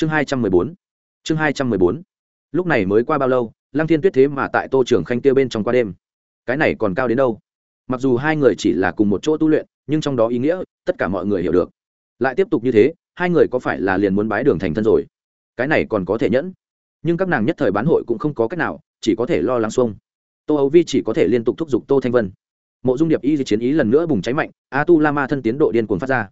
chương hai trăm mười bốn. Chương hai trăm mười bốn. Lúc này mới qua bao lâu, lăng thiên tuyết thế mà tại tô trường khanh kia bên trong qua đêm. Cái này còn cao đến đâu? Mặc dù hai người chỉ là cùng một chỗ tu luyện, nhưng trong đó ý nghĩa, tất cả mọi người hiểu được. Lại tiếp tục như thế, hai người có phải là liền muốn bái đường thành thân rồi? Cái này còn có thể nhẫn. Nhưng các nàng nhất thời bán hội cũng không có cách nào, chỉ có thể lo lắng xuông. Tô âu vi chỉ có thể liên tục thúc giục tô thanh vân. Mộ dung điệp y di chiến ý lần nữa bùng cháy mạnh, a tu la ma thân tiến độ điên cuồng phát ra.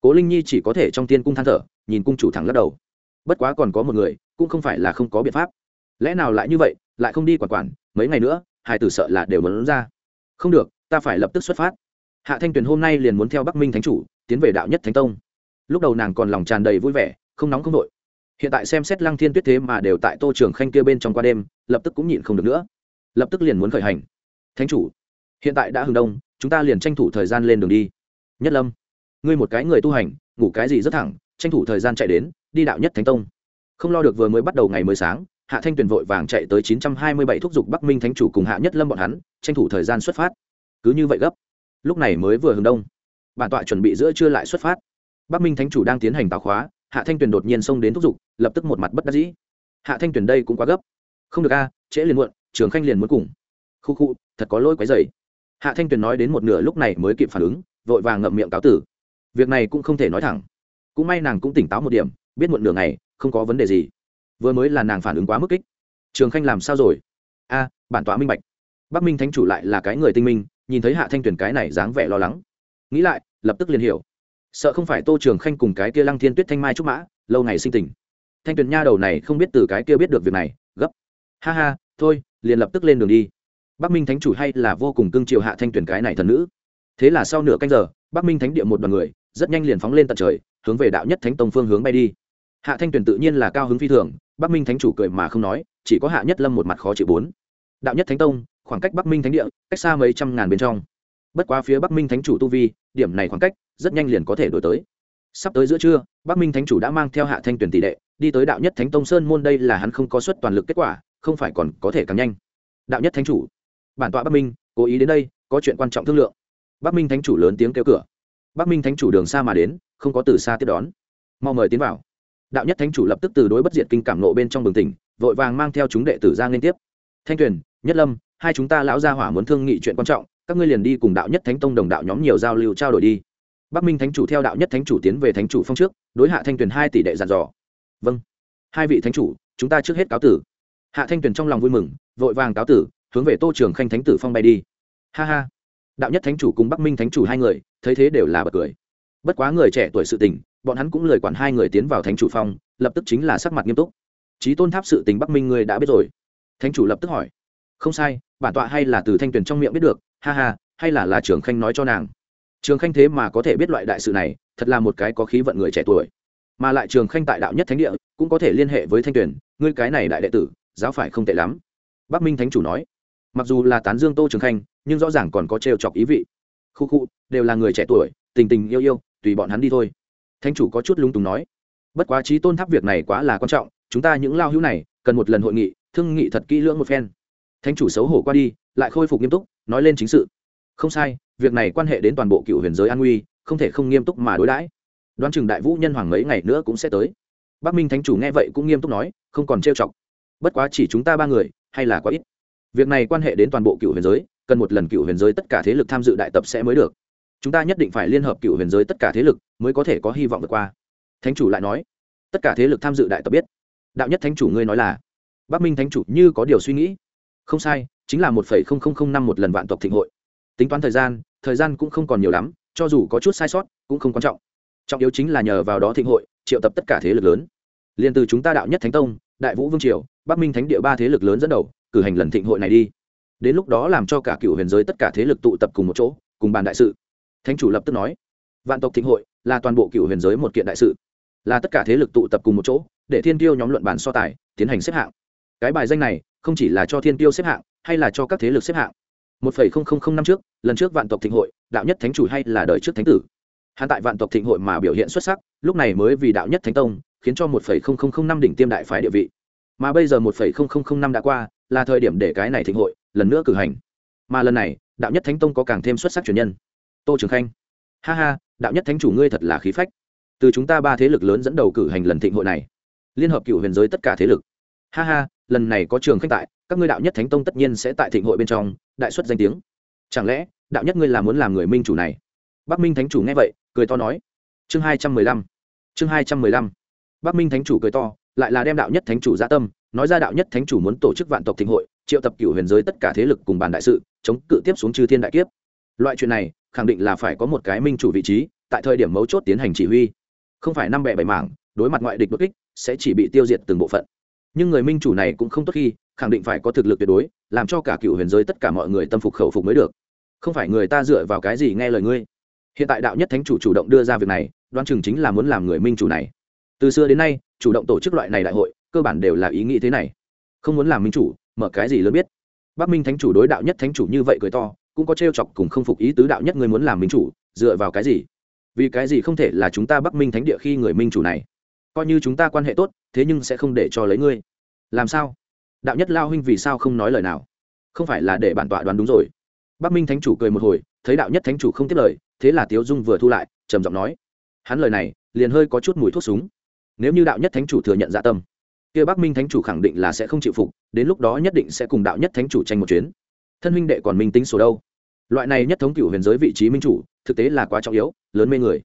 Cố linh nhi chỉ có thể trong tiên cung than thở, nhìn cung chủ thẳng lắc đầu bất quá còn có một người, cũng không phải là không có biện pháp. Lẽ nào lại như vậy, lại không đi quản quản, mấy ngày nữa hải tử sợ là đều muốn ra. Không được, ta phải lập tức xuất phát. Hạ thanh tuyền hôm nay liền muốn theo bắc minh thánh chủ, tiến về đạo nhất thánh tông. Lúc đầu nàng còn lòng tràn đầy vui vẻ, không nóng không đội hiện tại xem xét lăng thiên tuyết thế mà đều tại tô trường khanh kia bên trong qua đêm, lập tức cũng nhịn không được nữa. Lập tức liền muốn khởi hành. Thánh chủ, hiện tại đã hừng đông, chúng ta liền tranh thủ thời gian lên đường đi. Nhất lâm, ngươi một cái người tu hành, ngủ cái gì rất thẳng tranh thủ thời gian chạy đến, đi đạo nhất thánh tông. Không lo được vừa mới bắt đầu ngày mới sáng, hạ thanh tuyền vội vàng chạy tới chín trăm hai mươi bảy thúc giục bắc minh thánh chủ cùng hạ nhất lâm bọn hắn, tranh thủ thời gian xuất phát. Cứ như vậy gấp. Lúc này mới vừa hừng đông. Bản tọa chuẩn bị giữa trưa lại xuất phát. Bắc minh thánh chủ đang tiến hành táo khóa, hạ thanh tuyền đột nhiên xông đến thúc giục lập tức một mặt bất đắc dĩ. Hạ thanh tuyền đây cũng quá gấp. Không được a, trễ liền muộn, trường khanh liền muốn cùng. Khu khu, thật có lỗi quấy dày hạ thanh tuyền nói đến một nửa lúc này mới kịp phản ứng, vội vàng ngậm miệng cáo tử. Việc này cũng không thể nói thẳng cũng may nàng cũng tỉnh táo một điểm, biết muộn nửa ngày, không có vấn đề gì. Vừa mới là nàng phản ứng quá mức kích. Trường khanh làm sao rồi? A, bản tọa minh bạch. Bắc minh thánh chủ lại là cái người tinh minh, nhìn thấy hạ thanh tuyền cái này dáng vẻ lo lắng. Nghĩ lại, lập tức liền hiểu. Sợ không phải tô trường khanh cùng cái kia lăng thiên tuyết thanh mai trúc mã, lâu ngày sinh tình. Thanh tuyền nha đầu này không biết từ cái kia biết được việc này, gấp. Ha ha, thôi, liền lập tức lên đường đi. Bắc minh thánh chủ hay là vô cùng cưng chiều hạ thanh tuyền cái này thần nữ. Thế là sau nửa canh giờ, bắc minh thánh địa một đoàn người rất nhanh liền phóng lên tận trời, hướng về đạo nhất thánh tông phương hướng bay đi. Hạ thanh tuyền tự nhiên là cao hứng phi thường, bắc minh thánh chủ cười mà không nói, chỉ có hạ nhất lâm một mặt khó chịu bốn. Đạo nhất thánh tông, khoảng cách bắc minh thánh địa, cách xa mấy trăm ngàn bên trong. Bất quá phía bắc minh thánh chủ tu vi, điểm này khoảng cách, rất nhanh liền có thể đổi tới. Sắp tới giữa trưa, bắc minh thánh chủ đã mang theo hạ thanh tuyển tỷ đệ, đi tới đạo nhất thánh tông sơn môn đây là hắn không có suất toàn lực kết quả, không phải còn có thể càng nhanh. Đạo nhất thánh chủ, bản tọa bắc minh, cố ý đến đây, có chuyện quan trọng thương lượng. Bắc minh thánh chủ lớn tiếng kêu cửa bắc minh thánh chủ đường xa mà đến, không có từ xa tiếp đón. Mau mời tiến vào. Đạo nhất thánh chủ lập tức từ đối bất diệt kinh cảm nộ bên trong bừng tỉnh, vội vàng mang theo chúng đệ tử ra liên tiếp. Thanh tuyền, nhất lâm, hai chúng ta lão gia hỏa muốn thương nghị chuyện quan trọng, các ngươi liền đi cùng đạo nhất thánh tông đồng đạo nhóm nhiều giao lưu trao đổi đi. Bắc minh thánh chủ theo đạo nhất thánh chủ tiến về thánh chủ phong trước, đối hạ thanh tuyền hai tỷ đệ dàn dò. Vâng. Hai vị thánh chủ, chúng ta trước hết cáo tử. Hạ thanh tuyền trong lòng vui mừng, vội vàng cáo tử, hướng về tô trường khanh thánh tử phong bay đi. Ha ha đạo nhất thánh chủ cùng bắc minh thánh chủ hai người, thấy thế đều là bật cười. Bất quá người trẻ tuổi sự tình, bọn hắn cũng lời quản hai người tiến vào thánh chủ phong lập tức chính là sắc mặt nghiêm túc. Trí tôn tháp sự tình bắc minh người đã biết rồi. Thánh chủ lập tức hỏi. Không sai, bản tọa hay là từ thanh tuyền trong miệng biết được, ha ha, hay là là trường khanh nói cho nàng. Trường khanh thế mà có thể biết loại đại sự này, thật là một cái có khí vận người trẻ tuổi. Mà lại trường khanh tại đạo nhất thánh địa, cũng có thể liên hệ với thanh tuyền, ngươi cái này đại đệ tử, giáo phải không tệ lắm. Bắc minh thánh chủ nói. Mặc dù là tán dương tô trường khanh nhưng rõ ràng còn có trêu chọc ý vị. Khu khu, đều là người trẻ tuổi, tình tình yêu yêu, tùy bọn hắn đi thôi. Thánh chủ có chút lung túng nói. Bất quá trí tôn tháp việc này quá là quan trọng, chúng ta những lao hữu này, cần một lần hội nghị, thương nghị thật kỹ lưỡng một phen. Thánh chủ xấu hổ qua đi, lại khôi phục nghiêm túc, nói lên chính sự. Không sai, việc này quan hệ đến toàn bộ cựu huyền giới an nguy, không thể không nghiêm túc mà đối đãi. Đoán chừng đại vũ nhân hoàng mấy ngày nữa cũng sẽ tới. Bắc minh thánh chủ nghe vậy cũng nghiêm túc nói, không còn trêu chọc. Bất quá chỉ chúng ta ba người, hay là quá ít. Việc này quan hệ đến toàn bộ cựu huyền giới cần một lần cựu huyền giới tất cả thế lực tham dự đại tập sẽ mới được. Chúng ta nhất định phải liên hợp cựu huyền giới tất cả thế lực mới có thể có hy vọng vượt qua. Thánh chủ lại nói. Tất cả thế lực tham dự đại tập biết. Đạo nhất thánh chủ ngươi nói là. Bắc minh thánh chủ như có điều suy nghĩ. Không sai, chính là một phẩy không không không năm một lần vạn tộc thịnh hội. Tính toán thời gian thời gian cũng không còn nhiều lắm, cho dù có chút sai sót, cũng không quan trọng. Trọng yếu chính là nhờ vào đó thịnh hội, triệu tập tất cả thế lực lớn. Liền từ chúng ta đạo nhất thánh tông, đại vũ vương triều, bắc minh thánh địa ba thế lực lớn dẫn đầu, cử hành lần thịnh hội này đi đến lúc đó làm cho cả cựu huyền giới tất cả thế lực tụ tập cùng một chỗ, cùng bàn đại sự. Thánh chủ lập tức nói, vạn tộc thịnh hội là toàn bộ cựu huyền giới một kiện đại sự, là tất cả thế lực tụ tập cùng một chỗ, để thiên tiêu nhóm luận bàn so tài, tiến hành xếp hạng. Cái bài danh này không chỉ là cho thiên tiêu xếp hạng, hay là cho các thế lực xếp hạng. Một phẩy không không không năm trước, lần trước vạn tộc thịnh hội, đạo nhất thánh chủ hay là đời trước thánh tử. Hắn tại vạn tộc thịnh hội mà biểu hiện xuất sắc, lúc này mới vì đạo nhất thánh tông, khiến cho một phẩy không không không năm đỉnh tiêm đại phái địa vị. Mà bây giờ một phẩy không không không năm đã qua, là thời điểm để cái này thịnh hội lần nữa cử hành. Mà lần này, đạo nhất thánh tông có càng thêm xuất sắc truyền nhân. Tô trường khanh. Ha ha, đạo nhất thánh chủ ngươi thật là khí phách. Từ chúng ta ba thế lực lớn dẫn đầu cử hành lần thịnh hội này, liên hợp cựu huyền giới tất cả thế lực. Ha ha, lần này có trường khanh tại, các ngươi đạo nhất thánh tông tất nhiên sẽ tại thịnh hội bên trong, đại xuất danh tiếng. Chẳng lẽ, đạo nhất ngươi là muốn làm người minh chủ này? Bắc minh thánh chủ nghe vậy, cười to nói. Chương hai trăm mười lăm. Chương hai trăm mười lăm. Bắc minh thánh chủ cười to, lại là đem đạo nhất thánh chủ gia tâm, nói ra đạo nhất thánh chủ muốn tổ chức vạn tộc thịnh hội triệu tập cựu huyền giới tất cả thế lực cùng bàn đại sự, chống cự tiếp xuống chư thiên đại kiếp. Loại chuyện này, khẳng định là phải có một cái minh chủ vị trí, tại thời điểm mấu chốt tiến hành chỉ huy. Không phải năm bẻ bảy mảng, đối mặt ngoại địch bất kích, sẽ chỉ bị tiêu diệt từng bộ phận. Nhưng người minh chủ này cũng không tốt khi, khẳng định phải có thực lực tuyệt đối, làm cho cả cựu huyền giới tất cả mọi người tâm phục khẩu phục mới được. Không phải người ta dựa vào cái gì nghe lời ngươi? Hiện tại đạo nhất thánh chủ chủ động đưa ra việc này đoan chừng chính là muốn làm người minh chủ này. Từ xưa đến nay, chủ động tổ chức loại này đại hội, cơ bản đều là ý nghĩ thế này. Không muốn làm minh chủ mở cái gì lớn biết. Bắc minh thánh chủ đối đạo nhất thánh chủ như vậy cười to, cũng có trêu chọc cùng không phục ý tứ đạo nhất người muốn làm minh chủ, dựa vào cái gì? Vì cái gì không thể là chúng ta bắc minh thánh địa khi người minh chủ này? Coi như chúng ta quan hệ tốt, thế nhưng sẽ không để cho lấy ngươi. Làm sao? Đạo nhất lao huynh vì sao không nói lời nào? Không phải là để bản tọa đoán đúng rồi. Bắc minh thánh chủ cười một hồi, thấy đạo nhất thánh chủ không tiếp lời, thế là tiếu dung vừa thu lại, trầm giọng nói. Hắn lời này, liền hơi có chút mùi thuốc súng. Nếu như đạo nhất thánh chủ thừa nhận dạ tâm kia bắc minh thánh chủ khẳng định là sẽ không chịu phục, đến lúc đó nhất định sẽ cùng đạo nhất thánh chủ tranh một chuyến. Thân huynh đệ còn minh tính số đâu? Loại này nhất thống cựu huyền giới vị trí minh chủ, thực tế là quá trọng yếu, lớn mê người.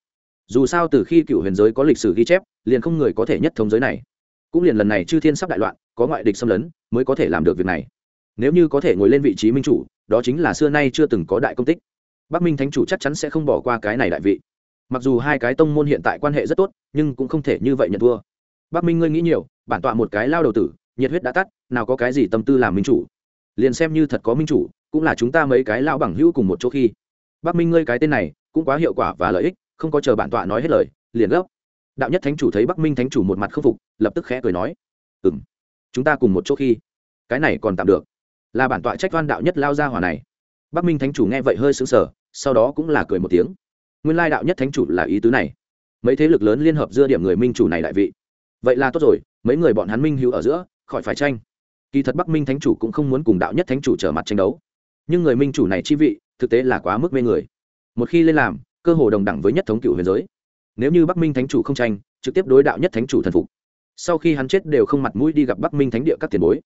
Dù sao từ khi cựu huyền giới có lịch sử ghi chép, liền không người có thể nhất thống giới này. Cũng liền lần này chư thiên sắp đại loạn, có ngoại địch xâm lấn, mới có thể làm được việc này. Nếu như có thể ngồi lên vị trí minh chủ, đó chính là xưa nay chưa từng có đại công tích. Bắc minh thánh chủ chắc chắn sẽ không bỏ qua cái này đại vị. Mặc dù hai cái tông môn hiện tại quan hệ rất tốt, nhưng cũng không thể như vậy nhận thua bắc minh ngươi nghĩ nhiều bản tọa một cái lao đầu tử nhiệt huyết đã tắt nào có cái gì tâm tư làm minh chủ? Liền xem như thật có minh chủ cũng là chúng ta mấy cái lao bằng hữu cùng một chỗ khi. Bắc minh ngươi cái tên này cũng quá hiệu quả và lợi ích không có chờ bản tọa nói hết lời liền gấp. Đạo nhất thánh chủ thấy bắc minh thánh chủ một mặt k phục lập tức khẽ cười nói ừ m chúng ta cùng một chỗ khi. Cái này còn tạm được. Là bản tọa trách oan đạo nhất lao ra hỏa này. Bắc minh thánh chủ nghe vậy hơi sững sở, sau đó cũng là cười một tiếng. Nguyên lai đạo nhất thánh chủ là ý tứ này. Mấy thế lực lớn liên hợp dưa điểm người minh chủ này đại vị vậy là tốt rồi, mấy người bọn hắn minh hữu ở giữa, khỏi phải tranh. Kỳ thật bắc minh thánh chủ cũng không muốn cùng đạo nhất thánh chủ trở mặt tranh đấu. Nhưng người minh chủ này chi vị, thực tế là quá mức mê người. Một khi lên làm, cơ hồ đồng đẳng với nhất thống cựu huyền giới. Nếu như bắc minh thánh chủ không tranh, trực tiếp đối đạo nhất thánh chủ thần phục. Sau khi hắn chết đều không mặt mũi đi gặp bắc minh thánh địa các tiền bối.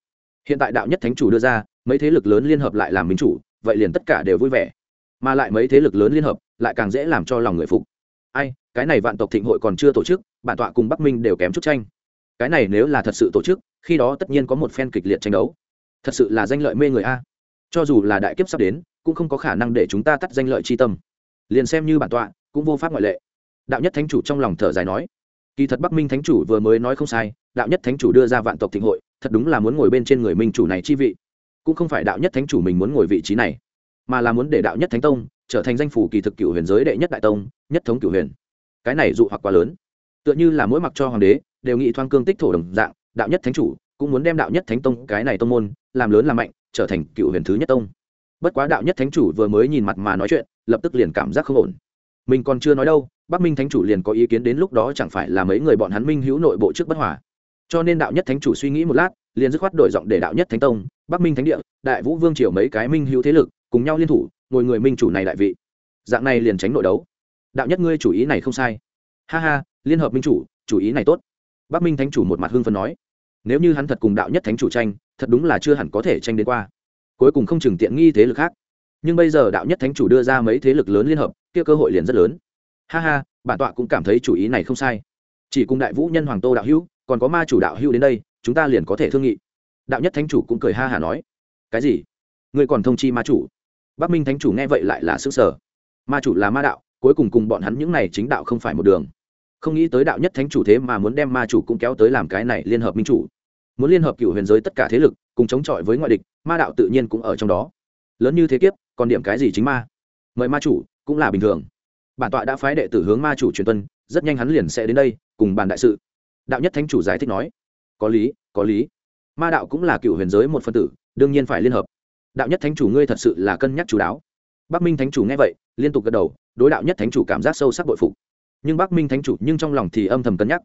Hiện tại đạo nhất thánh chủ đưa ra, mấy thế lực lớn liên hợp lại làm minh chủ, vậy liền tất cả đều vui vẻ. Mà lại mấy thế lực lớn liên hợp, lại càng dễ làm cho lòng người phục. Ai, cái này vạn tộc thịnh hội còn chưa tổ chức bản tọa cùng bắc minh đều kém chút tranh. Cái này nếu là thật sự tổ chức, khi đó tất nhiên có một phen kịch liệt tranh đấu. Thật sự là danh lợi mê người a. Cho dù là đại kiếp sắp đến, cũng không có khả năng để chúng ta tắt danh lợi c h i tâm. Liền xem như bản tọa, cũng vô pháp ngoại lệ. Đạo nhất thánh chủ trong lòng thở dài nói. Kỳ thật bắc minh thánh chủ vừa mới nói không sai, đạo nhất thánh chủ đưa ra vạn tộc thịnh hội, thật đúng là muốn ngồi bên trên người minh chủ này chi vị. Cũng không phải đạo nhất thánh chủ mình muốn ngồi vị trí này, mà là muốn để đạo nhất thánh tông trở thành danh phủ kỳ thực cựu huyền giới đệ nhất đại tông, nhất thống cựu huyền. Cái này dụ hoặc quá lớn tựa như là mỗi mặc cho hoàng đế, đều nghị thoáng cương tích thổ đồng dạng, đạo nhất thánh chủ, cũng muốn đem đạo nhất thánh tông, cái này tông môn, làm lớn làm mạnh, trở thành cựu huyền thứ nhất tông. Bất quá đạo nhất thánh chủ vừa mới nhìn mặt mà nói chuyện, lập tức liền cảm giác không ổn. Mình còn chưa nói đâu, bắc minh thánh chủ liền có ý kiến đến lúc đó chẳng phải là mấy người bọn hắn minh hữu nội bộ trước bất hòa. Cho nên đạo nhất thánh chủ suy nghĩ một lát, liền dứt khoát đổi giọng để đạo nhất thánh tông, bắc minh thánh địa, đại vũ vương triều mấy cái minh hữu thế lực, cùng nhau liên thủ, ngồi người minh chủ này đại vị. Dạng này liền tránh nội đấu. Đạo nhất ngươi chủ ý này không sai. Ha ha liên hợp minh chủ chủ ý này tốt. Bắc minh thánh chủ một mặt hưng phấn nói, nếu như hắn thật cùng đạo nhất thánh chủ tranh, thật đúng là chưa hẳn có thể tranh đến qua. Cuối cùng không chừng tiện nghi thế lực khác. Nhưng bây giờ đạo nhất thánh chủ đưa ra mấy thế lực lớn liên hợp, kia cơ hội liền rất lớn. Ha ha, bản tọa cũng cảm thấy chủ ý này không sai. Chỉ cùng đại vũ nhân hoàng tô đạo hữu, còn có ma chủ đạo hữu đến đây, chúng ta liền có thể thương nghị. Đạo nhất thánh chủ cũng cười ha hả nói, cái gì? Ngươi còn thông chi ma chủ? Bắc minh thánh chủ nghe vậy lại là xứ sở ma chủ là ma đạo, cuối cùng cùng bọn hắn những này chính đạo không phải một đường không nghĩ tới đạo nhất thánh chủ thế mà muốn đem ma chủ cũng kéo tới làm cái này liên hợp minh chủ. Muốn liên hợp cựu huyền giới tất cả thế lực, cùng chống chọi với ngoại địch, ma đạo tự nhiên cũng ở trong đó. Lớn như thế kiếp, còn điểm cái gì chính ma? Mời ma chủ, cũng là bình thường. Bản tọa đã phái đệ tử hướng ma chủ truyền tuân, rất nhanh hắn liền sẽ đến đây, cùng bàn đại sự. Đạo nhất thánh chủ giải thích nói, có lý có lý. Ma đạo cũng là cựu huyền giới một phân tử, đương nhiên phải liên hợp. Đạo nhất thánh chủ ngươi thật sự là cân nhắc chú đáo. Bắc minh thánh chủ nghe vậy, liên tục gật đầu, đối đạo nhất thánh chủ cảm giác sâu sắc bội phục nhưng bắc minh thánh chủ nhưng trong lòng thì âm thầm cân nhắc.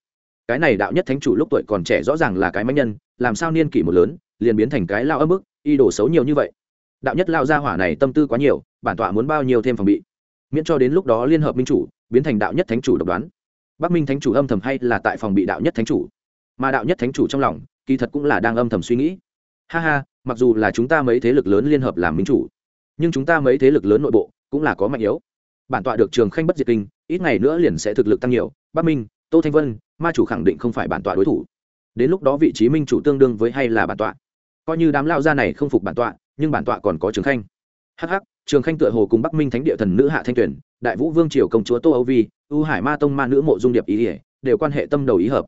Cái này đạo nhất thánh chủ lúc tuổi còn trẻ rõ ràng là cái manh nhân, làm sao niên kỷ một lớn, liền biến thành cái lao âm ức y đồ xấu nhiều như vậy. Đạo nhất lao gia hỏa này tâm tư quá nhiều, bản tọa muốn bao nhiêu thêm phòng bị. Miễn cho đến lúc đó liên hợp minh chủ, biến thành đạo nhất thánh chủ độc đoán. Bắc minh thánh chủ âm thầm hay là tại phòng bị đạo nhất thánh chủ? Mà đạo nhất thánh chủ trong lòng, kỳ thật cũng là đang âm thầm suy nghĩ. Ha ha, mặc dù là chúng ta mấy thế lực lớn liên hợp làm minh chủ, nhưng chúng ta mấy thế lực lớn nội bộ cũng là có mạnh yếu bản tọa được trường khanh bất diệt kinh, ít ngày nữa liền sẽ thực lực tăng nhiều. Bắc minh, tô thanh vân, ma chủ khẳng định không phải bản tọa đối thủ. Đến lúc đó vị trí minh chủ tương đương với hay là bản tọa? Coi như đám lao gia này không phục bản tọa, nhưng bản tọa còn có trường khanh. Hh trường khanh tựa hồ cùng bắc minh thánh địa thần nữ hạ thanh tuyển đại vũ vương triều công chúa tô âu vi, u hải ma tông ma nữ mộ dung điệp ý ỉa, đều quan hệ tâm đầu ý hợp.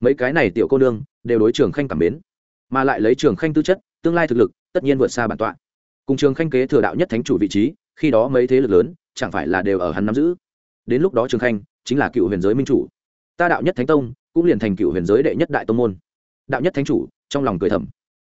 Mấy cái này tiểu cô nương, đều đối trường khanh cảm mến. Mà lại lấy trường khanh tư chất, tương lai thực lực, tất nhiên vượt xa bản tọa. Cùng trường khanh kế thừa đạo nhất thánh chủ vị trí khi đó mấy thế lực lớn chẳng phải là đều ở hắn nắm giữ. Đến lúc đó trường khanh chính là cựu huyền giới minh chủ. Ta đạo nhất thánh tông cũng liền thành cựu huyền giới đệ nhất đại tông môn. Đạo nhất thánh chủ, trong lòng cười thầm.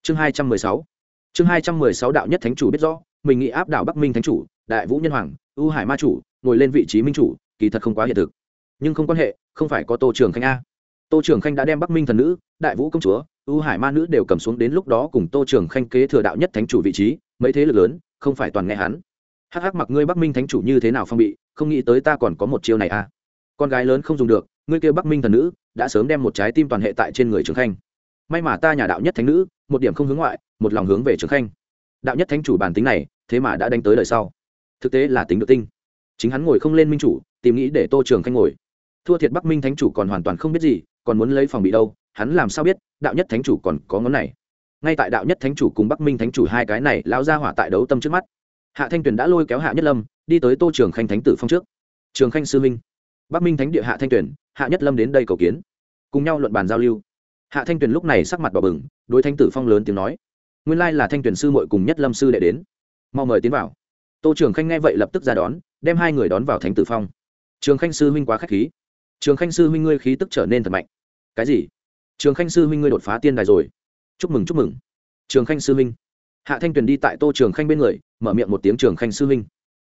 Chương hai trăm mười sáu. Chương hai trăm mười sáu đạo nhất thánh chủ biết rõ, mình nghĩ áp đảo bắc minh thánh chủ, đại vũ nhân hoàng ưu hải ma chủ, ngồi lên vị trí minh chủ, kỳ thật không quá hiện thực. Nhưng không quan hệ, không phải có tô trường khanh a. Tô trường khanh đã đem bắc minh thần nữ, đại vũ công chúa ưu hải ma nữ đều cầm xuống đến lúc đó cùng tô trường khanh kế thừa đạo nhất thánh chủ vị trí, mấy thế lực lớn, không phải toàn nghe hắn hắc hắc mặc ngươi bắc minh thánh chủ như thế nào phong bị, không nghĩ tới ta còn có một chiêu này à? con gái lớn không dùng được, ngươi kêu bắc minh thần nữ, đã sớm đem một trái tim toàn hệ tại trên người trường khanh. May mà ta nhà đạo nhất thánh nữ, một điểm không hướng ngoại, một lòng hướng về trường khanh. Đạo nhất thánh chủ bản tính này, thế mà đã đánh tới đời sau. Thực tế là tính được tinh. Chính hắn ngồi không lên minh chủ, tìm nghĩ để tô trường khanh ngồi. Thua thiệt bắc minh thánh chủ còn hoàn toàn không biết gì, còn muốn lấy phòng bị đâu, hắn làm sao biết, đạo nhất thánh chủ còn có ngón này. Ngay tại đạo nhất thánh chủ cùng bắc minh thánh chủ hai cái này lao ra hỏa tại đấu tâm trước mắt hạ thanh tuyền đã lôi kéo hạ nhất lâm, đi tới tô trường khanh thánh tử phong trước. Trường khanh sư minh, bắc minh thánh địa hạ thanh tuyền, hạ nhất lâm đến đây cầu kiến. Cùng nhau luận bàn giao lưu. Hạ thanh tuyền lúc này sắc mặt bỏ bừng, đối thanh tử phong lớn tiếng nói, nguyên lai là thanh tuyền sư mội cùng nhất lâm sư đệ đến. Mau mời tiến vào. Tô trường khanh nghe vậy lập tức ra đón, đem hai người đón vào thánh tử phong. Trường khanh sư huynh quá k h á c h khí. Trường khanh sư huynh ngươi khí tức trở nên thật mạnh. Cái gì? Trường khanh sư huynh ngươi đột phá tiên đài rồi. Chúc mừng chúc mừng. Trường khanh sư huynh hạ thanh tuyền đi tại tô trường khanh bên người, mở miệng một tiếng trường khanh sư huynh.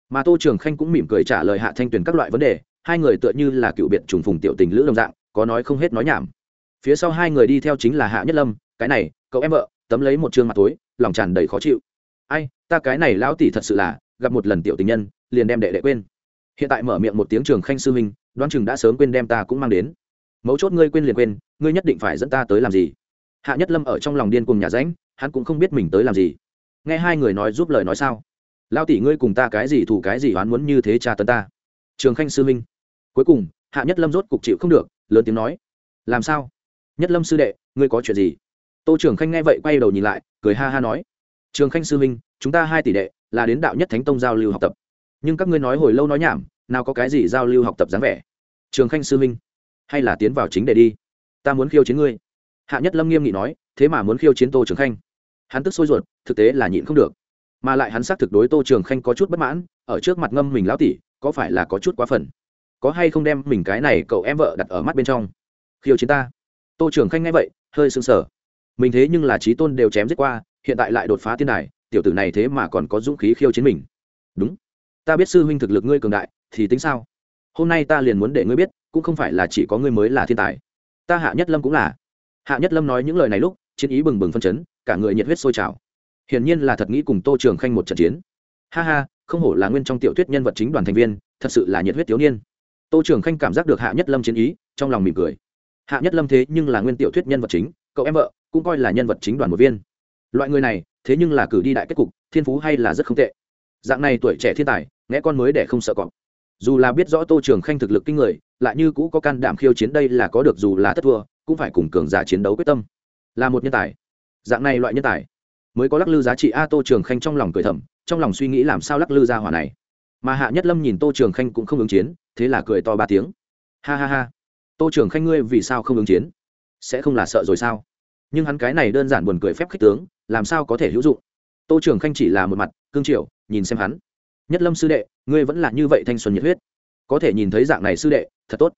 Mà tô trường khanh cũng mỉm cười trả lời hạ thanh tuyền các loại vấn đề, hai người tựa như là cựu biệt trùng phùng tiểu tình lữ đồng dạng, có nói không hết nói nhảm. Phía sau hai người đi theo chính là hạ nhất lâm, cái này, cậu em vợ, tấm lấy một chương mặt tối lòng tràn đầy khó chịu. Ai, ta cái này lão tỷ thật sự là, gặp một lần tiểu tình nhân, liền đem đệ đệ quên. Hiện tại mở miệng một tiếng trường khanh sư huynh, đoán chừng đã sớm quên đem ta cũng mang đến. Mấu chốt ngươi quên liền quên, ngươi nhất định phải dẫn ta tới làm gì? Hạ nhất lâm ở trong lòng điên cùng nhà ránh hắn cũng không biết mình tới làm gì nghe hai người nói giúp lời nói sao? Lao tỷ ngươi cùng ta cái gì thủ cái gì oán muốn như thế cha tấn ta? Trường khanh sư minh cuối cùng, hạ nhất lâm rốt cục chịu không được, lớn tiếng nói. Làm sao? Nhất lâm sư đệ, ngươi có chuyện gì? Tô trường khanh nghe vậy quay đầu nhìn lại, cười ha ha nói. Trường khanh sư minh chúng ta hai tỷ đệ là đến đạo nhất thánh tông giao lưu học tập. Nhưng các ngươi nói hồi lâu nói nhảm, nào có cái gì giao lưu học tập dáng vẻ? Trường khanh sư minh hay là tiến vào chính để đi. Ta muốn khiêu chiến ngươi. Hạ nhất lâm nghiêm nghị nói, thế mà muốn khiêu chiến tô trường khanh hắn tức sôi ruột, thực tế là nhịn không được. Mà lại hắn xác thực đối tô trường khanh có chút bất mãn, ở trước mặt ngâm mình lão tỷ, có phải là có chút quá phần có hay không đem mình cái này cậu em vợ đặt ở mắt bên trong? Khiêu chiến ta. Tô trường khanh nghe vậy, hơi sưng sờ. Mình thế nhưng là trí tôn đều chém giết qua, hiện tại lại đột phá tiên đài, tiểu tử này thế mà còn có dũng khí khiêu chiến mình. Đúng. Ta biết sư huynh thực lực ngươi cường đại, thì tính sao? Hôm nay ta liền muốn để ngươi biết, cũng không phải là chỉ có ngươi mới là thiên tài. Ta hạ nhất lâm cũng là. Hạ nhất lâm nói những lời này lúc, chiến ý bừng bừng phân chấn cả người nhiệt huyết sôi trào. Hiển nhiên là thật nghĩ cùng tô trường khanh một trận chiến. Ha ha, không hổ là nguyên trong tiểu thuyết nhân vật chính đoàn thành viên, thật sự là nhiệt huyết thiếu niên. Tô trường khanh cảm giác được hạ nhất lâm chiến ý, trong lòng mỉm cười. Hạ nhất lâm thế nhưng là nguyên tiểu thuyết nhân vật chính, cậu em vợ, cũng coi là nhân vật chính đoàn một viên. Loại người này, thế nhưng là cử đi đại kết cục, thiên phú hay là rất không tệ. Dạng này tuổi trẻ thiên tài nghe con mới để không sợ cọp. Dù là biết rõ tô trường khanh thực lực kinh người, lại như cũ có can đảm khiêu chiến đây là có được dù là thất thua, cũng phải cùng cường giả chiến đấu quyết tâm. Là một nhân tài dạng này loại nhân tài, mới có lắc lư giá trị. A, tô trường khanh trong lòng cười thầm, trong lòng suy nghĩ làm sao lắc lư ra hỏa này. Mà hạ nhất lâm nhìn tô trường khanh cũng không ứng chiến, thế là cười to ba tiếng. Ha ha ha. Tô trường khanh ngươi vì sao không ứng chiến? Sẽ không là sợ rồi sao? Nhưng hắn cái này đơn giản buồn cười phép khích tướng, làm sao có thể hữu dụng? Tô trường khanh chỉ là một mặt cương triều, nhìn xem hắn. Nhất lâm sư đệ, ngươi vẫn là như vậy thanh xuân nhiệt huyết. Có thể nhìn thấy dạng này sư đệ, thật tốt.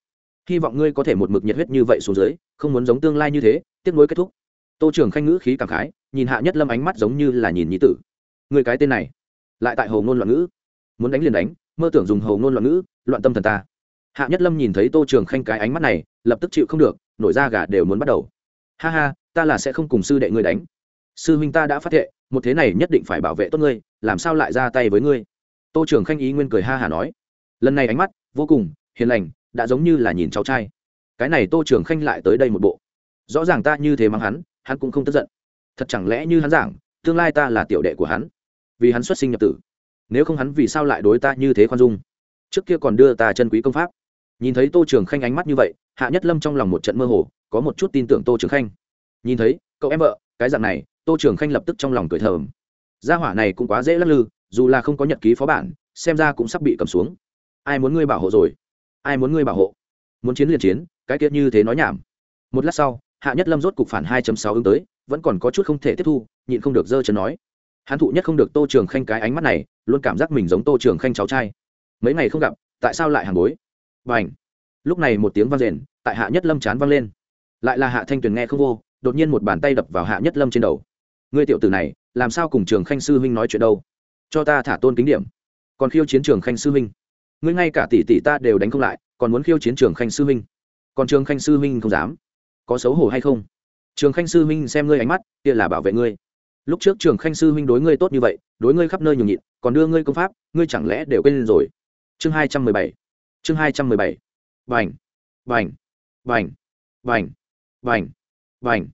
Hy vọng ngươi có thể một mực nhiệt huyết như vậy xuống dưới, không muốn giống tương lai như thế, tiếc nối kết thúc tô trường khanh ngữ khí cảm khái, nhìn hạ nhất lâm ánh mắt giống như là nhìn nhí tử. Người cái tên này, lại tại hầu ngôn loạn ngữ. Muốn đánh liền đánh, mơ tưởng dùng hầu ngôn loạn ngữ, loạn tâm thần ta. Hạ nhất lâm nhìn thấy tô trường khanh cái ánh mắt này, lập tức chịu không được, nổi da gà đều muốn bắt đầu. Ha ha, ta là sẽ không cùng sư đệ ngươi đánh. Sư huynh ta đã phát thệ, một thế này nhất định phải bảo vệ tốt ngươi, làm sao lại ra tay với ngươi? Tô trường khanh ý nguyên cười ha hả nói. Lần này ánh mắt, vô cùng hiền lành, đã giống như là nhìn cháu trai. Cái này tô trường khanh lại tới đây một bộ. Rõ ràng ta như thế mắng hắn hắn cũng không tức giận. Thật chẳng lẽ như hắn giảng, tương lai ta là tiểu đệ của hắn? Vì hắn xuất sinh nhập tử. Nếu không hắn vì sao lại đối ta như thế khoan dung? Trước kia còn đưa ta chân quý công pháp. Nhìn thấy tô trường khanh ánh mắt như vậy, hạ nhất lâm trong lòng một trận mơ hồ, có một chút tin tưởng tô trường khanh. Nhìn thấy, cậu em vợ, cái dạng này, tô trường khanh lập tức trong lòng cười thầm. Gia hỏa này cũng quá dễ lắc lư, dù là không có nhật ký phó bản, xem ra cũng sắp bị cầm xuống. Ai muốn ngươi bảo hộ rồi? Ai muốn ngươi bảo hộ? Muốn chiến liền chiến, cái tiết như thế nói nhảm. Một lát sau hạ nhất lâm rốt cục phản hai sáu ứng tới, vẫn còn có chút không thể tiếp thu, nhịn không được dơ chân nói. Hắn thụ nhất không được tô trường khanh cái ánh mắt này, luôn cảm giác mình giống tô trường khanh cháu trai. Mấy ngày không gặp, tại sao lại hàng bối? Và ảnh lúc này một tiếng vang rền tại hạ nhất lâm chán vang lên. Lại là hạ thanh tuyền nghe không vô, đột nhiên một bàn tay đập vào hạ nhất lâm trên đầu. Ngươi tiểu tử này, làm sao cùng trường khanh sư huynh nói chuyện đâu? Cho ta thả tôn kính điểm. Còn khiêu chiến trường khanh sư huynh. Ngươi ngay cả tỷ tỷ ta đều đánh không lại, còn muốn khiêu chiến trường khanh sư huynh. Còn trường khanh sư huynh không dám có xấu hổ hay không? Trường khanh sư huynh xem ngươi ánh mắt, kia là bảo vệ ngươi. Lúc trước trường khanh sư huynh đối ngươi tốt như vậy, đối ngươi khắp nơi nhường nhịn, còn đưa ngươi công pháp, ngươi chẳng lẽ đều quên rồi? Chương hai trăm mười bảy. Chương hai trăm mười bảy. Vành vành vành vành vành vành.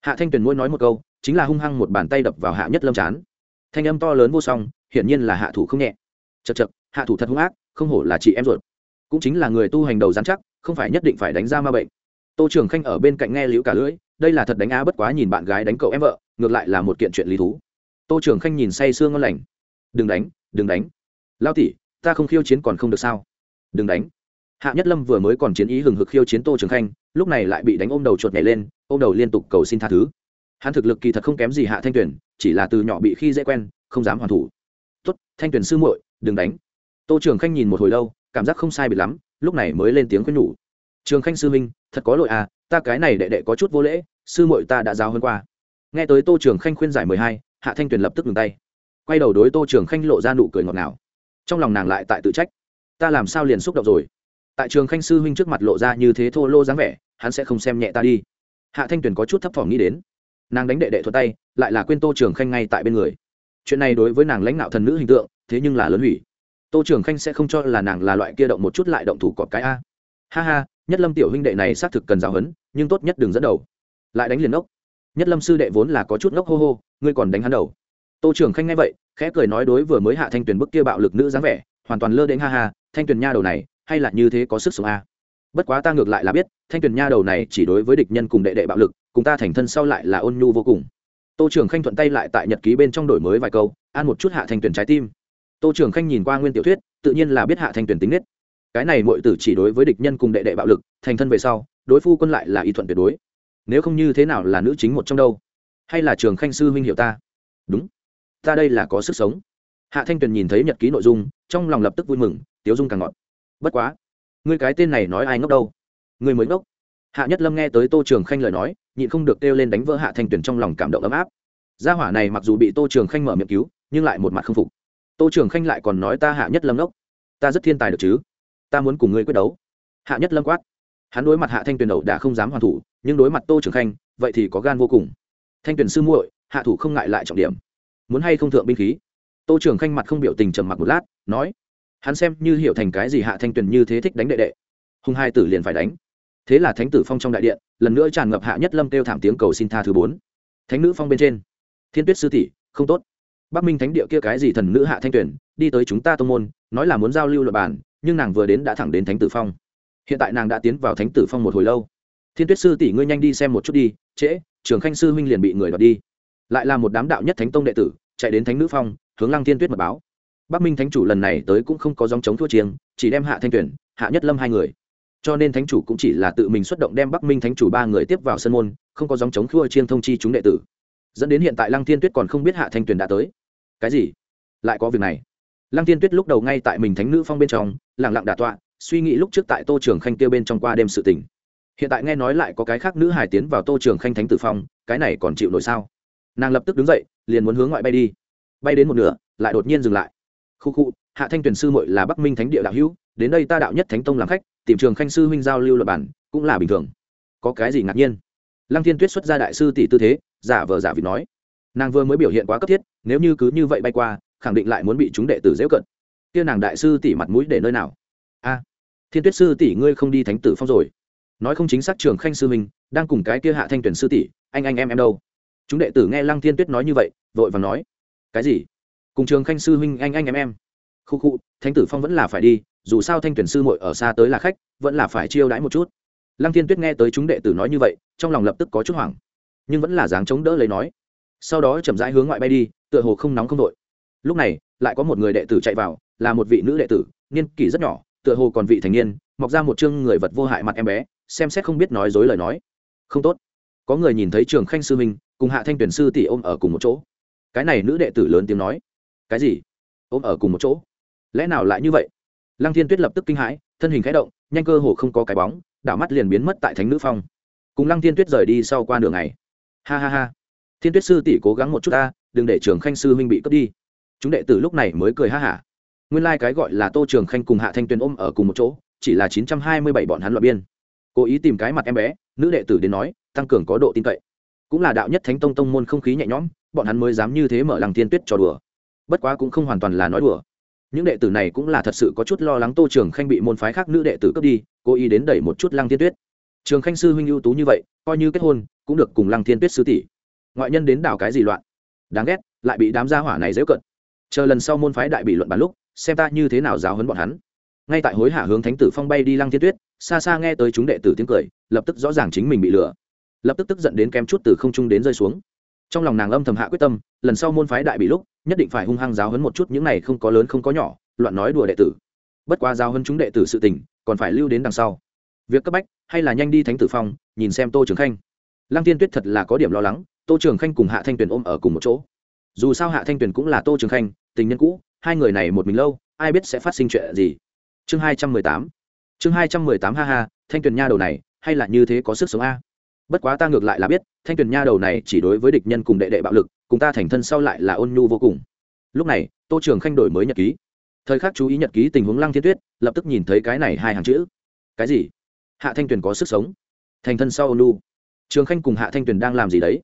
Hạ thanh tuyền mỗi nói một câu, chính là hung hăng một bàn tay đập vào hạ nhất lâm chán. Thanh âm to lớn vô song, hiển nhiên là hạ thủ không nhẹ. Chật chật hạ thủ thật hung ác, không hổ là chị em ruột. Cũng chính là người tu hành đầu giám chắc, không phải nhất định phải đánh ra ma bệnh tô trường khanh ở bên cạnh nghe liễu cả lưỡi, đây là thật đánh á bất quá nhìn bạn gái đánh cậu em vợ, ngược lại là một kiện chuyện lý thú. Tô trường khanh nhìn say sương ngon lành. Đừng đánh đừng đánh. Lao tỉ ta không khiêu chiến còn không được sao? Đừng đánh. Hạ nhất lâm vừa mới còn chiến ý hừng hực khiêu chiến tô trường khanh, lúc này lại bị đánh ôm đầu chuột nhảy lên, ôm đầu liên tục cầu xin tha thứ. Hắn thực lực kỳ thật không kém gì hạ thanh tuyền, chỉ là từ nhỏ bị khi dễ quen, không dám hoàn thủ. Tốt, thanh tuyền sư muội, đừng đánh. Tô trường khanh nhìn một hồi lâu, cảm giác không sai bị lắm, lúc này mới lên tiếng khuyên nhủ trường khanh sư minh thật có lỗi à ta cái này đệ đệ có chút vô lễ, sư muội ta đã giáo hơn qua. Nghe tới tô trường khanh khuyên giải mười hai, hạ thanh tuyền lập tức ngừng tay. Quay đầu đối tô trường khanh lộ ra nụ cười ngọt ngào. Trong lòng nàng lại tại tự trách. Ta làm sao liền xúc động rồi? Tại trường khanh sư huynh trước mặt lộ ra như thế thô lô dáng vẻ, hắn sẽ không xem nhẹ ta đi. Hạ thanh tuyền có chút thấp thỏm nghĩ đến. Nàng đánh đệ đệ thuật tay, lại là quên tô trường khanh ngay tại bên người. Chuyện này đối với nàng lãnh đạo thần nữ hình tượng, thế nhưng là lớn hủy. Tô trường khanh sẽ không cho là nàng là loại kia động một chút lại động thủ cọp cái a. Ha ha nhất lâm tiểu huynh đệ này xác thực cần giáo huấn, nhưng tốt nhất đừng dẫn đầu. Lại đánh liền ốc. Nhất lâm sư đệ vốn là có chút ngốc hô hô, ngươi còn đánh hắn đầu. Tô trường khanh nghe vậy, khẽ cười nói đối vừa mới hạ thanh tuyền bức kia bạo lực nữ dáng vẻ, hoàn toàn lơ đến ha ha, thanh tuyền nha đầu này, hay là như thế có sức sống a? Bất quá ta ngược lại là biết, thanh tuyền nha đầu này chỉ đối với địch nhân cùng đệ đệ bạo lực, cùng ta thành thân sau lại là ôn nhu vô cùng. Tô trường khanh thuận tay lại tại nhật ký bên trong đổi mới vài câu an một chút hạ thanh tuyền trái tim. Tô trường khanh nhìn qua nguyên tiểu thuyết, tự nhiên là biết hạ thanh tuyền tính nết cái này mọi tử chỉ đối với địch nhân cùng đệ đệ bạo lực, thành thân về sau, đối phu quân lại là y thuận tuyệt đối. Nếu không như thế nào là nữ chính một trong đâu? Hay là trường khanh sư huynh hiểu ta? Đúng. Ta đây là có sức sống. Hạ thanh tuyền nhìn thấy nhật ký nội dung, trong lòng lập tức vui mừng, tiếu dung càng ngọt. Bất quá, ngươi cái tên này nói ai ngốc đâu? Ngươi mới ngốc. Hạ nhất lâm nghe tới tô trường khanh lời nói, nhịn không được kêu lên đánh vỡ hạ thanh tuyền trong lòng cảm động ấm áp. Gia hỏa này mặc dù bị tô trường khanh mở miệng cứu, nhưng lại một mặt không phục. Tô trường khanh lại còn nói ta hạ nhất lâm ngốc. Ta rất thiên tài được chứ? Ta muốn cùng ngươi quyết đấu. Hạ nhất lâm quát. Hắn đối mặt hạ thanh tuyền đầu đã không dám hoàn thủ, nhưng đối mặt tô trường khanh, vậy thì có gan vô cùng. Thanh tuyền sư muội, hạ thủ không ngại lại trọng điểm. Muốn hay không thượng binh khí? Tô trường khanh mặt không biểu tình trầm mặc một lát, nói. Hắn xem như hiểu thành cái gì hạ thanh tuyền như thế thích đánh đệ đệ. Hùng hai tử liền phải đánh. Thế là thánh tử phong trong đại điện, lần nữa tràn ngập hạ nhất lâm kêu thảm tiếng cầu xin tha thứ bốn. Thánh nữ phong bên trên. Thiên tuyết sư tỷ, không tốt. Bắc minh thánh địa kia cái gì thần nữ hạ thanh tuyển đi tới chúng ta tô môn, nói là muốn giao lưu luật bản nhưng nàng vừa đến đã thẳng đến thánh tử phong. Hiện tại nàng đã tiến vào thánh tử phong một hồi lâu. Thiên tuyết sư tỷ ngươi nhanh đi xem một chút đi, trễ, trường khanh sư huynh liền bị người đoạt đi. Lại là một đám đạo nhất thánh tông đệ tử, chạy đến thánh nữ phong, hướng lăng thiên tuyết mật báo. Bắc minh thánh chủ lần này tới cũng không có dòng chống thua chiêng, chỉ đem hạ thanh tuyển, hạ nhất lâm hai người. Cho nên thánh chủ cũng chỉ là tự mình xuất động đem bắc minh thánh chủ ba người tiếp vào sân môn, không có dòng chống thua chiêng thông chi chúng đệ tử. Dẫn đến hiện tại lăng thiên tuyết còn không biết hạ thanh tuyển đã tới. Cái gì? Lại có việc này lăng thiên tuyết lúc đầu ngay tại mình thánh nữ phong bên trong lẳng lặng đà tọa, suy nghĩ lúc trước tại tô trường khanh kêu bên trong qua đêm sự tình. Hiện tại nghe nói lại có cái khác nữ hài tiến vào tô trường khanh thánh tử phong, cái này còn chịu nổi sao? Nàng lập tức đứng dậy, liền muốn hướng ngoại bay đi. Bay đến một nửa, lại đột nhiên dừng lại. Khu khu, hạ thanh tuyền sư mội là bắc minh thánh địa đạo hữu, đến đây ta đạo nhất thánh tông làm khách, tìm trường khanh sư huynh giao lưu luật bản cũng là bình thường. Có cái gì ngạc nhiên? Lăng thiên tuyết xuất ra đại sư tỷ tư thế, giả vờ giả vịt nói. Nàng vừa mới biểu hiện quá cấp thiết, nếu như cứ như vậy bay qua khẳng định lại muốn bị chúng đệ tử dễ cận. Kia nàng đại sư tỷ mặt mũi để nơi nào? A, thiên tuyết sư tỷ ngươi không đi thánh tử phong rồi. Nói không chính xác trường khanh sư mình đang cùng cái kia hạ thanh tuyển sư tỷ, anh anh, em em đâu? Chúng đệ tử nghe lăng thiên tuyết nói như vậy, vội vàng nói, cái gì? Cùng trường khanh sư huynh, anh anh, em em? Khu khu, thánh tử phong vẫn là phải đi, dù sao thanh tuyển sư muội ở xa tới là khách, vẫn là phải chiêu đãi một chút. Lăng thiên tuyết nghe tới chúng đệ tử nói như vậy, trong lòng lập tức có chút hoảng, nhưng vẫn là dáng chống đỡ lấy nói, sau đó chậm rãi hướng ngoại bay đi, tựa hồ không nóng không đội lúc này, lại có một người đệ tử chạy vào, là một vị nữ đệ tử, niên kỷ rất nhỏ, tựa hồ còn vị thành niên, mọc ra một chương người vật vô hại mặt em bé, xem xét không biết nói dối lời nói. Không tốt. Có người nhìn thấy trường khanh sư minh cùng hạ thanh tuyển sư tỷ ôm ở cùng một chỗ. Cái này nữ đệ tử lớn tiếng nói. Cái gì? Ôm ở cùng một chỗ? Lẽ nào lại như vậy? Lăng thiên tuyết lập tức kinh hãi, thân hình khẽ động, nhanh cơ hồ không có cái bóng, đảo mắt liền biến mất tại thánh nữ phong. Cùng lăng thiên tuyết rời đi sau qua đường này ha ha ha. Thiên tuyết sư tỷ cố gắng một chút ta, đừng để trường khanh sư huynh bị cướp đi chúng đệ tử lúc này mới cười ha hả. Nguyên lai、like、cái gọi là tô trường khanh cùng hạ thanh tuyền ôm ở cùng một chỗ, chỉ là chín trăm hai mươi bảy bọn hắn loại biên. Cố ý tìm cái mặt em bé, nữ đệ tử đến nói, tăng cường có độ tin cậy. Cũng là đạo nhất thánh tông tông môn không khí nhẹ nhõm, bọn hắn mới dám như thế mở lăng tiên tuyết cho đùa. Bất quá cũng không hoàn toàn là nói đùa. Những đệ tử này cũng là thật sự có chút lo lắng tô trường khanh bị môn phái khác nữ đệ tử cướp đi, cố ý đến đẩy một chút lăng tiên tuyết. Trường khanh sư huynh ưu tú như vậy, coi như kết hôn, cũng được cùng lăng tiên tuyết sư tỷ. Ngoại nhân đến đảo cái gì loạn? Đáng ghét, lại bị đám gia hỏa này dễ cận chờ lần sau môn phái đại bị luận bàn lúc, xem ta như thế nào giáo hấn bọn hắn. Ngay tại hối hả hướng thánh tử phong bay đi lăng thiên tuyết, xa xa nghe tới chúng đệ tử tiếng cười, lập tức rõ ràng chính mình bị lừa. Lập tức tức giận đến kem chút từ không trung đến rơi xuống. Trong lòng nàng âm thầm hạ quyết tâm, lần sau môn phái đại bị lúc, nhất định phải hung hăng giáo hấn một chút những này không có lớn không có nhỏ, loạn nói đùa đệ tử. Bất quá giáo hấn chúng đệ tử sự tình, còn phải lưu đến đằng sau. Việc cấp bách, hay là nhanh đi thánh tử phong, nhìn xem tô trường khanh. Lăng tiên tuyết thật là có điểm lo lắng, tô trường khanh cùng hạ thanh tuyền ôm ở cùng một chỗ dù sao hạ thanh tuyền cũng là tô trường khanh, tình nhân cũ, hai người này một mình lâu, ai biết sẽ phát sinh chuyện gì. Chương hai trăm mười tám, chương hai trăm mười tám, ha ha, thanh tuyền nha đầu này, hay là như thế có sức sống a? Bất quá ta ngược lại là biết, thanh tuyền nha đầu này chỉ đối với địch nhân cùng đệ đệ bạo lực, cùng ta thành thân sau lại là ôn nhu vô cùng. Lúc này, tô trường khanh đổi mới nhật ký. Thời khắc chú ý nhật ký tình huống lăng thiên tuyết, lập tức nhìn thấy cái này hai hàng chữ. Cái gì? Hạ thanh tuyền có sức sống? Thành thân sau ôn nhu. Trường khanh cùng hạ thanh tuyền đang làm gì đấy?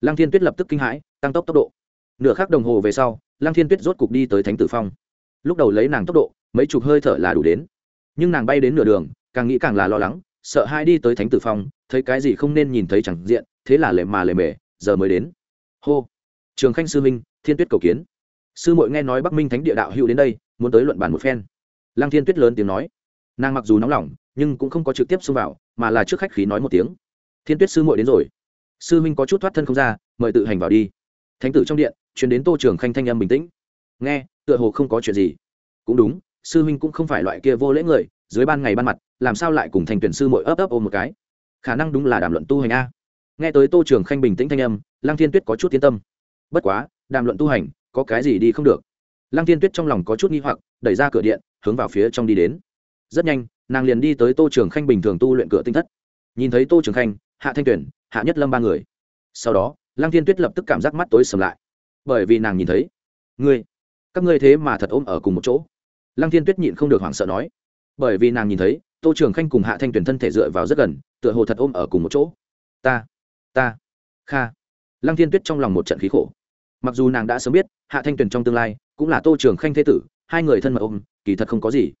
Lăng thiên tuyết lập tức kinh hãi, tăng tốc tốc độ nửa khắc đồng hồ về sau, lăng thiên tuyết rốt cục đi tới thánh tử phong. Lúc đầu lấy nàng tốc độ, mấy chục hơi thở là đủ đến. Nhưng nàng bay đến nửa đường, càng nghĩ càng là lo lắng, sợ hai đi tới thánh tử phong, thấy cái gì không nên nhìn thấy chẳng diện, thế là lệ mà lệ mề, giờ mới đến. Hô! Trường khanh sư minh, thiên tuyết cầu kiến. Sư mội nghe nói bắc minh thánh địa đạo hữu đến đây, muốn tới luận bàn một phen. Lăng thiên tuyết lớn tiếng nói. Nàng mặc dù nóng lòng, nhưng cũng không có trực tiếp xông vào, mà là trước khách khí nói một tiếng. Thiên tuyết sư muội đến rồi. Sư minh có chút thoát thân không ra, mời tự hành vào đi thánh tử trong điện chuyển đến tô trường khanh thanh âm bình tĩnh. Nghe, tựa hồ không có chuyện gì. Cũng đúng, sư huynh cũng không phải loại kia vô lễ người, dưới ban ngày ban mặt, làm sao lại cùng thành tuyển sư mội ấp ấp ôm một cái? Khả năng đúng là đàm luận tu hành a. Nghe tới tô trường khanh bình tĩnh thanh âm, lăng thiên tuyết có chút yên tâm. Bất quá, đàm luận tu hành, có cái gì đi không được. Lăng thiên tuyết trong lòng có chút nghi hoặc, đẩy ra cửa điện, hướng vào phía trong đi đến. Rất nhanh, nàng liền đi tới tô trường khanh bình thường tu luyện cửa tinh thất. Nhìn thấy tô trường khanh, hạ thanh tuyển, hạ nhất lâm ba người. Sau đó lăng thiên tuyết lập tức cảm giác mắt tối sầm lại. Bởi vì nàng nhìn thấy, ngươi, các ngươi thế mà thật ôm ở cùng một chỗ. Lăng thiên tuyết nhịn không được hoảng sợ nói. Bởi vì nàng nhìn thấy, tô trường khanh cùng hạ thanh tuyển thân thể dựa vào rất gần, tựa hồ thật ôm ở cùng một chỗ. Ta ta, kha. Lăng thiên tuyết trong lòng một trận khí khổ. Mặc dù nàng đã sớm biết, hạ thanh tuyền trong tương lai cũng là tô trường khanh thế tử, hai người thân mật ôm, kỳ thật không có gì.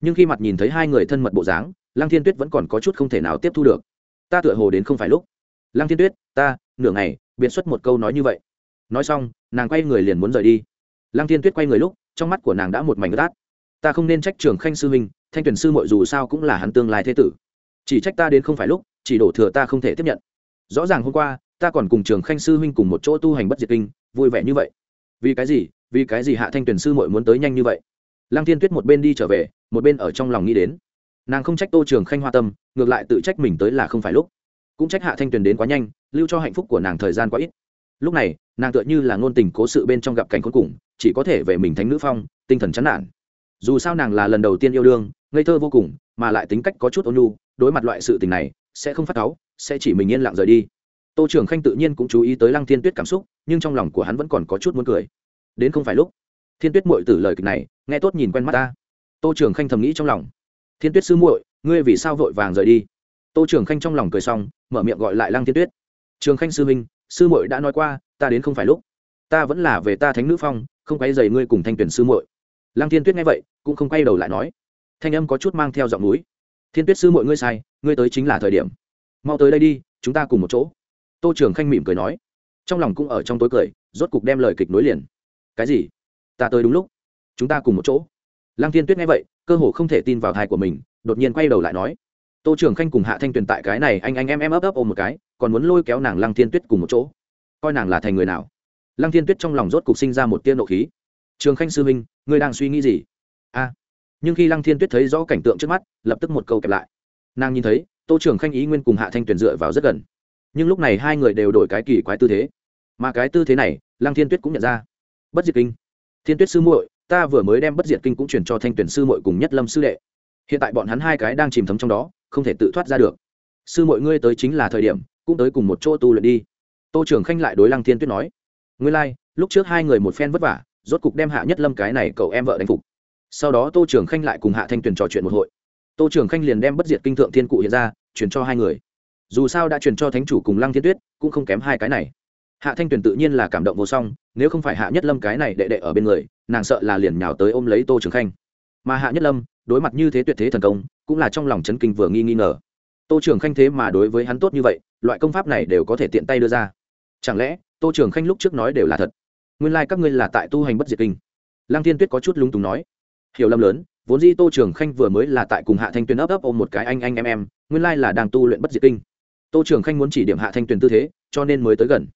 Nhưng khi mặt nhìn thấy hai người thân mật bộ dáng, lăng thiên tuyết vẫn còn có chút không thể nào tiếp thu được. Ta tựa hồ đến không phải lúc. Lăng thiên tuyết, ta, nửa ngày biện xuất một câu nói như vậy. Nói xong, nàng quay người liền muốn rời đi. Lăng thiên tuyết quay người lúc, trong mắt của nàng đã một mảnh ướt át. Ta không nên trách trường khanh sư huynh, thanh tuyển sư mội dù sao cũng là hắn tương lai thế tử. Chỉ trách ta đến không phải lúc, chỉ đổ thừa ta không thể tiếp nhận. Rõ ràng hôm qua, ta còn cùng trường khanh sư huynh cùng một chỗ tu hành bất diệt kinh, vui vẻ như vậy. Vì cái gì, vì cái gì hạ thanh tuyển sư mội muốn tới nhanh như vậy? Lăng thiên tuyết một bên đi trở về, một bên ở trong lòng nghĩ đến. Nàng không trách tô trường khanh hoa tâm, ngược lại tự trách mình tới là không phải lúc cũng trách hạ thanh tuyền đến quá nhanh, lưu cho hạnh phúc của nàng thời gian quá ít. Lúc này, nàng tựa như là ngôn tình cố sự bên trong gặp cảnh cuối cùng, chỉ có thể về mình thánh nữ phong, tinh thần chán nản. Dù sao nàng là lần đầu tiên yêu đương, ngây thơ vô cùng, mà lại tính cách có chút ôn nhu, đối mặt loại sự tình này, sẽ không phát cáu, sẽ chỉ mình yên lặng rời đi. Tô trưởng khanh tự nhiên cũng chú ý tới lăng thiên tuyết cảm xúc, nhưng trong lòng của hắn vẫn còn có chút muốn cười. Đến không phải lúc. Thiên tuyết muội tử lời kịch này, nghe tốt nhìn quen mắt ta. Tô trưởng khanh thầm nghĩ trong lòng. Thiên tuyết sư muội, ngươi vì sao vội vàng rời đi? Tô trường khanh trong lòng cười xong, mở miệng gọi lại lăng thiên tuyết. Trường khanh sư minh sư muội đã nói qua, ta đến không phải lúc. Ta vẫn là về ta thánh nữ phong, không quay dày ngươi cùng thanh tuyển sư muội. Lăng thiên tuyết nghe vậy, cũng không quay đầu lại nói. Thanh âm có chút mang theo giọng núi. Thiên tuyết sư muội ngươi sai, ngươi tới chính là thời điểm. Mau tới đây đi, chúng ta cùng một chỗ. Tô trường khanh mỉm cười nói. Trong lòng cũng ở trong tối cười, rốt cục đem lời kịch nối liền. Cái gì? Ta tới đúng lúc. Chúng ta cùng một chỗ. Lăng thiên tuyết nghe vậy, cơ hồ không thể tin vào thai của mình, đột nhiên quay đầu lại nói tô trường khanh cùng hạ thanh tuyền tại cái này anh anh em em ấp ấp ôm một cái, còn muốn lôi kéo nàng lăng thiên tuyết cùng một chỗ. Coi nàng là thành người nào? Lăng thiên tuyết trong lòng rốt cục sinh ra một tiên nộ khí. Trường khanh sư minh ngươi đang suy nghĩ gì? A. Nhưng khi lăng thiên tuyết thấy rõ cảnh tượng trước mắt, lập tức một câu kẹp lại. Nàng nhìn thấy, tô trường khanh ý nguyên cùng hạ thanh tuyền dựa vào rất gần. Nhưng lúc này hai người đều đổi cái kỳ quái tư thế. Mà cái tư thế này, lăng thiên tuyết cũng nhận ra. Bất diệt kinh. Thiên tuyết sư muội, ta vừa mới đem bất diệt kinh cũng chuyển cho thanh tuyển sư muội cùng nhất lâm sư đệ. Hiện tại bọn hắn hai cái đang chìm thấm trong đó không thể tự thoát ra được. Sư muội ngươi tới chính là thời điểm cũng tới cùng một chỗ tu luyện đi. Tô trưởng khanh lại đối lăng thiên tuyết nói ngươi lai、like, lúc trước hai người một phen vất vả rốt cục đem hạ nhất lâm cái này cậu em vợ đánh phục. Sau đó tô trưởng khanh lại cùng hạ thanh tuyền trò chuyện một hội. Tô trưởng khanh liền đem bất diệt kinh thượng thiên cụ hiện ra chuyển cho hai người. Dù sao đã truyền cho thánh chủ cùng lăng thiên tuyết cũng không kém hai cái này. Hạ thanh tuyền tự nhiên là cảm động vô song nếu không phải hạ nhất lâm cái này đệ đệ ở bên người nàng sợ là liền nhào tới ôm lấy tô trường khanh. Mà hạ nhất lâm đối mặt như thế tuyệt thế thần công cũng là trong lòng chấn kinh vừa nghi nghi ngờ. Tô trường khanh thế mà đối với hắn tốt như vậy, loại công pháp này đều có thể tiện tay đưa ra. Chẳng lẽ, tô trường khanh lúc trước nói đều là thật? Nguyên lai、like、các ngươi là tại tu hành bất diệt kinh. Lăng thiên tuyết có chút lúng túng nói. Hiểu lầm lớn, vốn di tô trường khanh vừa mới là tại cùng hạ thanh tuyền ấp ấp ôm một cái anh anh em em, nguyên lai là đang tu luyện bất diệt kinh. Tô trường khanh muốn chỉ điểm hạ thanh tuyền tư thế, cho nên mới tới gần.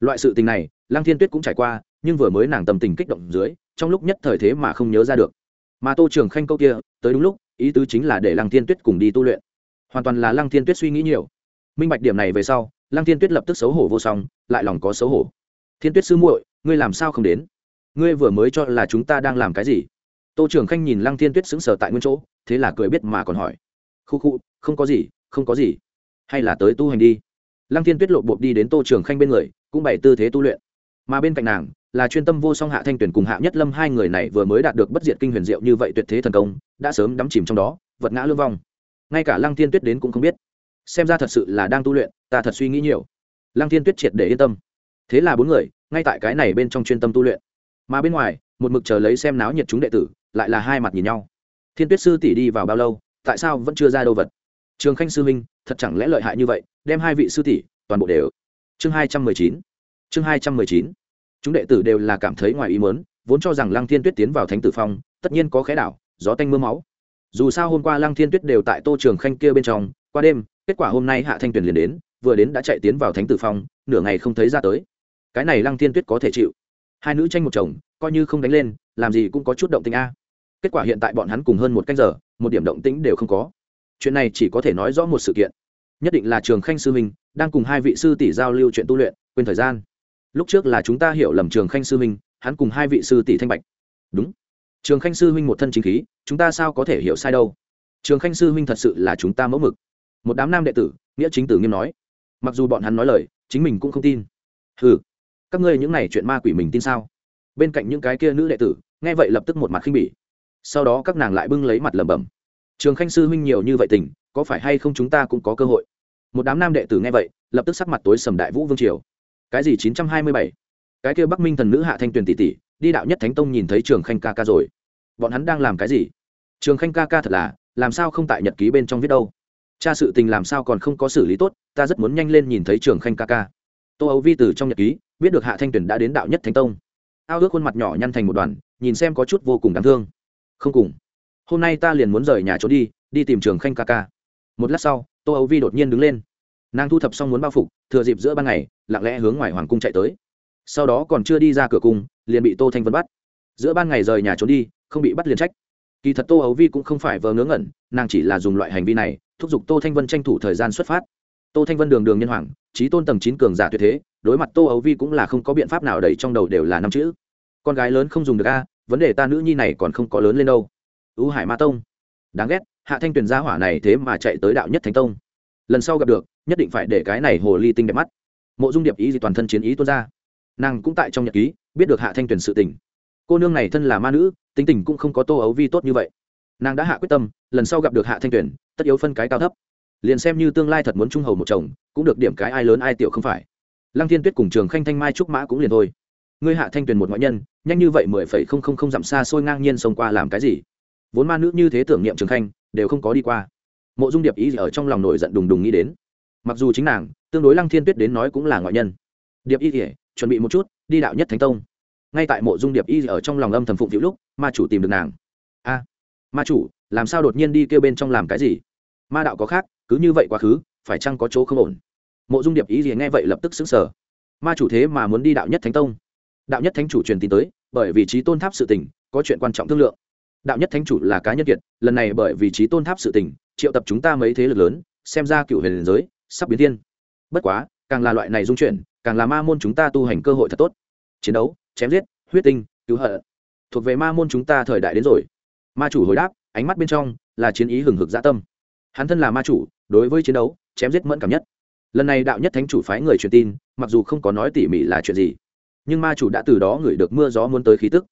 Loại sự tình này, lăng thiên tuyết cũng trải qua, nhưng vừa mới nàng tâm tình kích động dưới, trong lúc nhất thời thế mà không nhớ ra được. Mà tô trường khanh câu kia, tới đúng lúc ý tứ chính là để lăng thiên tuyết cùng đi tu luyện. Hoàn toàn là lăng thiên tuyết suy nghĩ nhiều. Minh bạch điểm này về sau, lăng thiên tuyết lập tức xấu hổ vô song, lại lòng có xấu hổ. Thiên tuyết sư muội, ngươi làm sao không đến? Ngươi vừa mới cho là chúng ta đang làm cái gì? Tô trường khanh nhìn lăng thiên tuyết sững sờ tại nguyên chỗ, thế là cười biết mà còn hỏi. Khu khu, không có gì, không có gì. Hay là tới tu hành đi. Lăng thiên tuyết lộ bộp đi đến tô trường khanh bên người, cũng bày tư thế tu luyện. Mà bên cạnh nàng là chuyên tâm vô song hạ thanh tuyển cùng hạ nhất lâm hai người này vừa mới đạt được bất diệt kinh huyền diệu như vậy tuyệt thế thần công, đã sớm đắm chìm trong đó, vật ngã lương vong. Ngay cả lăng thiên tuyết đến cũng không biết. Xem ra thật sự là đang tu luyện, ta thật suy nghĩ nhiều. Lăng thiên tuyết triệt để yên tâm. Thế là bốn người, ngay tại cái này bên trong chuyên tâm tu luyện. Mà bên ngoài, một mực chờ lấy xem náo nhiệt chúng đệ tử, lại là hai mặt nhìn nhau. Thiên tuyết sư tỷ đi vào bao lâu, tại sao vẫn chưa ra đâu vật? Trường khanh sư minh thật chẳng lẽ lợi hại như vậy, đem hai vị sư tỷ toàn bộ đều. Chương hai trăm mười chín. Chương hai trăm mười chín chúng đệ tử đều là cảm thấy ngoài ý mớn vốn cho rằng lăng thiên tuyết tiến vào thánh tử phong, tất nhiên có khẽ đảo, gió tanh mưa máu. Dù sao hôm qua lăng thiên tuyết đều tại tô trường khanh kia bên trong, qua đêm, kết quả hôm nay hạ thanh tuyền liền đến, vừa đến đã chạy tiến vào thánh tử phong, nửa ngày không thấy ra tới. Cái này lăng thiên tuyết có thể chịu. Hai nữ tranh một chồng, coi như không đánh lên, làm gì cũng có chút động tình a. Kết quả hiện tại bọn hắn cùng hơn một canh giờ, một điểm động tĩnh đều không có. Chuyện này chỉ có thể nói rõ một sự kiện. Nhất định là trường khanh sư minh đang cùng hai vị sư tỷ giao lưu chuyện tu luyện, quên thời gian lúc trước là chúng ta hiểu lầm trường khanh sư huynh, hắn cùng hai vị sư tỷ thanh bạch. Đúng. Trường khanh sư huynh một thân chính khí, chúng ta sao có thể hiểu sai đâu? Trường khanh sư huynh thật sự là chúng ta mẫu mực. Một đám nam đệ tử, nghĩa chính tử nghiêm nói. Mặc dù bọn hắn nói lời, chính mình cũng không tin. Ừ các ngươi những này chuyện ma quỷ mình tin sao? Bên cạnh những cái kia nữ đệ tử, nghe vậy lập tức một mặt khinh bỉ. Sau đó các nàng lại bưng lấy mặt lẩm bẩm. Trường khanh sư huynh nhiều như vậy tình, có phải hay không chúng ta cũng có cơ hội? Một đám nam đệ tử nghe vậy, lập tức sắc mặt tối sầm đại vũ vương triều cái gì chín trăm hai mươi bảy? Cái kia bắc minh thần nữ hạ thanh tuyền tỷ tỷ, đi đạo nhất thánh tông nhìn thấy trường khanh ca ca rồi. Bọn hắn đang làm cái gì? Trường khanh ca ca thật là, làm sao không tại nhật ký bên trong viết đâu? Cha sự tình làm sao còn không có xử lý tốt, ta rất muốn nhanh lên nhìn thấy trường khanh ca ca. Tô âu vi từ trong nhật ký, biết được hạ thanh tuyền đã đến đạo nhất thánh tông. Ao ước khuôn mặt nhỏ nhăn thành một đoàn, nhìn xem có chút vô cùng đáng thương. Không cùng. Hôm nay ta liền muốn rời nhà trốn đi đi tìm trường khanh ca ca. Một lát sau, tô âu vi đột nhiên đứng lên nàng thu thập xong muốn bao phục, thừa dịp giữa ban ngày, lặng lẽ hướng ngoài hoàng cung chạy tới. Sau đó còn chưa đi ra cửa cung, liền bị tô thanh vân bắt. Giữa ban ngày rời nhà trốn đi, không bị bắt liền trách. Kỳ thật tô ấu vi cũng không phải vờ ngớ ngẩn, nàng chỉ là dùng loại hành vi này, thúc giục tô thanh vân tranh thủ thời gian xuất phát. Tô thanh vân đường đường nhân hoàng, trí tôn tầng chín cường giả tuyệt thế, đối mặt tô ấu vi cũng là không có biện pháp nào đầy trong đầu đều là năm chữ. Con gái lớn không dùng được a, vấn đề ta nữ nhi này còn không có lớn lên đâu. Ưu hải ma tông. Đáng ghét, hạ thanh tuyền gia hỏa này thế mà chạy tới đạo nhất thánh tông lần sau gặp được, nhất định phải để cái này hồ ly tinh đẹp mắt. Mộ dung điệp ý gì toàn thân chiến ý tuôn ra. Nàng cũng tại trong nhật ký, biết được hạ thanh tuyền sự tình. Cô nương này thân là ma nữ, tính tình cũng không có tô ấu vi tốt như vậy. Nàng đã hạ quyết tâm, lần sau gặp được hạ thanh tuyền, tất yếu phân cái cao thấp. Liền xem như tương lai thật muốn trung hầu một chồng, cũng được điểm cái ai lớn ai tiểu không phải. Lăng thiên tuyết cùng trường khanh thanh mai trúc mã cũng liền thôi. Ngươi hạ thanh tuyền một ngoại nhân, nhanh như vậy mười phẩy không không không dặm xa xôi ngang nhiên xông qua làm cái gì? Vốn ma nữ như thế tưởng niệm trường khanh, đều không có đi qua mộ dung điệp ý ở trong lòng nổi giận đùng đùng nghĩ đến. Mặc dù chính nàng, tương đối lăng thiên tuyết đến nói cũng là ngoại nhân. Điệp y thì chuẩn bị một chút, đi đạo nhất thánh tông. Ngay tại mộ dung điệp y ở trong lòng âm thầm phụng phiếu lúc, ma chủ tìm được nàng. A, ma chủ, làm sao đột nhiên đi kêu bên trong làm cái gì? Ma đạo có khác, cứ như vậy quá khứ, phải chăng có chỗ không ổn? Mộ dung điệp ý gì nghe vậy lập tức xứng sở ma chủ thế mà muốn đi đạo nhất thánh tông. Đạo nhất thánh chủ truyền tin tới, bởi vì trí tôn tháp sự tình, có chuyện quan trọng thương lượng đạo nhất thánh chủ là cá nhân kiệt, lần này bởi vì trí tôn tháp sự tình, triệu tập chúng ta mấy thế lực lớn, xem ra cựu huyền giới sắp biến thiên. Bất quá, càng là loại này dung chuyển, càng là ma môn chúng ta tu hành cơ hội thật tốt. Chiến đấu, chém giết, huyết tinh, cứu hận. Thuộc về ma môn chúng ta thời đại đến rồi. Ma chủ hồi đáp, ánh mắt bên trong là chiến ý hừng hực dã tâm. Hắn thân là ma chủ, đối với chiến đấu, chém giết mẫn cảm nhất. Lần này đạo nhất thánh chủ phái người truyền tin, mặc dù không có nói tỉ mỉ là chuyện gì, nhưng ma chủ đã từ đó ngửi được mưa gió muốn tới khí tức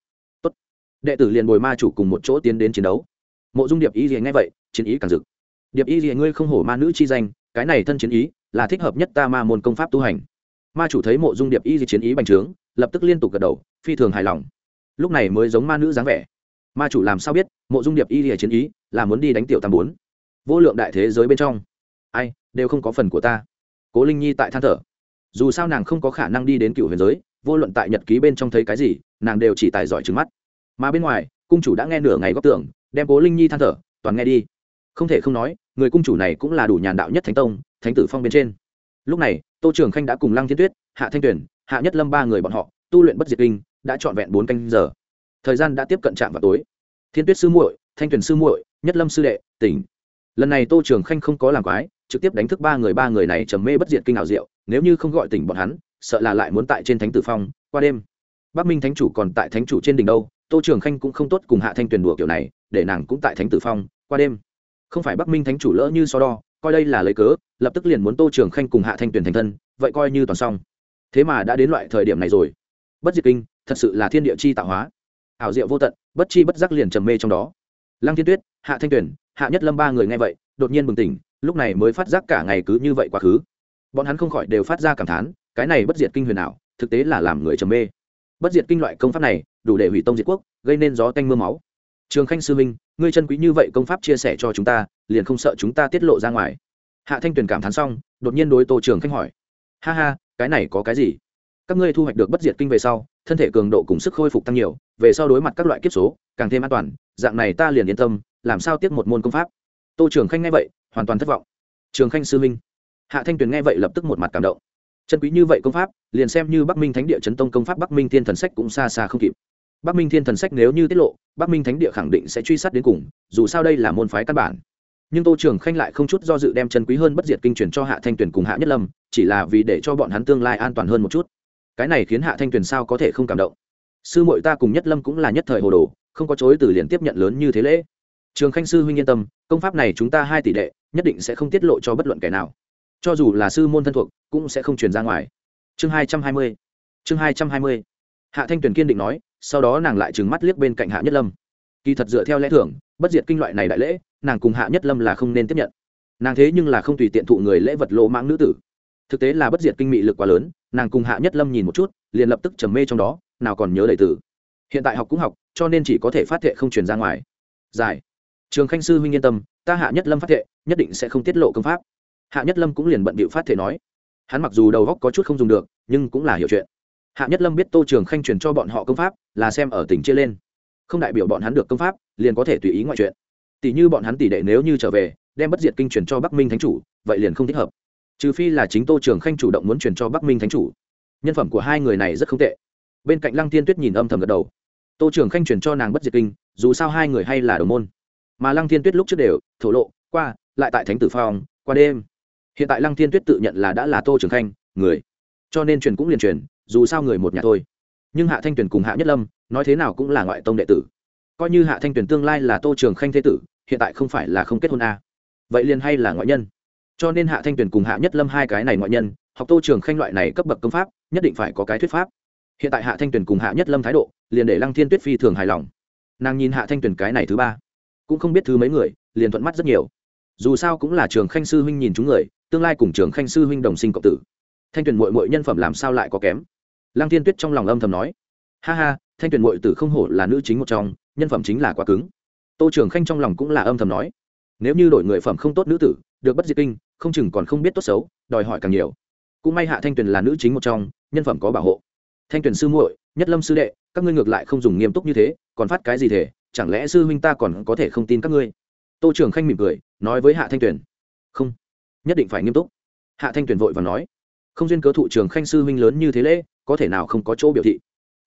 đệ tử liền bồi ma chủ cùng một chỗ tiến đến chiến đấu. Mộ dung điệp ý gì nghe vậy, chiến ý càng rực. Điệp ý gì ngươi không hổ ma nữ chi danh, cái này thân chiến ý là thích hợp nhất ta ma môn công pháp tu hành. Ma chủ thấy mộ dung điệp ý gì chiến ý bành trướng, lập tức liên tục gật đầu, phi thường hài lòng. Lúc này mới giống ma nữ dáng vẻ. Ma chủ làm sao biết, mộ dung điệp y gì chiến ý là muốn đi đánh tiểu tam bốn. Vô lượng đại thế giới bên trong. Ai, đều không có phần của ta. Cố linh nhi tại than thở. Dù sao nàng không có khả năng đi đến cựu huyền giới, vô luận tại nhật ký bên trong thấy cái gì, nàng đều chỉ tài giỏi trứng mắt mà bên ngoài, cung chủ đã nghe nửa ngày góp tưởng đem cố linh nhi than thở, toàn nghe đi. Không thể không nói, người cung chủ này cũng là đủ nhàn đạo nhất thánh tông, thánh tử phong bên trên. Lúc này, tô trường khanh đã cùng lăng thiên tuyết, hạ thanh tuyển hạ nhất lâm ba người bọn họ, tu luyện bất diệt kinh, đã trọn vẹn bốn canh giờ. Thời gian đã tiếp cận trạm vào tối. Thiên tuyết sư muội, thanh tuyển sư muội, nhất lâm sư đệ, tỉnh. Lần này tô trường khanh không có làm quái, trực tiếp đánh thức ba người ba người này trầm mê bất diệt kinh ảo diệu, nếu như không gọi tỉnh bọn hắn, sợ là lại muốn tại trên thánh tử phong, qua đêm. Bắc minh thánh chủ còn tại thánh chủ trên đỉnh đâu tô trường khanh cũng không tốt cùng hạ thanh tuyền đùa kiểu này, để nàng cũng tại thánh tử phong, qua đêm. Không phải bắc minh thánh chủ lỡ như so đo, coi đây là lấy cớ, lập tức liền muốn tô trường khanh cùng hạ thanh tuyền thành thân, vậy coi như toàn xong. Thế mà đã đến loại thời điểm này rồi. Bất diệt kinh, thật sự là thiên địa chi tạo hóa. Ảo diệu vô tận, bất chi bất giác liền trầm mê trong đó. Lăng thiên tuyết, hạ thanh tuyền hạ nhất lâm ba người nghe vậy, đột nhiên bừng tỉnh, lúc này mới phát giác cả ngày cứ như vậy quá khứ. Bọn hắn không khỏi đều phát ra cảm thán, cái này bất diệt kinh huyền ảo, thực tế là làm người trầm mê. Bất diệt kinh loại công pháp này đủ để hủy tông diệt quốc, gây nên gió tanh mưa máu. Trường khanh sư minh ngươi chân quý như vậy công pháp chia sẻ cho chúng ta, liền không sợ chúng ta tiết lộ ra ngoài. Hạ thanh tuyền cảm thán xong, đột nhiên đối tô trường khanh hỏi. Ha ha, cái này có cái gì? Các ngươi thu hoạch được bất diệt kinh về sau, thân thể cường độ cùng sức khôi phục tăng nhiều, về sau đối mặt các loại kiếp số, càng thêm an toàn, dạng này ta liền yên tâm, làm sao tiếp một môn công pháp? Tô trường khanh nghe vậy, hoàn toàn thất vọng. Trường khanh sư minh hạ thanh tuyền nghe vậy lập tức một mặt cảm động. Chân quý như vậy công pháp, liền xem như bắc minh thánh địa chấn tông công pháp bắc minh thiên thần sách cũng xa xa không kịp bắc minh thiên thần sách nếu như tiết lộ, bắc minh thánh địa khẳng định sẽ truy sát đến cùng, dù sao đây là môn phái căn bản. Nhưng tô trường khanh lại không chút do dự đem chân quý hơn bất diệt kinh truyền cho hạ thanh tuyền cùng hạ nhất lâm, chỉ là vì để cho bọn hắn tương lai an toàn hơn một chút. Cái này khiến hạ thanh tuyền sao có thể không cảm động? Sư mội ta cùng nhất lâm cũng là nhất thời hồ đồ, không có chối từ liền tiếp nhận lớn như thế lễ. Trường khanh sư huynh yên tâm, công pháp này chúng ta hai tỷ đệ, nhất định sẽ không tiết lộ cho bất luận kẻ nào. Cho dù là sư môn thân thuộc, cũng sẽ không truyền ra ngoài. Chương hai trăm hai mươi. Chương hai trăm hai mươi. Hạ thanh tuyền kiên định nói sau đó nàng lại trừng mắt liếc bên cạnh hạ nhất lâm. Kỳ thật dựa theo lẽ thưởng bất diệt kinh loại này đại lễ, nàng cùng hạ nhất lâm là không nên tiếp nhận. Nàng thế nhưng là không tùy tiện thụ người lễ vật lỗ mãng nữ tử. Thực tế là bất diệt kinh mị lực quá lớn, nàng cùng hạ nhất lâm nhìn một chút, liền lập tức trầm mê trong đó, nào còn nhớ đầy tử hiện tại học cũng học, cho nên chỉ có thể phát thệ không truyền ra ngoài. Giải. Trường khanh sư huynh yên tâm, ta hạ nhất lâm phát thệ, nhất định sẽ không tiết lộ công pháp. Hạ nhất lâm cũng liền bận bịu phát thệ nói. Hắn mặc dù đầu góc có chút không dùng được, nhưng cũng là hiểu chuyện hạ nhất lâm biết tô trường khanh truyền cho bọn họ công pháp, là xem ở tỉnh chia lên. Không đại biểu bọn hắn được công pháp, liền có thể tùy ý ngoại chuyện. Tỷ như bọn hắn tỷ đệ nếu như trở về, đem bất diệt kinh truyền cho bắc minh thánh chủ, vậy liền không thích hợp. Trừ phi là chính tô trường khanh chủ động muốn truyền cho bắc minh thánh chủ. Nhân phẩm của hai người này rất không tệ. Bên cạnh lăng tiên tuyết nhìn âm thầm gật đầu. Tô trường khanh truyền cho nàng bất diệt kinh, dù sao hai người hay là đồng môn. Mà lăng thiên tuyết lúc trước đều, thổ lộ, qua, lại tại thánh tử phong, qua đêm. Hiện tại lăng thiên tuyết tự nhận là đã là tô trường khanh, người. Cho nên truyền cũng liền truyền dù sao người một nhà thôi. Nhưng hạ thanh tuyền cùng hạ nhất lâm, nói thế nào cũng là ngoại tông đệ tử. Coi như hạ thanh tuyền tương lai là tô trường khanh thế tử, hiện tại không phải là không kết hôn a à. vậy liền hay là ngoại nhân. Cho nên hạ thanh tuyền cùng hạ nhất lâm hai cái này ngoại nhân, học tô trường khanh loại này cấp bậc công pháp, nhất định phải có cái thuyết pháp. Hiện tại hạ thanh tuyền cùng hạ nhất lâm thái độ, liền để lăng thiên tuyết phi thường hài lòng. Nàng nhìn hạ thanh tuyền cái này thứ ba, cũng không biết thứ mấy người, liền thuận mắt rất nhiều. Dù sao cũng là trường khanh sư huynh nhìn chúng người, tương lai cùng trường khanh sư huynh đồng sinh cộng tử. Thanh tuyền mội mội nhân phẩm làm sao lại có kém? Lăng thiên tuyết trong lòng âm thầm nói, ha ha, thanh tuyền mội tử không hổ là nữ chính một trong, nhân phẩm chính là quá cứng. Tô trường khanh trong lòng cũng là âm thầm nói, nếu như đổi người phẩm không tốt nữ tử, được bất diệt kinh, không chừng còn không biết tốt xấu, đòi hỏi càng nhiều. Cũng may hạ thanh tuyền là nữ chính một trong, nhân phẩm có bảo hộ. Thanh tuyền sư muội, nhất lâm sư đệ, các ngươi ngược lại không dùng nghiêm túc như thế, còn phát cái gì thể chẳng lẽ sư huynh ta còn có thể không tin các ngươi? Tô trường khanh mỉm cười, nói với hạ thanh tuyền, không, nhất định phải nghiêm túc. Hạ thanh tuyền vội và nói, không duyên cớ thụ trường khanh sư huynh lớn như thế lễ có thể nào không có chỗ biểu thị?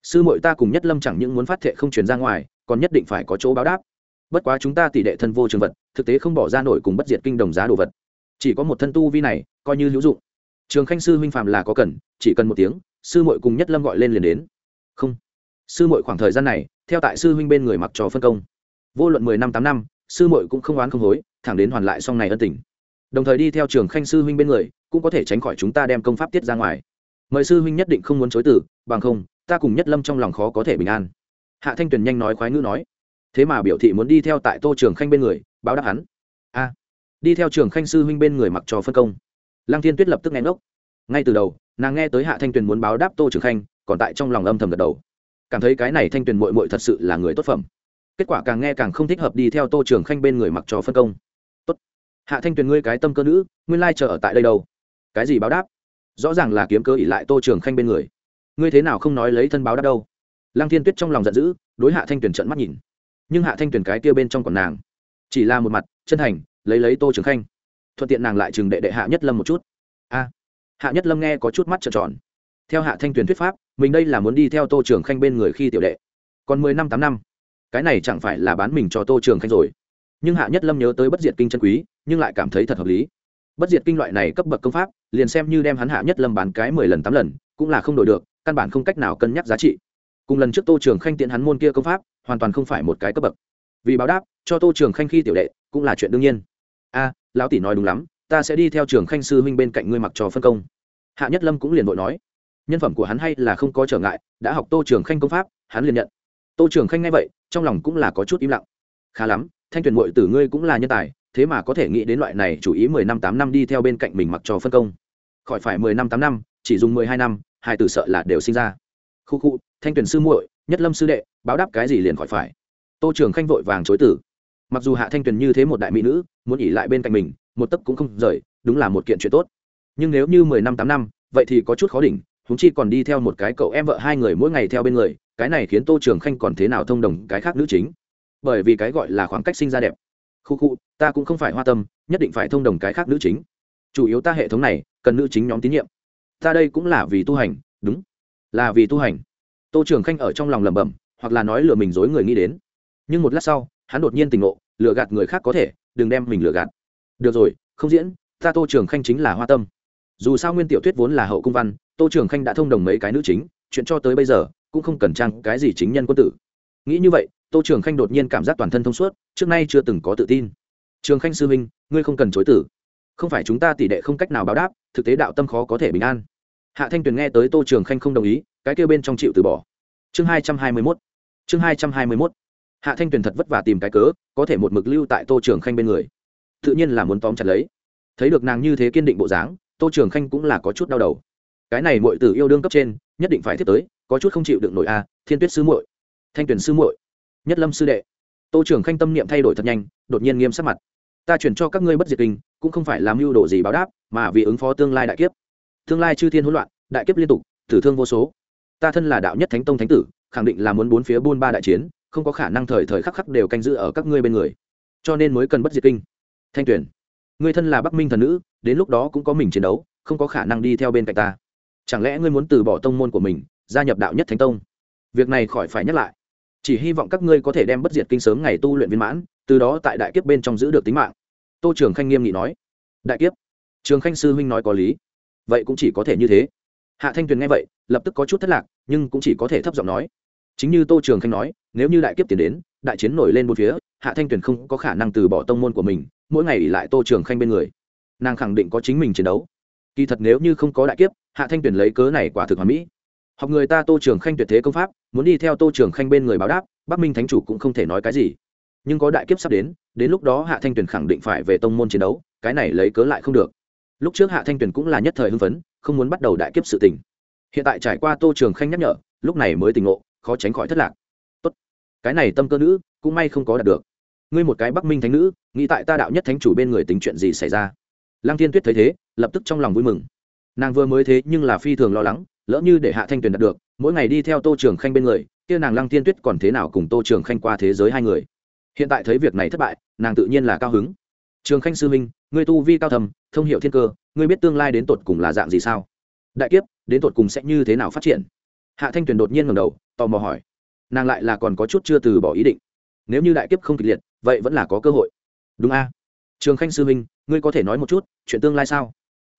Sư muội ta cùng nhất lâm chẳng những muốn phát thệ không truyền ra ngoài, còn nhất định phải có chỗ báo đáp. Bất quá chúng ta tỷ đệ thân vô trường vật, thực tế không bỏ ra nổi cùng bất diệt kinh đồng giá đồ vật. Chỉ có một thân tu vi này, coi như hữu dụng. Trường khanh sư huynh phạm là có cần, chỉ cần một tiếng, sư muội cùng nhất lâm gọi lên liền đến. Không. Sư muội khoảng thời gian này, theo tại sư huynh bên người mặc trò phân công. Vô luận mười năm, tám năm, sư muội cũng không oán không hối, thẳng đến hoàn lại xong này ân tình. Đồng thời đi theo trường khanh sư huynh bên người, cũng có thể tránh khỏi chúng ta đem công pháp tiết ra ngoài mời sư huynh nhất định không muốn chối từ, bằng không, ta cùng nhất lâm trong lòng khó có thể bình an. Hạ thanh tuyền nhanh nói khoái ngữ nói. Thế mà biểu thị muốn đi theo tại tô trường khanh bên người, báo đáp hắn. A, đi theo trường khanh sư huynh bên người mặc trò phân công. Lăng thiên tuyết lập tức nghe ngốc. Ngay từ đầu, nàng nghe tới hạ thanh tuyền muốn báo đáp tô trường khanh, còn tại trong lòng âm thầm gật đầu. Cảm thấy cái này thanh tuyền mội mội thật sự là người tốt phẩm. Kết quả càng nghe càng không thích hợp đi theo tô trường khanh bên người mặc trò phân công. Tốt. Hạ thanh tuyền ngươi cái tâm cơ nữ, nguyên lai chờ ở tại đây đâu? Cái gì báo đáp? Rõ ràng là kiếm cơ ỉ lại tô trường khanh bên người. Ngươi thế nào không nói lấy thân báo đáp đâu? Lăng thiên tuyết trong lòng giận dữ, đối hạ thanh tuyền trận mắt nhìn. Nhưng hạ thanh tuyền cái kia bên trong còn nàng. Chỉ là một mặt, chân thành, lấy lấy tô trường khanh. Thuận tiện nàng lại chừng đệ đệ hạ nhất lâm một chút. A. Hạ nhất lâm nghe có chút mắt trợn tròn. Theo hạ thanh tuyền thuyết pháp, mình đây là muốn đi theo tô trường khanh bên người khi tiểu đệ. Còn mười năm tám năm. Cái này chẳng phải là bán mình cho tô trường khanh rồi. Nhưng hạ nhất lâm nhớ tới bất diệt kinh chân quý, nhưng lại cảm thấy thật hợp lý. Bất diệt kinh loại này cấp bậc công pháp liền xem như đem hắn hạ nhất lâm bán cái mười lần tám lần, cũng là không đổi được, căn bản không cách nào cân nhắc giá trị. Cùng lần trước tô trường khanh tiện hắn môn kia công pháp, hoàn toàn không phải một cái cấp bậc. Vì báo đáp, cho tô trường khanh khi tiểu đệ, cũng là chuyện đương nhiên. A, lão tỷ nói đúng lắm, ta sẽ đi theo trường khanh sư huynh bên cạnh ngươi mặc trò phân công. Hạ nhất lâm cũng liền vội nói. Nhân phẩm của hắn hay là không có trở ngại, đã học tô trường khanh công pháp, hắn liền nhận. Tô trường khanh ngay vậy, trong lòng cũng là có chút im lặng. Khá lắm, thanh tuyển mội tử ngươi cũng là nhân tài thế mà có thể nghĩ đến loại này chủ ý mười năm tám năm đi theo bên cạnh mình mặc cho phân công. Khỏi phải mười năm tám năm, chỉ dùng mười hai năm, hai từ sợ là đều sinh ra. Khu khu, thanh tuyển sư muội, nhất lâm sư đệ, báo đáp cái gì liền khỏi phải. Tô trường khanh vội vàng chối tử mặc dù hạ thanh tuyền như thế một đại mỹ nữ, muốn nghỉ lại bên cạnh mình, một tấc cũng không rời, đúng là một kiện chuyện tốt. Nhưng nếu như mười năm tám năm, vậy thì có chút khó đỉnh húng chi còn đi theo một cái cậu em vợ hai người mỗi ngày theo bên người, cái này khiến tô trường khanh còn thế nào thông đồng cái khác nữ chính? Bởi vì cái gọi là khoảng cách sinh ra đẹp. Khu khu ta cũng không phải hoa tâm, nhất định phải thông đồng cái khác nữ chính. Chủ yếu ta hệ thống này, cần nữ chính nhóm tín nhiệm. Ta đây cũng là vì tu hành, đúng. Là vì tu hành. Tô trường khanh ở trong lòng lẩm bẩm, hoặc là nói lừa mình dối người nghĩ đến. Nhưng một lát sau, hắn đột nhiên tỉnh ngộ, lừa gạt người khác có thể, đừng đem mình lừa gạt. Được rồi, không diễn, ta tô trường khanh chính là hoa tâm. Dù sao nguyên tiểu thuyết vốn là hậu cung văn, tô trường khanh đã thông đồng mấy cái nữ chính, chuyện cho tới bây giờ, cũng không cần trang cái gì chính nhân quân tử. Nghĩ như vậy, tô trường khanh đột nhiên cảm giác toàn thân thông suốt, trước nay chưa từng có tự tin trường khanh sư huynh, ngươi không cần chối tử không phải chúng ta tỷ đệ không cách nào báo đáp, thực tế đạo tâm khó có thể bình an. Hạ thanh tuyền nghe tới tô trường khanh không đồng ý, cái kêu bên trong chịu từ bỏ. Chương hai trăm hai mươi mốt. Chương hai trăm hai mươi mốt. Hạ thanh tuyền thật vất vả tìm cái cớ, có thể một mực lưu tại tô trường khanh bên người. Tự nhiên là muốn tóm chặt lấy. Thấy được nàng như thế kiên định bộ dáng, tô trường khanh cũng là có chút đau đầu. Cái này mọi tử yêu đương cấp trên, nhất định phải tiếp tới, có chút không chịu được nổi a thiên tuyết sư muội, thanh tuyền sư muội, nhất lâm sư đệ tô trưởng khanh tâm niệm thay đổi thật nhanh, đột nhiên nghiêm sắc mặt. Ta chuyển cho các ngươi bất diệt kinh, cũng không phải làm mưu đồ gì báo đáp, mà vì ứng phó tương lai đại kiếp. Tương lai chư thiên hỗn loạn, đại kiếp liên tục, tử thương vô số. Ta thân là đạo nhất thánh tông thánh tử, khẳng định là muốn bốn phía buôn ba đại chiến, không có khả năng thời thời khắc khắc đều canh giữ ở các ngươi bên người. Cho nên mới cần bất diệt kinh. Thanh tuyển ngươi thân là bắc minh thần nữ, đến lúc đó cũng có mình chiến đấu, không có khả năng đi theo bên cạnh ta. Chẳng lẽ ngươi muốn từ bỏ tông môn của mình, gia nhập đạo nhất thánh tông? Việc này khỏi phải nhắc lại chỉ hy vọng các ngươi có thể đem bất diệt kinh sớm ngày tu luyện viên mãn, từ đó tại đại kiếp bên trong giữ được tính mạng. Tô trường khanh nghiêm nghị nói. Đại kiếp? Trường khanh sư huynh nói có lý. Vậy cũng chỉ có thể như thế. Hạ thanh tuyền nghe vậy, lập tức có chút thất lạc, nhưng cũng chỉ có thể thấp giọng nói. Chính như tô trường khanh nói, nếu như đại kiếp tiến đến, đại chiến nổi lên một phía, hạ thanh tuyền không có khả năng từ bỏ tông môn của mình, mỗi ngày ỉ lại tô trường khanh bên người. Nàng khẳng định có chính mình chiến đấu. Kỳ thật nếu như không có đại kiếp, hạ thanh tuyền lấy cớ này quả thực hoàn mỹ học người ta tô trường khanh tuyệt thế công pháp, muốn đi theo tô trường khanh bên người báo đáp, bắc minh thánh chủ cũng không thể nói cái gì. Nhưng có đại kiếp sắp đến đến lúc đó hạ thanh tuyền khẳng định phải về tông môn chiến đấu, cái này lấy cớ lại không được. Lúc trước hạ thanh tuyền cũng là nhất thời hưng phấn, không muốn bắt đầu đại kiếp sự tình. Hiện tại trải qua tô trường khanh nhắc nhở, lúc này mới tình ngộ, khó tránh khỏi thất lạc. Tốt. Cái này tâm cơ nữ, cũng may không có đạt được. Ngươi một cái bắc minh thánh nữ, nghĩ tại ta đạo nhất thánh chủ bên người tính chuyện gì xảy ra? Lăng thiên tuyết thấy thế, lập tức trong lòng vui mừng. Nàng vừa mới thế nhưng là phi thường lo lắng lỡ như để hạ thanh tuyền đạt được, mỗi ngày đi theo tô trường khanh bên người, kia nàng lăng thiên tuyết còn thế nào cùng tô trường khanh qua thế giới hai người? Hiện tại thấy việc này thất bại, nàng tự nhiên là cao hứng. Trường khanh sư minh ngươi tu vi cao thầm, thông hiệu thiên cơ, ngươi biết tương lai đến tột cùng là dạng gì sao? Đại kiếp, đến tột cùng sẽ như thế nào phát triển? Hạ thanh tuyền đột nhiên ngầm đầu, tò mò hỏi. Nàng lại là còn có chút chưa từ bỏ ý định. Nếu như đại kiếp không kịch liệt, vậy vẫn là có cơ hội. Đúng a. Trường khanh sư minh ngươi có thể nói một chút, chuyện tương lai sao?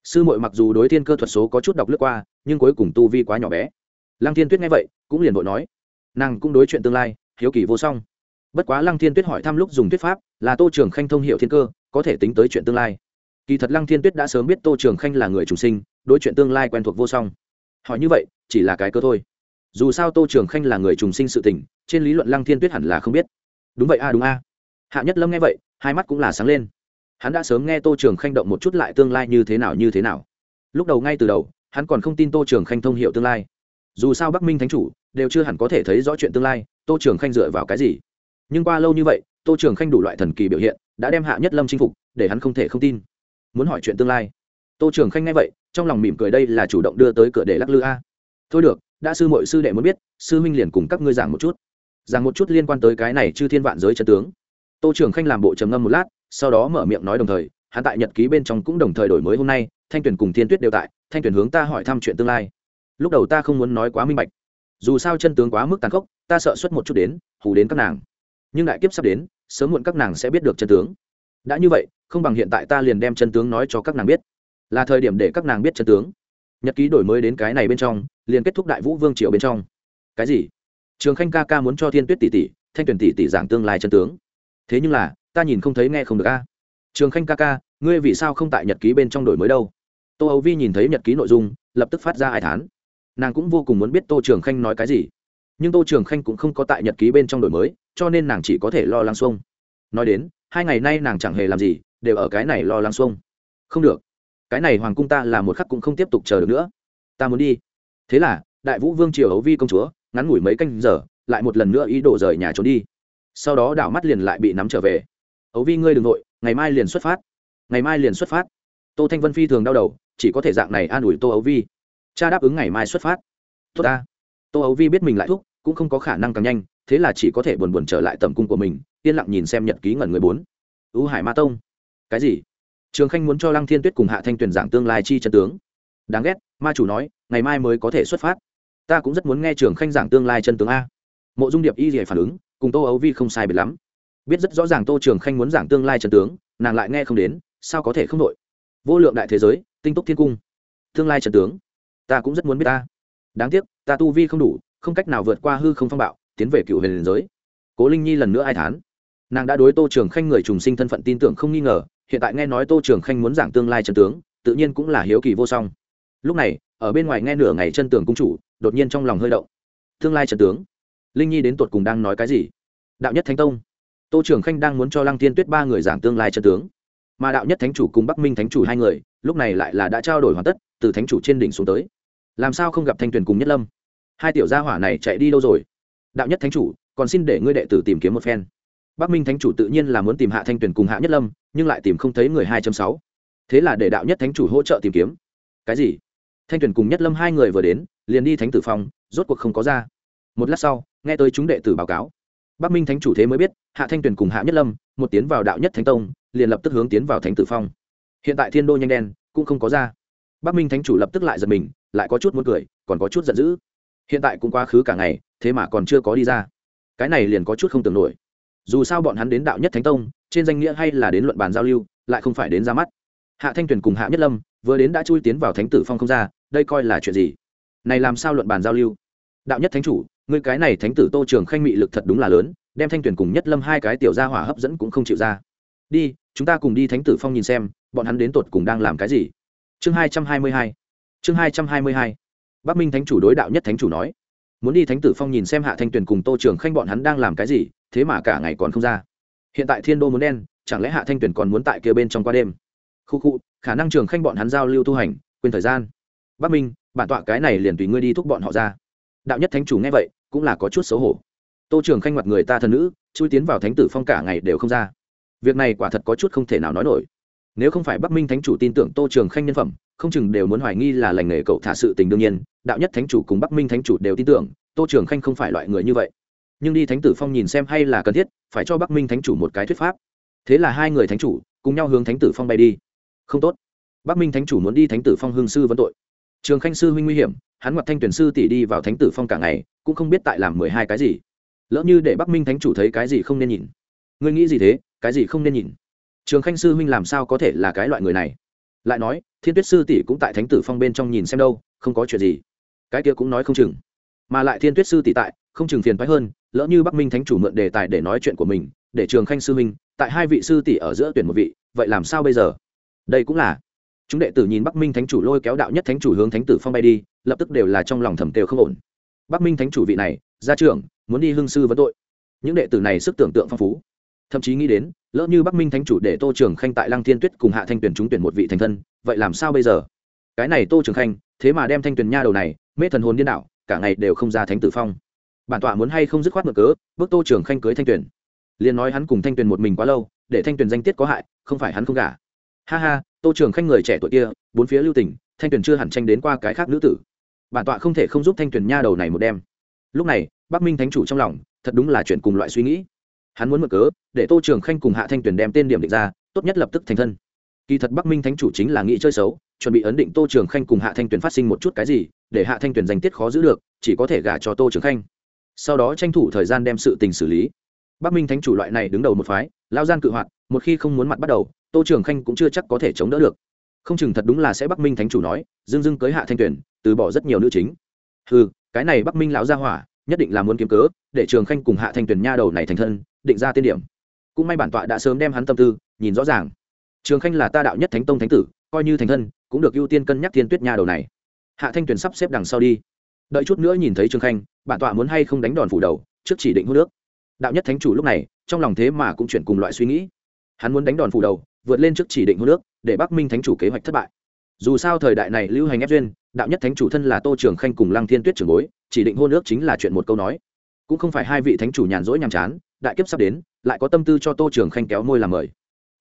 Sư muội mặc dù đối thiên cơ thuật số có chút đọc lướt qua, nhưng cuối cùng tu vi quá nhỏ bé. Lăng thiên tuyết nghe vậy, cũng liền vội nói. Nàng cũng đối chuyện tương lai, hiếu kỳ vô song. Bất quá lăng thiên tuyết hỏi thăm lúc dùng thuyết pháp, là tô trường khanh thông hiệu thiên cơ, có thể tính tới chuyện tương lai. Kỳ thật lăng thiên tuyết đã sớm biết tô trường khanh là người chủ sinh, đối chuyện tương lai quen thuộc vô song. Hỏi như vậy, chỉ là cái cơ thôi. Dù sao tô trường khanh là người trùng sinh sự tình, trên lý luận lăng thiên tuyết hẳn là không biết. Đúng vậy a, đúng a. Hạ nhất lâm nghe vậy, hai mắt cũng là sáng lên hắn đã sớm nghe tô trường khanh động một chút lại tương lai như thế nào như thế nào. Lúc đầu ngay từ đầu, hắn còn không tin tô trường khanh thông hiệu tương lai. Dù sao bắc minh thánh chủ đều chưa hẳn có thể thấy rõ chuyện tương lai, tô trường khanh dựa vào cái gì? Nhưng qua lâu như vậy, tô trường khanh đủ loại thần kỳ biểu hiện đã đem hạ nhất lâm chinh phục, để hắn không thể không tin. Muốn hỏi chuyện tương lai, tô trường khanh nghe vậy, trong lòng mỉm cười đây là chủ động đưa tới cửa để lắc lư a. Thôi được, đã sư mội sư đệ muốn biết, sư huynh liền cùng các ngươi giảng một chút. Giảng một chút liên quan tới cái này chư thiên vạn giới chân tướng. Tô trường khanh làm bộ trầm ngâm một lát sau đó mở miệng nói đồng thời, hắn tại nhật ký bên trong cũng đồng thời đổi mới hôm nay, thanh tuyển cùng thiên tuyết đều tại, thanh tuyển hướng ta hỏi thăm chuyện tương lai. Lúc đầu ta không muốn nói quá minh bạch. Dù sao chân tướng quá mức tàn khốc, ta sợ xuất một chút đến, hù đến các nàng. Nhưng đại kiếp sắp đến, sớm muộn các nàng sẽ biết được chân tướng. Đã như vậy, không bằng hiện tại ta liền đem chân tướng nói cho các nàng biết. Là thời điểm để các nàng biết chân tướng. Nhật ký đổi mới đến cái này bên trong, liền kết thúc đại vũ vương triều bên trong. Cái gì? Trường khanh ca ca muốn cho thiên tuyết tỷ tỷ, thanh tuyển tỷ tỷ giảng tương lai chân tướng. Thế nhưng là ta nhìn không thấy nghe không được a. Trường khanh ca ca, ngươi vì sao không tại nhật ký bên trong đổi mới đâu? Tô âu vi nhìn thấy nhật ký nội dung, lập tức phát ra ai thán. Nàng cũng vô cùng muốn biết tô trường khanh nói cái gì. Nhưng tô trường khanh cũng không có tại nhật ký bên trong đổi mới, cho nên nàng chỉ có thể lo lắng xuông. Nói đến, hai ngày nay nàng chẳng hề làm gì, đều ở cái này lo lắng xuông. Không được. Cái này hoàng cung ta là một khắc cũng không tiếp tục chờ được nữa. Ta muốn đi. Thế là, đại vũ vương triều ấu vi công chúa, ngắn ngủi mấy canh giờ, lại một lần nữa ý đồ rời nhà trốn đi. Sau đó đảo mắt liền lại bị nắm trở về ấu vi ngươi đ ừ n g nội, ngày mai liền xuất phát. Ngày mai liền xuất phát. Tô thanh vân phi thường đau đầu, chỉ có thể dạng này an ủi tô ấu vi. Cha đáp ứng ngày mai xuất phát. Tốt ta. Tô ấu vi biết mình lại thúc, cũng không có khả năng càng nhanh, thế là chỉ có thể buồn buồn trở lại tầm cung của mình, yên lặng nhìn xem nhật ký ngẩn người bốn. Ưu hải ma tông. Cái gì? Trường khanh muốn cho lăng thiên tuyết cùng hạ thanh tuyền giảng tương lai chi chân tướng. Đáng ghét, ma chủ nói, ngày mai mới có thể xuất phát. Ta cũng rất muốn nghe trường khanh giảng tương lai chân tướng a. Mộ dung điệp y dạy phản ứng, cùng tô ấu vi không sai biệt lắm biết rất rõ ràng tô trường khanh muốn giảng tương lai trần tướng, nàng lại nghe không đến, sao có thể không đội? Vô lượng đại thế giới, tinh túc thiên cung. Tương lai trần tướng, ta cũng rất muốn biết ta. Đáng tiếc, ta tu vi không đủ, không cách nào vượt qua hư không phong bạo, tiến về cựu huyền giới. Cố linh nhi lần nữa ai thán. Nàng đã đối tô trường khanh người trùng sinh thân phận tin tưởng không nghi ngờ, hiện tại nghe nói tô trường khanh muốn giảng tương lai trần tướng, tự nhiên cũng là hiếu kỳ vô song. Lúc này, ở bên ngoài nghe nửa ngày chân tường cung chủ, đột nhiên trong lòng hơi động. Tương lai trần tướng. Linh nhi đến tột cùng đang nói cái gì? Đạo nhất thánh tông tô trường khanh đang muốn cho lăng tiên tuyết ba người giảng tương lai chân tướng. Mà đạo nhất thánh chủ cùng bắc minh thánh chủ hai người, lúc này lại là đã trao đổi hoàn tất, từ thánh chủ trên đỉnh xuống tới. Làm sao không gặp thanh tuyền cùng nhất lâm? Hai tiểu gia hỏa này chạy đi đâu rồi? Đạo nhất thánh chủ, còn xin để ngươi đệ tử tìm kiếm một phen. Bắc minh thánh chủ tự nhiên là muốn tìm hạ thanh tuyền cùng hạ nhất lâm, nhưng lại tìm không thấy người hai sáu. Thế là để đạo nhất thánh chủ hỗ trợ tìm kiếm. Cái gì? Thanh tuyền cùng nhất lâm hai người vừa đến, liền đi thánh tử phong rốt cuộc không có ra. Một lát sau, nghe tới chúng đệ tử báo cáo bắc minh thánh chủ thế mới biết, hạ thanh tuyền cùng hạ nhất lâm, một tiến vào đạo nhất thánh tông, liền lập tức hướng tiến vào thánh tử phong. Hiện tại thiên đô nhanh đen, cũng không có ra. Bắc minh thánh chủ lập tức lại giật mình, lại có chút muốn cười, còn có chút giận dữ. Hiện tại cũng quá khứ cả ngày, thế mà còn chưa có đi ra. Cái này liền có chút không tưởng nổi. Dù sao bọn hắn đến đạo nhất thánh tông, trên danh nghĩa hay là đến luận bàn giao lưu, lại không phải đến ra mắt. Hạ thanh tuyền cùng hạ nhất lâm, vừa đến đã chui tiến vào thánh tử phong không ra, đây coi là chuyện gì? Này làm sao luận bàn giao lưu? Đạo nhất thánh chủ người cái này thánh tử tô trường khanh mị lực thật đúng là lớn, đem thanh tuyển cùng nhất lâm hai cái tiểu gia hỏa hấp dẫn cũng không chịu ra. Đi, chúng ta cùng đi thánh tử phong nhìn xem, bọn hắn đến tột cùng đang làm cái gì? Chương hai trăm hai mươi hai. Chương hai trăm hai mươi hai. Bắc minh thánh chủ đối đạo nhất thánh chủ nói. Muốn đi thánh tử phong nhìn xem hạ thanh tuyền cùng tô trường khanh bọn hắn đang làm cái gì, thế mà cả ngày còn không ra. Hiện tại thiên đô muốn đen, chẳng lẽ hạ thanh tuyền còn muốn tại kia bên trong qua đêm? Khu khu, khả năng trường khanh bọn hắn giao lưu tu hành, quên thời gian. Bắc minh, bản tọa cái này liền tùy ngươi đi thúc bọn họ ra. Đạo nhất thánh chủ nghe vậy cũng là có chút xấu hổ. Tô trường khanh mặt người ta thần nữ, chui tiến vào thánh tử phong cả ngày đều không ra. Việc này quả thật có chút không thể nào nói nổi. Nếu không phải bắc minh thánh chủ tin tưởng tô trường khanh nhân phẩm, không chừng đều muốn hoài nghi là lành nghề cậu thả sự tình đương nhiên, đạo nhất thánh chủ cùng bắc minh thánh chủ đều tin tưởng, tô trường khanh không phải loại người như vậy. Nhưng đi thánh tử phong nhìn xem hay là cần thiết, phải cho bắc minh thánh chủ một cái thuyết pháp. Thế là hai người thánh chủ cùng nhau hướng thánh tử phong bay đi. Không tốt. Bắc minh thánh chủ muốn đi thánh tử phong hương sư vấn tội trường khanh sư huynh nguy hiểm, hắn ngoặt thanh tuyển sư tỷ đi vào thánh tử phong cả ngày, cũng không biết tại làm mười hai cái gì. Lỡ như để bắc minh thánh chủ thấy cái gì không nên nhìn. Ngươi nghĩ gì thế? Cái gì không nên nhìn? Trường khanh sư huynh làm sao có thể là cái loại người này? Lại nói, thiên tuyết sư tỷ cũng tại thánh tử phong bên trong nhìn xem đâu, không có chuyện gì. Cái kia cũng nói không chừng. Mà lại thiên tuyết sư tỷ tại, không chừng phiền phái hơn, lỡ như bắc minh thánh chủ mượn đề tài để nói chuyện của mình, để trường khanh sư huynh, tại hai vị sư tỷ ở giữa tuyển một vị, vậy làm sao bây giờ? Đây cũng là chúng đệ tử nhìn bắc minh thánh chủ lôi kéo đạo nhất thánh chủ hướng thánh tử phong bay đi, lập tức đều là trong lòng thầm tều không ổn. Bắc minh thánh chủ vị này ra trường muốn đi hương sư vấn tội. Những đệ tử này sức tưởng tượng phong phú. Thậm chí nghĩ đến, lỡ như bắc minh thánh chủ để tô trường khanh tại lăng thiên tuyết cùng hạ thanh tuyển trúng tuyển một vị thành thân, vậy làm sao bây giờ? Cái này tô trường khanh, thế mà đem thanh tuyển nha đầu này, mê thần hồn điên đạo cả ngày đều không ra thánh tử phong. Bản tọa muốn hay không dứt khoát mở cớ, bước tô trường khanh cưới thanh tuyển. Liền nói hắn cùng thanh tuyền một mình quá lâu, để thanh tuyền danh tiết có hại, không phải hắn không gả. Ha ha tô trường khanh người trẻ tuổi kia, bốn phía lưu tỉnh thanh tuyền chưa hẳn tranh đến qua cái khác nữ tử. bản tọa không thể không giúp thanh tuyền nha đầu này một đêm. lúc này, bắc minh thánh chủ trong lòng, thật đúng là chuyện cùng loại suy nghĩ. hắn muốn mở cớ, để tô trường khanh cùng hạ thanh tuyền đem tên điểm định ra, tốt nhất lập tức thành thân. kỳ thật bắc minh thánh chủ chính là nghĩ chơi xấu, chuẩn bị ấn định tô trường khanh cùng hạ thanh tuyền phát sinh một chút cái gì, để hạ thanh tuyền danh tiết khó giữ được, chỉ có thể gả cho tô trường khanh. sau đó tranh thủ thời gian đem sự tình xử lý. bắc minh thánh chủ loại này đứng đầu một phái, lao gian cự hoạt, một khi không muốn mặt bắt đầu tô trường khanh cũng chưa chắc có thể chống đỡ được. Không chừng thật đúng là sẽ bắc minh thánh chủ nói dưng dưng cưới hạ thanh tuyển từ bỏ rất nhiều nữ chính. Ừ cái này bắc minh lão gia hỏa, nhất định là muốn kiếm cớ, để trường khanh cùng hạ thanh tuyển nha đầu này thành thân, định ra tiên điểm. Cũng may bản tọa đã sớm đem hắn tâm tư, nhìn rõ ràng. Trường khanh là ta đạo nhất thánh tông thánh tử, coi như thành thân, cũng được ưu tiên cân nhắc thiên tuyết nha đầu này. Hạ thanh tuyển sắp xếp đằng sau đi. Đợi chút nữa nhìn thấy trường khanh, bản tọa muốn hay không đánh đòn phủ đầu, trước chỉ định hô nước đạo nhất thánh chủ lúc này, trong lòng thế mà cũng chuyển cùng loại suy nghĩ. Hắn muốn đánh đòn phủ đầu vượt lên trước chỉ định hô nước để bắc minh thánh chủ kế hoạch thất bại. Dù sao thời đại này lưu hành ép duyên, đạo nhất thánh chủ thân là tô trường khanh cùng lăng thiên tuyết trường bối, chỉ định hô nước chính là chuyện một câu nói. Cũng không phải hai vị thánh chủ nhàn rỗi nhàm chán, đại kiếp sắp đến, lại có tâm tư cho tô trường khanh kéo môi làm mời.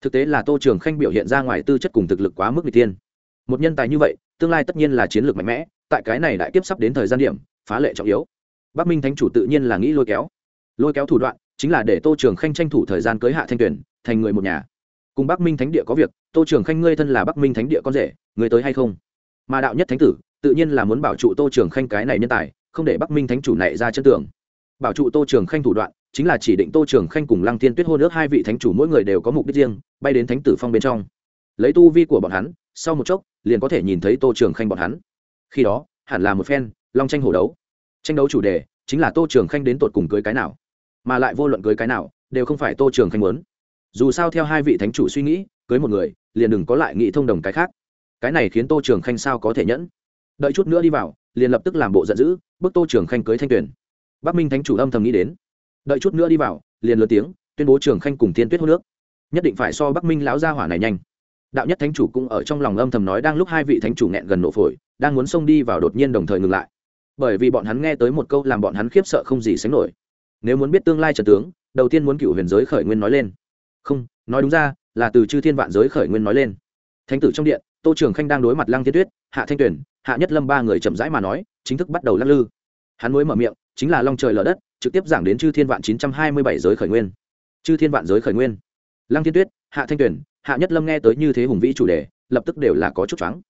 Thực tế là tô trường khanh biểu hiện ra ngoài tư chất cùng thực lực quá mức n g tiên một nhân tài như vậy, tương lai tất nhiên là chiến lược mạnh mẽ, tại cái này đại kiếp sắp đến thời gian điểm, phá lệ trọng yếu. Bắc minh thánh chủ tự nhiên là nghĩ lôi kéo. Lôi kéo thủ đoạn, chính là để tô trường khanh tranh thủ thời gian cưới hạ thanh tuyển thành người một nhà cùng bắc minh thánh địa có việc tô trường khanh ngươi thân là bắc minh thánh địa con rể người tới hay không mà đạo nhất thánh tử tự nhiên là muốn bảo trụ tô trường khanh cái này nhân tài không để bắc minh thánh chủ này ra chân tường bảo trụ tô trường khanh thủ đoạn chính là chỉ định tô trường khanh cùng lăng thiên tuyết hôn ước hai vị thánh chủ mỗi người đều có mục đích riêng bay đến thánh tử phong bên trong lấy tu vi của bọn hắn sau một chốc liền có thể nhìn thấy tô trường khanh bọn hắn khi đó hẳn là một phen long tranh hổ đấu tranh đấu chủ đề chính là tô trường khanh đến tột cùng cưới cái nào mà lại vô luận cưới cái nào đều không phải tô trường khanh muốn dù sao theo hai vị thánh chủ suy nghĩ, cưới một người, liền đừng có lại nghĩ thông đồng cái khác. Cái này khiến tô trường khanh sao có thể nhẫn? Đợi chút nữa đi vào, liền lập tức làm bộ giận dữ bức tô trường khanh cưới thanh tuyển bắc minh thánh chủ âm thầm nghĩ đến. Đợi chút nữa đi vào, liền lớn tiếng, tuyên bố trường khanh cùng tiên tuyết hô nước nhất định phải so bắc minh lão gia hỏa này nhanh. Đạo nhất thánh chủ cũng ở trong lòng âm thầm nói đang lúc hai vị thánh chủ nghẹn gần nổ phổi, đang muốn xông đi vào đột nhiên đồng thời ngừng lại. Bởi vì bọn hắn nghe tới một câu làm bọn hắn khiếp sợ không gì sánh nổi. Nếu muốn biết tương lai trần tướng, đầu tiên muốn cựu huyền giới khởi nguyên nói lên không, nói đúng ra, là từ chư thiên vạn giới khởi nguyên nói lên. Thánh tử trong điện, tô trường khanh đang đối mặt lăng thiên tuyết, hạ thanh tuyển hạ nhất lâm ba người chậm rãi mà nói, chính thức bắt đầu lắc lư. Hắn mới mở miệng, chính là long trời lở đất, trực tiếp giảng đến chư thiên vạn chín trăm hai mươi bảy giới khởi nguyên. Chư thiên vạn giới khởi nguyên. Lăng thiên tuyết, hạ thanh tuyển hạ nhất lâm nghe tới như thế hùng vĩ chủ đề, lập tức đều là có chút trắng.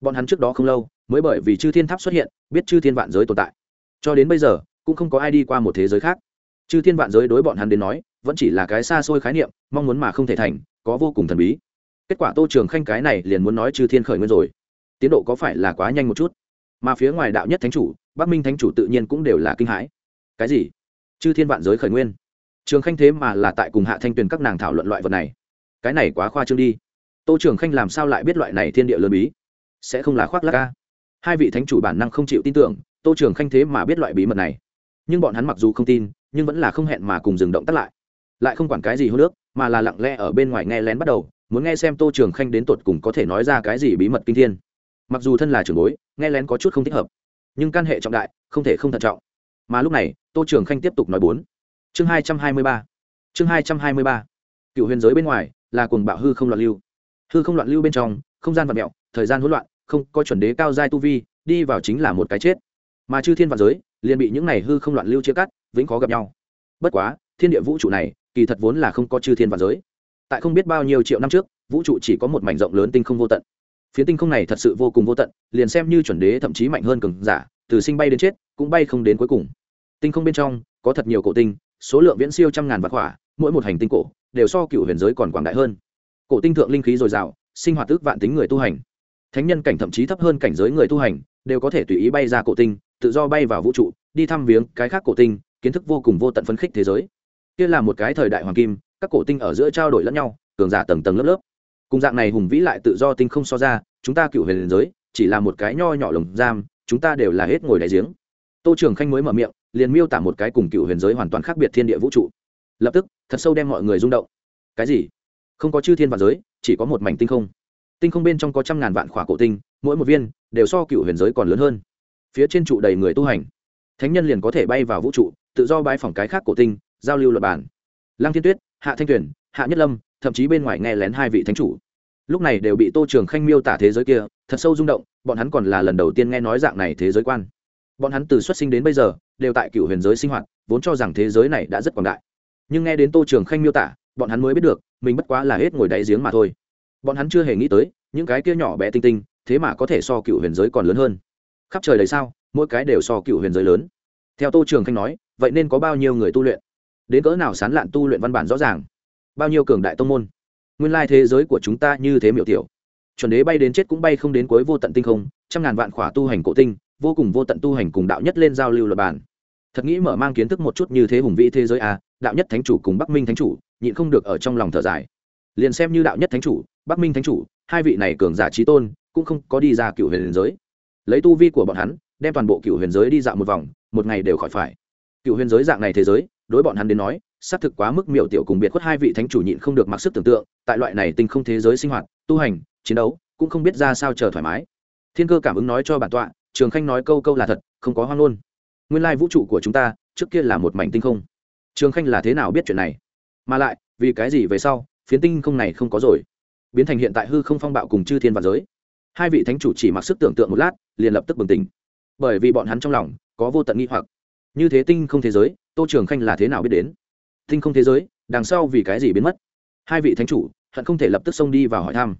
bọn hắn trước đó không lâu, mới bởi vì chư thiên tháp xuất hiện, biết chư thiên vạn giới tồn tại. Cho đến bây giờ, cũng không có ai đi qua một thế giới khác. Chư thiên vạn giới đối bọn hắn đến nói vẫn chỉ là cái xa xôi khái niệm, mong muốn mà không thể thành, có vô cùng thần bí. Kết quả tô trường khanh cái này liền muốn nói chư thiên khởi nguyên rồi. Tiến độ có phải là quá nhanh một chút? Mà phía ngoài đạo nhất thánh chủ, bắc minh thánh chủ tự nhiên cũng đều là kinh hãi. Cái gì? Chư thiên vạn giới khởi nguyên. Trường khanh thế mà là tại cùng hạ thanh tuyền các nàng thảo luận loại vật này. Cái này quá khoa trương đi. Tô trường khanh làm sao lại biết loại này thiên địa lớn bí? Sẽ không là khoác lắc ca hai vị thánh chủ bản năng không chịu tin tưởng, tô trường khanh thế mà biết loại bí mật này. Nhưng bọn hắn mặc dù không tin, nhưng vẫn là không hẹn mà cùng dừng động tắt lại lại không quản cái gì hô nước, mà là lặng lẽ ở bên ngoài nghe lén bắt đầu, muốn nghe xem tô trường khanh đến tột cùng có thể nói ra cái gì bí mật kinh thiên. Mặc dù thân là trưởng bối, nghe lén có chút không thích hợp, nhưng căn hệ trọng đại, không thể không thận trọng. Mà lúc này, tô trường khanh tiếp tục nói bốn. Chương hai trăm hai mươi ba. Chương hai trăm hai mươi ba. Cựu huyền giới bên ngoài, là cuồng bạo hư không loạn lưu. Hư không loạn lưu bên trong, không gian vật mẹo thời gian hỗn loạn, không có chuẩn đế cao giai tu vi, đi vào chính là một cái chết. Mà chư thiên vạn giới, liền bị những này hư không loạn lưu chia cắt, vĩnh khó gặp nhau. Bất quá, thiên địa vũ trụ này kỳ thật vốn là không có chư thiên vạn giới. Tại không biết bao nhiêu triệu năm trước, vũ trụ chỉ có một mảnh rộng lớn tinh không vô tận. Phía tinh không này thật sự vô cùng vô tận, liền xem như chuẩn đế thậm chí mạnh hơn cường giả, từ sinh bay đến chết, cũng bay không đến cuối cùng. Tinh không bên trong, có thật nhiều cổ tinh, số lượng viễn siêu trăm ngàn vạn hỏa mỗi một hành tinh cổ, đều so cựu huyền giới còn quảng đại hơn. Cổ tinh thượng linh khí dồi dào, sinh hoạt ước vạn tính người tu hành. Thánh nhân cảnh thậm chí thấp hơn cảnh giới người tu hành, đều có thể tùy ý bay ra cổ tinh, tự do bay vào vũ trụ, đi thăm viếng cái khác cổ tinh, kiến thức vô cùng vô tận phấn khích thế giới kia là một cái thời đại hoàng kim, các cổ tinh ở giữa trao đổi lẫn nhau, cường giả tầng tầng lớp lớp. Cùng dạng này hùng vĩ lại tự do tinh không so ra, chúng ta cựu huyền giới, chỉ là một cái nho nhỏ lồng giam, chúng ta đều là hết ngồi đại giếng. Tô trường khanh mới mở miệng, liền miêu tả một cái cùng cựu huyền giới hoàn toàn khác biệt thiên địa vũ trụ. Lập tức, thật sâu đem mọi người rung động. Cái gì? Không có chư thiên và giới, chỉ có một mảnh tinh không. Tinh không bên trong có trăm ngàn vạn khỏa cổ tinh, mỗi một viên đều so cựu huyền giới còn lớn hơn. Phía trên trụ đầy người tu hành. Thánh nhân liền có thể bay vào vũ trụ, tự do bãi phỏng cái khác cổ tinh giao lưu luật bản. Lăng thiên tuyết, hạ thanh tuyển hạ nhất lâm, thậm chí bên ngoài nghe lén hai vị thánh chủ. Lúc này đều bị tô trường khanh miêu tả thế giới kia, thật sâu rung động, bọn hắn còn là lần đầu tiên nghe nói dạng này thế giới quan. Bọn hắn từ xuất sinh đến bây giờ, đều tại cựu huyền giới sinh hoạt, vốn cho rằng thế giới này đã rất quảng đại. Nhưng nghe đến tô trường khanh miêu tả, bọn hắn mới biết được, mình bất quá là hết ngồi đáy giếng mà thôi. Bọn hắn chưa hề nghĩ tới, những cái kia nhỏ bé tinh tinh, thế mà có thể so cựu huyền giới còn lớn hơn. Khắp trời đầy sao, mỗi cái đều so cựu huyền giới lớn. Theo tô trường khanh nói, vậy nên có bao nhiêu người tu luyện? Đến cỡ nào sán lạn tu luyện văn bản rõ ràng. Bao nhiêu cường đại tông môn. Nguyên lai thế giới của chúng ta như thế miểu tiểu. Chuẩn đế bay đến chết cũng bay không đến cuối vô tận tinh không, trăm ngàn vạn khỏa tu hành cổ tinh, vô cùng vô tận tu hành cùng đạo nhất lên giao lưu luật bản. Thật nghĩ mở mang kiến thức một chút như thế hùng vĩ thế giới à đạo nhất thánh chủ cùng bắc minh thánh chủ, nhịn không được ở trong lòng thở dài. Liền xem như đạo nhất thánh chủ, bắc minh thánh chủ, hai vị này cường giả trí tôn, cũng không có đi ra cựu huyền giới. Lấy tu vi của bọn hắn, đem toàn bộ cựu huyền giới đi dạo một vòng, một ngày đều khỏi phải. Cựu huyền giới dạng này thế giới đối bọn hắn đến nói, xác thực quá mức miểu tiểu cùng biệt khuất hai vị thánh chủ nhịn không được mặc sức tưởng tượng, tại loại này tinh không thế giới sinh hoạt, tu hành, chiến đấu, cũng không biết ra sao chờ thoải mái. Thiên cơ cảm ứng nói cho bản tọa, trường khanh nói câu câu là thật, không có hoang luôn nguyên lai vũ trụ của chúng ta, trước kia là một mảnh tinh không. Trường khanh là thế nào biết chuyện này? Mà lại, vì cái gì về sau, phiến tinh không này không có rồi? Biến thành hiện tại hư không phong bạo cùng chư thiên và giới. Hai vị thánh chủ chỉ mặc sức tưởng tượng một lát, liền lập tức bừng tỉnh. Bởi vì bọn hắn trong lòng, có vô tận nghi hoặc. Như thế tinh không thế giới tô trường khanh là thế nào biết đến? Tinh không thế giới, đằng sau vì cái gì biến mất? Hai vị thánh chủ, hận không thể lập tức xông đi vào hỏi thăm.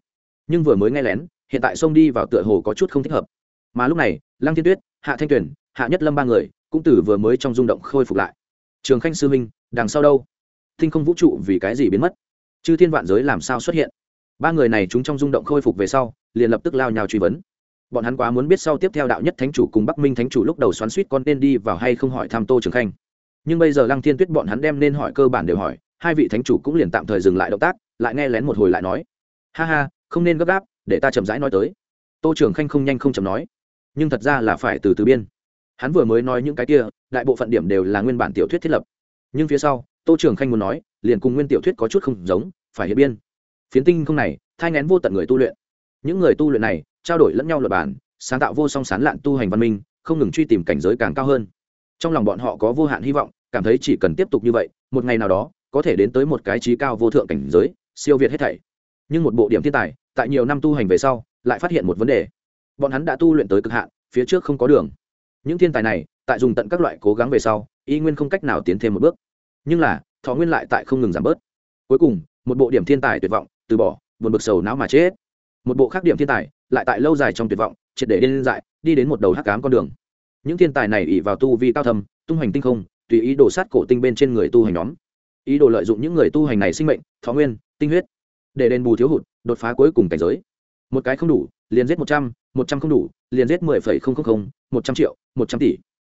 Nhưng vừa mới nghe lén, hiện tại xông đi vào tựa hồ có chút không thích hợp. Mà lúc này, lăng thiên tuyết, hạ thanh tuyền, hạ nhất lâm ba người, cũng từ vừa mới trong rung động khôi phục lại. Trường khanh sư minh đằng sau đâu? Tinh không vũ trụ vì cái gì biến mất? Chư thiên vạn giới làm sao xuất hiện? Ba người này chúng trong rung động khôi phục về sau, liền lập tức lao nhào truy vấn. Bọn hắn quá muốn biết sau tiếp theo đạo nhất thánh chủ cùng bắc minh thánh chủ lúc đầu xoắn suýt con nên đi vào hay không hỏi thăm tô trường khanh nhưng bây giờ lăng thiên tuyết bọn hắn đem nên hỏi cơ bản đều hỏi, hai vị thánh chủ cũng liền tạm thời dừng lại động tác, lại nghe lén một hồi lại nói. Ha ha, không nên gấp gáp, để ta chậm rãi nói tới. Tô trường khanh không nhanh không chậm nói. Nhưng thật ra là phải từ từ biên. Hắn vừa mới nói những cái kia, đại bộ phận điểm đều là nguyên bản tiểu thuyết thiết lập. Nhưng phía sau, tô trường khanh muốn nói, liền cùng nguyên tiểu thuyết có chút không giống, phải hiện biên. Phiến tinh không này, thai ngén vô tận người tu luyện. Những người tu luyện này, trao đổi lẫn nhau luật bản sáng tạo vô song sán lạn tu hành văn minh, không ngừng truy tìm cảnh giới càng cao hơn. Trong lòng bọn họ có vô hạn hy vọng cảm thấy chỉ cần tiếp tục như vậy một ngày nào đó có thể đến tới một cái trí cao vô thượng cảnh giới siêu việt hết thảy. Nhưng một bộ điểm thiên tài tại nhiều năm tu hành về sau lại phát hiện một vấn đề. Bọn hắn đã tu luyện tới cực hạn phía trước không có đường. Những thiên tài này tại dùng tận các loại cố gắng về sau y nguyên không cách nào tiến thêm một bước. Nhưng là thọ nguyên lại tại không ngừng giảm bớt. Cuối cùng một bộ điểm thiên tài tuyệt vọng từ bỏ buồn bực sầu não mà chết. Một bộ khác điểm thiên tài lại tại lâu dài trong tuyệt vọng triệt để điên dại đi đến một đầu hắc cám con đường. Những thiên tài này ỉ vào tu vi cao thầm, tung hoành tinh không tùy ý đổ sát cổ tinh bên trên người tu hành nhóm. Ý đồ lợi dụng những người tu hành này sinh mệnh, thọ nguyên, tinh huyết, để đền bù thiếu hụt, đột phá cuối cùng cảnh giới. Một cái không đủ, liền giết một trăm một trăm không đủ, liền giết mười phẩy không không không, một trăm triệu, một trăm tỷ.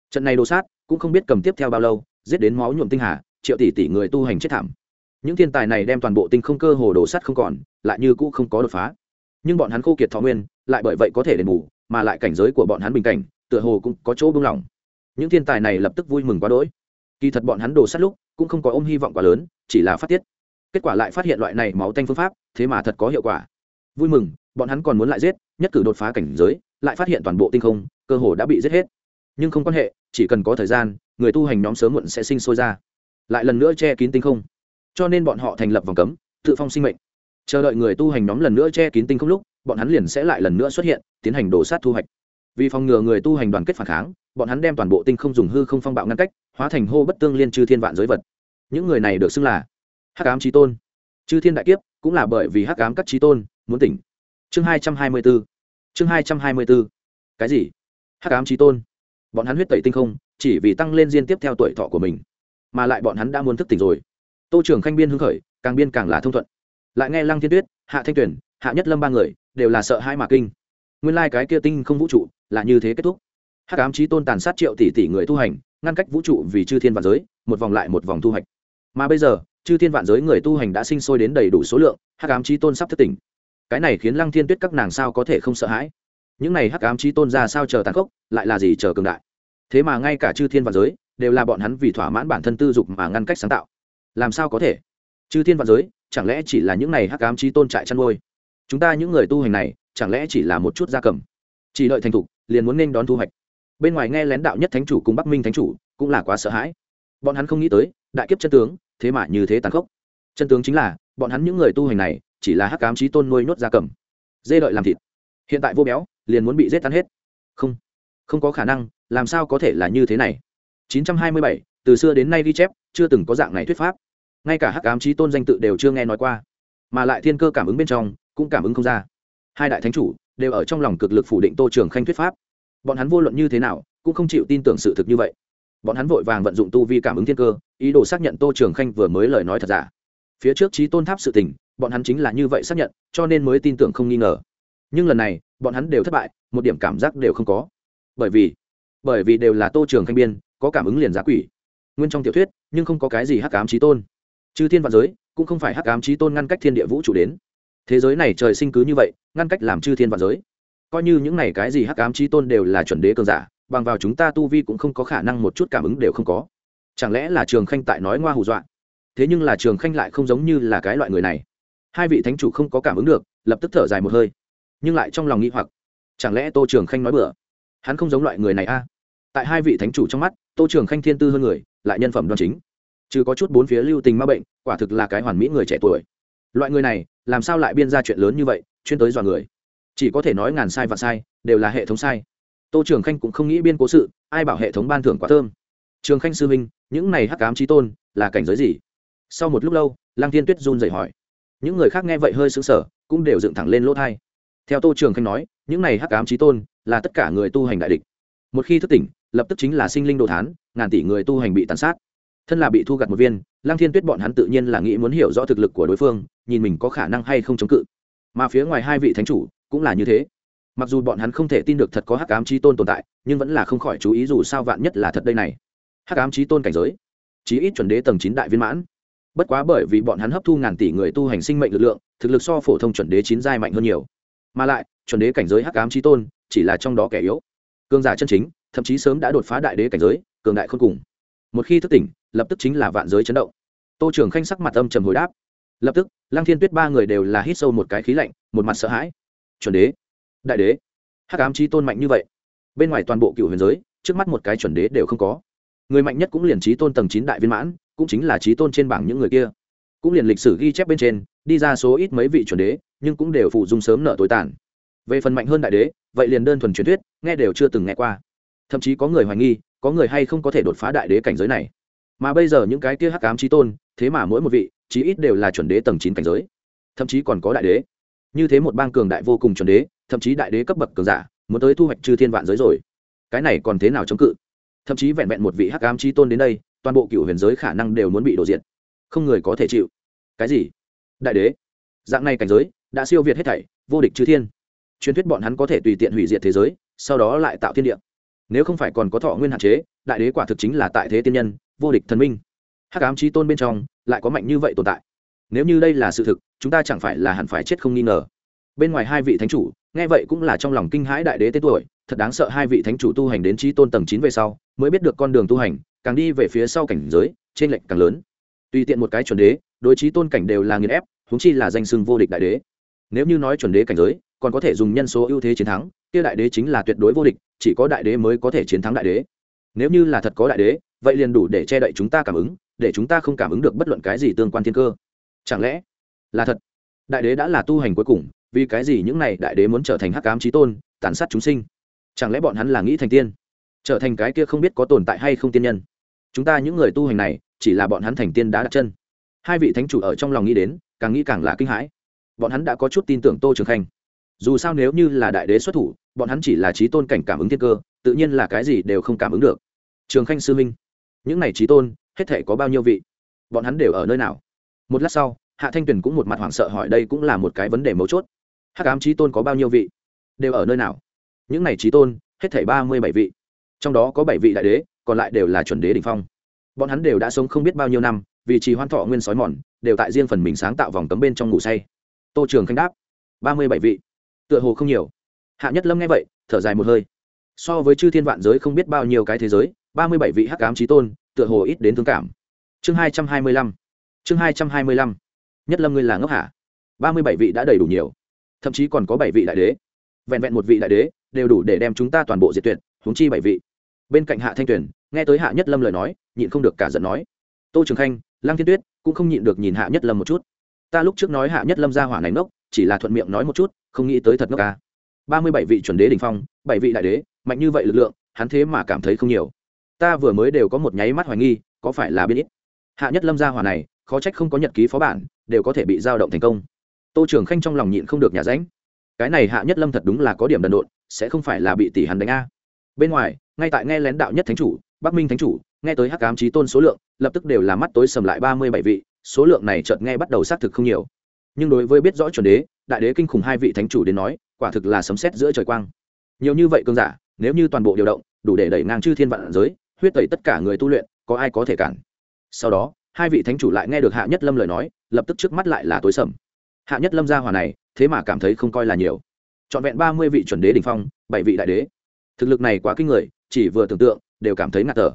Trận này đồ sát, cũng không biết cầm tiếp theo bao lâu, giết đến máu nhuộm tinh hà, triệu tỷ tỷ người tu hành chết thảm. Những thiên tài này đem toàn bộ tinh không cơ hồ đồ sát không còn, lại như cũ không có đột phá. Nhưng bọn hắn khô kiệt thọ nguyên, lại bởi vậy có thể đền bù, mà lại cảnh giới của bọn hắn bình cảnh, tựa hồ cũng có chỗ buông lỏng. Những thiên tài này lập tức vui mừng quá đỗi kỳ thật bọn hắn đồ sát lúc cũng không có ôm hy vọng quá lớn, chỉ là phát tiết. Kết quả lại phát hiện loại này máu tanh phương pháp, thế mà thật có hiệu quả. Vui mừng, bọn hắn còn muốn lại giết, nhất cử đột phá cảnh giới, lại phát hiện toàn bộ tinh không, cơ hồ đã bị giết hết. Nhưng không quan hệ, chỉ cần có thời gian, người tu hành nhóm sớm muộn sẽ sinh sôi ra. Lại lần nữa che kín tinh không. Cho nên bọn họ thành lập vòng cấm, tự phong sinh mệnh. Chờ đợi người tu hành nhóm lần nữa che kín tinh không lúc, bọn hắn liền sẽ lại lần nữa xuất hiện, tiến hành đổ sát thu hoạch. Vì phòng ngừa người tu hành đoàn kết phản kháng, bọn hắn đem toàn bộ tinh không dùng hư không phong bạo ngăn cách hóa thành hô bất tương liên chư thiên vạn giới vật. Những người này được xưng là hắc ám trí tôn. Chư thiên đại kiếp cũng là bởi vì hắc ám các trí tôn muốn tỉnh. Chương hai trăm hai mươi b ố chương hai trăm hai mươi b ố cái gì? Hắc ám trí tôn. Bọn hắn huyết tẩy tinh không, chỉ vì tăng lên diên tiếp theo tuổi thọ của mình, mà lại bọn hắn đã muốn thức tỉnh rồi. Tô trưởng khanh biên hưng khởi, càng biên càng là thông thuận. Lại nghe lăng thiên tuyết, hạ thanh tuyển hạ nhất lâm ba người, đều là sợ hai mà kinh. Nguyên lai、like、cái kia tinh không vũ trụ là như thế kết thúc. Hắc ám trí tôn tàn sát triệu tỷ tỷ người tu hành ngăn cách vũ trụ vì chư thiên vạn giới, một vòng lại một vòng thu hoạch. Mà bây giờ, chư thiên vạn giới người tu hành đã sinh sôi đến đầy đủ số lượng, hắc ám trí tôn sắp thất tỉnh. Cái này khiến lăng thiên tuyết các nàng sao có thể không sợ hãi? Những này hắc ám trí tôn ra sao chờ tàn khốc, lại là gì chờ cường đại? Thế mà ngay cả chư thiên vạn giới, đều là bọn hắn vì thỏa mãn bản thân tư dục mà ngăn cách sáng tạo. Làm sao có thể? Chư thiên vạn giới, chẳng lẽ chỉ là những này hắc ám trí tôn trại chăn nuôi? Chúng ta những người tu hành này, chẳng lẽ chỉ là một chút gia cầm? Chỉ đợi thành thục, liền muốn nên đón thu hoạch bên ngoài nghe lén đạo nhất thánh chủ cùng bắc minh thánh chủ cũng là quá sợ hãi. Bọn hắn không nghĩ tới đại kiếp chân tướng thế mà như thế tàn khốc. Chân tướng chính là bọn hắn những người tu hành này chỉ là hắc cám trí tôn nuôi nhốt gia cầm. Dê đợi làm thịt. Hiện tại vô béo liền muốn bị giết tan hết. Không không có khả năng làm sao có thể là như thế này? 927, từ xưa đến nay ghi chép chưa từng có dạng này thuyết pháp. Ngay cả hắc ám trí tôn danh tự đều chưa nghe nói qua mà lại thiên cơ cảm ứng bên trong cũng cảm ứng không ra. Hai đại thánh chủ đều ở trong lòng cực lực phủ định tô trường khanh thuyết pháp bọn hắn vô luận như thế nào, cũng không chịu tin tưởng sự thực như vậy. Bọn hắn vội vàng vận dụng tu vi cảm ứng thiên cơ, ý đồ xác nhận tô trường khanh vừa mới lời nói thật giả. Phía trước trí tôn tháp sự tình, bọn hắn chính là như vậy xác nhận, cho nên mới tin tưởng không nghi ngờ. Nhưng lần này, bọn hắn đều thất bại, một điểm cảm giác đều không có. Bởi vì bởi vì đều là tô trường khanh biên, có cảm ứng liền giá quỷ. Nguyên trong tiểu thuyết, nhưng không có cái gì hắc ám trí tôn. Chứ thiên vạn giới, cũng không phải hắc ám trí tôn ngăn cách thiên địa vũ trụ đến. Thế giới này trời sinh cứ như vậy, ngăn cách làm chư thiên vạn giới coi như những này cái gì hắc ám chí tôn đều là chuẩn đế cường giả, bằng vào chúng ta tu vi cũng không có khả năng một chút cảm ứng đều không có. Chẳng lẽ là trường khanh tại nói ngoa hù dọa? Thế nhưng là trường khanh lại không giống như là cái loại người này. Hai vị thánh chủ không có cảm ứng được, lập tức thở dài một hơi, nhưng lại trong lòng nghĩ hoặc. Chẳng lẽ tô trường khanh nói bừa? Hắn không giống loại người này a. À? tại hai vị thánh chủ trong mắt, tô trường khanh thiên tư hơn người, lại nhân phẩm đoan chính. Chứ có chút bốn phía lưu tình ma bệnh, quả thực là cái hoàn mỹ người trẻ tuổi. Loại người này, làm sao lại biên ra chuyện lớn như vậy, chuyên tới dọa người? Chỉ có thể nói ngàn sai và sai, đều là hệ thống sai. Tô trường khanh cũng không nghĩ biên cố sự, ai bảo hệ thống ban thưởng quá thơm. Trường khanh sư minh những này hắc cám trí tôn, là cảnh giới gì? Sau một lúc lâu lang thiên tuyết run dậy hỏi. Những người khác nghe vậy hơi xứng sở cũng đều dựng thẳng lên lỗ thai. Theo tô trường khanh nói, những này hắc cám trí tôn, là tất cả người tu hành đại địch. Một khi thức tỉnh, lập tức chính là sinh linh đồ thán, ngàn tỷ người tu hành bị tàn sát. Thân là bị thu gặt một viên lang thiên tuyết bọn hắn tự nhiên là nghĩ muốn hiểu rõ thực lực của đối phương, nhìn mình có khả năng hay không chống cự. Mà phía ngoài hai vị thánh chủ cũng là như thế. Mặc dù bọn hắn không thể tin được thật có hắc ám trí tôn tồn tại, nhưng vẫn là không khỏi chú ý dù sao vạn nhất là thật đây này. Hắc ám trí tôn cảnh giới, chí ít chuẩn đế tầng chín đại viên mãn. Bất quá bởi vì bọn hắn hấp thu ngàn tỷ người tu hành sinh mệnh lực lượng, thực lực so phổ thông chuẩn đế chín giai mạnh hơn nhiều. Mà lại, chuẩn đế cảnh giới hắc ám trí tôn chỉ là trong đó kẻ yếu. Cương giả chân chính, thậm chí sớm đã đột phá đại đế cảnh giới, cường đại khôn cùng. Một khi thức tỉnh, lập tức chính là vạn giới chấn động. Tô trưởng khanh sắc mặt âm trầm hồi đáp. Lập tức, lăng thiên tuyết ba người đều là hít sâu một cái khí lạnh, một mặt sợ hãi chuẩn đế. Đại đế. Hắc ám trí tôn mạnh như vậy. Bên ngoài toàn bộ cựu huyền giới, trước mắt một cái chuẩn đế đều không có. Người mạnh nhất cũng liền trí tôn tầng chín đại viên mãn, cũng chính là trí tôn trên bảng những người kia. Cũng liền lịch sử ghi chép bên trên, đi ra số ít mấy vị chuẩn đế, nhưng cũng đều phụ dung sớm nợ tối tàn. Về phần mạnh hơn đại đế, vậy liền đơn thuần truyền thuyết, nghe đều chưa từng nghe qua. Thậm chí có người hoài nghi, có người hay không có thể đột phá đại đế cảnh giới này. Mà bây giờ những cái kia hắc ám trí tôn, thế mà mỗi một vị, chí ít đều là chuẩn đế tầng chín cảnh giới. Thậm chí còn có đại đế như thế một bang cường đại vô cùng chuẩn đế, thậm chí đại đế cấp bậc cường giả, muốn tới thu hoạch chư thiên vạn giới rồi. Cái này còn thế nào chống cự? Thậm chí vẹn vẹn một vị hắc ám chi tôn đến đây, toàn bộ cựu huyền giới khả năng đều muốn bị đổ diện không người có thể chịu. Cái gì? Đại đế? Dạng này cảnh giới, đã siêu việt hết thảy, vô địch chư thiên. Truyền thuyết bọn hắn có thể tùy tiện hủy diệt thế giới, sau đó lại tạo thiên địa. Nếu không phải còn có thọ nguyên hạn chế, đại đế quả thực chính là tại thế tiên nhân, vô địch thần minh. Hắc ám chi tôn bên trong, lại có mạnh như vậy tồn tại. Nếu như đây là sự thực chúng ta chẳng phải là hẳn phải chết không nghi ngờ. Bên ngoài hai vị thánh chủ, nghe vậy cũng là trong lòng kinh hãi đại đế tên tuổi, thật đáng sợ hai vị thánh chủ tu hành đến trí tôn tầng chín về sau, mới biết được con đường tu hành, càng đi về phía sau cảnh giới, trên lệnh càng lớn. Tùy tiện một cái chuẩn đế, đối trí tôn cảnh đều là nghiền ép húng chi là danh sưng vô địch đại đế. Nếu như nói chuẩn đế cảnh giới, còn có thể dùng nhân số ưu thế chiến thắng, kia đại đế chính là tuyệt đối vô địch, chỉ có đại đế mới có thể chiến thắng đại đế. Nếu như là thật có đại đế, vậy liền đủ để che đậy chúng ta cảm ứng, để chúng ta không cảm ứng được bất luận cái gì tương quan thiên cơ. Chẳng lẽ là thật. Đại đế đã là tu hành cuối cùng, vì cái gì những này đại đế muốn trở thành hắc ám trí tôn, tàn sát chúng sinh? Chẳng lẽ bọn hắn là nghĩ thành tiên? Trở thành cái kia không biết có tồn tại hay không tiên nhân? Chúng ta những người tu hành này, chỉ là bọn hắn thành tiên đã đặt chân. Hai vị thánh chủ ở trong lòng nghĩ đến, càng nghĩ càng là kinh hãi. Bọn hắn đã có chút tin tưởng tô trường khanh. Dù sao nếu như là đại đế xuất thủ, bọn hắn chỉ là trí tôn cảnh cảm ứng thiên cơ, tự nhiên là cái gì đều không cảm ứng được. Trường khanh sư minh, những này trí tôn, hết thể có bao nhiêu vị? Bọn hắn đều ở nơi nào? Một lát sau hạ thanh tuyền cũng một mặt hoảng sợ hỏi đây cũng là một cái vấn đề mấu chốt. Hắc ám trí tôn có bao nhiêu vị? Đều ở nơi nào? Những này trí tôn, hết thảy ba mươi bảy vị. Trong đó có bảy vị đại đế, còn lại đều là chuẩn đế đ ỉ n h phong. Bọn hắn đều đã sống không biết bao nhiêu năm, vì trì hoan thọ nguyên sói mòn, đều tại riêng phần mình sáng tạo vòng cấm bên trong ngủ say. Tô trường khanh đáp, ba mươi bảy vị. Tựa hồ không nhiều. Hạ nhất lâm nghe vậy, thở dài một hơi. So với chư thiên vạn giới không biết bao nhiêu cái thế giới, ba mươi bảy vị hắc ám trí tôn, tựa hồ ít đến thương cảm. Chương hai trăm hai mươi lăm. Chương hai trăm hai mươi lăm nhất lâm ngươi là ngốc hạ ba mươi bảy vị đã đầy đủ nhiều. Thậm chí còn có bảy vị đại đế. Vẹn vẹn một vị đại đế, đều đủ để đem chúng ta toàn bộ diệt tuyệt, huống chi bảy vị. Bên cạnh hạ thanh tuyền, nghe tới hạ nhất lâm lời nói, nhịn không được cả giận nói. Tô trường khanh, lăng thiên tuyết, cũng không nhịn được nhìn hạ nhất lâm một chút. Ta lúc trước nói hạ nhất lâm ra hỏa này ngốc, chỉ là thuận miệng nói một chút, không nghĩ tới thật ngốc ca ba mươi bảy vị chuẩn đế đình phong, bảy vị đại đế, mạnh như vậy lực lượng, hắn thế mà cảm thấy không nhiều. Ta vừa mới đều có một nháy mắt hoài nghi, có phải là biết ít. Hạ nhất lâm ra hỏa này khó trách không có nhật ký phó bản, đều có thể bị giao động thành công. Tô trường khanh trong lòng nhịn không được nhà ránh. Cái này hạ nhất lâm thật đúng là có điểm đần độn, sẽ không phải là bị tỷ hắn đánh a. Bên ngoài, ngay tại nghe lén đạo nhất thánh chủ, bắc minh thánh chủ, nghe tới hắc ám trí tôn số lượng, lập tức đều là mắt tối sầm lại ba mươi bảy vị, số lượng này chợt nghe bắt đầu xác thực không nhiều. Nhưng đối với biết rõ chuẩn đế, đại đế kinh khủng hai vị thánh chủ đến nói, quả thực là sấm xét giữa trời quang. Nhiều như vậy cơn giả, nếu như toàn bộ điều động, đủ để đẩy ngang chư thiên vạn giới, huyết tẩy tất cả người tu luyện, có ai có thể cản? Sau đó hai vị thánh chủ lại nghe được hạ nhất lâm lời nói, lập tức trước mắt lại là tối sầm. Hạ nhất lâm gia hòa này, thế mà cảm thấy không coi là nhiều. Trọn vẹn ba mươi vị chuẩn đế đ ỉ n h phong, bảy vị đại đế. Thực lực này quá kinh người, chỉ vừa tưởng tượng, đều cảm thấy ngạt tở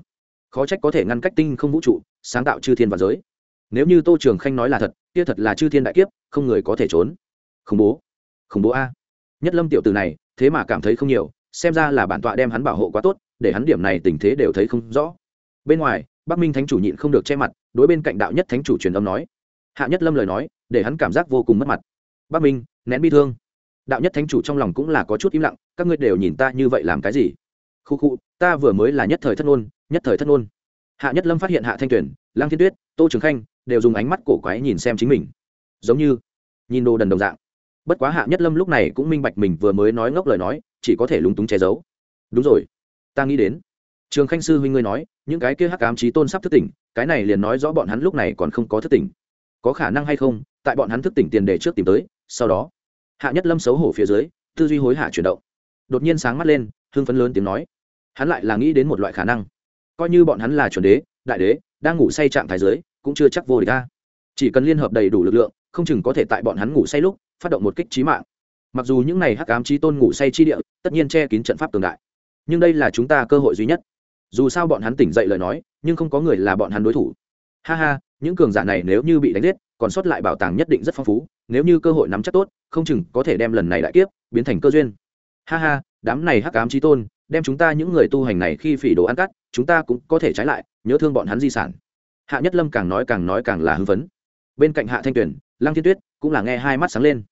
khó trách có thể ngăn cách tinh không vũ trụ, sáng tạo chư thiên và giới. Nếu như tô trường khanh nói là thật, kia thật là chư thiên đại kiếp, không người có thể trốn. Khủng bố. Khủng bố a. Nhất lâm tiểu từ này, thế mà cảm thấy không nhiều, xem ra là bản tọa đem hắn bảo hộ quá tốt, để hắn điểm này tình thế đều thấy không rõ. Bên ngoài, bắc minh thánh chủ nhịn không được che mặt đối bên cạnh đạo nhất thánh chủ truyền âm nói. Hạ nhất lâm lời nói, để hắn cảm giác vô cùng mất mặt. Bắc minh, nén bi thương. Đạo nhất thánh chủ trong lòng cũng là có chút im lặng, các ngươi đều nhìn ta như vậy làm cái gì? Khu khu, ta vừa mới là nhất thời thất ngôn, nhất thời thất ngôn. Hạ nhất lâm phát hiện hạ thanh tuyển lang thiên tuyết, tô trường khanh, đều dùng ánh mắt cổ quái nhìn xem chính mình. Giống như, nhìn đồ đần đồng dạng. Bất quá hạ nhất lâm lúc này cũng minh bạch mình vừa mới nói ngốc lời nói, chỉ có thể lúng túng che giấu. Đúng rồi, ta nghĩ đến trường khanh sư huynh ngươi nói, những cái kia hắc ám trí tôn sắp thức tỉnh, cái này liền nói rõ bọn hắn lúc này còn không có thức tỉnh. Có khả năng hay không, tại bọn hắn thức tỉnh tiền đề trước tìm tới, sau đó, hạ nhất lâm xấu hổ phía dưới, tư duy hối hạ chuyển động. Đột nhiên sáng mắt lên, hưng phấn lớn tiếng nói, hắn lại là nghĩ đến một loại khả năng. Coi như bọn hắn là chuẩn đế, đại đế, đang ngủ say trạng thái dưới, cũng chưa chắc vô địch ta chỉ cần liên hợp đầy đủ lực lượng, không chừng có thể tại bọn hắn ngủ say lúc, phát động một kích trí mạng. Mặc dù những n à y hắc ám trí tôn ngủ say chi địa, tất nhiên che kín trận pháp tường đại. Nhưng đây là chúng ta cơ hội duy nhất dù sao bọn hắn tỉnh dậy lời nói, nhưng không có người là bọn hắn đối thủ. Ha ha, những cường giả này nếu như bị đánh giết, còn sót lại bảo tàng nhất định rất phong phú, nếu như cơ hội nắm chắc tốt, không chừng có thể đem lần này đại kiếp biến thành cơ duyên. Ha ha, đám này hắc ám trí tôn, đem chúng ta những người tu hành này khi phỉ đồ ăn cắt, chúng ta cũng có thể trái lại, nhớ thương bọn hắn di sản. Hạ nhất lâm càng nói càng nói càng là hưng phấn. Bên cạnh hạ thanh tuyển, lăng thiên tuyết cũng là nghe hai mắt sáng lên.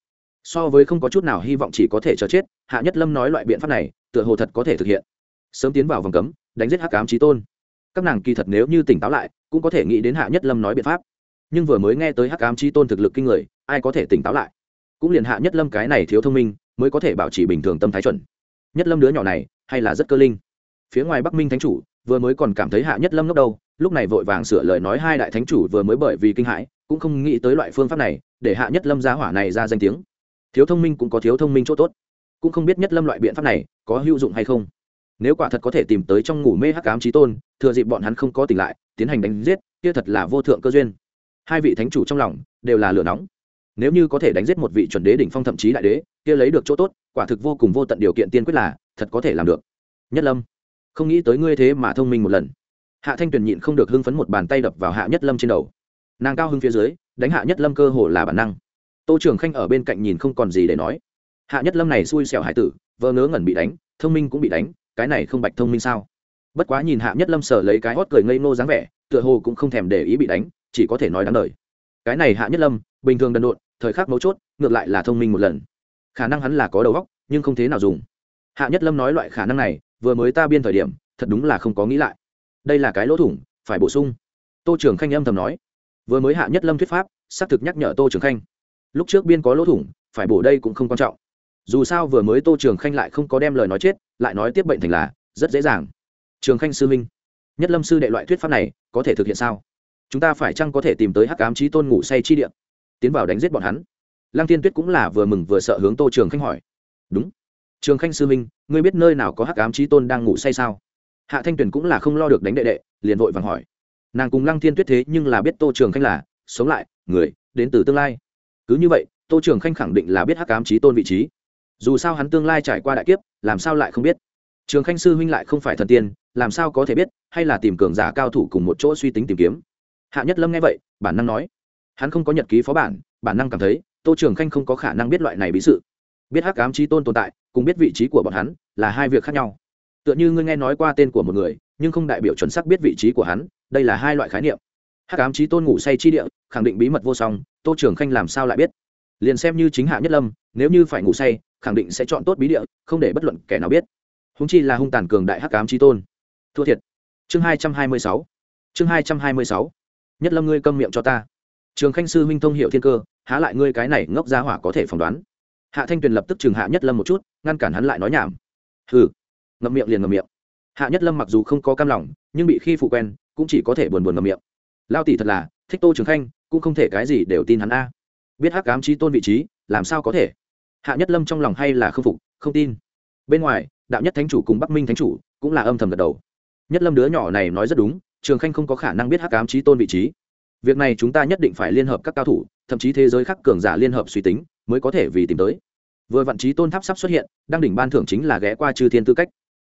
So với không có chút nào hy vọng chỉ có thể chờ chết, hạ nhất lâm nói loại biện pháp này, tựa hồ thật có thể thực hiện sớm tiến vào vòng cấm, đánh giết hắc ám trí tôn. Các nàng kỳ thật nếu như tỉnh táo lại, cũng có thể nghĩ đến hạ nhất lâm nói biện pháp. Nhưng vừa mới nghe tới hắc ám trí tôn thực lực kinh người, ai có thể tỉnh táo lại? Cũng liền hạ nhất lâm cái này thiếu thông minh, mới có thể bảo trì bình thường tâm thái chuẩn. Nhất lâm đứa nhỏ này, hay là rất cơ linh. Phía ngoài bắc minh thánh chủ, vừa mới còn cảm thấy hạ nhất lâm ngốc đâu lúc này vội vàng sửa lời nói hai đại thánh chủ vừa mới bởi vì kinh hãi, cũng không nghĩ tới loại phương pháp này, để hạ nhất lâm giá hỏa này ra danh tiếng. Thiếu thông minh cũng có thiếu thông minh chỗ tốt. Cũng không biết nhất lâm loại biện pháp này có hữu dụng hay không nếu quả thật có thể tìm tới trong ngủ mê hắc ám trí tôn, thừa dịp bọn hắn không có tỉnh lại, tiến hành đánh giết, kia thật là vô thượng cơ duyên. Hai vị thánh chủ trong lòng đều là lửa nóng. Nếu như có thể đánh giết một vị chuẩn đế đỉnh phong thậm chí đại đế, kia lấy được chỗ tốt, quả thực vô cùng vô tận điều kiện tiên quyết là thật có thể làm được. Nhất lâm, không nghĩ tới ngươi thế mà thông minh một lần. Hạ thanh tuyền nhịn không được hưng phấn một bàn tay đập vào hạ nhất lâm trên đầu. Nàng cao hưng phía dưới, đánh hạ nhất lâm cơ hồ là bản năng. Tô trường khanh ở bên cạnh nhìn không còn gì để nói. Hạ nhất lâm này xui xẻo hải tử vợ ngớ ngẩn bị đánh, thông minh cũng bị đánh cái này không bạch thông minh sao? Bất quá nhìn hạ nhất lâm sở lấy cái hót cười ngây nô dáng vẻ, tựa hồ cũng không thèm để ý bị đánh, chỉ có thể nói đáng lời cái này hạ nhất lâm, bình thường đần độn, thời khắc mấu chốt, ngược lại là thông minh một lần. Khả năng hắn là có đầu óc, nhưng không thế nào dùng. Hạ nhất lâm nói loại khả năng này, vừa mới ta biên thời điểm, thật đúng là không có nghĩ lại. Đây là cái lỗ thủng, phải bổ sung. Tô trưởng khanh âm thầm nói. Vừa mới hạ nhất lâm thuyết pháp, xác thực nhắc nhở tô trưởng khanh. Lúc trước biên có lỗ thủng, phải bổ đây cũng không quan trọng. Dù sao vừa mới tô trường khanh lại không có đem lời nói chết lại nói tiếp bệnh thành là, rất dễ dàng. Trường khanh sư minh, nhất lâm sư đệ loại thuyết pháp này có thể thực hiện sao? Chúng ta phải chăng có thể tìm tới hắc ám trí tôn ngủ say chi điện tiến vào đánh giết bọn hắn. Lăng tiên tuyết cũng là vừa mừng vừa sợ hướng tô trường khanh hỏi. Đúng. Trường khanh sư minh, ngươi biết nơi nào có hắc ám trí tôn đang ngủ say sao? Hạ thanh tuyền cũng là không lo được đánh đệ đệ, liền vội vàng hỏi. Nàng cùng lăng thiên tuyết thế nhưng là biết tô trường khanh là, sống lại, người, đến từ tương lai. Cứ như vậy, tô trường khanh khẳng định là biết hắc ám trí tôn vị trí dù sao hắn tương lai trải qua đại kiếp, làm sao lại không biết? Trường khanh sư huynh lại không phải thần tiên, làm sao có thể biết, hay là tìm cường giả cao thủ cùng một chỗ suy tính tìm kiếm? Hạ nhất lâm nghe vậy, bản năng nói, hắn không có nhật ký phó bản bản năng cảm thấy, tô trường khanh không có khả năng biết loại này bí sự. Biết hắc ám trí tôn tồn tại, cùng biết vị trí của bọn hắn, là hai việc khác nhau. Tựa như ngươi nghe nói qua tên của một người, nhưng không đại biểu chuẩn xác biết vị trí của hắn, đây là hai loại khái niệm. Hắc ám trí tôn ngủ say chi địa, khẳng định bí mật vô song, tô trường khanh làm sao lại biết? Liền xem như chính hạ nhất lâm nếu như phải ngủ say, khẳng định sẽ chọn tốt bí địa, không để bất luận kẻ nào biết. Húng chi là hung tàn cường đại hắc cám chi tôn. Thua thiệt. Chương hai trăm hai mươi sáu. Chương hai trăm hai mươi sáu. Nhất lâm ngươi câm miệng cho ta. Trường khanh sư huynh thông hiệu thiên cơ, há lại ngươi cái này ngốc ra hỏa có thể phỏng đoán. Hạ thanh tuyền lập tức trường hạ nhất lâm một chút, ngăn cản hắn lại nói nhảm. Hừ. Ngậm miệng liền ngậm miệng. Hạ nhất lâm mặc dù không có cam lòng, nhưng bị khi phụ quen, cũng chỉ có thể buồn buồn ngậm miệng. Lao tỷ thật là, thích tô trường khanh, cũng không thể cái gì đều tin hắn a. Biết hắc cám trí tôn vị trí, làm sao có thể? Hạ nhất lâm trong lòng hay là không phục, không tin. Bên ngoài, đạo nhất thánh chủ cùng bắc minh thánh chủ cũng là âm thầm gật đầu. Nhất lâm đứa nhỏ này nói rất đúng, trường khanh không có khả năng biết hắc ám trí tôn vị trí. Việc này chúng ta nhất định phải liên hợp các cao thủ, thậm chí thế giới khác cường giả liên hợp suy tính, mới có thể vì tìm tới. Vừa vạn trí tôn tháp sắp xuất hiện, đang đỉnh ban thưởng chính là ghé qua chư thiên tư cách.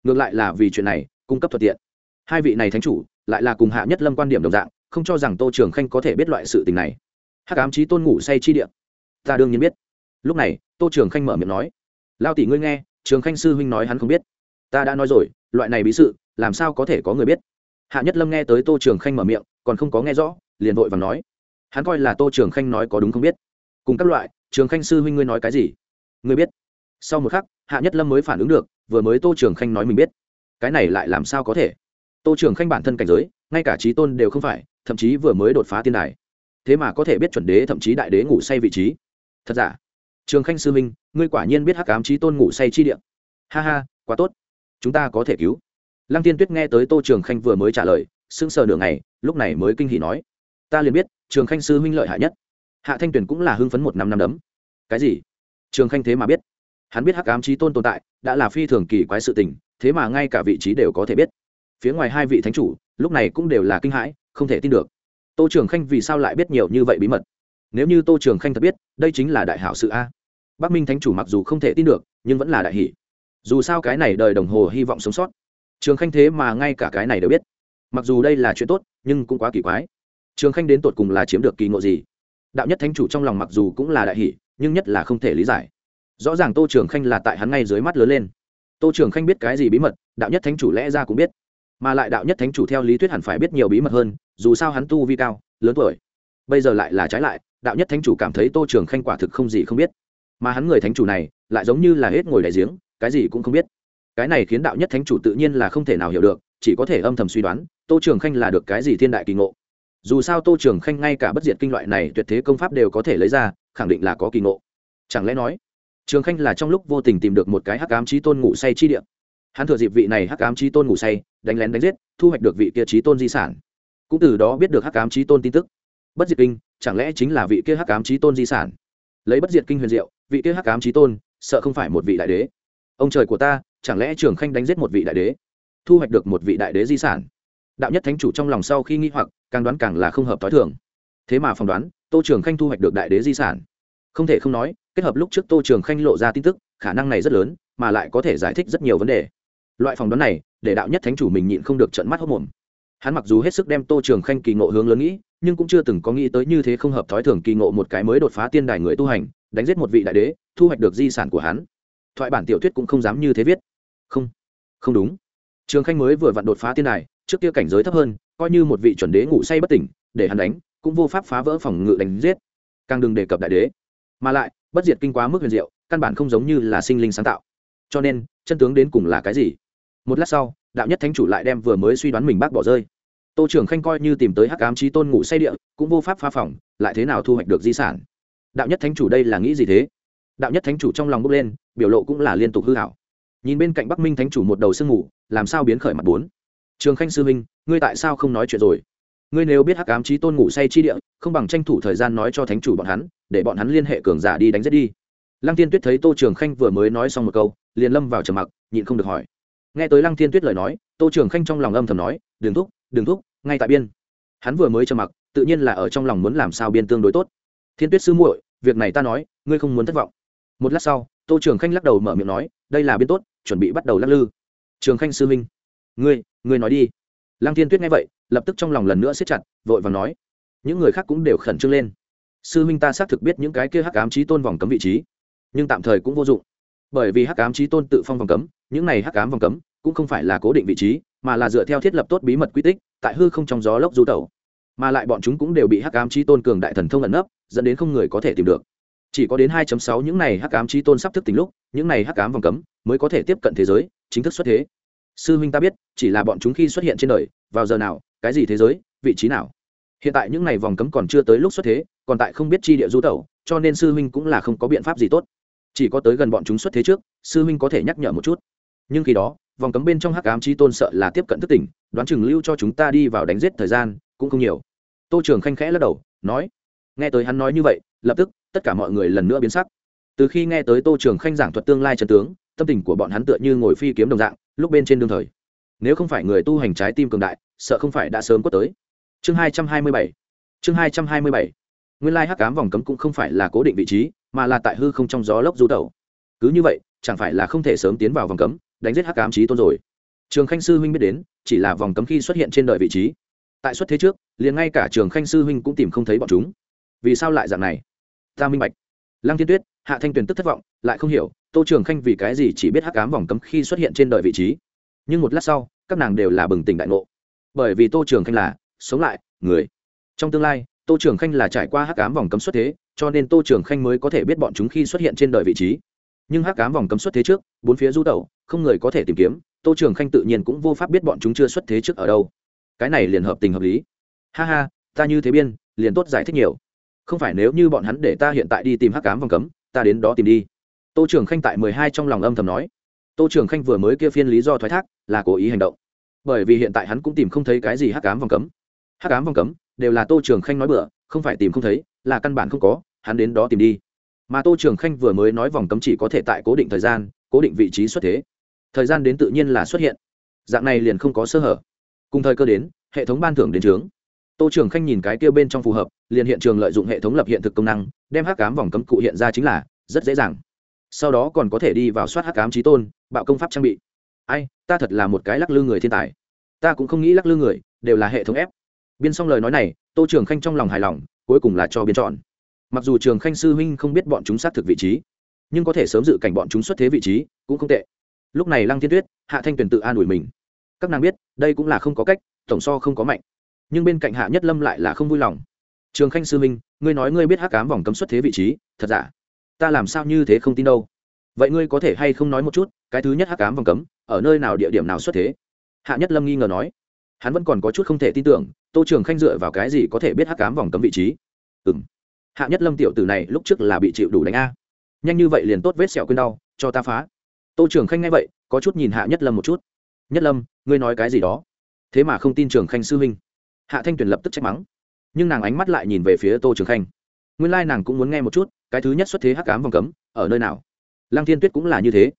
Ngược lại là vì chuyện này, cung cấp thuận tiện. Hai vị này thánh chủ, lại là cùng hạ nhất lâm quan điểm đồng dạng, không cho rằng tô trường khanh có thể biết loại sự tình này. Hắc ám trí tôn ngủ say chi điện ta đương nhiên biết lúc này, tô trường khanh mở miệng nói, lao tỷ ngươi nghe, trường khanh sư huynh nói hắn không biết. Ta đã nói rồi, loại này bí sự, làm sao có thể có người biết? Hạ nhất lâm nghe tới tô trường khanh mở miệng, còn không có nghe rõ, liền vội và nói, hắn coi là tô trường khanh nói có đúng không biết? Cùng các loại, trường khanh sư huynh ngươi nói cái gì? Ngươi biết? Sau một khắc, hạ nhất lâm mới phản ứng được, vừa mới tô trường khanh nói mình biết. Cái này lại làm sao có thể? Tô trường khanh bản thân cảnh giới, ngay cả trí tôn đều không phải, thậm chí vừa mới đột phá tiên đài. Thế mà có thể biết chuẩn đế thậm chí đại đế ngủ say vị trí. Thật giả? Trường khanh sư minh, ngươi quả nhiên biết hắc ám trí tôn ngủ say chi điện ha ha, quá tốt. Chúng ta có thể cứu. Lăng tiên tuyết nghe tới tô trường khanh vừa mới trả lời, sững sờ nửa ngày, lúc này mới kinh hỉ nói. Ta liền biết, trường khanh sư huynh lợi hại nhất. Hạ thanh tuyền cũng là hưng phấn một năm năm đấm. Cái gì? Trường khanh thế mà biết. Hắn biết hắc ám trí tôn tồn tại, đã là phi thường kỳ quái sự tình, thế mà ngay cả vị trí đều có thể biết. Phía ngoài hai vị thánh chủ, lúc này cũng đều là kinh hãi, không thể tin được. Tô trường khanh vì sao lại biết nhiều như vậy bí mật? Nếu như tô trường khanh thật biết, đây chính là đại hảo sự a bắc minh thánh chủ mặc dù không thể tin được, nhưng vẫn là đại hỷ. Dù sao cái này đời đồng hồ hy vọng sống sót. Trường khanh thế mà ngay cả cái này đều biết. Mặc dù đây là chuyện tốt, nhưng cũng quá kỳ quái. Trường khanh đến tột cùng là chiếm được kỳ ngộ gì? Đạo nhất thánh chủ trong lòng mặc dù cũng là đại hỷ, nhưng nhất là không thể lý giải. Rõ ràng tô trường khanh là tại hắn ngay dưới mắt lớn lên. Tô trường khanh biết cái gì bí mật, đạo nhất thánh chủ lẽ ra cũng biết. Mà lại đạo nhất thánh chủ theo lý thuyết hẳn phải biết nhiều bí mật hơn, dù sao hắn tu vi cao, lớn tuổi. Bây giờ lại là trái lại, đạo nhất thánh chủ cảm thấy tô trường khanh quả thực không gì không biết mà hắn người thánh chủ này lại giống như là hết ngồi đại giếng, cái gì cũng không biết. Cái này khiến đạo nhất thánh chủ tự nhiên là không thể nào hiểu được, chỉ có thể âm thầm suy đoán, tô trường khanh là được cái gì thiên đại kỳ ngộ. Dù sao tô trường khanh ngay cả bất diệt kinh loại này tuyệt thế công pháp đều có thể lấy ra, khẳng định là có kỳ ngộ. Chẳng lẽ nói, trường khanh là trong lúc vô tình tìm được một cái hắc ám trí tôn ngủ say chi điện hắn thừa dịp vị này hắc ám trí tôn ngủ say, đánh lén đánh giết, thu hoạch được vị kia trí tôn di sản. Cũng từ đó biết được hắc ám trí tôn tin tức. Bất diệt kinh, chẳng lẽ chính là vị kia hắc ám trí tôn di sản? Lấy bất diệt kinh huyền diệu vị kia hắc ám trí tôn, sợ không phải một vị đại đế. Ông trời của ta, chẳng lẽ trường khanh đánh giết một vị đại đế? Thu hoạch được một vị đại đế di sản. Đạo nhất thánh chủ trong lòng sau khi nghi hoặc, càng đoán càng là không hợp t h i thường. Thế mà phỏng đoán, tô trường khanh thu hoạch được đại đế di sản. Không thể không nói, kết hợp lúc trước tô trường khanh lộ ra tin tức, khả năng này rất lớn, mà lại có thể giải thích rất nhiều vấn đề. Loại phỏng đoán này, để đạo nhất thánh chủ mình nhịn không được trận mắt hốc mồm hắn mặc dù hết sức đem tô trường khanh kỳ ngộ hướng lớn nghĩ, nhưng cũng chưa từng có nghĩ tới như thế không hợp thói thường kỳ ngộ một cái mới đột phá tiên đài người tu hành đánh giết một vị đại đế, thu hoạch được di sản của hắn. Thoại bản tiểu thuyết cũng không dám như thế viết. Không không đúng. Trường khanh mới vừa vặn đột phá tiên đài, trước kia cảnh giới thấp hơn, coi như một vị chuẩn đế ngủ say bất tỉnh, để hắn đánh, cũng vô pháp phá vỡ phòng ngự đánh giết. Càng đừng đề cập đại đế. Mà lại, bất diệt kinh quá mức huyền diệu, căn bản không giống như là sinh linh sáng tạo. Cho nên, chân tướng đến cùng là cái gì? Một lát sau, đạo nhất thánh chủ lại đem vừa mới suy đoán mình bác bỏ rơi. Tô trưởng khanh coi như tìm tới hắc ám trí tôn ngủ say địa, cũng vô pháp phá phòng, lại thế nào thu hoạch được di sản? Đạo nhất thánh chủ đây là nghĩ gì thế? Đạo nhất thánh chủ trong lòng bốc lên, biểu lộ cũng là liên tục hư hảo. Nhìn bên cạnh bắc minh thánh chủ một đầu sương ngủ làm sao biến khởi mặt bốn? Trường khanh sư minh ngươi tại sao không nói chuyện rồi? Ngươi nếu biết hắc ám trí tôn ngủ say chi địa, không bằng tranh thủ thời gian nói cho thánh chủ bọn hắn, để bọn hắn liên hệ cường giả đi đánh giết đi. Lăng tiên tuyết thấy tô trường khanh vừa mới nói xong một câu, liền lâm vào trầm mặc, nhịn không được hỏi. Nghe tới lăng tiên tuyết lời nói, tô trường khanh trong lòng âm thầm nói đừng thúc đừng thúc, ngay tại biên. Hắn vừa mới trầm mặc, tự nhiên là ở trong lòng muốn làm sao biên tương đối tốt. Thiên tuyết sư muội việc này ta nói, ngươi không muốn thất vọng. Một lát sau, tô trường khanh lắc đầu mở miệng nói, đây là biên tốt, chuẩn bị bắt đầu lắc lư. Trường khanh sư minh ngươi ngươi nói đi. Lăng thiên tuyết nghe vậy, lập tức trong lòng lần nữa siết chặt, vội và nói, những người khác cũng đều khẩn trương lên. Sư minh ta xác thực biết những cái kia hắc ám trí tôn vòng cấm vị trí, nhưng tạm thời cũng vô dụng. Bởi vì hắc ám trí tôn tự phong vòng cấm, những này hắc ám vòng cấm cũng không phải là cố định vị trí, mà là dựa theo thiết lập tốt bí mật quy tích, tại hư không trong gió lốc du tẩu mà lại bọn chúng cũng đều bị hắc ám Chi tôn cường đại thần thông ẩn nấp, dẫn đến không người có thể tìm được. Chỉ có đến 2.6 những này hắc ám Chi tôn sắp thức tỉnh lúc, những này hắc ám vòng cấm mới có thể tiếp cận thế giới, chính thức xuất thế. Sư huynh ta biết, chỉ là bọn chúng khi xuất hiện trên đời, vào giờ nào, cái gì thế giới, vị trí nào. Hiện tại những này vòng cấm còn chưa tới lúc xuất thế, còn tại không biết chi địa du tẩu, cho nên sư huynh cũng là không có biện pháp gì tốt. Chỉ có tới gần bọn chúng xuất thế trước, sư huynh có thể nhắc nhở một chút. Nhưng khi đó, vòng cấm bên trong hắc ám chi tôn sợ là tiếp cận thức tỉnh, đoán chừng lưu cho chúng ta đi vào đánh giết thời gian cũng không nhiều tô trường khanh khẽ lắc đầu, nói, nghe tới hắn nói như vậy, lập tức, tất cả mọi người lần nữa biến sắc. Từ khi nghe tới tô trường khanh giảng thuật tương lai trần tướng, tâm tình của bọn hắn tựa như ngồi phi kiếm đồng dạng, lúc bên trên đương thời. Nếu không phải người tu hành trái tim cường đại, sợ không phải đã sớm quất tới. Chương hai trăm hai mươi bảy, chương hai trăm hai mươi bảy. Nguyên lai hắc cám vòng cấm cũng không phải là cố định vị trí, mà là tại hư không trong gió lốc du tẩu. Cứ như vậy, chẳng phải là không thể sớm tiến vào vòng cấm, đánh giết hắc cám trí tôn rồi. Trường khanh sư huynh biết đến, chỉ là vòng cấm khi xuất hiện trên đời vị trí. Tại xuất thế trước liền ngay cả trường khanh sư huynh cũng tìm không thấy bọn chúng. Vì sao lại dạng này? Ta minh bạch. Lăng thiên tuyết, hạ thanh tuyền tức thất vọng, lại không hiểu, tô trường khanh vì cái gì chỉ biết hắc cám vòng cấm khi xuất hiện trên đời vị trí. Nhưng một lát sau, các nàng đều là bừng tỉnh đại ngộ. Bởi vì tô trường khanh là sống lại, người. Trong tương lai, tô trường khanh là trải qua hắc cám vòng cấm xuất thế, cho nên tô trường khanh mới có thể biết bọn chúng khi xuất hiện trên đời vị trí. Nhưng hắc cám vòng cấm xuất thế trước, bốn phía du tẩu, không người có thể tìm kiếm, tô trường khanh tự nhiên cũng vô pháp biết bọn chúng chưa xuất thế trước ở đâu. Cái này liền hợp tình hợp lý ha ha, ta như thế biên, liền tốt giải thích nhiều. Không phải nếu như bọn hắn để ta hiện tại đi tìm hắc cám vòng cấm, ta đến đó tìm đi. Tô trường khanh tại mười hai trong lòng âm thầm nói. Tô trường khanh vừa mới kia phiên lý do thoái thác, là cố ý hành động. Bởi vì hiện tại hắn cũng tìm không thấy cái gì hắc cám vòng cấm. Hắc cám vòng cấm đều là tô trường khanh nói bừa, không phải tìm không thấy, là căn bản không có, hắn đến đó tìm đi. Mà tô trường khanh vừa mới nói vòng cấm chỉ có thể tại cố định thời gian, cố định vị trí xuất thế. Thời gian đến tự nhiên là xuất hiện. Dạng này liền không có sơ hở. Cùng thời cơ đến, hệ thống ban thưởng đến trướng tô trường khanh nhìn cái kia bên trong phù hợp, liền hiện trường lợi dụng hệ thống lập hiện thực công năng, đem hắc cám vòng cấm cụ hiện ra chính là, rất dễ dàng. Sau đó còn có thể đi vào soát hắc cám trí tôn, bạo công pháp trang bị. Ai, ta thật là một cái lắc lư người thiên tài. Ta cũng không nghĩ lắc lư người, đều là hệ thống ép. Biên xong lời nói này, tô trường khanh trong lòng hài lòng, cuối cùng là cho biên chọn. Mặc dù trường khanh sư huynh không biết bọn chúng xác thực vị trí, nhưng có thể sớm dự cảnh bọn chúng xuất thế vị trí, cũng không tệ. Lúc này lăng thiên tuyết, hạ thanh tuyền tự an ủi mình. Các nàng biết, đây cũng là không có cách, tổng so không có mạnh nhưng bên cạnh hạ nhất lâm lại là không vui lòng. Trường khanh sư minh ngươi nói ngươi biết hắc cám vòng cấm xuất thế vị trí, thật giả? Ta làm sao như thế không tin đâu? Vậy ngươi có thể hay không nói một chút, cái thứ nhất hắc cám vòng cấm, ở nơi nào địa điểm nào xuất thế? Hạ nhất lâm nghi ngờ nói. Hắn vẫn còn có chút không thể tin tưởng, tô trường khanh dựa vào cái gì có thể biết hắc cám vòng cấm vị trí? Ừ m hạ nhất lâm tiểu tử này lúc trước là bị chịu đủ đánh a. Nhanh như vậy liền tốt vết sẹo quên đau, cho ta phá. Tô trường khanh nghe vậy, có chút nhìn hạ nhất lâm một chút. Nhất lâm, ngươi nói cái gì đó? Thế mà không tin trường khanh sư huynh hạ thanh tuyền lập tức trách mắng. Nhưng nàng ánh mắt lại nhìn về phía tô trường khanh. Nguyên lai nàng cũng muốn nghe một chút, cái thứ nhất xuất thế hắc cám vòng cấm, ở nơi nào? Lăng thiên tuyết cũng là như thế.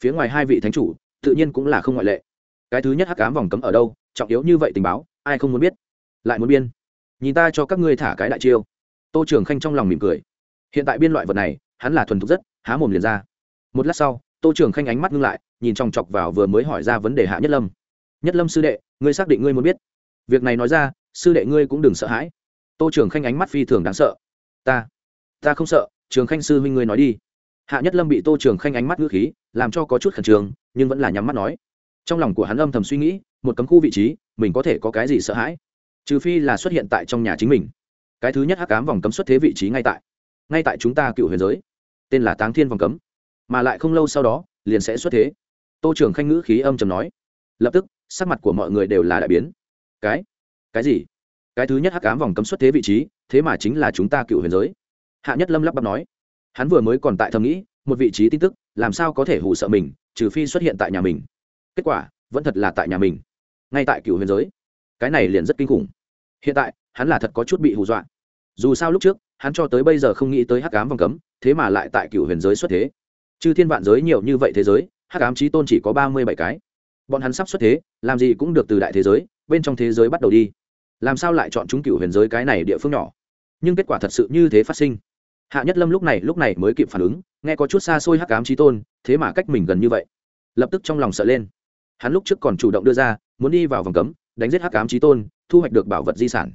Phía ngoài hai vị thánh chủ, tự nhiên cũng là không ngoại lệ. Cái thứ nhất hắc cám vòng cấm ở đâu? Trọng yếu như vậy tình báo, ai không muốn biết? Lại muốn biên. Nhìn ta cho các ngươi thả cái đại chiêu. Tô trường khanh trong lòng mỉm cười. Hiện tại biên loại vật này, hắn là thuần thục rất, há mồm liền ra. Một lát sau, tô trường khanh ánh mắt ngưng lại, nhìn chòng chọc vào vừa mới hỏi ra vấn đề hạ nhất lâm. Nhất lâm sư đệ, ngươi xác định ngươi muốn biết? Việc này nói ra, sư đệ ngươi cũng đừng sợ hãi. Tô trường khanh ánh mắt phi thường đáng sợ. Ta ta không sợ, trường khanh sư huynh ngươi nói đi. Hạ nhất lâm bị tô trường khanh ánh mắt ngữ khí, làm cho có chút khẩn trương, nhưng vẫn là nhắm mắt nói. Trong lòng của hắn âm thầm suy nghĩ, một cấm khu vị trí, mình có thể có cái gì sợ hãi? Trừ phi là xuất hiện tại trong nhà chính mình. Cái thứ nhất hắc cám vòng cấm xuất thế vị trí ngay tại. Ngay tại chúng ta cựu huyền giới. Tên là táng thiên vòng cấm. Mà lại không lâu sau đó, liền sẽ xuất thế. Tô trưởng khanh ngữ khí âm chầm nói. Lập tức, sắc mặt của mọi người đều là đại biến cái? Cái gì? Cái thứ nhất hắc cám vòng cấm xuất thế vị trí, thế mà chính là chúng ta cựu huyền giới. Hạ nhất lâm lắp bắp nói. Hắn vừa mới còn tại thầm nghĩ, một vị trí tin tức, làm sao có thể hù sợ mình, trừ phi xuất hiện tại nhà mình. Kết quả, vẫn thật là tại nhà mình. Ngay tại cựu huyền giới. Cái này liền rất kinh khủng. Hiện tại, hắn là thật có chút bị hù dọa. Dù sao lúc trước, hắn cho tới bây giờ không nghĩ tới hắc ám vòng cấm, thế mà lại tại cựu huyền giới xuất thế. Chứ thiên vạn giới nhiều như vậy thế giới, hắc ám trí tôn chỉ có ba mươi bảy cái. Bọn hắn sắp xuất thế, làm gì cũng được từ đại thế giới bên trong thế giới bắt đầu đi. Làm sao lại chọn chúng cựu huyền giới cái này địa phương nhỏ? Nhưng kết quả thật sự như thế phát sinh. Hạ nhất lâm lúc này lúc này mới kịp phản ứng, nghe có chút xa xôi hắc ám trí tôn, thế mà cách mình gần như vậy. Lập tức trong lòng sợ lên. Hắn lúc trước còn chủ động đưa ra, muốn đi vào vòng cấm, đánh giết hắc ám trí tôn, thu hoạch được bảo vật di sản.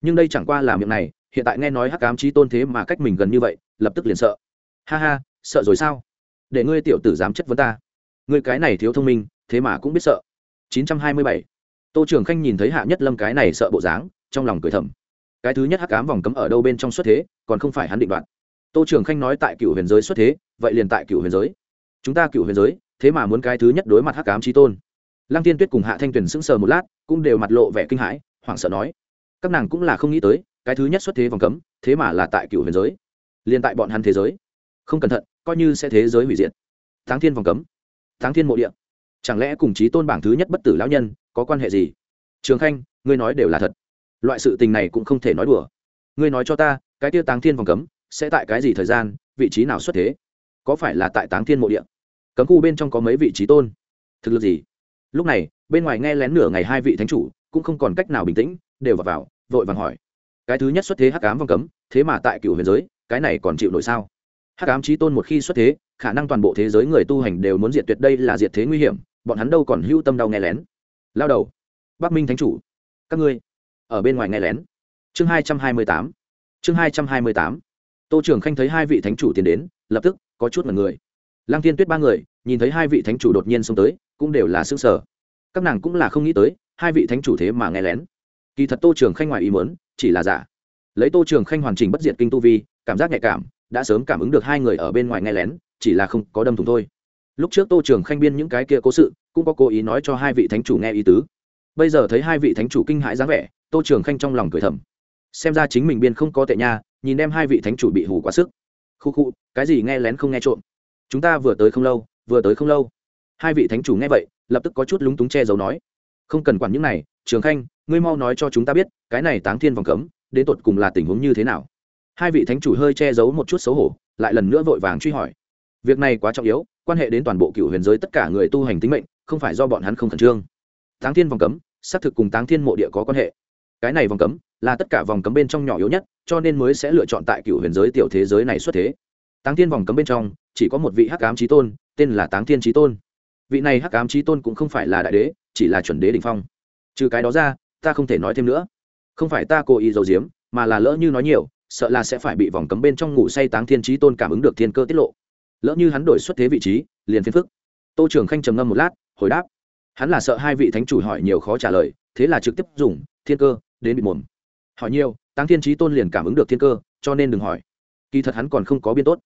Nhưng đây chẳng qua là miệng này, hiện tại nghe nói hắc ám trí tôn thế mà cách mình gần như vậy, lập tức liền sợ. Ha ha, sợ rồi sao? Để ngươi tiểu tử dám chất vấn ta. Ngươi cái này thiếu thông minh, thế mà cũng biết sợ. 927 tô trường khanh nhìn thấy hạ nhất lâm cái này sợ bộ dáng, trong lòng cười thầm. Cái thứ nhất hắc ám vòng cấm ở đâu bên trong xuất thế, còn không phải hắn định đoạt. Tô trường khanh nói tại cựu huyền giới xuất thế, vậy liền tại cựu huyền giới. Chúng ta cựu huyền giới, thế mà muốn cái thứ nhất đối mặt hắc ám trí tôn. Lăng tiên tuyết cùng hạ thanh tuyền sững sờ một lát, cũng đều mặt lộ vẻ kinh hãi, hoảng sợ nói, các nàng cũng là không nghĩ tới, cái thứ nhất xuất thế vòng cấm, thế mà là tại cựu huyền giới. Liền tại bọn hắn thế giới. Không cẩn thận, coi như sẽ thế giới hủy diệt. Tháng thiên vòng cấm. Tháng thiên mộ địa. Chẳng lẽ cùng chí tôn bảng thứ nhất bất tử lão nhân có quan hệ gì? Trường khanh ngươi nói đều là thật. Loại sự tình này cũng không thể nói đùa. Ngươi nói cho ta cái tiêu táng thiên vòng cấm sẽ tại cái gì thời gian vị trí nào xuất thế? Có phải là tại táng thiên mộ địa? Cấm khu bên trong có mấy vị trí tôn? Thực lực gì? Lúc này bên ngoài nghe lén nửa ngày hai vị thánh chủ cũng không còn cách nào bình tĩnh đều vào, vào vội vàng hỏi. Cái thứ nhất xuất thế hắc ám vòng cấm thế mà tại cựu huyền giới cái này còn chịu nổi sao? Hắc ám trí tôn một khi xuất thế khả năng toàn bộ thế giới người tu hành đều muốn diệt tuyệt đây là diệt thế nguy hiểm bọn hắn đâu còn hưu tâm đau nghe lén lao đầu. Bắc minh thánh chủ. Các ngươi, ở bên ngoài nghe lén. Chương hai trăm hai mươi tám. Chương hai trăm hai mươi tám. Tô trường khanh thấy hai vị thánh chủ tiến đến, lập tức có chút mật người. Lăng tiên tuyết ba người, nhìn thấy hai vị thánh chủ đột nhiên xông tới, cũng đều là xương sở các nàng cũng là không nghĩ tới, hai vị thánh chủ thế mà nghe lén. Kỳ thật tô trường khanh ngoài ý mớn chỉ là giả. Lấy tô trường khanh hoàn chỉnh bất diệt kinh tu vi, cảm giác nhạy cảm, đã sớm cảm ứng được hai người ở bên ngoài nghe lén, chỉ là không có đâm thùng thôi. Lúc trước tô trường khanh biên những cái kia cố sự cũng có cố ý nói cho hai vị thánh chủ nghe ý tứ. Bây giờ thấy hai vị thánh chủ kinh hãi dáng vẻ, tô trường khanh trong lòng cười thầm. Xem ra chính mình biên không có tệ nha, nhìn đem hai vị thánh chủ bị hù quá sức. Khu khu, cái gì nghe lén không nghe trộm. Chúng ta vừa tới không lâu, vừa tới không lâu. Hai vị thánh chủ nghe vậy, lập tức có chút lúng túng che giấu nói. Không cần quản những này, trường khanh, ngươi mau nói cho chúng ta biết, cái này táng thiên vòng cấm, đến tột cùng là tình huống như thế nào? Hai vị thánh chủ hơi che giấu một chút xấu hổ, lại lần nữa vội vàng truy hỏi. Việc này quá trọng yếu, quan hệ đến toàn bộ cựu huyền giới tất cả người tu hành tính mệnh không phải do bọn hắn không khẩn trương. Táng thiên vòng cấm, xác thực cùng táng thiên mộ địa có quan hệ. Cái này vòng cấm là tất cả vòng cấm bên trong nhỏ yếu nhất, cho nên mới sẽ lựa chọn tại cựu huyền giới tiểu thế giới này xuất thế. Táng thiên vòng cấm bên trong, chỉ có một vị hắc ám trí tôn, tên là táng thiên trí tôn. Vị này hắc ám trí tôn cũng không phải là đại đế, chỉ là chuẩn đế đình phong. Trừ cái đó ra, ta không thể nói thêm nữa. Không phải ta cố ý giấu giếm, mà là lỡ như nói nhiều, sợ là sẽ phải bị vòng cấm bên trong ngủ say táng thiên trí tôn cảm ứng được thiên cơ tiết lộ. Lỡ như hắn đổi xuất thế vị trí, liền phiền phức. Tô trưởng khanh trầm ngâm một lát hồi đáp. Hắn là sợ hai vị thánh chủ hỏi nhiều khó trả lời, thế là trực tiếp dùng thiên cơ đến bị mồm. Hỏi nhiều tăng thiên trí tôn liền cảm ứng được thiên cơ, cho nên đừng hỏi. Kỳ thật hắn còn không có biên tốt.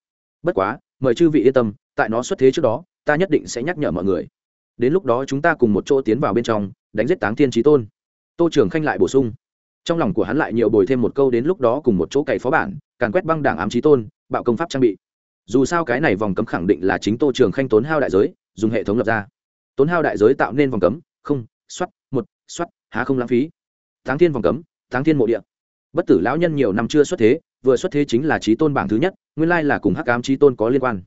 Bất quá, mời chư vị yên tâm, tại nó xuất thế trước đó, ta nhất định sẽ nhắc nhở mọi người. Đến lúc đó chúng ta cùng một chỗ tiến vào bên trong, đánh giết táng thiên trí tôn. Tô trưởng khanh lại bổ sung. Trong lòng của hắn lại nhiều bồi thêm một câu đến lúc đó cùng một chỗ cày phó bản, càn quét băng đảng ám trí tôn, bạo công pháp trang bị. Dù sao cái này vòng cấm khẳng định là chính tô trường khanh tốn hao đại giới, dùng hệ thống lập ra tốn hao đại giới tạo nên vòng cấm, không x một x há không lãng phí. Tháng thiên vòng cấm, tháng thiên mộ địa. Bất tử lão nhân nhiều năm chưa xuất thế, vừa xuất thế chính là trí tôn bảng thứ nhất, nguyên lai là cùng hắc ám trí tôn có liên quan.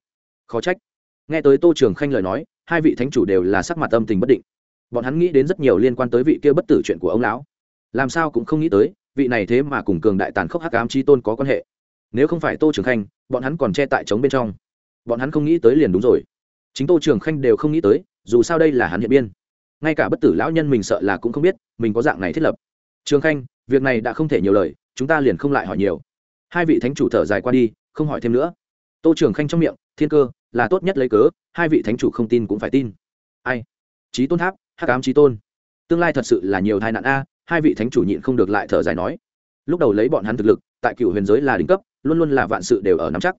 Khó trách. Nghe tới tô trường khanh lời nói, hai vị thánh chủ đều là sắc mặt âm tình bất định. Bọn hắn nghĩ đến rất nhiều liên quan tới vị kia bất tử chuyện của ông lão. Làm sao cũng không nghĩ tới, vị này thế mà cùng cường đại tàn khốc hắc ám trí tôn có quan hệ. Nếu không phải tô trường khanh, bọn hắn còn che tại trống bên trong. Bọn hắn không nghĩ tới liền đúng rồi. Chính tô trường khanh đều không nghĩ tới dù sao đây là hắn hiện biên. Ngay cả bất tử lão nhân mình sợ là cũng không biết, mình có dạng này thiết lập. Trường khanh, việc này đã không thể nhiều lời, chúng ta liền không lại hỏi nhiều. Hai vị thánh chủ thở dài qua đi, không hỏi thêm nữa. Tô trường khanh trong miệng, thiên cơ, là tốt nhất lấy cớ, hai vị thánh chủ không tin cũng phải tin. Ai? Trí tôn tháp, hắc ám trí tôn. Tương lai thật sự là nhiều tai nạn a, hai vị thánh chủ nhịn không được lại thở dài nói. Lúc đầu lấy bọn hắn thực lực, tại cựu huyền giới là đỉnh cấp, luôn luôn là vạn sự đều ở nắm chắc.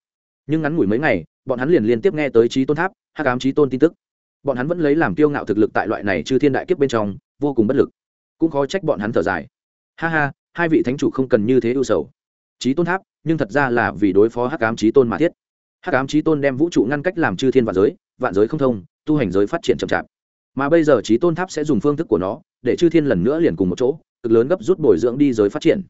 Nhưng ngắn ngủi mấy ngày, bọn hắn liền liên tiếp nghe tới trí tôn tháp, hắc ám trí tôn tin tức bọn hắn vẫn lấy làm kiêu ngạo thực lực tại loại này chư thiên đại kiếp bên trong, vô cùng bất lực. Cũng khó trách bọn hắn thở dài. Ha ha, hai vị thánh chủ không cần như thế ưu sầu. Trí tôn tháp, nhưng thật ra là vì đối phó hắc ám trí tôn mà thiết. Hắc ám trí tôn đem vũ trụ ngăn cách làm chư thiên vạn giới vạn giới không thông, tu hành giới phát triển chậm chạp. Mà bây giờ trí tôn tháp sẽ dùng phương thức của nó, để chư thiên lần nữa liền cùng một chỗ, cực lớn gấp rút bồi dưỡng đi giới phát triển.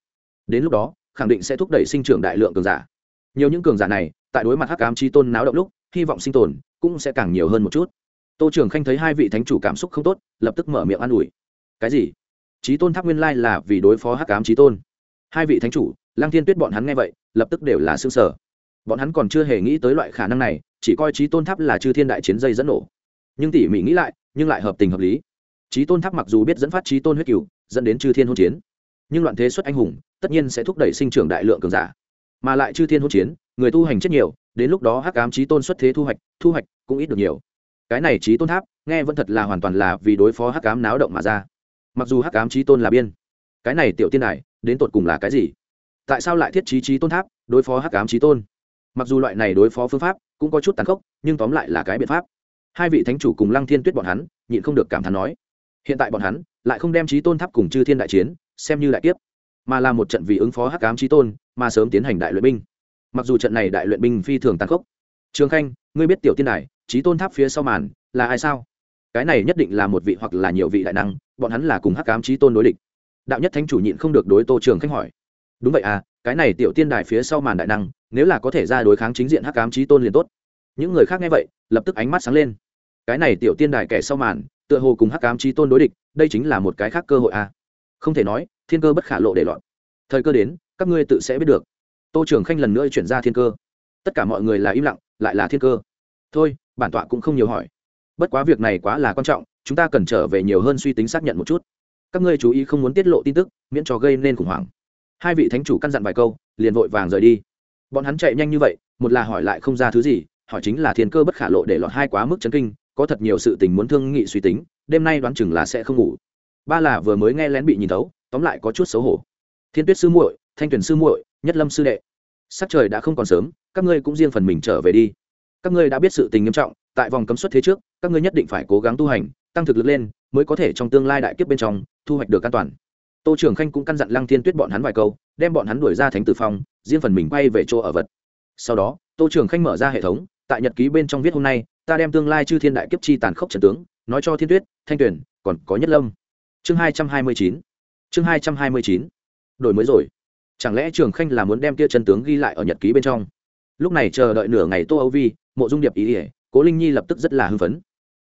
Đến lúc đó, khẳng định sẽ thúc đẩy sinh trưởng đại lượng cường giả. Nhiều những cường giả này, tại đối mặt hắc ám trí tôn náo động lúc, hy vọng sinh tồn cũng sẽ càng nhiều hơn một chút tô trường khanh thấy hai vị thánh chủ cảm xúc không tốt, lập tức mở miệng an ủi. Cái gì? Trí tôn tháp nguyên lai là vì đối phó hắc ám trí tôn. Hai vị thánh chủ, lăng thiên tuyết bọn hắn nghe vậy, lập tức đều là xương sở bọn hắn còn chưa hề nghĩ tới loại khả năng này, chỉ coi trí tôn tháp là chư thiên đại chiến dây dẫn nổ. Nhưng tỉ mỉ nghĩ lại, nhưng lại hợp tình hợp lý. Trí tôn tháp mặc dù biết dẫn phát trí tôn huyết cựu dẫn đến chư thiên hôn chiến, nhưng loạn thế xuất anh hùng, tất nhiên sẽ thúc đẩy sinh trưởng đại lượng cường giả. Mà lại chư thiên hôn chiến, người tu hành chết nhiều, đến lúc đó hắc ám trí tôn xuất thế thu hoạch thu hoạch cũng ít được nhiều cái này trí tôn tháp, nghe vẫn thật là hoàn toàn là vì đối phó hắc ám náo động mà ra. Mặc dù hắc ám trí tôn là biên, cái này tiểu tiên này đến tột cùng là cái gì? Tại sao lại thiết trí trí tôn tháp, đối phó hắc ám trí tôn? Mặc dù loại này đối phó phương pháp cũng có chút tàn khốc, nhưng tóm lại là cái biện pháp. Hai vị thánh chủ cùng lăng thiên tuyết bọn hắn, nhịn không được cảm thán nói, hiện tại bọn hắn lại không đem trí tôn tháp cùng chư thiên đại chiến xem như đại tiếp mà là một trận vì ứng phó hắc ám trí tôn mà sớm tiến hành đại luyện binh. Mặc dù trận này đại luyện binh phi thường tàn khốc. Trường khanh, ngươi biết tiểu tiên đài trí tôn tháp phía sau màn, là ai sao? Cái này nhất định là một vị hoặc là nhiều vị đại năng, bọn hắn là cùng hắc cám trí tôn đối địch. Đạo nhất thánh chủ nhịn không được đối tô trường khanh hỏi. Đúng vậy à cái này tiểu tiên đài phía sau màn đại năng, nếu là có thể ra đối kháng chính diện hắc cám trí tôn liền tốt. Những người khác nghe vậy, lập tức ánh mắt sáng lên. Cái này tiểu tiên đài kẻ sau màn, tựa hồ cùng hắc cám trí tôn đối địch, đây chính là một cái khác cơ hội à. Không thể nói, thiên cơ bất khả lộ để lọt. Thời cơ đến, các ngươi tự sẽ biết được. Tô trường khanh lần nữa chuyển ra thiên cơ. Tất cả mọi người là im lặng, lại là thiên cơ. Thôi bản tọa cũng không nhiều hỏi. Bất quá việc này quá là quan trọng, chúng ta cần trở về nhiều hơn suy tính xác nhận một chút. Các ngươi chú ý không muốn tiết lộ tin tức, miễn cho gây nên khủng hoảng. Hai vị thánh chủ căn dặn vài câu, liền vội vàng rời đi. Bọn hắn chạy nhanh như vậy, một là hỏi lại không ra thứ gì, hỏi chính là thiên cơ bất khả lộ để lọt hai quá mức chấn kinh, có thật nhiều sự tình muốn thương nghị suy tính, đêm nay đoán chừng là sẽ không ngủ. Ba là vừa mới nghe lén bị nhìn thấu, tóm lại có chút xấu hổ. Thiên tuyết sư muội, thanh tuyển sư muội, nhất lâm sư đệ. Sắc trời đã không còn sớm, các ngươi cũng riêng phần mình trở về đi các ngươi đã biết sự tình nghiêm trọng, tại vòng cấm xuất thế trước, các ngươi nhất định phải cố gắng tu hành, tăng thực lực lên, mới có thể trong tương lai đại kiếp bên trong, thu hoạch được an toàn. Tô trường khanh cũng căn dặn lăng thiên tuyết bọn hắn vài câu, đem bọn hắn đuổi ra thánh tử phong riêng phần mình quay về chỗ ở vật. Sau đó, tô trường khanh mở ra hệ thống, tại nhật ký bên trong viết hôm nay, ta đem tương lai chư thiên đại kiếp chi tàn khốc trần tướng, nói cho thiên tuyết, thanh tuyển còn có nhất lâm. Chương hai trăm hai mươi chín. Chương hai trăm hai mươi chín. Đổi mới rồi. Chẳng lẽ trường khanh là muốn đem kia chân tướng ghi lại ở nhật ký bên trong? Lúc này chờ đợi nửa ngày tô âu vi, mộ dung điệp ý ỉa, cố linh nhi lập tức rất là hưng phấn.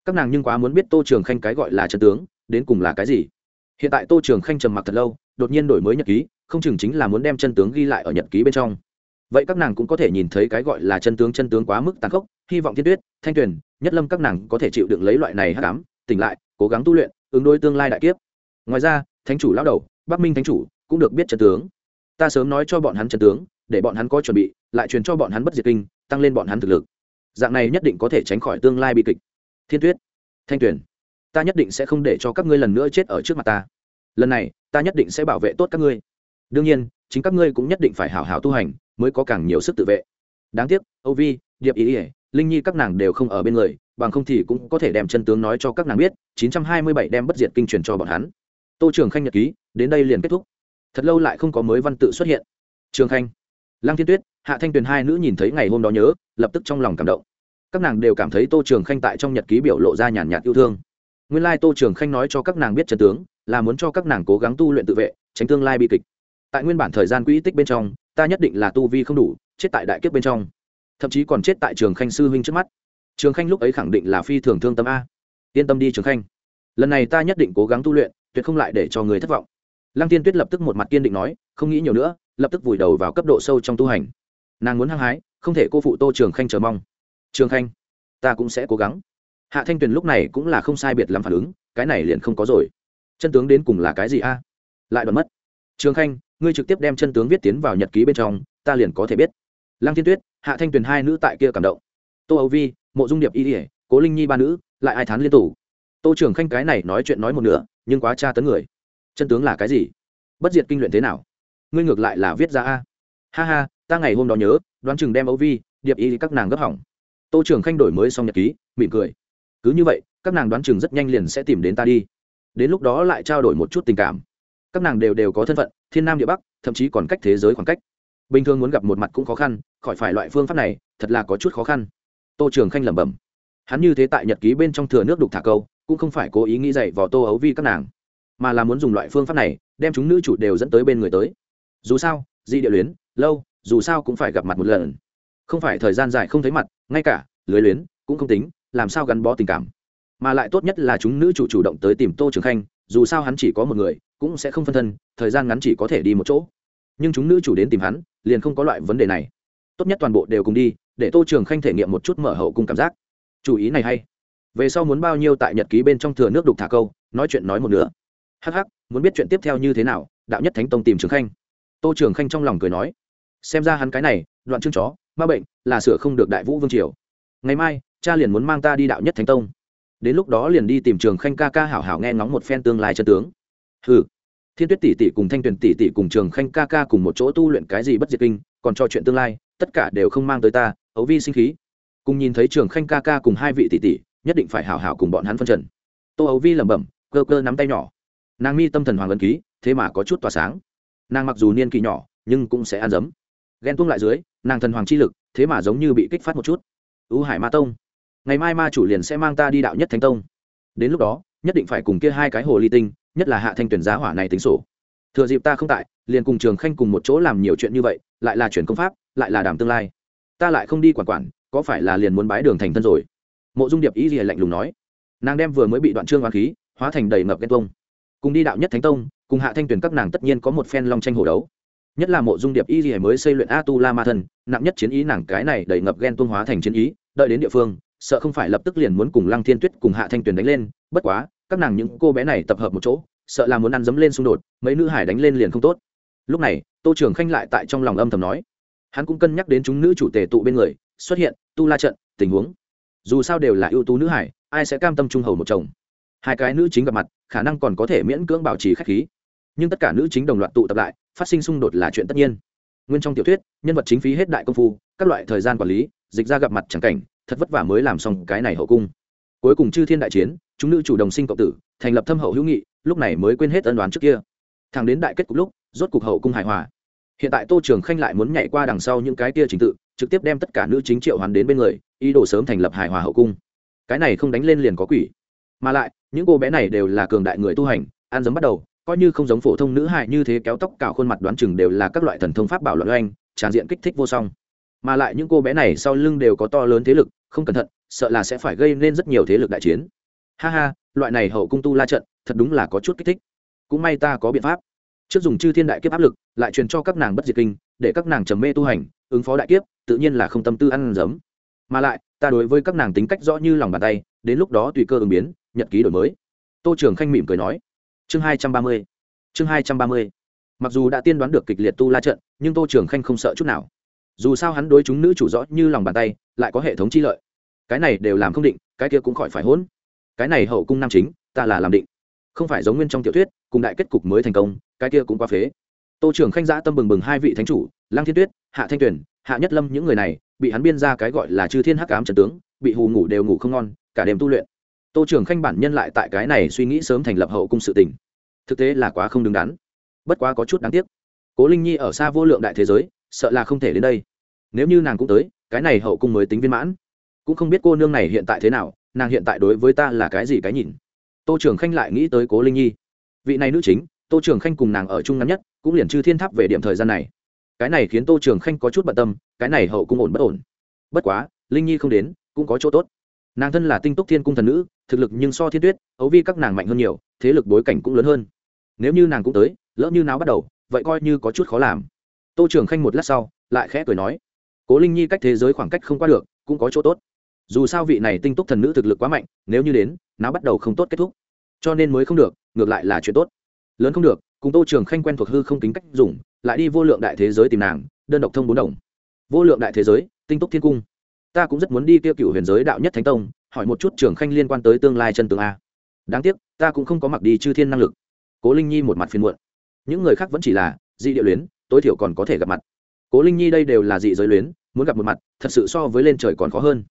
Các nàng nhưng quá muốn biết tô trường khanh cái gọi là chân tướng, đến cùng là cái gì? Hiện tại tô trường khanh trầm mặc thật lâu, đột nhiên đổi mới nhật ký, không chừng chính là muốn đem chân tướng ghi lại ở nhật ký bên trong. Vậy các nàng cũng có thể nhìn thấy cái gọi là chân tướng chân tướng quá mức tàn khốc, hy vọng thiên tuyết, thanh tuyền, nhất lâm các nàng có thể chịu đựng lấy loại này hắc ám, tỉnh lại, cố gắng tu luyện, ứng đối tương lai đại kiếp. Ngoài ra, thánh chủ lão đầu, bắc minh thánh chủ cũng được biết chân tướng. Ta sớm nói cho bọn hắn chân tướng để bọn hắn có chuẩn bị, lại truyền cho bọn hắn bất diệt kinh, tăng lên bọn hắn thực lực. Dạng này nhất định có thể tránh khỏi tương lai bi kịch. Thiên tuyết, thanh tuyền, ta nhất định sẽ không để cho các ngươi lần nữa chết ở trước mặt ta. Lần này, ta nhất định sẽ bảo vệ tốt các ngươi. Đương nhiên, chính các ngươi cũng nhất định phải hảo hảo tu hành, mới có càng nhiều sức tự vệ. Đáng tiếc, âu vi, điệp ý ỉa, linh nhi các nàng đều không ở bên người, bằng không thì cũng có thể đem chân tướng nói cho các nàng biết 927 đem bất diệt kinh truyền cho bọn hắn. Tô trường khanh nhật ký, đến đây liền kết thúc. Thật lâu lại không có mới văn tự xuất hiện. Trường khanh lăng thiên tuyết, hạ thanh tuyền hai nữ nhìn thấy ngày hôm đó nhớ, lập tức trong lòng cảm động. Các nàng đều cảm thấy tô trường khanh tại trong nhật ký biểu lộ ra nhàn nhạt yêu thương. Nguyên lai tô trường khanh nói cho các nàng biết trần tướng, là muốn cho các nàng cố gắng tu luyện tự vệ, tránh tương lai bi kịch. Tại nguyên bản thời gian quỹ tích bên trong, ta nhất định là tu vi không đủ, chết tại đại kiếp bên trong. Thậm chí còn chết tại trường khanh sư huynh trước mắt. Trường khanh lúc ấy khẳng định là phi thường thương tâm a. Yên tâm đi trường khanh. Lần này ta nhất định cố gắng tu luyện, tuyệt không lại để cho người thất vọng. Lăng tiên tuyết lập tức một mặt kiên định nói, không nghĩ nhiều nữa lập tức vùi đầu vào cấp độ sâu trong tu hành. Nàng muốn hăng hái, không thể cô phụ tô trường khanh chờ mong. Trường khanh, ta cũng sẽ cố gắng. Hạ thanh tuyền lúc này cũng là không sai biệt làm phản ứng, cái này liền không có rồi. Chân tướng đến cùng là cái gì a? Lại đoạn mất. Trường khanh, ngươi trực tiếp đem chân tướng viết tiến vào nhật ký bên trong, ta liền có thể biết. Lăng thiên tuyết, hạ thanh tuyền hai nữ tại kia cảm động. Tô âu vi, mộ dung điệp y ỉa cố linh nhi ba nữ, lại ai thán liên tủ tô trường khanh cái này nói chuyện nói một nửa, nhưng quá tra tấn người. Chân tướng là cái gì? Bất diệt kinh luyện thế nào? Ngươi ngược lại là viết ra a. Ha ha, ta ngày hôm đó nhớ, đoán chừng đem ấu vi, điệp y các nàng gấp hỏng. Tô trường khanh đổi mới xong nhật ký, mỉm cười. Cứ như vậy, các nàng đoán chừng rất nhanh liền sẽ tìm đến ta đi. Đến lúc đó lại trao đổi một chút tình cảm. Các nàng đều đều có thân phận, thiên nam địa bắc, thậm chí còn cách thế giới khoảng cách. Bình thường muốn gặp một mặt cũng khó khăn, khỏi phải loại phương pháp này, thật là có chút khó khăn. Tô trường khanh lẩm bẩm. Hắn như thế tại nhật ký bên trong thừa nước đục thả câu, cũng không phải cố ý nghĩ dậy vào tô ấu vi các nàng, mà là muốn dùng loại phương pháp này, đem chúng nữ chủ đều dẫn tới bên người tới dù sao di địa luyến, lâu, dù sao cũng phải gặp mặt một lần. Không phải thời gian dài không thấy mặt, ngay cả, lưới luyến, cũng không tính, làm sao gắn bó tình cảm. Mà lại tốt nhất là chúng nữ chủ chủ động tới tìm tô trường khanh, dù sao hắn chỉ có một người, cũng sẽ không phân thân, thời gian ngắn chỉ có thể đi một chỗ. Nhưng chúng nữ chủ đến tìm hắn, liền không có loại vấn đề này. Tốt nhất toàn bộ đều cùng đi, để tô trường khanh thể nghiệm một chút mở hậu cung cảm giác. Chủ ý này hay. Về sau muốn bao nhiêu tại nhật ký bên trong thừa nước đục thả câu, nói chuyện nói một nữa hắc hắc, muốn biết chuyện tiếp theo như thế nào, đạo nhất thánh tông tìm trường khanh tô trường khanh trong lòng cười nói, xem ra hắn cái này, đoạn chương chó, ma bệnh, là sửa không được đại vũ vương triều. Ngày mai, cha liền muốn mang ta đi đạo nhất thánh tông. Đến lúc đó liền đi tìm trường khanh ca ca hảo hảo nghe ngóng một phen tương lai chân tướng. Hừ. Thiên tuyết tỷ tỷ cùng thanh tuyền tỷ tỷ cùng trường khanh ca ca cùng một chỗ tu luyện cái gì bất diệt kinh, còn cho chuyện tương lai, tất cả đều không mang tới ta, ấu vi sinh khí. Cùng nhìn thấy trường khanh ca ca cùng hai vị tỷ tỷ, nhất định phải hảo hảo cùng bọn hắn phân trần. Tô ấu vi lẩm bẩm, cơ cơ nắm tay nhỏ. Nàng mi tâm thần hoàng ấn ký, thế mà có chút tỏa sáng nàng mặc dù niên kỷ nhỏ nhưng cũng sẽ ăn dấm. Ghen tuông lại dưới nàng thần hoàng chi lực thế mà giống như bị kích phát một chút. U hải ma tông ngày mai ma chủ liền sẽ mang ta đi đạo nhất thánh tông. Đến lúc đó nhất định phải cùng kia hai cái hồ ly tinh nhất là hạ thanh tuyển giá hỏa này tính sổ. Thừa dịp ta không tại liền cùng trường khanh cùng một chỗ làm nhiều chuyện như vậy lại là chuyển công pháp lại là đảm tương lai. Ta lại không đi quản quản có phải là liền muốn bái đường thành thân rồi? Mộ dung điệp ý gì lạnh lùng nói. Nàng đem vừa mới bị đoạn trương hoàng khí hóa thành đầy ngập ghen tuông, cùng đi đạo nhất thánh tông cùng hạ thanh Tuyền các nàng tất nhiên có một phen long tranh hổ đấu. Nhất là mộ dung điệp y gì mới xây luyện a tu la ma Thần, nặng nhất chiến ý nàng cái này đầy ngập ghen tuông hóa thành chiến ý, đợi đến địa phương, sợ không phải lập tức liền muốn cùng lăng thiên tuyết cùng hạ thanh tuyền đánh lên, bất quá, các nàng những cô bé này tập hợp một chỗ, sợ là muốn ăn dấm lên xung đột, mấy nữ hải đánh lên liền không tốt. Lúc này, tô trường khanh lại tại trong lòng âm thầm nói, hắn cũng cân nhắc đến chúng nữ chủ tề tụ bên người, xuất hiện, tu la trận, tình huống. Dù sao đều là ưu tú nữ hải, ai sẽ cam tâm trung hầu một chồng. Hai cái nữ chính gặp mặt, khả năng còn có thể miễn cưỡng bảo trì khách khí nhưng tất cả nữ chính đồng loạt tụ tập lại, phát sinh xung đột là chuyện tất nhiên. Nguyên trong tiểu thuyết, nhân vật chính phí hết đại công phu, các loại thời gian quản lý, dịch ra gặp mặt chẳng cảnh, thật vất vả mới làm xong cái này hậu cung. Cuối cùng chư thiên đại chiến, chúng nữ chủ đồng sinh cộng tử, thành lập thâm hậu hữu nghị, lúc này mới quên hết ân đoán trước kia. Thằng đến đại kết cục lúc, rốt cục hậu cung hài hòa. Hiện tại tô trường khanh lại muốn nhảy qua đằng sau những cái kia trình tự, trực tiếp đem tất cả nữ chính triệu hoàn đến bên người, ý đồ sớm thành lập hài hòa hậu cung. Cái này không đánh lên liền có quỷ. Mà lại, những cô bé này đều là cường đại người tu hành an dấm bắt đầu coi như không giống phổ thông nữ hại như thế kéo tóc cào khuôn mặt đoán chừng đều là các loại thần thông pháp bảo luận oanh, tràn diện kích thích vô song. Mà lại những cô bé này sau lưng đều có to lớn thế lực, không cẩn thận, sợ là sẽ phải gây nên rất nhiều thế lực đại chiến. Ha ha, loại này hậu cung tu la trận, thật đúng là có chút kích thích. Cũng may ta có biện pháp. Trước dùng chư thiên đại kiếp áp lực, lại truyền cho các nàng bất diệt kinh, để các nàng trầm mê tu hành, ứng phó đại kiếp, tự nhiên là không tâm tư ăn giấm. Mà lại, ta đối với các nàng tính cách rõ như lòng bàn tay, đến lúc đó tùy cơ ứng biến, nhật ký đổi mới. Tô trường khanh mỉm cười nói chương hai trăm ba mươi. Chương hai trăm ba mươi. Mặc dù đã tiên đoán được kịch liệt tu la trận, nhưng tô trường khanh không sợ chút nào. Dù sao hắn đối chúng nữ chủ rõ như lòng bàn tay, lại có hệ thống chi lợi. Cái này đều làm không định, cái kia cũng khỏi phải hỗn. Cái này hậu cung nam chính, ta là làm định. Không phải giống nguyên trong tiểu thuyết, cùng đại kết cục mới thành công, cái kia cũng quá phế. Tô trưởng khanh giã tâm bừng bừng hai vị thánh chủ, lăng thiên tuyết, hạ thanh tuyền, hạ nhất lâm, những người này, bị hắn biên ra cái gọi là chư thiên hắc ám trần tướng, bị hù ngủ đều ngủ không ngon, cả đêm tu luyện tô trường khanh bản nhân lại tại cái này suy nghĩ sớm thành lập hậu cung sự tình. Thực tế là quá không đứng đắn. Bất quá có chút đáng tiếc. Cố linh nhi ở xa vô lượng đại thế giới, sợ là không thể đến đây. Nếu như nàng cũng tới, cái này hậu cung mới tính viên mãn. Cũng không biết cô nương này hiện tại thế nào, nàng hiện tại đối với ta là cái gì cái nhìn. Tô trường khanh lại nghĩ tới cố linh nhi. Vị này nữ chính, tô trường khanh cùng nàng ở chung ngắn nhất, cũng liền chư thiên tháp về điểm thời gian này. Cái này khiến tô trường khanh có chút bận tâm, cái này hậu cung ổn bất ổn. Bất quá, linh nhi không đến, cũng có chỗ tốt. Nàng thân là tinh túc thiên cung thần nữ thực lực nhưng so thiên tuyết, ấu vi các nàng mạnh hơn nhiều, thế lực bối cảnh cũng lớn hơn. Nếu như nàng cũng tới, lỡ như nào bắt đầu, vậy coi như có chút khó làm. Tô trường khanh một lát sau, lại khẽ cười nói, cố linh nhi cách thế giới khoảng cách không qua được, cũng có chỗ tốt. Dù sao vị này tinh túc thần nữ thực lực quá mạnh, nếu như đến, nó bắt đầu không tốt kết thúc. Cho nên mới không được, ngược lại là chuyện tốt. Lớn không được, cùng tô trường khanh quen thuộc hư không tính cách dùng, lại đi vô lượng đại thế giới tìm nàng, đơn độc thông bốn đồng. Vô lượng đại thế giới, tinh túc thiên cung. Ta cũng rất muốn đi tiêu cựu huyền giới đạo nhất thánh tông hỏi một chút trường khanh liên quan tới tương lai chân tường a. Đáng tiếc, ta cũng không có mặc đi chư thiên năng lực. Cố linh nhi một mặt phiền muộn. Những người khác vẫn chỉ là dị địa luyến, tối thiểu còn có thể gặp mặt. Cố linh nhi đây đều là dị giới luyến, muốn gặp một mặt, thật sự so với lên trời còn khó hơn.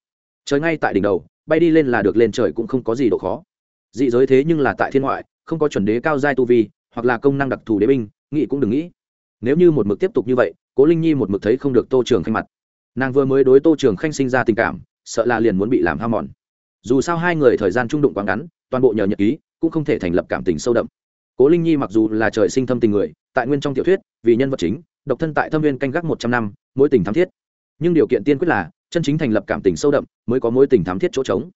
Trời ngay tại đỉnh đầu, bay đi lên là được lên trời cũng không có gì độ khó. Dị giới thế nhưng là tại thiên ngoại, không có chuẩn đế cao giai tu vi, hoặc là công năng đặc thù đế binh, nghĩ cũng đừng nghĩ. Nếu như một mực tiếp tục như vậy, cố linh nhi một mực thấy không được tô trường khanh mặt. Nàng vừa mới đối tô trường khanh sinh ra tình cảm, sợ là liền muốn bị làm ham mòn dù sao hai người thời gian trung đụng quá ngắn, toàn bộ nhờ nhật ký, cũng không thể thành lập cảm tình sâu đậm. Cố linh nhi mặc dù là trời sinh thâm tình người, tại nguyên trong tiểu thuyết, vì nhân vật chính, độc thân tại thâm viên canh gác một trăm năm, mối tình thắm thiết. Nhưng điều kiện tiên quyết là, chân chính thành lập cảm tình sâu đậm, mới có mối tình thắm thiết chỗ trống.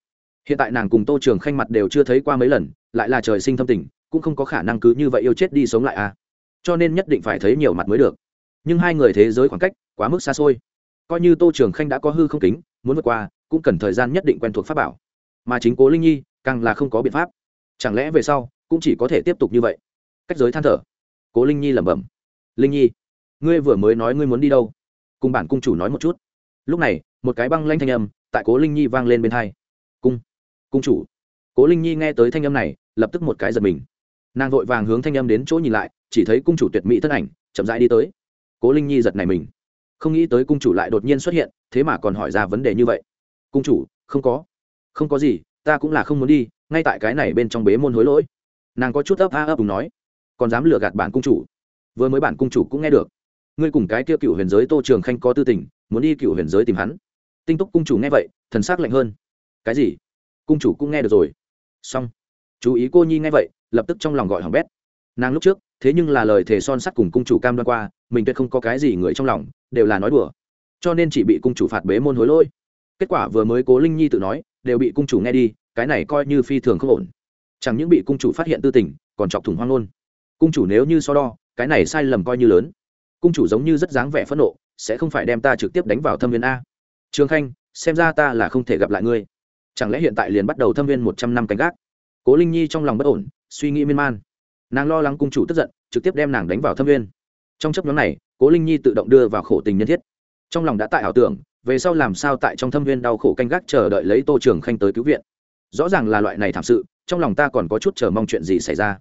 Hiện tại nàng cùng tô trường khanh mặt đều chưa thấy qua mấy lần, lại là trời sinh thâm tình, cũng không có khả năng cứ như vậy yêu chết đi sống lại à. Cho nên nhất định phải thấy nhiều mặt mới được. Nhưng hai người thế giới khoảng cách, quá mức xa xôi. Coi như tô trường khanh đã có hư không kính, muốn vượt qua, cũng cần thời gian nhất định quen thuộc pháp bảo mà chính cố linh nhi càng là không có biện pháp chẳng lẽ về sau cũng chỉ có thể tiếp tục như vậy cách giới than thở cố linh nhi lẩm bẩm linh nhi ngươi vừa mới nói ngươi muốn đi đâu cùng bản cung chủ nói một chút lúc này một cái băng lanh thanh âm tại cố linh nhi vang lên bên thai cung cung chủ cố linh nhi nghe tới thanh âm này lập tức một cái giật mình nàng vội vàng hướng thanh âm đến chỗ nhìn lại chỉ thấy cung chủ tuyệt mỹ thân ảnh chậm rãi đi tới cố linh nhi giật này mình không nghĩ tới cung chủ lại đột nhiên xuất hiện thế mà còn hỏi ra vấn đề như vậy cung chủ không có không có gì, ta cũng là không muốn đi, ngay tại cái này bên trong bế môn hối lỗi. Nàng có chút ấp a ấp cùng nói, còn dám lừa gạt bản cung chủ. Vừa mới bản cung chủ cũng nghe được. Ngươi cùng cái kia cựu huyền giới tô trường khanh có tư tình, muốn đi cựu huyền giới tìm hắn. Tinh túc cung chủ nghe vậy, thần s ắ c lạnh hơn. Cái gì? Cung chủ cũng nghe được rồi. Xong. Chú ý cô nhi nghe vậy, lập tức trong lòng gọi hỏng bét. Nàng lúc trước, thế nhưng là lời thề son sắt cùng cung chủ cam đoan qua, mình tuyệt không có cái gì người trong lòng, đều là nói đùa. Cho nên chỉ bị cung chủ phạt bế môn hối lỗi. Kết quả vừa mới cố linh nhi tự nói đều bị cung chủ nghe đi, cái này coi như phi thường không ổn. Chẳng những bị cung chủ phát hiện tư tình, còn chọc thủng hoang luôn cung chủ nếu như so đo, cái này sai lầm coi như lớn. Cung chủ giống như rất dáng vẻ phẫn nộ, sẽ không phải đem ta trực tiếp đánh vào thâm viên a. Trường khanh, xem ra ta là không thể gặp lại ngươi. Chẳng lẽ hiện tại liền bắt đầu thâm viên một trăm năm canh gác? Cố linh nhi trong lòng bất ổn, suy nghĩ miên man. Nàng lo lắng cung chủ tức giận, trực tiếp đem nàng đánh vào thâm viên. Trong chấp nhóm này, cố linh nhi tự động đưa vào khổ tình nhân thiết. Trong lòng đã tại ảo tưởng về sau làm sao tại trong thâm viên đau khổ canh gác chờ đợi lấy tô trường khanh tới cứu viện. Rõ ràng là loại này thảm sự, trong lòng ta còn có chút chờ mong chuyện gì xảy ra.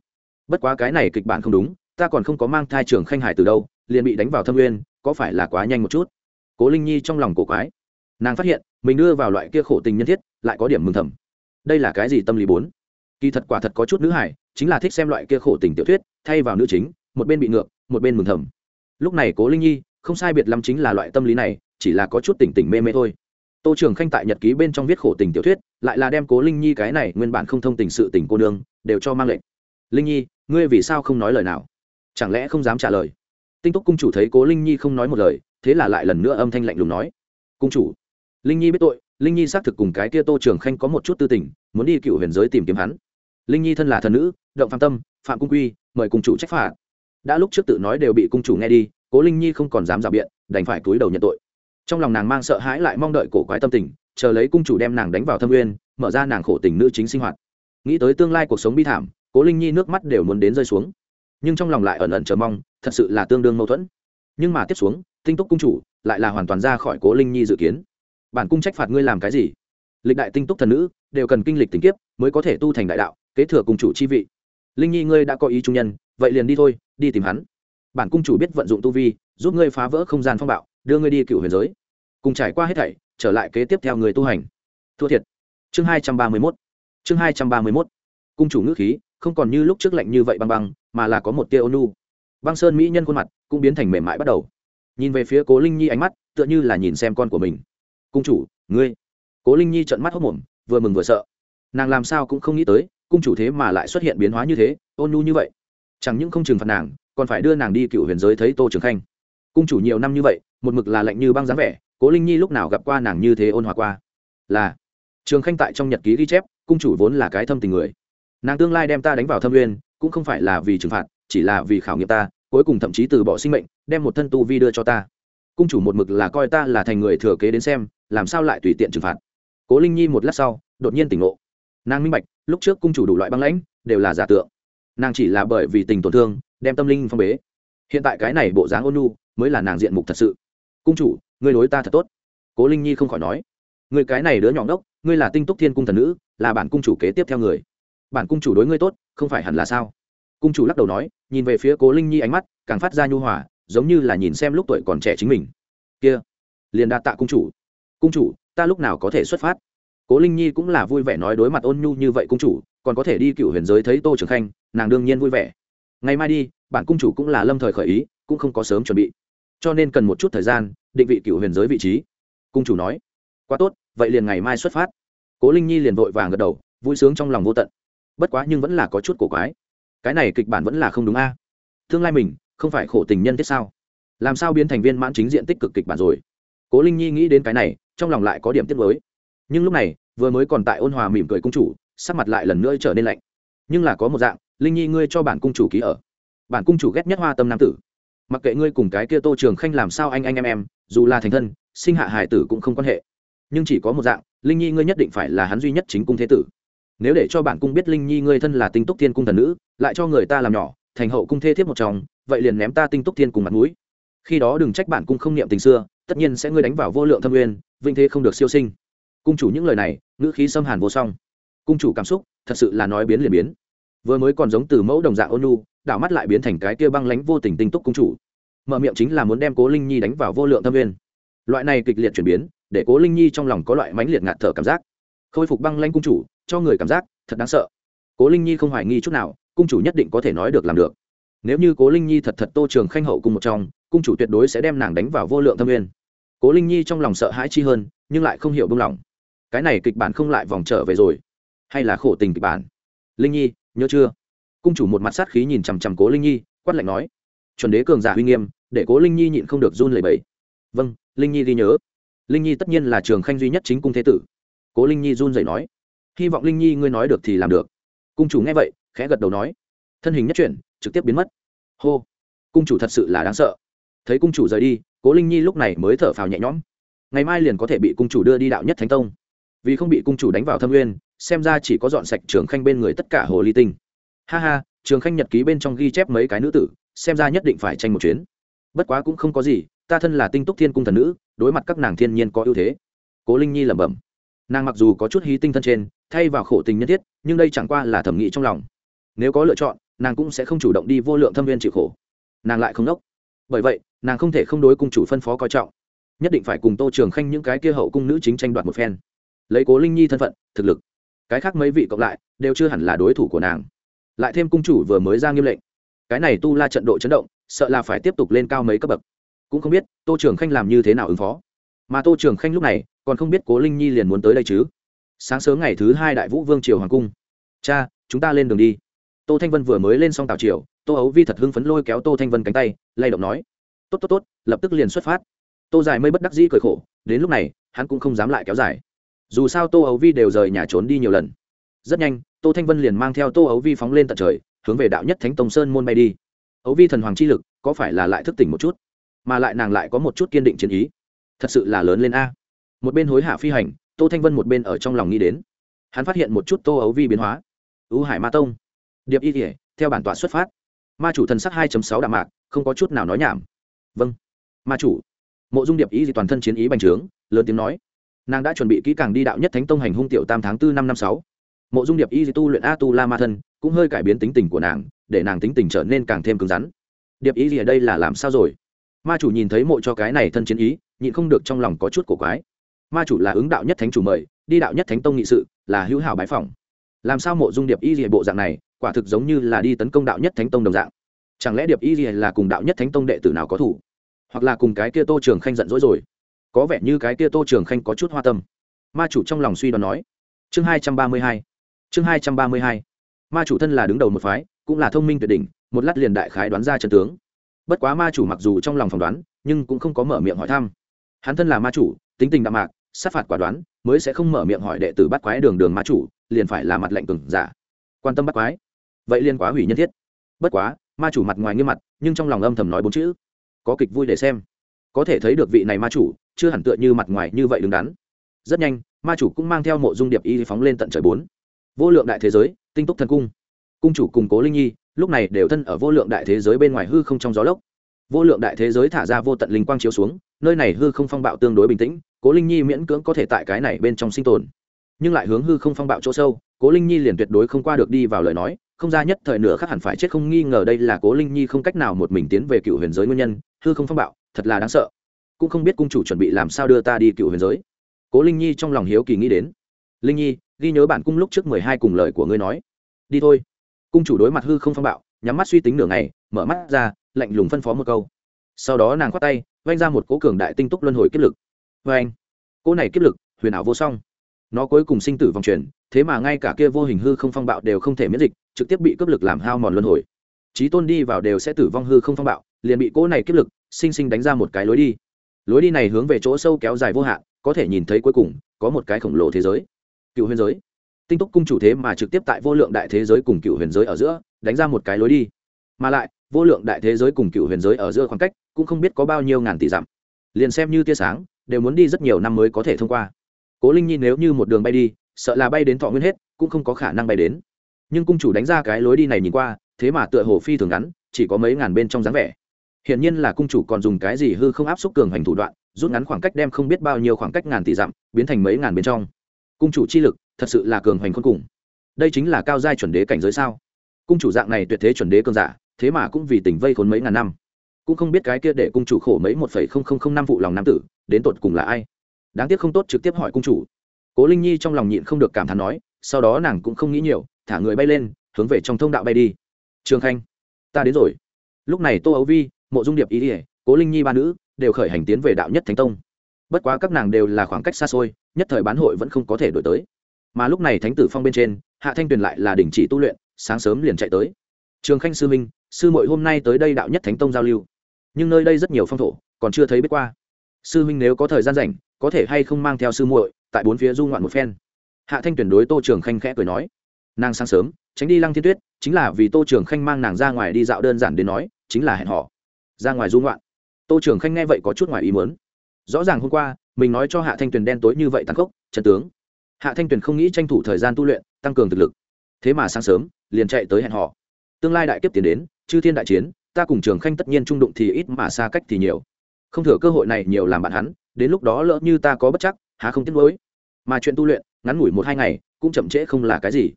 Bất quá cái này kịch bản không đúng, ta còn không có mang thai trường khanh hải từ đâu, liền bị đánh vào thâm nguyên có phải là quá nhanh một chút? Cố linh nhi trong lòng cổ quái. Nàng phát hiện, mình đưa vào loại kia khổ tình nhân thiết, lại có điểm mừng thầm. Đây là cái gì tâm lý bốn? Kỳ thật quả thật có chút nữ hải, chính là thích xem loại kia khổ tình tiểu thuyết, thay vào nữ chính, một bên bị ngược, một bên mừng thầm. Lúc này cố linh nhi, không sai biệt lắm chính là loại tâm lý này chỉ là có chút tỉnh tỉnh mê mê thôi. Tô trường khanh tại nhật ký bên trong viết khổ tình tiểu thuyết, lại là đem cố linh nhi cái này nguyên bản không thông tình sự tình cô nương đều cho mang lệnh. Linh nhi, ngươi vì sao không nói lời nào? Chẳng lẽ không dám trả lời? Tinh túc cung chủ thấy cố linh nhi không nói một lời, thế là lại lần nữa âm thanh lạnh lùng nói, cung chủ, linh nhi biết tội, linh nhi xác thực cùng cái kia tô trường khanh có một chút tư tình, muốn đi cựu huyền giới tìm kiếm hắn. Linh nhi thân là thần nữ, động phạm tâm, phạm cung quy, mời cung chủ trách phạt. Đã lúc trước tự nói đều bị cung chủ nghe đi, cố linh nhi không còn dám rào biện, đành phải cúi đầu nhận tội trong lòng nàng mang sợ hãi lại mong đợi cổ quái tâm tình, chờ lấy cung chủ đem nàng đánh vào thâm nguyên, mở ra nàng khổ tình nữ chính sinh hoạt. Nghĩ tới tương lai cuộc sống bi thảm, cố linh nhi nước mắt đều muốn đến rơi xuống. Nhưng trong lòng lại ẩn ẩn chờ mong, thật sự là tương đương mâu thuẫn. Nhưng mà tiếp xuống, tinh túc cung chủ lại là hoàn toàn ra khỏi cố linh nhi dự kiến. Bản cung trách phạt ngươi làm cái gì? Lịch đại tinh túc thần nữ đều cần kinh lịch tình kiếp mới có thể tu thành đại đạo, kế thừa cung chủ chi vị. Linh nhi ngươi đã có ý trung nhân, vậy liền đi thôi, đi tìm hắn. Bản cung chủ biết vận dụng tu vi, giúp ngươi phá vỡ không gian phong bạo đưa ngươi đi cựu huyền giới, cùng trải qua hết thảy, trở lại kế tiếp theo người tu hành. Thua thiệt. Chương hai trăm ba mươi mốt. Chương hai trăm ba mươi mốt. Cung chủ ngữ khí không còn như lúc trước lạnh như vậy băng băng, mà là có một tia ônu băng sơn mỹ nhân khuôn mặt cũng biến thành mềm mại bắt đầu. Nhìn về phía cố linh nhi ánh mắt, tựa như là nhìn xem con của mình. Cung chủ, ngươi? Cố linh nhi trận mắt hốc mồm vừa mừng vừa sợ. Nàng làm sao cũng không nghĩ tới, cung chủ thế mà lại xuất hiện biến hóa như thế, ôn nhu như vậy. Chẳng những không trừng phạt nàng, còn phải đưa nàng đi cựu huyền giới thấy tô trường khanh. Cung chủ nhiều năm như vậy một mực là lạnh như băng dáng vẻ, cố linh nhi lúc nào gặp qua nàng như thế ôn hòa qua? Là, trường khanh tại trong nhật ký ghi chép, cung chủ vốn là cái thâm tình người. Nàng tương lai đem ta đánh vào thâm uyên, cũng không phải là vì trừng phạt, chỉ là vì khảo nghiệm ta, cuối cùng thậm chí từ bỏ sinh mệnh, đem một thân tu vi đưa cho ta. Cung chủ một mực là coi ta là thành người thừa kế đến xem, làm sao lại tùy tiện trừng phạt? Cố linh nhi một lát sau, đột nhiên tỉnh ngộ. Nàng minh bạch, lúc trước cung chủ đủ loại băng lãnh, đều là giả tượng. Nàng chỉ là bởi vì tình tổn thương, đem tâm linh phong bế. Hiện tại cái này bộ dáng ôn nu mới là nàng diện mục thật sự cung chủ, ngươi đối ta thật tốt. Cố linh nhi không khỏi nói người cái này đứa nhỏ ngốc, ngươi là tinh túc thiên cung thần nữ, là bản cung chủ kế tiếp theo người. Bản cung chủ đối ngươi tốt, không phải hẳn là sao? Cung chủ lắc đầu nói, nhìn về phía cố linh nhi ánh mắt, càng phát ra nhu hòa, giống như là nhìn xem lúc tuổi còn trẻ chính mình. Kia, liền đa tạ cung chủ. Cung chủ, ta lúc nào có thể xuất phát? Cố linh nhi cũng là vui vẻ nói đối mặt ôn nhu như vậy cung chủ, còn có thể đi cựu huyền giới thấy tô trường khanh, nàng đương nhiên vui vẻ. Ngày mai đi, bản cung chủ cũng là lâm thời khởi ý, cũng không có sớm chuẩn bị cho nên cần một chút thời gian, định vị cựu huyền giới vị trí. Cung chủ nói, quá tốt, vậy liền ngày mai xuất phát. Cố linh nhi liền vội vàng gật đầu, vui sướng trong lòng vô tận. Bất quá nhưng vẫn là có chút cổ quái. Cái này kịch bản vẫn là không đúng a. Tương lai mình, không phải khổ tình nhân thế sao? Làm sao biến thành viên mãn chính diện tích cực kịch bản rồi? Cố linh nhi nghĩ đến cái này, trong lòng lại có điểm tiết mới nhưng lúc này, vừa mới còn tại ôn hòa mỉm cười cung chủ, sắc mặt lại lần nữa trở nên lạnh. Nhưng là có một dạng, linh nhi ngươi cho bản cung chủ ký ở. Bản cung chủ ghét nhất hoa tâm nam tử mặc kệ ngươi cùng cái kia tô trường khanh làm sao anh anh em em, dù là thành thân, sinh hạ hải tử cũng không quan hệ. Nhưng chỉ có một dạng, linh nhi ngươi nhất định phải là hắn duy nhất chính cung thế tử. Nếu để cho bản cung biết linh nhi ngươi thân là tinh túc thiên cung thần nữ, lại cho người ta làm nhỏ, thành hậu cung thê thiếp một chồng, vậy liền ném ta tinh túc thiên cùng mặt mũi. Khi đó đừng trách bản cung không niệm tình xưa, tất nhiên sẽ ngươi đánh vào vô lượng thâm nguyên vinh thế không được siêu sinh. Cung chủ những lời này, ngữ khí xâm hàn vô song. Cung chủ cảm xúc, thật sự là nói biến liền biến. Vừa mới còn giống từ mẫu đồng dạng ôn nhu đảo mắt lại biến thành cái kia băng lánh vô tình tinh túc cung chủ. Mở miệng chính là muốn đem cố linh nhi đánh vào vô lượng thâm nguyên. Loại này kịch liệt chuyển biến, để cố linh nhi trong lòng có loại mãnh liệt ngạt thở cảm giác. Khôi phục băng lanh cung chủ, cho người cảm giác thật đáng sợ. Cố linh nhi không hoài nghi chút nào, cung chủ nhất định có thể nói được làm được. Nếu như cố linh nhi thật thật tô trường khanh hậu cùng một trong, cung chủ tuyệt đối sẽ đem nàng đánh vào vô lượng thâm nguyên. Cố linh nhi trong lòng sợ hãi chi hơn, nhưng lại không hiểu buông lòng. Cái này kịch bản không lại vòng trở về rồi. Hay là khổ tình kịch bản? Linh nhi, nhớ chưa? Cung chủ một mặt sát khí nhìn chằm chằm cố linh nhi quát lạnh nói chuẩn đế cường giả uy nghiêm để cố linh nhi nhịn không được run lẩy bẩy. vâng linh nhi ghi nhớ linh nhi tất nhiên là trường khanh duy nhất chính cung thế tử cố linh nhi run rẩy nói hy vọng linh nhi ngươi nói được thì làm được cung chủ nghe vậy khẽ gật đầu nói thân hình nhất chuyển trực tiếp biến mất hô cung chủ thật sự là đáng sợ thấy cung chủ rời đi cố linh nhi lúc này mới thở phào nhẹ nhõm ngày mai liền có thể bị cung chủ đưa đi đạo nhất thánh tông vì không bị cung chủ đánh vào thâm nguyên xem ra chỉ có dọn sạch trường khanh bên người tất cả hồ ly tinh ha ha, trường khanh nhật ký bên trong ghi chép mấy cái nữ tử, xem ra nhất định phải tranh một chuyến. Bất quá cũng không có gì, ta thân là tinh túc thiên cung thần nữ, đối mặt các nàng thiên nhiên có ưu thế. Cố linh nhi lẩm bẩm. Nàng mặc dù có chút hí tinh thân trên, thay vào khổ tình nhân thiết, nhưng đây chẳng qua là thẩm nghĩ trong lòng. Nếu có lựa chọn, nàng cũng sẽ không chủ động đi vô lượng thâm viên chịu khổ. Nàng lại không đốc. Bởi vậy, nàng không thể không đối cung chủ phân phó coi trọng. Nhất định phải cùng tô trường khanh những cái kia hậu cung nữ chính tranh đoạt một phen. Lấy cố linh nhi thân phận, thực lực. Cái khác mấy vị cộng lại, đều chưa hẳn là đối thủ của nàng lại thêm cung chủ vừa mới ra nghiêm lệnh. Cái này tu la trận độ chấn động, sợ là phải tiếp tục lên cao mấy cấp bậc. Cũng không biết, tô trường khanh làm như thế nào ứng phó. Mà tô trường khanh lúc này, còn không biết cố linh nhi liền muốn tới đây chứ. Sáng sớm ngày thứ hai đại vũ vương triều hoàng cung. Cha, chúng ta lên đường đi. Tô thanh vân vừa mới lên xong tàu triều, tô ấu vi thật hưng phấn lôi kéo tô thanh vân cánh tay, lay động nói, tốt tốt tốt, lập tức liền xuất phát. Tô dài mây bất đắc dĩ cười khổ, đến lúc này, hắn cũng không dám lại kéo dài. Dù sao tô ấu vi đều rời nhà trốn đi nhiều lần. Rất nhanh tô thanh vân liền mang theo tô ấu vi phóng lên tận trời, hướng về đạo nhất thánh tông sơn môn bay đi. Ấu vi thần hoàng chi lực, có phải là lại thức tỉnh một chút? Mà lại nàng lại có một chút kiên định chiến ý. Thật sự là lớn lên a. Một bên hối hả phi hành, tô thanh vân một bên ở trong lòng nghĩ đến. Hắn phát hiện một chút tô ấu vi biến hóa. Ưu hải ma tông. Điệp y kỉa theo bản tọa xuất phát. Ma chủ thần sắc hai sáu đạm mạc, không có chút nào nói nhảm. Vâng. Ma chủ. Mộ dung điệp ý gì toàn thân chiến ý bành trướng, lớn tiếng nói. Nàng đã chuẩn bị kỹ càng đi đạo nhất thánh tông hành hung tiểu tam tháng tư năm năm sáu mộ dung điệp y di tu luyện a tu la ma thân cũng hơi cải biến tính tình của nàng, để nàng tính tình trở nên càng thêm cứng rắn. Điệp y gì ở đây là làm sao rồi? Ma chủ nhìn thấy mộ cho cái này thân chiến ý, nhịn không được trong lòng có chút cổ quái. Ma chủ là ứng đạo nhất thánh chủ mời, đi đạo nhất thánh tông nghị sự, là hữu hảo bái phỏng. Làm sao mộ dung điệp y gì bộ dạng này, quả thực giống như là đi tấn công đạo nhất thánh tông đồng dạng. Chẳng lẽ điệp y gì là cùng đạo nhất thánh tông đệ tử nào có thủ? Hoặc là cùng cái kia tô trường khanh giận dỗi rồi? Có vẻ như cái kia tô trường khanh có chút hoa tâm. Ma chủ trong lòng suy đoán nói. Chương hai trăm ba mươi hai chương hai trăm ba mươi hai. Ma chủ thân là đứng đầu một phái, cũng là thông minh tuyệt đỉnh, một lát liền đại khái đoán ra trận tướng. Bất quá ma chủ mặc dù trong lòng phỏng đoán, nhưng cũng không có mở miệng hỏi thăm. Hắn thân là ma chủ, tính tình đạm mạc, sát phạt quả đoán, mới sẽ không mở miệng hỏi đệ tử bắt quái đường đường ma chủ, liền phải là mặt lệnh cừng giả. Quan tâm bắt quái. Vậy liên quá hủy nhân thiết. Bất quá, ma chủ mặt ngoài nghiêm mặt, nhưng trong lòng âm thầm nói bốn chữ. Có kịch vui để xem. Có thể thấy được vị này ma chủ, chưa hẳn tựa như mặt ngoài như vậy đứng đắn. Rất nhanh, ma chủ cũng mang theo mộ dung điệp y phóng lên tận trời bốn vô lượng đại thế giới, tinh túc thần cung. Cung chủ cùng cố linh nhi, lúc này đều thân ở vô lượng đại thế giới bên ngoài hư không trong gió lốc. Vô lượng đại thế giới thả ra vô tận linh quang chiếu xuống, nơi này hư không phong bạo tương đối bình tĩnh, cố linh nhi miễn cưỡng có thể tại cái này bên trong sinh tồn. Nhưng lại hướng hư không phong bạo chỗ sâu, cố linh nhi liền tuyệt đối không qua được đi vào lời nói, không ra nhất thời nửa khác hẳn phải chết không nghi ngờ đây là cố linh nhi không cách nào một mình tiến về cựu huyền giới nguyên nhân, hư không phong bạo, thật là đáng sợ. Cũng không biết cung chủ chuẩn bị làm sao đưa ta đi cựu huyền giới. Cố linh nhi trong lòng hiếu kỳ nghĩ đến. Linh nhi ghi nhớ bản cung lúc trước mười hai cùng lời của ngươi nói. Đi thôi. Cung chủ đối mặt hư không phong bạo, nhắm mắt suy tính nửa ngày, mở mắt ra, lạnh lùng phân phó một câu. Sau đó nàng khoát tay vanh ra một cố cường đại tinh túc luân hồi kiếp lực. Vê anh cỗ này kiếp lực, huyền ảo vô song. Nó cuối cùng sinh tử vòng truyền thế mà ngay cả kia vô hình hư không phong bạo đều không thể miễn dịch, trực tiếp bị cấp lực làm hao mòn luân hồi. Trí tôn đi vào đều sẽ tử vong hư không phong bạo, liền bị cỗ này kiếp lực, sinh sinh đánh ra một cái lối đi. Lối đi này hướng về chỗ sâu kéo dài vô hạn, có thể nhìn thấy cuối cùng, có một cái khổng lồ thế giới cựu huyền giới. Tinh túc cung chủ thế mà trực tiếp tại vô lượng đại thế giới cùng cựu huyền giới ở giữa, đánh ra một cái lối đi. Mà lại, vô lượng đại thế giới cùng cựu huyền giới ở giữa khoảng cách cũng không biết có bao nhiêu ngàn tỷ dặm. Liền xem như tia sáng, đều muốn đi rất nhiều năm mới có thể thông qua. Cố linh nhi nếu như một đường bay đi, sợ là bay đến thọ nguyên hết, cũng không có khả năng bay đến. Nhưng cung chủ đánh ra cái lối đi này nhìn qua, thế mà tựa hồ phi thường ngắn, chỉ có mấy ngàn bên trong dáng vẻ. Hiển nhiên là cung chủ còn dùng cái gì hư không áp xúc cường hành thủ đoạn, rút ngắn khoảng cách đem không biết bao nhiêu khoảng cách ngàn tỷ dặm, biến thành mấy ngàn bên trong cung chủ chi lực thật sự là cường hoành khôn cùng. Đây chính là cao giai chuẩn đế cảnh giới sao? Cung chủ dạng này tuyệt thế chuẩn đế cường giả, thế mà cũng vì tình vây khốn mấy ngàn năm. Cũng không biết cái kia để cung chủ khổ mấy một phẩy không không không năm vụ lòng nam tử, đến tột cùng là ai? Đáng tiếc không tốt trực tiếp hỏi cung chủ. Cố linh nhi trong lòng nhịn không được cảm thán nói, sau đó nàng cũng không nghĩ nhiều, thả người bay lên, hướng về trong thông đạo bay đi. Trường khanh, ta đến rồi. Lúc này tô ấu vi, mộ dung điệp ý ỉa cố linh nhi ba nữ đều khởi hành tiến về đạo nhất thánh tông. Bất quá các nàng đều là khoảng cách xa xôi nhất thời bán hội vẫn không có thể đổi tới. Mà lúc này thánh tử phong bên trên hạ thanh tuyền lại là đình chỉ tu luyện sáng sớm liền chạy tới. Trường khanh sư minh sư mội hôm nay tới đây đạo nhất thánh tông giao lưu. Nhưng nơi đây rất nhiều phong thổ còn chưa thấy biết qua. Sư minh nếu có thời gian rảnh có thể hay không mang theo sư muội tại bốn phía du ngoạn một phen. Hạ thanh tuyển đối tô trường khanh khẽ cười nói nàng sáng sớm tránh đi lăng thiên tuyết chính là vì tô trường khanh mang nàng ra ngoài đi dạo đơn giản đến nói chính là hẹn họ ra ngoài du ngoạn. Tô trường khanh nghe vậy có chút ngoài ý muốn, rõ ràng hôm qua mình nói cho hạ thanh tuyền đen tối như vậy tăng khốc, trận tướng. Hạ thanh tuyền không nghĩ tranh thủ thời gian tu luyện, tăng cường thực lực. Thế mà sáng sớm, liền chạy tới hẹn họ tương lai đại kiếp tiến đến, chư thiên đại chiến, ta cùng trường khanh tất nhiên trung đụng thì ít mà xa cách thì nhiều. Không thừa cơ hội này nhiều làm bạn hắn, đến lúc đó lỡ như ta có bất chắc, há không tiếc nuối. Mà chuyện tu luyện, ngắn ngủi một hai ngày, cũng chậm trễ không là cái gì.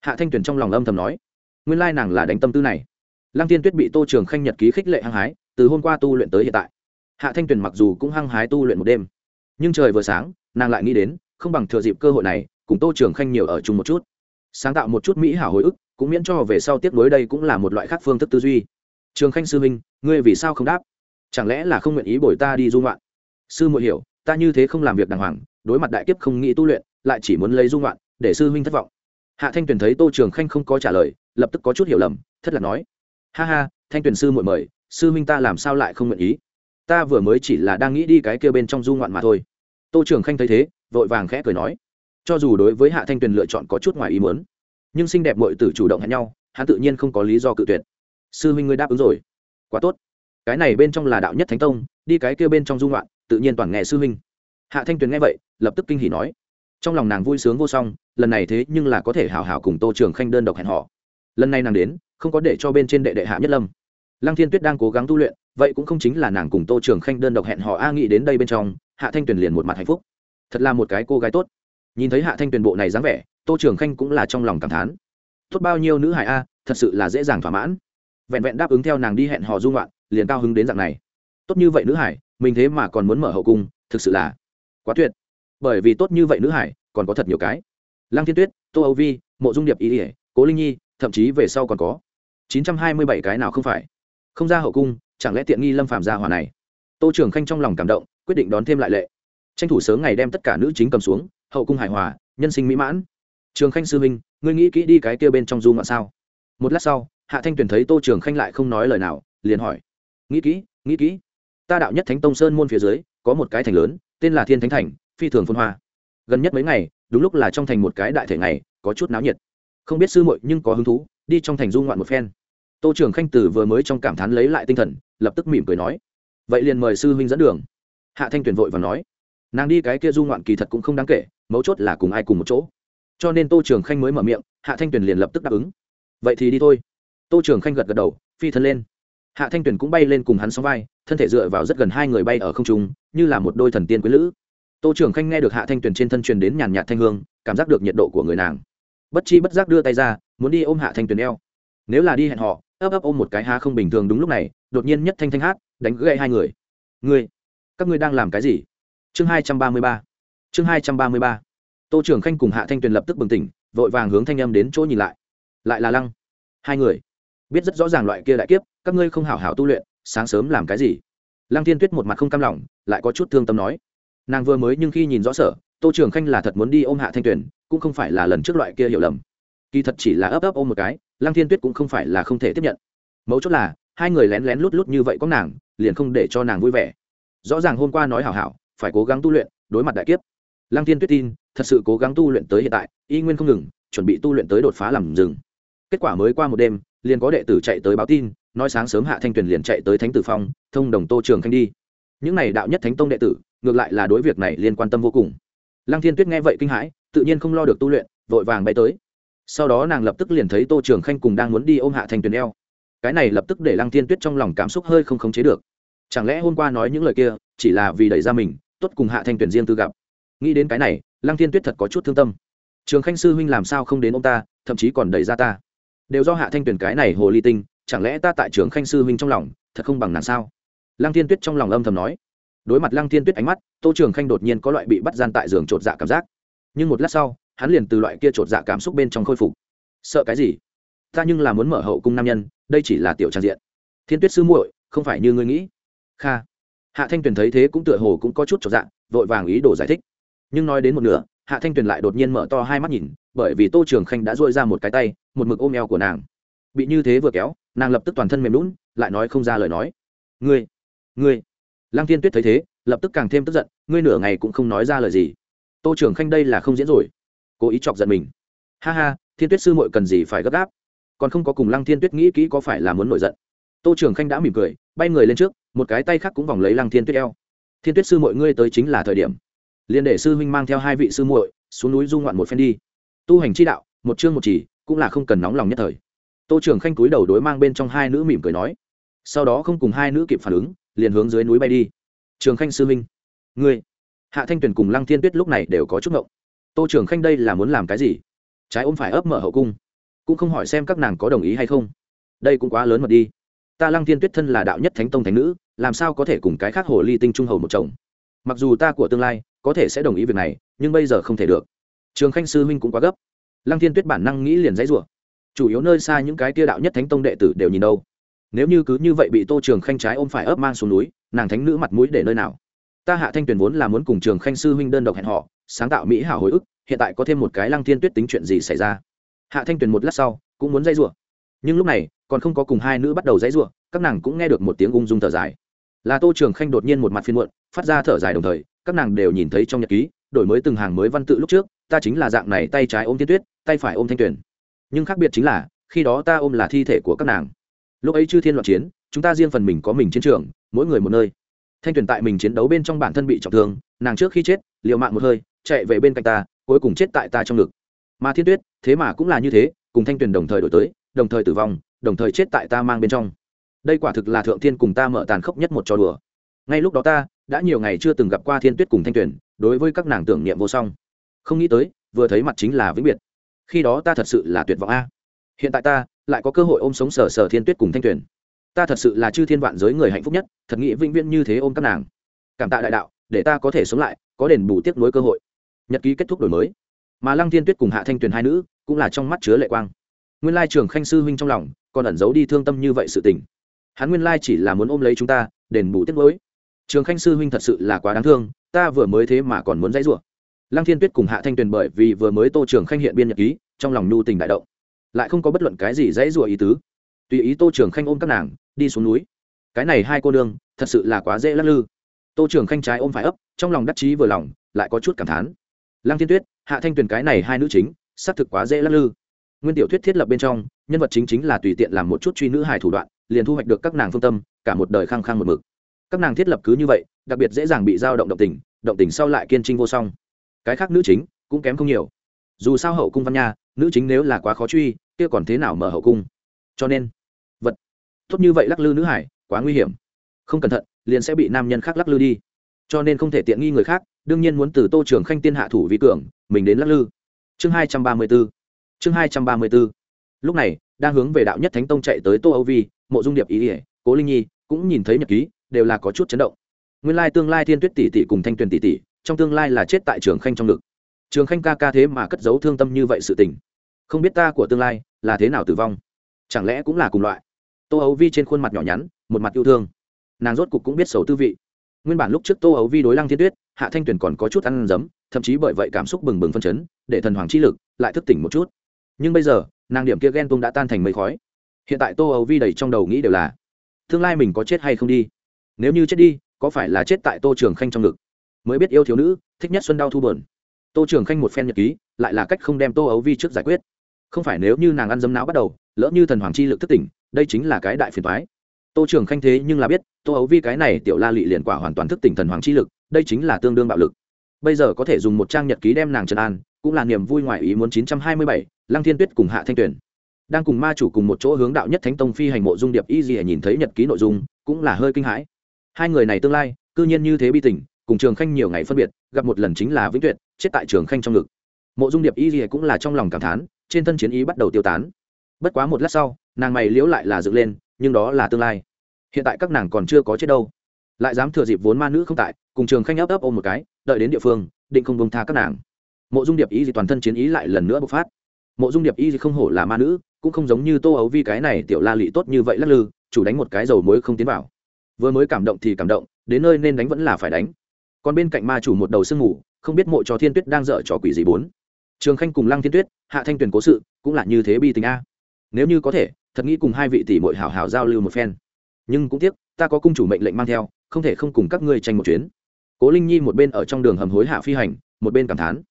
Hạ thanh tuyền trong lòng âm thầm nói, nguyên lai nàng là đánh tâm tư này. Lăng tiên tuyết bị tô trường khanh nhật ký khích lệ hăng hái, từ hôm qua tu luyện tới hiện tại. Hạ thanh tuyền mặc dù cũng hăng hái tu luyện một đêm nhưng trời vừa sáng, nàng lại nghĩ đến, không bằng thừa dịp cơ hội này, cùng tô trường khanh nhiều ở chung một chút. Sáng tạo một chút mỹ hảo hồi ức, cũng miễn cho về sau tiếp nối đây cũng là một loại khác phương thức tư duy. Trường khanh sư huynh, ngươi vì sao không đáp? Chẳng lẽ là không nguyện ý bồi ta đi dung loạn sư muội hiểu, ta như thế không làm việc đàng hoàng, đối mặt đại kiếp không nghĩ tu luyện, lại chỉ muốn lấy dung loạn để sư huynh thất vọng. Hạ thanh tuyền thấy tô trường khanh không có trả lời, lập tức có chút hiểu lầm, thất là nói. Ha ha, thanh tuyền sư muội mời, sư huynh ta làm sao lại không nguyện ý? Ta vừa mới chỉ là đang nghĩ đi cái kia bên trong du ngoạn mà thôi tô trường khanh thấy thế, vội vàng khẽ cười nói. Cho dù đối với hạ thanh tuyền lựa chọn có chút ngoài ý muốn, nhưng xinh đẹp mọi tử chủ động hẹn nhau, hắn tự nhiên không có lý do cự tuyệt. Sư huynh ngươi đáp ứng rồi. Quá tốt. Cái này bên trong là đạo nhất thánh tông, đi cái kia bên trong dung loạn tự nhiên toàn nghe sư huynh. Hạ thanh tuyền nghe vậy, lập tức kinh hỉ nói. Trong lòng nàng vui sướng vô song, lần này thế nhưng là có thể hào hào cùng tô trường khanh đơn độc hẹn họ lần này nàng đến, không có để cho bên trên đệ đệ hạ nhất lâm. Lăng thiên tuyết đang cố gắng tu luyện, vậy cũng không chính là nàng cùng tô trường khanh đơn độc hẹn họ a nghĩ đến đây bên trong hạ thanh tuyền liền một mặt hạnh phúc. Thật là một cái cô gái tốt. Nhìn thấy hạ thanh tuyền bộ này dáng vẻ, tô trường khanh cũng là trong lòng cảm thán. Tốt bao nhiêu nữ hải a, thật sự là dễ dàng thỏa mãn. Vẹn vẹn đáp ứng theo nàng đi hẹn hò dung loạn liền cao hứng đến dạng này. Tốt như vậy nữ hải mình thế mà còn muốn mở hậu cung, thực sự là quá tuyệt. Bởi vì tốt như vậy nữ hải còn có thật nhiều cái. Lăng thiên tuyết, tô âu vi, mộ dung điệp ý ỉa cố linh nhi, thậm chí về sau còn có. Chín trăm hai mươi bảy cái nào không phải? Không ra hậu cung, chẳng lẽ tiện nghi lâm phạm gia hòa này? Tô trường khanh trong lòng cảm động quyết định đón thêm lại lệ. Tranh thủ sớm ngày đem tất cả nữ chính cầm xuống, hậu cung hài hòa, nhân sinh mỹ mãn. Trường khanh sư huynh, ngươi nghĩ kỹ đi cái kia bên trong du ngoạn sao? Một lát sau, hạ thanh tuyền thấy tô trường khanh lại không nói lời nào, liền hỏi. Nghĩ kỹ nghĩ kỹ. Ta đạo nhất thánh tông sơn môn phía dưới, có một cái thành lớn, tên là thiên thánh thành, phi thường phôn hoa. Gần nhất mấy ngày, đúng lúc là trong thành một cái đại thể này có chút náo nhiệt. Không biết sư muội nhưng có hứng thú, đi trong thành du ngoạn một phen. Tô trường khanh tử vừa mới trong cảm thán lấy lại tinh thần, lập tức mỉm cười nói. Vậy liền mời sư huynh dẫn đường hạ thanh tuyền vội và nói, nàng đi cái kia du ngoạn kỳ thật cũng không đáng kể, mấu chốt là cùng ai cùng một chỗ. Cho nên tô trường khanh mới mở miệng, hạ thanh tuyền liền lập tức đáp ứng. Vậy thì đi thôi. Tô trường khanh gật gật đầu, phi thân lên. Hạ thanh tuyền cũng bay lên cùng hắn sóng vai, thân thể dựa vào rất gần hai người bay ở không trung, như là một đôi thần tiên quý lữ. Tô trường khanh nghe được hạ thanh tuyền trên thân truyền đến nhàn nhạt thanh hương, cảm giác được nhiệt độ của người nàng. Bất chi bất giác đưa tay ra, muốn đi ôm hạ thanh tuyền eo. Nếu là đi hẹn họ ấp ấp ôm một cái há không bình thường đúng lúc này, đột nhiên nhất thanh thanh hát, đánh gậy hai người. Người các ngươi đang làm cái gì? Chương hai trăm ba mươi ba. Chương hai trăm ba mươi ba. Tô trưởng khanh cùng hạ thanh tuyền lập tức bừng tỉnh, vội vàng hướng thanh âm đến chỗ nhìn lại. Lại là lăng. Hai người. Biết rất rõ ràng loại kia đại kiếp, các ngươi không hảo hảo tu luyện, sáng sớm làm cái gì? Lăng thiên tuyết một mặt không cam lòng, lại có chút thương tâm nói. Nàng vừa mới nhưng khi nhìn rõ sở, tô trường khanh là thật muốn đi ôm hạ thanh tuyền, cũng không phải là lần trước loại kia hiểu lầm. Kỳ thật chỉ là ấp ấp ôm một cái, lăng thiên tuyết cũng không phải là không thể tiếp nhận. Mấu chốt là, hai người lén lén lút lút như vậy có nàng, liền không để cho nàng vui vẻ rõ ràng hôm qua nói hảo hảo, phải cố gắng tu luyện, đối mặt đại kiếp. Lăng thiên tuyết tin, thật sự cố gắng tu luyện tới hiện tại, y nguyên không ngừng, chuẩn bị tu luyện tới đột phá làm rừng. Kết quả mới qua một đêm, liền có đệ tử chạy tới báo tin, nói sáng sớm hạ thanh tuyền liền chạy tới thánh tử phong, thông đồng tô trường khanh đi. Những này đạo nhất thánh tông đệ tử, ngược lại là đối việc này liên quan tâm vô cùng. Lăng thiên tuyết nghe vậy kinh hãi, tự nhiên không lo được tu luyện, vội vàng bay tới. Sau đó nàng lập tức liền thấy tô trường khanh cùng đang muốn đi ôm hạ thanh tuyền eo. Cái này lập tức để lăng thiên tuyết trong lòng cảm xúc hơi không khống chế được chẳng lẽ hôm qua nói những lời kia chỉ là vì đẩy ra mình, tốt cùng hạ thanh tuyền riêng tư gặp? Nghĩ đến cái này, lăng thiên tuyết thật có chút thương tâm. Trường khanh sư huynh làm sao không đến ông ta, thậm chí còn đẩy ra ta. Đều do hạ thanh tuyền cái này hồ ly tinh, chẳng lẽ ta tại trường khanh sư huynh trong lòng, thật không bằng nàng sao? Lăng thiên tuyết trong lòng âm thầm nói. Đối mặt lăng thiên tuyết ánh mắt, tô trường khanh đột nhiên có loại bị bắt gian tại giường chột dạ cảm giác. Nhưng một lát sau, hắn liền từ loại kia chột dạ cảm xúc bên trong khôi phục. Sợ cái gì? Ta nhưng là muốn mở hậu cung nam nhân, đây chỉ là tiểu trang diện. Thiên tuyết sư muội, không phải như ngươi nghĩ kha. Hạ thanh tuyền thấy thế cũng tựa hồ cũng có chút trọn dạng vội vàng ý đồ giải thích. Nhưng nói đến một nửa, hạ thanh tuyền lại đột nhiên mở to hai mắt nhìn, bởi vì tô trường khanh đã dôi ra một cái tay, một mực ôm eo của nàng. Bị như thế vừa kéo, nàng lập tức toàn thân mềm lún lại nói không ra lời nói. Ngươi ngươi. Lăng tiên tuyết thấy thế, lập tức càng thêm tức giận, ngươi nửa ngày cũng không nói ra lời gì. Tô trường khanh đây là không diễn rồi. Cố ý chọc giận mình. Ha ha, thiên tuyết sư muội cần gì phải gấp gáp? Còn không có cùng lăng thiên tuyết nghĩ kỹ có phải là muốn nổi giận? Tô trường khanh đã mỉm cười, bay người lên trước một cái tay khác cũng vòng lấy lăng thiên tuyết eo. Thiên tuyết sư muội ngươi tới chính là thời điểm. Liền để sư huynh mang theo hai vị sư muội xuống núi du ngoạn một phen đi. Tu hành chi đạo, một chương một chỉ, cũng là không cần nóng lòng nhất thời. Tô trường khanh cúi đầu đối mang bên trong hai nữ mỉm cười nói. Sau đó không cùng hai nữ kịp phản ứng, liền hướng dưới núi bay đi. Trường khanh sư huynh, ngươi, hạ thanh tuyền cùng lăng thiên tuyết lúc này đều có chút ngộng. Tô trường khanh đây là muốn làm cái gì? Trái ôm phải ấp mở hậu cung, cũng không hỏi xem các nàng có đồng ý hay không. Đây cũng quá lớn mật đi ta lăng thiên tuyết thân là đạo nhất thánh tông thánh nữ, làm sao có thể cùng cái khác hồ ly tinh trung hầu một chồng? Mặc dù ta của tương lai có thể sẽ đồng ý việc này, nhưng bây giờ không thể được. Trường khanh sư huynh cũng quá gấp. Lăng thiên tuyết bản năng nghĩ liền dãy rủa. Chủ yếu nơi xa những cái tia đạo nhất thánh tông đệ tử đều nhìn đâu. Nếu như cứ như vậy bị tô trường khanh trái ôm phải ấp mang xuống núi, nàng thánh nữ mặt mũi để nơi nào? Ta hạ thanh tuyền vốn là muốn cùng trường khanh sư huynh đơn độc hẹn họ sáng tạo mỹ hảo hồi ức, hiện tại có thêm một cái lăng thiên tuyết tính chuyện gì xảy ra? Hạ thanh tuyền một lát sau cũng muốn dây rủa nhưng lúc này, còn không có cùng hai nữ bắt đầu dãy rủa, các nàng cũng nghe được một tiếng ung dung thở dài. Là tô trường khanh đột nhiên một mặt phiên muộn, phát ra thở dài đồng thời, các nàng đều nhìn thấy trong nhật ký, đổi mới từng hàng mới văn tự lúc trước, ta chính là dạng này tay trái ôm thiên tuyết, tay phải ôm thanh tuyền nhưng khác biệt chính là, khi đó ta ôm là thi thể của các nàng. Lúc ấy chư thiên loạn chiến, chúng ta riêng phần mình có mình chiến trường, mỗi người một nơi. Thanh tuyền tại mình chiến đấu bên trong bản thân bị trọng thương, nàng trước khi chết, liều mạng một hơi, chạy về bên cạnh ta, cuối cùng chết tại ta trong ngực. Mà thiên tuyết, thế mà cũng là như thế, cùng thanh tuyền đồng thời đổi tới đồng thời tử vong, đồng thời chết tại ta mang bên trong. Đây quả thực là thượng thiên cùng ta mở tàn khốc nhất một trò đùa. Ngay lúc đó ta đã nhiều ngày chưa từng gặp qua thiên tuyết cùng thanh tuyền, đối với các nàng tưởng niệm vô song. Không nghĩ tới, vừa thấy mặt chính là vĩnh biệt. Khi đó ta thật sự là tuyệt vọng a. Hiện tại ta lại có cơ hội ôm sống sờ sờ thiên tuyết cùng thanh tuyền. Ta thật sự là chư thiên vạn giới người hạnh phúc nhất, thật nghĩ vĩnh viễn như thế ôm các nàng. Cảm tạ đại đạo, để ta có thể sống lại, có đền bù tiếp nối cơ hội. Nhật ký kết thúc đổi mới. Mà lăng thiên tuyết cùng hạ thanh tuyền hai nữ cũng là trong mắt chứa lệ quang nguyên lai trường khanh sư huynh trong lòng còn ẩn giấu đi thương tâm như vậy sự tình. Hắn nguyên lai chỉ là muốn ôm lấy chúng ta, đền bù tiết nối trường khanh sư huynh thật sự là quá đáng thương, ta vừa mới thế mà còn muốn dãy rủa. Lăng thiên tuyết cùng hạ thanh tuyền bởi vì vừa mới tô trường khanh hiện biên nhật ký, trong lòng nhu tình đại động. Lại không có bất luận cái gì dãy rủa ý tứ. Tùy ý tô trường khanh ôm các nàng, đi xuống núi. Cái này hai cô nương, thật sự là quá dễ lắc lư. Tô trường khanh trái ôm phải ấp, trong lòng đắc chí vừa lòng, lại có chút cảm thán. Lăng thiên tuyết, hạ thanh tuyền cái này hai nữ chính, xác thực quá dễ lắc lư nguyên tiểu thuyết thiết lập bên trong, nhân vật chính chính là tùy tiện làm một chút truy nữ hài thủ đoạn, liền thu hoạch được các nàng phương tâm, cả một đời khăng khăng một mực. Các nàng thiết lập cứ như vậy, đặc biệt dễ dàng bị dao động động tình động tình sau lại kiên trinh vô song. Cái khác nữ chính cũng kém không nhiều. Dù sao hậu cung văn nha, nữ chính nếu là quá khó truy, kia còn thế nào mở hậu cung? Cho nên, vật, tốt như vậy lắc lư nữ hải quá nguy hiểm. Không cẩn thận, liền sẽ bị nam nhân khác lắc lư đi. Cho nên không thể tiện nghi người khác, đương nhiên muốn từ tô trường khanh tiên hạ thủ vi cường, mình đến lắc lư. Chương hai trăm ba mươi bốn chương hai trăm ba mươi bốn lúc này, đang hướng về đạo nhất thánh tông chạy tới tô âu vi, mộ dung điệp ý ỉa, cố linh nhi, cũng nhìn thấy nhật ký, đều là có chút chấn động. Nguyên lai tương lai thiên tuyết tỷ tỷ cùng thanh tuyền tỷ tỷ, trong tương lai là chết tại trường khanh trong ngực. Trường khanh ca ca thế mà cất giấu thương tâm như vậy sự tình. Không biết ta của tương lai là thế nào tử vong? Chẳng lẽ cũng là cùng loại? Tô ấu vi trên khuôn mặt nhỏ nhắn, một mặt yêu thương. Nàng rốt cục cũng biết sầu tư vị. Nguyên bản lúc trước tô ấu vi đối lăng thiên tuyết, hạ thanh tuyền còn có chút ăn dấm, thậm chí bởi vậy cảm xúc bừng bừng phân chấn, để thần hoàng chi lực lại thức tỉnh một chút nhưng bây giờ nàng điểm kia ghen tuông đã tan thành mây khói. Hiện tại tô âu vi đầy trong đầu nghĩ đều là tương lai mình có chết hay không đi? Nếu như chết đi có phải là chết tại tô trường khanh trong ngực? Mới biết yêu thiếu nữ thích nhất xuân đau thu bờn tô trường khanh một phen nhật ký lại là cách không đem tô ấu vi trước giải quyết. Không phải nếu như nàng ăn dấm não bắt đầu lỡ như thần hoàng chi lực thất tỉnh đây chính là cái đại phiền thoái tô trường khanh thế nhưng là biết tô ấu vi cái này tiểu la lị liền quả hoàn toàn thức tỉnh thần hoàng chi lực đây chính là tương đương bạo lực. Bây giờ có thể dùng một trang nhật ký đem nàng trần an cũng là niềm vui ngoài ý muốn 927, lăng thiên tuyết cùng hạ thanh tuyển đang cùng ma chủ cùng một chỗ hướng đạo nhất thánh tông phi hành mộ dung điệp y gì nhìn thấy nhật ký nội dung, cũng là hơi kinh hãi. Hai người này tương lai, cư nhiên như thế bi tình, cùng trường khanh nhiều ngày phân biệt, gặp một lần chính là vĩnh tuyệt, chết tại trường khanh trong ngực. Mộ dung điệp y gì cũng là trong lòng cảm thán, trên thân chiến ý bắt đầu tiêu tán. Bất quá một lát sau, nàng mày liễu lại là dựng lên, nhưng đó là tương lai. Hiện tại các nàng còn chưa có chết đâu. Lại dám thừa dịp vốn ma nữ không tại, cùng trường khanh ấp ấp ôm một cái, đợi đến địa phương, định không bông tha các nàng. Mộ dung điệp ý gì toàn thân chiến ý lại lần nữa bộc phát mộ dung điệp y gì không hổ là ma nữ, cũng không giống như tô ấu vi cái này tiểu la lị tốt như vậy lắc lư, chủ đánh một cái dầu muối không tiến vào. Vừa mới cảm động thì cảm động, đến nơi nên đánh vẫn là phải đánh. Còn bên cạnh ma chủ một đầu sương ngủ không biết mộ cho thiên tuyết đang dở trò quỷ gì bốn. Trường khanh cùng lăng thiên tuyết, hạ thanh tuyền cố sự, cũng là như thế bi tình a. Nếu như có thể, thật nghĩ cùng hai vị tỷ mội hảo hảo giao lưu một phen. Nhưng cũng tiếc, ta có cung chủ mệnh lệnh mang theo, không thể không cùng các ngươi tranh một chuyến. Cố linh nhi một bên ở trong đường hầm hối hạ phi hành, một bên cảm thán.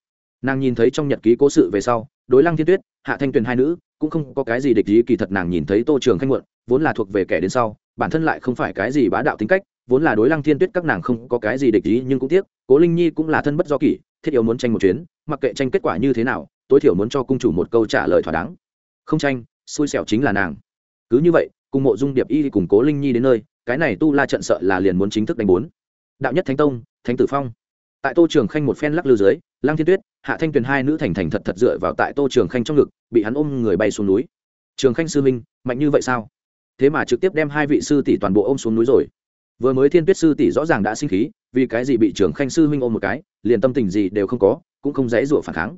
Nàng nhìn thấy trong nhật ký cố sự về sau đối lăng thiên tuyết, hạ thanh tuyền hai nữ, cũng không có cái gì địch ý, kỳ thật nàng nhìn thấy tô trường khanh muộn, vốn là thuộc về kẻ đến sau, bản thân lại không phải cái gì bá đạo tính cách, vốn là đối lăng thiên tuyết các nàng không có cái gì địch ý, nhưng cũng tiếc, cố linh nhi cũng là thân bất do kỷ, thiết yếu muốn tranh một chuyến, mặc kệ tranh kết quả như thế nào, tối thiểu muốn cho cung chủ một câu trả lời thỏa đáng. Không tranh, xui xẻo chính là nàng. Cứ như vậy, cùng mộ dung điệp y cùng cố linh nhi đến nơi, cái này tu la trận sợ là liền muốn chính thức đánh bốn. Đạo nhất thánh tông, thánh tử phong tại tô trường khanh một phen lắc lư dưới, lăng thiên tuyết, hạ thanh tuyền hai nữ thành thành thật thật dựa vào tại tô trường khanh trong ngực, bị hắn ôm người bay xuống núi. Trường khanh sư minh mạnh như vậy sao? Thế mà trực tiếp đem hai vị sư tỷ toàn bộ ôm xuống núi rồi. Vừa mới thiên tuyết sư tỷ rõ ràng đã sinh khí, vì cái gì bị trường khanh sư huynh ôm một cái, liền tâm tình gì đều không có, cũng không dễ dụa phản kháng.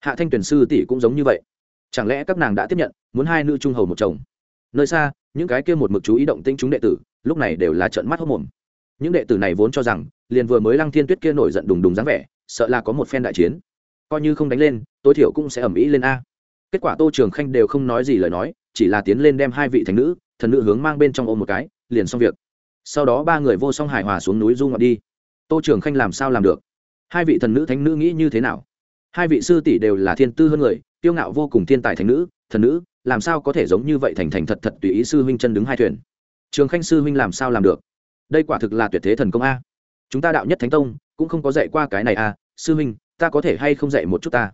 Hạ thanh tuyển sư tỷ cũng giống như vậy. Chẳng lẽ các nàng đã tiếp nhận, muốn hai nữ trung hầu một chồng? Nơi xa, những cái kia một mực chú ý động tinh chúng đệ tử, lúc này đều là trợn mắt hốc mồm những đệ tử này vốn cho rằng, liền vừa mới lăng thiên tuyết kia nổi giận đùng đùng dáng vẻ, sợ là có một phen đại chiến. Coi như không đánh lên, tối thiểu cũng sẽ ẩm ý lên a. Kết quả tô trường khanh đều không nói gì lời nói, chỉ là tiến lên đem hai vị thành nữ, thần nữ hướng mang bên trong ôm một cái, liền xong việc. Sau đó ba người vô song hài hòa xuống núi du ngọt đi. Tô trường khanh làm sao làm được? Hai vị thần nữ thánh nữ nghĩ như thế nào? Hai vị sư tỷ đều là thiên tư hơn người tiêu ngạo vô cùng thiên tài thánh nữ, thần nữ, làm sao có thể giống như vậy thành thành thật thật tùy ý sư huynh chân đứng hai thuyền? Trường khanh sư huynh làm sao làm được? Đây quả thực là tuyệt thế thần công a. Chúng ta đạo nhất thánh tông cũng không có dạy qua cái này a. Sư huynh ta có thể hay không dạy một chút ta?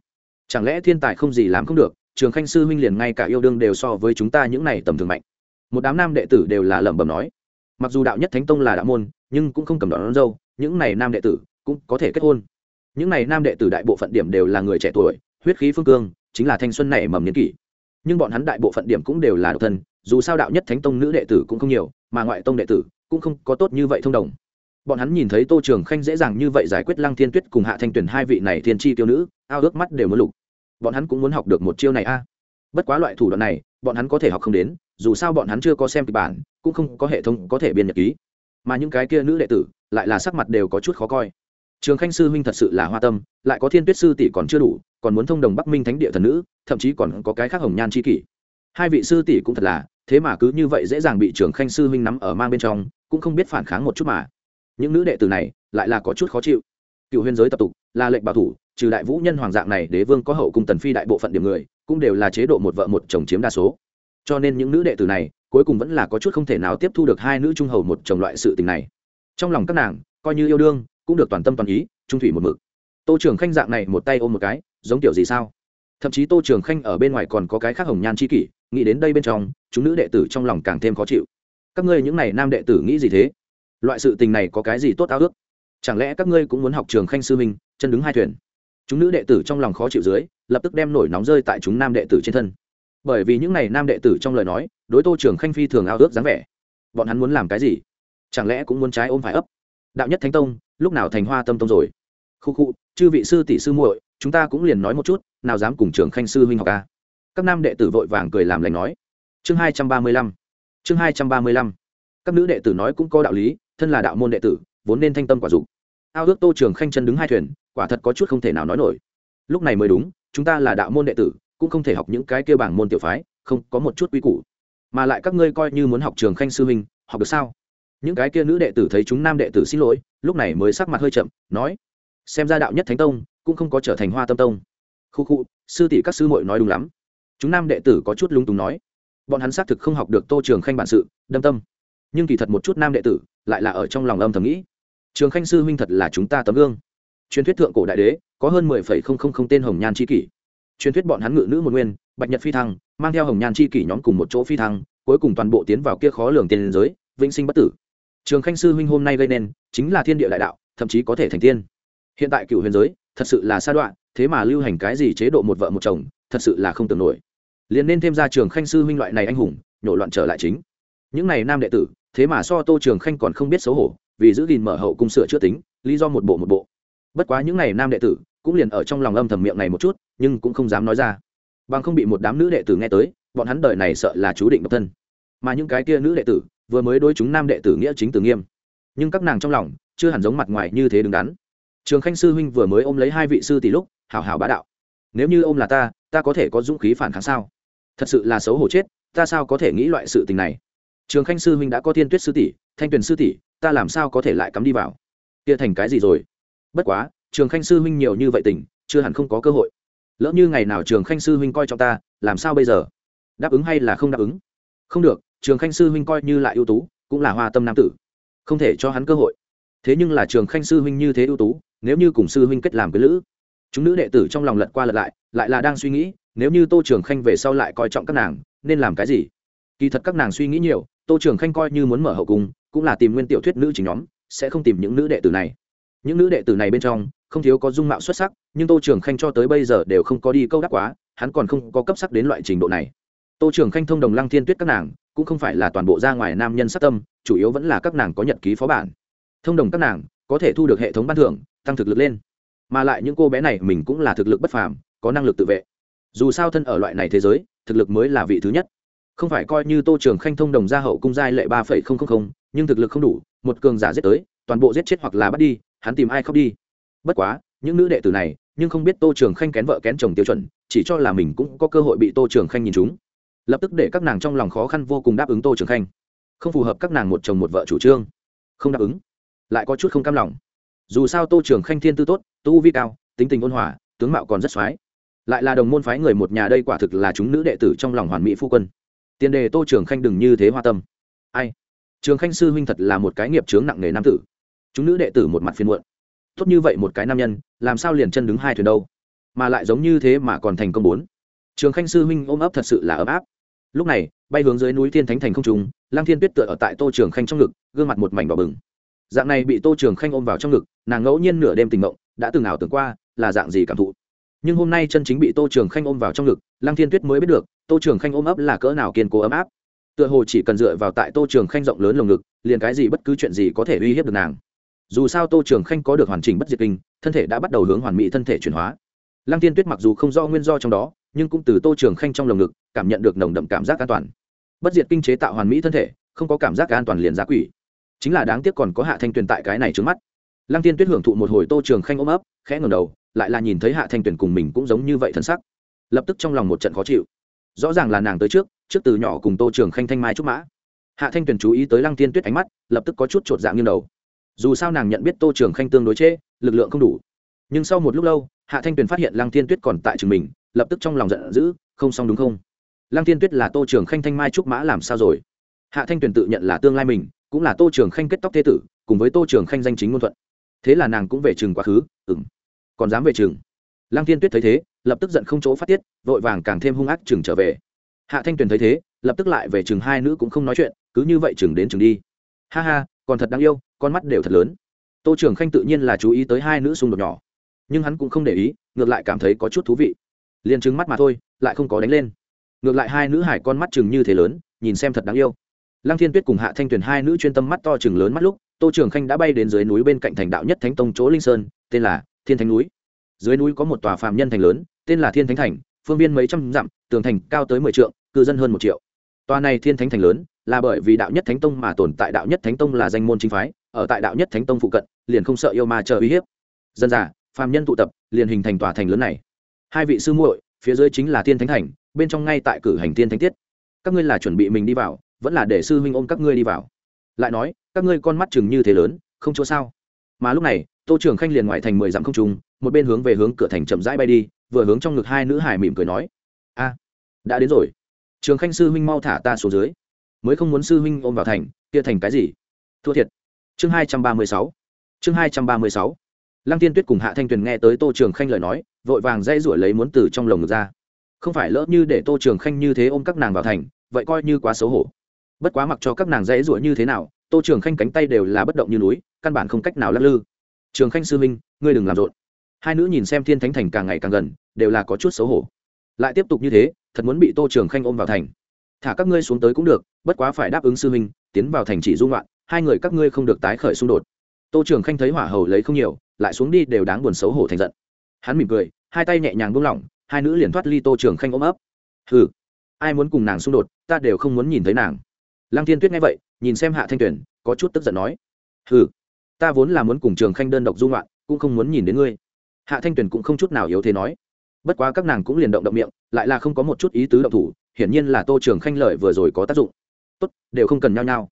Chẳng lẽ thiên tài không gì làm không được trường khanh sư huynh liền ngay cả yêu đương đều so với chúng ta những này tầm thường mạnh. Một đám nam đệ tử đều là lẩm bẩm nói. Mặc dù đạo nhất thánh tông là đạo môn nhưng cũng không cầm đón, đón dâu những này nam đệ tử cũng có thể kết hôn. Những này nam đệ tử đại bộ phận điểm đều là người trẻ tuổi huyết khí phương cương chính là thanh xuân nảy mầm niên kỷ. Nhưng bọn hắn đại bộ phận điểm cũng đều là độc thân dù sao đạo nhất thánh tông nữ đệ tử cũng không nhiều mà ngoại tông đệ tử cũng không có tốt như vậy thông đồng. Bọn hắn nhìn thấy tô trường khanh dễ dàng như vậy giải quyết lăng thiên tuyết cùng hạ thanh tuyển hai vị này thiên tri tiêu nữ, ao ước mắt đều muốn lục. Bọn hắn cũng muốn học được một chiêu này a. Bất quá loại thủ đoạn này, bọn hắn có thể học không đến, dù sao bọn hắn chưa có xem kịch bản, cũng không có hệ thống có thể biên nhật ký. Mà những cái kia nữ đệ tử, lại là sắc mặt đều có chút khó coi. Trường khanh sư huynh thật sự là hoa tâm, lại có thiên tuyết sư tỷ còn chưa đủ, còn muốn thông đồng bắc minh thánh địa thần nữ, thậm chí còn có cái khác hồng nhan c h i kỷ. Hai vị sư tỷ cũng thật là thế mà cứ như vậy dễ dàng bị trưởng khanh sư huynh nắm ở mang bên trong, cũng không biết phản kháng một chút mà. Những nữ đệ tử này, lại là có chút khó chịu. Cựu huyền giới tập tục, là lệnh bảo thủ, trừ đại vũ nhân hoàng dạng này đế vương có hậu cung tần phi đại bộ phận điểm người, cũng đều là chế độ một vợ một chồng chiếm đa số. Cho nên những nữ đệ tử này, cuối cùng vẫn là có chút không thể nào tiếp thu được hai nữ trung hầu một chồng loại sự tình này. Trong lòng các nàng, coi như yêu đương, cũng được toàn tâm toàn ý, trung thủy một mực. Tô trường khanh dạng này một tay ôm một cái, giống kiểu gì sao? Thậm chí tô trường khanh ở bên ngoài còn có cái khác hồng nhan c h i kỷ nghĩ đến đây bên trong, chúng nữ đệ tử trong lòng càng thêm khó chịu. Các ngươi những n à y nam đệ tử nghĩ gì thế? Loại sự tình này có cái gì tốt ao ước? Chẳng lẽ các ngươi cũng muốn học trường khanh sư minh, chân đứng hai thuyền? Chúng nữ đệ tử trong lòng khó chịu dưới, lập tức đem nổi nóng rơi tại chúng nam đệ tử trên thân. Bởi vì những n à y nam đệ tử trong lời nói, đối tô trường khanh phi thường ao ước dáng vẻ. Bọn hắn muốn làm cái gì? Chẳng lẽ cũng muốn trái ôm phải ấp? Đạo nhất thánh tông, lúc nào thành hoa tâm tông rồi? Khu khu, chư vị sư tỷ sư muội, chúng ta cũng liền nói một chút, nào dám cùng trường khanh sư huynh học ca các nam đệ tử vội vàng cười làm lành nói, chương hai trăm ba mươi lăm, chương hai trăm ba mươi lăm. Các nữ đệ tử nói cũng có đạo lý, thân là đạo môn đệ tử, vốn nên thanh tâm quả dục. Ao ước tô trường khanh chân đứng hai thuyền, quả thật có chút không thể nào nói nổi. Lúc này mới đúng, chúng ta là đạo môn đệ tử, cũng không thể học những cái kêu bảng môn tiểu phái, không có một chút quy củ. Mà lại các ngươi coi như muốn học trường khanh sư huynh, học được sao? Những cái kia nữ đệ tử thấy chúng nam đệ tử xin lỗi, lúc này mới sắc mặt hơi chậm, nói, xem ra đạo nhất thánh tông, cũng không có trở thành hoa tâm tông. Khu khu, sư tỷ các sư muội nói đúng lắm chúng nam đệ tử có chút lung túng nói, bọn hắn xác thực không học được tô trường khanh bản sự, đâm tâm. Nhưng kỳ thật một chút nam đệ tử lại là ở trong lòng âm thầm nghĩ, trường khanh sư huynh thật là chúng ta tấm gương. Truyền thuyết thượng cổ đại đế có hơn mười phẩy không không không tên hồng nhan c h i kỷ. Truyền thuyết bọn hắn ngự nữ một nguyên, bạch nhật phi thăng, mang theo hồng nhan c h i kỷ nhóm cùng một chỗ phi thăng, cuối cùng toàn bộ tiến vào kia khó lường tiền giới, vĩnh sinh bất tử. Trường khanh sư huynh hôm nay gây nên chính là thiên địa đại đạo, thậm chí có thể thành tiên. Hiện tại cựu huyền giới thật sự là sa đoạn, thế mà lưu hành cái gì chế độ một vợ một chồng, thật sự là không tưởng nổi liền nên thêm ra trường khanh sư huynh loại này anh hùng, nhổ loạn trở lại chính. Những này nam đệ tử, thế mà so tô trường khanh còn không biết xấu hổ, vì giữ gìn mở hậu cung sửa chữa tính, lý do một bộ một bộ. Bất quá những này nam đệ tử, cũng liền ở trong lòng âm thầm miệng này một chút, nhưng cũng không dám nói ra. Bằng không bị một đám nữ đệ tử nghe tới, bọn hắn đời này sợ là chú định độc thân. Mà những cái kia nữ đệ tử, vừa mới đối chúng nam đệ tử nghĩa chính từ nghiêm. Nhưng các nàng trong lòng, chưa hẳn giống mặt ngoài như thế đứng đắn. Trường khanh sư huynh vừa mới ôm lấy hai vị sư tỷ lúc, hảo hảo bá đạo. Nếu như ôm là ta ta có thể có dũng khí phản kháng sao? Thật sự là xấu hổ chết, ta sao có thể nghĩ loại sự tình này? Trường khanh sư huynh đã có thiên tuyết sư tỷ, thanh tuyền sư tỷ, ta làm sao có thể lại cắm đi vào? Kia thành cái gì rồi? Bất quá, trường khanh sư huynh nhiều như vậy tình, chưa hẳn không có cơ hội. Lỡ như ngày nào trường khanh sư huynh coi trọng ta, làm sao bây giờ? Đáp ứng hay là không đáp ứng? Không được, trường khanh sư huynh coi như lại ưu tú, cũng là hoa tâm nam tử. Không thể cho hắn cơ hội. Thế nhưng là trường khanh sư huynh như thế ưu tú, nếu như cùng sư huynh kết làm với lữ, chúng nữ đệ tử trong lòng lật qua lật lại lại là đang suy nghĩ nếu như tô trường khanh về sau lại coi trọng các nàng, nên làm cái gì? Kỳ thật các nàng suy nghĩ nhiều, tô trường khanh coi như muốn mở hậu cung, cũng là tìm nguyên tiểu thuyết nữ chính nhóm, sẽ không tìm những nữ đệ tử này. Những nữ đệ tử này bên trong, không thiếu có dung mạo xuất sắc, nhưng tô trường khanh cho tới bây giờ đều không có đi câu đắc quá, hắn còn không có cấp sắc đến loại trình độ này. Tô trường khanh thông đồng lăng thiên tuyết các nàng, cũng không phải là toàn bộ ra ngoài nam nhân sát tâm, chủ yếu vẫn là các nàng có nhật ký phó bản. Thông đồng các nàng, có thể thu được hệ thống ban thưởng, tăng thực lực lên. Mà lại những cô bé này mình cũng là thực lực bất phàm, có năng lực tự vệ dù sao thân ở loại này thế giới, thực lực mới là vị thứ nhất. Không phải coi như tô trường khanh thông đồng gia hậu cung giai lệ ba phẩy không không không, nhưng thực lực không đủ, một cường giả giết tới, toàn bộ giết chết hoặc là bắt đi, hắn tìm ai khóc đi. Bất quá, những nữ đệ tử này, nhưng không biết tô trường khanh kén vợ kén chồng tiêu chuẩn, chỉ cho là mình cũng có cơ hội bị tô trường khanh nhìn chúng lập tức để các nàng trong lòng khó khăn vô cùng đáp ứng tô trường khanh. Không phù hợp các nàng một chồng một vợ chủ trương. Không đáp ứng. Lại có chút không cam lòng. Dù sao tô trường khanh thiên tư tốt, tu vi cao, tính tình ôn hòa, tướng mạo còn rất x lại là đồng môn phái người một nhà đây quả thực là chúng nữ đệ tử trong lòng hoàn mỹ phu quân. Tiền đề tô trường khanh đừng như thế hoa tâm. Ai? Trường khanh sư huynh thật là một cái nghiệp chướng nặng nề nam tử. Chúng nữ đệ tử một mặt phiên muộn. Tốt như vậy một cái nam nhân, làm sao liền chân đứng hai thuyền đâu? Mà lại giống như thế mà còn thành công bốn. Trường khanh sư huynh ôm ấp thật sự là ấm áp. Lúc này, bay hướng dưới núi thiên thánh thành không trung lang thiên tuyết tựa ở tại tô trường khanh trong ngực, gương mặt một mảnh đỏ bừng. Dạng này bị tô trường khanh ôm vào trong ngực, nàng ngẫu nhiên nửa đêm tình mộng, đã từng ảo tưởng qua, là dạng gì cảm thụ? Nhưng hôm nay chân chính bị tô trường khanh ôm vào trong ngực, lăng thiên tuyết mới biết được, tô trường khanh ôm ấp là cỡ nào kiên cố ấm áp. Tựa hồ chỉ cần dựa vào tại tô trường khanh rộng lớn lồng ngực, liền cái gì bất cứ chuyện gì có thể uy hiếp được nàng. Dù sao tô trường khanh có được hoàn chỉnh bất diệt kinh, thân thể đã bắt đầu hướng hoàn mỹ thân thể chuyển hóa. Lăng tiên tuyết mặc dù không do nguyên do trong đó, nhưng cũng từ tô trường khanh trong lồng ngực, cảm nhận được nồng đậm cảm giác an toàn. Bất diệt kinh chế tạo hoàn mỹ thân thể, không có cảm giác an toàn liền giá quỷ. Chính là đáng tiếc còn có hạ thanh tuyền tại cái này trước mắt. Lăng tiên tuyết hưởng thụ một hồi tô trường khanh ôm ấp, khẽ ngầm đầu lại là nhìn thấy hạ thanh tuyền cùng mình cũng giống như vậy thân sắc. Lập tức trong lòng một trận khó chịu. Rõ ràng là nàng tới trước trước từ nhỏ cùng tô trường khanh thanh mai trúc mã. Hạ thanh tuyền chú ý tới lăng tiên tuyết ánh mắt lập tức có chút chột dạng như đầu. Dù sao nàng nhận biết tô trường khanh tương đối chế, lực lượng không đủ. Nhưng sau một lúc lâu hạ thanh tuyền phát hiện lăng tiên tuyết còn tại trường mình lập tức trong lòng giận dữ không xong đúng không? Lăng tiên tuyết là tô trường khanh thanh mai trúc mã làm sao rồi? Hạ thanh tuyền tự nhận là tương lai mình cũng là tô trường khanh kết tóc thế tử cùng với tô trường khanh danh chính ngôn thuận. Thế là nàng cũng về trường quá khứ ừng còn dám về trường lăng thiên tuyết thấy thế, lập tức giận không chỗ phát tiết, vội vàng càng thêm hung ác chừng trở về. Hạ thanh tuyền thấy thế, lập tức lại về chừng hai nữ cũng không nói chuyện, cứ như vậy chừng đến chừng đi. Ha ha, còn thật đáng yêu, con mắt đều thật lớn. Tô trường khanh tự nhiên là chú ý tới hai nữ xung đột nhỏ. Nhưng hắn cũng không để ý, ngược lại cảm thấy có chút thú vị. Liền trứng mắt mà thôi, lại không có đánh lên. Ngược lại hai nữ hải con mắt chừng như thế lớn, nhìn xem thật đáng yêu. Lăng thiên tuyết cùng hạ thanh tuyền hai nữ chuyên tâm mắt to chừng lớn mắt lúc, tô trường khanh đã bay đến dưới núi bên cạnh thành đạo nhất thánh tông chỗ linh sơn, tên là thiên thánh núi. Dưới núi có một tòa phạm nhân thành lớn, tên là thiên thánh thành, phương viên mấy trăm dặm, tường thành cao tới mười triệu cư dân hơn một triệu. Tòa này thiên thánh thành lớn là bởi vì đạo nhất thánh tông mà tồn tại. Đạo nhất thánh tông là danh môn chính phái, ở tại đạo nhất thánh tông phụ cận, liền không sợ yêu ma chờ uy hiếp. Dân giả, phàm nhân tụ tập, liền hình thành tòa thành lớn này. Hai vị sư muội, phía dưới chính là thiên thánh thành, bên trong ngay tại cử hành thiên thánh tiết. Các ngươi là chuẩn bị mình đi vào, vẫn là để sư huynh ôm các ngươi đi vào? Lại nói, các ngươi con mắt chừng như thế lớn, không chỗ sao? Mà lúc này tô trường khanh liền ngoại thành mười dặm không trùng một bên hướng về hướng cửa thành chậm rãi bay đi, vừa hướng trong ngực hai nữ hải mỉm cười nói, a, đã đến rồi. Trường khanh sư huynh mau thả ta xuống dưới. Mới không muốn sư huynh ôm vào thành, kia thành cái gì? Thua thiệt. Chương hai trăm ba mươi sáu. Chương hai trăm ba mươi sáu. Lăng tiên tuyết cùng hạ thanh tuyền nghe tới tô trường khanh lời nói, vội vàng dây rủi lấy muốn từ trong lồng ngực ra. Không phải lỡ như để tô trường khanh như thế ôm các nàng vào thành, vậy coi như quá xấu hổ. Bất quá mặc cho các nàng dây rủi như thế nào, tô trường khanh cánh tay đều là bất động như núi, căn bản không cách nào lắc lư trường khanh sư minh ngươi đừng làm rộn. Hai nữ nhìn xem thiên thánh thành càng ngày càng gần, đều là có chút xấu hổ. Lại tiếp tục như thế, thật muốn bị tô trường khanh ôm vào thành. Thả các ngươi xuống tới cũng được, bất quá phải đáp ứng sư minh tiến vào thành chỉ dung loạn hai người các ngươi không được tái khởi xung đột. Tô trường khanh thấy hỏa hầu lấy không nhiều, lại xuống đi đều đáng buồn xấu hổ thành giận. Hắn mỉm cười, hai tay nhẹ nhàng buông lỏng, hai nữ liền thoát ly tô trường khanh ôm ấp. Hừ, ai muốn cùng nàng xung đột, ta đều không muốn nhìn thấy nàng. Lăng tiên tuyết nghe vậy, nhìn xem hạ thanh tuyền có chút tức giận nói. Hừ ta vốn là muốn cùng trường khanh đơn độc dung loạn cũng không muốn nhìn đến ngươi. Hạ thanh tuyền cũng không chút nào yếu thế nói. Bất quá các nàng cũng liền động động miệng, lại là không có một chút ý tứ động thủ, hiển nhiên là tô trường khanh lợi vừa rồi có tác dụng. Tốt, đều không cần nhau nhau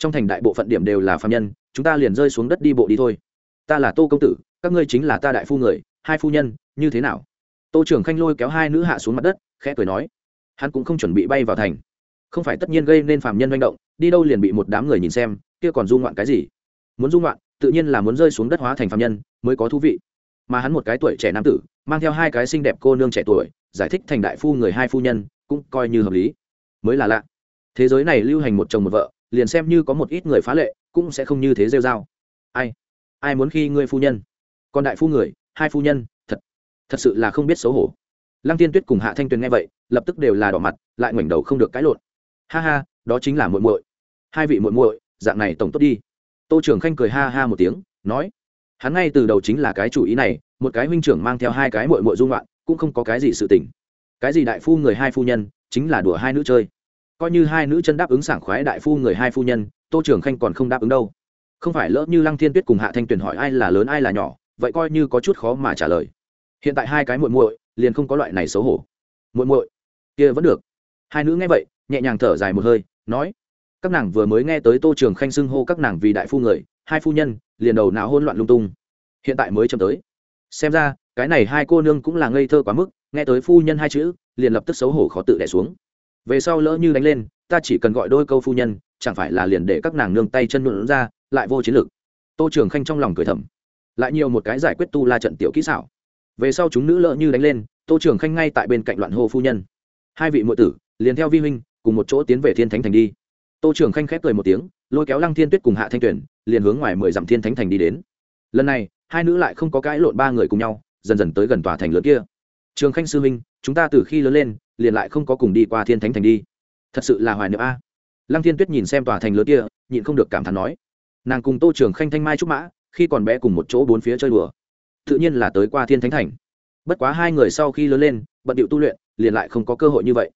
trong thành đại bộ phận điểm đều là phạm nhân, chúng ta liền rơi xuống đất đi bộ đi thôi. Ta là tô công tử, các ngươi chính là ta đại phu người, hai phu nhân, như thế nào? Tô trường khanh lôi kéo hai nữ hạ xuống mặt đất, khẽ cười nói. Hắn cũng không chuẩn bị bay vào thành. Không phải tất nhiên gây nên phạm nhân manh động, đi đâu liền bị một đám người nhìn xem, kia còn du ngoạn cái gì? Muốn du ngoạn tự nhiên là muốn rơi xuống đất hóa thành phạm nhân, mới có thú vị. Mà hắn một cái tuổi trẻ nam tử, mang theo hai cái xinh đẹp cô nương trẻ tuổi, giải thích thành đại phu người hai phu nhân, cũng coi như hợp lý. Mới là lạ. Thế giới này lưu hành một chồng một vợ, liền xem như có một ít người phá lệ, cũng sẽ không như thế rêu r a o ai? Ai muốn khi ngươi phu nhân? Còn đại phu người, hai phu nhân, thật thật sự là không biết xấu hổ. Lăng tiên tuyết cùng hạ thanh tuyền nghe vậy, lập tức đều là đỏ mặt, lại ngoảnh đầu không được cãi lộn. Ha ha, đó chính là muội muội. Hai vị muội muội, dạng này tổng tốt đi tô trưởng khanh cười ha ha một tiếng nói hắn ngay từ đầu chính là cái chủ ý này một cái huynh trưởng mang theo hai cái muội muội dung loạn cũng không có cái gì sự tỉnh, cái gì đại phu người hai phu nhân chính là đùa hai nữ chơi. Coi như hai nữ chân đáp ứng sảng khoái đại phu người hai phu nhân tô trưởng khanh còn không đáp ứng đâu. Không phải lỡ như lăng thiên tuyết cùng hạ thanh tuyền hỏi ai là lớn ai là nhỏ vậy coi như có chút khó mà trả lời. Hiện tại hai cái muội muội liền không có loại này xấu hổ. Muội muội kia vẫn được. Hai nữ nghe vậy nhẹ nhàng thở dài một hơi nói các nàng vừa mới nghe tới tô trường khanh xưng hô các nàng vì đại phu người, hai phu nhân, liền đầu não hôn loạn lung tung. Hiện tại mới chậm tới. Xem ra, cái này hai cô nương cũng là ngây thơ quá mức, nghe tới phu nhân hai chữ, liền lập tức xấu hổ khó tự đẻ xuống. Về sau lỡ như đánh lên, ta chỉ cần gọi đôi câu phu nhân, chẳng phải là liền để các nàng nương tay chân nhuận ra, lại vô chiến lược. Tô trường khanh trong lòng cười thầm. Lại nhiều một cái giải quyết tu la trận tiểu kỹ xảo. Về sau chúng nữ lỡ như đánh lên, tô trường khanh ngay tại bên cạnh loạn hô phu nhân. Hai vị m tử, liền theo vi huynh, cùng một chỗ tiến về thiên thánh thành đi tô trường khanh khép cười một tiếng, lôi kéo lăng thiên tuyết cùng hạ thanh tuyển liền hướng ngoài mười dặm thiên thánh thành đi đến. Lần này, hai nữ lại không có cãi lộn ba người cùng nhau, dần dần tới gần tòa thành lớn kia. Trường khanh sư huynh, chúng ta từ khi lớn lên, liền lại không có cùng đi qua thiên thánh thành đi. Thật sự là hoài niệm a. Lăng thiên tuyết nhìn xem tòa thành lớn kia, nhịn không được cảm thán nói. Nàng cùng tô trường khanh thanh mai trúc mã, khi còn bé cùng một chỗ bốn phía chơi đùa. Tự nhiên là tới qua thiên thánh thành. Bất quá hai người sau khi lớn lên, bận điệu tu luyện, liền lại không có cơ hội như vậy.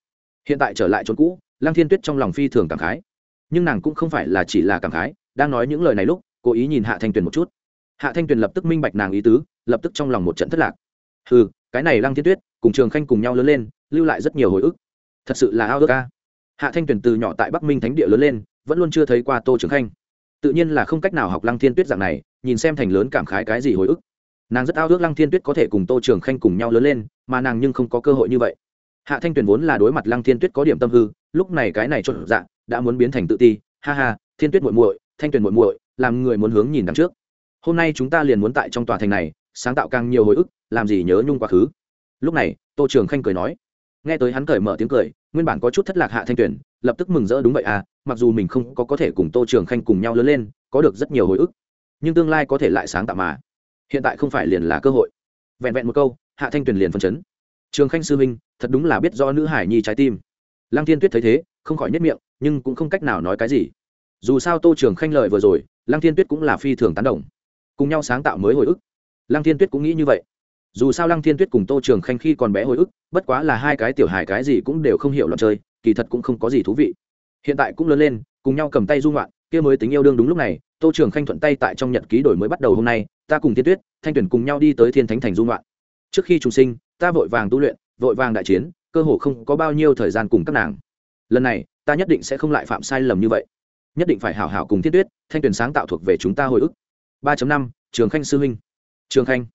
Hiện tại trở lại chốn cũ, lăng thiên tuyết trong lòng phi thường cảm khái nhưng nàng cũng không phải là chỉ là cảm khái, đang nói những lời này lúc, cố ý nhìn hạ thanh tuyền một chút. Hạ thanh tuyền lập tức minh bạch nàng ý tứ, lập tức trong lòng một trận thất lạc. Ừ cái này lăng thiên tuyết, cùng trường khanh cùng nhau lớn lên, lưu lại rất nhiều hồi ức. Thật sự là ao ước ca hạ thanh tuyền từ nhỏ tại bắc minh thánh địa lớn lên, vẫn luôn chưa thấy qua tô trường khanh. Tự nhiên là không cách nào học lăng thiên tuyết dạng này, nhìn xem thành lớn cảm khái cái gì hồi ức. Nàng rất ao ước lăng thiên tuyết có thể cùng tô trường khanh cùng nhau lớn lên, mà nàng nhưng không có cơ hội như vậy. Hạ thanh tuyền vốn là đối mặt lăng thiên tuyết có điểm tâm hư, lúc này cái này cho dạ đã muốn biến thành tự ti, ha ha, thiên tuyết muội muội, thanh tuyền muội muội, làm người muốn hướng nhìn đằng trước. Hôm nay chúng ta liền muốn tại trong tòa thành này, sáng tạo càng nhiều hồi ức, làm gì nhớ nhung quá khứ. Lúc này, tô trường khanh cười nói. Nghe tới hắn cởi mở tiếng cười, nguyên bản có chút thất lạc hạ thanh tuyền, lập tức mừng rỡ đúng vậy à mặc dù mình không có có thể cùng tô trường khanh cùng nhau lớn lên, có được rất nhiều hồi ức, nhưng tương lai có thể lại sáng tạo mà. Hiện tại không phải liền là cơ hội. Vẹn vẹn một câu, hạ thanh tuyền liền phân chấn. Trường khanh sư huynh, thật đúng là biết do nữ hải nhi trái tim lăng thiên tuyết thấy thế, không khỏi nhất miệng, nhưng cũng không cách nào nói cái gì. Dù sao tô trường khanh lời vừa rồi, lăng thiên tuyết cũng là phi thường tán đồng. Cùng nhau sáng tạo mới hồi ức. Lăng thiên tuyết cũng nghĩ như vậy. Dù sao lăng thiên tuyết cùng tô trường khanh khi còn bé hồi ức, bất quá là hai cái tiểu hài cái gì cũng đều không hiểu loạn chơi, kỳ thật cũng không có gì thú vị. Hiện tại cũng lớn lên, cùng nhau cầm tay du ngoạn, kia mới tính yêu đương đúng lúc này, tô trường khanh thuận tay tại trong nhật ký đổi mới bắt đầu hôm nay, ta cùng thiên tuyết, thanh tuyển cùng nhau đi tới thiên thánh thành du ngoạn. Trước khi trùng sinh, ta vội vàng tu luyện, vội vàng đại chiến cơ hồ không có bao nhiêu thời gian cùng các nàng. Lần này, ta nhất định sẽ không lại phạm sai lầm như vậy. Nhất định phải hảo hảo cùng thiên tuyết, thanh tuyển sáng tạo thuộc về chúng ta hồi ức. ba năm, trường khanh sư huynh. Trường khanh.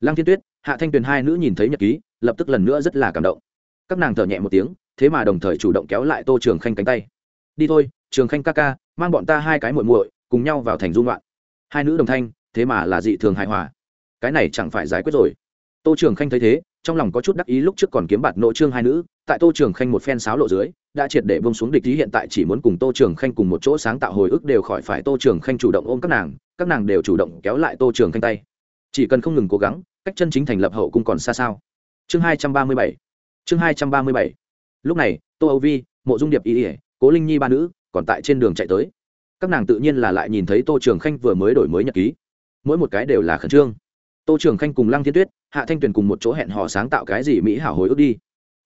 Lăng thiên tuyết, hạ thanh tuyền hai nữ nhìn thấy nhật ký, lập tức lần nữa rất là cảm động. Các nàng thở nhẹ một tiếng, thế mà đồng thời chủ động kéo lại tô trường khanh cánh tay. Đi thôi, trường khanh ca ca, mang bọn ta hai cái muội muội, cùng nhau vào thành dung loạn hai nữ đồng thanh, thế mà là dị thường hài hòa. Cái này chẳng phải giải quyết rồi. Tô trường khanh thấy thế trong lòng có chút đắc ý lúc trước còn kiếm bạt nội trương hai nữ, tại tô trường khanh một phen sáo lộ dưới, đã triệt để bông xuống địch ý hiện tại chỉ muốn cùng tô trường khanh cùng một chỗ sáng tạo hồi ức đều khỏi phải tô trường khanh chủ động ôm các nàng các nàng đều chủ động kéo lại tô trường khanh tay. Chỉ cần không ngừng cố gắng, cách chân chính thành lập hậu cung còn xa sao? Chương hai trăm ba mươi bảy, chương hai trăm ba mươi bảy. Lúc này, tô âu vi, mộ dung điệp y ỉa cố linh nhi ba nữ còn tại trên đường chạy tới. Các nàng tự nhiên là lại nhìn thấy tô trường khanh vừa mới đổi mới nhật ký. Mỗi một cái đều là khẩn trương tô trường khanh cùng lăng thiên tuyết, hạ thanh tuyền cùng một chỗ hẹn hò sáng tạo cái gì mỹ hảo hồi ức đi.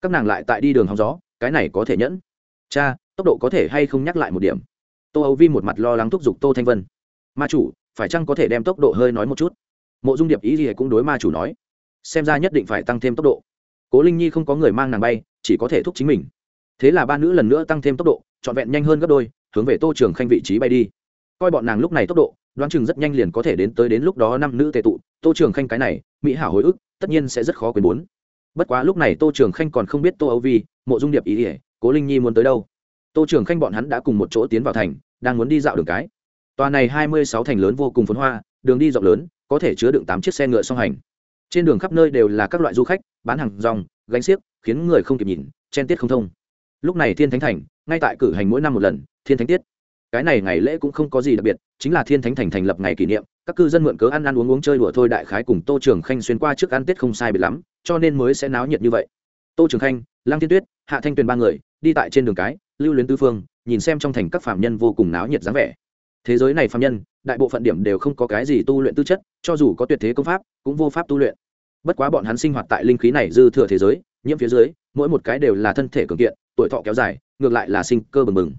Các nàng lại tại đi đường hóng gió, cái này có thể nhẫn. Cha, tốc độ có thể hay không nhắc lại một điểm? Tô âu vi một mặt lo lắng thúc giục tô thanh vân. Ma chủ, phải chăng có thể đem tốc độ hơi nói một chút? Mộ dung điệp ý gì cũng đối ma chủ nói. Xem ra nhất định phải tăng thêm tốc độ. Cố linh nhi không có người mang nàng bay, chỉ có thể thúc chính mình. Thế là ba nữ lần nữa tăng thêm tốc độ, trọn vẹn nhanh hơn gấp đôi, hướng về tô trường khanh vị trí bay đi. Coi bọn nàng lúc này tốc độ đoán chừng rất nhanh liền có thể đến tới đến lúc đó năm nữ tệ tụ, tô trường khanh cái này, mỹ hảo hồi ức, tất nhiên sẽ rất khó quyền bốn. Bất quá lúc này tô trường khanh còn không biết tô âu vi, mộ dung điệp ý ỉa cố linh nhi muốn tới đâu. Tô trường khanh bọn hắn đã cùng một chỗ tiến vào thành, đang muốn đi dạo đường cái. Tòa này hai mươi sáu thành lớn vô cùng phấn hoa, đường đi rộng lớn, có thể chứa đựng tám chiếc xe ngựa song hành. Trên đường khắp nơi đều là các loại du khách, bán hàng rong, gánh xiếc, khiến người không kịp nhìn, chen tiết không thông. Lúc này thiên thánh thành, ngay tại cử hành mỗi năm một lần, thiên thánh tiết cái này ngày lễ cũng không có gì đặc biệt, chính là thiên thánh thành thành lập ngày kỷ niệm, các cư dân mượn cớ ăn ăn uống uống chơi đùa thôi đại khái cùng tô trường khanh xuyên qua trước ăn tết không sai biệt lắm, cho nên mới sẽ náo nhiệt như vậy. Tô trường khanh lang thiên tuyết, hạ thanh tuyền ba người, đi tại trên đường cái, lưu luyến tư phương, nhìn xem trong thành các phạm nhân vô cùng náo nhiệt dáng vẻ. Thế giới này phạm nhân, đại bộ phận điểm đều không có cái gì tu luyện tư chất, cho dù có tuyệt thế công pháp, cũng vô pháp tu luyện. Bất quá bọn hắn sinh hoạt tại linh khí này dư thừa thế giới, nhiễm phía dưới, mỗi một cái đều là thân thể cường kiện, tuổi thọ kéo dài, ngược lại là sinh cơ bừng bừng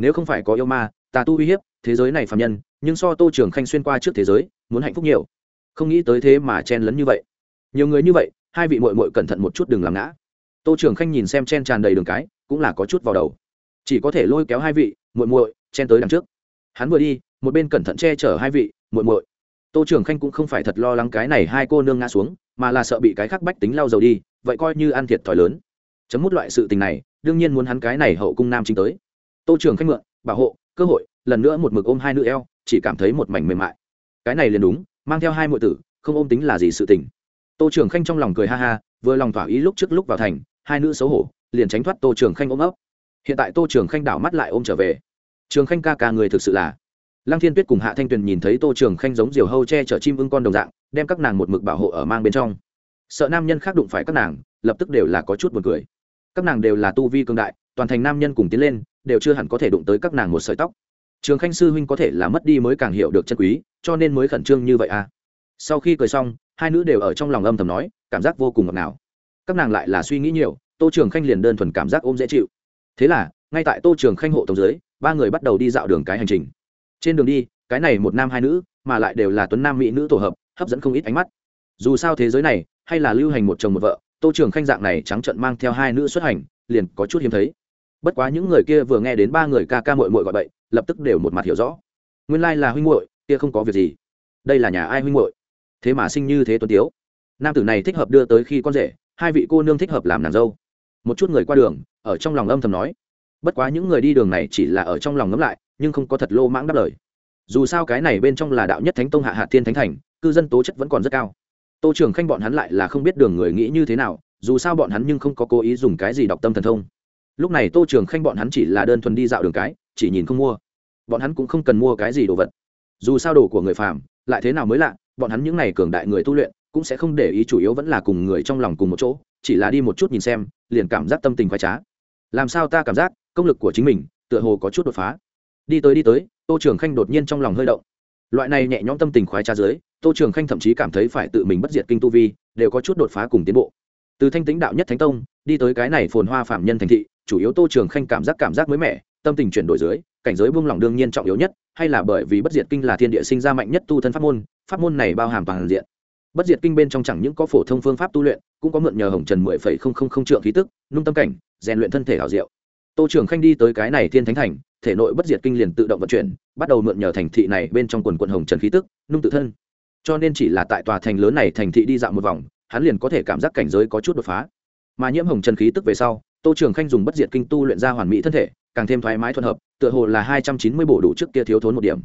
nếu không phải có yêu ma, tà tu uy hiếp, thế giới này phạm nhân, nhưng so tô trường khanh xuyên qua trước thế giới, muốn hạnh phúc nhiều. Không nghĩ tới thế mà chen lấn như vậy. Nhiều người như vậy, hai vị mội mội cẩn thận một chút đừng làm ngã. Tô trường khanh nhìn xem chen tràn đầy đường cái, cũng là có chút vào đầu. Chỉ có thể lôi kéo hai vị, muội muội, chen tới đằng trước. Hắn vừa đi, một bên cẩn thận che chở hai vị, muội muội. Tô trường khanh cũng không phải thật lo lắng cái này hai cô nương ngã xuống, mà là sợ bị cái khác bách tính lau dầu đi, vậy coi như ăn thiệt thòi lớn. Chấm mút loại sự tình này, đương nhiên muốn hắn cái này hậu cung nam chính tới tô trường khanh mượn, bảo hộ, cơ hội, lần nữa một mực ôm hai nữ eo, chỉ cảm thấy một mảnh mềm mại. Cái này liền đúng, mang theo hai muội tử, không ôm tính là gì sự tình. Tô trường khanh trong lòng cười ha ha, vừa lòng thỏa ý lúc trước lúc vào thành, hai nữ xấu hổ, liền tránh thoát tô trường khanh ôm ấp. Hiện tại tô trường khanh đảo mắt lại ôm trở về. Trường khanh ca ca người thực sự là. Lăng thiên tuyết cùng hạ thanh tuyền nhìn thấy tô trường khanh giống diều hâu che chở chim ưng con đồng dạng, đem các nàng một mực bảo hộ ở mang bên trong. Sợ nam nhân khác đụng phải các nàng, lập tức đều là có chút buồn cười. Các nàng đều là tu vi cương đại, toàn thành nam nhân cùng tiến lên đều chưa hẳn có thể đụng tới các nàng một sợi tóc. Trường khanh sư huynh có thể là mất đi mới càng hiểu được chân quý, cho nên mới khẩn trương như vậy à? Sau khi cười xong, hai nữ đều ở trong lòng âm thầm nói, cảm giác vô cùng ngọt ngào. Các nàng lại là suy nghĩ nhiều, tô trường khanh liền đơn thuần cảm giác ôm dễ chịu. Thế là, ngay tại tô trường khanh hộ tổng dưới, ba người bắt đầu đi dạo đường cái hành trình. Trên đường đi, cái này một nam hai nữ, mà lại đều là tuấn nam mỹ nữ tổ hợp, hấp dẫn không ít ánh mắt. Dù sao thế giới này, hay là lưu hành một chồng một vợ, tô trường khanh dạng này trắng trận mang theo hai nữ xuất hành, liền có chút hiếm thấy bất quá những người kia vừa nghe đến ba người ca ca mội mội gọi bậy, lập tức đều một mặt hiểu rõ. Nguyên lai、like、là huynh muội, kia không có việc gì. Đây là nhà ai huynh muội? Thế mà sinh như thế tuấn tiếu. Nam tử này thích hợp đưa tới khi con rể, hai vị cô nương thích hợp làm nàng dâu. Một chút người qua đường, ở trong lòng âm thầm nói. Bất quá những người đi đường này chỉ là ở trong lòng ngấm lại, nhưng không có thật lô mãng đáp lời. Dù sao cái này bên trong là đạo nhất thánh tông hạ hạ thiên thánh thành, cư dân tố chất vẫn còn rất cao. Tô trường khanh bọn hắn lại là không biết đường người nghĩ như thế nào, dù sao bọn hắn nhưng không có cố ý dùng cái gì đọc tâm thần thông lúc này tô trường khanh bọn hắn chỉ là đơn thuần đi dạo đường cái, chỉ nhìn không mua. Bọn hắn cũng không cần mua cái gì đồ vật. Dù sao đồ của người phàm, lại thế nào mới lạ, bọn hắn những n à y cường đại người tu luyện, cũng sẽ không để ý chủ yếu vẫn là cùng người trong lòng cùng một chỗ, chỉ là đi một chút nhìn xem, liền cảm giác tâm tình khoái trá. Làm sao ta cảm giác, công lực của chính mình, tựa hồ có chút đột phá. Đi tới đi tới, tô trường khanh đột nhiên trong lòng hơi động. Loại này nhẹ nhõm tâm tình khoái trá dưới, tô trường khanh thậm chí cảm thấy phải tự mình bất diệt kinh tu vi, đều có chút đột phá cùng tiến bộ. Từ thanh tính đạo nhất thánh tông, đi tới cái này phồn hoa phạm nhân thành thị chủ yếu tô trường khanh cảm giác cảm giác mới mẻ, tâm tình chuyển đổi dưới, cảnh giới buông lỏng đương nhiên trọng yếu nhất, hay là bởi vì bất diệt kinh là thiên địa sinh ra mạnh nhất tu thân pháp môn pháp môn này bao hàm toàn diện. Bất diệt kinh bên trong chẳng những có phổ thông phương pháp tu luyện, cũng có mượn nhờ hồng trần mười phẩy không không không trượng khí tức, nung tâm cảnh, rèn luyện thân thể hảo diệu. Tô trường khanh đi tới cái này thiên thánh thành, thể nội bất diệt kinh liền tự động vận chuyển, bắt đầu mượn nhờ thành thị này bên trong quần quận hồng trần khí tức, nung tự thân. Cho nên chỉ là tại tòa thành lớn này thành thị đi dạo một vòng, hắn liền có thể cảm giác cảnh giới có chút đột phá. Mà nhiễm hồng trần khí tức về sau tô trường khanh dùng bất diệt kinh tu luyện ra hoàn mỹ thân thể, càng thêm thoải mái thuận hợp, tựa hồ là hai trăm chín mươi bổ đủ trước kia thiếu thốn một điểm.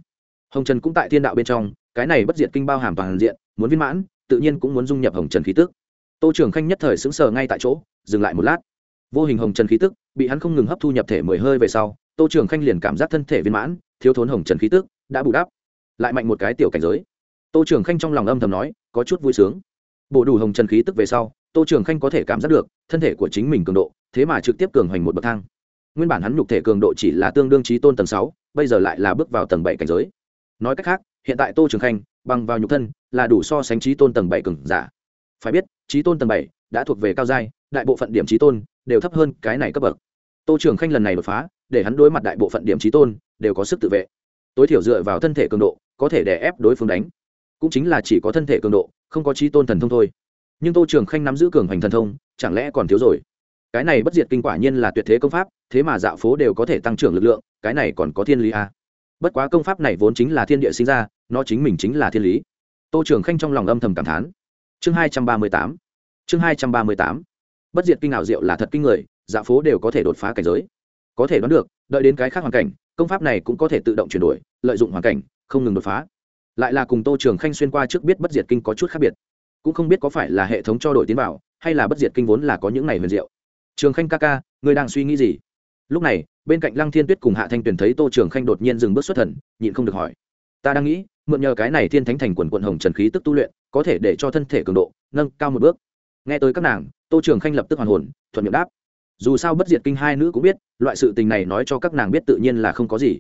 Hồng trần cũng tại thiên đạo bên trong, cái này bất diệt kinh bao hàm toàn diện, muốn viên mãn, tự nhiên cũng muốn dung nhập hồng trần khí tức. Tô trường khanh nhất thời sững sờ ngay tại chỗ, dừng lại một lát. Vô hình hồng trần khí tức, bị hắn không ngừng hấp thu nhập thể mười hơi về sau, tô trường khanh liền cảm giác thân thể viên mãn, thiếu thốn hồng trần khí tức, đã bù đắp. Lại mạnh một cái tiểu cảnh giới. Tô trường khanh trong lòng âm thầm nói, có chút vui sướng. Bổ đủ hồng trần khí tức về sau, tô trường khanh có thể cảm giác được, thân thể của chính mình cường độ thế mà trực tiếp cường hoành một bậc thang. Nguyên bản hắn nhục thể cường độ chỉ là tương đương trí tôn tầng sáu, bây giờ lại là bước vào tầng bảy cảnh giới. Nói cách khác, hiện tại tô trường khanh, bằng vào nhục thân, là đủ so sánh trí tôn tầng bảy cường giả. Phải biết trí tôn tầng bảy đã thuộc về cao giai, đại bộ phận điểm trí tôn đều thấp hơn cái này cấp bậc. Tô trường khanh lần này đột phá, để hắn đối mặt đại bộ phận điểm trí tôn đều có sức tự vệ. Tối thiểu dựa vào thân thể cường độ, có thể đè ép đối phương đánh. Cũng chính là chỉ có thân thể cường độ, không có trí tôn thần thông thôi. Nhưng tô trường khanh nắm giữ cường hoành thần thông, chẳng lẽ còn thiếu rồi? Cái này bất diệt kinh quả nhiên là tuyệt thế công pháp, thế mà dạo phố đều có thể tăng trưởng lực lượng, cái này còn có thiên lý à. bất quá công pháp này vốn chính là thiên địa sinh ra, nó chính mình chính là thiên lý. Tô trường khanh trong lòng âm thầm cảm thán. Chương hai trăm ba mươi tám. Chương hai trăm ba mươi tám. Bất diệt kinh ảo diệu là thật kinh người, dạo phố đều có thể đột phá cảnh giới. Có thể đoán được, đợi đến cái khác hoàn cảnh, công pháp này cũng có thể tự động chuyển đổi, lợi dụng hoàn cảnh, không ngừng đột phá. Lại là cùng tô trường khanh xuyên qua trước biết bất diệt kinh có chút khác biệt. Cũng không biết có phải là hệ thống cho đổi tiến vào, hay là bất diệt kinh vốn là có những này huyền diệu trường khanh ca ca, ngươi đang suy nghĩ gì? Lúc này, bên cạnh lăng thiên tuyết cùng hạ thanh tuyền thấy tô trường khanh đột nhiên dừng bước xuất thần, nhịn không được hỏi. Ta đang nghĩ, mượn nhờ cái này thiên thánh thành quần quận hồng trần khí tức tu luyện, có thể để cho thân thể cường độ nâng cao một bước. Nghe tới các nàng, tô trường khanh lập tức hoàn hồn, thuận miệng đáp. Dù sao bất diệt kinh hai nữ cũng biết, loại sự tình này nói cho các nàng biết tự nhiên là không có gì.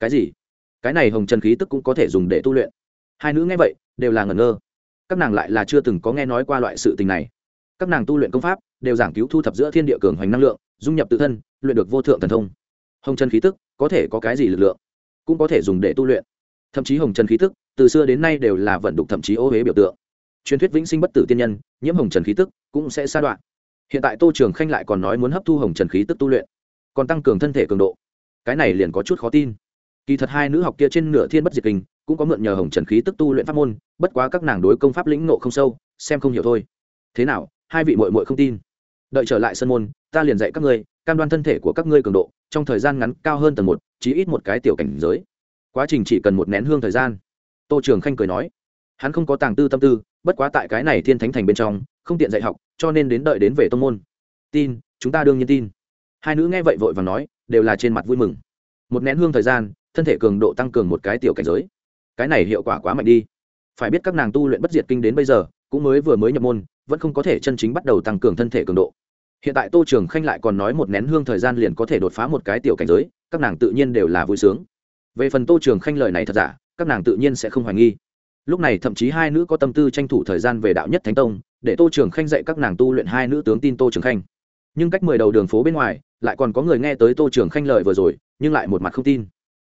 Cái gì? Cái này hồng trần khí tức cũng có thể dùng để tu luyện. Hai nữ nghe vậy, đều là ngẩn ngơ. Các nàng lại là chưa từng có nghe nói qua loại sự tình này các nàng tu luyện công pháp đều giảng cứu thu thập giữa thiên địa cường hoành năng lượng, dung nhập tự thân, luyện được vô thượng thần thông. Hồng trần khí tức có thể có cái gì lực lượng? Cũng có thể dùng để tu luyện. Thậm chí hồng trần khí tức từ xưa đến nay đều là vận đục thậm chí ô huế biểu tượng. Truyền thuyết vĩnh sinh bất tử tiên nhân, nhiễm hồng trần khí tức cũng sẽ sa đoạn. Hiện tại tô trường khanh lại còn nói muốn hấp thu hồng trần khí tức tu luyện, còn tăng cường thân thể cường độ. Cái này liền có chút khó tin. Kỳ thật hai nữ học kia trên nửa thiên bất diệt kinh cũng có mượn nhờ hồng trần khí tức tu luyện pháp môn, bất quá các nàng đối công pháp lĩnh ngộ không sâu, xem không hiểu thôi. Thế nào? Hai vị mội mội không tin. Đợi trở lại sân môn, ta liền dạy các ngươi, cam đoan thân thể của các ngươi cường độ, trong thời gian ngắn cao hơn tầng một, chí ít một cái tiểu cảnh giới. Quá trình chỉ cần một nén hương thời gian. Tô trường khanh cười nói. Hắn không có tàng tư tâm tư, bất quá tại cái này thiên thánh thành bên trong, không tiện dạy học, cho nên đến đợi đến về tông môn. Tin, chúng ta đương nhiên tin. Hai nữ nghe vậy vội và nói, đều là trên mặt vui mừng. Một nén hương thời gian, thân thể cường độ tăng cường một cái tiểu cảnh giới. Cái này hiệu quả quá mạnh đi. Phải biết các nàng tu luyện bất diệt kinh đến bây giờ, cũng mới vừa mới nhập môn vẫn không có thể chân chính bắt đầu tăng cường thân thể cường độ. Hiện tại tô trường khanh lại còn nói một nén hương thời gian liền có thể đột phá một cái tiểu cảnh giới, các nàng tự nhiên đều là vui sướng. Về phần tô trường khanh lời này thật giả, các nàng tự nhiên sẽ không hoài nghi. Lúc này thậm chí hai nữ có tâm tư tranh thủ thời gian về đạo nhất thánh tông, để tô trường khanh dạy các nàng tu luyện hai nữ tướng tin tô trường khanh. Nhưng cách mười đầu đường phố bên ngoài, lại còn có người nghe tới tô trường khanh lời vừa rồi, nhưng lại một mặt không tin.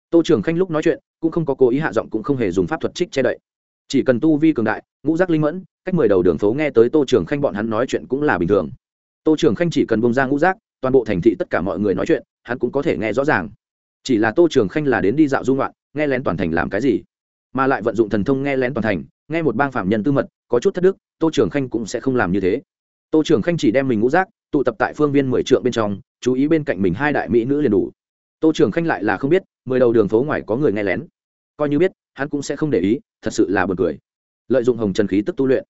Tô trường khanh lúc nói chuyện, cũng không có cố ý hạ giọng cũng không hề dùng pháp thuật trích che đậy chỉ cần tu vi cường đại, ngũ giác linh mẫn, cách mười đầu đường phố nghe tới tô trường khanh bọn hắn nói chuyện cũng là bình thường. Tô trường khanh chỉ cần bông ra ngũ giác, toàn bộ thành thị tất cả mọi người nói chuyện, hắn cũng có thể nghe rõ ràng. Chỉ là tô trường khanh là đến đi dạo dung loạn nghe lén toàn thành làm cái gì? Mà lại vận dụng thần thông nghe lén toàn thành, nghe một bang phạm nhân tư mật, có chút thất đức, tô trường khanh cũng sẽ không làm như thế. Tô trường khanh chỉ đem mình ngũ giác, tụ tập tại phương viên mười trượng bên trong, chú ý bên cạnh mình hai đại mỹ nữ liền đủ. Tô trường khanh lại là không biết, mười đầu đường phố ngoài có người nghe lén. Coi như biết hắn cũng sẽ không để ý, thật sự là b u ồ n cười. Lợi dụng hồng trần khí tức tu luyện.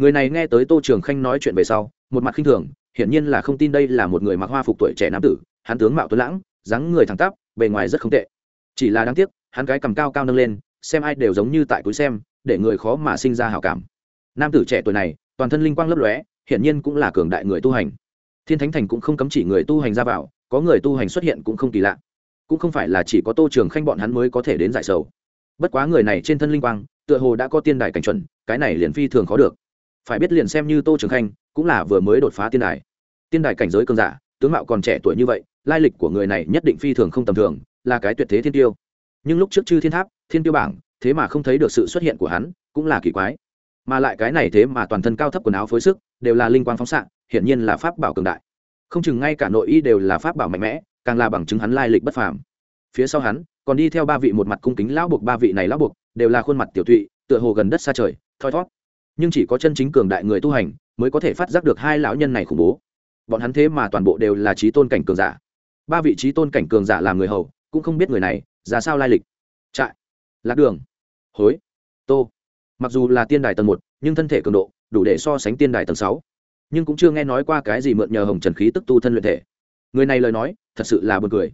Người này nghe tới tô trường khanh nói chuyện về sau, một mặt khinh thường, hiển nhiên là không tin đây là một người mặc hoa phục tuổi trẻ nam tử, hắn tướng mạo tuấn lãng, dáng người thẳng tắp, bề ngoài rất không tệ. Chỉ là đáng tiếc, hắn cái cầm cao cao nâng lên, xem ai đều giống như tại túi xem, để người khó mà sinh ra hảo cảm. Nam tử trẻ tuổi này, toàn thân linh quang lấp lóe hiện nhiên cũng là cường đại người tu hành. Thiên thánh thành cũng không cấm chỉ người tu hành ra vào, có người tu hành xuất hiện cũng không kỳ lạ. Cũng không phải là chỉ có tô trường khanh bọn hắn mới có thể đến giải sầu bất quá người này trên thân linh quang, tựa hồ đã có tiên đài cảnh chuẩn, cái này liền phi thường khó được. Phải biết liền xem như tô trường khanh, cũng là vừa mới đột phá tiên đài. Tiên đài cảnh giới cường giả, tướng mạo còn trẻ tuổi như vậy, lai lịch của người này nhất định phi thường không tầm thường, là cái tuyệt thế thiên tiêu. Nhưng lúc trước chư thiên tháp, thiên tiêu bảng, thế mà không thấy được sự xuất hiện của hắn, cũng là kỳ quái. Mà lại cái này thế mà toàn thân cao thấp quần áo phối sức, đều là linh quang phóng xạ, hiển nhiên là pháp bảo cường đại. Không chừng ngay cả nội y đều là pháp bảo mạnh mẽ, càng là bằng chứng hắn lai lịch bất phàm. Phía sau hắn còn đi theo ba vị một mặt cung kính lão buộc ba vị này lão buộc, đều là khuôn mặt tiểu thụy tựa hồ gần đất xa trời, thoi thót nhưng chỉ có chân chính cường đại người tu hành mới có thể phát giác được hai lão nhân này khủng bố. Bọn hắn thế mà toàn bộ đều là trí tôn cảnh cường giả. Ba vị trí tôn cảnh cường giả làm người hầu, cũng không biết người này ra sao lai lịch. Trại, lạc đường, hối, tô. Mặc dù là tiên đài tầng một, nhưng thân thể cường độ đủ để so sánh tiên đài tầng sáu. Nhưng cũng chưa nghe nói qua cái gì mượn nhờ hồng trần khí tức tu thân luyện thể. Người này lời nói thật sự là b u ồ n cười.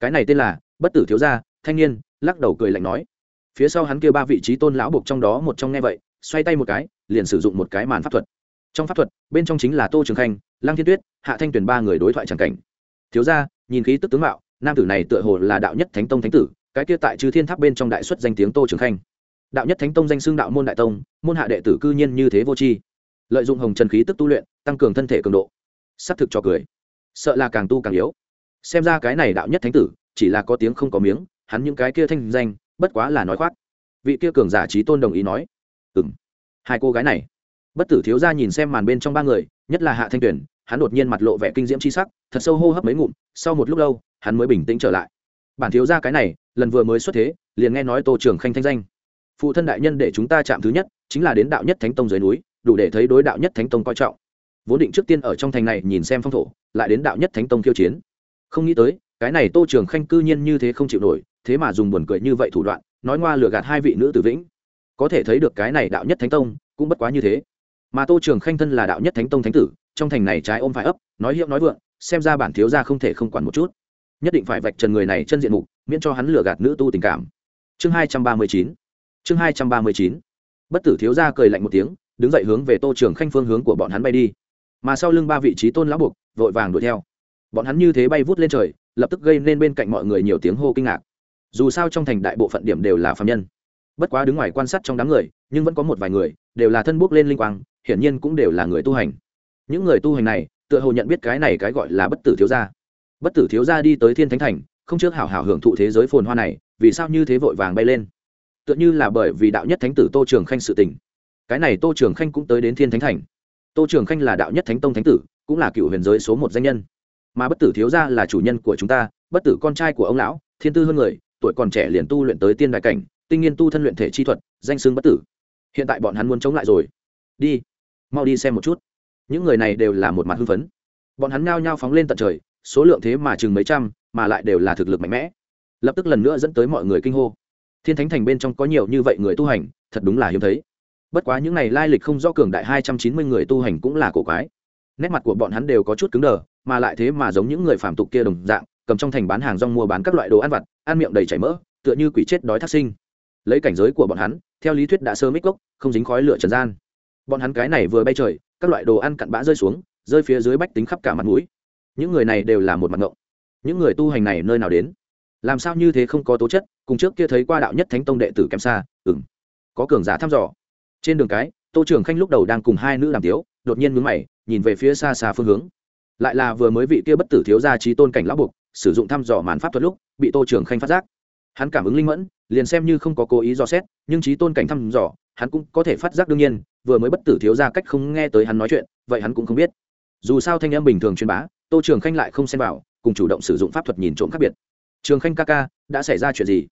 Cái này tên là bất tử thiếu gia thanh niên, lắc đầu cười lạnh nói. Phía sau hắn kia ba vị trí tôn lão buộc trong đó một trong nghe vậy, xoay tay một cái, liền sử dụng một cái màn pháp thuật. Trong pháp thuật, bên trong chính là tô trường khanh, lăng thiên tuyết, hạ thanh tuyển ba người đối thoại c cảnh. Thiếu gia, nhìn khí tức tướng mạo, nam tử này tựa hồ là đạo nhất thánh tông thánh tử, cái kia tại chư thiên tháp bên trong đại xuất danh tiếng tô trường khanh. Đạo nhất thánh tông danh xưng đạo môn đại tông, môn hạ đệ tử cư nhiên như thế vô tri. Lợi dụng hồng trần khí tức tu luyện, tăng cường thân thể cường độ. S ắ c thực cho cười. Sợ là càng tu càng yếu. Xem ra cái này đạo nhất thánh tử, chỉ là có tiếng không có miếng hắn những cái kia thanh danh, bất quá là nói khoác. Vị kia cường giả trí tôn đồng ý nói. Ừ m hai cô gái này. Bất tử thiếu ra nhìn xem màn bên trong ba người, nhất là hạ thanh tuyển, hắn đột nhiên mặt lộ vẻ kinh diễm c h i sắc, thật sâu hô hấp mấy ngụm, sau một lúc lâu, hắn mới bình tĩnh trở lại. Bản thiếu ra cái này, lần vừa mới xuất thế, liền nghe nói tô trường khanh thanh danh. Phụ thân đại nhân để chúng ta chạm thứ nhất, chính là đến đạo nhất thánh tông dưới núi, đủ để thấy đối đạo nhất thánh tông coi trọng. Vốn định trước tiên ở trong thành này nhìn xem phong thổ, lại đến đạo nhất thánh tông khiêu chiến. Không nghĩ tới, cái này tô trường khanh cư nhiên như thế không chịu nổi thế mà dùng buồn cười như vậy thủ đoạn, nói ngoa lừa gạt hai vị nữ tử vĩnh. Có thể thấy được cái này đạo nhất thánh tông cũng bất quá như thế. Mà tô trường khanh thân là đạo nhất thánh tông thánh tử, trong thành này trái ôm phải ấp, nói hiệu nói vượng, xem ra bản thiếu ra không thể không quản một chút. Nhất định phải vạch trần người này chân diện mục, miễn cho hắn lừa gạt nữ tu tình cảm. Chương hai trăm ba mươi chín. Chương hai trăm ba mươi chín. Bất tử thiếu gia cười lạnh một tiếng, đứng dậy hướng về tô trường khanh phương hướng của bọn hắn bay đi. Mà sau lưng ba vị trí tôn lão buộc, vội vàng đuổi theo. Bọn hắn như thế bay vút lên trời, lập tức gây nên bên cạnh mọi người nhiều tiếng hô kinh ngạc dù sao trong thành đại bộ phận điểm đều là phạm nhân. Bất quá đứng ngoài quan sát trong đám người, nhưng vẫn có một vài người, đều là thân bước lên linh quang, hiển nhiên cũng đều là người tu hành. Những người tu hành này, tựa hồ nhận biết cái này cái gọi là bất tử thiếu gia. Bất tử thiếu gia đi tới thiên thánh thành, không trước hảo hảo hưởng thụ thế giới phồn hoa này, vì sao như thế vội vàng bay lên? Tựa như là bởi vì đạo nhất thánh tử tô trường khanh sự tình. Cái này tô trường khanh cũng tới đến thiên thánh thành. Tô trường khanh là đạo nhất thánh tông thánh tử, cũng là cựu huyền giới số một danh nhân. Mà bất tử thiếu gia là chủ nhân của chúng ta, bất tử con trai của ông lão, thiên tư hơn người tuổi còn trẻ liền tu luyện tới tiên đại cảnh, tinh nghiên tu thân luyện thể chi thuật, danh xưng bất tử. Hiện tại bọn hắn muốn chống lại rồi. Đi, mau đi xem một chút. Những người này đều là một mặt hưng phấn. Bọn hắn nhao nhao phóng lên tận trời, số lượng thế mà chừng mấy trăm, mà lại đều là thực lực mạnh mẽ. Lập tức lần nữa dẫn tới mọi người kinh hô. Thiên thánh thành bên trong có nhiều như vậy người tu hành, thật đúng là hiếm thấy. Bất quá những n à y lai lịch không do cường đại hai trăm chín mươi người tu hành cũng là cổ quái. Nét mặt của bọn hắn đều có chút cứng đờ, mà lại thế mà giống những người phạm tục kia đồng dạng cầm trong thành bán hàng rong mua bán các loại đồ ăn vặt, ăn miệng đầy chảy mỡ, tựa như quỷ chết đói thác sinh. Lấy cảnh giới của bọn hắn, theo lý thuyết đã sơ mít gốc, không dính khói lửa trần gian. Bọn hắn cái này vừa bay trời, các loại đồ ăn cặn bã rơi xuống, rơi phía dưới bách tính khắp cả mặt mũi. Những người này đều là một mặt ngộng. Những người tu hành này nơi nào đến? Làm sao như thế không có tố chất, cùng trước kia thấy qua đạo nhất thánh tông đệ tử kém xa ừng có cường giả thăm dò. Trên đường cái, tô trưởng khanh lúc đầu đang cùng hai nữ làm tiếu, đột nhiên mướn mày, nhìn về phía xa xa phương hướng. Lại là vừa mới vị kia bất tử thiếu gia trí tôn cảnh lão buộc sử dụng thăm dò màn pháp thuật lúc bị tô trường khanh phát giác. Hắn cảm ứng linh mẫn, liền xem như không có cố ý dò xét, nhưng trí tôn cảnh thăm dò, hắn cũng có thể phát giác đương nhiên, vừa mới bất tử thiếu gia cách không nghe tới hắn nói chuyện, vậy hắn cũng không biết. Dù sao thanh em bình thường truyền bá, tô trường khanh lại không xem vào, cùng chủ động sử dụng pháp thuật nhìn trộm khác biệt. Trường khanh ca ca, đã xảy ra chuyện gì?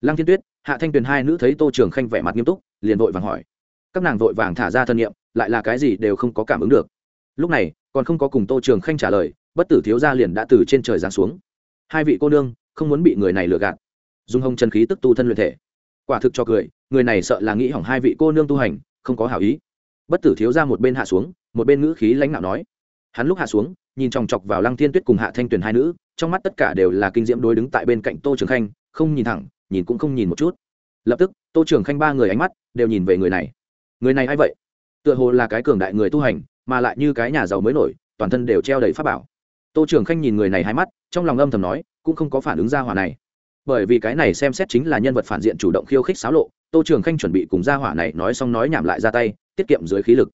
Lăng thiên tuyết, hạ thanh tuyền hai nữ thấy tô trường khanh vẻ mặt nghiêm túc, liền vội vàng hỏi. Các nàng vội vàng thả ra thân nhiệm lại là cái gì đều không có cảm ứng được. Lúc này còn không có cùng tô trường khanh trả lời, bất tử thiếu gia liền đã từ trên trời giáng xuống. Hai vị cô nương, không muốn bị người này lừa gạt. Dùng hồng chân khí tức tu thân luyện thể. Quả thực cho cười, người này sợ là nghĩ hỏng hai vị cô nương tu hành, không có hảo ý. Bất tử thiếu ra một bên hạ xuống, một bên ngữ khí lãnh đạo nói. Hắn lúc hạ xuống, nhìn chòng chọc vào lăng thiên tuyết cùng hạ thanh tuyền hai nữ, trong mắt tất cả đều là kinh diễm đối đứng tại bên cạnh tô trường khanh, không nhìn thẳng, nhìn cũng không nhìn một chút. Lập tức, tô trường khanh ba người ánh mắt đều nhìn về người này. Người này a i vậy? Tựa hồ là cái cường đại người tu hành mà lại như cái nhà giàu mới nổi, toàn thân đều treo đầy pháp bảo. Tô trường khanh nhìn người này hai mắt, trong lòng âm thầm nói, cũng không có phản ứng ra hỏa này. Bởi vì cái này xem xét chính là nhân vật phản diện chủ động khiêu khích xáo lộ, tô trường khanh chuẩn bị cùng gia hỏa này nói xong nói nhảm lại ra tay, tiết kiệm dưới khí lực.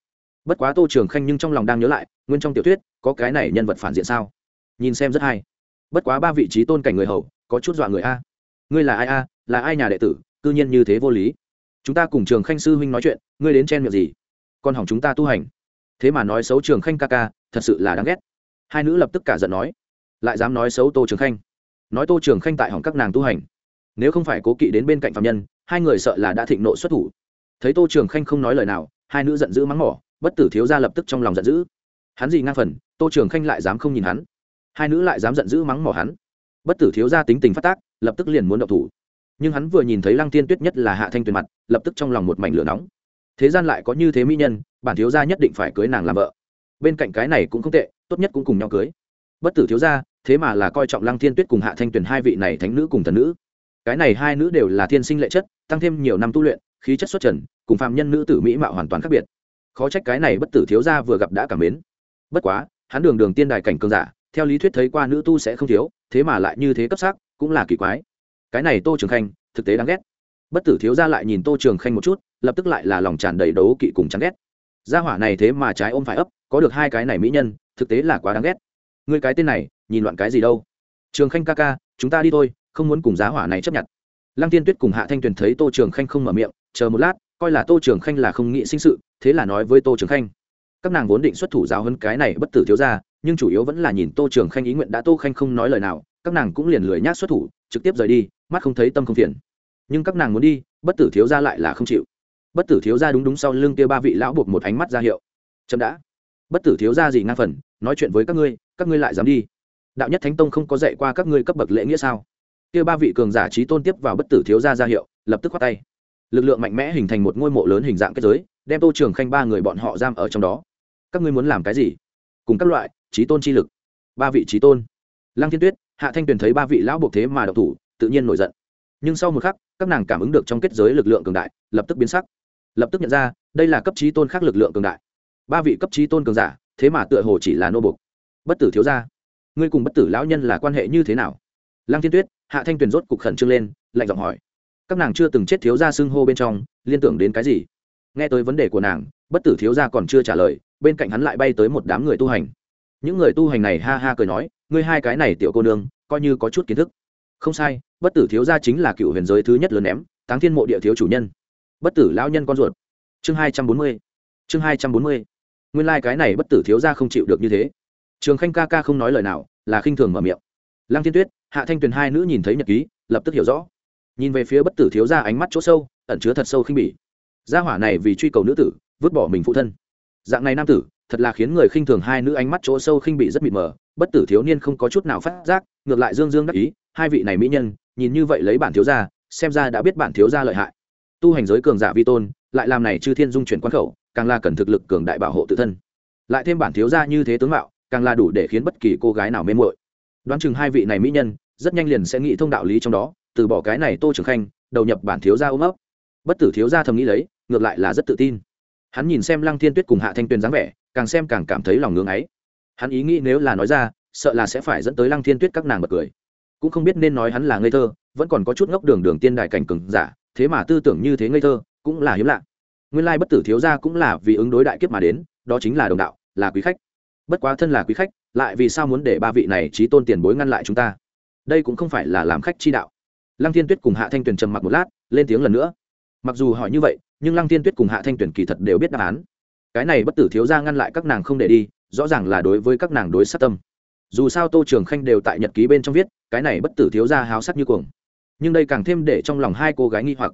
Bất quá tô trường khanh nhưng trong lòng đang nhớ lại, nguyên trong tiểu thuyết, có cái này nhân vật phản diện sao? Nhìn xem rất hay. Bất quá ba vị trí tôn cảnh người hầu, có chút dọa người a. Ngươi là ai a? Là ai nhà đệ tử? Cư nhiên như thế vô lý. Chúng ta cùng trường khanh sư huynh nói chuyện, ngươi đến chen miệng gì? Con hỏng chúng ta tu hành thế mà nói xấu trường khanh ca ca, thật sự là đáng ghét. Hai nữ lập tức cả giận nói, lại dám nói xấu tô trường khanh. Nói tô trường khanh tại hỏng các nàng tu hành. Nếu không phải cố kỵ đến bên cạnh phạm nhân, hai người sợ là đã thịnh nộ xuất thủ. Thấy tô trường khanh không nói lời nào, hai nữ giận dữ mắng mỏ, bất tử thiếu ra lập tức trong lòng giận dữ. Hắn gì ngang phần, tô trường khanh lại dám không nhìn hắn. Hai nữ lại dám giận dữ mắng mỏ hắn. Bất tử thiếu ra tính tình phát tác, lập tức liền muốn động thủ. Nhưng hắn vừa nhìn thấy lăng tiên tuyết nhất là hạ thanh tuyền mặt, lập tức trong lòng một mảnh lửa nóng. Thế gian lại có như thế mỹ nhân bản thiếu gia nhất định phải cưới nàng làm vợ. Bên cạnh cái này cũng không tệ, tốt nhất cũng cùng nhau cưới. Bất tử thiếu gia, thế mà là coi trọng lăng thiên tuyết cùng hạ thanh tuyền hai vị này thánh nữ cùng thần nữ. Cái này hai nữ đều là thiên sinh lệ chất, tăng thêm nhiều năm tu luyện, khí chất xuất trần, cùng phạm nhân nữ tử mỹ mạo hoàn toàn khác biệt. Khó trách cái này bất tử thiếu gia vừa gặp đã cảm mến. Bất quá, hắn đường đường tiên đài cảnh cường giả, theo lý thuyết thấy qua nữ tu sẽ không thiếu, thế mà lại như thế cấp sắc, cũng là kỳ quái. Cái này tô trường khanh, thực tế đáng ghét. Bất tử thiếu gia lại nhìn tô trường khanh một chút, lập tức lại là lòng tràn đầy đấu kỵ cùng chán ghét gia hỏa này thế mà trái ôm phải ấp, có được hai cái này mỹ nhân, thực tế là quá đáng ghét. Người cái tên này, nhìn loạn cái gì đâu? Trường khanh ca ca, chúng ta đi thôi, không muốn cùng giá hỏa này chấp nhận. Lăng tiên tuyết cùng hạ thanh tuyền thấy tô trường khanh không mở miệng, chờ một lát, coi là tô trường khanh là không nghĩ sinh sự, thế là nói với tô trường khanh. Các nàng vốn định xuất thủ giáo hơn cái này bất tử thiếu ra nhưng chủ yếu vẫn là nhìn tô trường khanh ý nguyện đã tô khanh không nói lời nào, các nàng cũng liền lười nhác xuất thủ, trực tiếp rời đi, mắt không thấy tâm không phiền. Nhưng các nàng muốn đi, bất tử thiếu ra lại là không chịu bất tử thiếu ra đúng đúng sau lưng kia ba vị lão buộc một ánh mắt ra hiệu. Chậm đã. Bất tử thiếu ra gì ngang phần, nói chuyện với các ngươi các ngươi lại dám đi. Đạo nhất thánh tông không có dạy qua các ngươi cấp bậc lễ nghĩa sao? Kia ba vị cường giả trí tôn tiếp vào bất tử thiếu ra ra hiệu, lập tức khoát tay. Lực lượng mạnh mẽ hình thành một ngôi mộ lớn hình dạng kết giới, đem tô trường khanh ba người bọn họ giam ở trong đó. Các ngươi muốn làm cái gì? Cùng các loại, trí tôn chi lực. Ba vị trí tôn. Lăng thiên tuyết, hạ thanh tuyền thấy ba vị lão buộc thế mà độc thủ, tự nhiên nổi giận. Nhưng sau một khắc, các nàng cảm ứng được trong kết giới lực lượng cường đại, lập tức biến sắc lập tức nhận ra, đây là cấp trí tôn khác lực lượng cường đại. Ba vị cấp trí tôn cường giả, thế mà tựa hồ chỉ là nô bục bất tử thiếu gia, ngươi cùng bất tử lão nhân là quan hệ như thế nào? Lăng thiên tuyết, hạ thanh tuyền rốt cục khẩn trương lên, lạnh giọng hỏi. Các nàng chưa từng chết thiếu gia xưng hô bên trong, liên tưởng đến cái gì? Nghe tới vấn đề của nàng, bất tử thiếu gia còn chưa trả lời, bên cạnh hắn lại bay tới một đám người tu hành. Những người tu hành này ha ha cười nói, ngươi hai cái này tiểu cô nương, coi như có chút kiến thức. Không sai, bất tử thiếu gia chính là cựu huyền giới thứ nhất lớn ném, táng thiên mộ địa thiếu chủ nhân bất tử lão nhân con ruột. Chương hai trăm bốn mươi. Chương hai trăm bốn mươi. Nguyên lai、like、cái này bất tử thiếu gia không chịu được như thế. Trường khanh ca ca không nói lời nào, là khinh thường mở miệng. Lăng thiên tuyết, hạ thanh tuyền hai nữ nhìn thấy nhật ký, lập tức hiểu rõ. Nhìn về phía bất tử thiếu gia ánh mắt chỗ sâu, ẩn chứa thật sâu khinh bỉ. Gia hỏa này vì truy cầu nữ tử, vứt bỏ mình phụ thân. Dạng này nam tử, thật là khiến người khinh thường hai nữ ánh mắt chỗ sâu khinh bị rất mịt mờ. Bất tử thiếu niên không có chút nào phát giác, ngược lại dương dương đắc ý, hai vị này mỹ nhân, nhìn như vậy lấy bản thiếu gia, xem ra đã biết bản thiếu gia lợi hại tu hành giới cường giả vi tôn, lại làm này chư thiên dung chuyển quan khẩu, càng là cần thực lực cường đại bảo hộ tự thân. Lại thêm bản thiếu gia như thế tướng mạo, càng là đủ để khiến bất kỳ cô gái nào mê muội. đoán chừng hai vị này mỹ nhân, rất nhanh liền sẽ nghĩ thông đạo lý trong đó, từ bỏ cái này tô trường khanh, đầu nhập bản thiếu gia ôm ấp. Bất tử thiếu gia thầm nghĩ lấy, ngược lại là rất tự tin. Hắn nhìn xem lăng thiên tuyết cùng hạ thanh tuyền dáng vẻ, càng xem càng cảm thấy lòng ngưng ấy. Hắn ý nghĩ nếu là nói ra, sợ là sẽ phải dẫn tới lăng thiên tuyết các nàng bật cười. Cũng không biết nên nói hắn là ngây thơ, vẫn còn có chút ngốc đường đường tiên đại cảnh cừng giả thế mà tư tưởng như thế ngây thơ, cũng là hiếm lạ. Nguyên lai bất tử thiếu gia cũng là vì ứng đối đại kiếp mà đến, đó chính là đồng đạo, là quý khách. Bất quá thân là quý khách, lại vì sao muốn để ba vị này trí tôn tiền bối ngăn lại chúng ta? Đây cũng không phải là làm khách chi đạo. Lăng thiên tuyết cùng hạ thanh tuyền trầm mặc một lát, lên tiếng lần nữa. Mặc dù hỏi như vậy, nhưng lăng thiên tuyết cùng hạ thanh tuyền kỳ thật đều biết đáp án. Cái này bất tử thiếu gia ngăn lại các nàng không để đi, rõ ràng là đối với các nàng đối sát tâm. Dù sao tô trường khanh đều tại nhật ký bên trong viết, cái này bất tử thiếu gia háo sắc như cuồng nhưng đây càng thêm để trong lòng hai cô gái nghi hoặc.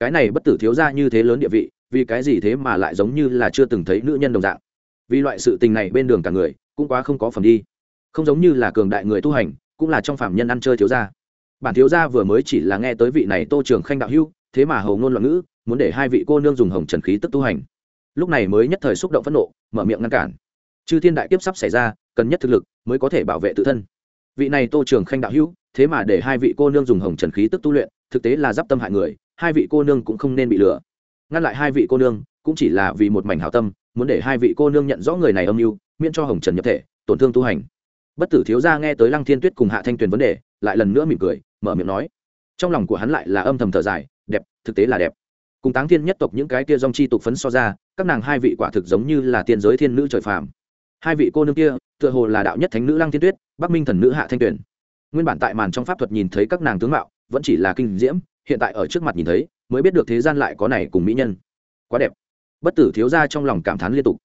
Cái này bất tử thiếu gia như thế lớn địa vị, vì cái gì thế mà lại giống như là chưa từng thấy nữ nhân đồng dạng? Vì loại sự tình này bên đường cả người, cũng quá không có phẩm đi. Không giống như là cường đại người tu hành, cũng là trong phạm nhân ăn chơi thiếu gia. Bản thiếu gia vừa mới chỉ là nghe tới vị này tô trường khanh đạo hưu, thế mà hầu ngôn loạn ngữ, muốn để hai vị cô nương dùng hồng trần khí tức tu hành. Lúc này mới nhất thời xúc động phẫn nộ, mở miệng ngăn cản. Chư thiên đại kiếp sắp xảy ra, cần nhất thực lực mới có thể bảo vệ tự thân vị này tô trường khanh đạo hữu, thế mà để hai vị cô nương dùng hồng trần khí tức tu luyện, thực tế là d i p tâm hại người, hai vị cô nương cũng không nên bị lừa. Ngăn lại hai vị cô nương, cũng chỉ là vì một mảnh hảo tâm, muốn để hai vị cô nương nhận rõ người này âm mưu, miễn cho hồng trần nhập thể, tổn thương tu hành. Bất tử thiếu gia nghe tới lăng thiên tuyết cùng hạ thanh tuyền vấn đề, lại lần nữa mỉm cười, mở miệng nói. Trong lòng của hắn lại là âm thầm thở dài, đẹp, thực tế là đẹp. Cùng táng thiên nhất tộc những cái kia dong chi tục phấn so ra, các nàng hai vị quả thực giống như là tiên giới thiên nữ trời phàm. Hai vị cô nương kia tựa hồ là đạo nhất thánh nữ lăng thiên tuyết, bắc minh thần nữ hạ thanh tuyền. Nguyên bản tại màn trong pháp thuật nhìn thấy các nàng tướng mạo, vẫn chỉ là kinh diễm, hiện tại ở trước mặt nhìn thấy, mới biết được thế gian lại có này cùng mỹ nhân. Quá đẹp. Bất tử thiếu gia trong lòng cảm thán liên tục.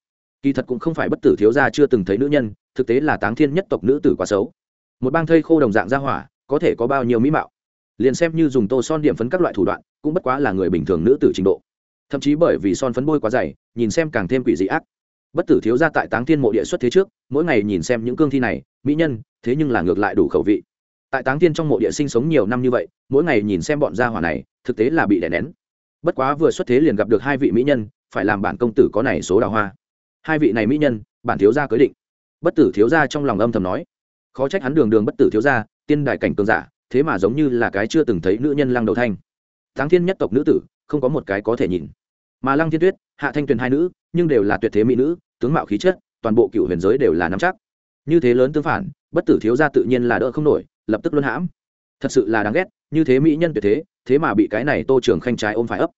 Kỳ thật cũng không phải bất tử thiếu gia chưa từng thấy nữ nhân, thực tế là táng thiên nhất tộc nữ tử quá xấu. Một bang thây khô đồng dạng ra hỏa, có thể có bao nhiêu mỹ mạo. Liền xem như dùng tô son điểm phấn các loại thủ đoạn, cũng bất quá là người bình thường nữ tử trình độ. Thậm chí bởi vì son phấn bôi quá dày, nhìn xem càng thêm quỷ dị ác bất tử thiếu gia tại táng thiên mộ địa xuất thế trước, mỗi ngày nhìn xem những cương thi này, mỹ nhân, thế nhưng là ngược lại đủ khẩu vị. Tại táng thiên trong mộ địa sinh sống nhiều năm như vậy, mỗi ngày nhìn xem bọn gia hỏa này, thực tế là bị đè nén. Bất quá vừa xuất thế liền gặp được hai vị mỹ nhân, phải làm bản công tử có này số đào hoa. Hai vị này mỹ nhân, bản thiếu gia cưới định. Bất tử thiếu gia trong lòng âm thầm nói. Khó trách hắn đường đường bất tử thiếu gia, tiên đại cảnh cường giả, thế mà giống như là cái chưa từng thấy nữ nhân lăng đầu thanh. Táng thiên nhất tộc nữ tử, không có một cái có thể nhìn. Mà lăng thiên tuyết, hạ thanh tuyền hai nữ nhưng đều là tuyệt thế mỹ nữ, tướng mạo khí chất, toàn bộ cựu huyền giới đều là nắm chắc. Như thế lớn tương phản, bất tử thiếu gia tự nhiên là đỡ không nổi, lập tức luân hãm. Thật sự là đáng ghét, như thế mỹ nhân tuyệt thế thế mà bị cái này tô trường khanh trái ôm phải ấp.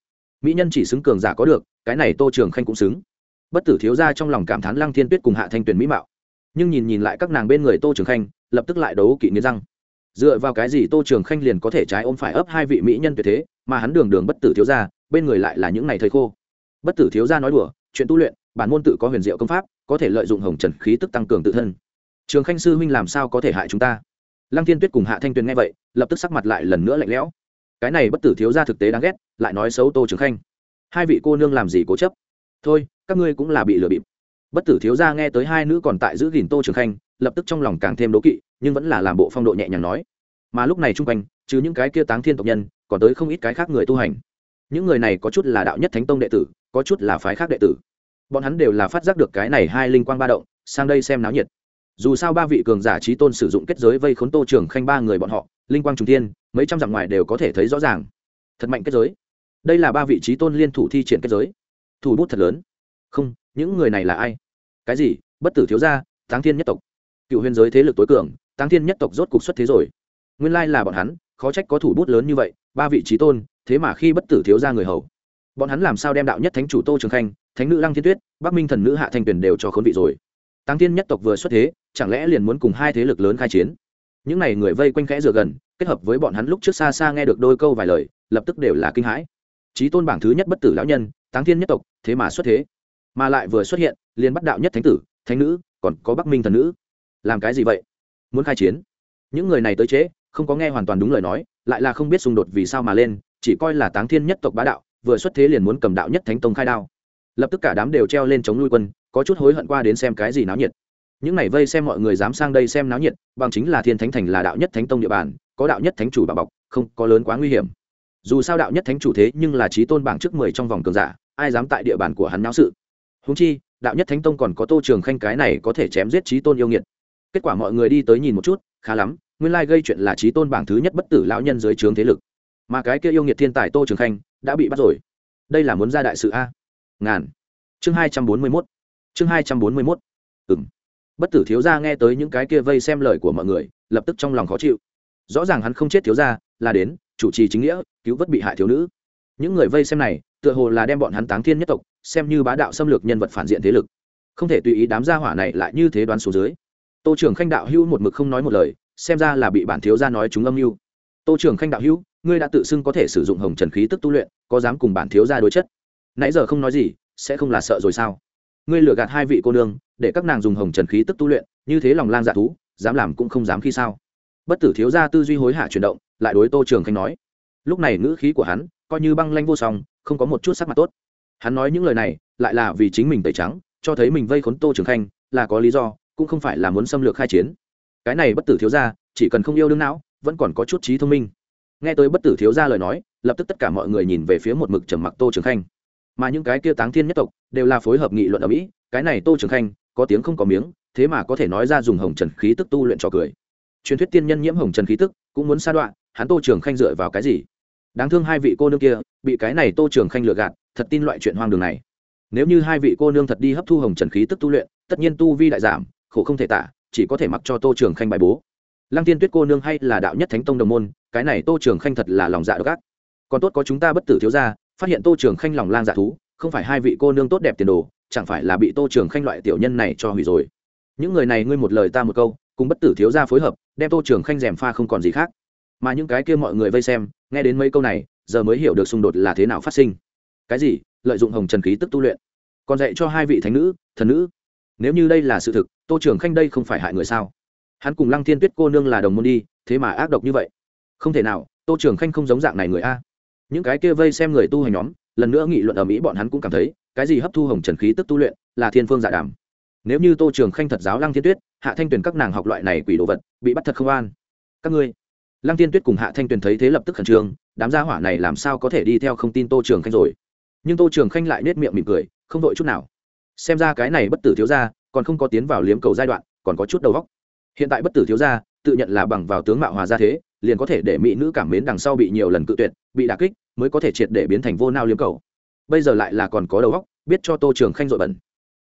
Mỹ nhân chỉ xứng cường giả có được, cái này tô trường khanh cũng xứng. Bất tử thiếu gia trong lòng cảm thán lăng thiên tuyết cùng hạ thanh tuyền mỹ mạo. Nhưng nhìn nhìn lại các nàng bên người tô trường khanh, lập tức lại đấu kỵ nghiến răng. Dựa vào cái gì tô trường khanh liền có thể trái ôm phải ấp hai vị mỹ nhân tuyệt thế, mà hắn đường đường bất tử thiếu gia, bên người lại là những ngày thời khô. Bất tử thiếu gia nói đùa chuyện tu luyện, bản môn tự có huyền diệu công pháp, có thể lợi dụng hồng trần khí tức tăng cường tự thân. Trường khanh sư huynh làm sao có thể hại chúng ta? Lăng thiên tuyết cùng hạ thanh tuyền nghe vậy, lập tức sắc mặt lại lần nữa lạnh lẽo. Cái này bất tử thiếu gia thực tế đáng ghét, lại nói xấu tô trường khanh. Hai vị cô nương làm gì cố chấp? Thôi, các ngươi cũng là bị lừa bịp. Bất tử thiếu gia nghe tới hai nữ còn tại giữ gìn tô trường khanh, lập tức trong lòng càng thêm đố kỵ, nhưng vẫn là làm bộ phong độ nhẹ nhàng nói. Mà lúc này chung quanh chứ những cái kia táng thiên tộc nhân, còn tới không ít cái khác người tu hành những người này có chút là đạo nhất thánh tông đệ tử, có chút là phái khác đệ tử. Bọn hắn đều là phát giác được cái này hai linh quang ba động, sang đây xem náo nhiệt. Dù sao ba vị cường giả trí tôn sử dụng kết giới vây khốn tô trường khanh ba người bọn họ, linh quang trung tiên mấy trăm dặm ngoài đều có thể thấy rõ ràng. Thật mạnh kết giới. Đây là ba vị trí tôn liên thủ thi triển kết giới. Thủ bút thật lớn. Không, những người này là ai? Cái gì? Bất tử thiếu gia, táng thiên nhất tộc. Cựu huyền giới thế lực tối cường, táng thiên nhất tộc rốt cục xuất thế rồi. Nguyên lai là bọn hắn, khó trách có thủ bút lớn như vậy, ba vị trí tôn thế mà khi bất tử thiếu gia người hầu. Bọn hắn làm sao đem đạo nhất thánh chủ tô trường khanh thánh nữ lăng thiên tuyết bắc minh thần nữ hạ thanh tuyền đều cho khốn vị rồi? Tăng thiên nhất tộc vừa xuất thế chẳng lẽ liền muốn cùng hai thế lực lớn khai chiến? Những n à y người vây quanh khẽ dựa gần kết hợp với bọn hắn lúc trước xa xa nghe được đôi câu vài lời lập tức đều là kinh hãi. Trí tôn bảng thứ nhất bất tử lão nhân táng thiên nhất tộc thế mà xuất thế. Mà lại vừa xuất hiện liền bắt đạo nhất thánh tử thánh nữ còn có bắc minh thần nữ. Làm cái gì vậy? Muốn khai chiến? Những người này tới chế, không có nghe hoàn toàn đúng lời nói lại là không biết xung đột vì sao mà lên chỉ coi là táng thiên nhất tộc bá đạo, vừa xuất thế liền muốn cầm đạo nhất thánh tông khai đao. Lập tức cả đám đều treo lên chống nuôi quân, có chút hối hận qua đến xem cái gì náo nhiệt. Những này vây xem mọi người dám sang đây xem náo nhiệt, bằng chính là thiên thánh thành là đạo nhất thánh tông địa bàn, có đạo nhất thánh chủ bà bọc, không có lớn quá nguy hiểm. Dù sao đạo nhất thánh chủ thế nhưng là trí tôn bảng trước mười trong vòng cường giả, ai dám tại địa bàn của hắn náo sự? Húng chi, đạo nhất thánh tông còn có tô trường khanh cái này có thể chém giết trí tôn yêu nghiệt. Kết quả mọi người đi tới nhìn một chút, khá lắm, nguyên lai gây chuyện là trí tôn bảng thứ nhất bất tử lão nhân dưới trướng thế lực mà cái kia yêu nghiệt thiên tài tô trường khanh đã bị bắt rồi. Đây là muốn ra đại sự a? Ngàn. Chương hai trăm bốn mươi mốt. Chương hai trăm bốn mươi mốt. Ừ m bất tử thiếu gia nghe tới những cái kia vây xem lời của mọi người, lập tức trong lòng khó chịu. Rõ ràng hắn không chết thiếu gia, là đến, chủ trì chính nghĩa, cứu vớt bị hại thiếu nữ. Những người vây xem này, tựa hồ là đem bọn hắn táng thiên nhất tộc, xem như bá đạo xâm lược nhân vật phản diện thế lực. Không thể tùy ý đám gia hỏa này lại như thế đoán số dưới. Tô trưởng khanh đạo hữu một mực không nói một lời, xem ra là bị bản thiếu gia nói chúng âm mưu. Tô trưởng khanh đạo hữu ngươi đã tự xưng có thể sử dụng hồng trần khí tức tu luyện, có dám cùng bản thiếu gia đối chất? Nãy giờ không nói gì, sẽ không là sợ rồi sao? Ngươi lừa gạt hai vị cô nương, để các nàng dùng hồng trần khí tức tu luyện, như thế lòng lang dạ thú, dám làm cũng không dám khi sao? Bất tử thiếu gia tư duy hối hả chuyển động, lại đối tô trường khanh nói. Lúc này ngữ khí của hắn coi như băng lanh vô song, không có một chút sắc mặt tốt. Hắn nói những lời này, lại là vì chính mình tẩy trắng, cho thấy mình vây khốn tô trường khanh, là có lý do, cũng không phải là muốn xâm lược khai chiến. Cái này bất tử thiếu gia, chỉ cần không yêu đương não, vẫn còn có chút trí thông minh nghe tới bất tử thiếu gia lời nói, lập tức tất cả mọi người nhìn về phía một mực trầm mặc tô trường khanh. Mà những cái kia táng thiên nhất tộc, đều là phối hợp nghị luận ở mỹ, cái này tô trường khanh, có tiếng không có miếng, thế mà có thể nói ra dùng hồng trần khí tức tu luyện trò cười. Truyền thuyết tiên nhân nhiễm hồng trần khí tức, cũng muốn sa đoạn hắn tô trường khanh dựa vào cái gì? Đáng thương hai vị cô nương kia, bị cái này tô trường khanh lừa gạt, thật tin loại chuyện hoang đường này. Nếu như hai vị cô nương thật đi hấp thu hồng trần khí tức tu luyện, tất nhiên tu vi đại giảm, khổ không thể tả, chỉ có thể mặc cho tô trường khanh bài bố lăng tiên tuyết cô nương hay là đạo nhất thánh tông đồng môn, cái này tô trường khanh thật là lòng dạ độc ác. Còn tốt có chúng ta bất tử thiếu ra phát hiện tô trường khanh lòng lang dạ thú, không phải hai vị cô nương tốt đẹp tiền đồ, chẳng phải là bị tô trường khanh loại tiểu nhân này cho hủy rồi. Những người này ngươi một lời ta một câu, cùng bất tử thiếu ra phối hợp, đem tô trường khanh rèm pha không còn gì khác. Mà những cái kia mọi người vây xem, nghe đến mấy câu này, giờ mới hiểu được xung đột là thế nào phát sinh. Cái gì? Lợi dụng hồng trần khí tức tu luyện. Còn dạy cho hai vị thánh nữ, thần nữ. Nếu như đây là sự thực, tô trường khanh đây không phải hại người sao? Hắn cùng lăng thiên tuyết cô nương là đồng môn đi, thế mà ác độc như vậy. Không thể nào, tô trường khanh không giống dạng này người a. Những cái kia vây xem người tu hành nhóm, lần nữa nghị luận ở mỹ bọn hắn cũng cảm thấy, cái gì hấp thu hồng trần khí tức tu luyện, là thiên phương giả đàm. Nếu như tô trường khanh thật giáo lăng thiên tuyết, hạ thanh tuyền các nàng học loại này quỷ đồ vật, bị bắt thật không an. Các ngươi. Lăng thiên tuyết cùng hạ thanh tuyền thấy thế lập tức khẩn trương, đám gia hỏa này làm sao có thể đi theo không tin tô trường khanh rồi. Nhưng tô trường khanh lại nết miệng mỉm cười, không đội chút nào. Xem ra cái này bất tử thiếu ra còn không có tiến vào liếm cầu giai đoạn, còn có chút đầu góc hiện tại bất tử thiếu gia, tự nhận là bằng vào tướng mạo hòa gia thế, liền có thể để mỹ nữ cảm mến đằng sau bị nhiều lần cự tuyệt, bị đà kích, mới có thể triệt để biến thành vô nao liếm cầu. Bây giờ lại là còn có đầu óc, biết cho tô trường khanh dội bẩn.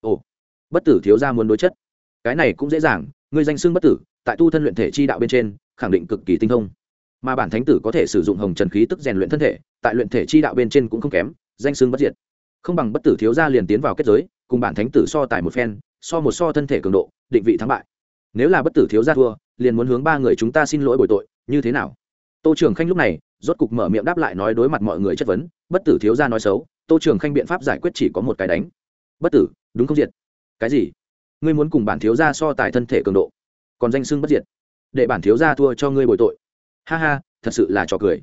Ồ, bất tử thiếu gia muốn đối chất. Cái này cũng dễ dàng người danh xưng bất tử, tại tu thân luyện thể chi đạo bên trên, khẳng định cực kỳ tinh thông. Mà bản thánh tử có thể sử dụng hồng trần khí tức rèn luyện thân thể, tại luyện thể chi đạo bên trên cũng không kém, danh xưng bất diệt. Không bằng bất tử thiếu gia liền tiến vào kết giới, cùng bản thánh tử so tài một phen, so một so thân thể cường độ, định vị thắng bại nếu là bất tử thiếu gia thua, liền muốn hướng ba người chúng ta xin lỗi bồi tội, như thế nào? Tô trưởng khanh lúc này, rốt cục mở miệng đáp lại nói đối mặt mọi người chất vấn, bất tử thiếu gia nói xấu, tô trưởng khanh biện pháp giải quyết chỉ có một cái đánh. Bất tử, đúng không diệt? Cái gì? Ngươi muốn cùng bản thiếu gia so tài thân thể cường độ, còn danh xưng bất diệt, để bản thiếu gia thua cho ngươi bồi tội. Ha ha, thật sự là trò cười.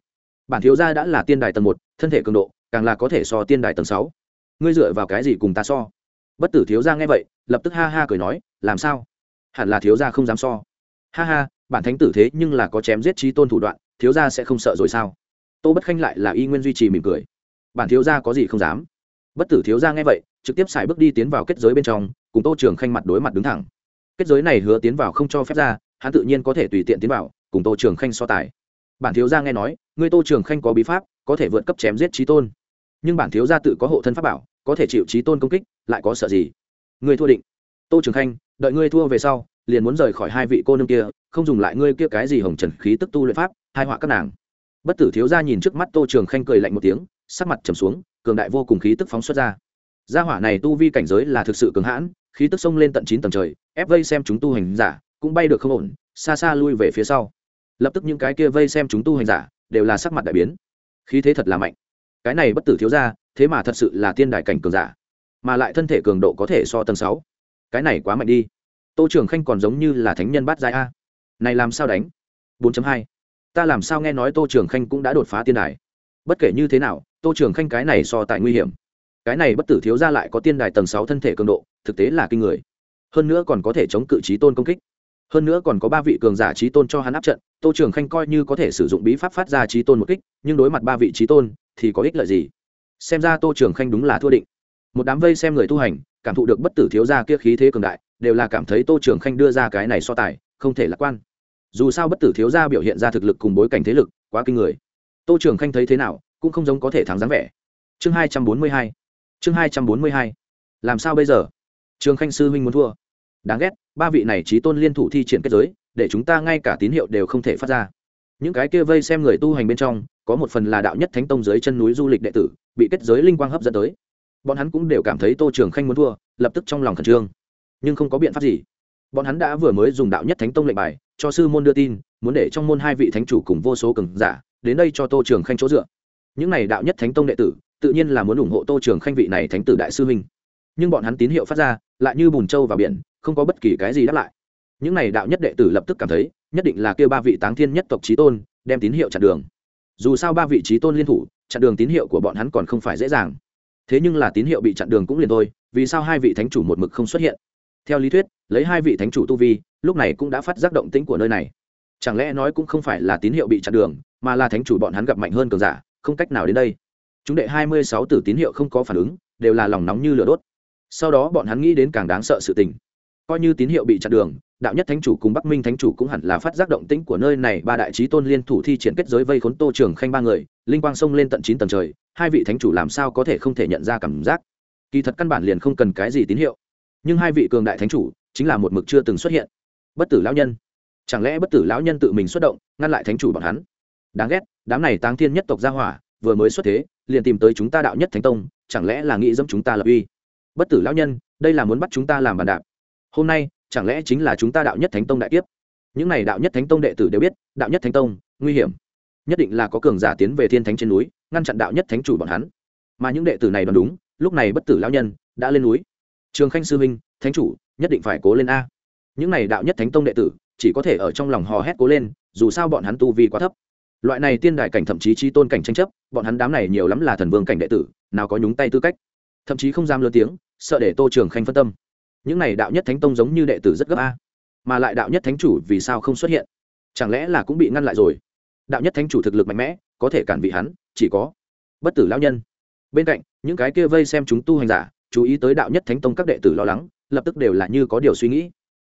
Bản thiếu gia đã là tiên đài tầng một, thân thể cường độ, càng là có thể so tiên đài tầng sáu. Ngươi dựa vào cái gì cùng ta so? Bất tử thiếu gia nghe vậy, lập tức ha ha cười nói, làm sao? Hẳn là thiếu gia không dám so. Ha ha, bản thánh tử thế nhưng là có chém giết trí tôn thủ đoạn, thiếu gia sẽ không sợ rồi sao? Tô bất khanh lại là y nguyên duy trì mỉm cười. Bản thiếu gia có gì không dám? Bất tử thiếu gia nghe vậy, trực tiếp xài bước đi tiến vào kết giới bên trong, cùng tô trường khanh mặt đối mặt đứng thẳng. Kết giới này hứa tiến vào không cho phép ra, hắn tự nhiên có thể tùy tiện tiến vào, cùng tô trường khanh so tài. Bản thiếu gia nghe nói ngươi tô trường khanh có bí pháp, có thể vượt cấp chém giết trí tôn. Nhưng bản thiếu gia tự có hộ thân pháp bảo, có thể chịu trí tôn công kích, lại có sợ gì? Ngươi thua định. Tô trường khanh đợi ngươi thua về sau, liền muốn rời khỏi hai vị cô nương kia, không dùng lại ngươi kia cái gì hồng trần khí tức tu luyện pháp, hai họa các nàng. Bất tử thiếu gia nhìn trước mắt tô trường khanh cười lạnh một tiếng, sắc mặt trầm xuống, cường đại vô cùng khí tức phóng xuất ra. Gia hỏa này tu vi cảnh giới là thực sự cường hãn, khí tức xông lên tận chín tầng trời, ép vây xem chúng tu hành giả, cũng bay được không ổn, xa xa lui về phía sau. Lập tức những cái kia vây xem chúng tu hành giả, đều là sắc mặt đại biến. Khí thế thật là mạnh. Cái này bất tử thiếu gia, thế mà thật sự là tiên đại cảnh cường giả, mà lại thân thể cường độ có thể so tầng sáu cái này quá mạnh đi. Tô trường khanh còn giống như là thánh nhân bát giai a. Này làm sao đánh? 4.2, ta làm sao nghe nói tô trường khanh cũng đã đột phá tiên đài? Bất kể như thế nào tô trường khanh cái này so tại nguy hiểm. Cái này bất tử thiếu ra lại có tiên đài tầng sáu thân thể cường độ thực tế là kinh người. Hơn nữa còn có thể chống cự trí tôn công kích. Hơn nữa còn có ba vị cường giả trí tôn cho hắn áp trận tô trường khanh coi như có thể sử dụng bí pháp phát ra trí tôn một kích nhưng đối mặt ba vị trí tôn thì có ích lợi gì? Xem ra tô trường khanh đúng là thua định. Một đám vây xem người tu hành cảm thụ được bất tử thiếu gia kia khí thế cường đại, đều là cảm thấy tô trường khanh đưa ra cái này so tài, không thể lạc quan. Dù sao bất tử thiếu gia biểu hiện ra thực lực cùng bối cảnh thế lực, quá kinh người. Tô trường khanh thấy thế nào, cũng không giống có thể thắng dáng vẻ. Chương hai trăm bốn mươi hai. Chương hai trăm bốn mươi hai. Làm sao bây giờ? Trường khanh sư huynh muốn thua. Đáng ghét, ba vị này trí tôn liên thủ thi triển kết giới, để chúng ta ngay cả tín hiệu đều không thể phát ra. Những cái kia vây xem người tu hành bên trong, có một phần là đạo nhất thánh tông dưới chân núi du lịch đệ tử, bị kết giới linh quang hấp dẫn tới bọn hắn cũng đều cảm thấy tô trường khanh muốn thua, lập tức trong lòng khẩn trương. Nhưng không có biện pháp gì. Bọn hắn đã vừa mới dùng đạo nhất thánh tông lệnh bài, cho sư môn đưa tin, muốn để trong môn hai vị thánh chủ cùng vô số cường giả, đến đây cho tô trường khanh chỗ dựa. Những này đạo nhất thánh tông đệ tử, tự nhiên là muốn ủng hộ tô trường khanh vị này thánh tử đại sư huynh. Nhưng bọn hắn tín hiệu phát ra, lại như bùn trâu vào biển, không có bất kỳ cái gì đáp lại. Những này đạo nhất đệ tử lập tức cảm thấy, nhất định là kêu ba vị táng thiên nhất tộc trí tôn, đem tín hiệu chặn đường. Dù sao ba vị trí tôn liên thủ, chặn đường tín hiệu của bọn hắn còn không phải dễ dàng thế nhưng là tín hiệu bị chặn đường cũng liền thôi, vì sao hai vị thánh chủ một mực không xuất hiện? Theo lý thuyết, lấy hai vị thánh chủ tu vi, lúc này cũng đã phát giác động tĩnh của nơi này. Chẳng lẽ nói cũng không phải là tín hiệu bị chặn đường, mà là thánh chủ bọn hắn gặp mạnh hơn cường giả, không cách nào đến đây. Chúng đệ hai mươi sáu tử tín hiệu không có phản ứng, đều là lòng nóng như lửa đốt. Sau đó bọn hắn nghĩ đến càng đáng sợ sự tình. Coi như tín hiệu bị chặn đường, đạo nhất thánh chủ cùng bắc minh thánh chủ cũng hẳn là phát giác động tĩnh của nơi này, ba đại trí tôn liên thủ thi triển kết giới vây khốn tô trường khanh ba người, linh quang sông lên tận chín tầng trời hai vị thánh chủ làm sao có thể không thể nhận ra cảm giác? Kỳ thật căn bản liền không cần cái gì tín hiệu. Nhưng hai vị cường đại thánh chủ chính là một mực chưa từng xuất hiện. Bất tử lão nhân. Chẳng lẽ bất tử lão nhân tự mình xuất động, ngăn lại thánh chủ bọn hắn? Đáng ghét, đám này táng thiên nhất tộc gia hỏa, vừa mới xuất thế, liền tìm tới chúng ta đạo nhất thánh tông, chẳng lẽ là nghĩ dẫm chúng ta lập uy? Bất tử lão nhân, đây là muốn bắt chúng ta làm bàn đạp. Hôm nay, chẳng lẽ chính là chúng ta đạo nhất thánh tông đại kiếp? Những này đạo nhất thánh tông đệ tử đều biết, đạo nhất thánh tông, nguy hiểm nhất định là có cường giả tiến về thiên thánh trên núi ngăn chặn đạo nhất thánh chủ bọn hắn. Mà những đệ tử này đoán đúng lúc này bất tử lão nhân đã lên núi. Trường khanh sư huynh, thánh chủ nhất định phải cố lên a. Những này đạo nhất thánh tông đệ tử chỉ có thể ở trong lòng hò hét cố lên dù sao bọn hắn tu vi quá thấp. Loại này tiên đại cảnh thậm chí chi tôn cảnh tranh chấp bọn hắn đám này nhiều lắm là thần vương cảnh đệ tử nào có nhúng tay tư cách. Thậm chí không dám lớn tiếng sợ để tô trường khanh phân tâm. Những này đạo nhất thánh tông giống như đệ tử rất gấp a mà lại đạo nhất thánh chủ vì sao không xuất hiện? Chẳng lẽ là cũng bị ngăn lại rồi? Đạo nhất thánh chủ thực lực mạnh mẽ, có thể cản vị hắn, chỉ có bất tử lão nhân. Bên cạnh, những cái kia vây xem chúng tu hành giả, chú ý tới đạo nhất thánh tông các đệ tử lo lắng, lập tức đều là như có điều suy nghĩ.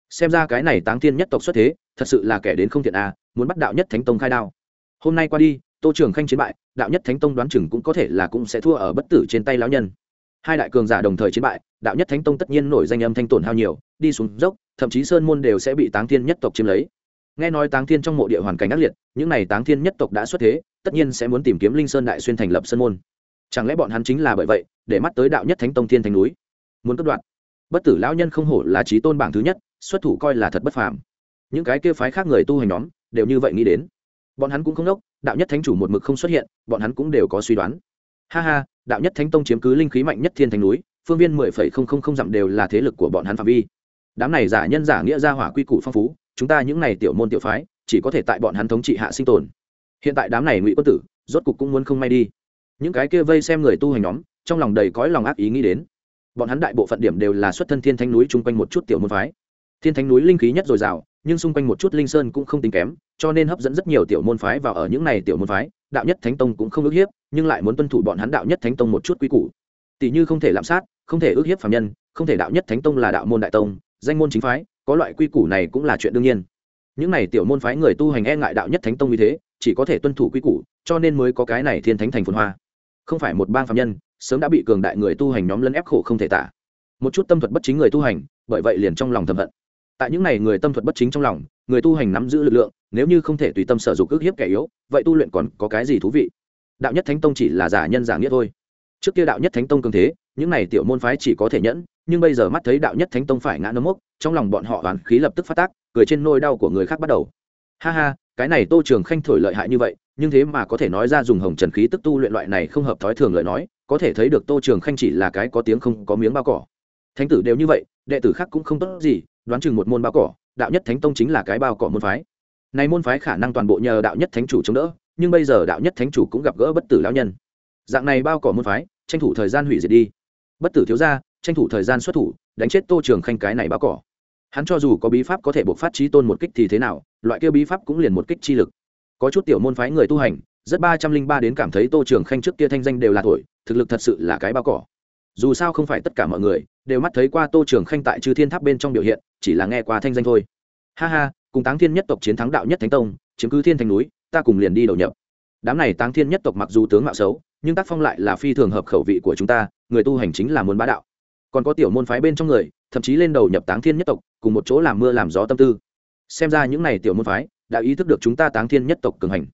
Xem ra cái này táng thiên nhất tộc xuất thế, thật sự là kẻ đến không thiện à muốn bắt đạo nhất thánh tông khai đao. Hôm nay qua đi, tô trường khanh chiến bại, đạo nhất thánh tông đoán chừng cũng có thể là cũng sẽ thua ở bất tử trên tay lão nhân. Hai đại cường giả đồng thời chiến bại, đạo nhất thánh tông tất nhiên nổi danh âm thanh tổn hao nhiều, đi xuống dốc, thậm chí sơn môn đều sẽ bị táng thiên nhất tộc chiếm lấy nghe nói táng thiên trong mộ địa hoàn cảnh ác liệt, những n à y táng thiên nhất tộc đã xuất thế, tất nhiên sẽ muốn tìm kiếm linh sơn đại xuyên thành lập sơn môn. Chẳng lẽ bọn hắn chính là bởi vậy, để mắt tới đạo nhất thánh tông thiên thành núi? Muốn cất đoạn. Bất tử lão nhân không hổ là trí tôn bảng thứ nhất, xuất thủ coi là thật bất phàm. Những cái kia phái khác người tu hành nhóm, đều như vậy nghĩ đến. Bọn hắn cũng không đốc, đạo nhất thánh chủ một mực không xuất hiện, bọn hắn cũng đều có suy đoán. Ha ha, đạo nhất thánh tông chiếm cứ linh khí mạnh nhất thiên thành núi, phương viên mười phẩy không không không dặm đều là thế lực của bọn hắn phạm vi. Đám này giả nhân giả nghĩa ra hỏa quy củ phong phú chúng ta những này tiểu môn tiểu phái, chỉ có thể tại bọn hắn thống trị hạ sinh tồn. Hiện tại đám này ngụy quân tử, rốt cục cũng muốn không may đi. Những cái kia vây xem người tu hành nhóm, trong lòng đầy cõi lòng ác ý nghĩ đến. Bọn hắn đại bộ phận điểm đều là xuất thân thiên thánh núi chung quanh một chút tiểu môn phái. Thiên thánh núi linh khí nhất dồi dào, nhưng xung quanh một chút linh sơn cũng không tính kém, cho nên hấp dẫn rất nhiều tiểu môn phái vào ở những này tiểu môn phái. Đạo nhất thánh tông cũng không ước hiếp, nhưng lại muốn tuân thủ bọn hắn đạo nhất thánh tông một chút quy củ. Tỷ như không thể lạm sát, không thể ước hiếp phạm nhân, không thể đạo nhất thánh tông là đạo môn đại tông danh môn chính phái, có loại quy củ này cũng là chuyện đương nhiên. Những này tiểu môn phái người tu hành e ngại đạo nhất thánh tông như thế, chỉ có thể tuân thủ quy củ, cho nên mới có cái này thiên thánh thành phồn hoa. Không phải một bang phạm nhân, sớm đã bị cường đại người tu hành nhóm lấn ép khổ không thể tả. Một chút tâm thuật bất chính người tu hành, bởi vậy liền trong lòng thầm hận. Tại những này người tâm thuật bất chính trong lòng, người tu hành nắm giữ lực lượng, nếu như không thể tùy tâm sở dục ước hiếp kẻ yếu, vậy tu luyện còn có cái gì thú vị? Đạo nhất thánh tông chỉ là giả nhân giả nghĩa thôi. Trước kia đạo nhất thánh tông cường thế những này tiểu môn phái chỉ có thể nhẫn, nhưng bây giờ mắt thấy đạo nhất thánh tông phải ngã nấm mốc, trong lòng bọn họ hoàn khí lập tức phát tác, cười trên nôi đau của người khác bắt đầu. Ha ha, cái này tô trường khanh thổi lợi hại như vậy, nhưng thế mà có thể nói ra dùng hồng trần khí tức tu luyện loại này không hợp thói thường lời nói, có thể thấy được tô trường khanh chỉ là cái có tiếng không có miếng bao cỏ. Thánh tử đều như vậy, đệ tử khác cũng không tốt gì, đoán chừng một môn bao cỏ, đạo nhất thánh tông chính là cái bao cỏ môn phái. Này môn phái khả năng toàn bộ nhờ đạo nhất thánh chủ chống đỡ, nhưng bây giờ đạo nhất thánh chủ cũng gặp gỡ bất tử lão nhân. Dạng này bao cỏ môn phái, tranh thủ thời gian hủy diệt đi bất tử thiếu ra tranh thủ thời gian xuất thủ, đánh chết tô trường khanh cái này bao cỏ. Hắn cho dù có bí pháp có thể buộc phát trí tôn một kích thì thế nào, loại kia bí pháp cũng liền một kích chi lực. Có chút tiểu môn phái người tu hành, rất ba trăm linh ba đến cảm thấy tô trường khanh trước kia thanh danh đều là thổi thực lực thật sự là cái bao cỏ. Dù sao không phải tất cả mọi người đều mắt thấy qua tô trường khanh tại chư thiên tháp bên trong biểu hiện, chỉ là nghe qua thanh danh thôi. Ha ha, cùng táng thiên nhất tộc chiến thắng đạo nhất thánh tông, chiếm cứ thiên thành núi, ta cùng liền đi đầu nhập. Đám này táng thiên nhất tộc mặc dù tướng mạo xấu, nhưng tác phong lại là phi thường hợp khẩu vị của chúng ta người tu hành chính là muốn bá đạo. Còn có tiểu môn phái bên trong người, thậm chí lên đầu nhập táng thiên nhất tộc, cùng một chỗ làm mưa làm gió tâm tư. Xem ra những n à y tiểu môn phái đã ý thức được chúng ta táng thiên nhất tộc cường hành.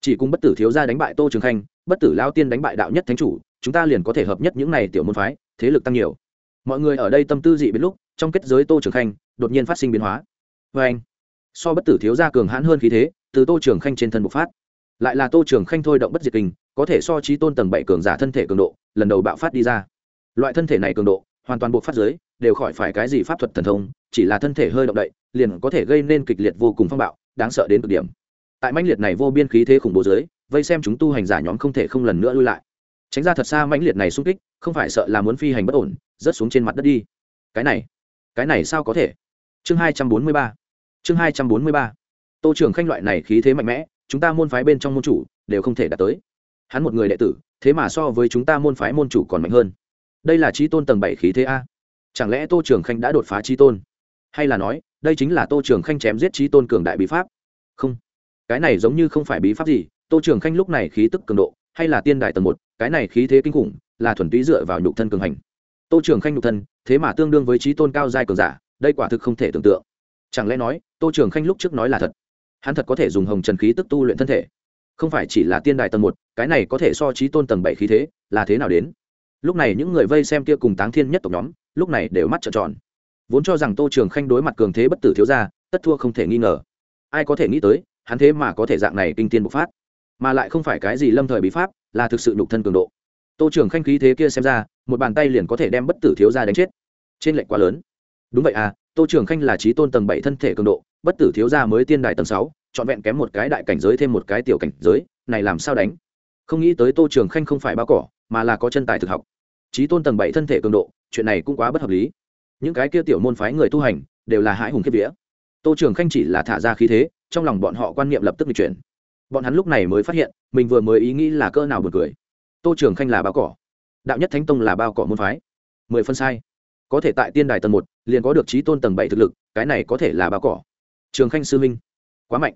Chỉ cùng bất tử thiếu gia đánh bại tô trường khanh, bất tử lao tiên đánh bại đạo nhất thánh chủ, chúng ta liền có thể hợp nhất những n à y tiểu môn phái, thế lực tăng nhiều. Mọi người ở đây tâm tư dị biến lúc, trong kết giới tô trường khanh đột nhiên phát sinh biến hóa. Vê anh, so bất tử thiếu gia cường hãn hơn khí thế, từ tô trường khanh trên thân bộc phát. Lại là tô trường khanh thôi động bất diệt kinh có thể so trí tôn tầng bảy cường giả thân thể cường độ, lần đầu bạo phát đi ra. Loại thân thể này cường độ, hoàn toàn buộc phát giới, đều khỏi phải cái gì pháp thuật thần thông, chỉ là thân thể hơi động đậy, liền có thể gây nên kịch liệt vô cùng phong bạo, đáng sợ đến cực điểm. Tại mãnh liệt này vô biên khí thế khủng bố giới, vây xem chúng tu hành giả nhóm không thể không lần nữa lui lại. Tránh ra thật xa mãnh liệt này xung kích, không phải sợ là muốn phi hành bất ổn, rớt xuống trên mặt đất đi. Cái này cái này sao có thể? Chương hai trăm bốn mươi ba, chương hai trăm bốn mươi ba. Tô trưởng khanh loại này khí thế mạnh mẽ, chúng ta môn phái bên trong môn chủ, đều không thể đạt tới hắn một người đệ tử, thế mà so với chúng ta môn phái môn chủ còn mạnh hơn. Đây là trí tôn tầng bảy khí thế a. Chẳng lẽ tô trường khanh đã đột phá trí tôn? Hay là nói, đây chính là tô trường khanh chém giết trí tôn cường đại bí pháp? Không. Cái này giống như không phải bí pháp gì, tô trường khanh lúc này khí tức cường độ, hay là tiên đại tầng một, cái này khí thế kinh khủng, là thuần túy dựa vào nhục thân cường hành. Tô trường khanh nhục thân, thế mà tương đương với trí tôn cao giai cường giả, đây quả thực không thể tưởng tượng. Chẳng lẽ nói, tô trường khanh lúc trước nói là thật? Hắn thật có thể dùng hồng trần khí tức tu luyện thân thể không phải chỉ là tiên đài tầng một, cái này có thể so trí tôn tầng bảy khí thế là thế nào đến? Lúc này những người vây xem kia cùng táng thiên nhất tộc nhóm, lúc này đều mắt trợn tròn. Vốn cho rằng tô trường khanh đối mặt cường thế bất tử thiếu ra tất thua không thể nghi ngờ. Ai có thể nghĩ tới, hắn thế mà có thể dạng này kinh tiên bộc phát. Mà lại không phải cái gì lâm thời bí pháp, là thực sự nhục thân cường độ. Tô trường khanh khí thế kia xem ra, một bàn tay liền có thể đem bất tử thiếu ra đánh chết. Trên lệnh quá lớn. Đúng vậy à tô trường khanh là trí tôn tầng bảy thân thể cường độ bất tử thiếu gia mới tiên đài tầng sáu, trọn vẹn kém một cái đại cảnh giới thêm một cái tiểu cảnh giới, này làm sao đánh? Không nghĩ tới tô trường khanh không phải bao cỏ, mà là có chân tài thực học. Trí tôn tầng bảy thân thể cường độ, chuyện này cũng quá bất hợp lý. Những cái kia tiểu môn phái người tu hành, đều là hãi hùng kiếp vía. Tô trường khanh chỉ là thả ra khí thế, trong lòng bọn họ quan niệm lập tức bị chuyển. Bọn hắn lúc này mới phát hiện, mình vừa mới ý nghĩ là cỡ nào b u ồ n cười. Tô trường khanh là bao cỏ. Đạo nhất thánh tông là bao cỏ môn phái. Mười phân sai. Có thể tại tiên đài tầng một, liền có được trí tôn tầng bảy thực lực, cái này có thể là bao cỏ trường khanh sư minh. Quá mạnh.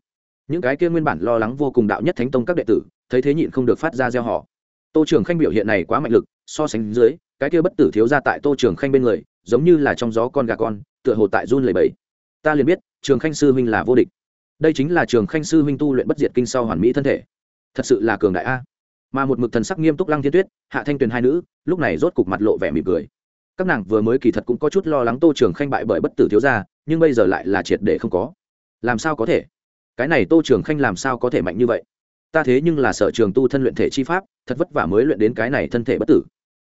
Những cái kia nguyên bản lo lắng vô cùng đạo nhất thánh tông các đệ tử, thấy thế nhịn không được phát ra gieo họ tô trường khanh biểu hiện này quá mạnh lực, so sánh dưới, cái kia bất tử thiếu ra tại tô trường khanh bên người, giống như là trong gió con gà con, tựa hồ tại run lầy bẫy ta liền biết, trường khanh sư huynh là vô địch. Đây chính là trường khanh sư huynh tu luyện bất diệt kinh sau hoàn mỹ thân thể. Thật sự là cường đại a. Mà một mực thần sắc nghiêm túc lăng thiên tuyết, hạ thanh tuyền hai nữ, lúc này rốt cục mặt lộ vẻ mỉm cười. Các nàng vừa mới kỳ thật cũng có chút lo lắng tô trường khanh bại bởi bất tử thiếu gia, nhưng bây giờ lại là triệt để không có làm sao có thể? Cái này tô trường khanh làm sao có thể mạnh như vậy? Ta thế nhưng là sở trường tu thân luyện thể chi pháp, thật vất vả mới luyện đến cái này thân thể bất tử.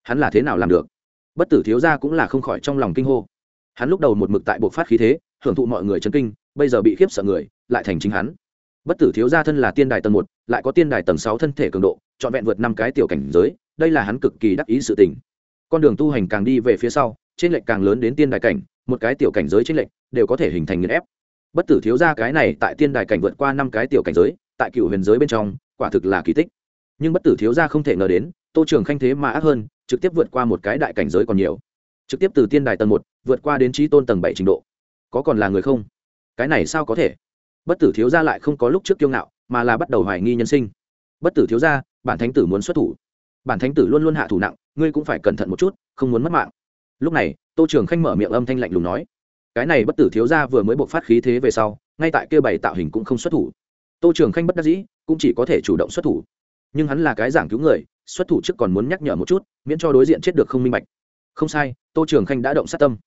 Hắn là thế nào làm được? Bất tử thiếu gia cũng là không khỏi trong lòng kinh hô. Hắn lúc đầu một mực tại buộc phát khí thế, hưởng thụ mọi người chấn kinh, bây giờ bị khiếp sợ người, lại thành chính hắn. Bất tử thiếu gia thân là tiên đài tầng một, lại có tiên đài tầng sáu thân thể cường độ, trọn vẹn vượt năm cái tiểu cảnh giới, đây là hắn cực kỳ đắc ý sự tình. Con đường tu hành càng đi về phía sau, trên lệnh càng lớn đến tiên đài cảnh, một cái tiểu cảnh giới trên lệnh đều có thể hình thành nghiền ép bất tử thiếu gia cái này tại tiên đài cảnh vượt qua năm cái tiểu cảnh giới, tại cựu huyền giới bên trong, quả thực là kỳ tích. Nhưng bất tử thiếu gia không thể ngờ đến, tô trường khanh thế mà ác hơn, trực tiếp vượt qua một cái đại cảnh giới còn nhiều. Trực tiếp từ tiên đài tầng một, vượt qua đến trí tôn tầng bảy trình độ. Có còn là người không? Cái này sao có thể? Bất tử thiếu gia lại không có lúc trước kiêu ngạo, mà là bắt đầu hoài nghi nhân sinh. Bất tử thiếu gia, bản thánh tử muốn xuất thủ. Bản thánh tử luôn luôn hạ thủ nặng, ngươi cũng phải cẩn thận một chút, không muốn mất mạng. Lúc này, tô trường khanh mở miệng âm thanh lạnh lùng nói cái này bất tử thiếu gia vừa mới buộc phát khí thế về sau, ngay tại kia bảy tạo hình cũng không xuất thủ. Tô trường khanh bất đắc dĩ, cũng chỉ có thể chủ động xuất thủ. Nhưng hắn là cái giảng cứu người, xuất thủ trước còn muốn nhắc nhở một chút, miễn cho đối diện chết được không minh bạch. Không sai, tô trường khanh đã động sát tâm.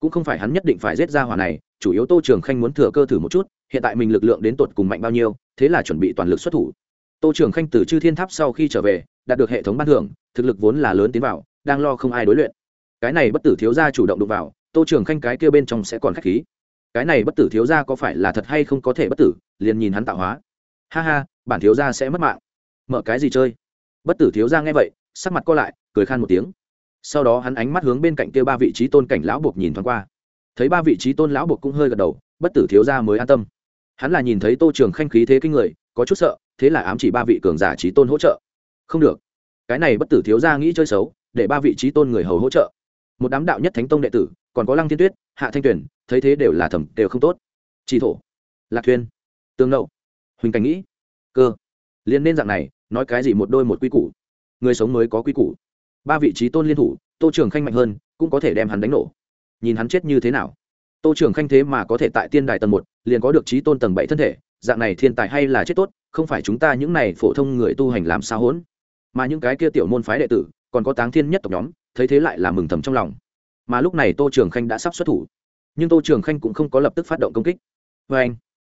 Cũng không phải hắn nhất định phải giết ra hỏa này, chủ yếu tô trường khanh muốn thừa cơ thử một chút, hiện tại mình lực lượng đến tột cùng mạnh bao nhiêu, thế là chuẩn bị toàn lực xuất thủ. Tô trường khanh từ chư thiên tháp sau khi trở về, đạt được hệ thống ban thưởng, thực lực vốn là lớn tiến vào, đang lo không ai đối luyện. Cái này bất tử thiếu gia chủ động đụng vào tô trường khanh cái kia bên trong sẽ còn k h á c h khí. Cái này bất tử thiếu gia có phải là thật hay không có thể bất tử, liền nhìn hắn tạo hóa. Ha ha, bản thiếu gia sẽ mất mạng. Mở cái gì chơi? Bất tử thiếu gia nghe vậy, sắc mặt co lại, cười khan một tiếng. Sau đó hắn ánh mắt hướng bên cạnh kia ba vị trí tôn cảnh lão buộc nhìn thoáng qua. Thấy ba vị trí tôn lão buộc cũng hơi gật đầu, bất tử thiếu gia mới an tâm. Hắn là nhìn thấy tô trường khanh khí thế kinh người, có chút sợ, thế là ám chỉ ba vị cường giả trí tôn hỗ trợ. Không được. Cái này bất tử thiếu gia nghĩ chơi xấu, để ba vị trí tôn người hầu hỗ trợ một đám đạo nhất thánh tông đệ tử, còn có lăng thiên tuyết, hạ thanh tuyển thấy thế đều là thẩm đều không tốt. Chỉ thổ, lạc thuyên, tương nậu, huỳnh cảnh nghĩ, cơ. Liên nên dạng này, nói cái gì một đôi một quy củ? Người sống mới có quy củ. Ba vị trí tôn liên thủ, tô trường khanh mạnh hơn, cũng có thể đem hắn đánh nổ. Nhìn hắn chết như thế nào? Tô trường khanh thế mà có thể tại tiên đài tầng một, liền có được trí tôn tầng bảy thân thể, dạng này thiên tài hay là chết tốt, không phải chúng ta những này phổ thông người tu hành làm sao hỗn? Mà những cái kia tiểu môn phái đệ tử, còn có táng thiên nhất tộc nhóm thấy thế lại là mừng thầm trong lòng. Mà lúc này tô trường khanh đã sắp xuất thủ. Nhưng tô trường khanh cũng không có lập tức phát động công kích. Vê anh,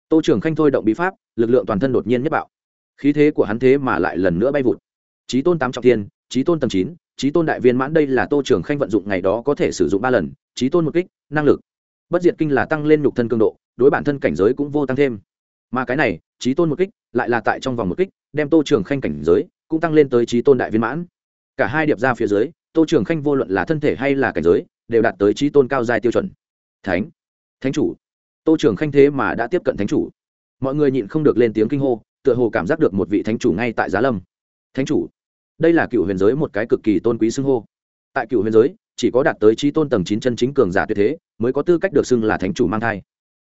tô trường khanh thôi động bí pháp, lực lượng toàn thân đột nhiên nhất bạo. Khí thế của hắn thế mà lại lần nữa bay vụt. Trí tôn tám trọng thiên trí tôn tầm chín trí tôn đại viên mãn đây là tô trường khanh vận dụng ngày đó có thể sử dụng ba lần trí tôn một kích, năng lực. Bất diệt kinh là tăng lên nhục thân cường độ, đối bản thân cảnh giới cũng vô tăng thêm. Mà cái này trí tôn một kích, lại là tại trong vòng một kích, đem tô trường khanh cảnh giới cũng tăng lên tới trí tôn đại viên mãn. Cả hai điệp ra phía dưới tô trường khanh vô luận là thân thể hay là cảnh giới, đều đạt tới trí tôn cao dài tiêu chuẩn. Thánh thánh chủ. Tô trường khanh thế mà đã tiếp cận thánh chủ. Mọi người nhịn không được lên tiếng kinh hô, tựa hồ cảm giác được một vị thánh chủ ngay tại giá lâm. Thánh chủ. Đây là cựu huyền giới một cái cực kỳ tôn quý xưng hô. Tại cựu huyền giới, chỉ có đạt tới trí tôn tầng chín chân chính cường giả tuyệt thế, mới có tư cách được xưng là thánh chủ mang thai.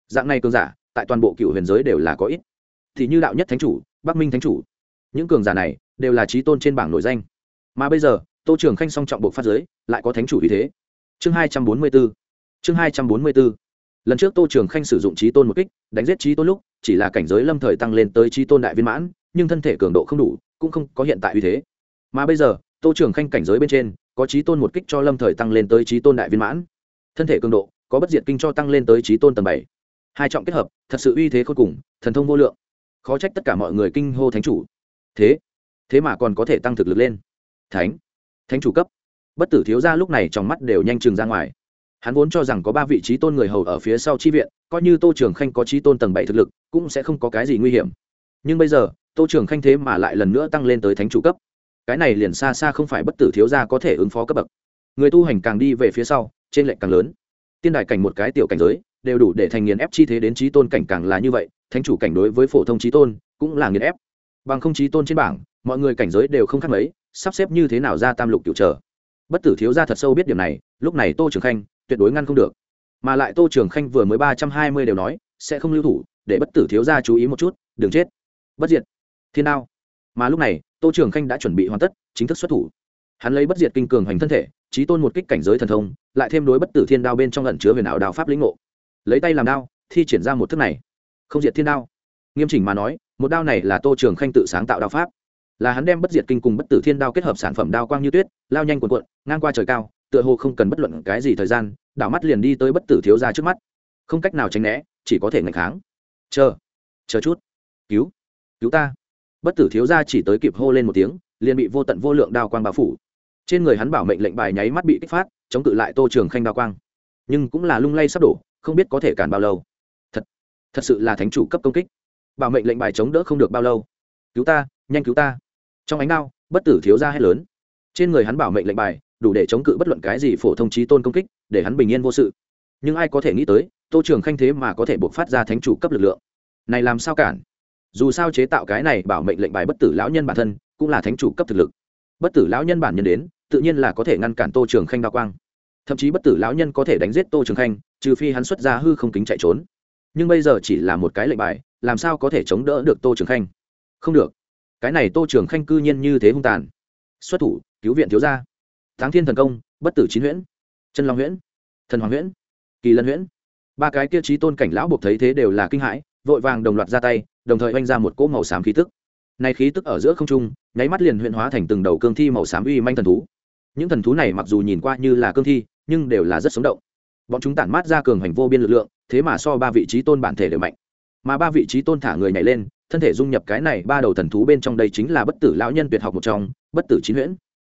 Dạng này cường giả, tại toàn bộ cựu huyền giới đều là có ít. Thì như đạo nhất thánh chủ, bắc minh thánh chủ. Những cường giả này, đều là trí tôn trên bảng nội danh. Mà bây giờ tô trường khanh song trọng buộc phát giới, lại có thánh chủ vì thế. Chương hai trăm bốn mươi b ố chương hai trăm bốn mươi b ố lần trước tô trường khanh sử dụng trí tôn một kích, đánh giết trí tôn lúc, chỉ là cảnh giới lâm thời tăng lên tới trí tôn đại viên mãn, nhưng thân thể cường độ không đủ, cũng không có hiện tại uy thế. Mà bây giờ, tô trường khanh cảnh giới bên trên, có trí tôn một kích cho lâm thời tăng lên tới trí tôn đại viên mãn. Thân thể cường độ, có bất diệt kinh cho tăng lên tới trí tôn tầng bảy. Hai trọng kết hợp, thật sự uy thế khôn cùng, thần thông vô lượng. Khó trách tất cả mọi người kinh hô thánh chủ. Thế thế mà còn có thể tăng thực lực lên. Thánh thánh chủ cấp. Bất tử thiếu gia lúc này trong mắt đều nhanh chừng ra ngoài. Hắn vốn cho rằng có ba vị trí tôn người hầu ở phía sau chi viện, coi như tô trường khanh có trí tôn tầng bảy thực lực, cũng sẽ không có cái gì nguy hiểm. Nhưng bây giờ, tô trường khanh thế mà lại lần nữa tăng lên tới thánh chủ cấp. Cái này liền xa xa không phải bất tử thiếu gia có thể ứng phó cấp bậc. Người tu hành càng đi về phía sau, trên lệnh càng lớn. Tiên đại cảnh một cái tiểu cảnh giới, đều đủ để thành nghiền ép chi thế đến trí tôn cảnh càng là như vậy, thánh chủ cảnh đối với phổ thông trí tôn cũng là nghiền ép. Bằng không trí tôn trên bảng, mọi người cảnh giới đều không khác mấy sắp xếp như thế nào ra tam lục cựu trở. Bất tử thiếu gia thật sâu biết điểm này, lúc này tô trường khanh tuyệt đối ngăn không được. Mà lại tô trường khanh vừa mới ba trăm hai mươi đều nói, sẽ không lưu thủ, để bất tử thiếu gia chú ý một chút, đừng chết. Bất diệt. Thiên đao. Mà lúc này, tô trường khanh đã chuẩn bị hoàn tất, chính thức xuất thủ. Hắn lấy bất diệt kinh cường hoành thân thể trí tôn một kích cảnh giới thần thông, lại thêm đối bất tử thiên đao bên trong lẩn chứa huyền ảo đao pháp lĩnh ngộ. Lấy tay làm đao, thi triển ra một thức này. Không diệt thiên đao. Nghiêm chỉnh mà nói, một đao này là tô trường khanh tự sáng tạo đao pháp là hắn đem bất diệt kinh cùng bất tử thiên đao kết hợp sản phẩm đao quang như tuyết, lao nhanh cuộn cuộn, ngang qua trời cao, tựa hồ không cần bất luận cái gì thời gian, đảo mắt liền đi tới bất tử thiếu ra trước mắt. Không cách nào tránh né, chỉ có thể ngạch kháng. Chờ chờ chút. Cứu cứu ta. Bất tử thiếu ra chỉ tới kịp hô lên một tiếng, liền bị vô tận vô lượng đao quang bao phủ. Trên người hắn bảo mệnh lệnh bài nháy mắt bị kích phát, chống cự lại tô trường khanh đao quang. Nhưng cũng là lung lay sắp đổ, không biết có thể cản bao lâu. Thật thật sự là thánh chủ cấp công kích. Bảo mệnh lệnh bài chống đỡ không được bao lâu cứu ta, nhanh cứu ta. Trong ánh đao, bất tử thiếu ra hết lớn. Trên người hắn bảo mệnh lệnh bài, đủ để chống cự bất luận cái gì phổ thông trí tôn công kích, để hắn bình yên vô sự. Nhưng ai có thể nghĩ tới, tô trường khanh thế mà có thể buộc phát ra thánh chủ cấp lực lượng. Này làm sao cản? Dù sao chế tạo cái này bảo mệnh lệnh bài bất tử lão nhân bản thân, cũng là thánh chủ cấp thực lực. Bất tử lão nhân bản nhân đến, tự nhiên là có thể ngăn cản tô trường khanh đa quang. Thậm chí bất tử lão nhân có thể đánh giết tô trường khanh, trừ phi hắn xuất ra hư không kính chạy trốn. Nhưng bây giờ chỉ là một cái lệnh bài, làm sao có thể chống đỡ được tô trường khanh? Không được. Cái này tô trường khanh cư nhiên như thế hung tàn. Xuất thủ, cứu viện thiếu gia. Tháng thiên thần công, bất tử chín huyễn, chân long huyễn, thần hoàng huyễn, kỳ lân huyễn. Ba cái kia trí tôn cảnh lão buộc thấy thế đều là kinh hãi, vội vàng đồng loạt ra tay, đồng thời oanh ra một cỗ màu xám khí tức. Này khí tức ở giữa không trung, nháy mắt liền huyện hóa thành từng đầu cương thi màu xám uy manh thần thú. Những thần thú này mặc dù nhìn qua như là cương thi, nhưng đều là rất sống động. Bọn chúng tản mát ra cường hành vô biên lực lượng, thế mà so ba vị trí tôn bản thể đều mạnh. Mà ba vị trí tôn thả người nhảy lên thân thể dung nhập cái này ba đầu thần thú bên trong đây chính là bất tử lão nhân tuyệt học một trong, bất tử chín huyễn.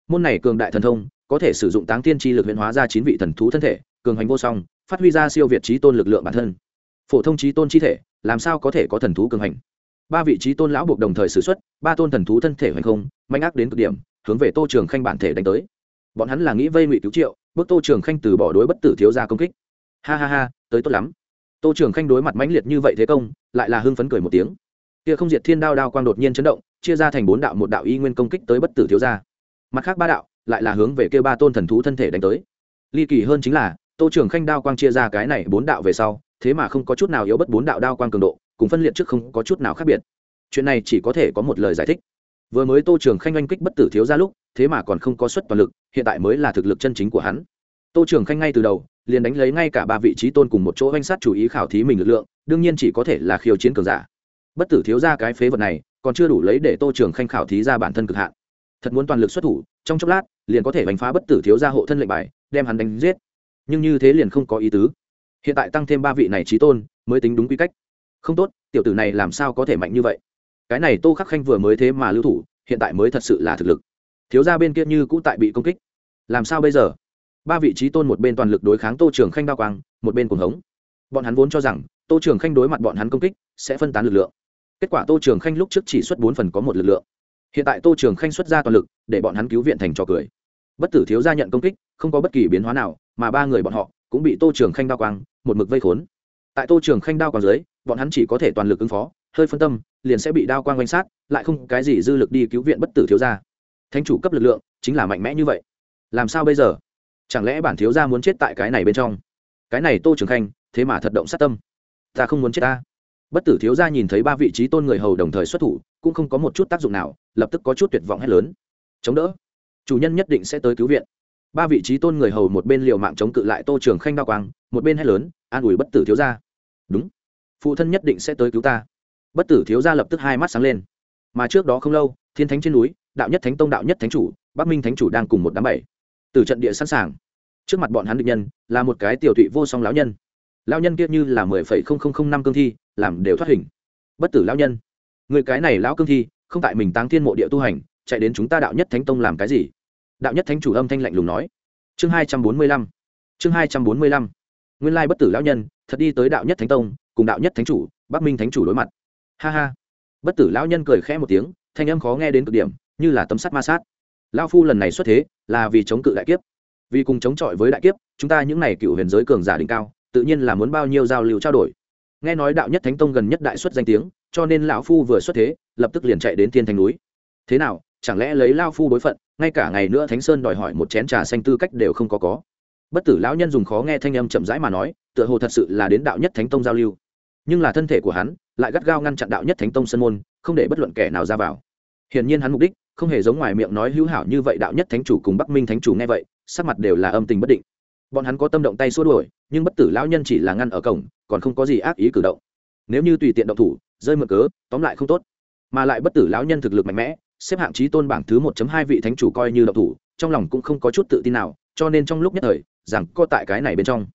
Môn này cường đại thần thông, có thể sử dụng táng tiên tri lực huyễn hóa ra chín vị thần thú thân thể, cường hành vô song, phát huy ra siêu việt trí tôn lực lượng bản thân. Phổ thông trí tôn chi thể, làm sao có thể có thần thú cường hành? Ba vị trí tôn lão buộc đồng thời xử x u ấ t ba tôn thần thú thân thể hoành không manh ác đến cực điểm, hướng về tô trường khanh bản thể đánh tới. Bọn hắn là nghĩ vây ngụy cứu triệu, bước tô trường khanh từ bỏ đối bất tử thiếu ra công kích. Ha ha ha, tới tốt lắm. Tô trường khanh đối mặt mãnh liệt như vậy thế công, lại là hưng phấn cười một tiếng kia không diệt thiên đao đao quang đột nhiên chấn động chia ra thành bốn đạo một đạo y nguyên công kích tới bất tử thiếu gia, mặt khác ba đạo lại là hướng về kia ba tôn thần thú thân thể đánh tới. Ly kỳ hơn chính là tô trường khanh đao quang chia ra cái này bốn đạo về sau thế mà không có chút nào yếu bất bốn đạo đao quang cường độ cùng phân liệt trước không có chút nào khác biệt. Chuyện này chỉ có thể có một lời giải thích. Vừa mới tô trường khanh oanh kích bất tử thiếu ra lúc thế mà còn không có suất toàn lực hiện tại mới là thực lực chân chính của hắn. Tô trường khanh ngay từ đầu liền đánh lấy ngay cả ba vị trí tôn cùng một chỗ oanh sát chủ ý khảo thí mình lực lượng đương nhiên chỉ có thể là khiêu chiến cường giả bất tử thiếu ra cái phế vật này, còn chưa đủ lấy để tô trường khanh khảo thí ra bản thân cực hạn. Thật muốn toàn lực xuất thủ, trong chốc lát, liền có thể đánh phá bất tử thiếu ra hộ thân lệnh bài, đem hắn đánh giết. Nhưng như thế liền không có ý tứ. Hiện tại tăng thêm ba vị này trí tôn, mới tính đúng quy cách. Không tốt, tiểu tử này làm sao có thể mạnh như vậy? Cái này tô khắc khanh vừa mới thế mà lưu thủ, hiện tại mới thật sự là thực lực. Thiếu ra bên kia như cũ tại bị công kích. Làm sao bây giờ? Ba vị trí tôn một bên toàn lực đối kháng tô trường khanh đao quang, một bên cuồng hống. Bọn hắn vốn cho rằng, tô trường khanh đối mặt bọn hắn công kích, sẽ phân tán lực lượng kết quả tô trường khanh lúc trước chỉ xuất bốn phần có một lực lượng. Hiện tại tô trường khanh xuất ra toàn lực, để bọn hắn cứu viện thành trò cười. Bất tử thiếu gia nhận công kích, không có bất kỳ biến hóa nào, mà ba người bọn họ cũng bị tô trường khanh đao quang, một mực vây khốn. Tại tô trường khanh đao quang dưới, bọn hắn chỉ có thể toàn lực ứng phó, hơi phân tâm, liền sẽ bị đao quang quanh sát, lại không cái gì dư lực đi cứu viện bất tử thiếu gia. Thánh chủ cấp lực lượng chính là mạnh mẽ như vậy. Làm sao bây giờ? Chẳng lẽ bản thiếu gia muốn chết tại cái này bên trong? Cái này tô trường khanh, thế mà thật động sát tâm. Ta không muốn chết ta bất tử thiếu gia nhìn thấy ba vị trí tôn người hầu đồng thời xuất thủ, cũng không có một chút tác dụng nào, lập tức có chút tuyệt vọng hét lớn. Chống đỡ. Chủ nhân nhất định sẽ tới cứu viện. Ba vị trí tôn người hầu một bên liều mạng chống cự lại tô trường khanh đao quang, một bên hét lớn, an ủi bất tử thiếu gia. Đúng. Phụ thân nhất định sẽ tới cứu ta. Bất tử thiếu gia lập tức hai mắt sáng lên. Mà trước đó không lâu, thiên thánh trên núi, đạo nhất thánh tông, đạo nhất thánh chủ, bắc minh thánh chủ đang cùng một đám bảy. Từ trận địa sẵn sàng. Trước mặt bọn hắn địch nhân là một cái tiểu thụy vô song lão nhân. Lão nhân kia như là mười phẩy không không không năm cương thi làm đều thoát hình. Bất tử lão nhân, người cái này lão cương thi, không tại mình táng thiên mộ địa tu hành, chạy đến chúng ta đạo nhất thánh tông làm cái gì? Đạo nhất thánh chủ âm thanh lạnh lùng nói. Chương hai trăm bốn mươi lăm, chương hai trăm bốn mươi lăm. Nguyên lai bất tử lão nhân, thật đi tới đạo nhất thánh tông, cùng đạo nhất thánh chủ, bắc minh thánh chủ đối mặt. Ha ha. Bất tử lão nhân cười khẽ một tiếng, thanh âm khó nghe đến cực điểm, như là tấm sắt ma sát. Lão phu lần này xuất thế, là vì chống cự đại kiếp. Vì cùng chống chọi với đại kiếp, chúng ta những n à y cựu huyền giới cường giả đỉnh cao, tự nhiên là muốn bao nhiêu giao lưu trao đổi nghe nói đạo nhất thánh tông gần nhất đại xuất danh tiếng, cho nên lão phu vừa xuất thế, lập tức liền chạy đến thiên thành núi. Thế nào, chẳng lẽ lấy lao phu đối phận, ngay cả ngày nữa thánh sơn đòi hỏi một chén trà xanh tư cách đều không có có? Bất tử lão nhân dùng khó nghe thanh âm chậm rãi mà nói, tựa hồ thật sự là đến đạo nhất thánh tông giao lưu. Nhưng là thân thể của hắn, lại gắt gao ngăn chặn đạo nhất thánh tông sân môn, không để bất luận kẻ nào ra vào. Hiển nhiên hắn mục đích, không hề giống ngoài miệng nói hữu hảo như vậy đạo nhất thánh chủ cùng bắc minh thánh chủ nghe vậy, sắc mặt đều là âm tình bất định bọn hắn có tâm động tay xua đuổi, nhưng bất tử lão nhân chỉ là ngăn ở cổng, còn không có gì ác ý cử động. Nếu như tùy tiện động thủ, rơi mượn cớ, tóm lại không tốt. Mà lại bất tử lão nhân thực lực mạnh mẽ, xếp hạng trí tôn bảng thứ một hai vị thánh chủ coi như động thủ, trong lòng cũng không có chút tự tin nào, cho nên trong lúc nhất thời, rằng co tại cái này bên trong.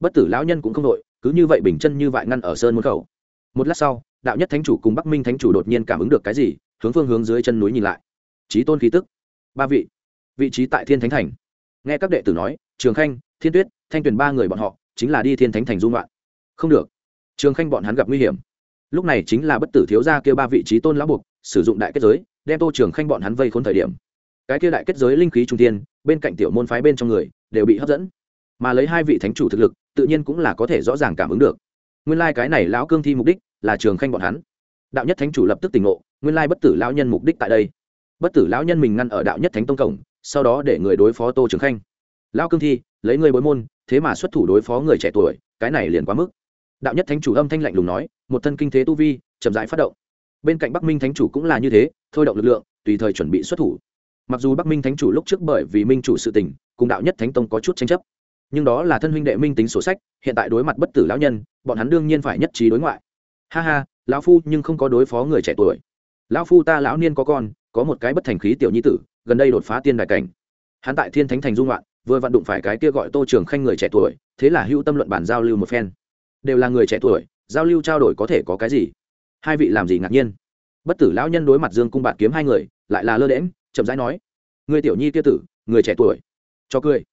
Bất tử lão nhân cũng không đội cứ như vậy bình chân như vậy ngăn ở sơn môn khẩu. Một lát sau, đạo nhất thánh chủ cùng bắc minh thánh chủ đột nhiên cảm ứng được cái gì, hướng phương hướng dưới chân núi nhìn lại. Trí tôn khí tức. Ba vị. Vị trí tại thiên thánh thành. Nghe các đệ tử nói, trường khanh thiên tuyết, thanh tuyền ba người bọn họ, chính là đi thiên thánh thành dung loạn không được. Trường khanh bọn hắn gặp nguy hiểm. Lúc này chính là bất tử thiếu gia kêu ba vị trí tôn lão buộc, sử dụng đại kết giới, đem tô trường khanh bọn hắn vây khốn thời điểm. Cái kia đại kết giới linh khí trung tiên bên cạnh tiểu môn phái bên trong người, đều bị hấp dẫn. Mà lấy hai vị thánh chủ thực lực, tự nhiên cũng là có thể rõ ràng cảm ứng được. Nguyên lai、like、cái này lão cương thi mục đích là trường khanh bọn hắn. Đạo nhất thánh chủ lập tức tỉnh ngộ, nguyên lai bất tử lão nhân mục đích tại đây. Bất tử lão nhân mình ngăn ở đạo nhất thánh tông cổng, sau đó để người đối phó tô trường khanh. Lão cương thi lấy ngươi bối môn, thế mà xuất thủ đối phó người trẻ tuổi, cái này liền quá mức. Đạo nhất thánh chủ âm thanh lạnh lùng nói, một thân kinh thế tu vi, chậm rãi phát động. Bên cạnh bắc minh thánh chủ cũng là như thế, thôi động lực lượng, tùy thời chuẩn bị xuất thủ. Mặc dù bắc minh thánh chủ lúc trước bởi vì minh chủ sự tình, cùng đạo nhất thánh tông có chút tranh chấp, nhưng đó là thân huynh đệ minh tính sổ sách, hiện tại đối mặt bất tử lão nhân, bọn hắn đương nhiên phải nhất trí đối ngoại. Ha ha, lão phu nhưng không có đối phó người trẻ tuổi. Lão phu ta lão niên có con, có một cái bất thành khí tiểu nhi tử, gần đây đột phá tiên đại cảnh. Hắn tại thiên thánh thành dung loạn vừa vặn đụng phải cái kia gọi tô trường khanh người trẻ tuổi, thế là hữu tâm luận bản giao lưu một phen. Đều là người trẻ tuổi, giao lưu trao đổi có thể có cái gì? Hai vị làm gì ngạc nhiên? Bất tử lão nhân đối mặt dương cung bạt kiếm hai người, lại là lơ đễm chậm rãi nói người tiểu nhi kia tử, người trẻ tuổi. Cho cười.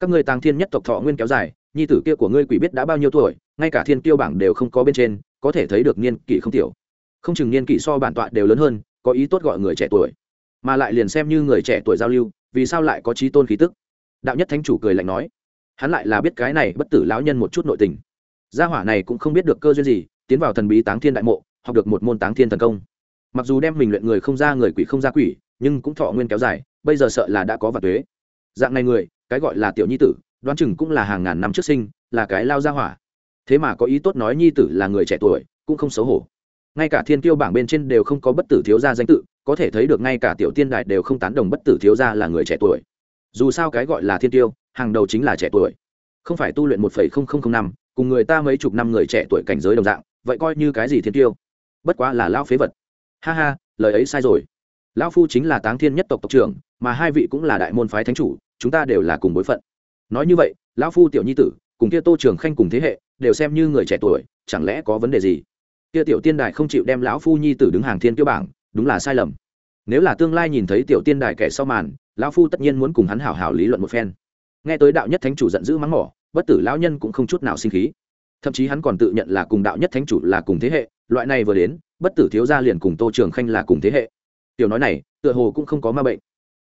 Các người tàng thiên nhất tộc thọ nguyên kéo dài, nhi tử kia của ngươi quỷ biết đã bao nhiêu tuổi, ngay cả thiên tiêu bảng đều không có bên trên, có thể thấy được niên kỷ không tiểu. Không chừng niên kỷ so bản tọa đều lớn hơn, có ý tốt gọi người trẻ tuổi. Mà lại liền xem như người trẻ tuổi giao lưu, vì sao lại có trí tôn khí tức? Đạo nhất thánh chủ cười lạnh nói, hắn lại là biết cái này bất tử lão nhân một chút nội tình. Gia hỏa này cũng không biết được cơ duyên gì, tiến vào thần bí táng thiên đại mộ, học được một môn táng thiên thần công. Mặc dù đem mình luyện người không ra, người quỷ không ra quỷ, nhưng cũng thọ nguyên kéo dài, bây giờ sợ là đã có vật thuế dạng này người, cái gọi là tiểu nhi tử, đoán chừng cũng là hàng ngàn năm trước sinh, là cái lao gia hỏa. Thế mà có ý tốt nói nhi tử là người trẻ tuổi, cũng không xấu hổ. Ngay cả thiên tiêu bảng bên trên đều không có bất tử thiếu gia danh tự, có thể thấy được ngay cả tiểu tiên đại đều không tán đồng bất tử thiếu gia là người trẻ tuổi dù sao cái gọi là thiên tiêu, hàng đầu chính là trẻ tuổi. Không phải tu luyện một năm, cùng người ta mấy chục năm người trẻ tuổi cảnh giới đồng dạng, vậy coi như cái gì thiên tiêu? Bất quá là lao phế vật. Ha ha, lời ấy sai rồi. Lão phu chính là táng thiên nhất tộc tộc trưởng, mà hai vị cũng là đại môn phái thánh chủ, chúng ta đều là cùng bối phận. Nói như vậy, lão phu tiểu nhi tử, cùng kia tô trường khanh cùng thế hệ, đều xem như người trẻ tuổi, chẳng lẽ có vấn đề gì? Kia tiểu tiên đài không chịu đem lão phu nhi tử đứng hàng thiên tiêu bảng, đúng là sai lầm. Nếu là tương lai nhìn thấy tiểu tiên đài kẻ sau màn lão phu tất nhiên muốn cùng hắn hảo hảo lý luận một phen. Nghe tới đạo nhất thánh chủ giận dữ mắng mỏ, bất tử lão nhân cũng không chút nào sinh khí. Thậm chí hắn còn tự nhận là cùng đạo nhất thánh chủ là cùng thế hệ, loại này vừa đến, bất tử thiếu gia liền cùng tô trường khanh là cùng thế hệ. Tiểu nói này, tựa hồ cũng không có ma bệnh.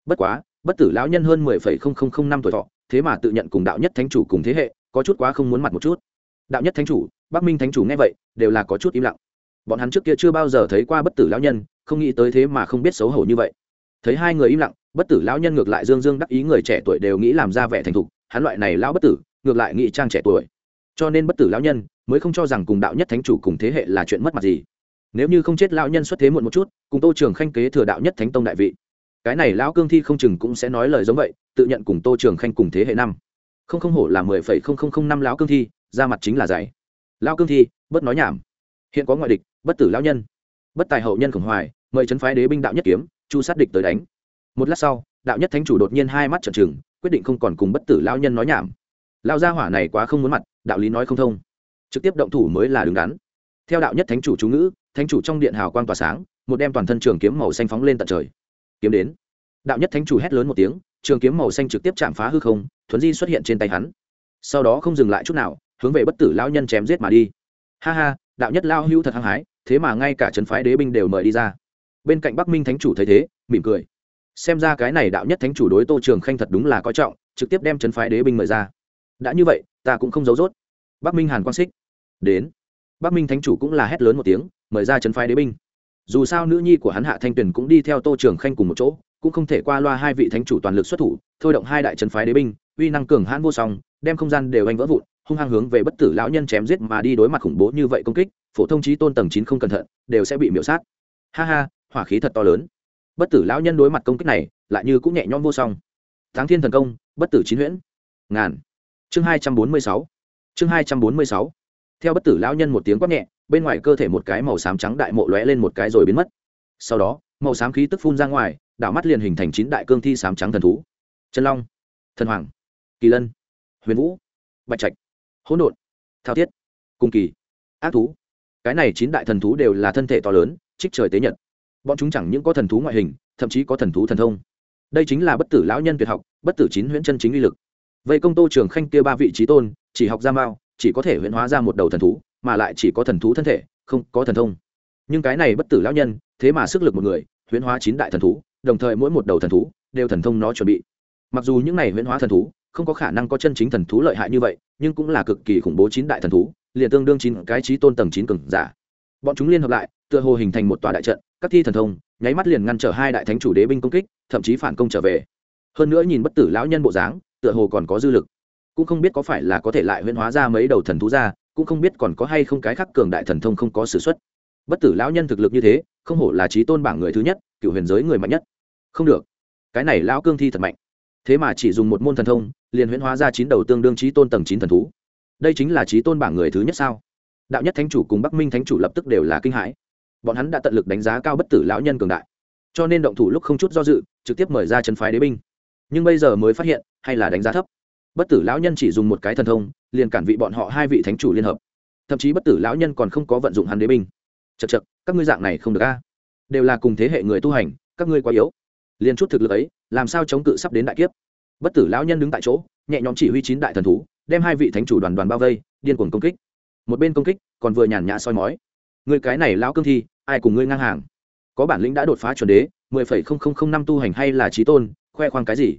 Bất quá, bất tử lão nhân hơn mười phẩy không không không năm tuổi thọ, thế mà tự nhận cùng đạo nhất thánh chủ cùng thế hệ, có chút quá không muốn mặt một chút. Đạo nhất thánh chủ, bắc minh thánh chủ nghe vậy, đều là có chút im lặng. Bọn hắn trước kia chưa bao giờ thấy qua bất tử lão nhân, không nghĩ tới thế mà không biết xấu hổ như vậy. Thấy hai người im lặng bất tử lão nhân ngược lại dương dương đắc ý người trẻ tuổi đều nghĩ làm ra vẻ thành thục, hắn loại này lão bất tử, ngược lại nghĩ trang trẻ tuổi. Cho nên bất tử lão nhân mới không cho rằng cùng đạo nhất thánh chủ cùng thế hệ là chuyện mất mặt gì. Nếu như không chết lão nhân xuất thế muộn một chút, cùng tô trường khanh kế thừa đạo nhất thánh tông đại vị. Cái này lão cương thi không chừng cũng sẽ nói lời giống vậy, tự nhận cùng tô trường khanh cùng thế hệ năm. Không không hổ là mười phẩy không không không năm lão cương thi, ra mặt chính là dạy lão cương thi, bất nói nhảm. Hiện có ngoại địch, bất tử lão nhân. Bất tài hậu nhân khổng hoài, mời trấn phái đế binh đạo nhất kiếm, chu sát địch tới đánh một lát sau, đạo nhất thánh chủ đột nhiên hai mắt trợn trừng, quyết định không còn cùng bất tử lão nhân nói nhảm. Lao gia hỏa này quá không muốn mặt, đạo lý nói không thông. Trực tiếp động thủ mới là đứng đắn. Theo đạo nhất thánh chủ chú ngữ, thánh chủ trong điện hào quang tỏa sáng, một đem toàn thân trường kiếm màu xanh phóng lên tận trời. Kiếm đến. Đạo nhất thánh chủ hét lớn một tiếng, trường kiếm màu xanh trực tiếp chạm phá hư không, thuấn di xuất hiện trên tay hắn. Sau đó không dừng lại chút nào, hướng về bất tử lão nhân chém giết mà đi. Ha ha, đạo nhất lao hưu thật hăng hái, thế mà ngay cả trấn phái đế binh đều mời đi ra. Bên cạnh bắc minh thánh chủ thấy thế, mỉm cười xem ra cái này đạo nhất thánh chủ đối tô trường khanh thật đúng là coi trọng, trực tiếp đem trấn phái đế binh mời ra. Đã như vậy, ta cũng không giấu rốt. Bắc minh hàn quang xích. Đến. Bắc minh thánh chủ cũng là hét lớn một tiếng, mời ra trấn phái đế binh. Dù sao nữ nhi của hắn hạ thanh tuyền cũng đi theo tô trường khanh cùng một chỗ, cũng không thể qua loa hai vị thánh chủ toàn lực xuất thủ, thôi động hai đại trấn phái đế binh, uy năng cường hãn vô song, đem không gian đều anh vỡ vụn, hung hăng hướng về bất tử lão nhân chém giết mà đi đối mặt khủng bố như vậy công kích, phổ thông trí tôn tầng chín không cẩn thận, đều sẽ bị miễu sát. Ha ha, hỏa khí thật to lớn bất tử lão nhân đối mặt công kích này, lại như cũng nhẹ nhõm vô song. Tháng thiên thần công, bất tử chín huyễn. Ngàn. Chương hai trăm bốn mươi sáu. Chương hai trăm bốn mươi sáu. Theo bất tử lão nhân một tiếng quát nhẹ, bên ngoài cơ thể một cái màu xám trắng đại mộ lóe lên một cái rồi biến mất. Sau đó, màu xám khí tức phun ra ngoài, đảo mắt liền hình thành chín đại cương thi xám trắng thần thú. Trần long, thần hoàng, kỳ lân, huyền vũ, bạch trạch, hỗn độn, thao thiết, cung kỳ, ác thú. Cái này chín đại thần thú đều là thân thể to lớn, trích trời tế nhật bọn chúng chẳng những có thần thú ngoại hình, thậm chí có thần thú thần thông. Đây chính là bất tử lão nhân tuyệt học, bất tử chín huyễn chân chính uy lực. Vậy công tô trường khanh kia ba vị trí tôn, chỉ học ra mao, chỉ có thể huyễn hóa ra một đầu thần thú, mà lại chỉ có thần thú thân thể, không có thần thông. Nhưng cái này bất tử lão nhân, thế mà sức lực một người, huyễn hóa chín đại thần thú, đồng thời mỗi một đầu thần thú đều thần thông nó chuẩn bị. Mặc dù những này huyễn hóa thần thú không có khả năng có chân chính thần thú lợi hại như vậy, nhưng cũng là cực kỳ khủng bố chín đại thần thú, liền tương đương chín cái trí tôn tầng chín cường giả. Bọn chúng liên hợp lại, tựa hồ hình thành một tòa đại trận các thi thần thông, nháy mắt liền ngăn trở hai đại thánh chủ đế binh công kích, thậm chí phản công trở về. Hơn nữa nhìn bất tử lão nhân bộ dáng, tựa hồ còn có dư lực. Cũng không biết có phải là có thể lại huyễn hóa ra mấy đầu thần thú ra, cũng không biết còn có hay không cái khác cường đại thần thông không có s ử x u ấ t bất tử lão nhân thực lực như thế, không hổ là trí tôn bảng người thứ nhất, cựu huyền giới người mạnh nhất. Không được. Cái này lão cương thi thật mạnh. Thế mà chỉ dùng một môn thần thông, liền huyễn hóa ra chín đầu tương đương trí tôn tầng chín thần thú. Đây chính là trí tôn bảng người thứ nhất sao? Đạo nhất thánh chủ cùng bắc minh thánh chủ lập tức đều là kinh hãi bọn hắn đã tận lực đánh giá cao bất tử lão nhân cường đại. Cho nên động thủ lúc không chút do dự, trực tiếp mời ra chân phái đế binh. Nhưng bây giờ mới phát hiện, hay là đánh giá thấp. Bất tử lão nhân chỉ dùng một cái thần thông, liền cản vị bọn họ hai vị thánh chủ liên hợp. Thậm chí bất tử lão nhân còn không có vận dụng hắn đế binh. Chật chật các ngươi dạng này không được a. Đều là cùng thế hệ người tu hành, các ngươi quá yếu. Liền chút thực lực ấy, làm sao chống cự sắp đến đại kiếp? Bất tử lão nhân đứng tại chỗ, nhẹ nhõm chỉ huy chín đại thần thú, đem hai vị thánh chủ đoàn đoàn bao vây, điên cuồng công kích. Một bên công kích, còn vừa nhàn nhã soi mói người cái này lão cương thi, ai cùng ngươi ngang hàng? Có bản lĩnh đã đột phá chuẩn đế, mười phẩy không không không năm tu hành hay là trí tôn, khoe khoang cái gì?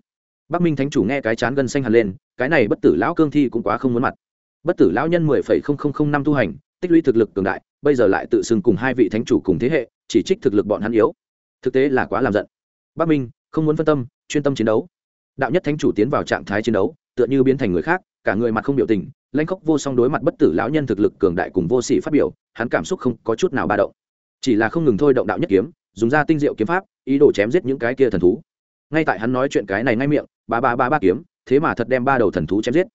Bắc minh thánh chủ nghe cái chán gân xanh hẳn lên, cái này bất tử lão cương thi cũng quá không muốn mặt. Bất tử lão nhân mười phẩy không không không năm tu hành, tích lũy thực lực cường đại, bây giờ lại tự xưng cùng hai vị thánh chủ cùng thế hệ, chỉ trích thực lực bọn hắn yếu. Thực tế là quá làm giận. Bắc minh, không muốn phân tâm, chuyên tâm chiến đấu. Đạo nhất thánh chủ tiến vào trạng thái chiến đấu, tựa như biến thành người khác, cả người mặt không biểu tình lanh khóc vô song đối mặt bất tử lão nhân thực lực cường đại cùng vô sỉ phát biểu, hắn cảm xúc không có chút nào ba động. Chỉ là không ngừng thôi động đạo nhất kiếm, dùng ra tinh diệu kiếm pháp, ý đồ chém giết những cái kia thần thú. Ngay tại hắn nói chuyện cái này ngay miệng, ba ba ba ba kiếm, thế mà thật đem ba đầu thần thú chém giết.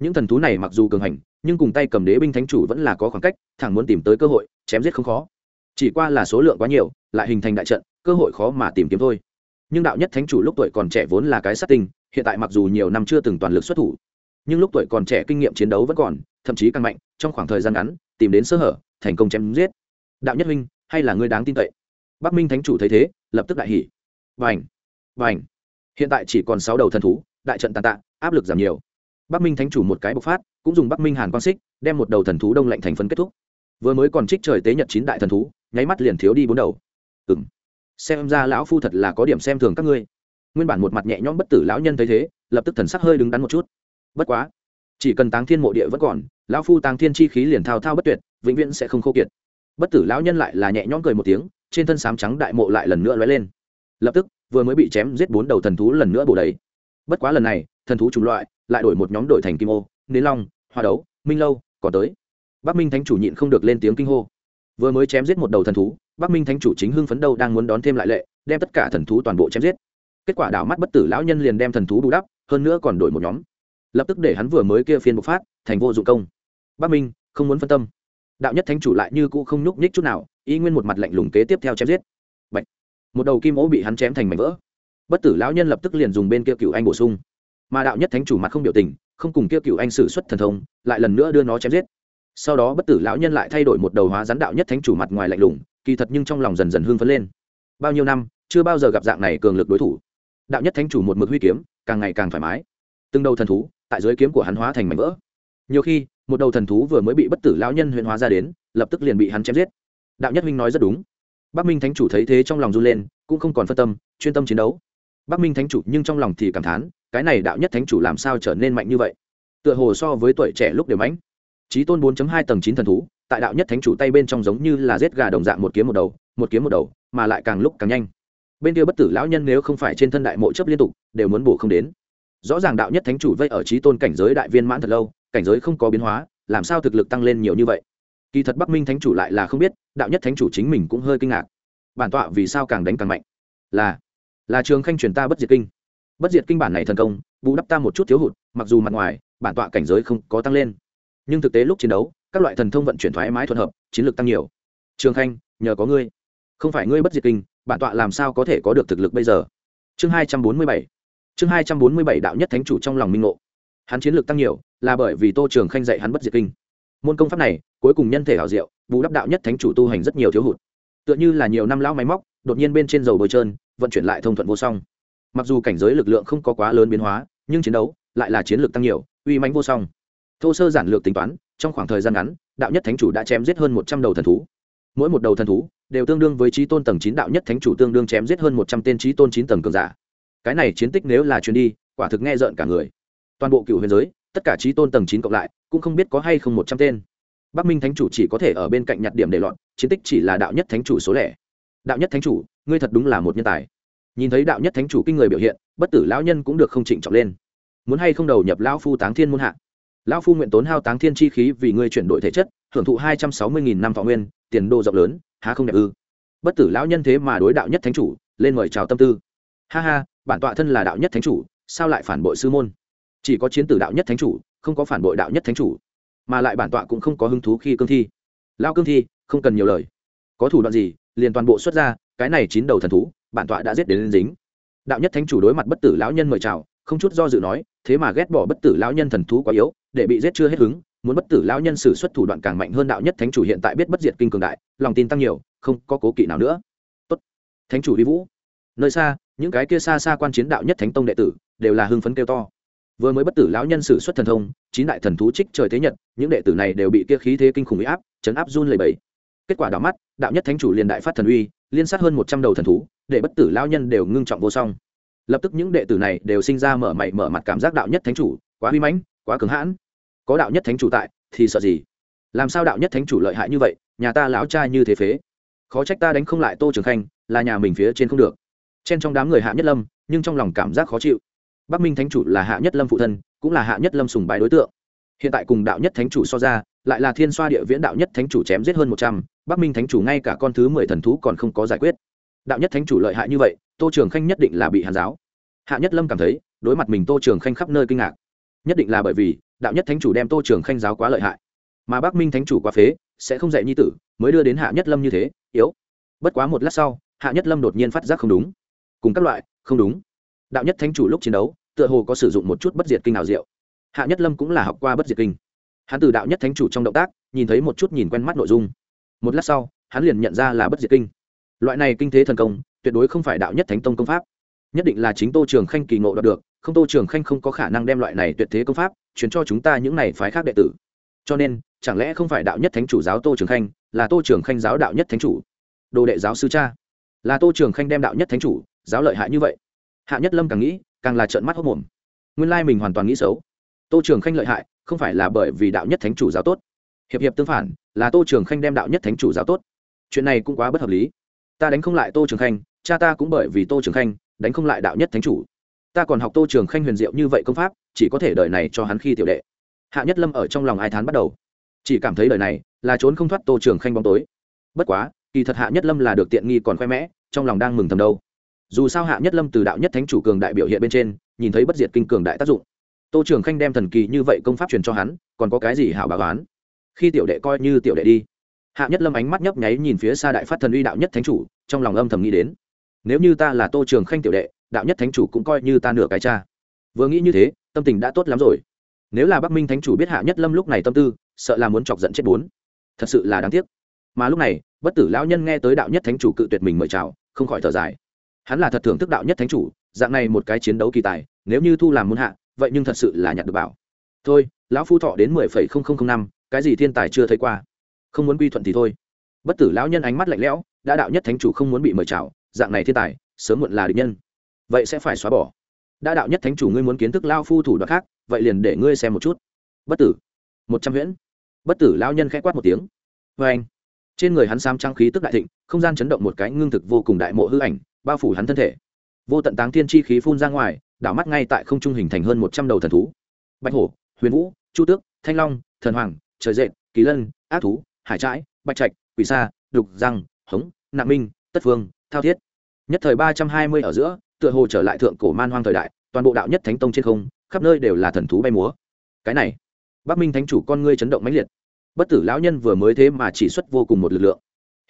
Những thần thú này mặc dù cường hành, nhưng cùng tay cầm đế binh thánh chủ vẫn là có khoảng cách, thẳng muốn tìm tới cơ hội, chém giết không khó. Chỉ qua là số lượng quá nhiều, lại hình thành đại trận, cơ hội khó mà tìm kiếm thôi. Nhưng đạo nhất thánh chủ lúc tuổi còn trẻ vốn là cái sát tinh, hiện tại mặc dù nhiều năm chưa từng toàn lực xuất thủ nhưng lúc tuổi còn trẻ kinh nghiệm chiến đấu vẫn còn, thậm chí càng mạnh, trong khoảng thời gian ngắn, tìm đến sơ hở, thành công chém giết. Đạo nhất huynh, hay là người đáng tin cậy? Bắc minh thánh chủ thấy thế, lập tức đại hỉ. Vành vành hiện tại chỉ còn sáu đầu thần thú, đại trận tàn tạ, áp lực giảm nhiều. Bắc minh thánh chủ một cái bộc phát, cũng dùng bắc minh hàn quang xích, đem một đầu thần thú đông lạnh thành phân kết thúc. Vừa mới còn trích trời tế nhật chín đại thần thú, nháy mắt liền thiếu đi bốn đầu. Ừ m xem ra lão phu thật là có điểm xem thường các ngươi. Nguyên bản một mặt nhẹ nhõm bất tử lão nhân thấy thế, lập tức thần sắc hơi đứng đắn một chút bất quá, chỉ cần táng thiên mộ địa vẫn còn, lão phu táng thiên chi khí liền thao thao bất tuyệt, vĩnh viễn sẽ không khô kiệt. Bất tử lão nhân lại là nhẹ nhõm cười một tiếng, trên thân sám trắng đại mộ lại lần nữa lóe lên. Lập tức, vừa mới bị chém giết bốn đầu thần thú lần nữa bổ đầy. Bất quá lần này, thần thú chủng loại lại đổi một nhóm đổi thành kim ô, nến long, hoa đấu, minh lâu, còn tới. Bắc minh thánh chủ nhịn không được lên tiếng kinh hô. Vừa mới chém giết một đầu thần thú, bắc minh thánh chủ chính hưng phấn đâu đang muốn đón thêm lại lệ, đem tất cả thần thú toàn bộ chém giết. Kết quả đảo mắt bất tử lão nhân liền đem thần thú bù đắp, hơn nữa còn đổi một nhóm lập tức để hắn vừa mới kia phiên bộc phát, thành vô dụng công. Bắc minh, không muốn phân tâm. Đạo nhất thánh chủ lại như cũ không nhúc nhích chút nào, y nguyên một mặt lạnh lùng kế tiếp theo chém giết. Bạch. một đầu kim ố bị hắn chém thành mảnh vỡ. Bất tử lão nhân lập tức liền dùng bên kia cựu anh bổ sung. Mà đạo nhất thánh chủ mặt không biểu tình, không cùng kia cựu anh sử xuất thần thông, lại lần nữa đưa nó chém giết. Sau đó bất tử lão nhân lại thay đổi một đầu hóa rắn đạo nhất thánh chủ mặt ngoài lạnh lùng, kỳ thật nhưng trong lòng dần dần hương phấn lên. Bao nhiêu năm, chưa bao giờ gặp dạng này cường lực đối thủ. Đạo nhất thánh chủ một mực huy kiếm, càng ngày càng thoải mái. Từng đầu thần thú tại dưới kiếm của hắn hóa thành mảnh vỡ. Nhiều khi, một đầu thần thú vừa mới bị bất tử lão nhân huyện hóa ra đến, lập tức liền bị hắn chém giết. Đạo nhất minh nói rất đúng. Bắc minh thánh chủ thấy thế trong lòng run lên, cũng không còn phân tâm, chuyên tâm chiến đấu. Bắc minh thánh chủ nhưng trong lòng thì cảm thán, cái này đạo nhất thánh chủ làm sao trở nên mạnh như vậy? Tựa hồ so với tuổi trẻ lúc đều mãnh trí tôn 4 hai tầng chín thần thú, tại đạo nhất thánh chủ tay bên trong giống như là giết gà đồng dạng một kiếm một đầu, một kiếm một đầu, mà lại càng lúc càng nhanh. Bên kia bất tử lão nhân nếu không phải trên thân đại mộ chấp liên tục, đều muốn bổ không đến rõ ràng đạo nhất thánh chủ vây ở trí tôn cảnh giới đại viên mãn thật lâu, cảnh giới không có biến hóa, làm sao thực lực tăng lên nhiều như vậy? Kỳ thật bắc minh thánh chủ lại là không biết, đạo nhất thánh chủ chính mình cũng hơi kinh ngạc. Bản tọa vì sao càng đánh càng mạnh? Là là trường khanh truyền ta bất diệt kinh. Bất diệt kinh bản này thần công, bù đắp ta một chút thiếu hụt, mặc dù mặt ngoài, bản tọa cảnh giới không có tăng lên. Nhưng thực tế lúc chiến đấu, các loại thần thông vận chuyển thoải mái thuận hợp, chiến lược tăng nhiều. Trường khanh, nhờ có ngươi. Không phải ngươi bất diệt kinh, bản tọa làm sao có thể có được thực lực bây giờ? Chương hai trăm bốn mươi bảy chương hai trăm bốn mươi bảy đạo nhất thánh chủ trong lòng minh ngộ. Hắn chiến lược tăng nhiều, là bởi vì tô trường khanh dạy hắn bất diệt kinh. Môn công pháp này, cuối cùng nhân thể hảo diệu, bù đắp đạo nhất thánh chủ tu hành rất nhiều thiếu hụt. Tựa như là nhiều năm lão máy móc, đột nhiên bên trên dầu bồi trơn, vận chuyển lại thông thuận vô song. Mặc dù cảnh giới lực lượng không có quá lớn biến hóa, nhưng chiến đấu lại là chiến lược tăng nhiều, uy mãnh vô song. Thô sơ giản lược tính toán, trong khoảng thời gian ngắn, đạo nhất thánh chủ đã chém giết hơn một trăm đầu thần thú. Mỗi một đầu thần thú đều tương đương với trí tôn tầng chín đạo nhất thánh chủ tương đương chém giết hơn một trăm tên trí tôn chín tầng cường giả cái này chiến tích nếu là chuyến đi, quả thực nghe rợn cả người. Toàn bộ cựu huyền giới, tất cả trí tôn tầng chín cộng lại, cũng không biết có hay không một trăm tên. Bắc minh thánh chủ chỉ có thể ở bên cạnh nhặt điểm để loạn chiến tích chỉ là đạo nhất thánh chủ số lẻ. Đạo nhất thánh chủ, ngươi thật đúng là một nhân tài. Nhìn thấy đạo nhất thánh chủ kinh người biểu hiện, bất tử lão nhân cũng được không chỉnh trọng lên. Muốn hay không đầu nhập lão phu táng thiên muôn hạ? Lão phu nguyện tốn hao táng thiên chi khí vì ngươi chuyển đổi thể chất, hưởng thụ hai trăm sáu mươi nghìn năm thọ nguyên, tiền đô rộng lớn, há không đẹp ư? Bất tử lão nhân thế mà đối đạo nhất thánh chủ, lên mời chào tâm tư. Ha ha bản tọa thân là đạo nhất thánh chủ, sao lại phản bội sư môn? Chỉ có chiến tử đạo nhất thánh chủ, không có phản bội đạo nhất thánh chủ, mà lại bản tọa cũng không có hứng thú khi cương thi. Lao cương thi, không cần nhiều lời. Có thủ đoạn gì, liền toàn bộ xuất ra, cái này chín đầu thần thú, bản tọa đã giết đến lên dính đạo nhất thánh chủ đối mặt bất tử lão nhân mời chào, không chút do dự nói, thế mà ghét bỏ bất tử lão nhân thần thú quá yếu, để bị giết chưa hết hứng, muốn bất tử lão nhân sử xuất thủ đoạn càng mạnh hơn đạo nhất thánh chủ hiện tại biết bất diệt kinh cường đại, lòng tin tăng nhiều, không có cố kỵ nào nữa. Tốt. Thánh chủ đi vũ. Nơi xa những cái kia xa xa quan chiến đạo nhất thánh tông đệ tử đều là hưng phấn kêu to. Vừa mới bất tử lão nhân sử xuất thần thông, chín đại thần thú trích trời thế nhật, những đệ tử này đều bị kia khí thế kinh khủng bị áp, chấn áp run lầy bẫy kết quả đỏ mắt, đạo nhất thánh chủ liền đại phát thần uy, liên sát hơn một trăm đầu thần thú, để bất tử lão nhân đều ngưng trọng vô song. Lập tức những đệ tử này đều sinh ra mở mày mở mặt cảm giác đạo nhất thánh chủ quá uy mãnh, quá cứng hãn. Có đạo nhất thánh chủ tại thì sợ gì? Làm sao đạo nhất thánh chủ lợi hại như vậy, nhà ta lão cha như thế phế? Khó trách ta đánh không lại tô trường khanh, là nhà mình phía trên không được chen trong đám người hạ nhất lâm, nhưng trong lòng cảm giác khó chịu. Bắc minh thánh chủ là hạ nhất lâm phụ thân, cũng là hạ nhất lâm sùng bái đối tượng. Hiện tại cùng đạo nhất thánh chủ so ra, lại là thiên xoa địa viễn đạo nhất thánh chủ chém giết hơn một trăm, bắc minh thánh chủ ngay cả con thứ mười thần thú còn không có giải quyết. Đạo nhất thánh chủ lợi hại như vậy, tô trường khanh nhất định là bị hàn giáo. Hạ nhất lâm cảm thấy, đối mặt mình tô trường khanh khắp nơi kinh ngạc. Nhất định là bởi vì, đạo nhất thánh chủ đem tô trường khanh giáo quá lợi hại. Mà bắc minh thánh chủ quá phế, sẽ không dạy nhi tử, mới đưa đến hạ nhất lâm như thế, yếu. Bất quá một lát sau, hạ nhất lâm đột nhiên phát giác không đúng cùng các loại, không đúng. Đạo nhất thánh chủ lúc chiến đấu, tựa hồ có sử dụng một chút bất diệt kinh nào diệu. Hạ nhất lâm cũng là học qua bất diệt kinh. Hắn từ đạo nhất thánh chủ trong động tác, nhìn thấy một chút nhìn quen mắt nội dung. Một lát sau, hắn liền nhận ra là bất diệt kinh. Loại này kinh thế thần công, tuyệt đối không phải đạo nhất thánh tông công pháp. Nhất định là chính tô trường khanh kỳ ngộ đạt được, không tô trường khanh không có khả năng đem loại này tuyệt thế công pháp chuyển cho chúng ta những này phái khác đệ tử. Cho nên, chẳng lẽ không phải đạo nhất thánh chủ giáo tô trường khanh, là tô trường khanh giáo đạo nhất thánh chủ? Đồ đệ giáo sư cha. Là tô trường khanh đem đạo nhất thánh chủ giáo lợi hại như vậy. Hạ nhất lâm càng nghĩ, càng là trợn mắt hốc mồm. Nguyên lai mình hoàn toàn nghĩ xấu. Tô trường khanh lợi hại, không phải là bởi vì đạo nhất thánh chủ giáo tốt. Hiệp hiệp tương phản, là tô trường khanh đem đạo nhất thánh chủ giáo tốt. Chuyện này cũng quá bất hợp lý. Ta đánh không lại tô trường khanh, cha ta cũng bởi vì tô trường khanh, đánh không lại đạo nhất thánh chủ. Ta còn học tô trường khanh huyền diệu như vậy công pháp, chỉ có thể đợi này cho hắn khi tiểu đệ. Hạ nhất lâm ở trong lòng ai thán bắt đầu. Chỉ cảm thấy đời này là trốn không thoát tô trường khanh bóng tối. Bất quá, kỳ thật hạ nhất lâm là được tiện nghi còn khoe mẽ, trong lòng đang mừng thầm đâu dù sao hạ nhất lâm từ đạo nhất thánh chủ cường đại biểu hiện bên trên, nhìn thấy bất diệt kinh cường đại tác dụng. Tô trường khanh đem thần kỳ như vậy công pháp truyền cho hắn, còn có cái gì hảo báo oán? Khi tiểu đệ coi như tiểu đệ đi. Hạ nhất lâm ánh mắt nhấp nháy nhìn phía xa đại phát thần uy đạo nhất thánh chủ, trong lòng âm thầm nghĩ đến. Nếu như ta là tô trường khanh tiểu đệ, đạo nhất thánh chủ cũng coi như ta nửa cái cha. Vừa nghĩ như thế, tâm tình đã tốt lắm rồi. Nếu là bắc minh thánh chủ biết hạ nhất lâm lúc này tâm tư, sợ là muốn chọc giận chết bốn. Thật sự là đáng tiếc. Mà lúc này, bất tử lão nhân nghe tới đạo nhất thánh chủ cự tuyệt mình mời chào, không khỏi thở dài hắn là thật thưởng thức đạo nhất thánh chủ, dạng này một cái chiến đấu kỳ tài, nếu như thu làm muốn hạ, vậy nhưng thật sự là nhặt được bảo. Thôi, lão phu thọ đến mười phẩy không không không năm, cái gì thiên tài chưa thấy qua. Không muốn quy thuận thì thôi. Bất tử lão nhân ánh mắt lạnh lẽo, đã đạo nhất thánh chủ không muốn bị mời chào, dạng này thiên tài, sớm muộn là địch nhân. Vậy sẽ phải xóa bỏ. Đã đạo nhất thánh chủ ngươi muốn kiến thức lao phu thủ đoạn khác, vậy liền để ngươi xem một chút. Bất tử. Một trăm huyễn. Bất tử lao nhân k h ẽ quát một tiếng. Vê anh trên người hắn xám trang khí tức đại thịnh, không gian chấn động một cái ngưng thực vô cùng đại mộ hư ảnh bao phủ hắn thân thể. Vô tận táng thiên chi khí phun ra ngoài, đảo mắt ngay tại không trung hình thành hơn một trăm đầu thần thú. Bạch hổ, huyền vũ, chu tước, thanh long, thần hoàng, trời dệ kỳ lân, ác thú, hải trãi bạch trạch, quỷ sa, đục răng, hống nạng minh, tất phương, thao thiết. Nhất thời ba trăm hai mươi ở giữa, tựa hồ trở lại thượng cổ man hoang thời đại, toàn bộ đạo nhất thánh tông trên không, khắp nơi đều là thần thú bay múa. Cái này, bắc minh thánh chủ con ngươi chấn động mãnh liệt. Bất tử lão nhân vừa mới thế mà chỉ xuất vô cùng một lực lượng.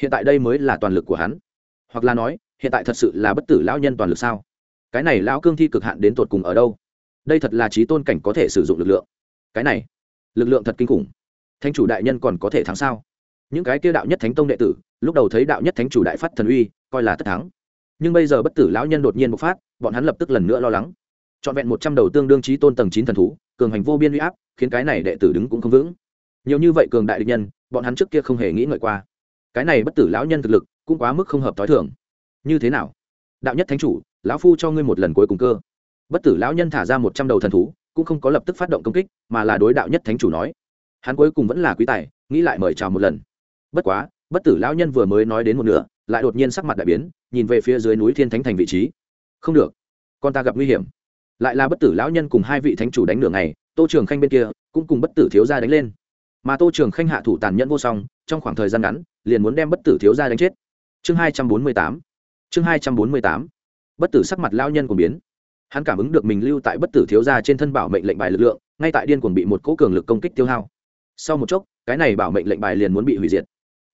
Hiện tại đây mới là toàn lực của hắn. Hoặc là nói hiện tại thật sự là bất tử lão nhân toàn lực sao? Cái này lão cương thi cực hạn đến tột cùng ở đâu? Đây thật là trí tôn cảnh có thể sử dụng lực lượng. Cái này, lực lượng thật kinh khủng. Thánh chủ đại nhân còn có thể thắng sao? Những cái kia đạo nhất thánh tông đệ tử, lúc đầu thấy đạo nhất thánh chủ đại phát thần uy, coi là tất thắng. Nhưng bây giờ bất tử lão nhân đột nhiên bộc phát, bọn hắn lập tức lần nữa lo lắng. Trọn vẹn một trăm đầu tương đương trí tôn tầng chín thần thú, cường hành vô biên uy áp, khiến cái này đệ tử đứng cũng không vững. Nhiều như vậy cường đại địch nhân, bọn hắn trước kia không hề nghĩ ngợi qua. Cái này bất tử lão nhân thực lực cũng quá mức không hợp t h ó i thường như thế nào? Đạo nhất thánh chủ, lão phu cho ngươi một lần cuối cùng cơ. Bất tử lão nhân thả ra một trăm đầu thần thú, cũng không có lập tức phát động công kích, mà là đối đạo nhất thánh chủ nói. Hắn cuối cùng vẫn là quý tài, nghĩ lại mời chào một lần. Bất quá, bất tử lão nhân vừa mới nói đến một nửa, lại đột nhiên sắc mặt đại biến, nhìn về phía dưới núi thiên thánh thành vị trí. Không được, con ta gặp nguy hiểm. Lại là bất tử lão nhân cùng hai vị thánh chủ đánh nửa ngày, tô trường khanh bên kia cũng cùng bất tử thiếu gia đánh lên. Mà tô trường khanh hạ thủ tàn nhẫn vô song, trong khoảng thời gian ngắn, liền muốn đem bất tử thiếu gia đánh chết. Chương hai trăm bốn mươi tám chương hai trăm bốn mươi tám. Bất tử sắc mặt lão nhân của biến. Hắn cảm ứng được mình lưu tại bất tử thiếu gia trên thân bảo mệnh lệnh bài lực lượng, ngay tại điên cuồng bị một cỗ cường lực công kích tiêu hao. Sau một chốc, cái này bảo mệnh lệnh bài liền muốn bị hủy diệt.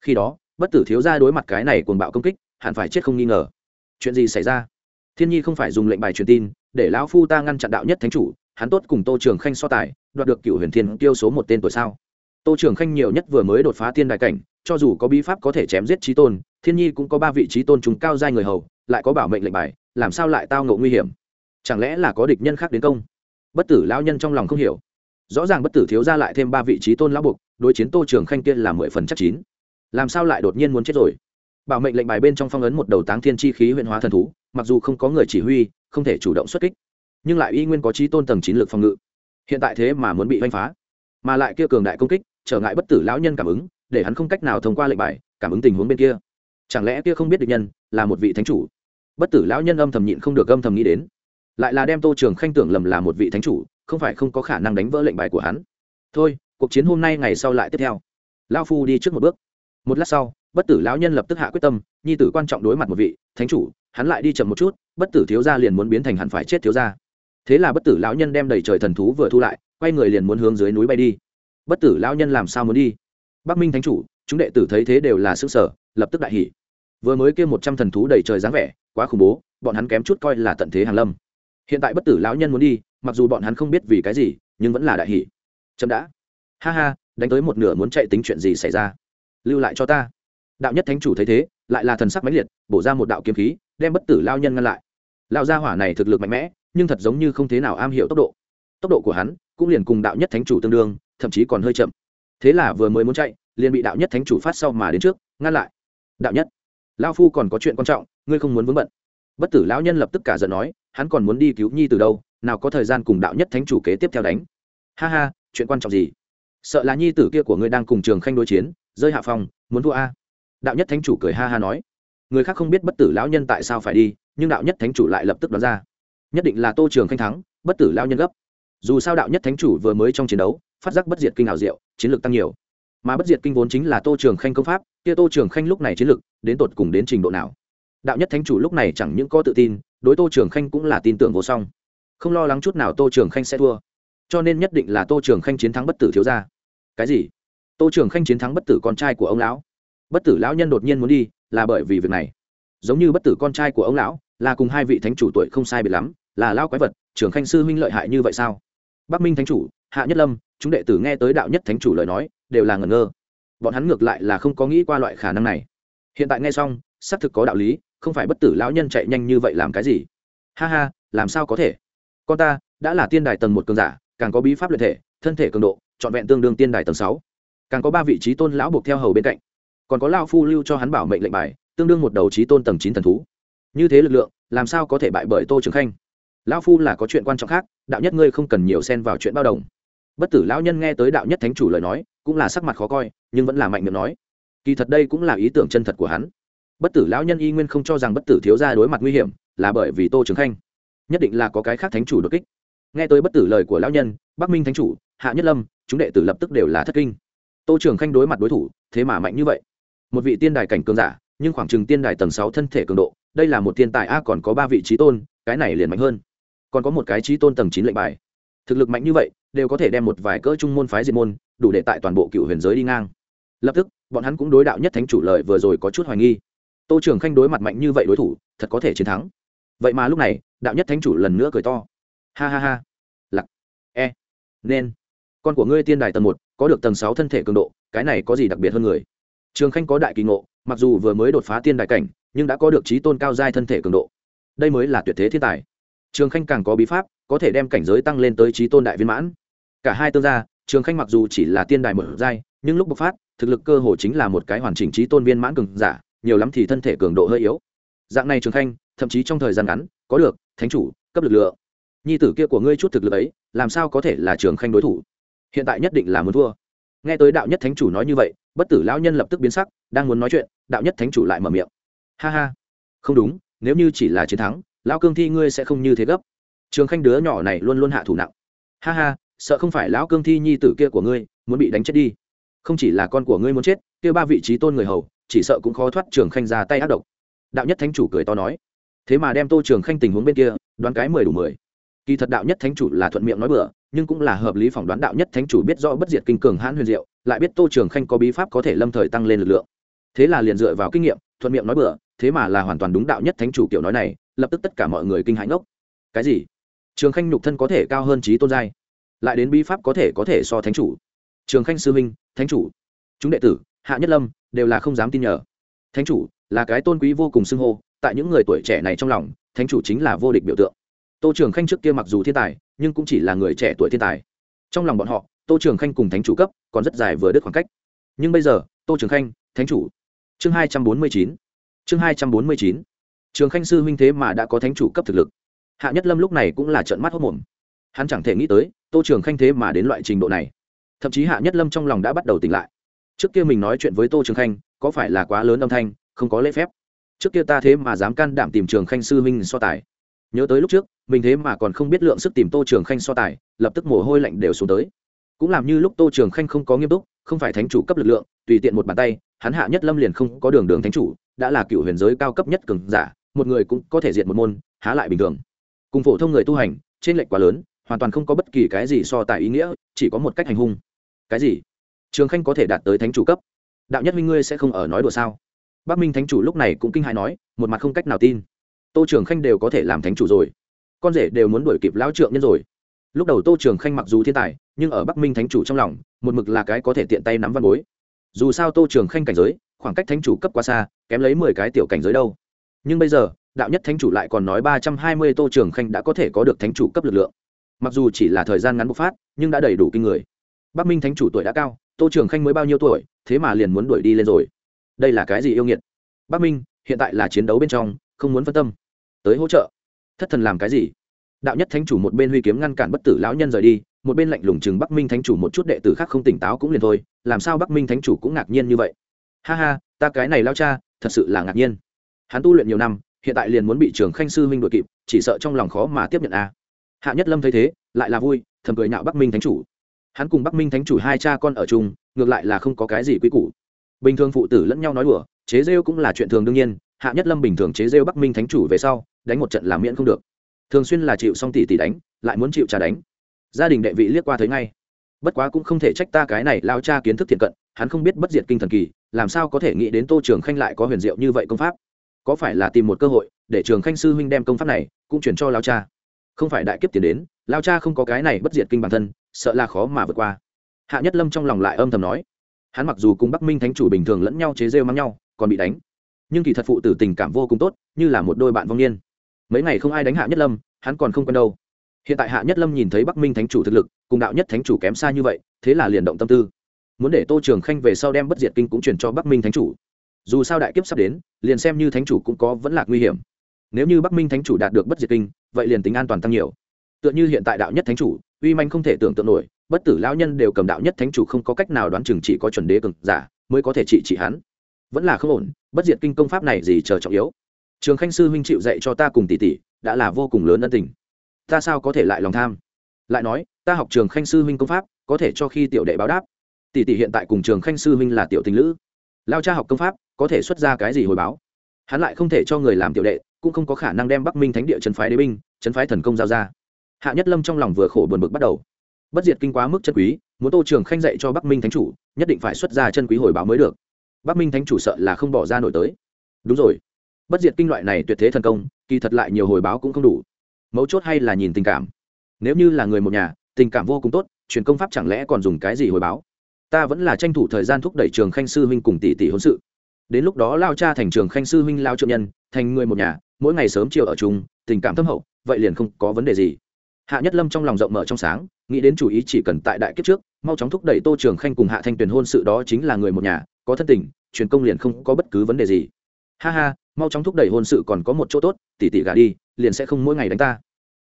Khi đó, bất tử thiếu gia đối mặt cái này cuồng bạo công kích, hẳn phải chết không nghi ngờ. Chuyện gì xảy ra? Thiên nhi không phải dùng lệnh bài truyền tin, để lão phu ta ngăn chặn đạo nhất thánh chủ, hắn tốt cùng tô trường khanh so tài, đoạt được cựu huyền thiên tiêu số một tên tuổi sao? Tô trường khanh nhiều nhất vừa mới đột phá tiên đại cảnh, cho dù có bí pháp có thể chém giết trí tôn thiên nhi cũng có ba vị trí tôn chúng cao giai người hầu, lại có bảo mệnh lệnh bài, làm sao lại tao ngộ nguy hiểm? Chẳng lẽ là có địch nhân khác đến công? Bất tử lão nhân trong lòng không hiểu. Rõ ràng bất tử thiếu ra lại thêm ba vị trí tôn lão buộc, đối chiến tô trường khanh kia là mười phần chắc chín. Làm sao lại đột nhiên muốn chết rồi? Bảo mệnh lệnh bài bên trong phong ấn một đầu táng thiên chi khí huyện hóa thần thú, mặc dù không có người chỉ huy, không thể chủ động xuất kích, nhưng lại y nguyên có trí tôn tầng chín lực phòng ngự. Hiện tại thế mà muốn bị vanh phá, mà lại kia cường đại công kích, trở ngại bất tử lão nhân cảm ứng, để hắn không cách nào thông qua lệnh bài, cảm ứng tình huống bên kia chẳng lẽ kia không biết được nhân là một vị thánh chủ? Bất tử lão nhân âm thầm nhịn không được âm thầm nghĩ đến. Lại là đem tô trường khanh tưởng lầm là một vị thánh chủ, không phải không có khả năng đánh vỡ lệnh bài của hắn. Thôi, cuộc chiến hôm nay ngày sau lại tiếp theo. Lao phu đi trước một bước. Một lát sau, bất tử lão nhân lập tức hạ quyết tâm, nhi tử quan trọng đối mặt một vị thánh chủ, hắn lại đi chậm một chút, bất tử thiếu gia liền muốn biến thành hẳn phải chết thiếu gia. Thế là bất tử lão nhân đem đầy trời thần thú vừa thu lại, quay người liền muốn hướng dưới núi bay đi. Bất tử lão nhân làm sao muốn đi? Bắc minh thánh chủ, chúng đệ tử thấy thế đều là xứ sở lập tức đại hỉ vừa mới kêu một trăm thần thú đầy trời dáng vẻ, quá khủng bố, bọn hắn kém chút coi là tận thế hàng lâm. Hiện tại bất tử lão nhân muốn đi, mặc dù bọn hắn không biết vì cái gì, nhưng vẫn là đại hỉ. Chậm đã. Ha ha, đánh tới một nửa muốn chạy tính chuyện gì xảy ra? Lưu lại cho ta. Đạo nhất thánh chủ thấy thế, lại là thần sắc mãnh liệt, bổ ra một đạo kiếm khí, đem bất tử lao nhân ngăn lại. Lao gia hỏa này thực lực mạnh mẽ, nhưng thật giống như không thế nào am hiểu tốc độ. Tốc độ của hắn cũng liền cùng đạo nhất thánh chủ tương đương, thậm chí còn hơi chậm. Thế là vừa mới muốn chạy, liền bị đạo nhất thánh chủ phát sau mà đến trước, ngăn lại. Đạo nhất lao phu còn có chuyện quan trọng, ngươi không muốn vướng bận. Bất tử lão nhân lập tức cả giận nói, hắn còn muốn đi cứu nhi từ đâu, nào có thời gian cùng đạo nhất thánh chủ kế tiếp theo đánh. Ha ha, chuyện quan trọng gì? Sợ là nhi tử kia của ngươi đang cùng trường khanh đối chiến, rơi hạ phòng, muốn thua a. Đạo nhất thánh chủ cười ha ha nói. Người khác không biết bất tử lão nhân tại sao phải đi, nhưng đạo nhất thánh chủ lại lập tức đoán ra. Nhất định là tô trường khanh thắng, bất tử lão nhân gấp. Dù sao đạo nhất thánh chủ vừa mới trong chiến đấu, phát giác bất diệt kinh hào diệu, chiến lược tăng nhiều mà bất diệt kinh vốn chính là tô trường khanh công pháp, kia tô trường khanh lúc này chiến lực, đến tột cùng đến trình độ nào? Đạo nhất thánh chủ lúc này chẳng những có tự tin, đối tô trường khanh cũng là tin tưởng vô song. Không lo lắng chút nào tô trường khanh sẽ thua. Cho nên nhất định là tô trường khanh chiến thắng bất tử thiếu ra cái gì? Tô trường khanh chiến thắng bất tử con trai của ông lão. Bất tử lão nhân đột nhiên muốn đi, là bởi vì việc này. Giống như bất tử con trai của ông lão, là cùng hai vị thánh chủ tuổi không sai biệt lắm, là lao quái vật, trường khanh sư huynh lợi hại như vậy sao? Bắc minh thánh chủ, hạ nhất lâm chúng đệ tử nghe tới đạo nhất thánh chủ lời nói, đều là ngẩn ngơ. Bọn hắn ngược lại là không có nghĩ qua loại khả năng này. Hiện tại nghe xong, xác thực có đạo lý, không phải bất tử lão nhân chạy nhanh như vậy làm cái gì. Ha ha, làm sao có thể? Con ta, đã là tiên đài tầng một cường giả, càng có bí pháp luyện thể, thân thể cường độ, trọn vẹn tương đương tiên đài tầng sáu. Càng có ba vị trí tôn lão buộc theo hầu bên cạnh. Còn có lao phu lưu cho hắn bảo mệnh lệnh bài, tương đương một đầu trí tôn tầng chín thần thú. Như thế lực lượng, làm sao có thể bại bởi tô trường khanh? Lão phu là có chuyện quan trọng khác, đạo nhất ngươi không cần nhiều xen vào chuyện bao đồng bất tử lão nhân nghe tới đạo nhất thánh chủ lời nói, cũng là sắc mặt khó coi, nhưng vẫn là mạnh miệng nói. Kỳ thật đây cũng là ý tưởng chân thật của hắn. Bất tử lão nhân y nguyên không cho rằng bất tử thiếu gia đối mặt nguy hiểm, là bởi vì tô trường khanh. Nhất định là có cái khác thánh chủ đột kích. Nghe tới bất tử lời của lão nhân, bắc minh thánh chủ, hạ nhất lâm, chúng đệ tử lập tức đều là thất kinh. Tô trường khanh đối mặt đối thủ, thế mà mạnh như vậy. Một vị tiên đài cảnh cường giả, nhưng khoảng chừng tiên đài tầng sáu thân thể cường độ, đây là một tiên tài a, còn có ba vị trí tôn, cái này liền mạnh hơn. Còn có một cái trí tôn tầng chín lệnh bài. Thực lực mạnh như vậy đều có thể đem một vài cỡ trung môn phái diệt môn, đủ để tại toàn bộ cựu huyền giới đi ngang. Lập tức, bọn hắn cũng đối đạo nhất thánh chủ lợi vừa rồi có chút hoài nghi. Tô trường khanh đối mặt mạnh như vậy đối thủ, thật có thể chiến thắng. Vậy mà lúc này, đạo nhất thánh chủ lần nữa cười to. Ha ha ha. Lặc e. Nên. Con của ngươi tiên đài tầng một, có được tầng sáu thân thể cường độ, cái này có gì đặc biệt hơn người? Trường khanh có đại kỳ ngộ, mặc dù vừa mới đột phá tiên đại cảnh, nhưng đã có được trí tôn cao giai thân thể cường độ. Đây mới là tuyệt thế thiên tài trường khanh càng có bí pháp, có thể đem cảnh giới tăng lên tới trí tôn đại viên mãn. Cả hai tương gia, trường khanh mặc dù chỉ là tiên đại mở giai, nhưng lúc bộc phát, thực lực cơ hồ chính là một cái hoàn chỉnh trí tôn viên mãn cường giả, nhiều lắm thì thân thể cường độ hơi yếu. Dạng này trường khanh, thậm chí trong thời gian ngắn, có được thánh chủ, cấp lực lượng. Nhi tử kia của ngươi chút thực lực ấy, làm sao có thể là trường khanh đối thủ? Hiện tại nhất định là muốn thua. Nghe tới đạo nhất thánh chủ nói như vậy, bất tử lão nhân lập tức biến sắc, đang muốn nói chuyện, đạo nhất thánh chủ lại mở miệng. Ha ha. Không đúng, nếu như chỉ là chiến thắng lão cương thi ngươi sẽ không như thế gấp. Trường khanh đứa nhỏ này luôn luôn hạ thủ nặng. Ha ha, sợ không phải lão cương thi nhi tử kia của ngươi, muốn bị đánh chết đi. Không chỉ là con của ngươi muốn chết, kia ba vị trí tôn người hầu, chỉ sợ cũng khó thoát trường khanh ra tay ác độc. Đạo nhất thánh chủ cười to nói. Thế mà đem tô trường khanh tình huống bên kia, đoán cái mười đủ mười. Kỳ thật đạo nhất thánh chủ là thuận miệng nói bừa, nhưng cũng là hợp lý phỏng đoán đạo nhất thánh chủ biết rõ bất diệt kinh cường hãn huyền diệu, lại biết tô trường khanh có bí pháp có thể lâm thời tăng lên lực lượng. Thế là liền dựa vào kinh nghiệm, thuận miệng nói bừa, thế mà là hoàn toàn đúng đạo nhất thánh chủ kiểu nói này lập tức tất cả mọi người kinh hãi ngốc. Cái gì? Trường khanh nhục thân có thể cao hơn trí tôn giai, lại đến bí pháp có thể có thể so thánh chủ. Trường khanh sư minh thánh chủ. Chúng đệ tử, hạ nhất lâm, đều là không dám tin nhờ. Thánh chủ là cái tôn quý vô cùng xưng hô, tại những người tuổi trẻ này trong lòng, thánh chủ chính là vô địch biểu tượng. Tô trường khanh trước kia mặc dù thiên tài, nhưng cũng chỉ là người trẻ tuổi thiên tài. Trong lòng bọn họ, tô trường khanh cùng thánh chủ cấp, còn rất dài vừa đứt khoảng cách. Nhưng bây giờ, tô trường khanh, thánh chủ. Chương hai trăm bốn mươi chín. Chương hai trăm bốn mươi chín trường khanh sư huynh thế mà đã có thánh chủ cấp thực lực. Hạ nhất lâm lúc này cũng là trận mắt hốc mồm. Hắn chẳng thể nghĩ tới, tô trường khanh thế mà đến loại trình độ này. Thậm chí hạ nhất lâm trong lòng đã bắt đầu tỉnh lại. Trước kia mình nói chuyện với tô trường khanh, có phải là quá lớn âm thanh, không có lễ phép? Trước kia ta thế mà dám can đảm tìm trường khanh sư huynh so tài. Nhớ tới lúc trước, mình thế mà còn không biết lượng sức tìm tô trường khanh so tài, lập tức mồ hôi lạnh đều xuống tới. Cũng làm như lúc tô trường khanh không có nghiêm túc, không phải thánh chủ cấp lực lượng, tùy tiện một bàn tay, hắn hạ nhất lâm liền không có đường đường thánh chủ, đã là cựu huyền giới cao cấp nhất cường giả một người cũng có thể diện một môn, há lại bình thường. Cùng phổ thông người tu hành, trên lệnh quá lớn, hoàn toàn không có bất kỳ cái gì so tài ý nghĩa, chỉ có một cách hành hung. Cái gì? Trường khanh có thể đạt tới thánh chủ cấp. Đạo nhất minh ngươi sẽ không ở nói đùa sao? Bắc minh thánh chủ lúc này cũng kinh hãi nói, một mặt không cách nào tin. Tô trường khanh đều có thể làm thánh chủ rồi. Con rể đều muốn đuổi kịp lão trượng nhân rồi. Lúc đầu tô trường khanh mặc dù thiên tài, nhưng ở bắc minh thánh chủ trong lòng, một mực là cái có thể tiện tay nắm văn bối. Dù sao tô trường khanh cảnh giới, khoảng cách thánh chủ cấp quá xa, kém lấy mười cái tiểu cảnh giới đâu nhưng bây giờ, đạo nhất thánh chủ lại còn nói ba trăm hai mươi tô trường khanh đã có thể có được thánh chủ cấp lực lượng. Mặc dù chỉ là thời gian ngắn bộc phát, nhưng đã đầy đủ kinh người. Bắc minh thánh chủ tuổi đã cao, tô trường khanh mới bao nhiêu tuổi, thế mà liền muốn đuổi đi lên rồi. Đây là cái gì yêu nghiệt? Bắc minh, hiện tại là chiến đấu bên trong, không muốn phân tâm. Tới hỗ trợ. Thất thần làm cái gì? Đạo nhất thánh chủ một bên huy kiếm ngăn cản bất tử lão nhân rời đi, một bên lạnh lùng chừng bắc minh thánh chủ một chút đệ tử khác không tỉnh táo cũng liền thôi, làm sao bắc minh thánh chủ cũng ngạc nhiên như vậy? Ha ha, ta cái này lao cha, thật sự là ngạc nhiên hắn tu luyện nhiều năm, hiện tại liền muốn bị trường khanh sư huynh đội kịp, chỉ sợ trong lòng khó mà tiếp nhận a. À. hạ nhất lâm thấy thế, lại là vui, thầm cười nhạo bắc minh thánh chủ. Hắn cùng bắc minh thánh chủ hai cha con ở chung, ngược lại là không có cái gì quý củ. Bình thường phụ tử lẫn nhau nói đùa, chế rêu cũng là chuyện thường đương nhiên, hạ nhất lâm bình thường chế rêu bắc minh thánh chủ về sau, đánh một trận làm miễn không được. Thường xuyên là chịu xong tỷ tỷ đánh, lại muốn chịu trả đánh. Gia đình đệ vị liếc qua thấy ngay. Bất quá cũng không thể trách ta cái này lao cha kiến thức thiện cận, hắn không biết bất diệt kinh thần kỳ, làm sao có thể nghĩ đến tô trường khanh lại có huyền diệu như vậy công pháp có phải là tìm một cơ hội để trường khanh sư huynh đem công pháp này cũng chuyển cho lao cha? Không phải đại kiếp tiền đến, lao cha không có cái này bất diệt kinh bản thân, sợ là khó mà vượt qua. Hạ nhất lâm trong lòng lại âm thầm nói. Hắn mặc dù cùng bắc minh thánh chủ bình thường lẫn nhau chế rêu mắng nhau, còn bị đánh. Nhưng kỳ thật phụ tử tình cảm vô cùng tốt, như là một đôi bạn vong niên. Mấy ngày không ai đánh hạ nhất lâm, hắn còn không quen đâu. Hiện tại hạ nhất lâm nhìn thấy bắc minh thánh chủ thực lực, cùng đạo nhất thánh chủ kém xa như vậy, thế là liền động tâm tư. Muốn để tô trường khanh về sau đem bất diệt kinh cũng chuyển cho bắc minh thánh chủ dù sao đại kiếp sắp đến, liền xem như thánh chủ cũng có vẫn là nguy hiểm. Nếu như bắc minh thánh chủ đạt được bất diệt kinh, vậy liền tính an toàn tăng nhiều. Tựa như hiện tại đạo nhất thánh chủ, uy manh không thể tưởng tượng nổi, bất tử lão nhân đều cầm đạo nhất thánh chủ không có cách nào đoán chừng chỉ có chuẩn đế cực giả mới có thể trị trị hắn. Vẫn là không ổn, bất diệt kinh công pháp này gì chờ trọng yếu. Trường khanh sư huynh chịu dạy cho ta cùng tỷ tỷ, đã là vô cùng lớn ân tình. Ta sao có thể lại lòng tham? Lại nói, ta học trường khanh sư huynh công pháp, có thể cho khi tiểu đệ báo đáp. Tỷ tỷ hiện tại cùng trường khanh sư huynh là tiểu tình lữ lao cha học công pháp, có thể xuất ra cái gì hồi báo? Hắn lại không thể cho người làm tiểu đệ, cũng không có khả năng đem bắc minh thánh địa trấn phái đế binh trấn phái thần công giao ra. Hạ nhất lâm trong lòng vừa khổ buồn bực bắt đầu. Bất diệt kinh quá mức chân quý, muốn tô trường khanh dạy cho bắc minh thánh chủ, nhất định phải xuất ra chân quý hồi báo mới được. Bắc minh thánh chủ sợ là không bỏ ra nổi tới. Đúng rồi. Bất diệt kinh loại này tuyệt thế thần công, kỳ thật lại nhiều hồi báo cũng không đủ. Mấu chốt hay là nhìn tình cảm. Nếu như là người một nhà, tình cảm vô cùng tốt, truyền công pháp chẳng lẽ còn dùng cái gì hồi báo? Ta vẫn là tranh thủ thời gian thúc đẩy trường khanh sư huynh cùng tỷ tỷ hôn sự. Đến lúc đó lao cha thành trường khanh sư huynh lao trượng nhân, thành người một nhà, mỗi ngày sớm chiều ở chung, tình cảm thâm hậu, vậy liền không có vấn đề gì. Hạ nhất lâm trong lòng rộng mở trong sáng, nghĩ đến chủ ý chỉ cần tại đại kiếp trước, mau chóng thúc đẩy tô trường khanh cùng hạ thanh tuyền hôn sự đó chính là người một nhà, có thân tình, truyền công liền không có bất cứ vấn đề gì. Ha ha, mau chóng thúc đẩy hôn sự còn có một chỗ tốt tỉ tỉ gà đi, liền sẽ không mỗi ngày đánh ta.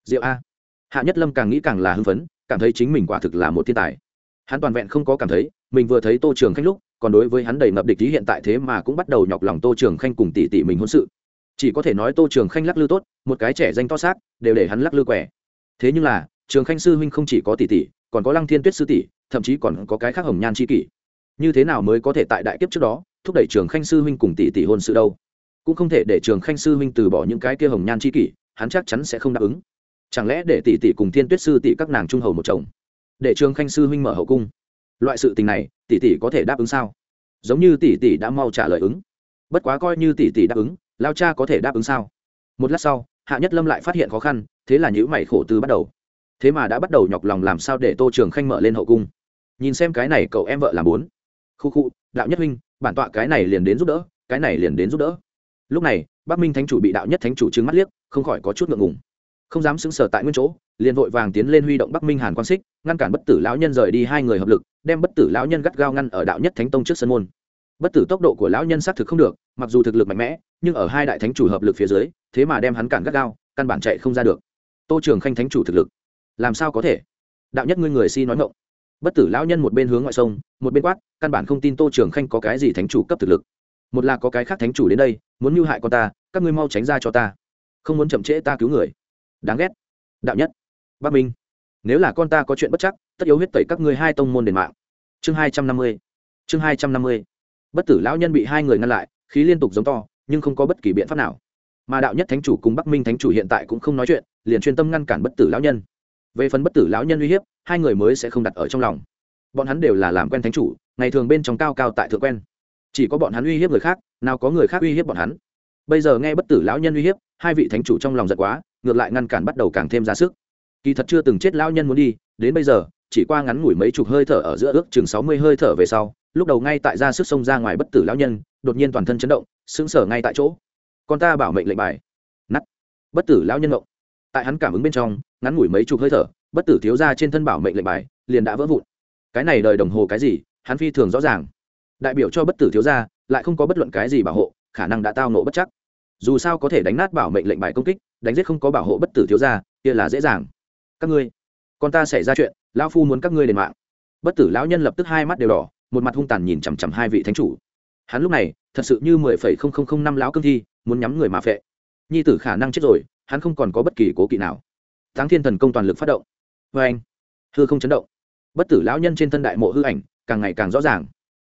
Diệu a. Hạ nhất lâm càng nghĩ càng là hưng phấn, cảm thấy chính mình quả thực là một thiên tài hắn toàn vẹn không có cảm thấy, mình vừa thấy tô trường khanh lúc, còn đối với hắn đầy ngập địch ý hiện tại thế mà cũng bắt đầu nhọc lòng tô trường khanh cùng tỷ tỷ mình hôn sự. Chỉ có thể nói tô trường khanh lắc lư tốt, một cái trẻ danh to xác, đều để hắn lắc lư quẻ. Thế nhưng là, trường khanh sư huynh không chỉ có tỷ tỷ còn có lăng thiên tuyết sư tỷ, thậm chí còn có cái khác hồng nhan c kỷ. Như thế nào mới có thể tại đại kiếp trước đó, thúc đẩy trường khanh sư huynh cùng tỷ tỷ hôn sự đâu? Cũng không thể để trường khanh sư huynh từ bỏ những cái kia hồng nhan c kỷ, hắn chắc chắn sẽ không đáp ứng. Chẳng lẽ để tỷ tỷ cùng thiên tuyết sư tỷ các nàng trung hầu một chồng? Để trường khanh sư huynh mở hậu cung. Loại sự tình này, tỷ tỷ có thể đáp ứng sao? Giống như tỷ tỷ đã mau trả lời ứng. Bất quá coi như tỷ tỷ đáp ứng, lao cha có thể đáp ứng sao? Một lát sau, hạ nhất lâm lại phát hiện khó khăn, thế là nhữ mày khổ từ bắt đầu. Thế mà đã bắt đầu nhọc lòng làm sao để tô trường khanh mở lên hậu cung? Nhìn xem cái này cậu em vợ làm bốn. Khu khu, đạo nhất huynh, bản tọa cái này liền đến giúp đỡ, cái này liền đến giúp đỡ. Lúc này, bắc minh thánh chủ bị đạo nhất thánh chủ trừng mắt liếc, không khỏi có chút ngượng ngùng không dám xứng sở tại nguyên chỗ, liền vội vàng tiến lên huy động bắc minh hàn quan xích, ngăn cản bất tử lão nhân rời đi hai người hợp lực, đem bất tử lão nhân gắt gao ngăn ở đạo nhất thánh tông trước sân môn. Bất tử tốc độ của lão nhân xác thực không được, mặc dù thực lực mạnh mẽ, nhưng ở hai đại thánh chủ hợp lực phía dưới, thế mà đem hắn cản gắt gao, căn bản chạy không ra được. Tô trường khanh thánh chủ thực lực, làm sao có thể? Đạo nhất ngươi người si nói ngộng bất tử lão nhân một bên hướng ngoại sông, một bên quát, căn bản không tin tô trường khanh có cái gì thánh chủ cấp thực lực. Một là có cái khác thánh chủ đến đây, muốn mưu hại con ta, các ngươi mau tránh ra cho ta. Không muốn chậm trễ ta cứu người đáng ghét. Đạo nhất. Bắc minh. Nếu là con ta có chuyện bất chắc, tất yếu huyết tẩy các ngươi hai tông môn đền mạng. Chương hai trăm năm mươi. Chương hai trăm năm mươi. Bất tử lão nhân bị hai người ngăn lại, khí liên tục giống to, nhưng không có bất kỳ biện pháp nào. Mà đạo nhất thánh chủ cùng bắc minh thánh chủ hiện tại cũng không nói chuyện, liền chuyên tâm ngăn cản bất tử lão nhân. Về phần bất tử lão nhân uy hiếp, hai người mới sẽ không đặt ở trong lòng. Bọn hắn đều là làm quen thánh chủ, ngày thường bên trong cao cao tại thượng quen. Chỉ có bọn hắn uy hiếp người khác, nào có người khác uy hiếp bọn hắn. Bây giờ nghe bất tử lão nhân uy hiếp, hai vị thánh chủ trong lòng giật quá ngược lại ngăn cản bắt đầu càng thêm ra sức. Kỳ thật chưa từng chết lão nhân muốn đi, đến bây giờ, chỉ qua ngắn ngủi mấy chục hơi thở ở giữa ước chừng sáu mươi hơi thở về sau, lúc đầu ngay tại ra sức xông ra ngoài bất tử lão nhân, đột nhiên toàn thân chấn động, sững sờ ngay tại chỗ. Con ta bảo mệnh lệnh bài. Nắt bất tử lão nhân động tại hắn cảm ứng bên trong, ngắn ngủi mấy chục hơi thở, bất tử thiếu ra trên thân bảo mệnh lệnh bài liền đã vỡ vụn. Cái này đời đồng hồ cái gì, hắn phi thường rõ ràng. Đại biểu cho bất tử thiếu ra lại không có bất luận cái gì bảo hộ, khả năng đã tao nộ bất chắc. Dù sao có thể đánh nát bảo mệnh lệnh bài công kích đánh giết không có bảo hộ bất tử thiếu gia, kia là dễ dàng. Các ngươi con ta xảy ra chuyện lão phu muốn các ngươi đền mạng. Bất tử lão nhân lập tức hai mắt đều đỏ một mặt hung tàn nhìn chằm chằm hai vị thánh chủ. Hắn lúc này thật sự như mười phẩy không không không năm lão cương thi muốn nhắm người mà phệ. Nhi tử khả năng chết rồi hắn không còn có bất kỳ cố kỵ nào. Thắng thiên thần công toàn lực phát động. Vê anh hư không chấn động. Bất tử lão nhân trên thân đại mộ hư ảnh càng ngày càng rõ ràng.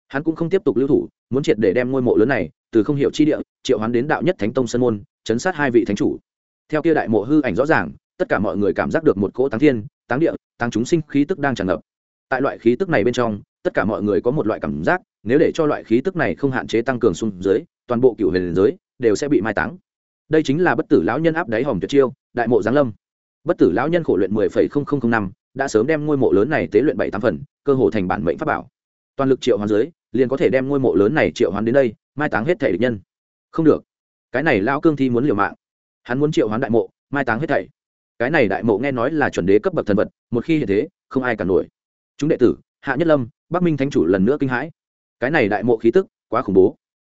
Hắn cũng không tiếp tục lưu thủ muốn triệt để đem ngôi mộ lớn này từ không hiểu chi địa triệu hắn đến đạo nhất thánh tông sân môn chấn sát hai vị thánh chủ theo kia đại mộ hư ảnh rõ ràng, tất cả mọi người cảm giác được một cỗ táng thiên, táng địa, táng chúng sinh khí tức đang tràn ngập. Tại loại khí tức này bên trong, tất cả mọi người có một loại cảm giác, nếu để cho loại khí tức này không hạn chế tăng cường xuống dưới, toàn bộ cựu huyền giới đều sẽ bị mai táng. Đây chính là bất tử lão nhân áp đáy hòm tuyệt chiêu, đại mộ giáng lâm. Bất tử lão nhân khổ luyện mười phẩy không không không năm, đã sớm đem ngôi mộ lớn này tế luyện bảy tám phần, cơ hồ thành bản mệnh pháp bảo. Toàn lực triệu hoán dưới, liền có thể đem ngôi mộ lớn này triệu hoán đến đây, mai táng hết thể địch nhân. Không được. Cái này lão cương thi muốn liều mạng hắn muốn triệu hoán đại mộ, mai táng hết thảy. Cái này đại mộ nghe nói là chuẩn đế cấp bậc thần vật, một khi hiện thế, không ai cả nổi. Chúng đệ tử, hạ nhất lâm, bắc minh thánh chủ lần nữa kinh hãi. Cái này đại mộ khí tức, quá khủng bố.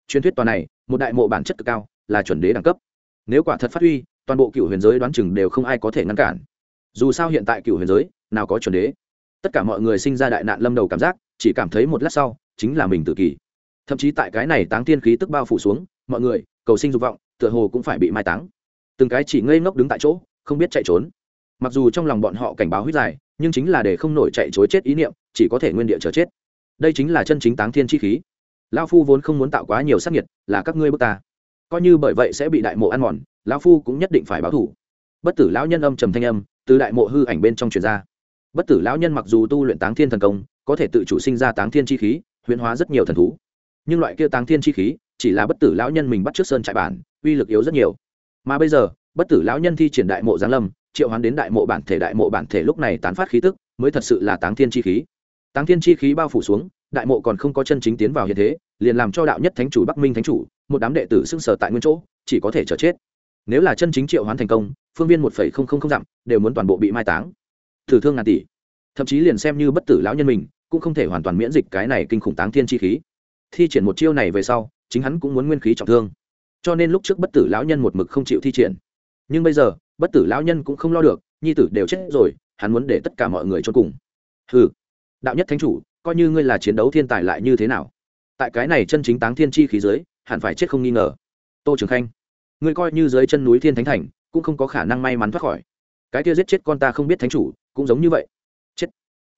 Truyền thuyết toàn này, một đại mộ bản chất cực cao, là chuẩn đế đẳng cấp. Nếu quả thật phát huy, toàn bộ cựu huyền giới đoán chừng đều không ai có thể ngăn cản. Dù sao hiện tại cựu huyền giới, nào có chuẩn đế. Tất cả mọi người sinh ra đại nạn lâm đầu cảm giác, chỉ cảm thấy một lát sau, chính là mình tự kỷ. Thậm chí tại cái này táng tiên khí tức bao phủ xuống, mọi người, cầu sinh dục vọng, tựa hồ cũng phải bị mai táng từng cái chỉ ngây ngốc đứng tại chỗ, không biết chạy trốn. Mặc dù trong lòng bọn họ cảnh báo huyết dài, nhưng chính là để không nổi chạy chối chết ý niệm, chỉ có thể nguyên địa chờ chết. Đây chính là chân chính táng thiên chi khí. Lao phu vốn không muốn tạo quá nhiều sắc nhiệt là các ngươi bước ta. Coi như bởi vậy sẽ bị đại mộ ăn mòn, lão phu cũng nhất định phải báo thủ. Bất tử lão nhân âm trầm thanh âm, từ đại mộ hư ảnh bên trong truyền ra. Bất tử lão nhân mặc dù tu luyện táng thiên thần công, có thể tự chủ sinh ra táng thiên chi khí huyễn hóa rất nhiều thần thú. Nhưng loại kia táng thiên chi khí, chỉ là bất tử lão nhân mình bắt trước sơn trại bản, uy lực yếu rất nhiều mà bây giờ, bất tử lão nhân thi triển đại mộ giáng lâm, triệu hoán đến đại mộ bản thể, đại mộ bản thể lúc này tán phát khí tức, mới thật sự là táng thiên chi khí. Táng thiên chi khí bao phủ xuống, đại mộ còn không có chân chính tiến vào hiện thế, liền làm cho đạo nhất thánh chủ bắc minh thánh chủ, một đám đệ tử xưng sở tại nguyên chỗ, chỉ có thể chờ chết. Nếu là chân chính triệu hoán thành công, phương viên một phẩy không không không dặm, đều muốn toàn bộ bị mai táng. Thử thương ngàn tỷ. Thậm chí liền xem như bất tử lão nhân mình, cũng không thể hoàn toàn miễn dịch cái này kinh khủng táng thiên chi khí. Thi triển một chiêu này về sau, chính hắn cũng muốn nguyên khí trọng thương cho nên lúc trước bất tử lão nhân một mực không chịu thi triển. Nhưng bây giờ, bất tử lão nhân cũng không lo được, nhi tử đều chết rồi, hắn muốn để tất cả mọi người cho cùng. Ừ đạo nhất thánh chủ, coi như ngươi là chiến đấu thiên tài lại như thế nào? Tại cái này chân chính táng thiên chi khí giới hẳn phải chết không nghi ngờ. Tô trường khanh, ngươi coi như dưới chân núi thiên thánh thành, cũng không có khả năng may mắn thoát khỏi. Cái kia giết chết con ta không biết thánh chủ, cũng giống như vậy. Chết,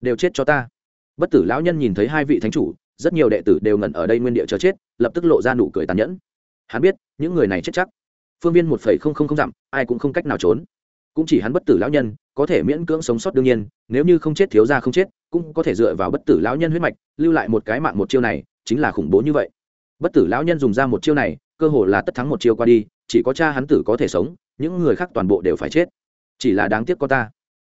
đều chết cho ta. Bất tử lão nhân nhìn thấy hai vị thánh chủ, rất nhiều đệ tử đều ngẩn ở đây nguyên địa chờ chết, lập tức lộ ra nụ cười tàn nhẫn hắn biết, những người này chết chắc. Phương viên một phẩy không không không dặm, ai cũng không cách nào trốn. Cũng chỉ hắn bất tử lão nhân, có thể miễn cưỡng sống sót đương nhiên, nếu như không chết thiếu ra không chết, cũng có thể dựa vào bất tử lão nhân huyết mạch, lưu lại một cái mạng một chiêu này, chính là khủng bố như vậy. Bất tử lão nhân dùng ra một chiêu này, cơ hồ là tất thắng một chiêu qua đi, chỉ có cha hắn tử có thể sống, những người khác toàn bộ đều phải chết. Chỉ là đáng tiếc có ta.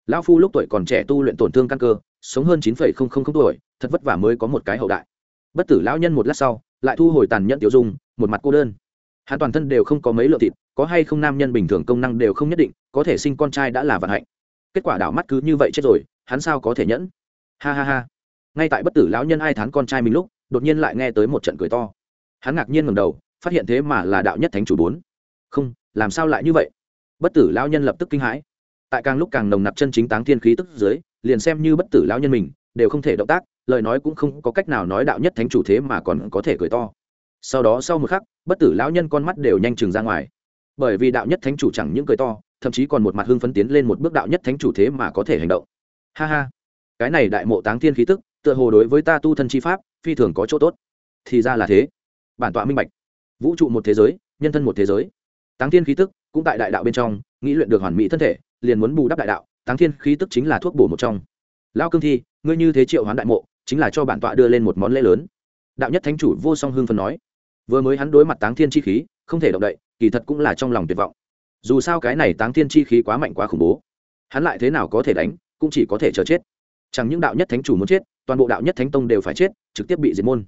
Lão phu lúc tuổi còn trẻ tu luyện tổn thương căn cơ, sống hơn chín phẩy không không không tuổi, thật vất vả mới có một cái hậu đại. Bất tử lão nhân một lát sau, lại thu hồi tàn nhẫn tiểu dung, một mặt cô đơn hắn toàn thân đều không có mấy lượng thịt, có hay không nam nhân bình thường công năng đều không nhất định, có thể sinh con trai đã là vận hạnh. Kết quả đảo mắt cứ như vậy chết rồi, hắn sao có thể nhẫn? Ha ha ha. Ngay tại bất tử lão nhân ai thán con trai mình lúc, đột nhiên lại nghe tới một trận cười to. Hắn ngạc nhiên ngầm đầu, phát hiện thế mà là đạo nhất thánh chủ bốn. Không, làm sao lại như vậy? Bất tử lão nhân lập tức kinh hãi. Tại càng lúc càng nồng nặc chân chính táng thiên khí tức dưới, liền xem như bất tử lão nhân mình, đều không thể động tác, lời nói cũng không có cách nào nói đạo nhất thánh chủ thế mà còn có thể cười to sau đó sau một khắc, bất tử lão nhân con mắt đều nhanh chừng ra ngoài. Bởi vì đạo nhất thánh chủ chẳng những cười to, thậm chí còn một mặt hưng phấn tiến lên một bước đạo nhất thánh chủ thế mà có thể hành động. Ha ha. Cái này đại mộ táng thiên khí tức, tựa hồ đối với ta tu thân chi pháp, phi thường có chỗ tốt. Thì ra là thế. Bản tọa minh bạch. Vũ trụ một thế giới, nhân thân một thế giới. Táng thiên khí tức, cũng tại đại đạo bên trong, nghĩ luyện được hoàn mỹ thân thể, liền muốn bù đắp đại đạo, táng thiên khí tức chính là thuốc bổ một trong. Lao cương thi, ngươi như thế triệu hoán đại mộ, chính là cho bản tọa đưa lên một món lễ lớn. Đạo nhất thánh chủ vô song hương phần nói vừa mới hắn đối mặt táng thiên chi khí, không thể động đậy, kỳ thật cũng là trong lòng tuyệt vọng. Dù sao cái này táng thiên chi khí quá mạnh quá khủng bố, hắn lại thế nào có thể đánh, cũng chỉ có thể chờ chết. Chẳng những đạo nhất thánh chủ muốn chết, toàn bộ đạo nhất thánh tông đều phải chết, trực tiếp bị diệt môn.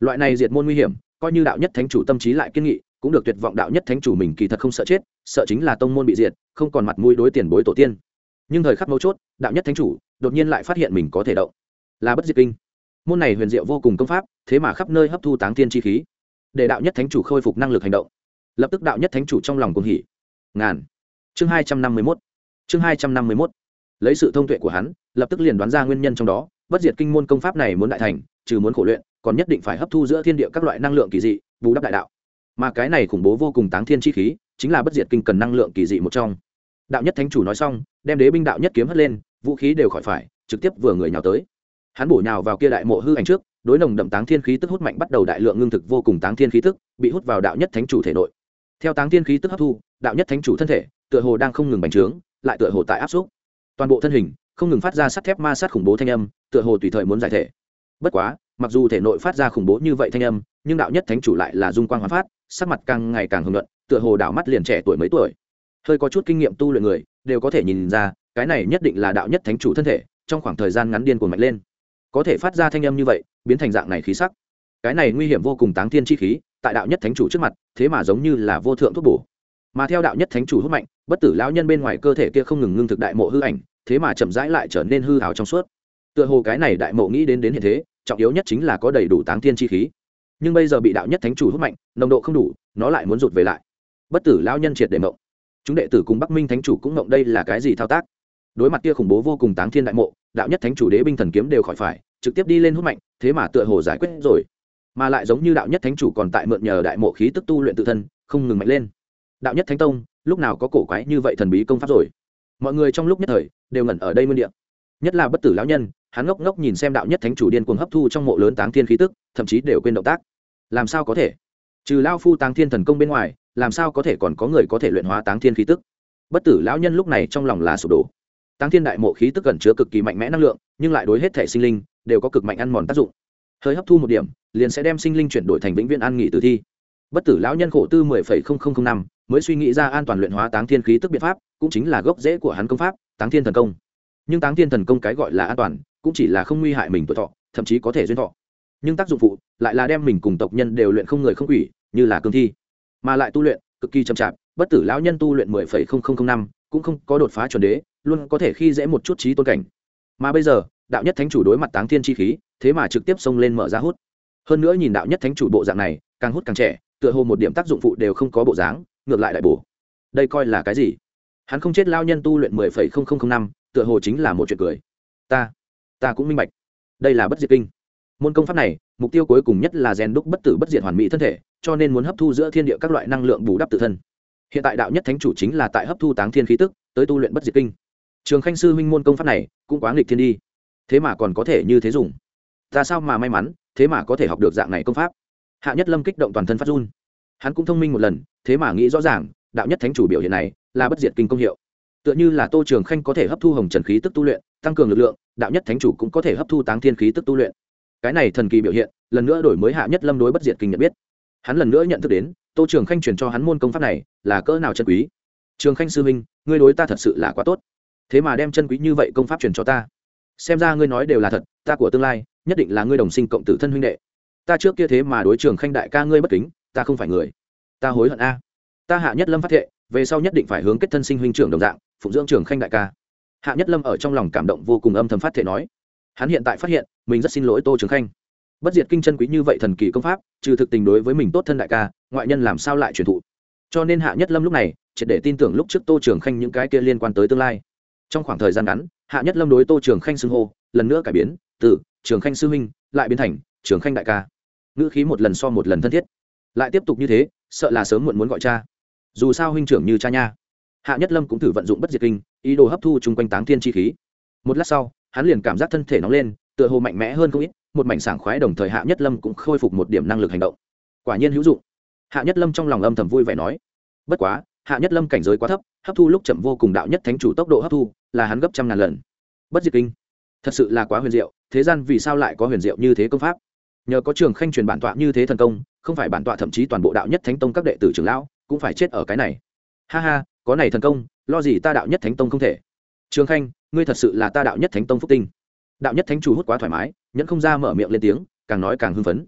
Loại này diệt môn nguy hiểm, coi như đạo nhất thánh chủ tâm trí lại kiên nghị, cũng được tuyệt vọng đạo nhất thánh chủ mình kỳ thật không sợ chết, sợ chính là tông môn bị diệt, không còn mặt mũi đối tiền bối tổ tiên. Nhưng thời khắc mấu chốt, đạo nhất thánh chủ đột nhiên lại phát hiện mình có thể động. Là bất diệt kinh. Môn này huyền diệu vô cùng công pháp, thế mà khắp nơi hấp thu táng thiên chi khí để đạo nhất thánh chủ khôi phục năng lực hành động. Lập tức đạo nhất thánh chủ trong lòng cùng hỉ. Ngàn. Chương hai trăm năm mươi mốt. Chương hai trăm năm mươi mốt. Lấy sự thông tuệ của hắn, lập tức liền đoán ra nguyên nhân trong đó, bất diệt kinh môn công pháp này muốn đại thành, trừ muốn khổ luyện, còn nhất định phải hấp thu giữa thiên địa các loại năng lượng kỳ dị, bù đắp đại đạo. Mà cái này khủng bố vô cùng táng thiên chi khí, chính là bất diệt kinh cần năng lượng kỳ dị một trong. Đạo nhất thánh chủ nói xong, đem đế binh đạo nhất kiếm hất lên, vũ khí đều khỏi phải, trực tiếp vừa người nhào tới hắn bổ nhào vào kia đại mộ hư ảnh trước, đối nồng đậm táng thiên khí tức hút mạnh bắt đầu đại lượng ngưng thực vô cùng táng thiên khí tức, bị hút vào đạo nhất thánh chủ thể nội. Theo táng thiên khí tức hấp thu, đạo nhất thánh chủ thân thể, tựa hồ đang không ngừng bành trướng, lại tựa hồ tại áp suất toàn bộ thân hình, không ngừng phát ra sắt thép ma sát khủng bố thanh âm, tựa hồ tùy thời muốn giải thể. Bất quá, mặc dù thể nội phát ra khủng bố như vậy thanh âm, nhưng đạo nhất thánh chủ lại là dung quang hoàn phát, sắc mặt càng ngày càng hưng luận tựa hồ đảo mắt liền trẻ tuổi mấy tuổi. Hơi có chút kinh nghiệm tu luyện người, đều có thể nhìn ra, cái này nhất định là đạo nhất thánh chủ thân thể, trong khoảng thời gian ngắn điên cuồng mạnh lên có thể phát ra thanh âm như vậy, biến thành dạng này khí sắc. Cái này nguy hiểm vô cùng táng thiên chi khí, tại đạo nhất thánh chủ trước mặt, thế mà giống như là vô thượng thuốc bổ. Mà theo đạo nhất thánh chủ hút mạnh, bất tử lão nhân bên ngoài cơ thể kia không ngừng ngưng thực đại mộ hư ảnh, thế mà chậm rãi lại trở nên hư hào trong suốt. Tựa hồ cái này đại mộ nghĩ đến đến hiện thế, trọng yếu nhất chính là có đầy đủ táng thiên chi khí. Nhưng bây giờ bị đạo nhất thánh chủ hút mạnh, nồng độ không đủ, nó lại muốn rụt về lại. Bất tử lão nhân triệt để mộng. Chúng đệ tử cùng bắc minh thánh chủ cũng mộng đây là cái gì thao tác? Đối mặt kia khủng bố vô cùng táng thiên đại mộ, đạo nhất thánh chủ đế binh thần kiếm đều khỏi phải trực tiếp đi lên hút mạnh, thế mà tựa hồ giải quyết rồi. Mà lại giống như đạo nhất thánh chủ còn tại mượn nhờ đại mộ khí tức tu luyện tự thân, không ngừng mạnh lên. Đạo nhất thánh tông, lúc nào có cổ quái như vậy thần bí công pháp rồi? Mọi người trong lúc nhất thời, đều ngẩn ở đây nguyên địa. Nhất là bất tử lão nhân, hắn ngốc ngốc nhìn xem đạo nhất thánh chủ điên cuồng hấp thu trong mộ lớn táng thiên khí tức, thậm chí đều quên động tác. Làm sao có thể? Trừ lao phu táng thiên thần công bên ngoài, làm sao có thể còn có người có thể luyện hóa táng thiên khí tức? Bất tử lão nhân lúc này trong lòng là sụp đổ. Táng thiên đại mộ khí tức gần chứa cực kỳ mạnh mẽ năng lượng, nhưng lại đối hết thể sinh linh đều có cực mạnh ăn mòn tác dụng. Hơi hấp thu một điểm, liền sẽ đem sinh linh chuyển đổi thành vĩnh viễn an nghỉ tử thi. Bất tử lão nhân khổ tư mười phẩy không không không năm, mới suy nghĩ ra an toàn luyện hóa táng thiên khí tức biện pháp, cũng chính là gốc rễ của hắn công pháp, táng thiên thần công. Nhưng táng thiên thần công cái gọi là an toàn, cũng chỉ là không nguy hại mình tuổi thọ, thậm chí có thể duyên thọ. Nhưng tác dụng phụ lại là đem mình cùng tộc nhân đều luyện không người không quỷ, như là cương thi. Mà lại tu luyện, cực kỳ chậm chạp, bất tử lão nhân tu luyện mười phẩy không không không năm, cũng không có đột phá chuẩn đế, luôn có thể khi dễ một chút trí tôn cảnh. Mà bây giờ đạo nhất thánh chủ đối mặt táng thiên chi khí, thế mà trực tiếp xông lên mở ra hút. Hơn nữa nhìn đạo nhất thánh chủ bộ dạng này, càng hút càng trẻ, tựa hồ một điểm tác dụng phụ đều không có bộ dáng, ngược lại đại bổ. Đây coi là cái gì? Hắn không chết lao nhân tu luyện mười phẩy không không không năm, tựa hồ chính là một chuyện cười. Ta ta cũng minh bạch. Đây là bất diệt kinh. Môn công pháp này, mục tiêu cuối cùng nhất là rèn đúc bất tử bất diệt hoàn mỹ thân thể, cho nên muốn hấp thu giữa thiên địa các loại năng lượng bù đắp tự thân. Hiện tại đạo nhất thánh chủ chính là tại hấp thu táng thiên khí tức, tới tu luyện bất diệt kinh. Trường khanh sư huynh môn công pháp này, cũng quá nghịch thiên đi thế mà còn có thể như thế dùng. Ta sao mà may mắn, thế mà có thể học được dạng này công pháp. Hạ nhất lâm kích động toàn thân phát run. Hắn cũng thông minh một lần, thế mà nghĩ rõ ràng, đạo nhất thánh chủ biểu hiện này là bất diệt kinh công hiệu. Tựa như là tô trường khanh có thể hấp thu hồng trần khí tức tu luyện, tăng cường lực lượng, đạo nhất thánh chủ cũng có thể hấp thu táng thiên khí tức tu luyện. Cái này thần kỳ biểu hiện, lần nữa đổi mới hạ nhất lâm đối bất diệt kinh nhận biết. Hắn lần nữa nhận thức đến, tô trường khanh truyền cho hắn môn công pháp này là cỡ nào chân quý. Trường khanh sư minh ngươi đối ta thật sự là quá tốt. Thế mà đem chân quý như vậy công pháp truyền cho ta xem ra ngươi nói đều là thật, ta của tương lai, nhất định là ngươi đồng sinh cộng tử thân huynh đệ. Ta trước kia thế mà đối trường khanh đại ca ngươi bất kính, ta không phải người. Ta hối hận a. Ta hạ nhất lâm phát thệ, về sau nhất định phải hướng kết thân sinh huynh trưởng đồng dạng, phụng dưỡng trường khanh đại ca. Hạ nhất lâm ở trong lòng cảm động vô cùng âm thầm phát thệ nói. Hắn hiện tại phát hiện, mình rất xin lỗi tô trường khanh. Bất diệt kinh chân quý như vậy thần kỳ công pháp, trừ thực tình đối với mình tốt thân đại ca, ngoại nhân làm sao lại truyền thụ? Cho nên hạ nhất lâm lúc này, triệt để tin tưởng lúc trước tô trường khanh những cái kia liên quan tới tương lai. Trong khoảng thời gian ngắn hạ nhất lâm đối tô trường khanh xưng hô, lần nữa cải biến, từ, trường khanh sư huynh lại biến thành, trường khanh đại ca ngữ khí một lần so một lần thân thiết. Lại tiếp tục như thế, sợ là sớm muộn muốn gọi cha. Dù sao huynh trưởng như cha nha. Hạ nhất lâm cũng thử vận dụng bất diệt kinh, ý đồ hấp thu chung quanh táng thiên chi khí. Một lát sau, hắn liền cảm giác thân thể nóng lên, tựa hồ mạnh mẽ hơn không ít, một mảnh sảng khoái đồng thời hạ nhất lâm cũng khôi phục một điểm năng lực hành động. Quả nhiên hữu dụng. Hạ nhất lâm trong lòng âm thầm vui vẻ nói. Bất quá, hạ nhất lâm cảnh giới quá thấp, hấp thu lúc chậm vô cùng đạo nhất thánh chủ tốc độ hấp thu là hắn gấp trăm ngàn lần. Bất diệt kinh. Thật sự là quá huyền diệu, thế gian vì sao lại có huyền diệu như thế công pháp? Nhờ có trường khanh truyền bản tọa như thế thần công, không phải bản tọa thậm chí toàn bộ đạo nhất thánh tông các đệ tử trưởng lão cũng phải chết ở cái này. Ha ha, có này thần công, lo gì ta đạo nhất thánh tông không thể? Trường khanh, ngươi thật sự là ta đạo nhất thánh tông phúc tinh. Đạo nhất thánh chủ hút quá thoải mái, nhẫn không ra mở miệng lên tiếng, càng nói càng hưng phấn.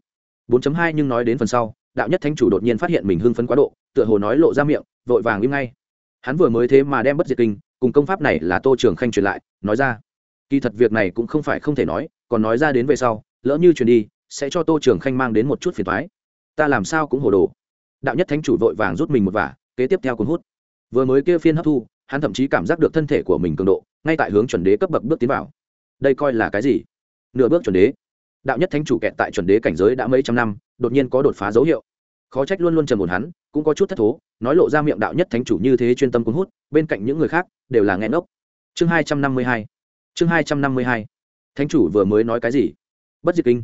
4.2 nhưng nói đến phần sau, đạo nhất thánh chủ đột nhiên phát hiện mình hưng phấn quá độ, tựa hồ nói lộ ra miệng, vội vàng im ngay. Hắn vừa mới thế mà đem bất diệt kinh cùng công pháp này là tô trường khanh truyền lại, nói ra. Kỳ thật việc này cũng không phải không thể nói, còn nói ra đến về sau, lỡ như truyền đi, sẽ cho tô trường khanh mang đến một chút phiền thoái ta làm sao cũng hồ đồ. Đạo nhất thánh chủ vội vàng rút mình một vả, kế tiếp theo cuốn hút. Vừa mới kia phiên hấp thu, hắn thậm chí cảm giác được thân thể của mình cường độ, ngay tại hướng chuẩn đế cấp bậc bước tiến vào. Đây coi là cái gì? Nửa bước chuẩn đế. Đạo nhất thánh chủ kẹt tại chuẩn đế cảnh giới đã mấy trăm năm, đột nhiên có đột phá dấu hiệu. Khó trách luôn luôn trầm ổn hắn, cũng có chút thất thố nói lộ ra miệng đạo nhất thánh chủ như thế chuyên tâm cuốn hút, bên cạnh những người khác đều là nghẹn ngốc. Chương hai trăm năm mươi hai, chương hai trăm năm mươi hai. Thánh chủ vừa mới nói cái gì? Bất diệt kinh.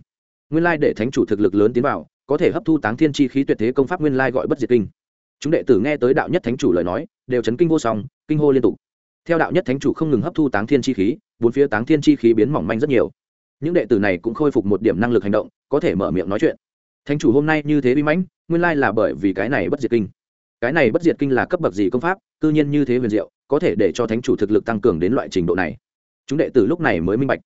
Nguyên lai để thánh chủ thực lực lớn tiến vào, có thể hấp thu táng thiên chi khí tuyệt thế công pháp nguyên lai gọi bất diệt kinh. Chúng đệ tử nghe tới đạo nhất thánh chủ lời nói, đều chấn kinh vô song, kinh hô liên tục. Theo đạo nhất thánh chủ không ngừng hấp thu táng thiên chi khí, bốn phía táng thiên chi khí biến mỏng manh rất nhiều. Những đệ tử này cũng khôi phục một điểm năng lực hành động, có thể mở miệng nói chuyện. Thánh chủ hôm nay như thế bi mãnh, nguyên lai là bởi vì cái này bất diệt kinh cái này bất diệt kinh là cấp bậc gì công pháp tư nhiên như thế huyền diệu, có thể để cho thánh chủ thực lực tăng cường đến loại trình độ này. Chúng đệ tử lúc này mới minh bạch.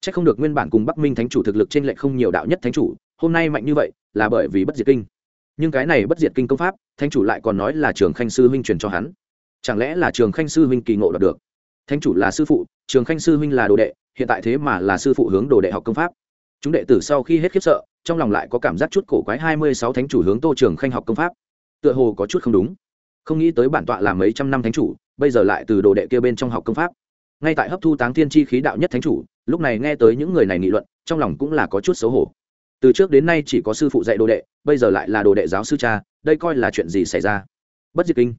C h ắ c không được nguyên bản cùng bắc minh thánh chủ thực lực trên lệnh không nhiều đạo nhất thánh chủ, hôm nay mạnh như vậy, là bởi vì bất diệt kinh. Nhưng cái này bất diệt kinh công pháp, thánh chủ lại còn nói là trường khanh sư huynh truyền cho hắn. Chẳng lẽ là trường khanh sư huynh kỳ ngộ đạt được? Thánh chủ là sư phụ, trường khanh sư huynh là đồ đệ, hiện tại thế mà là sư phụ hướng đồ đệ học công pháp. Chúng đệ tử sau khi hết khiếp sợ, trong lòng lại có cảm giác chút cổ quái hai mươi sáu thánh chủ hướng tô trường khanh học công pháp tựa hồ có chút không đúng. Không nghĩ tới bản tọa là mấy trăm năm thánh chủ, bây giờ lại từ đồ đệ kia bên trong học công pháp. Ngay tại hấp thu táng thiên chi khí đạo nhất thánh chủ, lúc này nghe tới những người này nghị luận, trong lòng cũng là có chút xấu hổ. Từ trước đến nay chỉ có sư phụ dạy đồ đệ, bây giờ lại là đồ đệ giáo sư cha, đây coi là chuyện gì xảy ra? Bất diệt kinh.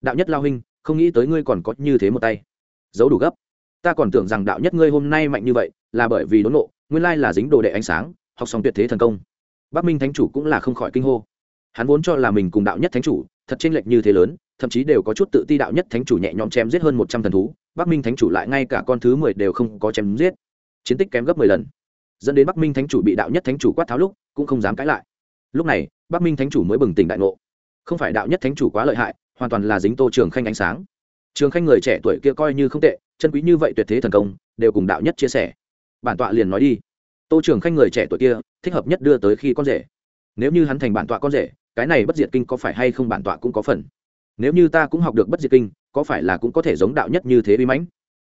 Đạo nhất lao huynh, không nghĩ tới ngươi còn có như thế một tay. Giấu đủ gấp. Ta còn tưởng rằng đạo nhất ngươi hôm nay mạnh như vậy, là bởi vì đốn nộ, nguyên lai là dính đồ đệ ánh sáng, học xong tuyệt thế thần công. Bắc minh thánh chủ cũng là không khỏi kinh hô hắn vốn cho là mình cùng đạo nhất thánh chủ, thật chênh lệch như thế lớn, thậm chí đều có chút tự ti đạo nhất thánh chủ nhẹ nhõm chém giết hơn một trăm thần thú, bắc minh thánh chủ lại ngay cả con thứ mười đều không có chém giết. Chiến tích kém gấp mười lần. Dẫn đến bắc minh thánh chủ bị đạo nhất thánh chủ quát tháo lúc, cũng không dám cãi lại. Lúc này, bắc minh thánh chủ mới bừng tỉnh đại ngộ. Không phải đạo nhất thánh chủ quá lợi hại, hoàn toàn là dính tô trường khanh ánh sáng. Trường khanh người trẻ tuổi kia coi như không tệ, chân quý như vậy tuyệt thế thần công, đều cùng đạo nhất chia sẻ. Bản tọa liền nói đi. Tô trường khanh người trẻ tuổi kia, thích hợp nhất đưa tới khi con rể. Nếu như hắn thành bản tọa con rể cái này bất diệt kinh có phải hay không bản tọa cũng có phần. Nếu như ta cũng học được bất diệt kinh, có phải là cũng có thể giống đạo nhất như thế uy mãnh?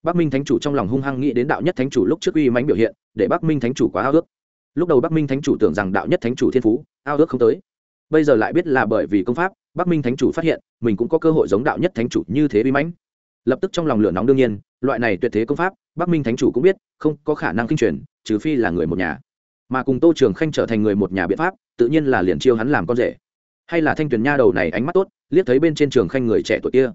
Bắc minh thánh chủ trong lòng hung hăng nghĩ đến đạo nhất thánh chủ lúc trước uy mãnh biểu hiện, để bắc minh thánh chủ quá ao ước. Lúc đầu bắc minh thánh chủ tưởng rằng đạo nhất thánh chủ thiên phú, ao ước không tới. Bây giờ lại biết là bởi vì công pháp, bắc minh thánh chủ phát hiện, mình cũng có cơ hội giống đạo nhất thánh chủ như thế uy mãnh. Lập tức trong lòng lửa nóng đương nhiên, loại này tuyệt thế công pháp, bắc minh thánh chủ cũng biết, không có khả năng kinh truyền, trừ phi là người một nhà. Mà cùng tô trường khanh trở thành người một nhà biện pháp, tự nhiên là liền chiêu hắn làm con rể hay là thanh tuyền nha đầu này ánh mắt tốt, liếc thấy bên trên trường khanh người trẻ tuổi kia.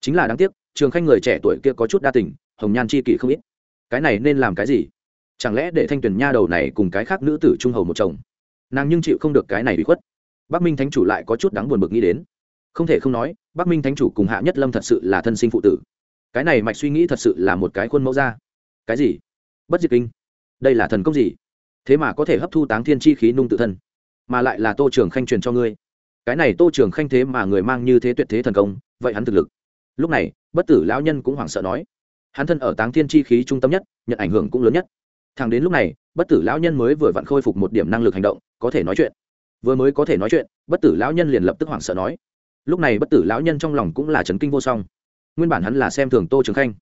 Chính là đáng tiếc, trường khanh người trẻ tuổi kia có chút đa tình, hồng nhan chi kỷ không ít. Cái này nên làm cái gì? Chẳng lẽ để thanh tuyền nha đầu này cùng cái khác nữ tử trung hầu một chồng? Nàng nhưng chịu không được cái này bị khuất. Bắc minh thánh chủ lại có chút đáng buồn bực nghĩ đến. Không thể không nói, bắc minh thánh chủ cùng hạ nhất lâm thật sự là thân sinh phụ tử. Cái này mạch suy nghĩ thật sự là một cái khuôn mẫu ra. Cái gì? Bất diệt kinh. Đây là thần công gì? Thế mà có thể hấp thu táng thiên chi khí nung tự thân, mà lại là tô trường khanh truyền cho ngươi cái này tô trường khanh thế mà người mang như thế tuyệt thế thần công, vậy hắn thực lực. Lúc này, bất tử lão nhân cũng hoảng sợ nói, hắn thân ở táng thiên chi khí trung tâm nhất, nhận ảnh hưởng cũng lớn nhất. Thằng đến lúc này, bất tử lão nhân mới vừa vặn khôi phục một điểm năng lực hành động, có thể nói chuyện. Vừa mới có thể nói chuyện, bất tử lão nhân liền lập tức hoảng sợ nói. Lúc này bất tử lão nhân trong lòng cũng là trấn kinh vô song. Nguyên bản hắn là xem thường tô trường khanh.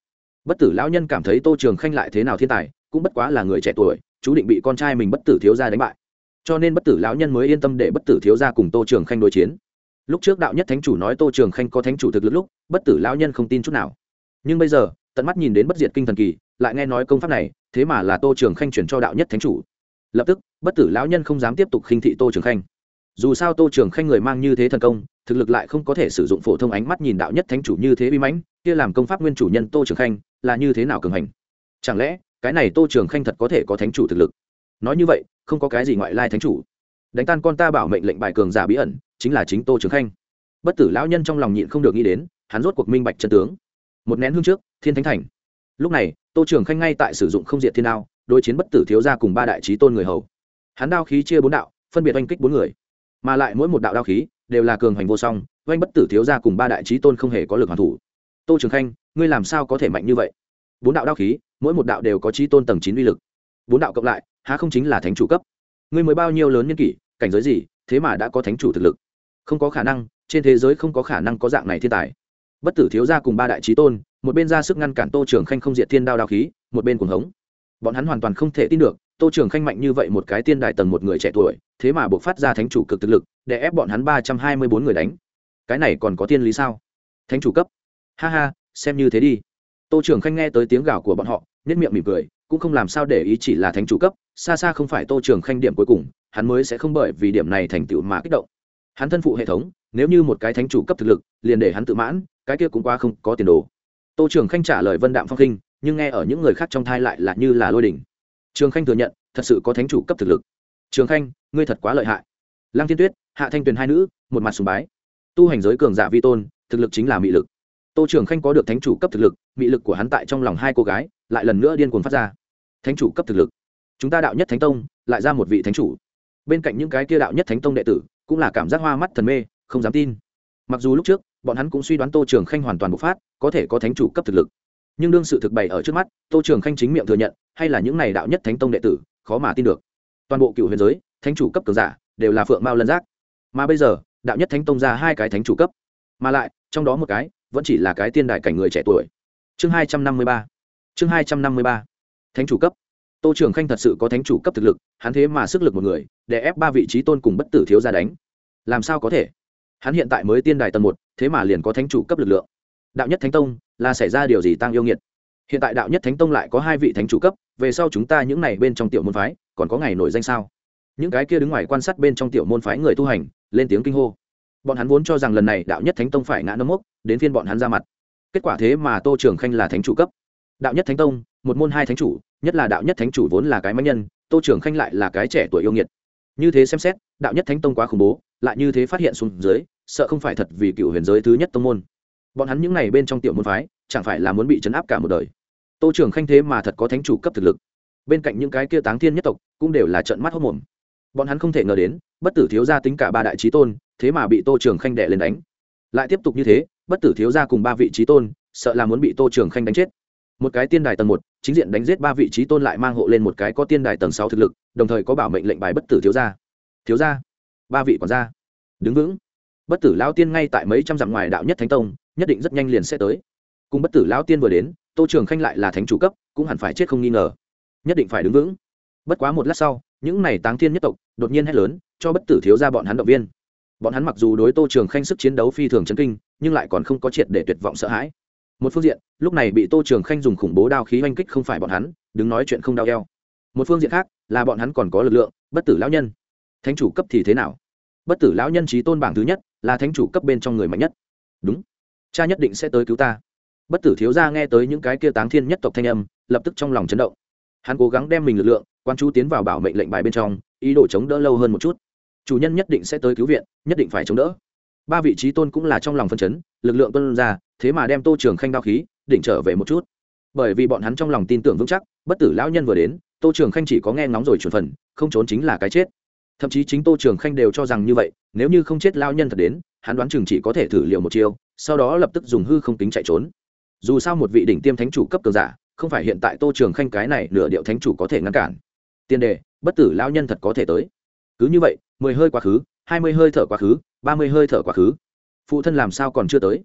Bất tử lão nhân cảm thấy tô trường khanh lại thế nào thiên tài, cũng bất quá là người trẻ tuổi, chú định bị con trai mình bất tử thiếu gia đánh bại cho nên bất tử lão nhân mới yên tâm để bất tử thiếu gia cùng tô trường khanh đối chiến. Lúc trước đạo nhất thánh chủ nói tô trường khanh có thánh chủ thực lực lúc, bất tử lão nhân không tin chút nào. Nhưng bây giờ, tận mắt nhìn đến bất diệt kinh thần kỳ, lại nghe nói công pháp này, thế mà là tô trường khanh chuyển cho đạo nhất thánh chủ. Lập tức, bất tử lão nhân không dám tiếp tục khinh thị tô trường khanh. Dù sao tô trường khanh người mang như thế thần công, thực lực lại không có thể sử dụng phổ thông ánh mắt nhìn đạo nhất thánh chủ như thế bi mãnh, kia làm công pháp nguyên chủ nhân tô trường khanh là như thế nào cường hành? Chẳng lẽ, cái này tô trường khanh thật có thể có thánh chủ thực lực? Nói như vậy, không có cái gì ngoại lai thánh chủ. Đánh tan con ta bảo mệnh lệnh bài cường giả bí ẩn, chính là chính tô trường khanh. Bất tử lão nhân trong lòng nhịn không được nghĩ đến, hắn rốt cuộc minh bạch chân tướng. Một nén hương trước, thiên thánh thành. Lúc này, tô trường khanh ngay tại sử dụng không diện thiên đao, đối chiến bất tử thiếu ra cùng ba đại trí tôn người hầu. Hắn đao khí chia bốn đạo, phân biệt oanh kích bốn người. Mà lại mỗi một đạo đao khí, đều là cường hành vô song, oanh bất tử thiếu ra cùng ba đại trí tôn không hề có lực hoàn thủ. Tô trường khanh, ngươi làm sao có thể mạnh như vậy? Bốn đạo đao khí, mỗi một đạo đều có trí tôn tầng chín uy lực. Bốn đạo cộng lại há không chính là thánh chủ cấp? Ngươi mới bao nhiêu lớn nhân kỷ, cảnh giới gì, thế mà đã có thánh chủ thực lực? Không có khả năng, trên thế giới không có khả năng có dạng này thiên tài. Bất tử thiếu gia cùng ba đại trí tôn, một bên ra sức ngăn cản tô trường khanh không diệt thiên đao đao khí, một bên cuồng hống. Bọn hắn hoàn toàn không thể tin được, tô trường khanh mạnh như vậy một cái tiên đại tầng một người trẻ tuổi, thế mà buộc phát ra thánh chủ cực thực lực, để ép bọn hắn ba trăm hai mươi bốn người đánh. Cái này còn có tiên lý sao? Thánh chủ cấp. Ha ha, xem như thế đi. Tô trường khanh nghe tới tiếng gào của bọn họ nhất miệng mỉm cười, cũng không làm sao để ý chỉ là thánh chủ cấp xa xa không phải tô trường khanh điểm cuối cùng, hắn mới sẽ không bởi vì điểm này thành tựu mà kích động. Hắn thân phụ hệ thống, nếu như một cái thánh chủ cấp thực lực, liền để hắn tự mãn, cái kia cũng qua không có tiền đồ. Tô trường khanh trả lời vân đạm phong khinh nhưng nghe ở những người khác trong thai lại là như là lôi đình. trường khanh thừa nhận, thật sự có thánh chủ cấp thực lực. Trường khanh, ngươi thật quá lợi hại. Lăng thiên tuyết, hạ thanh tuyền hai nữ, một mặt sùng bái. Tu hành giới cường giả vi tôn, thực lực chính là mị lực. Tô trường khanh có được thánh chủ cấp thực lực, mị lực của hắn tại trong lòng hai cô gái, lại lần nữa điên cuồng phát ra. Thánh chủ cấp thực lực chúng ta đạo nhất thánh tông, lại ra một vị thánh chủ. Bên cạnh những cái kia đạo nhất thánh tông đệ tử, cũng là cảm giác hoa mắt thần mê, không dám tin. Mặc dù lúc trước, bọn hắn cũng suy đoán tô trường khanh hoàn toàn bộc phát, có thể có thánh chủ cấp thực lực. Nhưng đương sự thực bày ở trước mắt, tô trường khanh chính miệng thừa nhận, hay là những này đạo nhất thánh tông đệ tử, khó mà tin được. Toàn bộ cựu huyền giới, thánh chủ cấp cường giả, đều là phượng mao lân giác. Mà bây giờ, đạo nhất thánh tông ra hai cái thánh chủ cấp. Mà lại, trong đó một cái, vẫn chỉ là cái tiên đại cảnh người trẻ tuổi. Chương hai trăm năm mươi ba. Chương hai trăm năm mươi ba. Thánh chủ cấp tô trường khanh thật sự có thánh chủ cấp thực lực, hắn thế mà sức lực một người, để ép ba vị trí tôn cùng bất tử thiếu ra đánh. Làm sao có thể? Hắn hiện tại mới tiên đài tầng một, thế mà liền có thánh chủ cấp lực lượng. Đạo nhất thánh tông, là xảy ra điều gì tăng yêu nghiệt? Hiện tại đạo nhất thánh tông lại có hai vị thánh chủ cấp, về sau chúng ta những n à y bên trong tiểu môn phái, còn có ngày nổi danh sao? Những cái kia đứng ngoài quan sát bên trong tiểu môn phái người tu hành, lên tiếng kinh hô. Bọn hắn vốn cho rằng lần này đạo nhất thánh tông phải ngã nấm mốc, đến phiên bọn hắn ra mặt. Kết quả thế mà tô trường khanh là thánh chủ cấp. Đạo nhất thánh tông một môn hai thánh chủ, nhất là đạo nhất thánh chủ vốn là cái máy nhân, tô trưởng khanh lại là cái trẻ tuổi yêu nghiệt. Như thế xem xét, đạo nhất thánh tông quá khủng bố, lại như thế phát hiện xuống dưới, sợ không phải thật vì cựu huyền giới thứ nhất tông môn. Bọn hắn những n à y bên trong tiểu môn phái, chẳng phải là muốn bị chấn áp cả một đời. Tô trưởng khanh thế mà thật có thánh chủ cấp thực lực. Bên cạnh những cái kia táng thiên nhất tộc, cũng đều là trận mắt hốc mồm. Bọn hắn không thể ngờ đến, bất tử thiếu gia tính cả ba đại trí tôn, thế mà bị tô trưởng khanh đẻ lên đánh. Lại tiếp tục như thế, bất tử thiếu gia cùng ba vị trí tôn, sợ là muốn bị tô trưởng khanh đánh chết một cái tiên đài tầng một, chính diện đánh giết ba vị trí tôn lại mang hộ lên một cái có tiên đài tầng sáu thực lực, đồng thời có bảo mệnh lệnh bài bất tử thiếu gia. Thiếu gia? Ba vị còn gia. Đứng vững. Bất tử lão tiên ngay tại mấy trăm dặm ngoài đạo nhất thánh tông, nhất định rất nhanh liền sẽ tới. Cùng bất tử lão tiên vừa đến, tô trường khanh lại là thánh chủ cấp, cũng hẳn phải chết không nghi ngờ. Nhất định phải đứng vững. Bất quá một lát sau, những này táng thiên nhất tộc đột nhiên hét lớn, cho bất tử thiếu ra bọn hắn động viên. Bọn hắn mặc dù đối tô trường khanh sức chiến đấu phi thường chấn kinh, nhưng lại còn không có triệt để tuyệt vọng sợ hãi một phương diện, lúc này bị tô trường khanh dùng khủng bố đao khí oanh kích không phải bọn hắn, đứng nói chuyện không đau eo. Một phương diện khác, là bọn hắn còn có lực lượng, bất tử lão nhân. Thánh chủ cấp thì thế nào? Bất tử lão nhân trí tôn bảng thứ nhất, là thánh chủ cấp bên trong người mạnh nhất. Đúng. Cha nhất định sẽ tới cứu ta. Bất tử thiếu gia nghe tới những cái kia táng thiên nhất tộc thanh âm, lập tức trong lòng chấn động. Hắn cố gắng đem mình lực lượng, quan chú tiến vào bảo mệnh lệnh bài bên trong, ý đồ chống đỡ lâu hơn một chút. Chủ nhân nhất định sẽ tới cứu viện, nhất định phải chống đỡ. Ba vị trí tôn cũng là trong lòng phân chấn, lực lượng tuân ra thế mà đem tô trường khanh đao khí, đỉnh trở về một chút. Bởi vì bọn hắn trong lòng tin tưởng vững chắc, bất tử lão nhân vừa đến, tô trường khanh chỉ có nghe ngóng rồi chuẩn phần, không trốn chính là cái chết. Thậm chí chính tô trường khanh đều cho rằng như vậy, nếu như không chết lao nhân thật đến, hắn đoán chừng chỉ có thể thử liệu một chiêu, sau đó lập tức dùng hư không tính chạy trốn. Dù sao một vị đỉnh tiêm thánh chủ cấp cường giả, không phải hiện tại tô trường khanh cái này nửa điệu thánh chủ có thể ngăn cản. Tiền đề, bất tử lao nhân thật có thể tới. Cứ như vậy, mười hơi quá khứ, hai mươi hơi thở quá khứ, ba mươi hơi thở quá khứ. Phụ thân làm sao còn chưa tới?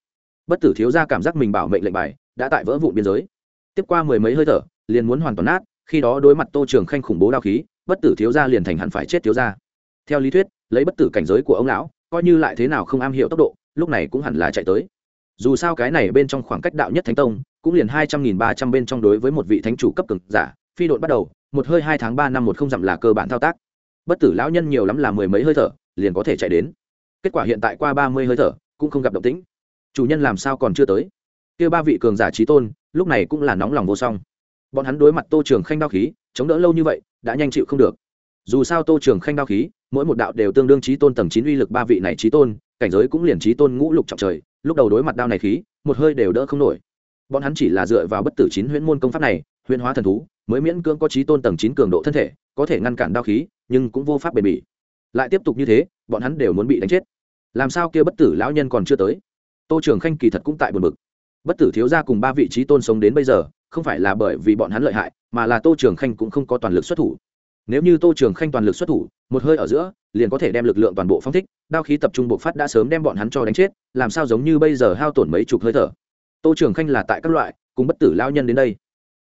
Bất tử thiếu ra cảm giác mình bảo mệnh lệnh bài, đã tại vỡ vụn biên giới. Tiếp qua mười mấy hơi thở, liền muốn hoàn toàn nát, khi đó đối mặt tô trường khanh khủng bố đao khí, bất tử thiếu gia liền thành hẳn phải chết thiếu gia. theo lý thuyết, lấy bất tử cảnh giới của ông lão, coi như lại thế nào không am hiểu tốc độ, lúc này cũng hẳn là chạy tới. Dù sao cái này bên trong khoảng cách đạo nhất thánh tông, cũng liền hai trăm nghìn ba trăm bên trong đối với một vị thánh chủ cấp cực giả, phi đội bắt đầu, một hơi hai tháng ba năm một không dặm là cơ bản thao tác. Bất tử lão nhân nhiều lắm là mười mấy hơi thở, liền có thể chạy đến. Kết quả hiện tại qua ba mươi hơi thở, cũng không gặp động tĩnh chủ nhân làm sao còn chưa tới? Kia ba vị cường giả trí tôn, lúc này cũng là nóng lòng vô song. Bọn hắn đối mặt tô trường khanh đao khí, chống đỡ lâu như vậy, đã nhanh chịu không được. Dù sao tô trường khanh đao khí, mỗi một đạo đều tương đương trí tôn tầng chín uy lực ba vị này trí tôn, cảnh giới cũng liền trí tôn ngũ lục trọng trời, lúc đầu đối mặt đao này khí, một hơi đều đỡ không nổi. Bọn hắn chỉ là dựa vào bất tử chín huyễn môn công pháp này, huyễn hóa thần thú, mới miễn cưỡng có trí tôn tầng chín cường độ thân thể, có thể ngăn cản đao khí, nhưng cũng vô pháp bền bỉ. Lại tiếp tục như thế, bọn hắn đều muốn bị đánh chết. Làm sao kia bất tử lão nhân còn chưa tới? Tô trường khanh kỳ thật cũng tại buồn bực. Bất tử thiếu gia cùng ba vị trí tôn sống đến bây giờ, không phải là bởi vì bọn hắn lợi hại, mà là tô trường khanh cũng không có toàn lực xuất thủ. Nếu như tô trường khanh toàn lực xuất thủ, một hơi ở giữa, liền có thể đem lực lượng toàn bộ phong thích, đao khí tập trung bộ phát đã sớm đem bọn hắn cho đánh chết, làm sao giống như bây giờ hao tổn mấy chục hơi thở. Tô trường khanh là tại các loại, cùng bất tử lao nhân đến đây.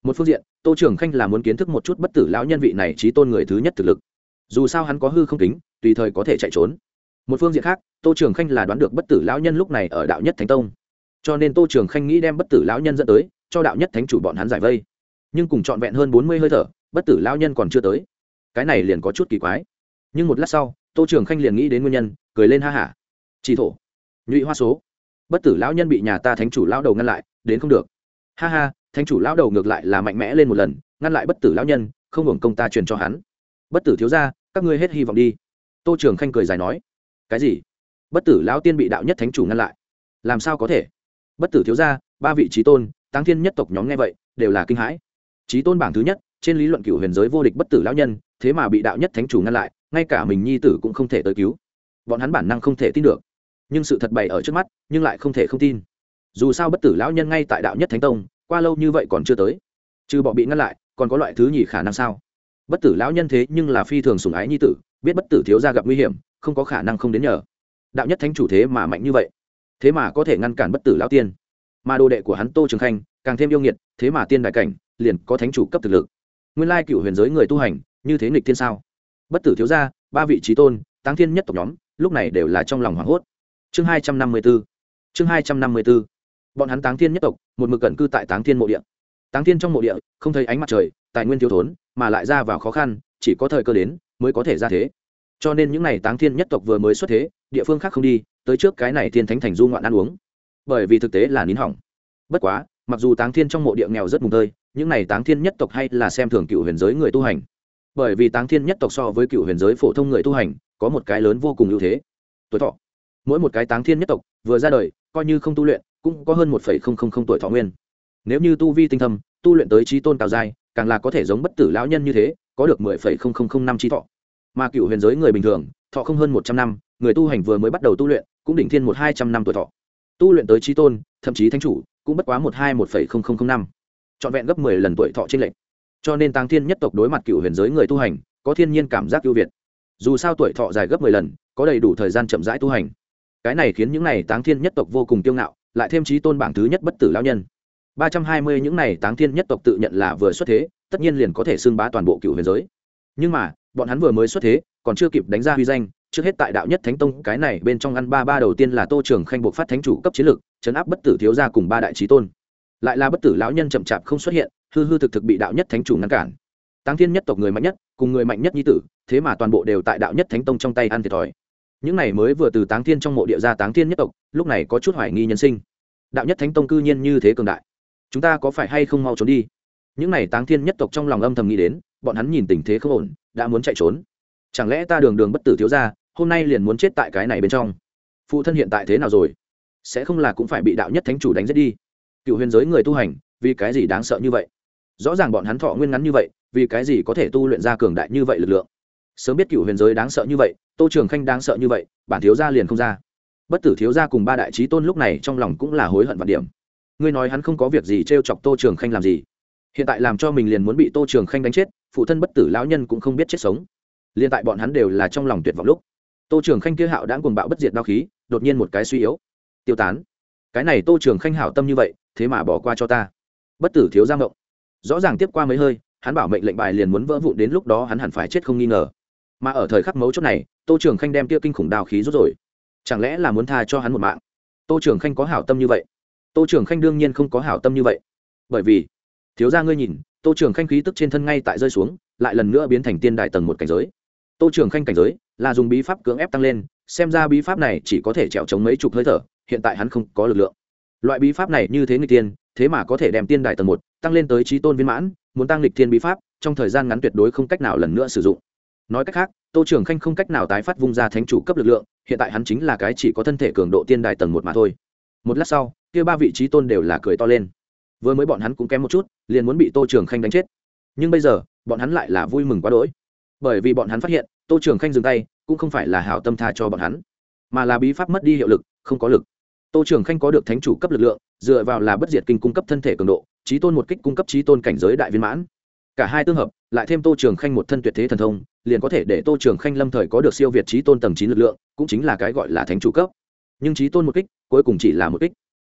Một phương diện, tô trường khanh là muốn kiến thức một chút bất tử lão nhân vị này trí tôn người thứ nhất thực lực. Dù sao hắn có hư không kính, tùy thời có thể chạy trốn một phương diện khác, tô trường khanh là đoán được bất tử lão nhân lúc này ở đạo nhất thánh tông. Cho nên tô trường khanh nghĩ đem bất tử lão nhân dẫn tới, cho đạo nhất thánh chủ bọn hắn giải vây. Nhưng cùng trọn vẹn hơn bốn mươi hơi thở, bất tử lão nhân còn chưa tới. Cái này liền có chút kỳ quái. Nhưng một lát sau, tô trường khanh liền nghĩ đến nguyên nhân, cười lên ha hả. Chỉ thổ. Nhụy hoa số. Bất tử lão nhân bị nhà ta thánh chủ lão đầu ngăn lại, đến không được. Ha ha, thánh chủ lão đầu ngược lại là mạnh mẽ lên một lần, ngăn lại bất tử lão nhân, không hưởng công ta truyền cho hắn. Bất tử thiếu ra các ngươi hết hy vọng đi. Tô trường khanh cười dài nói cái gì? Bất tử lão tiên bị đạo nhất thánh chủ ngăn lại. Làm sao có thể? Bất tử thiếu gia, ba vị trí tôn tăng thiên nhất tộc nhóm nghe vậy, đều là kinh hãi. Trí tôn bảng thứ nhất, trên lý luận cựu huyền giới vô địch bất tử lão nhân, thế mà bị đạo nhất thánh chủ ngăn lại, ngay cả mình nhi tử cũng không thể tới cứu. Bọn hắn bản năng không thể tin được. Nhưng sự thật bày ở trước mắt, nhưng lại không thể không tin. Dù sao bất tử lão nhân ngay tại đạo nhất thánh tông, qua lâu như vậy còn chưa tới. Trừ bỏ bị ngăn lại, còn có loại thứ nhì khả năng sao? Bất tử lão nhân thế nhưng là phi thường sùng ái nhi tử, biết bất tử thiếu gia gặp nguy hiểm không có khả năng không đến nhờ. Đạo nhất thánh chủ thế mà mạnh như vậy, thế mà có thể ngăn cản bất tử lão tiên. Mà đồ đệ của hắn tô trường khanh, càng thêm yêu nghiệt, thế mà tiên đại cảnh, liền có thánh chủ cấp thực lực. Nguyên lai cựu huyền giới người tu hành, như thế nghịch thiên sao? Bất tử thiếu gia, ba vị trí tôn, táng thiên nhất tộc nhóm, lúc này đều là trong lòng hoảng hốt. Chương hai trăm năm mươi b ố chương hai trăm năm mươi b ố bọn hắn táng thiên nhất tộc, một mực cẩn cư tại táng thiên mộ địa. Táng thiên trong mộ địa, không thấy ánh mặt trời, tài nguyên thiếu thốn, mà lại ra vào khó khăn, chỉ có thời cơ đến, mới có thể ra thế cho nên những n à y táng thiên nhất tộc vừa mới xuất thế, địa phương khác không đi, tới trước cái này thiên thánh thành du ngoạn ăn uống. Bởi vì thực tế là nín hỏng. Bất quá, mặc dù táng thiên trong mộ địa nghèo rất mùng tơi, những n à y táng thiên nhất tộc hay là xem thường cựu huyền giới người tu hành. Bởi vì táng thiên nhất tộc so với cựu huyền giới phổ thông người tu hành, có một cái lớn vô cùng ưu thế. Tuổi thọ. Mỗi một cái táng thiên nhất tộc vừa ra đời, coi như không tu luyện, cũng có hơn một tuổi thọ nguyên. Nếu như tu vi tinh thâm, tu luyện tới trí tôn cao giai, càng là có thể giống bất tử lão nhân như thế, có được mười phẩy không không không năm trí thọ mà cựu huyền giới người bình thường, thọ không hơn một trăm năm, người tu hành vừa mới bắt đầu tu luyện, cũng đỉnh thiên một hai trăm năm tuổi thọ. Tu luyện tới trí tôn, thậm chí thánh chủ, cũng bất quá một hai một phẩy không không không năm. Trọn vẹn gấp mười lần tuổi thọ trên lệnh cho nên tăng thiên nhất tộc đối mặt cựu huyền giới người tu hành, có thiên nhiên cảm giác ưu việt. Dù sao tuổi thọ dài gấp mười lần, có đầy đủ thời gian chậm rãi tu hành. Cái này khiến những này táng thiên nhất tộc vô cùng kiêu ngạo, lại thêm trí tôn bảng thứ nhất bất tử lão nhân. Ba trăm hai mươi những này táng thiên nhất tộc tự nhận là vừa xuất thế, tất nhiên liền có thể xưng bá toàn bộ cựu huyền giới. Nhưng mà bọn hắn vừa mới xuất thế còn chưa kịp đánh ra huy danh trước hết tại đạo nhất thánh tông cái này bên trong ăn ba ba đầu tiên là tô trường khanh buộc phát thánh chủ cấp chiến lược, chấn áp bất tử thiếu gia cùng ba đại trí tôn. Lại là bất tử lão nhân chậm chạp không xuất hiện hư hư thực thực bị đạo nhất thánh chủ ngăn cản. Táng thiên nhất tộc người mạnh nhất cùng người mạnh nhất nhi tử thế mà toàn bộ đều tại đạo nhất thánh tông trong tay ăn thiệt thòi. Những này mới vừa từ táng thiên trong mộ địa ra táng thiên nhất tộc lúc này có chút hoài nghi nhân sinh. Đạo nhất thánh tông cư nhiên như thế cường đại. Chúng ta có phải hay không mau trốn đi? Những này táng thiên nhất tộc trong lòng âm thầm nghĩ đến bọn hắn nhìn tình thế không ổn đã muốn chạy trốn. Chẳng lẽ ta đường đường bất tử thiếu ra hôm nay liền muốn chết tại cái này bên trong? Phụ thân hiện tại thế nào rồi? Sẽ không là cũng phải bị đạo nhất thánh chủ đánh giết đi? Cựu huyền giới người tu hành, vì cái gì đáng sợ như vậy? Rõ ràng bọn hắn thọ nguyên ngắn như vậy, vì cái gì có thể tu luyện ra cường đại như vậy lực lượng? Sớm biết cựu huyền giới đáng sợ như vậy, tô trường khanh đáng sợ như vậy, bản thiếu gia liền không ra. Bất tử thiếu gia cùng ba đại trí tôn lúc này trong lòng cũng là hối hận vạn điểm. Ngươi nói hắn không có việc gì t r e o chọc tô trường khanh làm gì? Hiện tại làm cho mình liền muốn bị tô trường khanh đánh chết phụ thân bất tử lão nhân cũng không biết chết sống. Liên tại bọn hắn đều là trong lòng tuyệt vọng lúc, tô trường khanh kia hạo đã cuồng bạo bất diệt đao khí, đột nhiên một cái suy yếu. Tiêu tán. Cái này tô trường khanh hảo tâm như vậy, thế mà bỏ qua cho ta. Bất tử thiếu giang động. Rõ ràng tiếp qua mấy hơi, hắn bảo mệnh lệnh bài liền muốn vỡ vụn đến lúc đó hắn hẳn phải chết không nghi ngờ. Mà ở thời khắc mấu chốt này, tô trường khanh đem kia kinh khủng đao khí rút rồi. Chẳng lẽ là muốn tha cho hắn một mạng? Tô trường khanh có hảo tâm như vậy. Tô trường khanh đương nhiên không có hảo tâm như vậy. Bởi vì, thiếu ra ngươi nhìn tô trường khanh khí tức trên thân ngay tại rơi xuống, lại lần nữa biến thành tiên đại tầng một cảnh giới. Tô trường khanh cảnh giới là dùng bí pháp cưỡng ép tăng lên, xem ra bí pháp này chỉ có thể trèo chống mấy chục hơi thở, hiện tại hắn không có lực lượng. Loại bí pháp này như thế người tiên thế mà có thể đem tiên đại tầng một tăng lên tới trí tôn viên mãn, muốn tăng lịch thiên bí pháp, trong thời gian ngắn tuyệt đối không cách nào lần nữa sử dụng. Nói cách khác, tô trường khanh không cách nào tái phát vung ra thánh chủ cấp lực lượng, hiện tại hắn chính là cái chỉ có thân thể cường độ tiên Đại tầng một mà thôi. Một lát sau, kia ba vị trí tôn đều là cười to lên vừa mới bọn hắn cũng kém một chút, liền muốn bị tô trường khanh đánh chết. Nhưng bây giờ, bọn hắn lại là vui mừng quá đỗi. Bởi vì bọn hắn phát hiện, tô trường khanh dừng tay, cũng không phải là hảo tâm tha cho bọn hắn, mà là bí pháp mất đi hiệu lực, không có lực. Tô trường khanh có được thánh chủ cấp lực lượng, dựa vào là bất diệt kinh cung cấp thân thể cường độ trí tôn một kích cung cấp trí tôn cảnh giới đại viên mãn. Cả hai tương hợp, lại thêm tô trường khanh một thân tuyệt thế thần thông, liền có thể để tô trường khanh lâm thời có được siêu việt trí tôn tầng chín lực lượng, cũng chính là cái gọi là thánh chủ cấp. Nhưng trí tôn một kích, cuối cùng chỉ là một kích.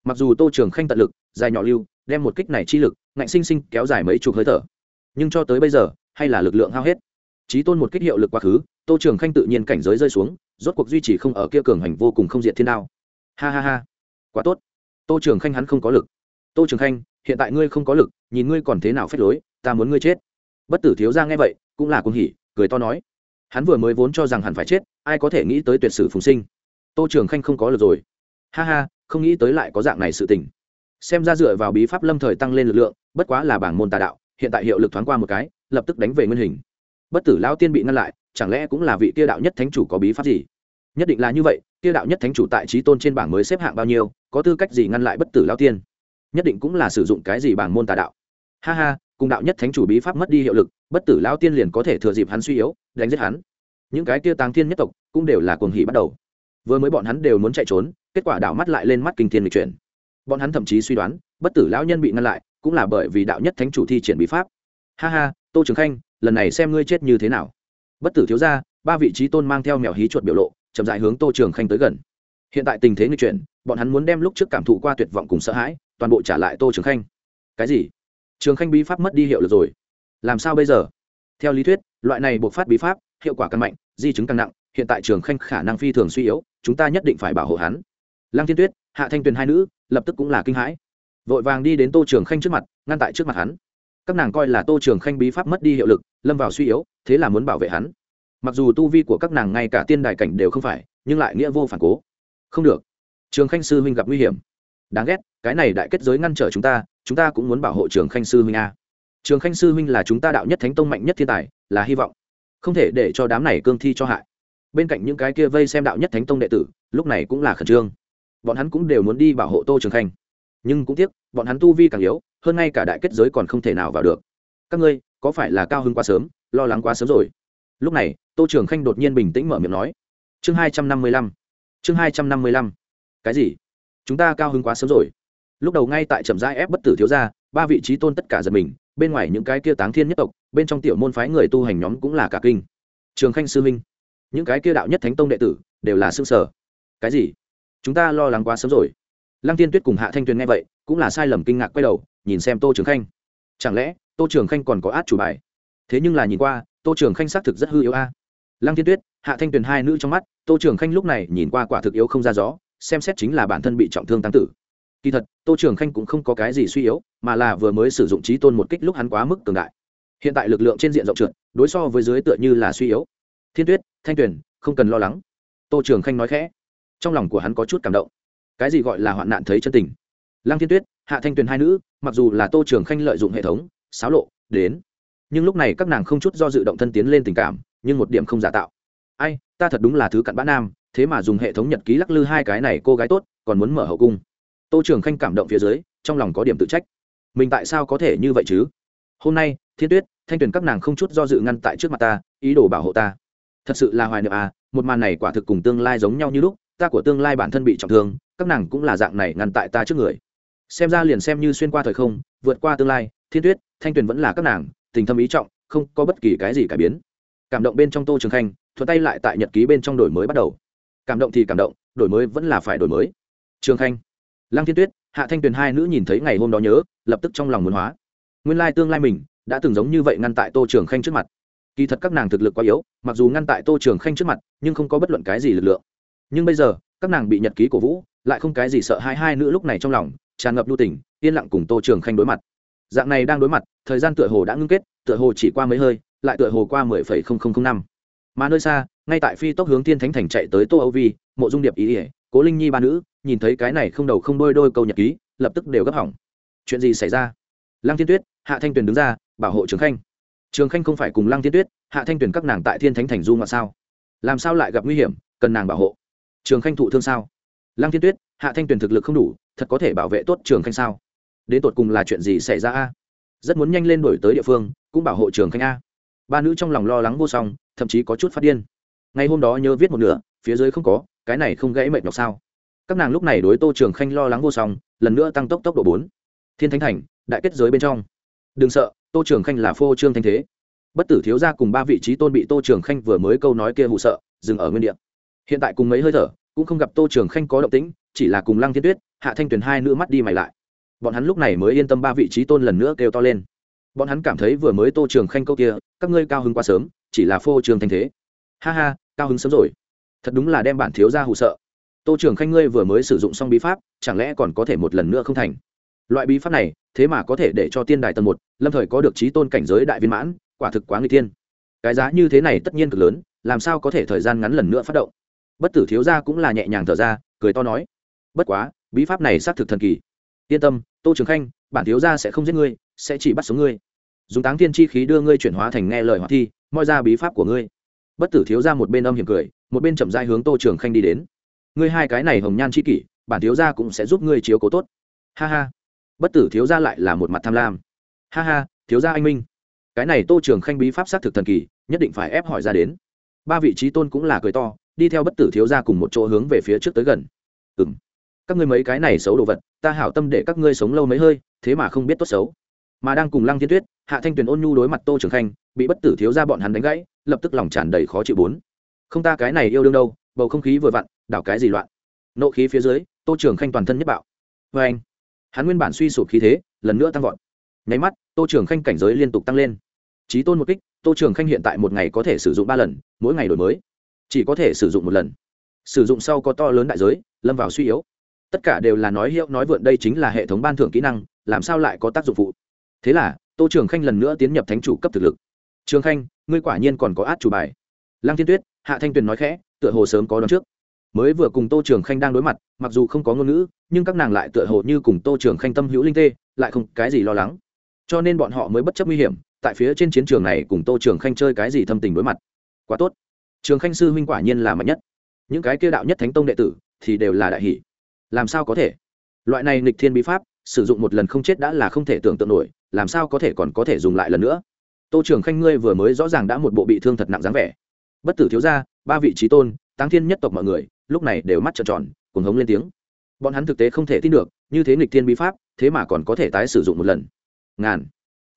Mặc dù tô trường khanh tận lực, dài nhỏ lưu đem một kích này chi lực, ngạnh sinh sinh kéo dài mấy chục hơi thở. Nhưng cho tới bây giờ, hay là lực lượng hao hết. Trí tôn một kích hiệu lực quá khứ, tô trường khanh tự nhiên cảnh giới rơi xuống, rốt cuộc duy trì không ở kia cường hành vô cùng không diện thiên đao. Ha ha ha. Quá tốt. Tô trường khanh hắn không có lực. Tô trường khanh, hiện tại ngươi không có lực, nhìn ngươi còn thế nào phép lối, ta muốn ngươi chết. Bất tử thiếu ra nghe vậy, cũng là cuồng hỉ, cười to nói. Hắn vừa mới vốn cho rằng hẳn phải chết, ai có thể nghĩ tới tuyệt sử phùng sinh. Tô trường khanh không có lực rồi. Ha ha, không nghĩ tới lại có dạng này sự tình xem ra dựa vào bí pháp lâm thời tăng lên lực lượng, bất quá là bảng môn tà đạo, hiện tại hiệu lực thoáng qua một cái, lập tức đánh về nguyên hình. Bất tử lão tiên bị ngăn lại, chẳng lẽ cũng là vị kia đạo nhất thánh chủ có bí pháp gì? Nhất định là như vậy, kia đạo nhất thánh chủ tại trí tôn trên bảng mới xếp hạng bao nhiêu, có tư cách gì ngăn lại bất tử lao tiên? Nhất định cũng là sử dụng cái gì bảng môn tà đạo? Ha ha, cùng đạo nhất thánh chủ bí pháp mất đi hiệu lực, bất tử lao tiên liền có thể thừa dịp hắn suy yếu, đánh giết hắn. Những cái kia tàng thiên nhất tộc cũng đều là cuồng hỉ bắt đầu. Vừa mới bọn hắn đều muốn chạy trốn, kết quả đảo mắt lại lên mắt kinh thiên lịch chuyển bọn hắn thậm chí suy đoán, bất tử lão nhân bị ngăn lại, cũng là bởi vì đạo nhất thánh chủ thi triển bí pháp. Ha ha, tô trường khanh, lần này xem ngươi chết như thế nào. Bất tử thiếu ra ba vị trí tôn mang theo mèo hí chuột biểu lộ, chậm dại hướng tô trường khanh tới gần. Hiện tại tình thế người chuyển, bọn hắn muốn đem lúc trước cảm thụ qua tuyệt vọng cùng sợ hãi, toàn bộ trả lại tô trường khanh. Cái gì? Trường khanh bí pháp mất đi hiệu lực rồi. Làm sao bây giờ? Theo lý thuyết, loại này buộc phát bí pháp, hiệu quả càng mạnh, di chứng càng nặng, hiện tại trường khanh khả năng phi thường suy yếu, chúng ta nhất định phải bảo hộ hắn. Lăng thiên tuyết, hạ thanh tuyền hai nữ lập tức cũng là kinh hãi. Vội vàng đi đến tô trường khanh trước mặt, ngăn tại trước mặt hắn. Các nàng coi là tô trường khanh bí pháp mất đi hiệu lực, lâm vào suy yếu, thế là muốn bảo vệ hắn. Mặc dù tu vi của các nàng ngay cả tiên đài cảnh đều không phải, nhưng lại nghĩa vô phản cố. Không được. Trường khanh sư huynh gặp nguy hiểm. Đáng ghét, cái này đại kết giới ngăn trở chúng ta chúng ta cũng muốn bảo hộ trường khanh sư huynh a. Trường khanh sư huynh là chúng ta đạo nhất thánh tông mạnh nhất thiên tài, là hy vọng. Không thể để cho đám này cương thi cho hại. Bên cạnh những cái kia vây xem đạo nhất thánh tông đệ tử, lúc này cũng là khẩn trương bọn hắn cũng đều muốn đi bảo hộ tô trường khanh. Nhưng cũng tiếc, bọn hắn tu vi càng yếu, hơn ngay cả đại kết giới còn không thể nào vào được. Các ngươi, có phải là cao hứng quá sớm, lo lắng quá sớm rồi? Lúc này, tô trường khanh đột nhiên bình tĩnh mở miệng nói. Chương hai trăm năm mươi lăm. Chương hai trăm năm mươi lăm. Cái gì? Chúng ta cao hứng quá sớm rồi. Lúc đầu ngay tại trầm giai ép bất tử thiếu ra ba vị trí tôn tất cả giật mình, bên ngoài những cái kia táng thiên nhất tộc, bên trong tiểu môn phái người tu hành nhóm cũng là cả kinh. Trường khanh sư minh những cái kia đạo nhất thánh tông đệ tử đều là xương sở cái gì? Chúng ta lo lắng quá sớm rồi. Lăng tiên tuyết cùng hạ thanh tuyền nghe vậy, cũng là sai lầm kinh ngạc quay đầu, nhìn xem tô trường khanh. Chẳng lẽ, tô trường khanh còn có át chủ bài? Thế nhưng là nhìn qua, tô trường khanh xác thực rất hư yếu a. Lăng tiên tuyết, hạ thanh tuyền hai nữ trong mắt, tô trường khanh lúc này nhìn qua quả thực yếu không ra gió, xem xét chính là bản thân bị trọng thương tăng tử. Kỳ thật, tô trường khanh cũng không có cái gì suy yếu, mà là vừa mới sử dụng trí tôn một kích lúc hắn quá mức cường đại. Hiện tại lực lượng trên diện rộng trượt, đối so với dưới tựa như là suy yếu. Thiên tuyết, thanh tuyền, không cần lo lắng. Tô trường khanh nói khẽ trong lòng của hắn có chút cảm động. Cái gì gọi là hoạn nạn thấy chân tình? Lăng thiên tuyết, hạ thanh tuyền hai nữ, mặc dù là tô trường khanh lợi dụng hệ thống, xáo lộ, đến. Nhưng lúc này các nàng không chút do dự động thân tiến lên tình cảm, nhưng một điểm không giả tạo. Ai, ta thật đúng là thứ cặn bã nam, thế mà dùng hệ thống nhật ký lắc lư hai cái này cô gái tốt, còn muốn mở hậu cung. Tô trường khanh cảm động phía dưới, trong lòng có điểm tự trách. Mình tại sao có thể như vậy chứ? Hôm nay, thiên tuyết, thanh tuyền các nàng không chút do dự ngăn tại trước mặt ta, ý đồ bảo hộ ta. Thật sự là hoài niệm à một màn này quả thực cùng tương lai giống nhau như lúc ta của tương lai bản thân bị trọng thương, các nàng cũng là dạng này ngăn tại ta trước người. Xem ra liền xem như xuyên qua thời không, vượt qua tương lai, thiên tuyết, thanh tuyền vẫn là các nàng, tình thâm ý trọng, không có bất kỳ cái gì cải biến. Cảm động bên trong tô trường khanh thuật tay lại tại nhật ký bên trong đổi mới bắt đầu. Cảm động thì cảm động, đổi mới vẫn là phải đổi mới. Trường khanh, lăng thiên tuyết, hạ thanh tuyền hai nữ nhìn thấy ngày hôm đó nhớ, lập tức trong lòng muốn hóa. Nguyên lai tương lai mình đã từng giống như vậy ngăn tại tô trường khanh trước mặt. Kỳ thật các nàng thực lực quá yếu, mặc dù ngăn tại tô trường khanh trước mặt, nhưng không có bất luận cái gì lực lượng nhưng bây giờ, các nàng bị nhật ký cổ vũ, lại không cái gì sợ hai hai nữ lúc này trong lòng, tràn ngập lưu tình, yên lặng cùng tô trường khanh đối mặt. Dạng này đang đối mặt, thời gian tựa hồ đã ngưng kết, tựa hồ chỉ qua mấy hơi, lại tựa hồ qua mười phẩy không không không năm. Mà nơi xa, ngay tại phi tốc hướng thiên thánh thành chạy tới tô âu vi, mộ dung điệp ý ỉa cố linh nhi ba nữ, nhìn thấy cái này không đầu không đôi đôi câu nhật ký, lập tức đều gấp hỏng. Chuyện gì xảy ra? Lăng thiên tuyết, hạ thanh tuyền đứng ra, bảo hộ trường khanh. Trường khanh không phải cùng lăng thiên tuyết, hạ thanh tuyền các nàng tại thiên thánh thành du ngoại sao? Làm sao lại gặp nguy hiểm, cần nàng bảo hộ? Trường khanh thụ thương sao? Lăng thiên tuyết, hạ thanh tuyền thực lực không đủ, thật có thể bảo vệ tốt trường khanh sao? Đến tột cùng là chuyện gì xảy ra a? Rất muốn nhanh lên đổi tới địa phương, cũng bảo hộ trường khanh a. Ba nữ trong lòng lo lắng vô song, thậm chí có chút phát điên. Ngày hôm đó nhớ viết một nửa, phía dưới không có, cái này không gãy mệt nhọc sao? Các nàng lúc này đối tô trường khanh lo lắng vô song, lần nữa tăng tốc tốc độ bốn. Thiên thánh thành, đại kết giới bên trong. Đừng sợ, tô trường khanh là phô trương thanh thế. Bất tử thiếu gia cùng ba vị trí tôn bị tô trường khanh vừa mới câu nói kia hụ sợ, dừng ở nguyên đ ị a hiện tại cùng mấy hơi thở, cũng không gặp tô trường khanh có động tĩnh, chỉ là cùng lăng thiên tuyết, hạ thanh tuyền hai nữ mắt đi mày lại. Bọn hắn lúc này mới yên tâm ba vị trí tôn lần nữa kêu to lên. Bọn hắn cảm thấy vừa mới tô trường khanh câu kia, các ngươi cao hứng quá sớm, chỉ là phô trường thanh thế. Ha ha, cao hứng sớm rồi. Thật đúng là đem bản thiếu ra hụ sợ. Tô trường khanh ngươi vừa mới sử dụng xong bí pháp, chẳng lẽ còn có thể một lần nữa không thành? Loại bí pháp này, thế mà có thể để cho tiên đài tầng một, lâm thời có được trí tôn cảnh giới đại viên mãn, quả thực quá người tiên cái giá như thế này tất nhiên cực lớn, làm sao có thể thời gian ngắn lần nữa phát động? Bất tử thiếu gia cũng là nhẹ nhàng thở ra, cười to nói, bất quá, bí pháp này xác thực thần kỳ. Yên tâm, tô trường khanh, bản thiếu gia sẽ không giết ngươi, sẽ chỉ bắt sống ngươi. Dùng táng thiên chi khí đưa ngươi chuyển hóa thành nghe lời hoạt thi, moi ra bí pháp của ngươi. Bất tử thiếu gia một bên âm hiểm cười, một bên chậm dai hướng tô trường khanh đi đến. Ngươi hai cái này hồng nhan c h i kỷ, bản thiếu gia cũng sẽ giúp ngươi chiếu cố tốt. Ha ha. Bất tử thiếu gia lại là một mặt tham lam. Ha ha, thiếu gia anh minh. Cái này tô trường khanh bí pháp xác thực thần kỳ, nhất định phải ép hỏi ra đến. Ba vị trí tôn cũng là cười to đi theo bất tử thiếu gia cùng một chỗ hướng về phía trước tới gần. Ừ m các ngươi mấy cái này xấu đồ vật, ta hảo tâm để các ngươi sống lâu mấy hơi, thế mà không biết tốt xấu. Mà đang cùng lăng thiên tuyết, hạ thanh tuyền ôn nhu đối mặt tô trường khanh, bị bất tử thiếu ra bọn hắn đánh gãy, lập tức lòng tràn đầy khó chịu bốn. Không ta cái này yêu đương đâu, bầu không khí vừa vặn, đảo cái gì loạn. Nộ khí phía dưới, tô trường khanh toàn thân nhất bạo. Vê anh. Hắn nguyên bản suy sụp khí thế, lần nữa tăng vọt. Nháy mắt, tô trường khanh cảnh giới liên tục tăng lên. Trí tôn một kích, tô trường khanh hiện tại một ngày có thể sử dụng ba lần, mỗi ngày đổi mới chỉ có thể sử dụng một lần. Sử dụng sau có to lớn đại giới, lâm vào suy yếu. Tất cả đều là nói hiệu nói vượn, đây chính là hệ thống ban thưởng kỹ năng, làm sao lại có tác dụng phụ? Thế là, tô trường khanh lần nữa tiến nhập thánh chủ cấp thực lực. Trường khanh, ngươi quả nhiên còn có át chủ bài. Lăng thiên tuyết, hạ thanh tuyền nói khẽ, tựa hồ sớm có đón trước. Mới vừa cùng tô trường khanh đang đối mặt, mặc dù không có ngôn ngữ, nhưng các nàng lại tựa hồ như cùng tô trường khanh tâm hữu linh tê, lại không cái gì lo lắng. Cho nên bọn họ mới bất chấp nguy hiểm, tại phía trên chiến trường này cùng tô trường khanh chơi cái gì thâm tình đối mặt. Quá tốt trường khanh sư huynh quả nhiên là mạnh nhất. Những cái kia đạo nhất thánh tông đệ tử thì đều là đại hỷ. Làm sao có thể? Loại này nghịch thiên bí pháp, sử dụng một lần không chết đã là không thể tưởng tượng nổi, làm sao có thể còn có thể dùng lại lần nữa? Tô trường khanh ngươi vừa mới rõ ràng đã một bộ bị thương thật nặng dáng vẻ. Bất tử thiếu gia, ba vị trí tôn tăng thiên nhất tộc mọi người, lúc này đều mắt trợn tròn cùng hống lên tiếng. Bọn hắn thực tế không thể tin được, như thế nghịch thiên bí pháp, thế mà còn có thể tái sử dụng một lần. Ngàn.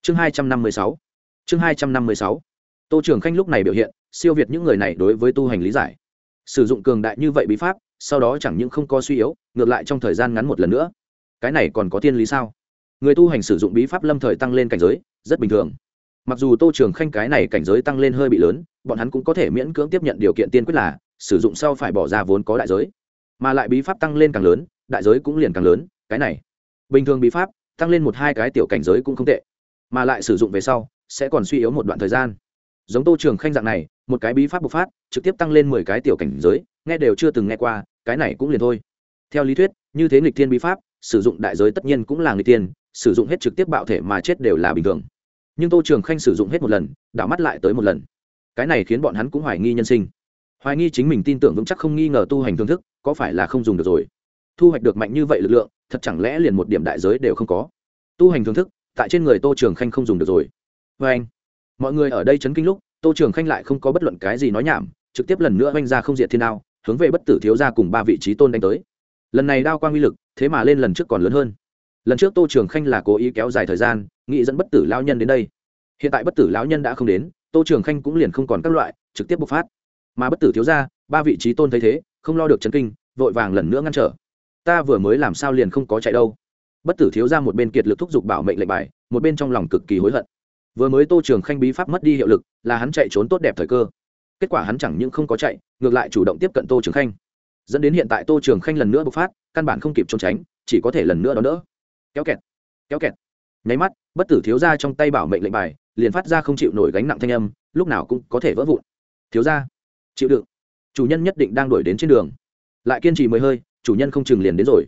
Chương hai trăm năm mươi sáu. Chương hai trăm năm mươi sáu tô trường khanh lúc này biểu hiện, siêu việt những người này đối với tu hành lý giải. Sử dụng cường đại như vậy bí pháp, sau đó chẳng những không có suy yếu, ngược lại trong thời gian ngắn một lần nữa. Cái này còn có tiên lý sao? Người tu hành sử dụng bí pháp lâm thời tăng lên cảnh giới, rất bình thường. Mặc dù tô trường khanh cái này cảnh giới tăng lên hơi bị lớn, bọn hắn cũng có thể miễn cưỡng tiếp nhận điều kiện tiên quyết là, sử dụng sau phải bỏ ra vốn có đại giới. Mà lại bí pháp tăng lên càng lớn, đại giới cũng liền càng lớn, cái này. Bình thường bí pháp, tăng lên một hai cái tiểu cảnh giới cũng không tệ. Mà lại sử dụng về sau, sẽ còn suy yếu một đoạn thời gian giống tô trường khanh dạng này, một cái bí pháp bộc phát, trực tiếp tăng lên mười cái tiểu cảnh giới, nghe đều chưa từng nghe qua, cái này cũng liền thôi. Theo lý thuyết, như thế nghịch thiên bí pháp, sử dụng đại giới tất nhiên cũng là nghịch tiên sử dụng hết trực tiếp bạo thể mà chết đều là bình thường. Nhưng tô trường khanh sử dụng hết một lần, đảo mắt lại tới một lần. Cái này khiến bọn hắn cũng hoài nghi nhân sinh. Hoài nghi chính mình tin tưởng vững chắc không nghi ngờ tu hành thương thức, có phải là không dùng được rồi? Thu hoạch được mạnh như vậy lực lượng, thật chẳng lẽ liền một điểm đại giới đều không có? Tu hành thương thức, tại trên người tô trường khanh không dùng được rồi. Vê anh mọi người ở đây chấn kinh lúc, tô trường khanh lại không có bất luận cái gì nói nhảm, trực tiếp lần nữa oanh ra không diệt thiên đao, hướng về bất tử thiếu ra cùng ba vị trí tôn đánh tới. Lần này đao quang uy lực, thế mà lên lần trước còn lớn hơn. Lần trước tô trường khanh là cố ý kéo dài thời gian nghị dẫn bất tử lão nhân đến đây. Hiện tại bất tử lão nhân đã không đến, tô trường khanh cũng liền không còn các loại, trực tiếp bộc phát. Mà bất tử thiếu ra ba vị trí tôn thấy thế, không lo được chấn kinh, vội vàng lần nữa ngăn trở. Ta vừa mới làm sao liền không có chạy đâu. Bất tử thiếu ra một bên kiệt lực thúc giục bảo mệnh lệnh bài, một bên trong lòng cực kỳ hối hận vừa mới tô trường khanh bí pháp mất đi hiệu lực, là hắn chạy trốn tốt đẹp thời cơ. Kết quả hắn chẳng những không có chạy, ngược lại chủ động tiếp cận tô trường khanh. Dẫn đến hiện tại tô trường khanh lần nữa bộc phát, căn bản không kịp trốn tránh, chỉ có thể lần nữa đón đỡ. Kéo kẹt kéo kẹt. Nháy mắt, bất tử thiếu ra trong tay bảo mệnh lệnh bài, liền phát ra không chịu nổi gánh nặng thanh âm, lúc nào cũng có thể vỡ vụn. Thiếu ra chịu đựng. Chủ nhân nhất định đang đuổi đến trên đường. Lại kiên trì mới hơi, chủ nhân không chừng liền đến rồi.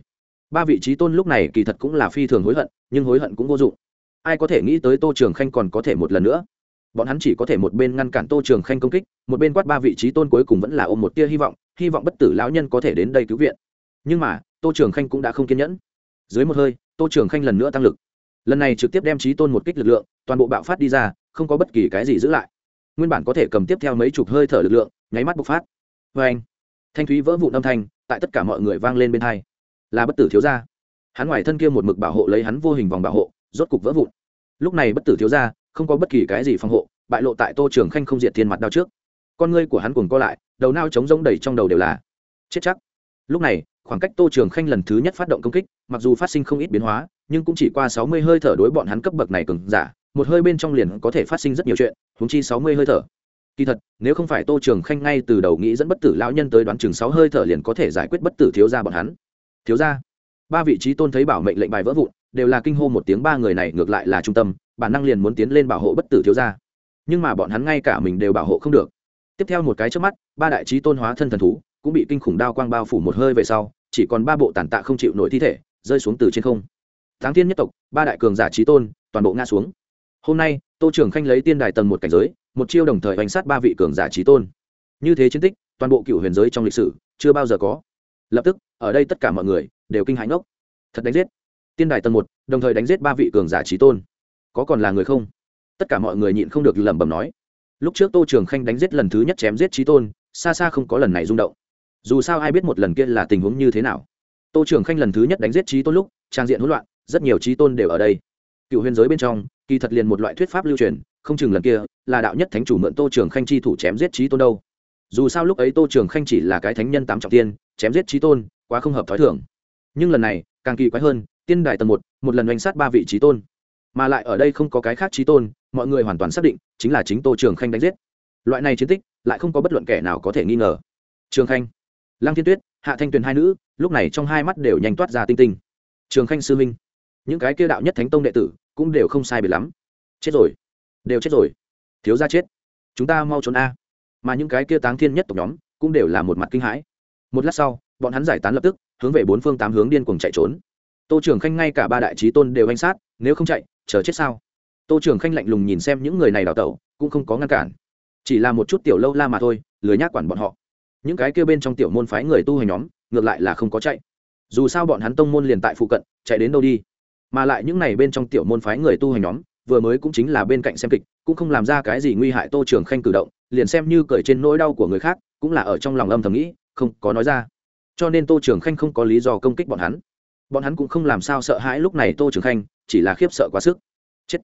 Ba vị trí tôn lúc này kỳ thật cũng là phi thường hối hận, nhưng hối hận cũng vô dụng ai có thể nghĩ tới tô trường khanh còn có thể một lần nữa? Bọn hắn chỉ có thể một bên ngăn cản tô trường khanh công kích, một bên quát ba vị trí tôn cuối cùng vẫn là ôm một tia hy vọng hy vọng bất tử lão nhân có thể đến đây cứu viện. Nhưng mà, tô trường khanh cũng đã không kiên nhẫn. Dưới một hơi, tô trường khanh lần nữa tăng lực. Lần này trực tiếp đem trí tôn một kích lực lượng, toàn bộ bạo phát đi ra, không có bất kỳ cái gì giữ lại. Nguyên bản có thể cầm tiếp theo mấy chục hơi thở lực lượng, nháy mắt bộc phát. Vê anh, thanh thúy vỡ vụn âm thanh, tại tất cả mọi người vang lên bên hai. Là bất tử thiếu gia. Hắn ngoài thân kia một mực bảo hộ lấy hắn vô hình vòng bảo hộ rốt cục vỡ vụn. Lúc này bất tử thiếu gia, không có bất kỳ cái gì phòng hộ, bại lộ tại tô trường khanh không diệt thiên mặt đao trước. Con ngươi của hắn cuồng co lại, đầu nao trống rỗng đầy trong đầu đều là chết chắc. Lúc này, khoảng cách tô trường khanh lần thứ nhất phát động công kích, mặc dù phát sinh không ít biến hóa, nhưng cũng chỉ qua sáu mươi hơi thở đối bọn hắn cấp bậc này cường giả, một hơi bên trong liền có thể phát sinh rất nhiều chuyện húng chi sáu mươi hơi thở. Kỳ thật, nếu không phải tô trường khanh ngay từ đầu nghĩ dẫn bất tử lão nhân tới đoán chừng sáu hơi thở liền có thể giải quyết bất tử thiếu gia bọn hắn. Thiếu gia, ba vị trí tôn thấy bảo mệnh lệnh bài vỡ vụn đều là kinh hô một tiếng ba người này ngược lại là trung tâm bản năng liền muốn tiến lên bảo hộ bất tử thiếu gia, nhưng mà bọn hắn ngay cả mình đều bảo hộ không được. Tiếp theo một cái trước mắt ba đại trí tôn hóa thân thần thú cũng bị kinh khủng đao quang bao phủ một hơi về sau chỉ còn ba bộ tàn tạ không chịu nổi thi thể rơi xuống từ trên không. Tháng tiên nhất tộc ba đại cường giả trí tôn toàn bộ ngã xuống. Hôm nay tô trưởng khanh lấy tiên đài tầng một cảnh giới một chiêu đồng thời bánh sát ba vị cường giả trí tôn. Như thế chiến tích toàn bộ cựu huyền giới trong lịch sử chưa bao giờ có. Lập tức ở đây tất cả mọi người đều kinh hãi ngốc. Thật đánh giết tiên đài tầng một, đồng thời đánh giết ba vị cường giả trí tôn. Có còn là người không? Tất cả mọi người nhịn không được lẩm bẩm nói. Lúc trước tô trường khanh đánh giết lần thứ nhất chém giết trí tôn, xa xa không có lần này rung động. Dù sao ai biết một lần kia là tình huống như thế nào. Tô trường khanh lần thứ nhất đánh giết trí tôn lúc, trang diện hỗn loạn, rất nhiều trí tôn đều ở đây. Cựu huyền giới bên trong, kỳ thật liền một loại thuyết pháp lưu truyền, không chừng lần kia là đạo nhất thánh chủ mượn tô trường khanh chi thủ chém giết trí tôn đâu. Dù sao lúc ấy tô trường khanh chỉ là cái thánh nhân tám trọng tiên, chém giết trí tôn, quá không hợp t h ó i thưởng nhưng lần này, càng kỳ quái hơn tiên đại tầng một một lần oanh sát ba vị trí tôn. Mà lại ở đây không có cái khác trí tôn, mọi người hoàn toàn xác định chính là chính tô trường khanh đánh giết. Loại này chiến tích lại không có bất luận kẻ nào có thể nghi ngờ. Trường khanh, lăng thiên tuyết, hạ thanh tuyền hai nữ, lúc này trong hai mắt đều nhanh toát ra tinh tinh. Trường khanh sư minh, những cái kia đạo nhất thánh tông đệ tử cũng đều không sai biệt lắm. Chết rồi, đều chết rồi. Thiếu ra chết, chúng ta mau trốn a. Mà những cái kia táng thiên nhất tộc nhóm cũng đều là một mặt kinh hãi. Một lát sau, bọn hắn giải tán lập tức, hướng về bốn phương tám hướng điên cuồng chạy trốn tô trường khanh ngay cả ba đại trí tôn đều anh sát, nếu không chạy, chờ chết sao? Tô trường khanh lạnh lùng nhìn xem những người này đào tẩu, cũng không có ngăn cản. Chỉ là một chút tiểu lâu la mà thôi, lười nhác quản bọn họ. Những cái kia bên trong tiểu môn phái người tu hành nhóm, ngược lại là không có chạy. Dù sao bọn hắn tông môn liền tại phụ cận, chạy đến đâu đi? Mà lại những này bên trong tiểu môn phái người tu hành nhóm, vừa mới cũng chính là bên cạnh xem kịch, cũng không làm ra cái gì nguy hại tô trường khanh cử động, liền xem như cởi trên nỗi đau của người khác, cũng là ở trong lòng âm thầm nghĩ, không có nói ra. Cho nên tô trường khanh không có lý do công kích bọn hắn bọn hắn cũng không làm sao sợ hãi lúc này tô trường khanh, chỉ là khiếp sợ quá sức. Chết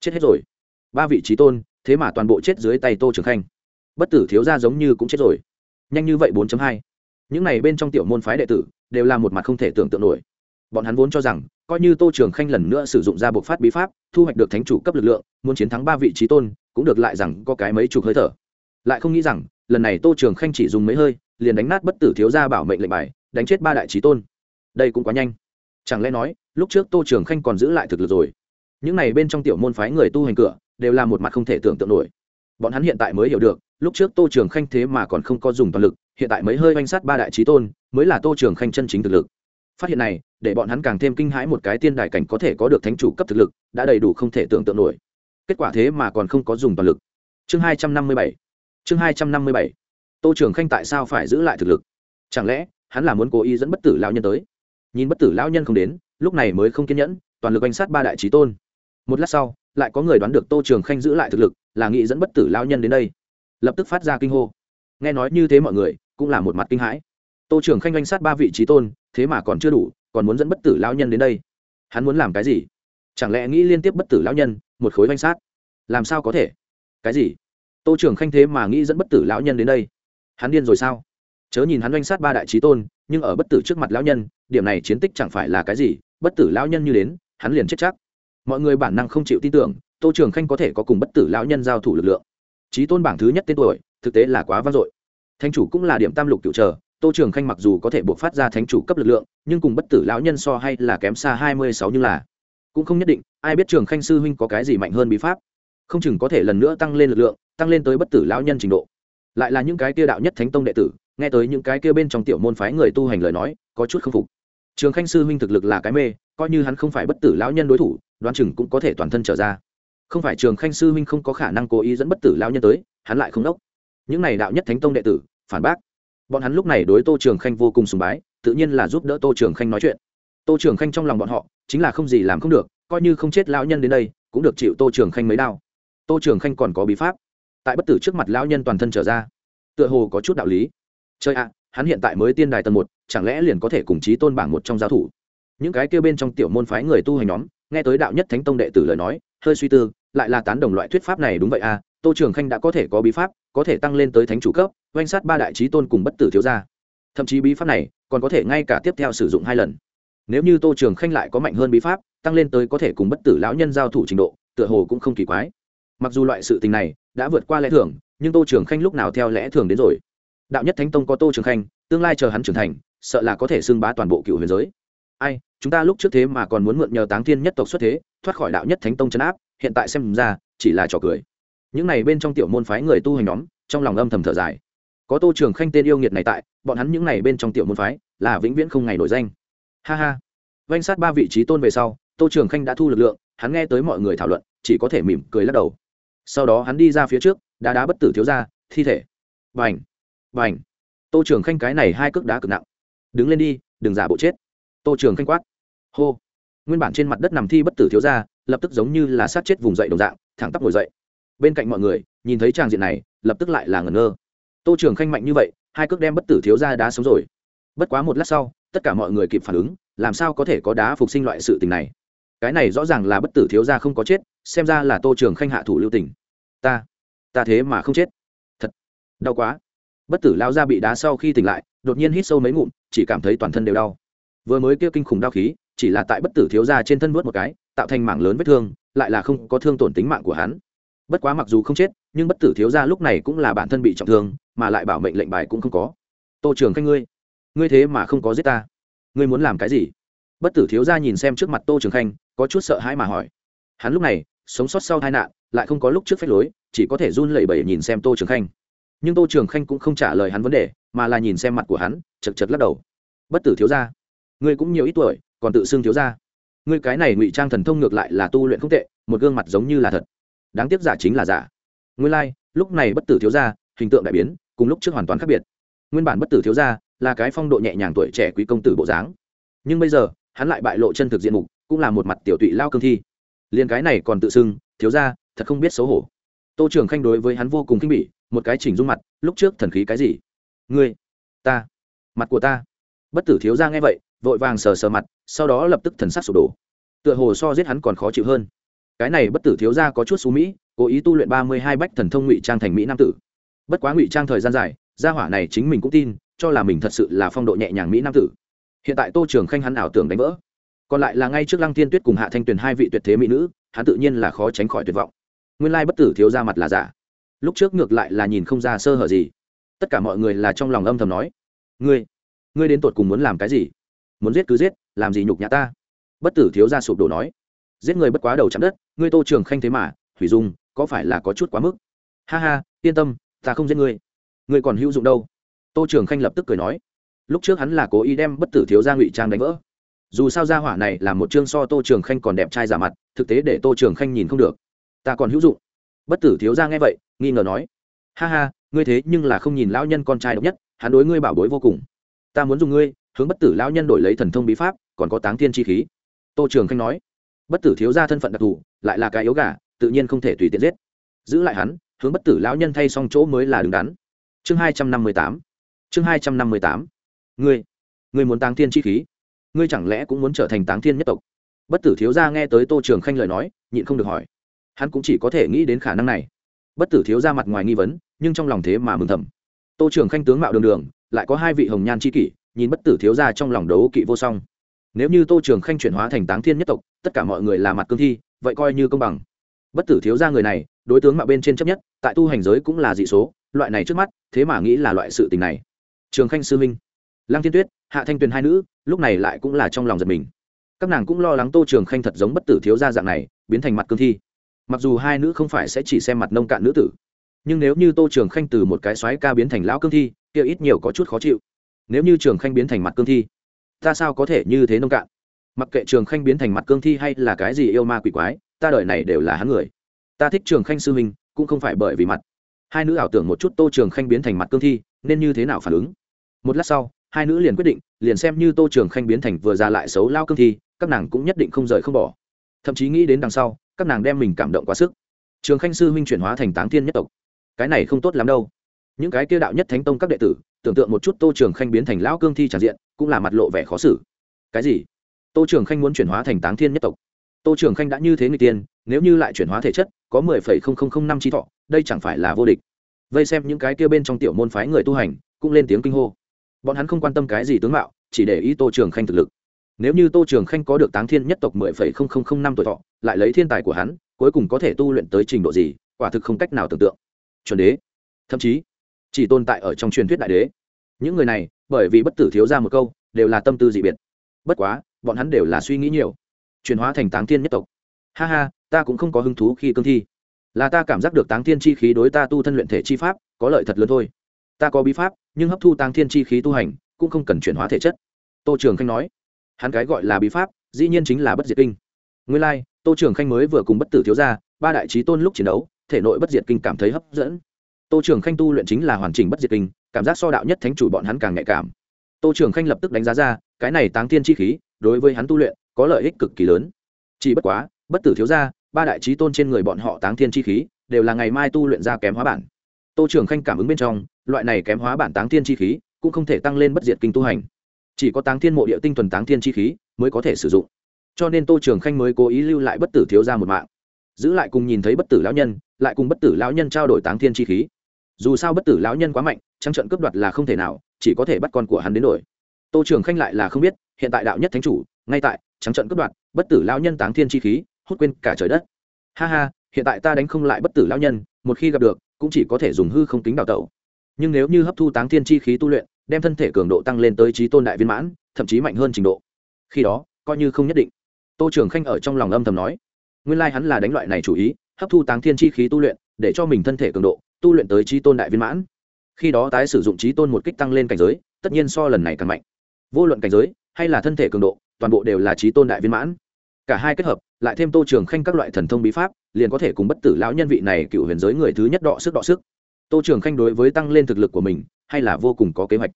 chết hết rồi. Ba vị trí tôn, thế mà toàn bộ chết dưới tay tô trường khanh. Bất tử thiếu ra giống như cũng chết rồi. Nhanh như vậy 4 hai. Những này bên trong tiểu môn phái đệ tử, đều là một mặt không thể tưởng tượng nổi. Bọn hắn vốn cho rằng, coi như tô trường khanh lần nữa sử dụng ra bộc phát bí pháp, thu hoạch được thánh chủ cấp lực lượng, muốn chiến thắng ba vị trí tôn, cũng được lại rằng có cái mấy chục hơi thở. Lại không nghĩ rằng, lần này tô trường khanh chỉ dùng mấy hơi, liền đánh nát bất tử thiếu gia bảo mệnh lệnh bài, đánh chết ba đại trí tôn. Đây cũng quá nhanh chẳng lẽ nói, lúc trước tô trường khanh còn giữ lại thực lực rồi? Những này bên trong tiểu môn phái người tu hành cửa, đều là một mặt không thể tưởng tượng nổi. Bọn hắn hiện tại mới hiểu được, lúc trước tô trường khanh thế mà còn không có dùng toàn lực, hiện tại mấy hơi oanh sát ba đại trí tôn, mới là tô trường khanh chân chính thực lực. Phát hiện này, để bọn hắn càng thêm kinh hãi một cái tiên đài cảnh có thể có được thánh chủ cấp thực lực, đã đầy đủ không thể tưởng tượng nổi. Kết quả thế mà còn không có dùng toàn lực. Chương hai trăm năm mươi bảy. Chương hai trăm năm mươi bảy. Tô trường khanh tại sao phải giữ lại thực lực? Chẳng lẽ, hắn là muốn cố ý dẫn bất tử lão nhân tới? Nhìn bất tử lão nhân không đến, lúc này mới không kiên nhẫn, toàn lực oanh sát ba đại trí tôn. Một lát sau, lại có người đoán được tô trường khanh giữ lại thực lực, là nghĩ dẫn bất tử lão nhân đến đây. Lập tức phát ra kinh hô. Nghe nói như thế mọi người, cũng là một mặt kinh hãi. Tô trường khanh oanh sát ba vị trí tôn, thế mà còn chưa đủ, còn muốn dẫn bất tử lão nhân đến đây. Hắn muốn làm cái gì? Chẳng lẽ nghĩ liên tiếp bất tử lão nhân, một khối oanh sát? Làm sao có thể? Cái gì? Tô trường khanh thế mà nghĩ dẫn bất tử lão nhân đến đây. Hắn điên rồi sao? Chớ nhìn hắn oanh sát ba đại trí tôn, nhưng ở bất tử trước mặt lão nhân điểm này chiến tích chẳng phải là cái gì, bất tử lão nhân như đến, hắn liền chết chắc. Mọi người bản năng không chịu tin tưởng, tô trường khanh có thể có cùng bất tử lão nhân giao thủ lực lượng. Trí tôn bảng thứ nhất tên tuổi, thực tế là quá vang dội. Thanh chủ cũng là điểm tam lục cựu chờ tô trường khanh mặc dù có thể buộc phát ra thánh chủ cấp lực lượng, nhưng cùng bất tử lão nhân so hay là kém xa hai mươi sáu như là cũng không nhất định, ai biết trường khanh sư huynh có cái gì mạnh hơn bí pháp. Không chừng có thể lần nữa tăng lên lực lượng, tăng lên tới bất tử lão nhân trình độ. Lại là những cái kia đạo nhất thánh tông đệ tử, nghe tới những cái kia bên trong tiểu môn phái người tu hành lời nói, có chút không phục trường khanh sư huynh thực lực là cái mê, coi như hắn không phải bất tử lão nhân đối thủ, đoán chừng cũng có thể toàn thân trở ra. Không phải trường khanh sư huynh không có khả năng cố ý dẫn bất tử lão nhân tới, hắn lại không đốc. Những này đạo nhất thánh tông đệ tử, phản bác. Bọn hắn lúc này đối tô trường khanh vô cùng sùng bái, tự nhiên là giúp đỡ tô trường khanh nói chuyện. Tô trường khanh trong lòng bọn họ, chính là không gì làm không được, coi như không chết lão nhân đến đây, cũng được chịu tô trường khanh mấy đao. Tô trường khanh còn có bí pháp. Tại bất tử trước mặt lão nhân toàn thân trở ra. Tựa hồ có chút đạo lý. Chơi ạ, hắn hiện tại mới tiên đài tầng một chẳng lẽ liền có thể cùng chí tôn bảng một trong giáo thủ? Những cái kêu bên trong tiểu môn phái người tu hành nhóm, nghe tới đạo nhất thánh tông đệ tử lời nói, hơi suy tư, lại là tán đồng loại thuyết pháp này đúng vậy à tô trường khanh đã có thể có bí pháp, có thể tăng lên tới thánh chủ cấp, oanh sát ba đại trí tôn cùng bất tử thiếu gia. Thậm chí bí pháp này, còn có thể ngay cả tiếp theo sử dụng hai lần. Nếu như tô trường khanh lại có mạnh hơn bí pháp, tăng lên tới có thể cùng bất tử lão nhân giao thủ trình độ, tựa hồ cũng không kỳ quái. Mặc dù loại sự tình này đã vượt qua lẽ thường, nhưng tô trường khanh lúc nào theo lẽ thường đến rồi? Đạo nhất thánh tông có tô trường khanh, tương lai chờ hắn trưởng thành sợ là có thể xưng bá toàn bộ cựu huyền giới. Ai, chúng ta lúc trước thế mà còn muốn mượn nhờ táng thiên nhất tộc xuất thế, thoát khỏi đạo nhất thánh tông chấn áp, hiện tại xem ra, chỉ là trò cười. Những này bên trong tiểu môn phái người tu hành nhóm, trong lòng âm thầm thở dài. Có tô trường khanh tên yêu nghiệt này tại, bọn hắn những này bên trong tiểu môn phái, là vĩnh viễn không ngày nổi danh. Ha ha. Vanh sát ba vị trí tôn về sau, tô trường khanh đã thu lực lượng, hắn nghe tới mọi người thảo luận, chỉ có thể mỉm cười lắc đầu. Sau đó hắn đi ra phía trước, đá đá bất tử thiếu ra, thi thể. Và ảnh tô trường khanh cái này hai cước đá cực nặng đứng lên đi, đừng giả bộ chết. Tô trường khanh quát. Hô. Nguyên bản trên mặt đất nằm thi bất tử thiếu ra lập tức giống như là sát chết vùng dậy đồng dạng, thẳng tắp ngồi dậy. Bên cạnh mọi người, nhìn thấy tràng diện này, lập tức lại là ngẩn ngơ. Tô trường khanh mạnh như vậy, hai cước đem bất tử thiếu ra đá sống rồi. Bất quá một lát sau, tất cả mọi người kịp phản ứng, làm sao có thể có đá phục sinh loại sự tình này? Cái này rõ ràng là bất tử thiếu ra không có chết, xem ra là tô trường khanh hạ thủ lưu tình. Ta ta thế mà không chết. Thật đau quá bất tử lao ra bị đá sau khi tỉnh lại, đột nhiên hít sâu mấy ngụm, chỉ cảm thấy toàn thân đều đau. Vừa mới kêu kinh khủng đau khí, chỉ là tại bất tử thiếu ra trên thân vớt một cái, tạo thành mảng lớn vết thương, lại là không có thương tổn tính mạng của hắn. Bất quá mặc dù không chết, nhưng bất tử thiếu ra lúc này cũng là bản thân bị trọng thương, mà lại bảo mệnh lệnh bài cũng không có. Tô trường khanh ngươi ngươi thế mà không có giết ta. Ngươi muốn làm cái gì? Bất tử thiếu ra nhìn xem trước mặt tô trường khanh, có chút sợ hãi mà hỏi. Hắn lúc này, sống sót sau tai nạn, lại không có lúc trước phép lối, chỉ có thể run lẩy bẩy nhìn xem tô trường khanh nhưng tô trường khanh cũng không trả lời hắn vấn đề mà là nhìn xem mặt của hắn chật chật lắc đầu. Bất tử thiếu gia, ngươi cũng nhiều ít tuổi còn tự xưng thiếu gia, ngươi cái này ngụy trang thần thông ngược lại là tu luyện không tệ một gương mặt giống như là thật. Đáng tiếc giả chính là giả. Nguyên lai、like, lúc này bất tử thiếu gia, hình tượng đại biến cùng lúc trước hoàn toàn khác biệt. Nguyên bản bất tử thiếu gia, là cái phong độ nhẹ nhàng tuổi trẻ quý công tử bộ dáng. Nhưng bây giờ hắn lại bại lộ chân thực diện mục cũng là một mặt tiểu tụy lao cương thi. Liền cái này còn tự xưng thiếu gia, thật không biết xấu hổ. Tô trường khanh đối với hắn vô cùng kinh bỉ một cái chỉnh dung mặt, lúc trước thần khí cái gì? Ngươi, ta, mặt của ta. Bất tử thiếu ra nghe vậy, vội vàng sờ sờ mặt, sau đó lập tức thần sắc sụp đổ. Tựa hồ so giết hắn còn khó chịu hơn. Cái này bất tử thiếu ra có chút xú mỹ, cố ý tu luyện ba mươi hai bách thần thông ngụy trang thành mỹ nam tử. Bất quá ngụy trang thời gian dài, gia hỏa này chính mình cũng tin, cho là mình thật sự là phong độ nhẹ nhàng mỹ nam tử. Hiện tại tô trường khanh hắn ảo tưởng đánh vỡ. Còn lại là ngay trước lăng tiên tuyết cùng hạ thanh tuyền hai vị tuyệt thế mỹ nữ, hắn tự nhiên là khó tránh khỏi tuyệt vọng. Nguyên lai bất tử thiếu ra mặt là giả lúc trước ngược lại là nhìn không ra sơ hở gì. Tất cả mọi người là trong lòng âm thầm nói, ngươi ngươi đến tột cùng muốn làm cái gì? Muốn giết cứ giết, làm gì nhục nhã ta? Bất tử thiếu ra sụp đổ nói, giết người bất quá đầu chạm đất, ngươi tô trường khanh thế mà, hủy dung, có phải là có chút quá mức? Ha ha, yên tâm, ta không giết ngươi. Ngươi còn hữu dụng đâu? Tô trường khanh lập tức cười nói, lúc trước hắn là cố ý đem bất tử thiếu gia ngụy trang đánh vỡ. Dù sao gia hỏa này là một chương so tô trường khanh còn đẹp trai giả mặt, thực tế để tô trường khanh nhìn không được. Ta còn hữu dụng. Bất tử thiếu gia nghe vậy nghi ngờ nói, ha ha, ngươi thế nhưng là không nhìn lão nhân con trai độc nhất, hắn đối ngươi bảo bối vô cùng. Ta muốn dùng ngươi, hướng bất tử lão nhân đổi lấy thần thông bí pháp, còn có táng thiên chi khí. Tô trường khanh nói, bất tử thiếu gia thân phận đặc thù, lại là cái yếu gà, tự nhiên không thể tùy tiện giết. Giữ lại hắn, hướng bất tử lão nhân thay xong chỗ mới là đứng đắn. Chương hai trăm năm mươi tám, chương hai trăm năm mươi tám. Ngươi ngươi muốn táng thiên chi khí? Ngươi chẳng lẽ cũng muốn trở thành táng thiên nhất tộc? Bất tử thiếu gia nghe tới tô trường khanh lời nói, nhịn không được hỏi. Hắn cũng chỉ có thể nghĩ đến khả năng này bất tử thiếu gia mặt ngoài nghi vấn, nhưng trong lòng thế mà mừng thầm. Tô trường khanh tướng mạo đường đường, lại có hai vị hồng nhan c h i kỷ, nhìn bất tử thiếu gia trong lòng đấu kỵ vô song. Nếu như tô trường khanh chuyển hóa thành táng thiên nhất tộc, tất cả mọi người là mặt cương thi, vậy coi như công bằng. Bất tử thiếu gia người này, đối tướng mạo bên trên chấp nhất, tại tu hành giới cũng là dị số, loại này trước mắt, thế mà nghĩ là loại sự tình này. Trường khanh sư minh, lăng thiên tuyết, hạ thanh tuyền hai nữ, lúc này lại cũng là trong lòng giật mình. Các nàng cũng lo lắng tô trường khanh thật giống bất tử thiếu gia dạng này, biến thành mặt cương thi mặc dù hai nữ không phải sẽ chỉ xem mặt nông cạn nữ tử, nhưng nếu như tô trường khanh từ một cái xoáy ca biến thành lão cương thi, kia ít nhiều có chút khó chịu. Nếu như trường khanh biến thành mặt cương thi, ta sao có thể như thế nông cạn? Mặc kệ trường khanh biến thành mặt cương thi hay là cái gì yêu ma quỷ quái, ta đợi này đều là hắn người. Ta thích trường khanh sư huynh, cũng không phải bởi vì mặt. Hai nữ ảo tưởng một chút tô trường khanh biến thành mặt cương thi, nên như thế nào phản ứng? Một lát sau, hai nữ liền quyết định, liền xem như tô trường khanh biến thành vừa ra lại xấu lao cương thi, các nàng cũng nhất định không rời không bỏ. Thậm chí nghĩ đến đằng sau các nàng đem mình cảm động quá sức. Trường khanh sư huynh chuyển hóa thành táng thiên nhất tộc. Cái này không tốt lắm đâu. Những cái kia đạo nhất thánh tông các đệ tử, tưởng tượng một chút tô trường khanh biến thành lão cương thi tràn diện, cũng là mặt lộ vẻ khó xử. Cái gì? Tô trường khanh muốn chuyển hóa thành táng thiên nhất tộc. Tô trường khanh đã như thế người tiên, nếu như lại chuyển hóa thể chất, có mười phẩy không không không năm trí thọ, đây chẳng phải là vô địch. Vây xem những cái kia bên trong tiểu môn phái người tu hành, cũng lên tiếng kinh hô. Bọn hắn không quan tâm cái gì tướng mạo, chỉ để ý tô trường khanh thực lực nếu như tô trường khanh có được táng thiên nhất tộc mười phẩy không không không năm tuổi thọ, lại lấy thiên tài của hắn, cuối cùng có thể tu luyện tới trình độ gì, quả thực không cách nào tưởng tượng. Chuẩn đế. Thậm chí, chỉ tồn tại ở trong truyền thuyết đại đế. Những người này, bởi vì bất tử thiếu ra một câu, đều là tâm tư dị biệt. Bất quá, bọn hắn đều là suy nghĩ nhiều. Chuyển hóa thành táng thiên nhất tộc. Ha ha, ta cũng không có hứng thú khi cương thi. Là ta cảm giác được táng thiên chi khí đối ta tu thân luyện thể chi pháp, có lợi thật lớn thôi. Ta có bí pháp, nhưng hấp thu táng thiên chi khí tu hành, cũng không cần chuyển hóa thể chất. Tô trường khanh nói hắn cái gọi là bí pháp dĩ nhiên chính là bất diệt kinh. Nguyên lai、like, tô trường khanh mới vừa cùng bất tử thiếu gia ba đại trí tôn lúc chiến đấu thể nội bất diệt kinh cảm thấy hấp dẫn. Tô trường khanh tu luyện chính là hoàn chỉnh bất diệt kinh cảm giác so đạo nhất thánh chủ bọn hắn càng nhạy cảm. Tô trường khanh lập tức đánh giá ra cái này táng thiên chi khí đối với hắn tu luyện có lợi ích cực kỳ lớn. Chỉ bất quá bất tử thiếu gia ba đại trí tôn trên người bọn họ táng thiên chi khí đều là ngày mai tu luyện ra kém hóa bản. Tô trường khanh cảm ứng bên trong loại này kém hóa bản táng thiên chi khí cũng không thể tăng lên bất diệt kinh tu hành chỉ có táng thiên mộ địa tinh thuần táng thiên chi khí mới có thể sử dụng. Cho nên tô trường khanh mới cố ý lưu lại bất tử thiếu ra một mạng. Giữ lại cùng nhìn thấy bất tử lão nhân, lại cùng bất tử lão nhân trao đổi táng thiên chi khí. Dù sao bất tử lão nhân quá mạnh trăng trận cướp đoạt là không thể nào, chỉ có thể bắt con của hắn đến đổi. Tô trường khanh lại là không biết, hiện tại đạo nhất thánh chủ, ngay tại, trắng trận cướp đoạt, bất tử lão nhân táng thiên chi khí, hút quên cả trời đất. Ha ha, hiện tại ta đánh không lại bất tử lão nhân, một khi gặp được, cũng chỉ có thể dùng hư không tính đào tẩu. Nhưng nếu như hấp thu táng thiên chi khí tu luyện đem thân thể cường độ tăng lên tới trí tôn đại viên mãn, thậm chí mạnh hơn trình độ. Khi đó, coi như không nhất định. Tô trường khanh ở trong lòng âm thầm nói, nguyên lai、like、hắn là đánh loại này chủ ý, hấp thu táng thiên chi khí tu luyện, để cho mình thân thể cường độ, tu luyện tới trí tôn đại viên mãn. Khi đó tái sử dụng trí tôn một kích tăng lên cảnh giới, tất nhiên so lần này càng mạnh. Vô luận cảnh giới, hay là thân thể cường độ, toàn bộ đều là trí tôn đại viên mãn. Cả hai kết hợp, lại thêm tô trường khanh các loại thần thông bí pháp, liền có thể cùng bất tử lão nhân vị này cựu huyền giới người thứ nhất đọ sức đọ sức. Tô trường khanh đối với tăng lên thực lực của mình hay là vô cùng có kế hoạch.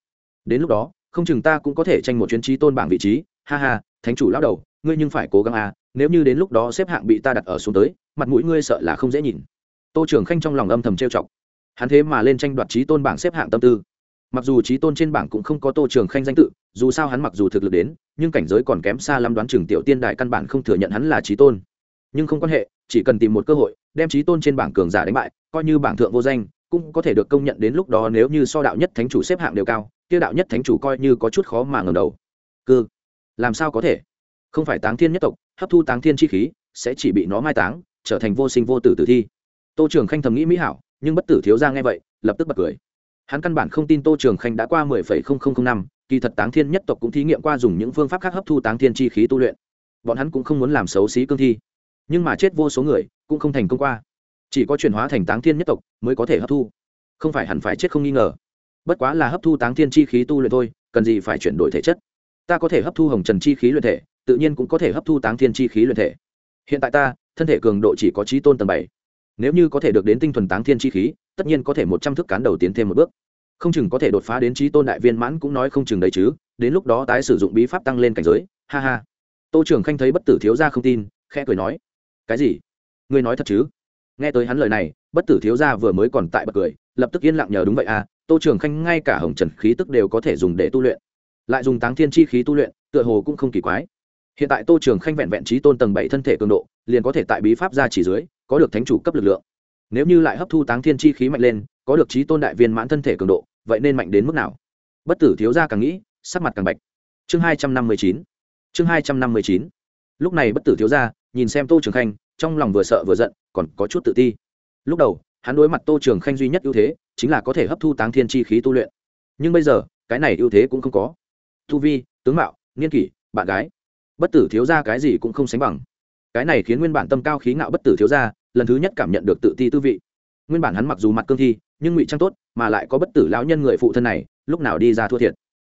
Đến lúc đó, không chừng ta cũng có thể tranh một chuyến trí tôn bảng vị trí. Ha ha, thánh chủ lão đầu, ngươi nhưng phải cố gắng à nếu như đến lúc đó xếp hạng bị ta đặt ở xuống tới, mặt mũi ngươi sợ là không dễ nhìn. Tô trường khanh trong lòng âm thầm trêu chọc. Hắn thế mà lên tranh đoạt trí tôn bảng xếp hạng tâm tư. Mặc dù trí tôn trên bảng cũng không có tô trường khanh danh tự, dù sao hắn mặc dù thực lực đến, nhưng cảnh giới còn kém xa lắm đoán chừng tiểu tiên đại căn bản không thừa nhận hắn là trí tôn. Nhưng không quan hệ, chỉ cần tìm một cơ hội, đem trí tôn trên bảng cường giả đánh bại, coi như bảng thượng vô danh cũng có thể được công nhận đến lúc đó nếu như so đạo nhất thánh chủ xếp hạng đều cao tiêu đạo nhất thánh chủ coi như có chút khó mà ngầm đầu. Cư làm sao có thể? Không phải táng thiên nhất tộc, hấp thu táng thiên chi khí, sẽ chỉ bị nó mai táng, trở thành vô sinh vô tử tử thi. Tô trường khanh thầm nghĩ mỹ hảo, nhưng bất tử thiếu ra nghe vậy, lập tức bật cười. Hắn căn bản không tin tô trường khanh đã qua mười phẩy không không không năm, kỳ thật táng thiên nhất tộc cũng thí nghiệm qua dùng những phương pháp khác hấp thu táng thiên chi khí tu luyện. Bọn hắn cũng không muốn làm xấu xí cương thi. Nhưng mà chết vô số người, cũng không thành công qua chỉ có chuyển hóa thành táng thiên nhất tộc mới có thể hấp thu. Không phải hẳn phải chết không nghi ngờ. Bất quá là hấp thu táng thiên chi khí tu luyện thôi, cần gì phải chuyển đổi thể chất? Ta có thể hấp thu hồng trần chi khí luyện thể, tự nhiên cũng có thể hấp thu táng thiên chi khí luyện thể. Hiện tại ta, thân thể cường độ chỉ có trí tôn tầng bảy. Nếu như có thể được đến tinh thuần táng thiên chi khí, tất nhiên có thể một trăm thước cán đầu tiến thêm một bước. Không chừng có thể đột phá đến trí tôn đại viên mãn cũng nói không chừng đấy chứ, đến lúc đó tái sử dụng bí pháp tăng lên cảnh giới, ha ha. Tô trưởng khanh thấy bất tử thiếu gia không tin, khẽ cười nói, cái gì? Ngươi nói thật chứ? Nghe tới hắn lời này, bất tử thiếu gia vừa mới còn tại bật cười, lập tức yên lặng nhờ đúng vậy à tô Trường khanh ngay cả hồng trần khí tức đều có thể dùng để tu luyện. Lại dùng táng thiên chi khí tu luyện, tựa hồ cũng không kỳ quái. Hiện tại tô trường khanh vẹn vẹn trí tôn tầng bảy thân thể cường độ, liền có thể tại bí pháp ra chỉ dưới, có được thánh chủ cấp lực lượng. Nếu như lại hấp thu táng thiên chi khí mạnh lên, có được trí tôn đại viên mãn thân thể cường độ, vậy nên mạnh đến mức nào? Bất tử thiếu gia càng nghĩ, sắc mặt càng bạch. Chương hai trăm năm mươi chín. Chương hai trăm năm mươi chín. Lúc này bất tử thiếu gia, nhìn xem tô trường khanh trong lòng vừa sợ vừa giận, còn có chút tự ti. Lúc đầu, hắn đối mặt tô trường khanh duy nhất ưu thế, chính là có thể hấp thu táng thiên chi khí tu luyện. Nhưng bây giờ, cái này ưu thế cũng không có. Thu vi, tướng mạo, niên kỷ, bạn gái. Bất tử thiếu ra cái gì cũng không sánh bằng. Cái này khiến nguyên bản tâm cao khí ngạo bất tử thiếu ra lần thứ nhất cảm nhận được tự ti tư vị. Nguyên bản hắn mặc dù mặt cương thi, nhưng ngụy trang tốt, mà lại có bất tử lão nhân người phụ thân này, lúc nào đi ra thua thiệt.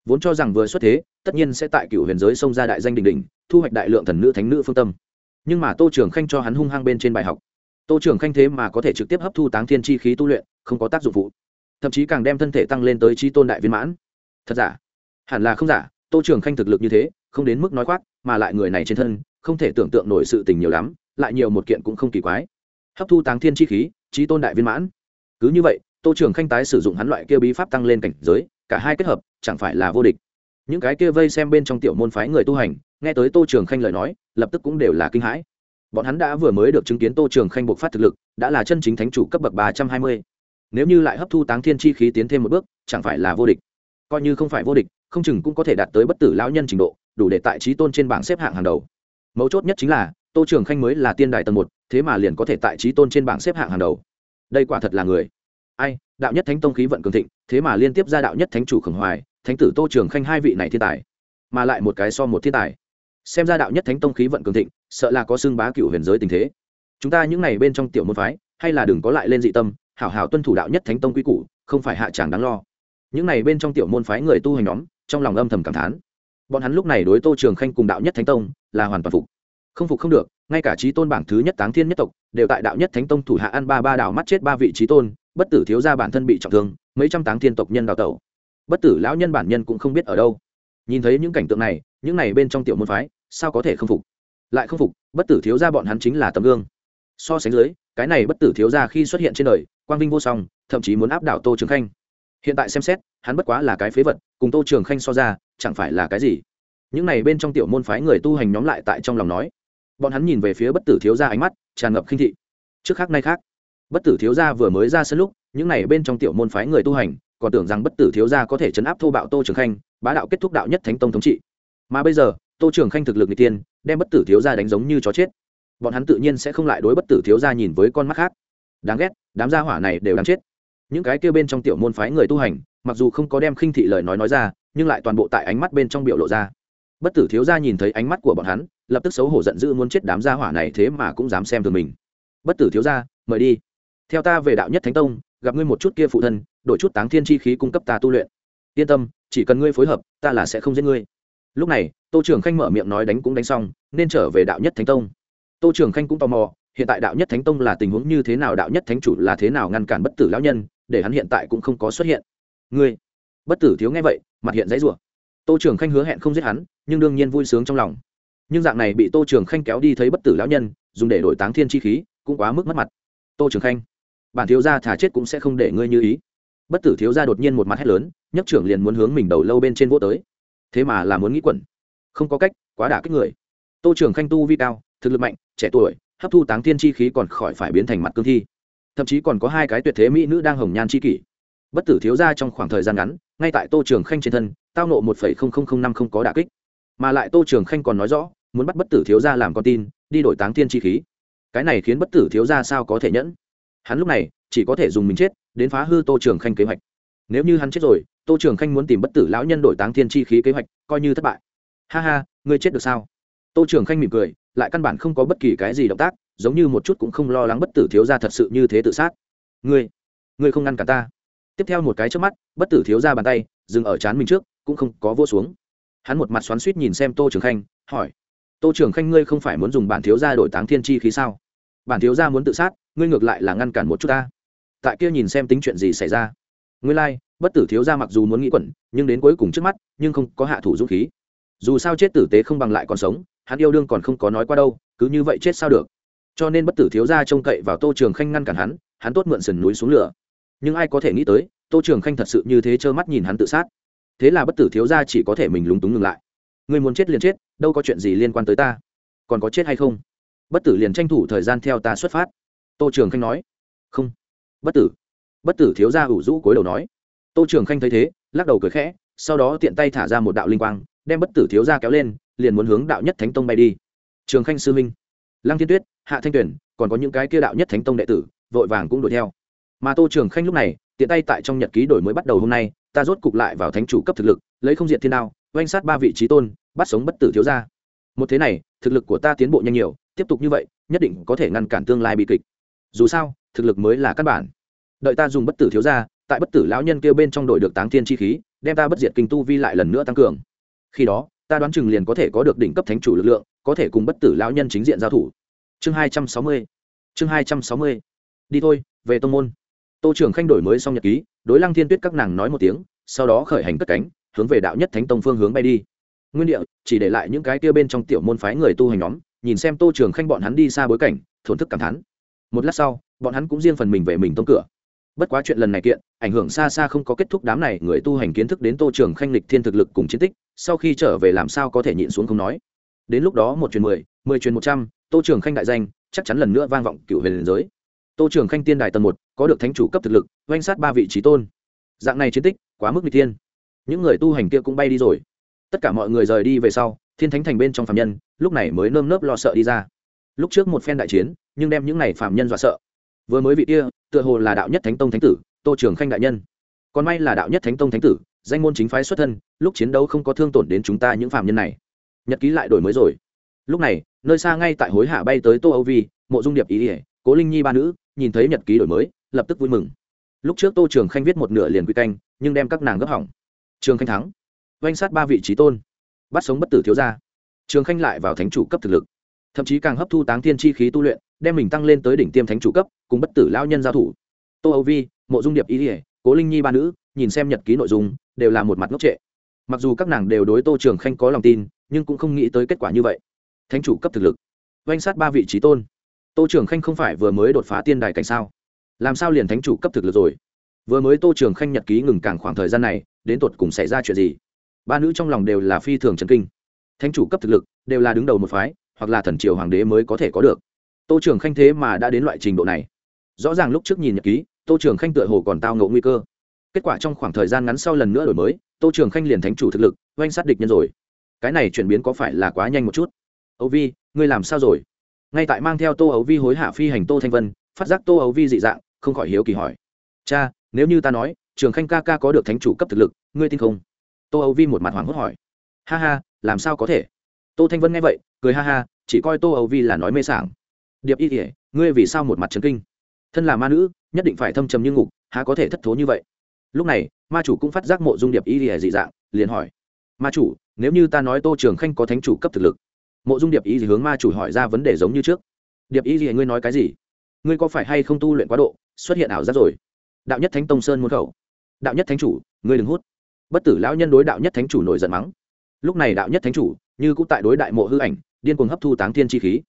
Vốn cho rằng vừa xuất thế, tất nhiên sẽ tại cựu huyền giới xông ra đại danh đình đình thu hoạch đại lượng thần nữ thánh nữ phương tâm nhưng mà tô trường khanh cho hắn hung hăng bên trên bài học. Tô trường khanh thế mà có thể trực tiếp hấp thu táng thiên chi khí tu luyện, không có tác dụng phụ. Thậm chí càng đem thân thể tăng lên tới trí tôn đại viên mãn. Thật giả? Hẳn là không giả, tô trường khanh thực lực như thế, không đến mức nói khoác, mà lại người này trên thân, không thể tưởng tượng nổi sự tình nhiều lắm, lại nhiều một kiện cũng không kỳ quái. Hấp thu táng thiên chi khí, trí tôn đại viên mãn. Cứ như vậy, tô trường khanh tái sử dụng hắn loại kia bí pháp tăng lên cảnh giới, cả hai kết hợp, chẳng phải là vô địch những cái kia vây xem bên trong tiểu môn phái người tu hành, nghe tới tô trường khanh lời nói, lập tức cũng đều là kinh hãi. Bọn hắn đã vừa mới được chứng kiến tô trường khanh bộc phát thực lực, đã là chân chính thánh chủ cấp bậc ba trăm hai mươi. Nếu như lại hấp thu táng thiên chi khí tiến thêm một bước, chẳng phải là vô địch. Coi như không phải vô địch, không chừng cũng có thể đạt tới bất tử lão nhân trình độ, đủ để tại trí tôn trên bảng xếp hạng hàng đầu. Mấu chốt nhất chính là, tô trường khanh mới là tiên đài tầng một, thế mà liền có thể tại trí tôn trên bảng xếp hạng hàng đầu. Đây quả thật là người. Ai, đạo nhất thánh tông khí vận cường thịnh, thế mà liên tiếp ra đạo nhất thánh chủ khổng hoài thánh tử tô trường khanh hai vị này thiên tài, mà lại một cái so một thiên tài. Xem ra đạo nhất thánh tông khí vận cường thịnh, sợ là có xưng bá cựu huyền giới tình thế. Chúng ta những n à y bên trong tiểu môn phái, hay là đừng có lại lên dị tâm, hảo hảo tuân thủ đạo nhất thánh tông quy củ, không phải hạ tràng đáng lo. Những n à y bên trong tiểu môn phái người tu hành nhóm, trong lòng âm thầm cảm thán. Bọn hắn lúc này đối tô trường khanh cùng đạo nhất thánh tông, là hoàn toàn phục. Không phục không được, ngay cả trí tôn bảng thứ nhất táng thiên nhất tộc, đều tại đạo nhất thánh tông thủ hạ ăn ba ba đảo mắt chết ba vị trí tôn, bất tử thiếu ra bản thân bị trọng thương, mấy trăm táng thiên tộc nhân đào tẩu bất tử lão nhân bản nhân cũng không biết ở đâu. Nhìn thấy những cảnh tượng này, những này bên trong tiểu môn phái, sao có thể không phục? Lại không phục, bất tử thiếu gia bọn hắn chính là tấm gương. So sánh dưới, cái này bất tử thiếu gia khi xuất hiện trên đời, quang vinh vô song, thậm chí muốn áp đảo tô trường khanh. Hiện tại xem xét, hắn bất quá là cái phế vật, cùng tô trường khanh so ra, chẳng phải là cái gì? Những này bên trong tiểu môn phái người tu hành nhóm lại tại trong lòng nói. Bọn hắn nhìn về phía bất tử thiếu gia ánh mắt, tràn ngập khinh thị. Trước khác nay khác. Bất tử thiếu gia vừa mới ra sân lúc, những này bên trong tiểu môn phái người tu hành còn tưởng rằng bất tử thiếu gia có thể chấn áp thô bạo tô trường khanh, bá đạo kết thúc đạo nhất thánh tông thống trị. Mà bây giờ, tô trường khanh thực lực n tiên đem bất tử thiếu gia đánh giống như chó chết. Bọn hắn tự nhiên sẽ không lại đối bất tử thiếu gia nhìn với con mắt khác. Đáng ghét, đám gia hỏa này đều đáng chết. Những cái kêu bên trong tiểu môn phái người tu hành, mặc dù không có đem khinh thị lời nói nói ra, nhưng lại toàn bộ tại ánh mắt bên trong biểu lộ ra. Bất tử thiếu gia nhìn thấy ánh mắt của bọn hắn, lập tức xấu hổ giận dữ muốn chết đám gia hỏa này thế mà cũng dám xem thường mình. Bất tử thiếu gia, mời đi. Theo ta về đạo nhất thánh tông gặp ngươi một chút kia phụ thân, đổi chút táng thiên chi khí cung cấp ta tu luyện. Yên tâm, chỉ cần ngươi phối hợp, ta là sẽ không giết ngươi. Lúc này, tô trưởng khanh mở miệng nói đánh cũng đánh xong, nên trở về đạo nhất thánh tông. Tô trưởng khanh cũng tò mò, hiện tại đạo nhất thánh tông là tình huống như thế nào, đạo nhất thánh chủ là thế nào ngăn cản bất tử lão nhân, để hắn hiện tại cũng không có xuất hiện. Ngươi, bất tử thiếu nghe vậy, mặt hiện dãy rủa. Tô trưởng khanh hứa hẹn không giết hắn, nhưng đương nhiên vui sướng trong lòng. Nhưng dạng này bị tô trưởng khanh kéo đi thấy bất tử lão nhân, dùng để đổi táng thiên chi khí, cũng quá mức mất mặt. Tô trưởng khanh bản thiếu gia thả chết cũng sẽ không để ngươi như ý. Bất tử thiếu gia đột nhiên một mặt hét lớn, nhấc trưởng liền muốn hướng mình đầu lâu bên trên vô tới. Thế mà là muốn nghĩ quẩn. Không có cách, quá đả kích người. Tô trưởng khanh tu vi cao, thực lực mạnh, trẻ tuổi, hấp thu táng thiên chi khí còn khỏi phải biến thành mặt cương thi. Thậm chí còn có hai cái tuyệt thế mỹ nữ đang hồng nhan chi kỷ. Bất tử thiếu gia trong khoảng thời gian ngắn, ngay tại tô trường khanh trên thân, tao nộ một năm không có đả kích. Mà lại tô trường khanh còn nói rõ, muốn bắt bất tử thiếu gia làm con tin, đi đổi táng thiên chi khí. Cái này khiến bất tử thiếu gia sao có thể nhẫn? Hắn lúc này chỉ có thể dùng mình chết, đến phá hư tô trường khanh kế hoạch. Nếu như hắn chết rồi, tô trường khanh muốn tìm bất tử lão nhân đổi táng thiên chi khí kế hoạch, coi như thất bại. Ha ha, ngươi chết được sao? Tô trường khanh mỉm cười, lại căn bản không có bất kỳ cái gì động tác, giống như một chút cũng không lo lắng bất tử thiếu ra thật sự như thế tự sát. Ngươi ngươi không ngăn cả ta. Tiếp theo một cái trước mắt, bất tử thiếu ra bàn tay, dừng ở trán mình trước, cũng không có vô xuống. Hắn một mặt xoắn suýt nhìn xem tô trường khanh, hỏi, tô trường khanh ngươi không phải muốn dùng bản thiếu ra đổi táng thiên chi khí sao? Bản thiếu gia muốn tự sát ngươi ngược lại là ngăn cản một chút ta. Tại kia nhìn xem tính chuyện gì xảy ra. Ngươi lai、like, bất tử thiếu gia mặc dù muốn nghĩ quẩn nhưng đến cuối cùng trước mắt nhưng không có hạ thủ dũng khí. Dù sao chết tử tế không bằng lại còn sống hắn yêu đương còn không có nói qua đâu cứ như vậy chết sao được. Cho nên bất tử thiếu gia trông cậy vào tô trường khanh ngăn cản hắn hắn tốt mượn sườn núi xuống lửa. Nhưng ai có thể nghĩ tới tô trường khanh thật sự như thế trơ mắt nhìn hắn tự sát. Thế là bất tử thiếu gia chỉ có thể mình lúng túng ngừng lại. Người muốn chết liền chết đâu có chuyện gì liên quan tới ta. Còn có chết hay không? Bất tử liền tranh thủ thời gian theo ta xuất phát. Tô trường khanh nói. Không. Bất tử. Bất tử thiếu ra ủ rũ cối đầu nói. Tô trường khanh thấy thế, lắc đầu cười khẽ, sau đó tiện tay thả ra một đạo linh quang, đem bất tử thiếu ra kéo lên, liền muốn hướng đạo nhất thánh tông bay đi. Trường khanh sư minh. Lăng thiên tuyết, hạ thanh tuyển, còn có những cái kia đạo nhất thánh tông đệ tử, vội vàng cũng đuổi theo. Mà tô trường khanh lúc này, tiện tay tại trong nhật ký đổi mới bắt đầu hôm nay, ta rốt cục lại vào thánh chủ cấp thực lực, lấy không diện thiên đao, oanh sát ba vị trí tôn, bắt sống bất tử thiếu gia. một thế này, thực lực của ta tiến bộ nhanh nhiều tiếp tục như vậy, nhất định có thể ngăn cản tương lai bị kịch. Dù sao, thực lực mới là căn bản. Đợi ta dùng bất tử thiếu ra tại bất tử lão nhân kêu bên trong đội được táng thiên chi khí, đem ta bất diệt kinh tu vi lại lần nữa tăng cường. Khi đó, ta đoán chừng liền có thể có được đỉnh cấp thánh chủ lực lượng, có thể cùng bất tử lão nhân chính diện giao thủ. Chương hai trăm sáu mươi. Chương hai trăm sáu mươi. Đi thôi, về tông môn. Tô trưởng khanh đổi mới xong nhật ký, đối lăng thiên tuyết các nàng nói một tiếng, sau đó khởi hành cất cánh, hướng về đạo nhất thánh tông phương hướng bay đi. Nguyên địa, chỉ để lại những cái kia bên trong tiểu môn phái người tu hành nhóm nhìn xem tô trường khanh bọn hắn đi xa bối cảnh, thổn thức cảm thán. Một lát sau, bọn hắn cũng riêng phần mình về mình tông cửa. Bất quá chuyện lần này kiện, ảnh hưởng xa xa không có kết thúc đám này người tu hành kiến thức đến tô trường khanh lịch thiên thực lực cùng chiến tích, sau khi trở về làm sao có thể nhịn xuống không nói. Đến lúc đó một truyền mười mười truyền một trăm, tô trường khanh đại danh, chắc chắn lần nữa vang vọng cựu huyền liền giới. Tô trường khanh tiên đài tầng một, có được thánh chủ cấp thực lực, oanh sát ba vị trí tôn. Dạng này chiến tích, quá mức n g những người tu hành kia cũng bay đi rồi. Tất cả mọi người rời đi về sau, thiên thánh thành bên trong phạm nhân lúc này mới nơm nớp lo sợ đi ra. Lúc trước một phen đại chiến, nhưng đem những này phạm nhân dọa sợ. Vừa mới vị kia, tựa hồ là đạo nhất thánh tông thánh tử, tô trường khanh đại nhân. Còn may là đạo nhất thánh tông thánh tử, danh môn chính phái xuất thân, lúc chiến đấu không có thương tổn đến chúng ta những phạm nhân này. Nhật ký lại đổi mới rồi. Lúc này, nơi xa ngay tại hối hạ bay tới tô âu vi, mộ dung điệp ý ỉa cố linh nhi ba nữ, nhìn thấy nhật ký đổi mới, lập tức vui mừng. Lúc trước tô trường khanh viết một nửa liền quy canh, nhưng đem các nàng gấp hỏng. Trường khanh thắng. Oanh sát ba vị trí tôn. Bắt sống bất tử thiếu gia trường khanh lại vào thánh chủ cấp thực lực. Thậm chí càng hấp thu táng thiên chi khí tu luyện, đem mình tăng lên tới đỉnh tiêm thánh chủ cấp, cùng bất tử lao nhân giao thủ. Tô âu vi, mộ dung điệp ý ỉa cố linh nhi ba nữ, nhìn xem nhật ký nội dung, đều là một mặt ngốc trệ. Mặc dù các nàng đều đối tô trường khanh có lòng tin, nhưng cũng không nghĩ tới kết quả như vậy. Thánh chủ cấp thực lực. Oanh sát ba vị trí tôn. Tô trường khanh không phải vừa mới đột phá tiên đài cảnh sao? Làm sao liền thánh chủ cấp thực lực rồi? Vừa mới tô trường khanh nhật ký ngừng càng khoảng thời gian này, đến tột cùng xảy ra chuyện gì? Ba nữ trong lòng đều là phi thường trần kinh thánh chủ cấp thực lực, đều là đứng đầu một phái, hoặc là thần triều hoàng đế mới có thể có được. Tô trường khanh thế mà đã đến loại trình độ này. Rõ ràng lúc trước nhìn nhật ký, tô trường khanh tựa hồ còn tao ngộ nguy cơ. Kết quả trong khoảng thời gian ngắn sau lần nữa đổi mới, tô trường khanh liền thánh chủ thực lực, oanh sát địch nhân rồi. Cái này chuyển biến có phải là quá nhanh một chút? Ấu vi, ngươi làm sao rồi? Ngay tại mang theo tô ấu vi hối hạ phi hành tô thanh vân, phát giác tô ấu vi dị dạng, không khỏi hiếu kỳ hỏi. Cha, nếu như ta nói, trường khanh ca ca có được thánh chủ cấp thực lực, ngươi tin không? Tô ấu vi một mặt hoảng hốt hỏi. Ha ha làm sao có thể? Tô thanh vân nghe vậy, cười ha ha, chỉ coi tô Âu vi là nói mê sảng. Điệp y kỉa ngươi vì sao một mặt trấn kinh? Thân là ma nữ, nhất định phải thâm trầm như ngục, há có thể thất thố như vậy? Lúc này, ma chủ cũng phát giác mộ dung điệp y kỉa dị dạng, liền hỏi. Ma chủ, nếu như ta nói tô trường khanh có thánh chủ cấp thực lực, mộ dung điệp y gì hướng ma chủ hỏi ra vấn đề giống như trước. Điệp y gì ngươi nói cái gì? Ngươi có phải hay không tu luyện quá độ, xuất hiện ảo giác rồi? Đạo nhất thánh tông sơn môn khẩu. Đạo nhất thánh chủ, ngươi đừng hút. Bất tử lão nhân đối đạo nhất thánh chủ nổi giận mắng lúc này đạo nhất thánh chủ, như cũng tại đối đại mộ hư ảnh, điên cuồng hấp thu táng thiên chi khí.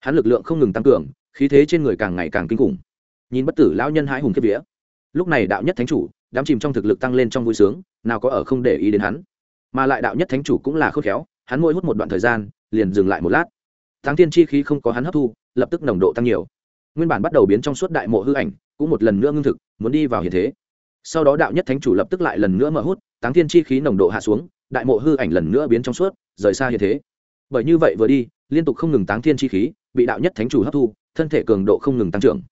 Hắn lực lượng không ngừng tăng cường, khí thế trên người càng ngày càng kinh khủng. Nhìn bất tử lão nhân hãi hùng kiếp vía. Lúc này đạo nhất thánh chủ, đám chìm trong thực lực tăng lên trong vui sướng, nào có ở không để ý đến hắn. Mà lại đạo nhất thánh chủ cũng là khôn khéo, hắn mỗi hút một đoạn thời gian, liền dừng lại một lát. Táng thiên chi khí không có hắn hấp thu, lập tức nồng độ tăng nhiều. Nguyên bản bắt đầu biến trong suốt đại mộ hư ảnh, cũng một lần nữa ngưng thực, muốn đi vào hiện thế. Sau đó đạo nhất thánh chủ lập tức lại lần nữa mở hút, táng thiên chi khí nồng độ hạ xuống đại mộ hư ảnh lần nữa biến trong suốt, rời xa hiện thế. Bởi như vậy vừa đi, liên tục không ngừng táng thiên chi khí, bị đạo nhất thánh chủ hấp thu, thân thể cường độ không ngừng tăng trưởng.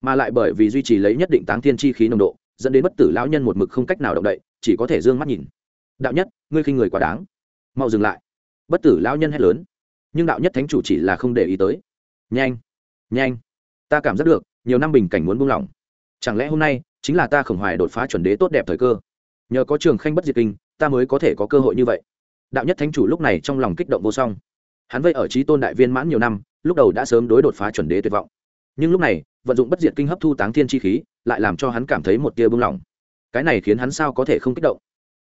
Mà lại bởi vì duy trì lấy nhất định táng thiên chi khí nồng độ, dẫn đến bất tử lão nhân một mực không cách nào động đậy, chỉ có thể d ư ơ n g mắt nhìn. Đạo nhất, ngươi khinh người quá đáng. Mau dừng lại. Bất tử lão nhân hét lớn. Nhưng đạo nhất thánh chủ chỉ là không để ý tới. Nhanh nhanh. Ta cảm giác được, nhiều năm bình cảnh muốn buông lỏng. Chẳng lẽ hôm nay, chính là ta khổng hoài đột phá chuẩn đế tốt đẹp thời cơ? Nhờ có trường khanh bất diệt kinh ta mới có thể có cơ hội như vậy. Đạo nhất thánh chủ lúc này trong lòng kích động vô song. Hắn vây ở trí tôn đại viên mãn nhiều năm, lúc đầu đã sớm đối đột phá chuẩn đế tuyệt vọng. Nhưng lúc này, vận dụng bất diệt kinh hấp thu táng thiên chi khí, lại làm cho hắn cảm thấy một tia bưng lỏng cái này khiến hắn sao có thể không kích động?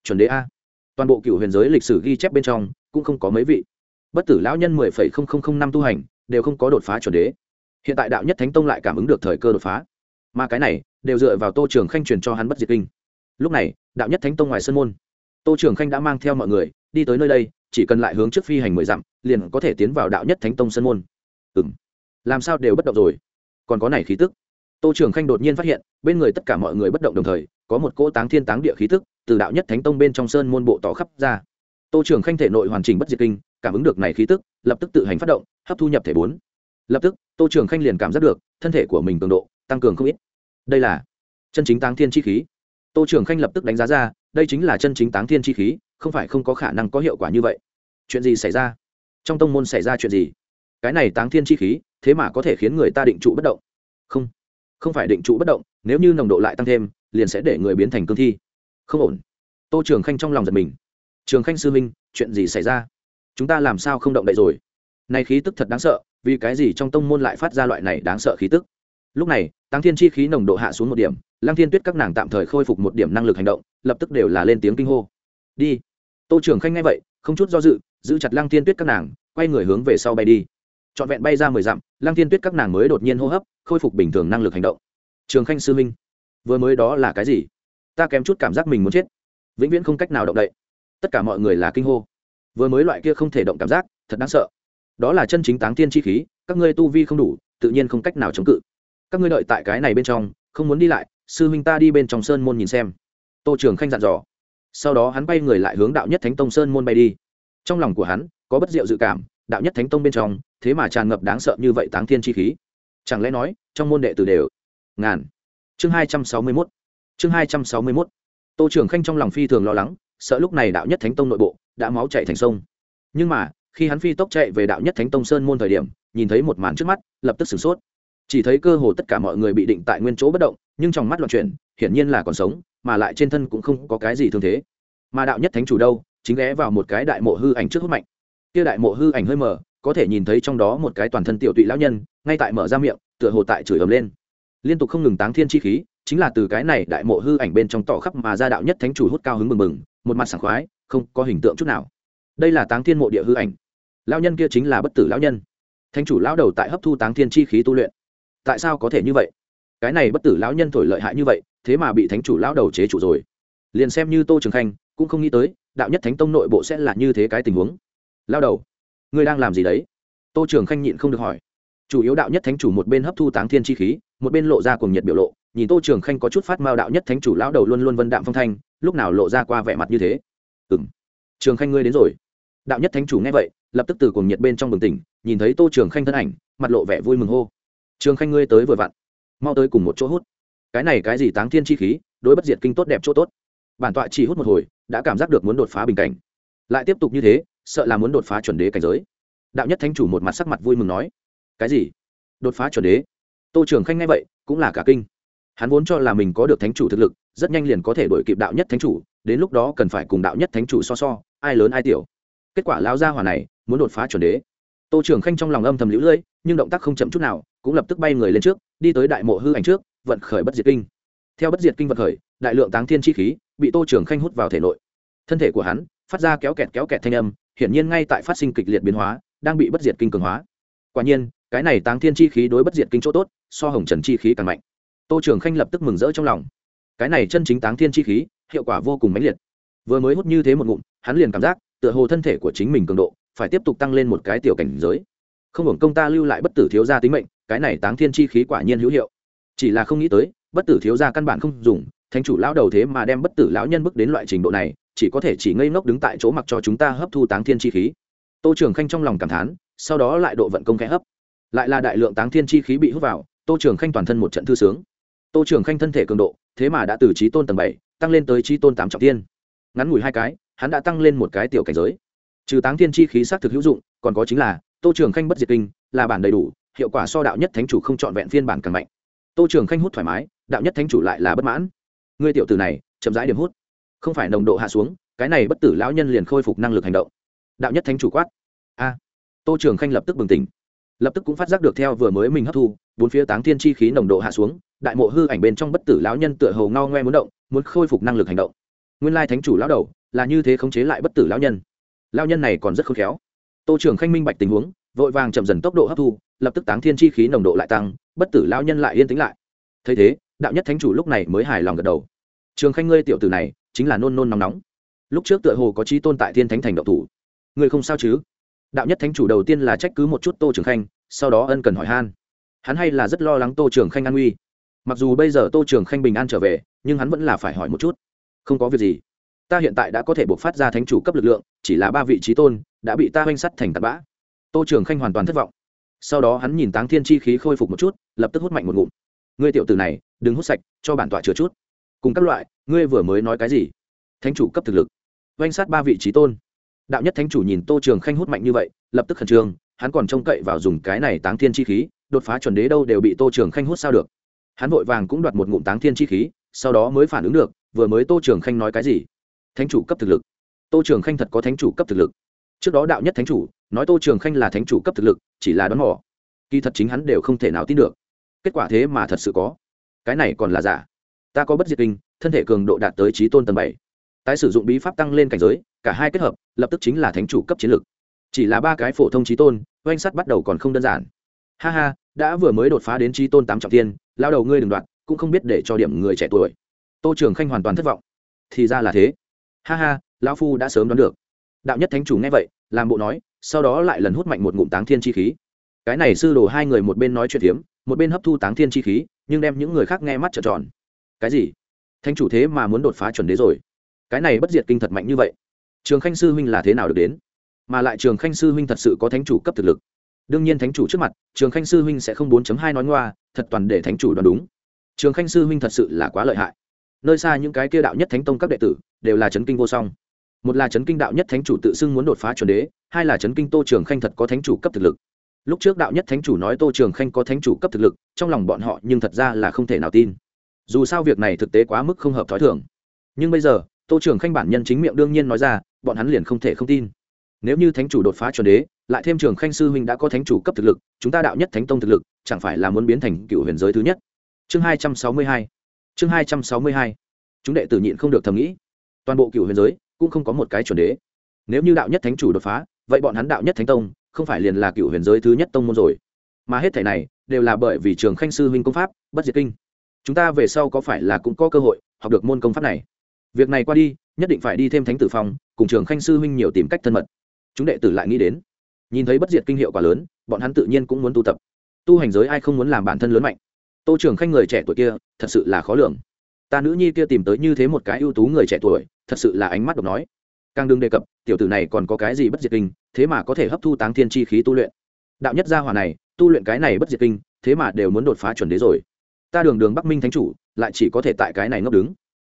Chuẩn đế a. Toàn bộ cựu huyền giới lịch sử ghi chép bên trong, cũng không có mấy vị. Bất tử lão nhân mười phẩy không không không năm tu hành, đều không có đột phá chuẩn đế. Hiện tại đạo nhất thánh tông lại cảm ứng được thời cơ đột phá. Mà cái này, đều dựa vào tô trường khanh truyền cho hắn bất diệt kinh. Lúc này, đạo nhất thánh tông ngoài sân môn tô trường khanh đã mang theo mọi người đi tới nơi đây, chỉ cần lại hướng trước phi hành mười dặm, liền có thể tiến vào đạo nhất thánh tông sân môn. Ừ m làm sao đều bất động rồi? Còn có này khí tức. Tô trường khanh đột nhiên phát hiện, bên người tất cả mọi người bất động đồng thời, có một cỗ táng thiên táng địa khí tức từ đạo nhất thánh tông bên trong sơn môn bộ tỏ khắp ra. Tô trường khanh thể nội hoàn chỉnh bất diệt kinh, cảm ứng được này khí tức, lập tức tự hành phát động, hấp thu nhập thể bốn. Lập tức, tô trường khanh liền cảm giác được, thân thể của mình cường độ, tăng cường không ít. Đây là chân chính táng thiên chi khí tô trường khanh lập tức đánh giá ra, đây chính là chân chính táng thiên chi khí, không phải không có khả năng có hiệu quả như vậy. Chuyện gì xảy ra? Trong tông môn xảy ra chuyện gì? Cái này táng thiên chi khí, thế mà có thể khiến người ta định trụ bất động. Không không phải định trụ bất động, nếu như nồng độ lại tăng thêm, liền sẽ để người biến thành cương thi. Không ổn. Tô trường khanh trong lòng giật mình. Trường khanh sư minh chuyện gì xảy ra? Chúng ta làm sao không động đậy rồi? Này khí tức thật đáng sợ, vì cái gì trong tông môn lại phát ra loại này đáng sợ khí tức? Lúc này tăng thiên chi khí nồng độ hạ xuống một điểm lăng thiên tuyết các nàng tạm thời khôi phục một điểm năng lực hành động, lập tức đều là lên tiếng kinh hô. Đi. Tô trường khanh nghe vậy, không chút do dự, giữ chặt lăng thiên tuyết các nàng, quay người hướng về sau bay đi. Trọn vẹn bay ra mười dặm, lăng thiên tuyết các nàng mới đột nhiên hô hấp, khôi phục bình thường năng lực hành động. Trường khanh sư minh vừa mới đó là cái gì? Ta kém chút cảm giác mình muốn chết. Vĩnh viễn không cách nào động đậy. Tất cả mọi người là kinh hô. Vừa mới loại kia không thể động cảm giác, thật đáng sợ. Đó là chân chính táng thiên chi khí, các ngươi tu vi không đủ, tự nhiên không cách nào chống cự. Các ngươi đợi tại cái này bên trong, không muốn đi lại sư huynh ta đi bên trong sơn môn nhìn xem. Tô trường khanh dặn dò. Sau đó hắn bay người lại hướng đạo nhất thánh tông sơn môn bay đi. Trong lòng của hắn, có bất diệu dự cảm, đạo nhất thánh tông bên trong, thế mà tràn ngập đáng sợ như vậy táng thiên chi khí. Chẳng lẽ nói, trong môn đệ tử đều ngàn? Chương hai trăm sáu mươi mốt. Chương hai trăm sáu mươi mốt. Tô trường khanh trong lòng phi thường lo lắng, sợ lúc này đạo nhất thánh tông nội bộ đã máu chạy thành sông. Nhưng mà, khi hắn phi tốc chạy về đạo nhất thánh tông sơn môn thời điểm, nhìn thấy một màn trước mắt, lập tức sửng sốt chỉ thấy cơ hồ tất cả mọi người bị định tại nguyên chỗ bất động, nhưng trong mắt loạn chuyển, hiển nhiên là còn sống, mà lại trên thân cũng không có cái gì thương thế. Mà đạo nhất thánh chủ đâu, chính ghé vào một cái đại mộ hư ảnh trước hút mạnh. Kia đại mộ hư ảnh hơi mờ, có thể nhìn thấy trong đó một cái toàn thân tiểu tụy lão nhân, ngay tại mở ra miệng, tựa hồ tại chửi ầm lên. Liên tục không ngừng táng thiên chi khí, chính là từ cái này đại mộ hư ảnh bên trong tỏ khắp mà ra đạo nhất thánh chủ hút cao hứng mừng mừng, một mặt sảng khoái, không có hình tượng chút nào. Đây là táng thiên mộ địa hư ảnh. Lão nhân kia chính là bất tử lão nhân. Thánh chủ lão đầu tại hấp thu táng thiên chi khí tu luyện tại sao có thể như vậy? Cái này bất tử lão nhân thổi lợi hại như vậy, thế mà bị thánh chủ lão đầu chế chủ rồi. Liền xem như tô trường khanh, cũng không nghĩ tới, đạo nhất thánh tông nội bộ sẽ là như thế cái tình huống. Lao đầu, ngươi đang làm gì đấy? Tô trường khanh nhịn không được hỏi. Chủ yếu đạo nhất thánh chủ một bên hấp thu táng thiên chi khí, một bên lộ ra cùng nhiệt biểu lộ, nhìn tô trường khanh có chút phát mao đạo nhất thánh chủ lão đầu luôn luôn vân đạm phong thanh, lúc nào lộ ra qua vẻ mặt như thế? Ừ m trường khanh ngươi đến rồi. Đạo nhất thánh chủ nghe vậy, lập tức từ cùng nhiệt bên trong bừng tỉnh, nhìn thấy tô trường khanh thân ảnh, mặt lộ vẻ vui mừng hô trường khanh ngươi tới vừa vặn. Mau tới cùng một chỗ hút. Cái này cái gì táng thiên chi khí, đối bất diệt kinh tốt đẹp chỗ tốt. Bản tọa chỉ hút một hồi, đã cảm giác được muốn đột phá bình cảnh. Lại tiếp tục như thế, sợ là muốn đột phá chuẩn đế cảnh giới. Đạo nhất thánh chủ một mặt sắc mặt vui mừng nói. Cái gì? Đột phá chuẩn đế? Tô trường khanh nghe vậy, cũng là cả kinh. Hắn vốn cho là mình có được thánh chủ thực lực, rất nhanh liền có thể đổi kịp đạo nhất thánh chủ, đến lúc đó cần phải cùng đạo nhất thánh chủ so so, ai lớn ai tiểu. Kết quả lao ra hỏa này, muốn đột phá chuẩn đế. Tô trường khanh trong lòng âm thầm lũ lưỡi nhưng động tác không chậm chút nào, cũng lập tức bay người lên trước, đi tới đại mộ hư ảnh trước, vận khởi bất diệt kinh. Theo bất diệt kinh vận khởi, đại lượng táng thiên chi khí bị tô trường khanh hút vào thể nội. Thân thể của hắn phát ra kéo kẹt kéo kẹt thanh âm, hiển nhiên ngay tại phát sinh kịch liệt biến hóa, đang bị bất diệt kinh cường hóa. Quả nhiên, cái này táng thiên chi khí đối bất diệt kinh chỗ tốt, so hồng trần chi khí càng mạnh. Tô trường khanh lập tức mừng rỡ trong lòng. Cái này chân chính táng thiên chi khí, hiệu quả vô cùng mãnh liệt. Vừa mới hút như thế một ngụm, hắn liền cảm giác, tựa hồ thân thể của chính mình cường độ, phải tiếp tục tăng lên một cái tiểu cảnh giới không hưởng công ta lưu lại bất tử thiếu gia tính mệnh, cái này táng thiên chi khí quả nhiên hữu hiệu. Chỉ là không nghĩ tới, bất tử thiếu gia căn bản không dùng, thánh chủ lão đầu thế mà đem bất tử lão nhân bước đến loại trình độ này, chỉ có thể chỉ ngây ngốc đứng tại chỗ mặc cho chúng ta hấp thu táng thiên chi khí. Tô trường khanh trong lòng cảm thán, sau đó lại độ vận công khẽ hấp. Lại là đại lượng táng thiên chi khí bị hút vào, tô trường khanh toàn thân một trận thư sướng. Tô trường khanh thân thể cường độ, thế mà đã từ trí tôn tầng bảy, tăng lên tới trí tôn tám trọng tiên ngắn ngủi hai cái, hắn đã tăng lên một cái tiểu cảnh giới. Trừ táng thiên chi khí s á c thực hữu dụng, còn có chính là tô trường khanh bất diệt kinh, là bản đầy đủ, hiệu quả so đạo nhất thánh chủ không trọn vẹn phiên bản càng mạnh. Tô trường khanh hút thoải mái, đạo nhất thánh chủ lại là bất mãn. Người tiểu tử này, chậm rãi điểm hút. Không phải nồng độ hạ xuống, cái này bất tử lão nhân liền khôi phục năng lực hành động. Đạo nhất thánh chủ quát. A. Tô trường khanh lập tức bừng tỉnh. Lập tức cũng phát giác được theo vừa mới mình hấp thu, bốn phía táng thiên chi khí nồng độ hạ xuống, đại mộ hư ảnh bên trong bất tử lão nhân tựa hầu ngao ngoe muốn động, muốn khôi phục năng lực hành động. Nguyên lai thánh chủ lão đầu, là như thế khống chế lại bất tử lão nhân. Lão nhân này còn rất khôn khéo tô trường khanh minh bạch tình huống, vội vàng chậm dần tốc độ hấp thu, lập tức táng thiên chi khí nồng độ lại tăng, bất tử lão nhân lại yên tĩnh lại. Thấy thế, đạo nhất thánh chủ lúc này mới hài lòng gật đầu. Trường khanh ngươi tiểu tử này, chính là nôn nôn nóng nóng. Lúc trước tựa hồ có trí tôn tại thiên thánh thành độc thủ. Ngươi không sao chứ? Đạo nhất thánh chủ đầu tiên là trách cứ một chút tô trường khanh, sau đó ân cần hỏi han. Hắn hay là rất lo lắng tô trường khanh an nguy. Mặc dù bây giờ tô trường khanh bình an trở về, nhưng hắn vẫn là phải hỏi một chút. Không có việc gì ta hiện tại đã có thể buộc phát ra thánh chủ cấp lực lượng, chỉ là ba vị trí tôn đã bị ta oanh sắt thành tạt bã. Tô trường khanh hoàn toàn thất vọng. Sau đó hắn nhìn táng thiên chi khí khôi phục một chút, lập tức hút mạnh một ngụm. Ngươi tiểu từ này, đừng hút sạch, cho bản tọa chứa chút. Cùng các loại, ngươi vừa mới nói cái gì? Thánh chủ cấp thực lực. Oanh sát ba vị trí tôn. Đạo nhất thánh chủ nhìn tô trường khanh hút mạnh như vậy, lập tức khẩn trương, hắn còn trông cậy vào dùng cái này táng thiên chi khí, đột phá chuẩn đế đâu đều bị tô trường khanh hút sao được. Hắn vội vàng cũng đoạt một ngụm táng thiên chi khí, sau đó mới phản ứng được, vừa mới tô trường khanh nói cái gì? Thánh chủ cấp thực lực. Tô trường khanh thật có thánh chủ cấp thực lực. Trước đó đạo nhất thánh chủ, nói tô trường khanh là thánh chủ cấp thực lực, chỉ là đón mỏ kỳ thật chính hắn đều không thể nào tin được. Kết quả thế mà thật sự có. Cái này còn là giả. Ta có bất diệt kinh, thân thể cường độ đạt tới trí tôn tầng bảy. Tái sử dụng bí pháp tăng lên cảnh giới, cả hai kết hợp, lập tức chính là thánh chủ cấp chiến lược chỉ là ba cái phổ thông trí tôn, oanh sắt bắt đầu còn không đơn giản. Ha ha, đã vừa mới đột phá đến trí tôn tám trọng tiên lao đầu ngươi đừng đoạn cũng không biết để cho điểm người trẻ tuổi. Tô trường khanh hoàn toàn thất vọng. Thì ra là thế ha ha, lão phu đã sớm đoán được. Đạo nhất thánh chủ nghe vậy, làm bộ nói, sau đó lại lần hút mạnh một ngụm táng thiên chi khí. Cái này sư đồ hai người một bên nói chuyện hiếm một bên hấp thu táng thiên chi khí, nhưng đem những người khác nghe mắt trợn tròn. Cái gì? Thánh chủ thế mà muốn đột phá chuẩn đế rồi. Cái này bất diệt kinh thật mạnh như vậy. Trường khanh sư huynh là thế nào được đến? Mà lại trường khanh sư huynh thật sự có thánh chủ cấp thực lực. Đương nhiên thánh chủ trước mặt, trường khanh sư huynh sẽ không bốn hai nói ngoa, thật toàn để thánh chủ đoán đúng. Trường khanh sư huynh thật sự là quá lợi hại nơi xa những cái kia đạo nhất thánh tông các đệ tử đều là chấn kinh vô song. Một là chấn kinh đạo nhất thánh chủ tự xưng muốn đột phá chuẩn đế, hai là chấn kinh tô trường khanh thật có thánh chủ cấp thực lực. Lúc trước đạo nhất thánh chủ nói tô trường khanh có thánh chủ cấp thực lực, trong lòng bọn họ nhưng thật ra là không thể nào tin. Dù sao việc này thực tế quá mức không hợp t h ó i thường. Nhưng bây giờ, tô trường khanh bản nhân chính miệng đương nhiên nói ra, bọn hắn liền không thể không tin. Nếu như thánh chủ đột phá chuẩn đế, lại thêm trường khanh sư huynh đã có thánh chủ cấp thực lực, chúng ta đạo nhất thánh tông thực lực, chẳng phải là muốn biến thành cựu huyền giới thứ nhất? Chương hai trăm sáu mươi hai chương hai trăm sáu mươi hai. Chúng đệ tử nhịn không được thầm nghĩ. Toàn bộ cựu huyền giới cũng không có một cái chuẩn đế. Nếu như đạo nhất thánh chủ đột phá, vậy bọn hắn đạo nhất thánh tông không phải liền là cựu huyền giới thứ nhất tông môn rồi. Mà hết thể này đều là bởi vì trường khanh sư huynh công pháp, bất diệt kinh. Chúng ta về sau có phải là cũng có cơ hội học được môn công pháp này? Việc này qua đi, nhất định phải đi thêm thánh tử phong cùng trường khanh sư huynh nhiều tìm cách thân mật. Chúng đệ tử lại nghĩ đến, nhìn thấy bất diệt kinh hiệu quả lớn, bọn hắn tự nhiên cũng muốn tu tập. Tu hành giới ai không muốn làm bản thân lớn mạnh? Tô trường khanh người trẻ tuổi kia, thật sự là khó lường. Ta nữ nhi kia tìm tới như thế một cái ưu tú người trẻ tuổi, thật sự là ánh mắt độc nói. Càng đừng đề cập, tiểu tử này còn có cái gì bất diệt kinh, thế mà có thể hấp thu táng thiên chi khí tu luyện. Đạo nhất gia hỏa này, tu luyện cái này bất diệt kinh, thế mà đều muốn đột phá chuẩn đế rồi. Ta đường đường bắc minh thánh chủ, lại chỉ có thể tại cái này ngốc đứng.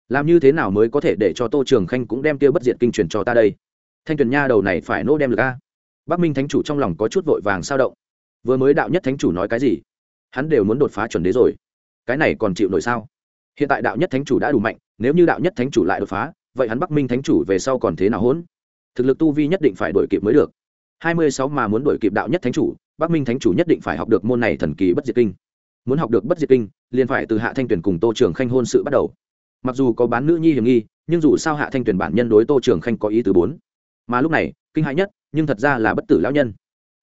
Làm như thế nào mới có thể để cho tô trường khanh cũng đem tiêu bất diệt kinh truyền cho ta đây? Thanh tuyền nha đầu này phải nô đem được a. Bắc minh thánh chủ trong lòng có chút vội vàng sao động. Vừa mới đạo nhất thánh chủ nói cái gì? Hắn đều muốn đột phá chuẩn đế rồi. Cái này còn chịu nổi sao? Hiện tại đạo nhất thánh chủ đã đủ mạnh, nếu như đạo nhất thánh chủ lại đột phá, vậy hắn bắc minh thánh chủ về sau còn thế nào hỗn? Thực lực tu vi nhất định phải đổi kịp mới được. Hai mươi sáu mà muốn đổi kịp đạo nhất thánh chủ, bắc minh thánh chủ nhất định phải học được môn này thần kỳ bất diệt kinh. Muốn học được bất diệt kinh, liền phải từ hạ thanh tuyển cùng tô trường khanh hôn sự bắt đầu. Mặc dù có bán nữ nhi hiểm nghi, nhưng dù sao hạ thanh tuyển bản nhân đối tô trường khanh có ý từ bốn. Mà lúc này, kinh hãi nhất, nhưng thật ra là bất tử lão nhân.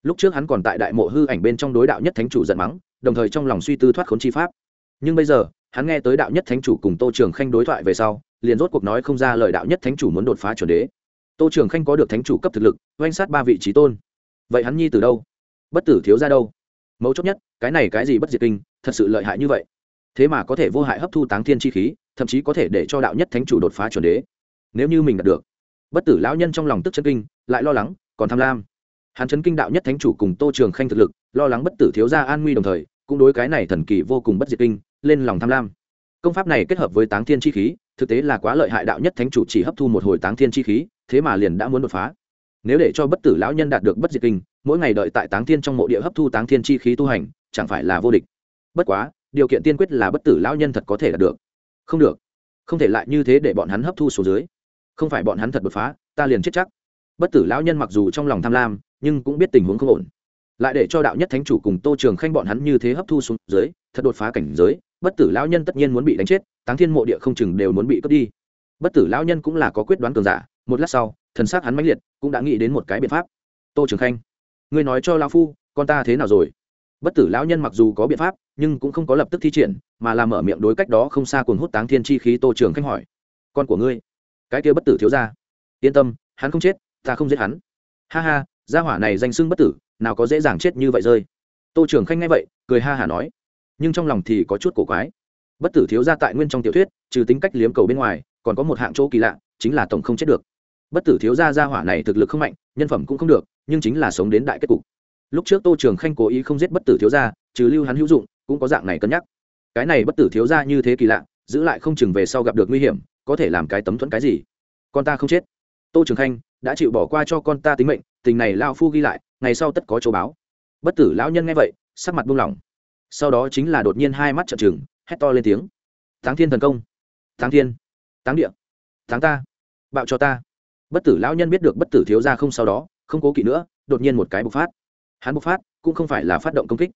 Lúc trước hắn còn tại đại mộ hư ảnh bên trong đối đạo nhất thánh chủ giận mắng đồng thời trong lòng suy tư thoát khốn chi pháp. Nhưng bây giờ, hắn nghe tới đạo nhất thánh chủ cùng tô trường khanh đối thoại về sau, liền rốt cuộc nói không ra lời đạo nhất thánh chủ muốn đột phá chuẩn đế. Tô trường khanh có được thánh chủ cấp thực lực, oanh sát ba vị trí tôn. Vậy hắn nhi từ đâu? Bất tử thiếu ra đâu? Mấu chốt nhất, cái này cái gì bất diệt kinh, thật sự lợi hại như vậy. Thế mà có thể vô hại hấp thu táng thiên chi khí, thậm chí có thể để cho đạo nhất thánh chủ đột phá chuẩn đế. Nếu như mình đạt được, bất tử lão nhân trong lòng tức chân kinh, lại lo lắng, còn tham lam hắn chấn kinh đạo nhất thánh chủ cùng tô trường khanh thực lực, lo lắng bất tử thiếu gia an nguy đồng thời, cũng đối cái này thần kỳ vô cùng bất diệt kinh, lên lòng tham lam. Công pháp này kết hợp với táng thiên chi khí, thực tế là quá lợi hại đạo nhất thánh chủ chỉ hấp thu một hồi táng thiên chi khí, thế mà liền đã muốn đột phá. Nếu để cho bất tử lão nhân đạt được bất diệt kinh, mỗi ngày đợi tại táng thiên trong mộ địa hấp thu táng thiên chi khí tu hành, chẳng phải là vô địch. Bất quá, điều kiện tiên quyết là bất tử lão nhân thật có thể đạt được. Không được. Không thể lại như thế để bọn hắn hấp thu số dưới. Không phải bọn hắn thật đột phá, ta liền chết chắc. Bất tử lão nhân mặc dù trong lòng tham lam nhưng cũng biết tình huống không ổn. Lại để cho đạo nhất thánh chủ cùng tô trường khanh bọn hắn như thế hấp thu xuống dưới, thật đột phá cảnh giới, bất tử lão nhân tất nhiên muốn bị đánh chết, táng thiên mộ địa không chừng đều muốn bị cướp đi. Bất tử lão nhân cũng là có quyết đoán cường giả, một lát sau, thần s á c hắn mãnh liệt, cũng đã nghĩ đến một cái biện pháp. Tô trường khanh, ngươi nói cho lão phu, con ta thế nào rồi? Bất tử lão nhân mặc dù có biện pháp, nhưng cũng không có lập tức thi triển, mà làm mở miệng đối cách đó không xa cuồng hút táng thiên chi khí tô trường khanh hỏi. Con của ngươi, cái kia bất tử thiếu ra yên tâm, hắn không chết, ta không giết hắn. Ha ha gia hỏa này danh xưng bất tử, nào có dễ dàng chết như vậy rơi. Tô trường khanh nghe vậy, cười ha hả nói, nhưng trong lòng thì có chút cổ quái. Bất tử thiếu gia tại nguyên trong tiểu thuyết, trừ tính cách liếm cầu bên ngoài, còn có một hạng chỗ kỳ lạ, chính là tổng không chết được. Bất tử thiếu gia gia hỏa này thực lực không mạnh, nhân phẩm cũng không được, nhưng chính là sống đến đại kết cục. Lúc trước tô trường khanh cố ý không giết bất tử thiếu gia, trừ lưu hắn hữu dụng, cũng có dạng này cân nhắc. Cái này bất tử thiếu gia như thế kỳ lạ, giữ lại không chừng về sau gặp được nguy hiểm, có thể làm cái tấm thuẫn cái gì? Con ta không chết. Tô trường khanh, đã chịu bỏ qua cho con ta tính mệnh tình này lao phu ghi lại, ngày sau tất có châu báo. Bất tử lão nhân nghe vậy, sắc mặt buông lỏng. Sau đó chính là đột nhiên hai mắt trợn trừng, hét to lên tiếng. Táng thiên thần công. Táng thiên. Táng địa. Táng ta. Bạo cho ta. Bất tử lão nhân biết được bất tử thiếu ra không sau đó, không cố kỵ nữa, đột nhiên một cái bộc phát. Hắn bộc phát, cũng không phải là phát động công kích.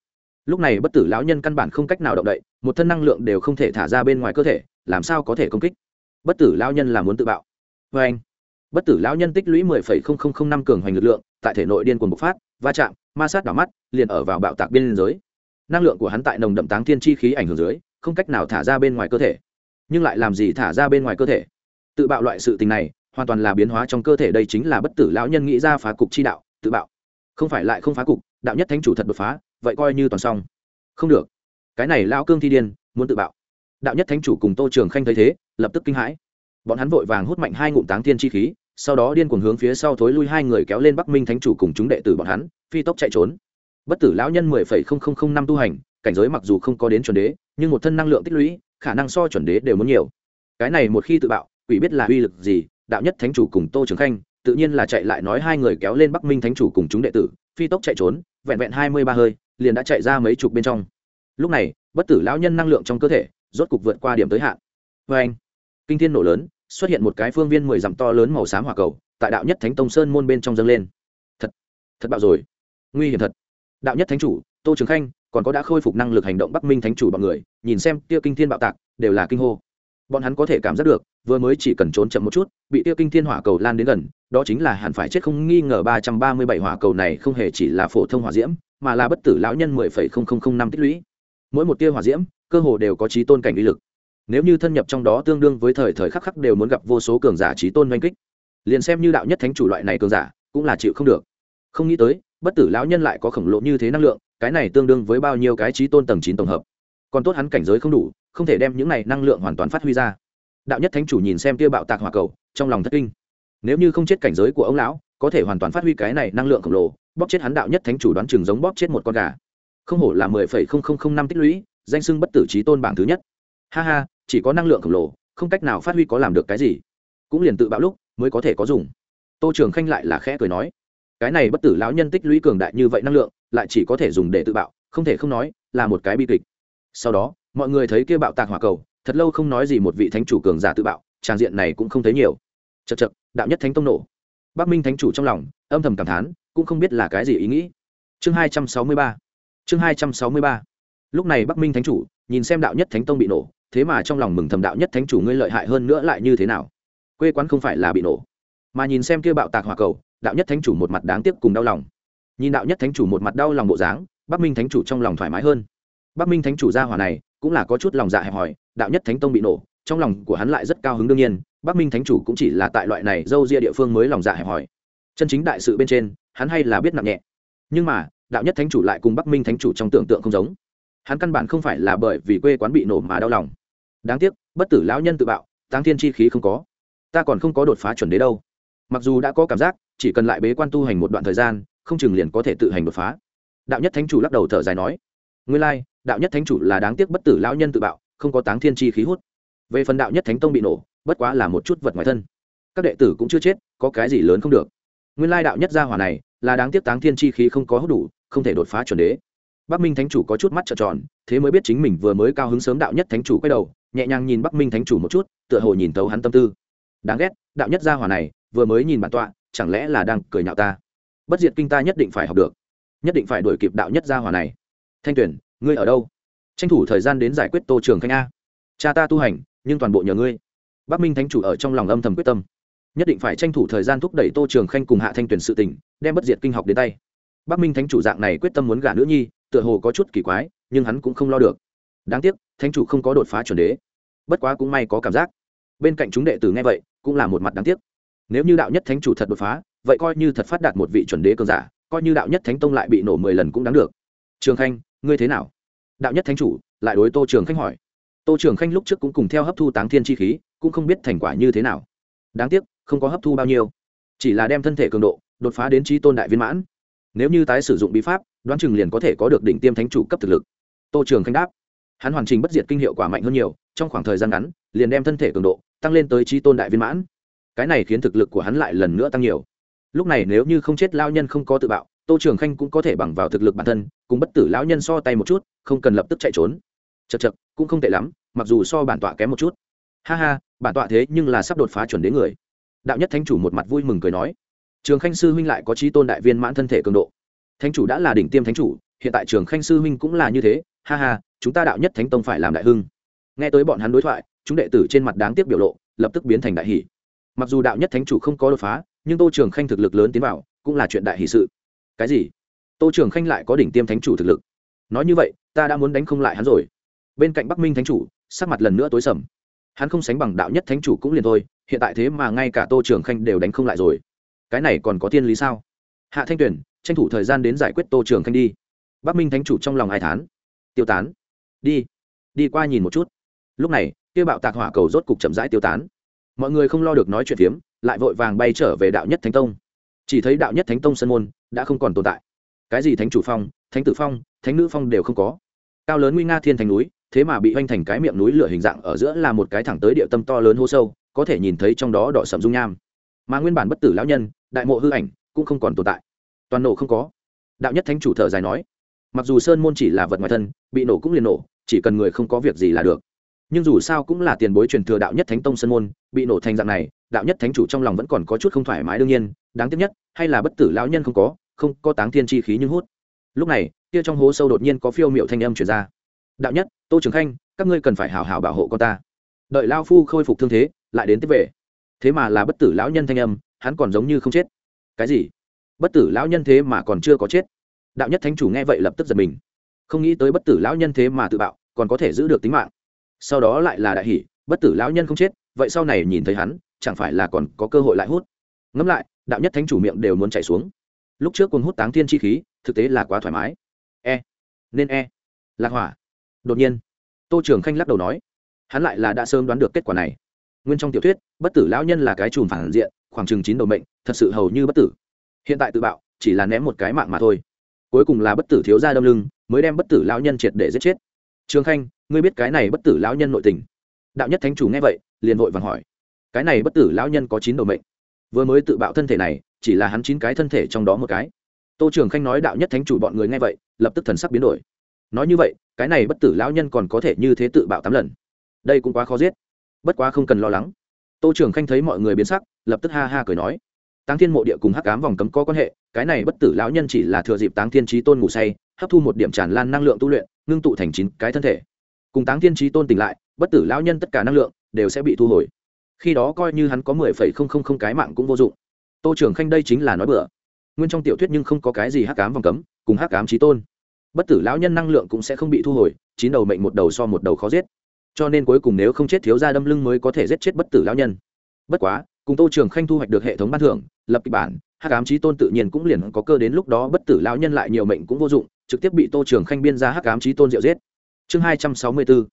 Lúc này bất tử lão nhân căn bản không cách nào động đậy, một thân năng lượng đều không thể thả ra bên ngoài cơ thể, làm sao có thể công kích? Bất tử lão nhân là muốn tự bạo. Vê anh bất tử lão nhân tích lũy mười phẩy không không không năm cường hoành lực lượng, tại thể nội điên cuồng bộc phát, va chạm, ma sát đỏ mắt, liền ở vào bạo tạc biên giới. Năng lượng của hắn tại nồng đậm táng thiên chi khí ảnh hưởng dưới, không cách nào thả ra bên ngoài cơ thể. Nhưng lại làm gì thả ra bên ngoài cơ thể? Tự bạo loại sự tình này, hoàn toàn là biến hóa trong cơ thể đây chính là bất tử lão nhân nghĩ ra phá cục chi đạo, tự bạo. Không phải lại không phá cục, đạo nhất thánh chủ thật đột phá, vậy coi như toàn xong. Không được. Cái này lão cương thi điên, muốn tự bạo. Đạo nhất thánh chủ cùng tô trường khanh thấy thế, lập tức kinh hãi. Bọn hắn vội vàng hút mạnh hai ngụm táng thiên chi khí sau đó điên cuồng hướng phía sau thối lui hai người kéo lên bắc minh thánh chủ cùng chúng đệ tử bọn hắn, phi tốc chạy trốn. Bất tử lão nhân mười phẩy không không không năm tu hành, cảnh giới mặc dù không có đến chuẩn đế, nhưng một thân năng lượng tích lũy, khả năng so chuẩn đế đều muốn nhiều. Cái này một khi tự bạo, quỷ biết là uy lực gì, đạo nhất thánh chủ cùng tô trường khanh, tự nhiên là chạy lại nói hai người kéo lên bắc minh thánh chủ cùng chúng đệ tử, phi tốc chạy trốn, vẹn vẹn hai mươi ba hơi, liền đã chạy ra mấy chục bên trong. Lúc này, bất tử lão nhân năng lượng trong cơ thể, rốt cục vượt qua điểm tới hạn. Vê anh kinh thiên nổ lớn xuất hiện một cái phương viên mười dặm to lớn màu xám hỏa cầu, tại đạo nhất thánh tông sơn môn bên trong dâng lên. Thật thật bạo rồi. Nguy hiểm thật. Đạo nhất thánh chủ, tô trường khanh, còn có đã khôi phục năng lực hành động bắc minh thánh chủ bọn người, nhìn xem tia kinh thiên bạo tạc, đều là kinh hô. Bọn hắn có thể cảm giác được, vừa mới chỉ cần trốn chậm một chút, bị tiêu kinh thiên hỏa cầu lan đến gần, đó chính là hẳn phải chết không nghi ngờ ba trăm ba mươi bảy hỏa cầu này không hề chỉ là phổ thông hỏa diễm, mà là bất tử lão nhân mười phẩy không không không năm tích lũy. Mỗi một tia hỏa diễm, cơ hồ đều có trí tôn cảnh uy lực nếu như thân nhập trong đó tương đương với thời thời khắc khắc đều muốn gặp vô số cường giả trí tôn oanh kích, liền xem như đạo nhất thánh chủ loại này cường giả cũng là chịu không được. Không nghĩ tới, bất tử lão nhân lại có khổng lồ như thế năng lượng, cái này tương đương với bao nhiêu cái trí tôn tầng chín tổng hợp. Còn tốt hắn cảnh giới không đủ, không thể đem những này năng lượng hoàn toàn phát huy ra. Đạo nhất thánh chủ nhìn xem kia bạo tạc hỏa cầu, trong lòng thất kinh. Nếu như không chết cảnh giới của ông lão, có thể hoàn toàn phát huy cái này năng lượng khổng lồ, bóp chết hắn đạo nhất thánh chủ đoán chừng giống bóp chết một con gà. Không hổ là mười phẩy không không không năm tích lũy, danh sưng bất tử trí tôn bảng thứ nhất. Ha ha chỉ có năng lượng khổng lồ, không cách nào phát huy có làm được cái gì. Cũng liền tự bạo lúc, mới có thể có dùng. Tô trường khanh lại là khẽ cười nói, cái này bất tử lão nhân tích lũy cường đại như vậy năng lượng, lại chỉ có thể dùng để tự bạo, không thể không nói, là một cái bi kịch. Sau đó, mọi người thấy kia bạo tạc hỏa cầu, thật lâu không nói gì một vị thánh chủ cường giả tự bạo trang diện này cũng không thấy nhiều. Chật chật đạo nhất thánh tông nổ. Bắc minh thánh chủ trong lòng, âm thầm cảm thán, cũng không biết là cái gì ý nghĩ. Chương hai trăm sáu mươi ba. Chương hai trăm sáu mươi ba. Lúc này bắc minh thánh chủ, nhìn xem đạo nhất thánh tông bị nổ thế mà trong lòng mừng thầm đạo nhất thánh chủ ngươi lợi hại hơn nữa lại như thế nào? Quê quán không phải là bị nổ. Mà nhìn xem kia bạo tạc hỏa cầu, đạo nhất thánh chủ một mặt đáng tiếc cùng đau lòng. Nhìn đạo nhất thánh chủ một mặt đau lòng bộ dáng, bắc minh thánh chủ trong lòng thoải mái hơn. Bắc minh thánh chủ ra hỏa này cũng là có chút lòng dạ hẹp hòi, đạo nhất thánh tông bị nổ, trong lòng của hắn lại rất cao hứng đương nhiên, bắc minh thánh chủ cũng chỉ là tại loại này dâu ria địa phương mới lòng dạ hẹp hòi. Chân chính đại sự bên trên, hắn hay là biết nặng nhẹ. Nhưng mà, đạo nhất thánh chủ lại cùng bắc minh thánh chủ trong tưởng tượng không giống. Hắn căn bản không phải là bởi vì quê quán bị nổ mà đau lòng đáng tiếc, bất tử lão nhân tự bạo, táng thiên chi khí không có. Ta còn không có đột phá chuẩn đế đâu. Mặc dù đã có cảm giác, chỉ cần lại bế quan tu hành một đoạn thời gian, không chừng liền có thể tự hành đột phá. Đạo nhất thánh chủ lắc đầu thở dài nói nguyên lai, đạo nhất thánh chủ là đáng tiếc bất tử lão nhân tự bạo, không có táng thiên chi khí hút. Về phần đạo nhất thánh tông bị nổ, bất quá là một chút vật ngoài thân. Các đệ tử cũng chưa chết, có cái gì lớn không được. Nguyên lai đạo nhất gia hỏa này là đáng tiếc táng thiên chi khí không có hút đủ, không thể đột phá chuẩn đế bắc minh thánh chủ có chút mắt trợn tròn thế mới biết chính mình vừa mới cao hứng sớm đạo nhất thánh chủ quay đầu nhẹ nhàng nhìn bắc minh thánh chủ một chút tựa hồ nhìn thấu hắn tâm tư. Đáng ghét đạo nhất gia hỏa này vừa mới nhìn bản tọa chẳng lẽ là đang cười nhạo ta? Bất diệt kinh ta nhất định phải học được. Nhất định phải đuổi kịp đạo nhất gia hỏa này. Thanh tuyển ngươi ở đâu? Tranh thủ thời gian đến giải quyết tô trường khanh a. Cha ta tu hành nhưng toàn bộ nhờ ngươi. Bắc minh thánh chủ ở trong lòng âm thầm quyết tâm. Nhất định phải tranh thủ thời gian thúc đẩy tô trường khanh cùng hạ thanh tuyển sự tình, đem bất diệt kinh học đến tay. Bắc minh thánh chủ dạng này quyết tâm muốn gả nữ nhi tựa hồ có chút kỳ quái, nhưng hắn cũng không lo được. Đáng tiếc, thánh chủ không có đột phá chuẩn đế. Bất quá cũng may có cảm giác. Bên cạnh chúng đệ tử nghe vậy, cũng là một mặt đáng tiếc. Nếu như đạo nhất thánh chủ thật đột phá, vậy coi như thật phát đạt một vị chuẩn đế cường giả, coi như đạo nhất thánh tông lại bị nổ mười lần cũng đáng được. Trường khanh, ngươi thế nào? Đạo nhất thánh chủ, lại đối tô trường khanh hỏi. Tô trường khanh lúc trước cũng cùng theo hấp thu táng thiên chi khí, cũng không biết thành quả như thế nào. Đáng tiếc, không có hấp thu bao nhiêu. Chỉ là đem thân thể cường độ đột phá đến trí tôn đại viên mãn. Nếu như tái sử dụng bí pháp đoán chừng liền có thể có được đỉnh tiêm thánh chủ cấp thực lực. Tô trường khanh đáp. Hắn hoàn trình bất diệt kinh hiệu quả mạnh hơn nhiều, trong khoảng thời gian ngắn, liền đem thân thể cường độ tăng lên tới trí tôn đại viên mãn. Cái này khiến thực lực của hắn lại lần nữa tăng nhiều. Lúc này nếu như không chết lao nhân không có tự bạo, tô trường khanh cũng có thể bằng vào thực lực bản thân, cùng bất tử lão nhân so tay một chút, không cần lập tức chạy trốn. Chật chật cũng không tệ lắm, mặc dù so bản tọa kém một chút. Ha ha, bản tọa thế nhưng là sắp đột phá chuẩn đến người. Đạo nhất thánh chủ một mặt vui mừng cười nói. Trường khanh sư huynh lại có trí tôn đại viên mãn thân thể cường độ thánh chủ đã là đỉnh tiêm thánh chủ, hiện tại trường khanh sư huynh cũng là như thế, ha ha, chúng ta đạo nhất thánh tông phải làm đại hưng. Nghe tới bọn hắn đối thoại, chúng đệ tử trên mặt đáng tiếc biểu lộ, lập tức biến thành đại hỷ mặc dù đạo nhất thánh chủ không có đột phá, nhưng tô trường khanh thực lực lớn tiến vào, cũng là chuyện đại hỷ sự. Cái gì? Tô trường khanh lại có đỉnh tiêm thánh chủ thực lực. Nói như vậy, ta đã muốn đánh không lại hắn rồi. Bên cạnh bắc minh thánh chủ, sắc mặt lần nữa tối sầm. Hắn không sánh bằng đạo nhất thánh chủ cũng liền thôi, hiện tại thế mà ngay cả tô trường khanh đều đánh không lại rồi. Cái này còn có tiên lý sao? Hạ thanh tuyền tranh thủ thời gian đến giải quyết tô trường khanh đi. Bắc minh thánh chủ trong lòng ai thán? Tiêu tán. Đi. Đi qua nhìn một chút. Lúc này, kia bạo tạc hỏa cầu rốt cục chậm rãi tiêu tán. Mọi người không lo được nói chuyện phiếm, lại vội vàng bay trở về đạo nhất thánh tông. Chỉ thấy đạo nhất thánh tông sân môn đã không còn tồn tại. Cái gì thánh chủ phong, thánh tử phong, thánh nữ phong đều không có. Cao lớn nguy nga thiên thành núi, thế mà bị hoành thành cái miệng núi lửa hình dạng ở giữa là một cái thẳng tới địa tâm to lớn hô sâu, có thể nhìn thấy trong đó đỏ sầm dung nham. Mà nguyên bản bất tử lão nhân, đại mộ hư ảnh, cũng không còn tồn tại toàn nổ không có. Đạo nhất thánh chủ thở dài nói, mặc dù sơn môn chỉ là vật ngoài thân, bị nổ cũng liền nổ, chỉ cần người không có việc gì là được. Nhưng dù sao cũng là tiền bối truyền thừa đạo nhất thánh tông sơn môn, bị nổ thành dạng này, đạo nhất thánh chủ trong lòng vẫn còn có chút không thoải mái đương nhiên, đáng tiếc nhất, hay là bất tử lão nhân không có không có táng thiên chi khí nhưng hút. Lúc này, kia trong hố sâu đột nhiên có phiêu miệu thanh âm chuyển ra. Đạo nhất, tô trường khanh, các ngươi cần phải hào hào bảo hộ con ta. Đợi lao phu khôi phục thương thế, lại đến tiếp về. Thế mà là bất tử lão nhân thanh âm, hắn còn giống như không chết. Cái gì? Bất tử lão nhân thế mà còn chưa có chết. Đạo nhất thánh chủ nghe vậy lập tức giật mình. Không nghĩ tới bất tử lão nhân thế mà tự bạo, còn có thể giữ được tính mạng. Sau đó lại là đại hỷ, bất tử lão nhân không chết, vậy sau này nhìn thấy hắn, chẳng phải là còn có cơ hội lại hút. Ngẫm lại, đạo nhất thánh chủ miệng đều muốn chảy xuống. Lúc trước cuồng hút táng thiên chi khí, thực tế là quá thoải mái. E. Nên e. Lạc hỏa. Đột nhiên, tô trường khanh lắc đầu nói, hắn lại là đã sớm đoán được kết quả này. Nguyên trong tiểu thuyết, bất tử lão nhân là cái chùm phản diện, khoảng chừng chín đầu mệnh, thật sự hầu như bất tử hiện tại tự bạo, chỉ là ném một cái mạng mà thôi. Cuối cùng là bất tử thiếu ra đâm lưng, mới đem bất tử lão nhân triệt để giết chết. Trường khanh, ngươi biết cái này bất tử lão nhân nội tình? Đạo nhất thánh chủ nghe vậy, liền vội vàng hỏi. Cái này bất tử lão nhân có chín đầu mệnh. Vừa mới tự bạo thân thể này, chỉ là hắn chín cái thân thể trong đó một cái. Tô trường khanh nói đạo nhất thánh chủ bọn người nghe vậy, lập tức thần sắc biến đổi. Nói như vậy, cái này bất tử lão nhân còn có thể như thế tự bạo tám lần. Đây cũng quá khó giết. Bất quá không cần lo lắng. Tô trường khanh thấy mọi người biến sắc, lập tức ha ha cười nói táng thiên mộ địa cùng hắc cám vòng cấm có quan hệ, cái này bất tử lão nhân chỉ là thừa dịp táng thiên trí tôn ngủ say, hấp thu một điểm tràn lan năng lượng tu luyện, ngưng tụ thành chín cái thân thể. Cùng táng thiên trí tôn tỉnh lại, bất tử lão nhân tất cả năng lượng đều sẽ bị thu hồi. Khi đó coi như hắn có mười phẩy không không không cái mạng cũng vô dụng. Tô trưởng khanh đây chính là nói bừa. Nguyên trong tiểu thuyết nhưng không có cái gì hắc cám vòng cấm cùng hắc cám trí tôn. Bất tử lão nhân năng lượng cũng sẽ không bị thu hồi, chín đầu mệnh một đầu so một đầu khó giết. Cho nên cuối cùng nếu không chết thiếu ra đâm lưng mới có thể giết chết bất tử lão nhân. Bất quá cùng tô trường khanh thu hoạch được hệ thống ban thưởng, lập kịch bản hắc ám trí tôn tự nhiên cũng liền có cơ đến lúc đó bất tử lão nhân lại nhiều mệnh cũng vô dụng, trực tiếp bị tô trường khanh biên ra hắc ám trí tôn diệu giết. Chương hai trăm sáu mươi bốn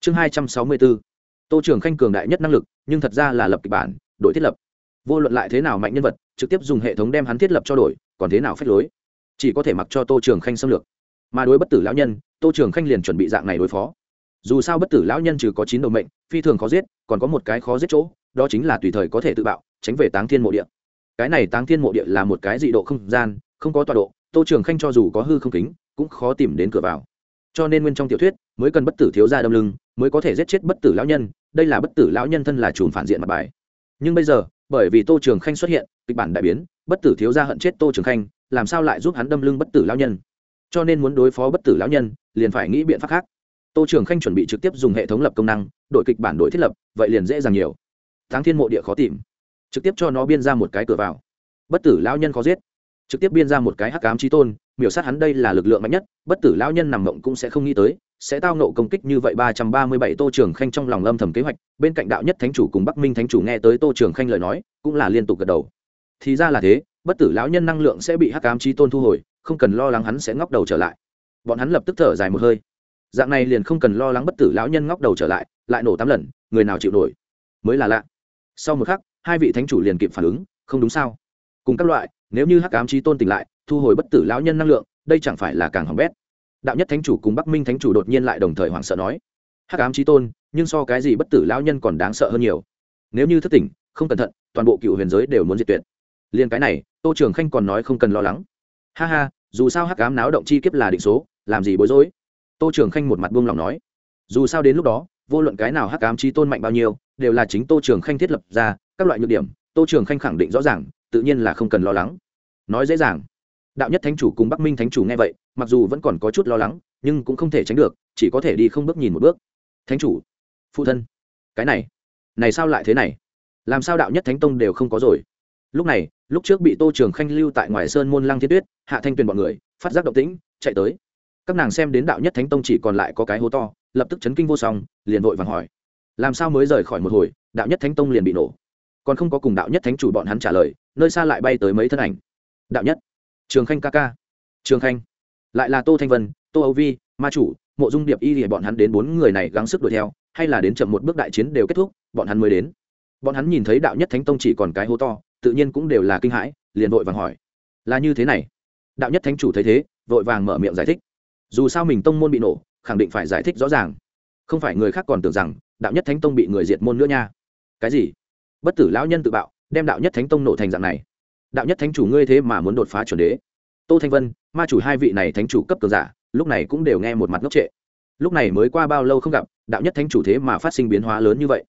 chương hai trăm sáu mươi bốn tô trường khanh cường đại nhất năng lực, nhưng thật ra là lập kịch bản, đổi thiết lập. Vô luận lại thế nào mạnh nhân vật, trực tiếp dùng hệ thống đem hắn thiết lập cho đổi, còn thế nào phép lối? Chỉ có thể mặc cho tô trường khanh xâm lược. Mà đối bất tử lão nhân, tô trường khanh liền chuẩn bị dạng này đối phó. Dù sao bất tử lão nhân trừ có chín đầu mệnh, phi thường khó giết, còn có một cái khó giết chỗ đó chính là tùy thời có thể tự bạo, tránh về táng thiên mộ địa. Cái này táng thiên mộ địa là một cái dị độ không gian, không có tọa độ, tô trường khanh cho dù có hư không kính, cũng khó tìm đến cửa vào. Cho nên nguyên trong tiểu thuyết, mới cần bất tử thiếu ra đâm lưng, mới có thể giết chết bất tử lão nhân, đây là bất tử lão nhân thân là chùm phản diện mặt bài. Nhưng bây giờ, bởi vì tô trường khanh xuất hiện, kịch bản đại biến, bất tử thiếu ra hận chết tô trường khanh, làm sao lại giúp hắn đâm lưng bất tử lão nhân? Cho nên muốn đối phó bất tử lão nhân, liền phải nghĩ biện pháp khác. Tô trường khanh chuẩn bị trực tiếp dùng hệ thống lập công năng, đội kịch bản đội thiết lập, vậy liền dễ dàng nhiều tháng thiên mộ địa khó tìm. Trực tiếp cho nó biên ra một cái cửa vào. Bất tử lão nhân khó giết. Trực tiếp biên ra một cái hắc cám trí tôn, miểu sát hắn đây là lực lượng mạnh nhất, bất tử lão nhân nằm mộng cũng sẽ không nghĩ tới, sẽ tao nộ công kích như vậy ba trăm ba mươi bảy tô trường khanh trong lòng lâm thầm kế hoạch, bên cạnh đạo nhất thánh chủ cùng bắc minh thánh chủ nghe tới tô trường khanh lời nói, cũng là liên tục gật đầu. Thì ra là thế, bất tử lão nhân năng lượng sẽ bị hắc cám trí tôn thu hồi, không cần lo lắng hắn sẽ ngóc đầu trở lại. Bọn hắn lập tức thở dài một hơi. Dạng này liền không cần lo lắng bất tử lão nhân ngóc đầu trở lại lại nổ tám lần, người nào chịu nổi? Mới là lạ sau một khắc, hai vị thánh chủ liền kịp phản ứng, không đúng sao? Cùng các loại, nếu như hắc ám trí tôn tỉnh lại, thu hồi bất tử lão nhân năng lượng, đây chẳng phải là càng hỏng bét? Đạo nhất thánh chủ cùng bắc minh thánh chủ đột nhiên lại đồng thời hoảng sợ nói. Hắc ám trí tôn, nhưng so cái gì bất tử lão nhân còn đáng sợ hơn nhiều. Nếu như thất tỉnh, không cẩn thận, toàn bộ cựu huyền giới đều muốn diệt tuyệt. Liên cái này, tô trường khanh còn nói không cần lo lắng. Ha ha, dù sao hắc ám náo động chi kiếp là định số, làm gì bối rối? Tô trường khanh một mặt buông lòng nói. Dù sao đến lúc đó, vô luận cái nào hắc ám trí tôn mạnh bao nhiêu đều là chính tô trường khanh thiết lập ra, các loại nhược điểm, tô trường khanh khẳng định rõ ràng, tự nhiên là không cần lo lắng. Nói dễ dàng. Đạo nhất thánh chủ cùng bắc minh thánh chủ nghe vậy, mặc dù vẫn còn có chút lo lắng, nhưng cũng không thể tránh được, chỉ có thể đi không bước nhìn một bước. Thánh chủ, phụ thân, cái này này sao lại thế này? Làm sao đạo nhất thánh tông đều không có rồi? Lúc này, lúc trước bị tô trường khanh lưu tại ngoài sơn môn lăng thiên tuyết, hạ thanh tuyền b ọ n người, phát giác động tĩnh, chạy tới. Các nàng xem đến đạo nhất thánh tông chỉ còn lại có cái hố to, lập tức chấn kinh vô song, liền vội vàng hỏi làm sao mới rời khỏi một hồi, đạo nhất thánh tông liền bị nổ. Còn không có cùng đạo nhất thánh chủ bọn hắn trả lời, nơi xa lại bay tới mấy thân ảnh. Đạo nhất, trường khanh ca ca. Trường khanh, lại là tô thanh vân, tô âu vi, ma chủ, mộ dung điệp y thì bọn hắn đến bốn người này gắng sức đuổi theo, hay là đến chậm một bước đại chiến đều kết thúc, bọn hắn mới đến. Bọn hắn nhìn thấy đạo nhất thánh tông chỉ còn cái hố to, tự nhiên cũng đều là kinh hãi, liền vội vàng hỏi, là như thế này? Đạo nhất thánh chủ thấy thế, vội vàng mở miệng giải thích, dù sao mình tông môn bị nổ, khẳng định phải giải thích rõ ràng. Không phải người khác còn tưởng rằng đạo nhất thánh tông bị người diệt môn nữa nha. Cái gì? Bất tử lão nhân tự bạo, đem đạo nhất thánh tông nổ thành dạng này. Đạo nhất thánh chủ ngươi thế mà muốn đột phá chuẩn đế. Tô thanh vân, ma chủ hai vị này thánh chủ cấp cường giả, lúc này cũng đều nghe một mặt ngốc trệ. Lúc này mới qua bao lâu không gặp, đạo nhất thánh chủ thế mà phát sinh biến hóa lớn như vậy.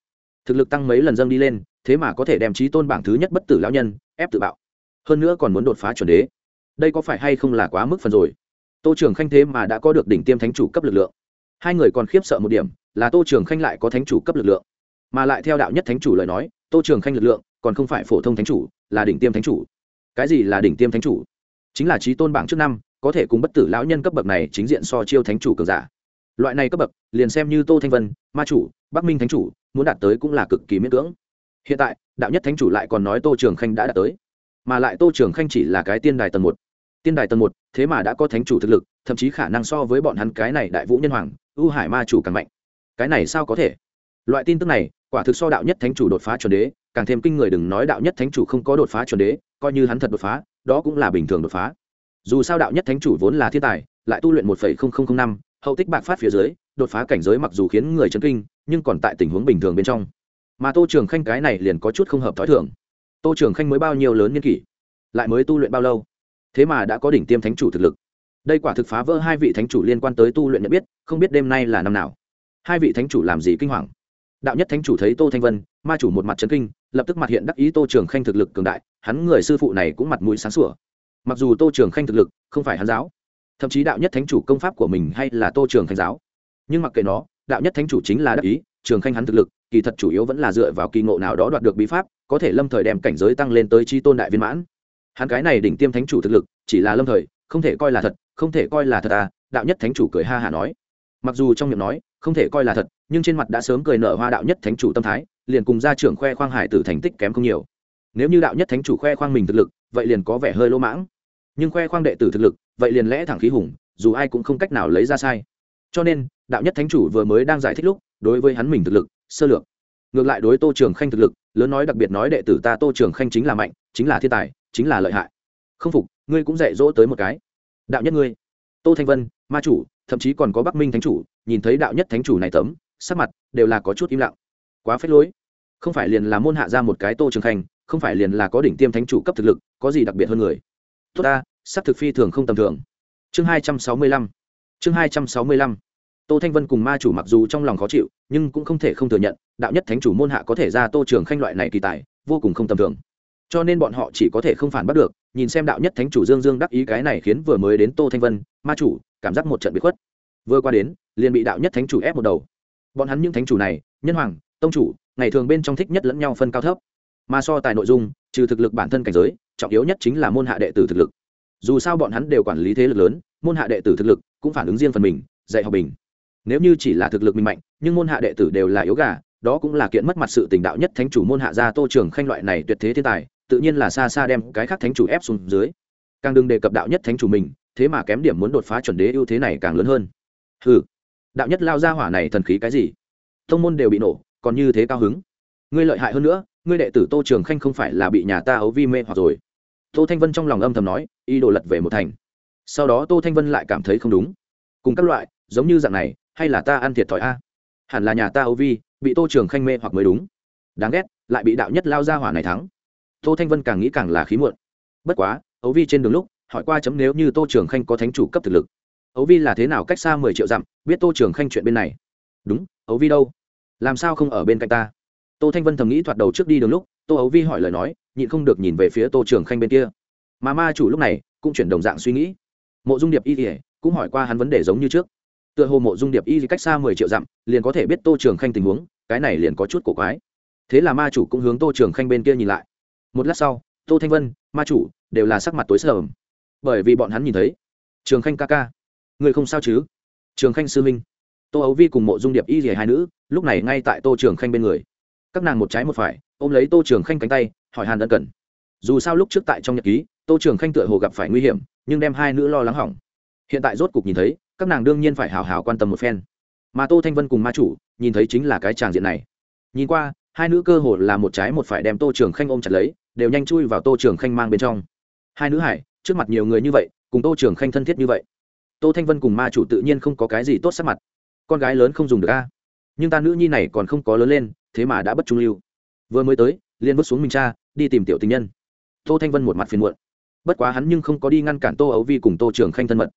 Thực lực tăng mấy lần dâng đi lên, thế mà có thể đem trí tôn bảng thứ nhất bất tử lão nhân, ép tự bạo. Hơn nữa còn muốn đột phá chuẩn đế. Đây có phải hay không là quá mức phần rồi? Tô trưởng khanh thế mà đã có được đỉnh tiêm thánh chủ cấp lực lượng. Hai người còn khiếp sợ một điểm là tô trường khanh lại có thánh chủ cấp lực lượng. Mà lại theo đạo nhất thánh chủ lời nói, tô trường khanh lực lượng còn không phải phổ thông thánh chủ, là đỉnh tiêm thánh chủ. Cái gì là đỉnh tiêm thánh chủ? Chính là trí tôn bảng trước năm, có thể cùng bất tử lão nhân cấp bậc này chính diện so chiêu thánh chủ cường giả. Loại này cấp bậc, liền xem như tô thanh vân, ma chủ, bắc minh thánh chủ, muốn đạt tới cũng là cực kỳ miễn cưỡng. Hiện tại, đạo nhất thánh chủ lại còn nói tô trường khanh đã đạt tới. Mà lại tô trường khanh chỉ là cái tiên đài tầng một. Tiên đài tầng một, thế mà đã có thánh chủ thực lực, thậm chí khả năng so với bọn hắn cái này đại vũ nhân hoàng, ưu hải ma chủ càng mạnh cái này sao có thể? Loại tin tức này, quả thực so đạo nhất thánh chủ đột phá chuẩn đế, càng thêm kinh người đừng nói đạo nhất thánh chủ không có đột phá chuẩn đế, coi như hắn thật đột phá, đó cũng là bình thường đột phá. Dù sao đạo nhất thánh chủ vốn là thiên tài, lại tu luyện một năm, hậu tích bạc phát phía dưới, đột phá cảnh giới mặc dù khiến người chấn kinh, nhưng còn tại tình huống bình thường bên trong. Mà tô trường khanh cái này liền có chút không hợp t h ó i thường. Tô trường khanh mới bao nhiêu lớn nhân kỷ, lại mới tu luyện bao lâu? Thế mà đã có đỉnh tiêm thánh chủ thực lực. Đây quả thực phá vỡ hai vị thánh chủ liên quan tới tu luyện nhận biết, không biết đêm nay là năm nào hai vị thánh chủ làm gì kinh hoàng? Đạo nhất thánh chủ thấy tô thanh vân, ma chủ một mặt trấn kinh, lập tức mặt hiện đắc ý tô trường khanh thực lực cường đại, hắn người sư phụ này cũng mặt mũi sáng sủa. Mặc dù tô trường khanh thực lực không phải hắn giáo, thậm chí đạo nhất thánh chủ công pháp của mình hay là tô trường khanh giáo. Nhưng mặc kệ nó, đạo nhất thánh chủ chính là đắc ý, trường khanh hắn thực lực, kỳ thật chủ yếu vẫn là dựa vào kỳ ngộ nào đó đoạt được bí pháp, có thể lâm thời đem cảnh giới tăng lên tới chi tôn đại viên mãn. Hắn cái này đỉnh tiêm thánh chủ thực lực, chỉ là lâm thời, không thể coi là thật, không thể coi là thật à đạo nhất thánh chủ cười ha hả nói. Mặc dù trong miệng nói không thể coi là thật, nhưng trên mặt đã sớm cười nở hoa đạo nhất thánh chủ tâm thái, liền cùng ra trưởng khoe khoang hải tử thành tích kém không nhiều. Nếu như đạo nhất thánh chủ khoe khoang mình thực lực, vậy liền có vẻ hơi lỗ mãng. Nhưng khoe khoang đệ tử thực lực, vậy liền lẽ thẳng khí hùng, dù ai cũng không cách nào lấy ra sai. Cho nên, đạo nhất thánh chủ vừa mới đang giải thích lúc, đối với hắn mình thực lực, sơ lược. Ngược lại đối tô trường khanh thực lực, lớn nói đặc biệt nói đệ tử ta tô trường khanh chính là mạnh, chính là thiên tài, chính là lợi hại. Không phục, ngươi cũng dạy dỗ tới một cái. Đạo nhất ngươi, tô thanh vân, ma chủ thậm chí còn có bắc minh thánh chủ, nhìn thấy đạo nhất thánh chủ này tấm, sắc mặt đều là có chút im lặng. Quá phết lối. Không phải liền là môn hạ ra một cái tô trường khanh, không phải liền là có đỉnh tiêm thánh chủ cấp thực lực, có gì đặc biệt hơn người? Tốt ta, sắc thực phi thường không tầm thường. Chương hai trăm sáu mươi lăm. Chương hai trăm sáu mươi lăm. Tô thanh vân cùng ma chủ mặc dù trong lòng khó chịu, nhưng cũng không thể không thừa nhận, đạo nhất thánh chủ môn hạ có thể ra tô trường khanh loại này kỳ tài, vô cùng không tầm thường. Cho nên bọn họ chỉ có thể không phản bắt được, nhìn xem đạo nhất thánh chủ dương dương đắc ý cái này khiến vừa mới đến tô thanh vân, ma chủ cảm giác một trận bị khuất. Vừa qua đến, liền bị đạo nhất thánh chủ ép một đầu. Bọn hắn những thánh chủ này, nhân hoàng, tông chủ, ngày thường bên trong thích nhất lẫn nhau phân cao thấp. Mà so tài nội dung, trừ thực lực bản thân cảnh giới, trọng yếu nhất chính là môn hạ đệ tử thực lực. Dù sao bọn hắn đều quản lý thế lực lớn, môn hạ đệ tử thực lực cũng phản ứng riêng phần mình, dạy học bình. Nếu như chỉ là thực lực mình mạnh, nhưng môn hạ đệ tử đều là yếu gà, đó cũng là kiện mất mặt sự tình đạo nhất thánh chủ môn hạ gia tô trường khanh loại này tuyệt thế thiên tài, tự nhiên là xa xa đem cái khác thánh chủ ép xuống dưới. Càng đừng đề cập đạo nhất thánh chủ mình thế mà kém điểm muốn đột phá chuẩn đế ưu thế này càng lớn hơn. Ừ đạo nhất lao ra hỏa này thần khí cái gì? Thông môn đều bị nổ, còn như thế cao hứng. Ngươi lợi hại hơn nữa, ngươi đệ tử tô trường khanh không phải là bị nhà ta ấu vi mê hoặc rồi. Tô thanh vân trong lòng âm thầm nói y đồ lật về một thành. Sau đó tô thanh vân lại cảm thấy không đúng. Cùng các loại, giống như dạng này, hay là ta ăn thiệt thòi a? Hẳn là nhà ta ấu vi, bị tô trường khanh mê hoặc mới đúng. Đáng ghét, lại bị đạo nhất lao ra hỏa này thắng. Tô thanh vân càng nghĩ càng là khí muộn. Bất quá, ấu vi trên đường lúc hỏi qua chấm nếu như tô trường khanh có thánh chủ cấp thực lực. Ấu vi là thế nào cách xa mười triệu dặm, biết tô trường khanh chuyện bên này? Đúng, ấu vi đâu? Làm sao không ở bên cạnh ta? Tô thanh vân thầm nghĩ thoạt đầu trước đi đường lúc, tô ấu vi hỏi lời nói, nhịn không được nhìn về phía tô trường khanh bên kia. Mà ma chủ lúc này, cũng chuyển đồng dạng suy nghĩ. Mộ dung điệp y ỉa cũng hỏi qua hắn vấn đề giống như trước. Tựa hồ mộ dung điệp y cách xa mười triệu dặm, liền có thể biết tô trường khanh tình huống, cái này liền có chút cổ quái. Thế là ma chủ cũng hướng tô trường khanh bên kia nhìn lại. Một lát sau, tô thanh vân, ma chủ, đều là sắc mặt tối sờm bởi vì bọn hắn nhìn thấy. Trường khanh ca ca. Người không sao chứ? Trường khanh sư minh tô ấu vi cùng mộ dung điệp y rìa hai nữ, lúc này ngay tại tô trường khanh bên người. Các nàng một trái một phải, ôm lấy tô trường khanh cánh tay, hỏi hàn ân cần. Dù sao lúc trước tại trong nhật ký, tô trường khanh tựa hồ gặp phải nguy hiểm, nhưng đem hai nữ lo lắng hỏng. Hiện tại rốt cục nhìn thấy, các nàng đương nhiên phải hào hào quan tâm một phen. Mà tô thanh vân cùng ma chủ, nhìn thấy chính là cái tràng diện này. Nhìn qua, hai nữ cơ hồ là một trái một phải đem tô trường khanh ôm chặt lấy, đều nhanh chui vào tô trường khanh mang bên trong. Hai nữ hải trước mặt nhiều người như vậy, cùng tô trường khanh thân thiết như vậy. Tô thanh vân cùng ma chủ tự nhiên không có cái gì tốt sắc mặt. Con gái lớn không dùng được a. Nhưng ta nữ nhi này còn không có lớn lên, thế mà đã bất trung lưu. Vừa mới tới, liền bước xuống mình cha, đi tìm tiểu tình nhân. Tô thanh vân một mặt phiền muộn. Bất quá hắn nhưng không có đi ngăn cản tô ấu vi cùng tô trường khanh thân mật.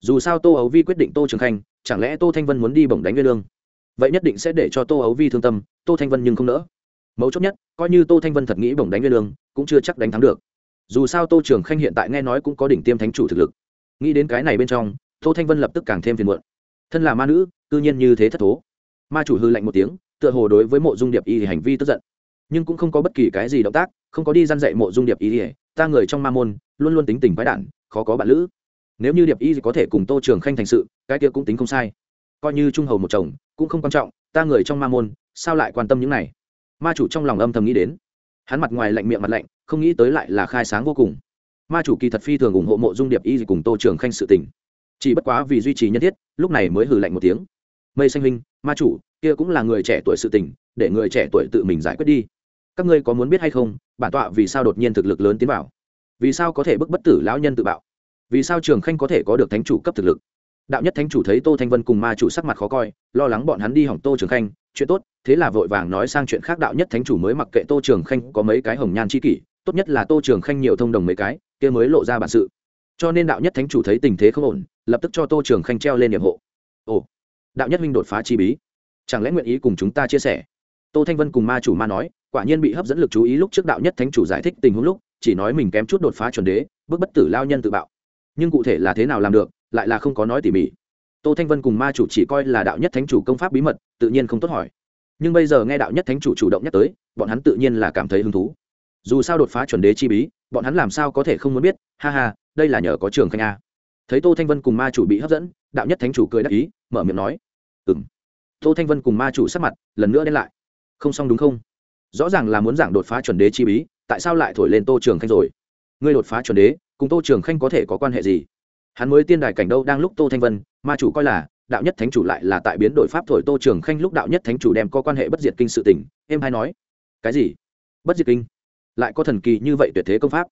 Dù sao tô ấu vi quyết định tô trường khanh, chẳng lẽ tô thanh vân muốn đi bổng đánh nguyên lương? Vậy nhất định sẽ để cho tô ấu vi thương tâm, tô thanh vân nhưng không nỡ. Mấu chốt nhất, coi như tô thanh vân thật nghĩ bổng đánh nguyên lương, cũng chưa chắc đánh thắng được dù sao tô trường khanh hiện tại nghe nói cũng có đỉnh tiêm thánh chủ thực lực. Nghĩ đến cái này bên trong, tô thanh vân lập tức càng thêm phiền muộn. Thân là ma nữ tự nhiên như thế thất thố. Ma chủ hư lạnh một tiếng, tựa hồ đối với mộ dung điệp y hành vi tức giận. Nhưng cũng không có bất kỳ cái gì động tác, không có đi g i a n dạy mộ dung điệp y ta người trong ma môn, luôn luôn tính tình quái đản, khó có bạn lữ. Nếu như điệp y có thể cùng tô trường khanh thành sự, cái kia cũng tính không sai. Coi như trung hầu một chồng, cũng không quan trọng, ta người trong ma môn, sao lại quan tâm những này? Ma chủ trong lòng âm thầm nghĩ đến. Hắn mặt ngoài lạnh miệng mặt lạnh không nghĩ tới lại là khai sáng vô cùng. Ma chủ kỳ thật phi thường ủng hộ mộ dung điệp y cùng tô trường khanh sự tình. Chỉ bất quá vì duy trì nhân thiết, lúc này mới hừ lạnh một tiếng. Mây xanh huynh, ma chủ, kia cũng là người trẻ tuổi sự tình, để người trẻ tuổi tự mình giải quyết đi. Các ngươi có muốn biết hay không, bản tọa vì sao đột nhiên thực lực lớn tiến vào? Vì sao có thể bức bất tử lão nhân tự bạo? Vì sao trường khanh có thể có được thánh chủ cấp thực lực? Đạo nhất thánh chủ thấy tô thanh vân cùng ma chủ sắc mặt khó coi, lo lắng bọn hắn đi hỏng tô trường khanh, chuyện tốt, thế là vội vàng nói sang chuyện khác, đạo nhất thánh chủ mới mặc kệ tô trường khanh có mấy cái hồng nhan c h i kỷ tốt nhất là tô trường khanh nhiều thông đồng mấy cái, kia mới lộ ra bản sự. Cho nên đạo nhất thánh chủ thấy tình thế không ổn, lập tức cho tô trường khanh treo lên nhiệm hộ. Ồ, đạo nhất minh đột phá chi bí. Chẳng lẽ nguyện ý cùng chúng ta chia sẻ? Tô thanh vân cùng ma chủ ma nói, quả nhiên bị hấp dẫn lực chú ý lúc trước đạo nhất thánh chủ giải thích tình huống lúc, chỉ nói mình kém chút đột phá chuẩn đế, bước bất tử lao nhân tự bạo. Nhưng cụ thể là thế nào làm được, lại là không có nói tỉ mỉ. Tô thanh vân cùng ma chủ chỉ coi là đạo nhất thánh chủ công pháp bí mật, tự nhiên không tốt hỏi. Nhưng bây giờ nghe đạo nhất thánh chủ chủ động nhắc tới, bọn hắn tự nhiên là cảm thấy hứng thú dù sao đột phá chuẩn đế chi bí, bọn hắn làm sao có thể không muốn biết? Ha ha, đây là nhờ có trường khanh a. Thấy tô thanh vân cùng ma chủ bị hấp dẫn, đạo nhất thánh chủ cười đắc ý, mở miệng nói ừ m tô thanh vân cùng ma chủ sắc mặt lần nữa đen lại. Không xong đúng không? Rõ ràng là muốn giảng đột phá chuẩn đế chi bí, tại sao lại thổi lên tô trường khanh rồi? Ngươi đột phá chuẩn đế, cùng tô trường khanh có thể có quan hệ gì? Hắn mới tiên đài cảnh đâu đang lúc tô thanh vân, ma chủ coi là đạo nhất thánh chủ lại là tại biến đổi pháp thổi tô trường khanh lúc đạo nhất thánh chủ đem có quan hệ bất diệt kinh sự tỉnh. em hay nói, cái gì? Bất diệt kinh? Lại có thần kỳ như vậy tuyệt thế công pháp.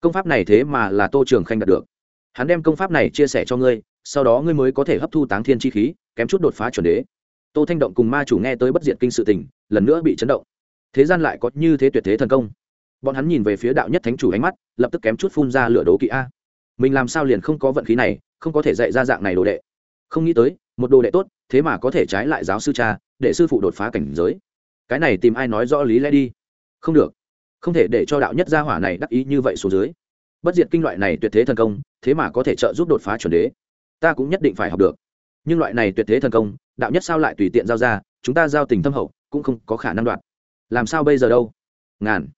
Công pháp này thế mà là tô trường khanh đạt được. Hắn đem công pháp này chia sẻ cho ngươi, sau đó ngươi mới có thể hấp thu táng thiên chi khí, kém chút đột phá chuẩn đế. Tô thanh động cùng ma chủ nghe tới bất diệt kinh sự tình, lần nữa bị chấn động. Thế gian lại có như thế tuyệt thế thần công. Bọn hắn nhìn về phía đạo nhất thánh chủ ánh mắt, lập tức kém chút phun ra lửa đố kỵ a. Mình làm sao liền không có vận khí này, không có thể dạy ra dạng này đồ đệ. Không nghĩ tới, một đồ đệ tốt, thế mà có thể trái lại giáo sư cha, để sư phụ đột phá cảnh giới. Cái này tìm ai nói rõ lý lẽ đi. Không được không thể để cho đạo nhất gia hỏa này đắc ý như vậy xuống dưới. Bất diệt kinh loại này tuyệt thế thần công, thế mà có thể trợ giúp đột phá chuẩn đế. Ta cũng nhất định phải học được. Nhưng loại này tuyệt thế thần công, đạo nhất sao lại tùy tiện giao ra, chúng ta giao tình thâm hậu, cũng không có khả năng đoạt. Làm sao bây giờ đâu? Ngàn.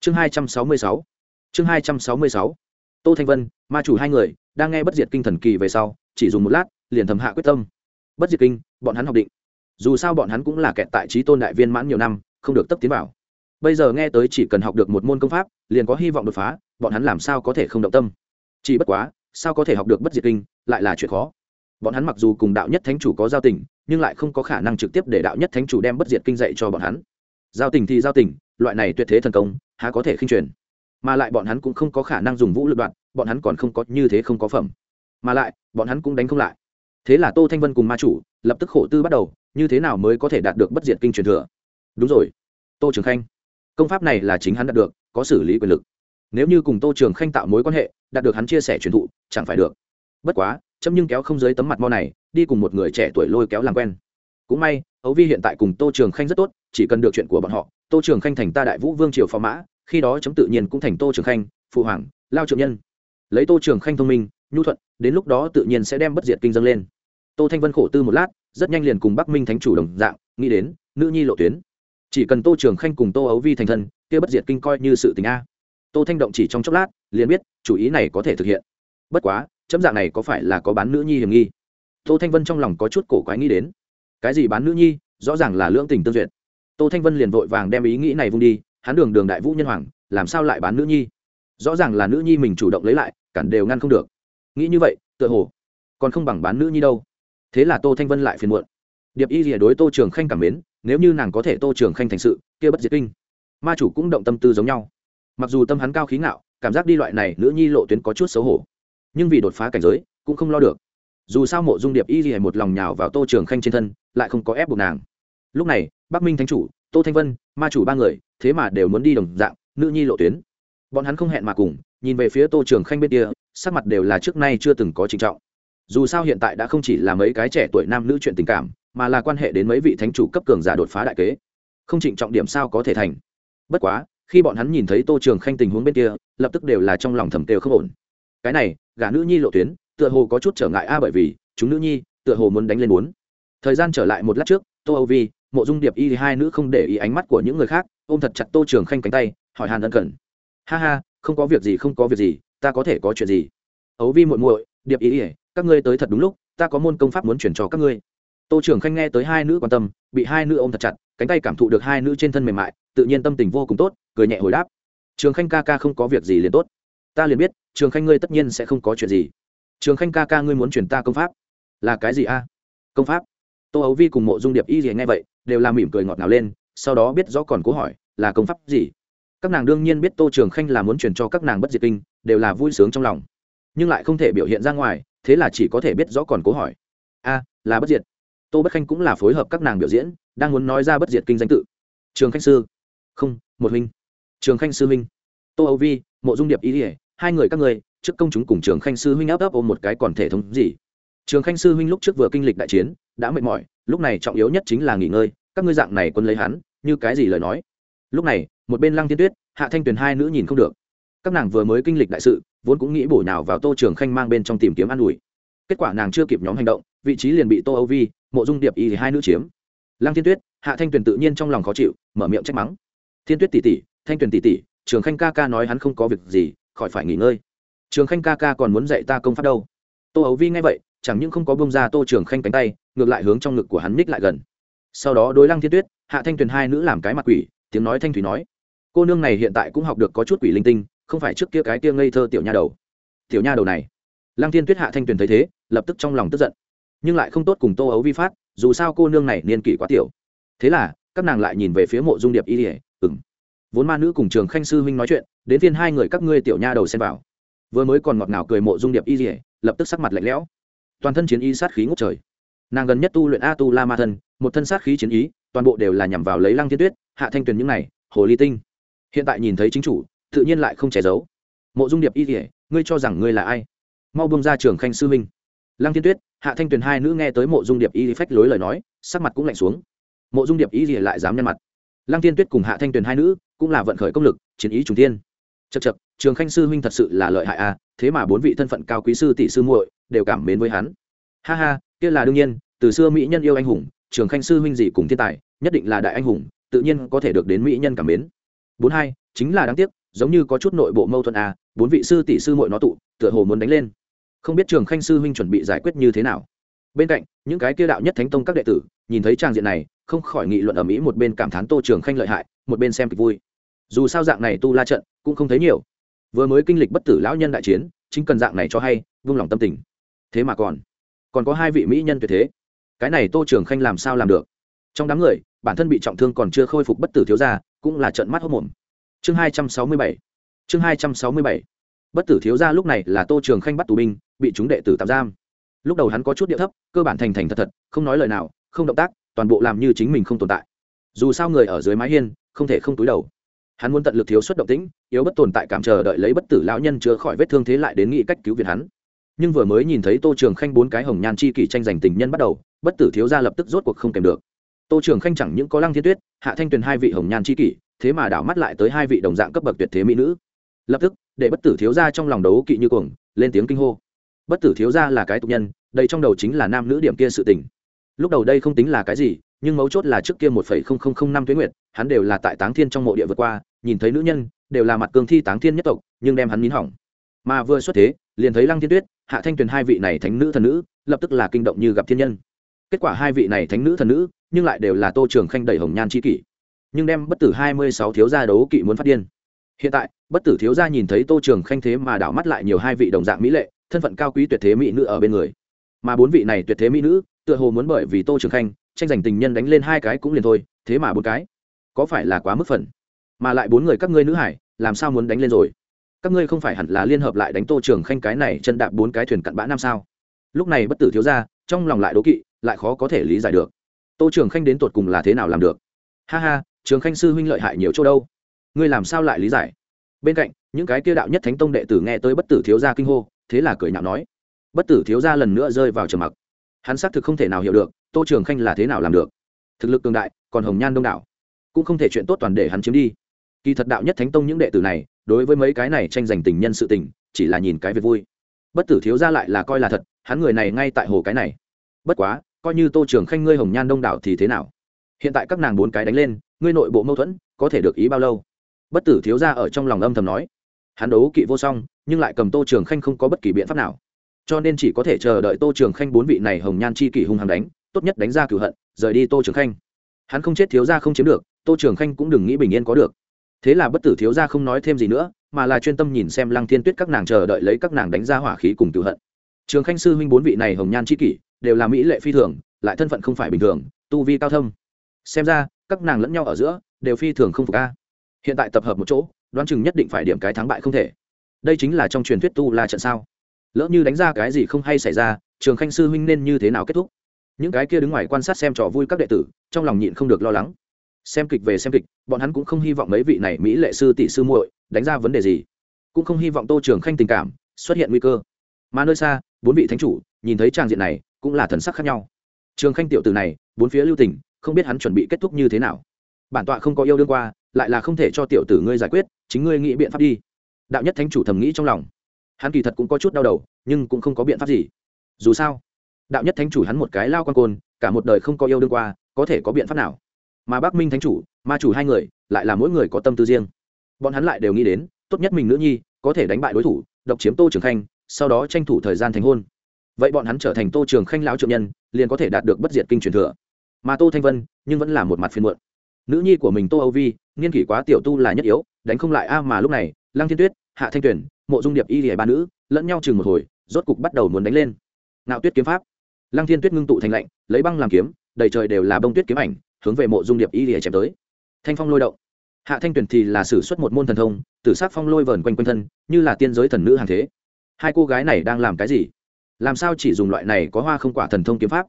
Chương hai trăm sáu mươi sáu. Chương hai trăm sáu mươi sáu. Tô thanh vân, ma chủ hai người, đang nghe bất diệt kinh thần kỳ về sau, chỉ dùng một lát, liền thầm hạ quyết tâm. Bất diệt kinh, bọn hắn học định. Dù sao bọn hắn cũng là kẹt tại trí tôn đại viên mãn nhiều năm, không được tấp tiến vào bây giờ nghe tới chỉ cần học được một môn công pháp, liền có hy vọng đột phá, bọn hắn làm sao có thể không động tâm? Chỉ bất quá, sao có thể học được bất diệt kinh, lại là chuyện khó. Bọn hắn mặc dù cùng đạo nhất thánh chủ có giao tình, nhưng lại không có khả năng trực tiếp để đạo nhất thánh chủ đem bất diệt kinh dạy cho bọn hắn. Giao tình thì giao tình, loại này tuyệt thế thần công, há có thể khinh truyền? Mà lại bọn hắn cũng không có khả năng dùng vũ lực đoạn, bọn hắn còn không có, như thế không có phẩm. Mà lại, bọn hắn cũng đánh không lại. Thế là tô thanh vân cùng ma chủ, lập tức khổ tư bắt đầu, như thế nào mới có thể đạt được bất diệt kinh truyền thừa? Đúng rồi, tô trường khanh công pháp này là chính hắn đạt được, có xử lý quyền lực. Nếu như cùng tô trường khanh tạo mối quan hệ, đạt được hắn chia sẻ truyền thụ, chẳng phải được. Bất quá, chấm nhưng kéo không dưới tấm mặt mo này, đi cùng một người trẻ tuổi lôi kéo làm quen. Cũng may ấu vi hiện tại cùng tô trường khanh rất tốt, chỉ cần được chuyện của bọn họ, tô trường khanh thành ta đại vũ vương triều phò mã, khi đó chấm tự nhiên cũng thành tô trường khanh, phụ hoàng, lao trượng nhân. Lấy tô trường khanh thông minh, nhu thuận, đến lúc đó tự nhiên sẽ đem bất diệt kinh dâng lên. Tô thanh vân khổ tư một lát, rất nhanh liền cùng bắc minh thánh chủ đồng dạng, nghĩ đến, nữ nhi lộ tuyến chỉ cần tô trường khanh cùng tô ấu vi thành thân, kia bất diệt kinh coi như sự tình a. Tô thanh động chỉ trong chốc lát, liền biết, chủ ý này có thể thực hiện. Bất quá, chấm dạng này có phải là có bán nữ nhi hiểm nghi? Tô thanh vân trong lòng có chút cổ quái nghĩ đến. Cái gì bán nữ nhi? Rõ ràng là lưỡng tình tương duyệt. Tô thanh vân liền vội vàng đem ý nghĩ này vung đi, hắn đường đường đại vũ nhân hoàng, làm sao lại bán nữ nhi? Rõ ràng là nữ nhi mình chủ động lấy lại, cản đều ngăn không được. Nghĩ như vậy, tựa hồ, còn không bằng bán nữ nhi đâu. Thế là tô thanh vân lại phiền muộn. Điệp y rìa đối tô trường khanh cảm mến nếu như nàng có thể tô trường khanh thành sự, kia bất diệt kinh. Ma chủ cũng động tâm tư giống nhau. Mặc dù tâm hắn cao khí ngạo, cảm giác đi loại này nữ nhi lộ tuyến có chút xấu hổ. Nhưng vì đột phá cảnh giới, cũng không lo được. Dù sao mộ dung điệp y gì một lòng nhào vào tô trường khanh trên thân, lại không có ép buộc nàng. Lúc này, bắc minh thánh chủ, tô thanh vân, ma chủ ba người, thế mà đều muốn đi đồng dạng, nữ nhi lộ tuyến. Bọn hắn không hẹn mà cùng, nhìn về phía tô trường khanh bên kia, sắc mặt đều là trước nay chưa từng có trinh trọng dù sao hiện tại đã không chỉ là mấy cái trẻ tuổi nam nữ chuyện tình cảm, mà là quan hệ đến mấy vị thánh chủ cấp cường giả đột phá đại kế. Không trịnh trọng điểm sao có thể thành. Bất quá, khi bọn hắn nhìn thấy tô trường khanh tình huống bên kia, lập tức đều là trong lòng thầm têu không ổn. Cái này gả nữ nhi lộ tuyến, tựa hồ có chút trở ngại a bởi vì, chúng nữ nhi, tựa hồ muốn đánh lên bốn thời gian trở lại một lát trước, tô âu vi, mộ dung điệp y hai nữ không để ý ánh mắt của những người khác, ôm thật chặt tô trường khanh cánh tay, hỏi hàn ân cần. Ha ha, không có việc gì, không có việc gì, ta có thể có chuyện gì. Ấu vi muội muội, điệp y các ngươi tới thật đúng lúc, ta có môn công pháp muốn chuyển cho các ngươi. Tô trưởng khanh nghe tới hai nữ quan tâm, bị hai nữ ôm thật chặt, cánh tay cảm thụ được hai nữ trên thân mềm mại, tự nhiên tâm tình vô cùng tốt, cười nhẹ hồi đáp. Trường khanh ca ca không có việc gì liền tốt. Ta liền biết, trường khanh ngươi tất nhiên sẽ không có chuyện gì. Trường khanh ca ca ngươi muốn chuyển ta công pháp? Là cái gì a? Công pháp? Tô ấu vi cùng mộ dung điệp y gì nghe vậy, đều làm mỉm cười ngọt ngào lên, sau đó biết rõ còn cố hỏi, là công pháp gì? Các nàng đương nhiên biết tô trường khanh là muốn truyền cho các nàng bất diệt kinh, đều là vui sướng trong lòng. Nhưng lại không thể biểu hiện ra ngoài thế là chỉ có thể biết rõ còn cố hỏi. A, là bất diệt. Tô bất khanh cũng là phối hợp các nàng biểu diễn, đang muốn nói ra bất diệt kinh danh tự. Trường khanh sư. Không, một huynh. Trường khanh sư huynh. Tô âu vi, mộ dung điệp ý ỉa hai người các người, trước công chúng cùng trường khanh sư huynh áp ấp ôm một cái còn thể thống gì. Trường khanh sư huynh lúc trước vừa kinh lịch đại chiến, đã mệt mỏi, lúc này trọng yếu nhất chính là nghỉ ngơi, các ngươi dạng này quân lấy hắn, như cái gì lời nói. Lúc này, một bên lăng thiên tuyết, hạ thanh tuyền hai nữ nhìn không được. Các nàng vừa mới kinh lịch đại sự vốn cũng nghĩ bổ nào vào tô trường khanh mang bên trong tìm kiếm an ủi. Kết quả nàng chưa kịp nhóm hành động, vị trí liền bị tô âu vi, mộ dung điệp y hai nữ chiếm. Lăng thiên tuyết, hạ thanh tuyền tự nhiên trong lòng khó chịu, mở miệng trách mắng. Thiên tuyết tỷ tỷ, thanh tuyền tỷ tỷ, trường khanh ca ca nói hắn không có việc gì, khỏi phải nghỉ ngơi. Trường khanh ca ca còn muốn dạy ta công pháp đâu? Tô ấu vi nghe vậy, chẳng những không có bông ra tô trường khanh cánh tay, ngược lại hướng trong ngực của hắn ních lại gần. Sau đó đối lăng thiên tuyết, hạ thanh tuyền hai nữ làm cái mặt quỷ, tiếng nói thanh thủy nói. Cô nương này hiện tại cũng học được có chút quỷ linh tinh không phải trước kia cái kia ngây thơ tiểu nha đầu. Tiểu nha đầu này. Lăng thiên tuyết hạ thanh tuyền thấy thế, lập tức trong lòng tức giận. Nhưng lại không tốt cùng tô ấu vi phát, dù sao cô nương này niên kỷ quá tiểu. Thế là, các nàng lại nhìn về phía mộ dung điệp y ỉa ừng vốn ma nữ cùng trường khanh sư huynh nói chuyện, đến phiên hai người các ngươi tiểu nha đầu xem vào. Vừa mới còn ngọt ngào cười mộ dung điệp y ỉa lập tức sắc mặt lạnh lẽo. Toàn thân chiến y sát khí ngốc trời. Nàng gần nhất tu luyện a tu la ma thân, một thân sát khí chiến ý, toàn bộ đều là nhằm vào lấy lăng thiên tuyết, hạ thanh tuyền những này, hồ ly tinh. Hiện tại nhìn thấy chính chủ tự nhiên lại không che giấu. Mộ dung điệp y thể ngươi cho rằng ngươi là ai? Mau bông ra trường khanh sư minh lăng thiên tuyết, hạ thanh tuyền hai nữ nghe tới mộ dung điệp y phách lối lời nói, sắc mặt cũng lạnh xuống. Mộ dung điệp y thì lại dám nhăn mặt. Lăng thiên tuyết cùng hạ thanh tuyền hai nữ cũng là vận khởi công lực, chiến ý trùng tiên chật chật trường khanh sư huynh thật sự là lợi hại a thế mà bốn vị thân phận cao quý sư tỷ sư muội đều cảm mến với hắn. Ha ha, kia là đương nhiên, từ xưa mỹ nhân yêu anh hùng, trường khanh sư huynh gì cùng thiên tài, nhất định là đại anh hùng, tự nhiên có thể được đến mỹ nhân cảm mến. Bốn hai, chính là đáng tiếc giống như có chút nội bộ mâu thuẫn à, bốn vị sư tỷ sư muội nó tụ tựa hồ muốn đánh lên. Không biết trường khanh sư huynh chuẩn bị giải quyết như thế nào. Bên cạnh những cái kia đạo nhất thánh tông các đệ tử nhìn thấy trang diện này không khỏi nghị luận ở mỹ một bên cảm thán tô trường khanh lợi hại một bên xem kịch vui. Dù sao dạng này tu la trận cũng không thấy nhiều. Vừa mới kinh lịch bất tử lão nhân đại chiến chính cần dạng này cho hay vung lòng tâm tình. Thế mà còn còn có hai vị mỹ nhân tuyệt thế. Cái này tô trường khanh làm sao làm được? Trong đám người bản thân bị trọng thương còn chưa khôi phục bất tử thiếu gia cũng là trận mắt hốt mồm chương hai trăm sáu mươi bảy. Chương hai trăm sáu mươi bảy. Bất tử thiếu gia lúc này là tô trường khanh bắt tù binh, bị chúng đệ tử tạm giam. Lúc đầu hắn có chút địa thấp, cơ bản thành thành thật thật, không nói lời nào, không động tác, toàn bộ làm như chính mình không tồn tại. Dù sao người ở dưới mái hiên, không thể không túi đầu. Hắn muốn tận lực thiếu suất động tĩnh, yếu bất tồn tại cảm chờ đợi lấy bất tử lão nhân chữa khỏi vết thương thế lại đến nghĩ cách cứu viện hắn. Nhưng vừa mới nhìn thấy tô trường khanh bốn cái hồng nhan chi kỷ tranh giành tình nhân bắt đầu, bất tử thiếu gia lập tức rốt cuộc không kèm được. Tô trường khanh chẳng những có lăng thiên tuyết, hạ thanh tuyền hai vị hồng nhan chi kỷ thế mà đảo mắt lại tới hai vị đồng dạng cấp bậc tuyệt thế mỹ nữ. Lập tức, để bất tử thiếu gia trong lòng đấu kỵ như cuồng, lên tiếng kinh hô. Bất tử thiếu gia là cái tục nhân, đây trong đầu chính là nam nữ điểm kia sự tình. Lúc đầu đây không tính là cái gì, nhưng mấu chốt là trước kia một phẩy không không không năm tuyến nguyệt, hắn đều là tại táng thiên trong mộ địa vượt qua, nhìn thấy nữ nhân, đều là mặt cương thi táng thiên nhất tộc, nhưng đem hắn nín hỏng. Mà vừa xuất thế, liền thấy lăng thiên tuyết, hạ thanh tuyền hai vị này thánh nữ thần nữ, lập tức là kinh động như gặp thiên nhân. Kết quả hai vị này thánh nữ thần nữ, nhưng lại đều là tô trường khanh đầy hồng nhan c kỷ nhưng đem bất tử hai mươi sáu thiếu gia đấu kỵ muốn phát điên. Hiện tại, bất tử thiếu gia nhìn thấy tô trường khanh thế mà đảo mắt lại nhiều hai vị đồng dạng mỹ lệ, thân phận cao quý tuyệt thế mỹ nữ ở bên người. Mà bốn vị này tuyệt thế mỹ nữ, tựa hồ muốn bởi vì tô trường khanh, tranh giành tình nhân đánh lên hai cái cũng liền thôi, thế mà bốn cái. Có phải là quá mức phần? Mà lại bốn người các ngươi nữ hải, làm sao muốn đánh lên rồi? Các ngươi không phải hẳn là liên hợp lại đánh tô trường khanh cái này chân đạp bốn cái thuyền cặn bã năm sao? Lúc này bất tử thiếu ra trong lòng lại đố kỵ, lại khó có thể lý giải được. Tô trường khanh đến tột cùng là thế nào làm được? Ha ha trường khanh sư huynh lợi hại nhiều chỗ đâu? Ngươi làm sao lại lý giải? Bên cạnh, những cái kia đạo nhất thánh tông đệ tử nghe tới bất tử thiếu gia kinh hô, thế là cười nhạo nói. Bất tử thiếu gia lần nữa rơi vào trầm mặc. Hắn xác thực không thể nào hiểu được, tô trường khanh là thế nào làm được. Thực lực cường đại, còn hồng nhan đông đảo. Cũng không thể chuyện tốt toàn để hắn chiếm đi. Kỳ thật đạo nhất thánh tông những đệ tử này, đối với mấy cái này tranh giành tình nhân sự tình, chỉ là nhìn cái việc vui. Bất tử thiếu gia lại là coi là thật, hắn người này ngay tại hồ cái này. Bất quá, coi như tô trường khanh ngươi hồng nhan đông đảo thì thế nào? Hiện tại các nàng bốn cái đánh lên, ngươi nội bộ mâu thuẫn, có thể được ý bao lâu? Bất tử thiếu ra ở trong lòng âm thầm nói. Hắn đấu kỵ vô song, nhưng lại cầm tô trường khanh không có bất kỳ biện pháp nào. Cho nên chỉ có thể chờ đợi tô trường khanh bốn vị này hồng nhan chi kỷ hung hăng đánh, tốt nhất đánh ra cửu hận, rời đi tô trường khanh. Hắn không chết thiếu ra không chiếm được, tô trường khanh cũng đừng nghĩ bình yên có được. Thế là bất tử thiếu ra không nói thêm gì nữa, mà là chuyên tâm nhìn xem lăng thiên tuyết các nàng chờ đợi lấy các nàng đánh ra hỏa khí cùng cửu hận. Trường khanh sư huynh bốn vị này hồng nhan chi kỷ, đều là mỹ lệ phi thường, lại thân phận không phải bình thường, tu vi cao thâm xem ra, các nàng lẫn nhau ở giữa, đều phi thường không phục a. Hiện tại tập hợp một chỗ, đoán chừng nhất định phải điểm cái thắng bại không thể. Đây chính là trong truyền thuyết tu là trận sao? Lỡ như đánh ra cái gì không hay xảy ra, trường khanh sư huynh nên như thế nào kết thúc? Những cái kia đứng ngoài quan sát xem trò vui các đệ tử, trong lòng nhịn không được lo lắng. Xem kịch về xem kịch, bọn hắn cũng không hy vọng mấy vị này mỹ lệ sư tỷ sư muội đánh ra vấn đề gì. Cũng không hy vọng tô trường khanh tình cảm xuất hiện nguy cơ. Mà nơi xa, bốn vị thánh chủ, nhìn thấy trang diện này, cũng là thần sắc khác nhau. Trường khanh tiểu tử này, bốn phía lưu tình không biết hắn chuẩn bị kết thúc như thế nào. Bản tọa không có yêu đương qua, lại là không thể cho tiểu tử ngươi giải quyết, chính ngươi nghĩ biện pháp đi. Đạo nhất thánh chủ thầm nghĩ trong lòng. Hắn kỳ thật cũng có chút đau đầu, nhưng cũng không có biện pháp gì. Dù sao, đạo nhất thánh chủ hắn một cái lao quan côn, cả một đời không có yêu đương qua, có thể có biện pháp nào? Mà bắc minh thánh chủ, ma chủ hai người, lại là mỗi người có tâm tư riêng. Bọn hắn lại đều nghĩ đến, tốt nhất mình nữ nhi, có thể đánh bại đối thủ, độc chiếm tô trường khanh, sau đó tranh thủ thời gian thành hôn. Vậy bọn hắn trở thành tô trường khanh lão trượng nhân, liền có thể đạt được bất diệt kinh truyền thừa mà tô thanh vân nhưng vẫn là một mặt phiên muộn. Nữ nhi của mình tô âu vi nghiên kỷ quá tiểu tu là nhất yếu, đánh không lại a mà lúc này, lăng thiên tuyết, hạ thanh tuyển mộ dung điệp y lìa ba nữ, lẫn nhau chừng một hồi, rốt cục bắt đầu muốn đánh lên. Ngạo tuyết kiếm pháp. Lăng thiên tuyết ngưng tụ thành lạnh, lấy băng làm kiếm, đầy trời đều là bông tuyết kiếm ảnh, hướng về mộ dung điệp y lìa chém tới. Thanh phong lôi động. Hạ thanh tuyển thì là sử xuất một môn thần thông, tử sát phong lôi vờn quanh quanh thân, như là tiên giới thần nữ hàng thế. Hai cô gái này đang làm cái gì? Làm sao chỉ dùng loại này có hoa không quả thần thông kiếm pháp?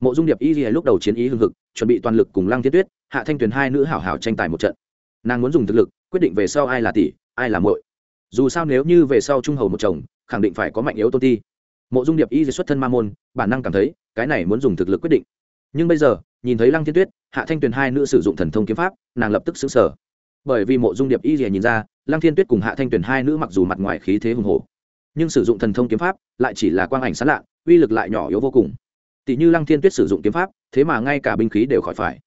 Mộ dung điệp y lìa lúc đầu chiến ý hưng hực, chuẩn bị toàn lực cùng lăng thiên tuyết, hạ thanh tuyền hai nữ hảo hảo tranh tài một trận. Nàng muốn dùng thực lực, quyết định về sau ai là tỷ, ai là muội. Dù sao nếu như về sau trung hầu một chồng, khẳng định phải có mạnh yếu tôn ti. Mộ dung điệp y xuất thân ma môn, bản năng cảm thấy, cái này muốn dùng thực lực quyết định. Nhưng bây giờ, nhìn thấy lăng thiên tuyết, hạ thanh tuyền hai nữ sử dụng thần thông kiếm pháp, nàng lập tức xứng sở bởi vì mộ dung điệp y nhìn ra, lăng thiên tuyết cùng hạ thanh tuyền hai nữ mặc dù mặt ngoài khí thế hùng hồ nhưng sử dụng thần thông kiếm pháp, lại chỉ là quang ảnh sán lạ, uy lực lại nhỏ yếu vô cùng tỷ như lăng thiên tuyết sử dụng kiếm pháp, thế mà ngay cả binh khí đều khỏi phải.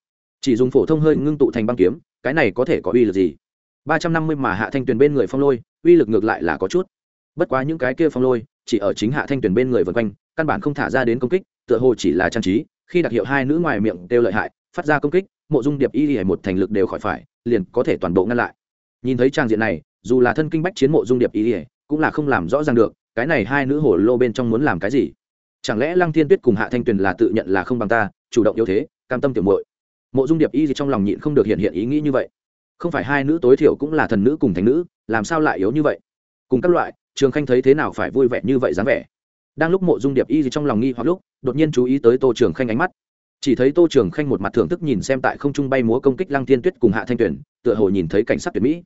Chỉ dùng phổ thông hơi ngưng tụ thành băng kiếm, cái này có thể có uy lực gì? Ba trăm năm mươi mà hạ thanh tuyền bên người phong lôi, uy lực ngược lại là có chút. Bất quá những cái kia phong lôi, chỉ ở chính hạ thanh tuyền bên người vân quanh, căn bản không thả ra đến công kích, tựa hồ chỉ là trang trí, khi đặc hiệu hai nữ ngoài miệng đều lợi hại, phát ra công kích, mộ dung điệp y hề một thành lực đều khỏi phải, liền có thể toàn bộ ngăn lại. Nhìn thấy trang diện này, dù là thân kinh bách chiến mộ dung điệp y hề cũng là không làm rõ ràng được, cái này hai nữ hổ lô bên trong muốn làm cái gì? Chẳng lẽ lăng thiên tuyết cùng hạ thanh tuyền là tự nhận là không bằng ta, chủ động yếu thế, cam tâm tiểu muội? Mộ dung điệp y gì trong lòng nhịn không được hiện hiện ý nghĩ như vậy. Không phải hai nữ tối thiểu cũng là thần nữ cùng thành nữ, làm sao lại yếu như vậy? Cùng các loại, trường khanh thấy thế nào phải vui vẻ như vậy dáng vẻ. Đang lúc mộ dung điệp y gì trong lòng nghi hoặc lúc, đột nhiên chú ý tới tô trường khanh ánh mắt. Chỉ thấy tô trường khanh một mặt thưởng thức nhìn xem tại không trung bay múa công kích lăng tiên tuyết cùng hạ thanh tuyển tựa hồ nhìn thấy cảnh sắc tuyệt mỹ.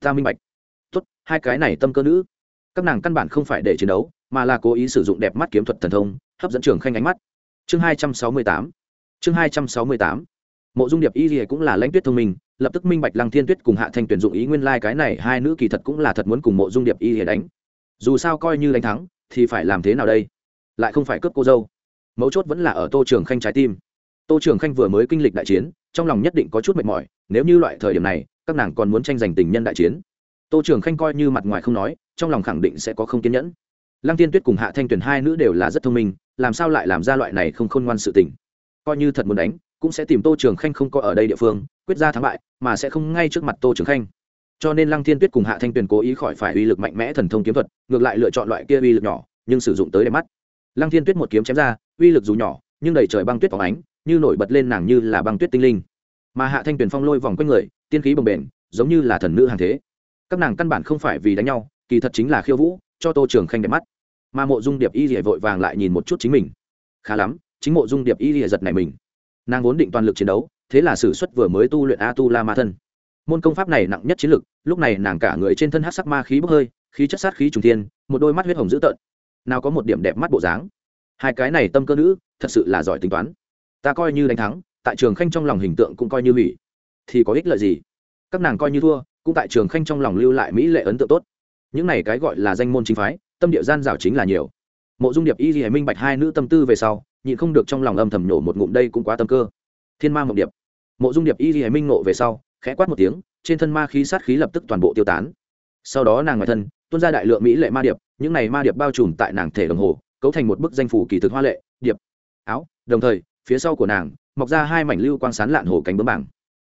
Ta minh bạch. Tốt, hai cái này tâm cơ nữ. Các nàng căn bản không phải để chiến đấu mà là cố ý sử dụng đẹp mắt kiếm thuật thần thông, hấp dẫn trường khanh ánh mắt. Chương hai trăm sáu mươi tám. Chương hai trăm sáu mươi tám. Mộ dung điệp y gì cũng là lãnh tuyết thông minh, lập tức minh bạch lăng thiên tuyết cùng hạ thanh tuyển dụng ý nguyên lai、like、cái này hai nữ kỳ thật cũng là thật muốn cùng mộ dung điệp y gì đánh. Dù sao coi như đánh thắng, thì phải làm thế nào đây? Lại không phải cướp cô dâu. Mấu chốt vẫn là ở tô trường khanh trái tim. Tô trường khanh vừa mới kinh lịch đại chiến, trong lòng nhất định có chút mệt mỏi, nếu như loại thời điểm này, các nàng còn muốn tranh giành tình nhân đại chiến. Tô trường khanh coi như mặt ngoài không nói, trong lòng khẳng định sẽ có không kiên nhẫn lăng tiên tuyết cùng hạ thanh tuyền hai nữ đều là rất thông minh, làm sao lại làm ra loại này không khôn ngoan sự tình? Coi như thật muốn đánh, cũng sẽ tìm tô trường khanh không có ở đây địa phương, quyết ra thắng bại, mà sẽ không ngay trước mặt tô trường khanh. Cho nên lăng thiên tuyết cùng hạ thanh tuyền cố ý khỏi phải uy lực mạnh mẽ thần thông kiếm thuật, ngược lại lựa chọn loại kia uy lực nhỏ, nhưng sử dụng tới đẹp mắt. Lăng thiên tuyết một kiếm chém ra, uy lực dù nhỏ, nhưng đầy trời băng tuyết phóng ánh, như nổi bật lên nàng như là băng tuyết tinh linh. Mà hạ thanh tuyền phong lôi vòng quanh người, tiên khí bồng bềnh, giống như là thần nữ hàng thế. Các nàng căn bản không phải vì đánh nhau, kỳ thật chính là khiêu vũ cho tô trường khanh đẹp mắt. Mà mộ dung điệp y rỉa vội vàng lại nhìn một chút chính mình. Khá lắm, chính mộ dung điệp y rỉa giật này mình. Nàng vốn định toàn lực chiến đấu, thế là s ử suất vừa mới tu luyện a tu la ma thân. Môn công pháp này nặng nhất chiến lực, lúc này nàng cả người trên thân hát sắc ma khí bốc hơi, khí chất sát khí trùng thiên, một đôi mắt huyết hồng dữ tợn. Nào có một điểm đẹp mắt bộ dáng. Hai cái này tâm cơ nữ, thật sự là giỏi tính toán. Ta coi như đánh thắng, tại trường khanh trong lòng hình tượng cũng coi như hủy. Thì có ích lợi gì? Các nàng coi như thua, cũng tại trường khanh trong lòng lưu lại mỹ lệ ấn tượng tốt những này cái gọi là danh môn chính phái, tâm địa gian rào chính là nhiều. Mộ dung điệp y gì minh bạch hai nữ tâm tư về sau, nhịn không được trong lòng âm thầm nổ một ngụm đây cũng quá tâm cơ. Thiên ma mộng điệp. Mộ dung điệp y hải minh nộ về sau, khẽ quát một tiếng, trên thân ma khí sát khí lập tức toàn bộ tiêu tán. Sau đó nàng ngoài thân, tuôn ra đại lượng mỹ lệ ma điệp, những này ma điệp bao trùm tại nàng thể đồng hồ, cấu thành một bức danh phủ kỳ thực hoa lệ, điệp, áo. Đồng thời, phía sau của nàng, mọc ra hai mảnh lưu quang sán lạn hồ cánh bướm bảng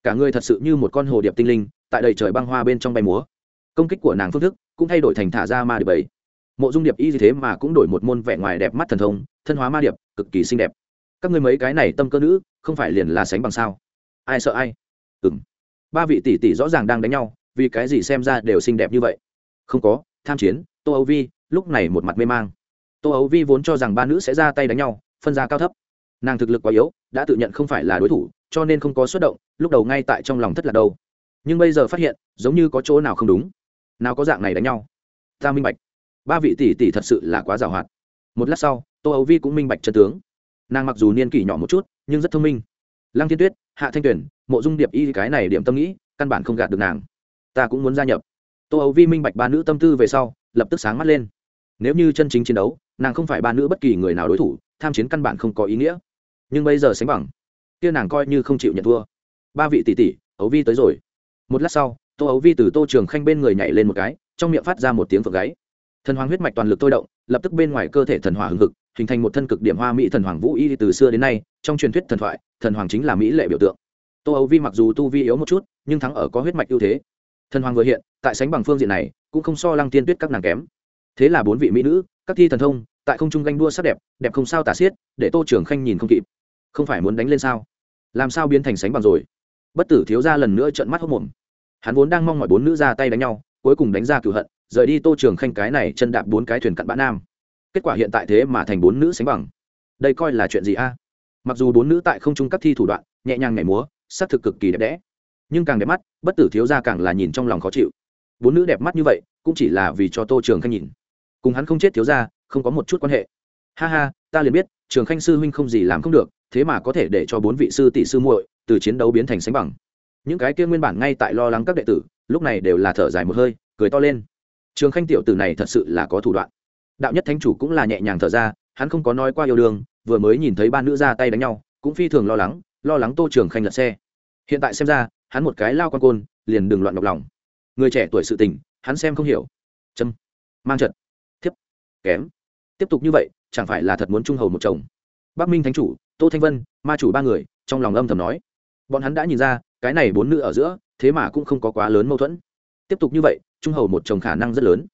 cả người thật sự như một con hồ điệp tinh linh, tại đầy trời băng hoa bên trong bay múa. Công kích của nàng phương thức cũng thay đổi thành thả ra ma điệp bảy mộ dung điệp y gì thế mà cũng đổi một môn vẻ ngoài đẹp mắt thần thông, thân hóa ma điệp, cực kỳ xinh đẹp. Các ngươi mấy cái này tâm cơ nữ, không phải liền là sánh bằng sao? Ai sợ ai? Ừ m ba vị tỷ tỷ rõ ràng đang đánh nhau, vì cái gì xem ra đều xinh đẹp như vậy? Không có, tham chiến, tô âu vi, lúc này một mặt mê mang. Tô âu vi vốn cho rằng ba nữ sẽ ra tay đánh nhau, phân ra cao thấp. Nàng thực lực quá yếu, đã tự nhận không phải là đối thủ, cho nên không có xuất động, lúc đầu ngay tại trong lòng thất lạc đâu. Nhưng bây giờ phát hiện, giống như có chỗ nào không đúng nào có dạng này đánh nhau. Ta minh bạch. Ba vị tỷ tỷ thật sự là quá giàu hoạt một lát sau, tô âu vi cũng minh bạch chân tướng. Nàng mặc dù niên kỷ nhỏ một chút, nhưng rất thông minh. Lăng thiên tuyết, hạ thanh tuyển, mộ dung điệp y cái này điểm tâm nghĩ, căn bản không gạt được nàng. Ta cũng muốn gia nhập. Tô âu vi minh bạch ba nữ tâm tư về sau, lập tức sáng mắt lên. Nếu như chân chính chiến đấu, nàng không phải ba nữ bất kỳ người nào đối thủ, tham chiến căn bản không có ý nghĩa. Nhưng bây giờ sánh bằng. Kia nàng coi như không chịu nhận thua. Ba vị tỷ tỷ ấu vi tới rồi. Một lát sau tô ấu vi từ tô trường khanh bên người nhảy lên một cái, trong miệng phát ra một tiếng phượng gáy. Thần hoàng huyết mạch toàn lực tôi động, lập tức bên ngoài cơ thể thần hỏa hưng hực, hình thành một thân cực điểm hoa mỹ thần hoàng vũ y từ xưa đến nay, trong truyền thuyết thần thoại, thần hoàng chính là mỹ lệ biểu tượng. Tô ấu vi mặc dù tu vi yếu một chút, nhưng thắng ở có huyết mạch ưu thế. Thần hoàng vừa hiện, tại sánh bằng phương diện này, cũng không so lăng tiên tuyết các nàng kém. Thế là bốn vị mỹ nữ, các thi thần thông, tại không trung ganh đua sắc đẹp đẹp không sao tả xiết, để tô trường khanh nhìn không kịp. Không phải muốn đánh lên sao? Làm sao biến thành sánh bằng rồi? Bất tử thiếu ra lần nữa trợn mắt hốc mồm hắn vốn đang mong mọi bốn nữ ra tay đánh nhau, cuối cùng đánh ra cửu hận, rời đi tô trường khanh cái này chân đạp bốn cái thuyền cặn bã nam. Kết quả hiện tại thế mà thành bốn nữ sánh bằng. Đây coi là chuyện gì a? Mặc dù bốn nữ tại không trung các thi thủ đoạn, nhẹ nhàng nhảy múa xác thực cực kỳ đẹp đẽ. Nhưng càng đẹp mắt, bất tử thiếu ra càng là nhìn trong lòng khó chịu. Bốn nữ đẹp mắt như vậy, cũng chỉ là vì cho tô trường khanh nhìn. Cùng hắn không chết thiếu ra không có một chút quan hệ. Ha ha, ta liền biết, trường khanh sư huynh không gì làm không được, thế mà có thể để cho bốn vị sư tỷ sư muội từ chiến đấu biến thành sánh bằng những cái kia nguyên bản ngay tại lo lắng các đệ tử, lúc này đều là thở dài một hơi, cười to lên. Trường khanh tiểu tử này thật sự là có thủ đoạn. Đạo nhất thánh chủ cũng là nhẹ nhàng thở ra, hắn không có nói qua yêu đương, vừa mới nhìn thấy ba nữ ra tay đánh nhau, cũng phi thường lo lắng lo lắng tô trường khanh lật xe. Hiện tại xem ra, hắn một cái lao con côn, liền đừng loạn ngọc lòng. Người trẻ tuổi sự tình, hắn xem không hiểu. Châm. Mang trận. Thiếp. Kém. Tiếp tục như vậy, chẳng phải là thật muốn trung hầu một chồng? Bắc minh thánh chủ, tô thanh vân, ma chủ ba người, trong lòng âm thầm nói. Bọn hắn đã nhìn ra cái này bốn nữ ở giữa, thế mà cũng không có quá lớn mâu thuẫn. Tiếp tục như vậy, trung hầu một chồng khả năng rất lớn.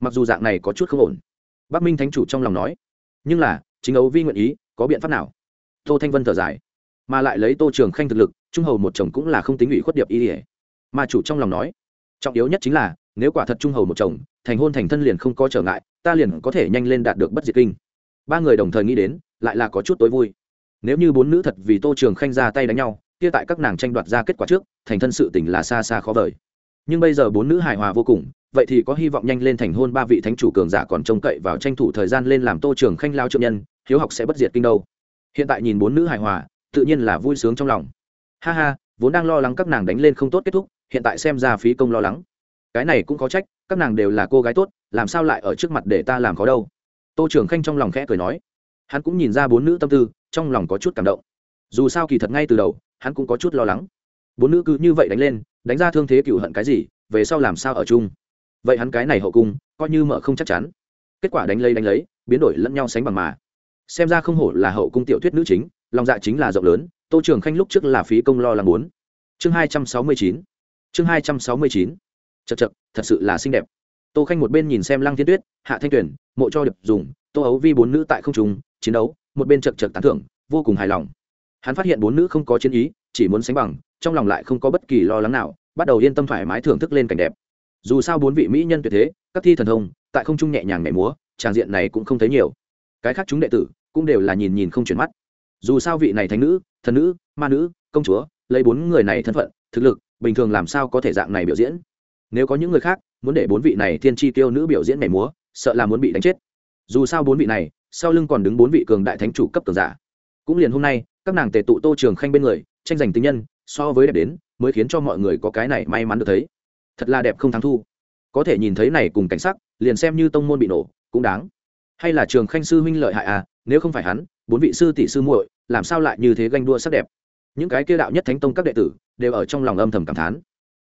Mặc dù dạng này có chút không ổn. Bắc minh thánh chủ trong lòng nói, nhưng là, chính ấu vi nguyện ý, có biện pháp nào? Tô thanh vân thở dài, mà lại lấy tô trường khanh thực lực, trung hầu một chồng cũng là không tính ủy khuất điệp y ỉa mà chủ trong lòng nói, trọng yếu nhất chính là, nếu quả thật trung hầu một chồng, thành hôn thành thân liền không có trở ngại, ta liền có thể nhanh lên đạt được bất diệt kinh. Ba người đồng thời nghĩ đến, lại là có chút tối vui. Nếu như bốn nữ thật vì tô trường khanh ra tay đánh nhau kia tại các nàng tranh đoạt ra kết quả trước, thành thân sự tình là xa xa khó vời. Nhưng bây giờ bốn nữ hài hòa vô cùng, vậy thì có hy vọng nhanh lên thành hôn ba vị thánh chủ cường giả còn trông cậy vào tranh thủ thời gian lên làm tô trường khanh lao trượng nhân, hiếu học sẽ bất diệt kinh đâu. Hiện tại nhìn bốn nữ hài hòa, tự nhiên là vui sướng trong lòng. Ha ha, vốn đang lo lắng các nàng đánh lên không tốt kết thúc, hiện tại xem ra phí công lo lắng. Cái này cũng có trách, các nàng đều là cô gái tốt, làm sao lại ở trước mặt để ta làm khó đâu? Tô trường khanh trong lòng khẽ cười nói. Hắn cũng nhìn ra bốn nữ tâm tư, trong lòng có chút cảm động. Dù sao kỳ thật ngay từ đầu hắn cũng có chút lo lắng. Bốn nữ cứ như vậy đánh lên, đánh ra thương thế cựu hận cái gì, về sau làm sao ở chung? Vậy hắn cái này hậu cung, coi như mở không chắc chắn. Kết quả đánh lấy đánh lấy, biến đổi lẫn nhau sánh bằng mà. Xem ra không hổ là hậu cung tiểu thuyết nữ chính, lòng dạ chính là rộng lớn, tô trường khanh lúc trước là phí công lo làm bốn chương hai trăm sáu mươi chín, chương hai trăm sáu mươi chín. Chật chật thật sự là xinh đẹp. Tô khanh một bên nhìn xem lăng thiên tuyết, hạ thanh tuyển, mộ cho điệp dùng, tô ấu vi bốn nữ tại không trùng chiến đấu, một bên chật chật tán thưởng, vô cùng hài lòng hắn phát hiện bốn nữ không có chiến ý, chỉ muốn sánh bằng, trong lòng lại không có bất kỳ lo lắng nào, bắt đầu yên tâm thoải mái thưởng thức lên cảnh đẹp. Dù sao bốn vị mỹ nhân tuyệt thế, các thi thần thông, tại không trung nhẹ nhàng nhảy múa, tràng diện này cũng không thấy nhiều. Cái khác chúng đệ tử cũng đều là nhìn nhìn không chuyển mắt. Dù sao vị này thánh nữ, thần nữ, ma nữ, công chúa, lấy bốn người này thân phận, thực lực, bình thường làm sao có thể dạng này biểu diễn? Nếu có những người khác muốn để bốn vị này thiên tri tiêu nữ biểu diễn nhảy múa, sợ là muốn bị đánh chết. Dù sao bốn vị này sau lưng còn đứng bốn vị cường đại thánh chủ cấp cường giả. Cũng liền hôm nay các nàng tề tụ tô trường khanh bên người, tranh giành tình nhân, so với đẹp đến, mới khiến cho mọi người có cái này may mắn được thấy. Thật là đẹp không thắng thu. Có thể nhìn thấy này cùng cảnh sắc, liền xem như tông môn bị nổ, cũng đáng. Hay là trường khanh sư huynh lợi hại à nếu không phải hắn, bốn vị sư tỷ sư muội, làm sao lại như thế ganh đua sắc đẹp? Những cái kia đạo nhất thánh tông các đệ tử, đều ở trong lòng âm thầm cảm thán.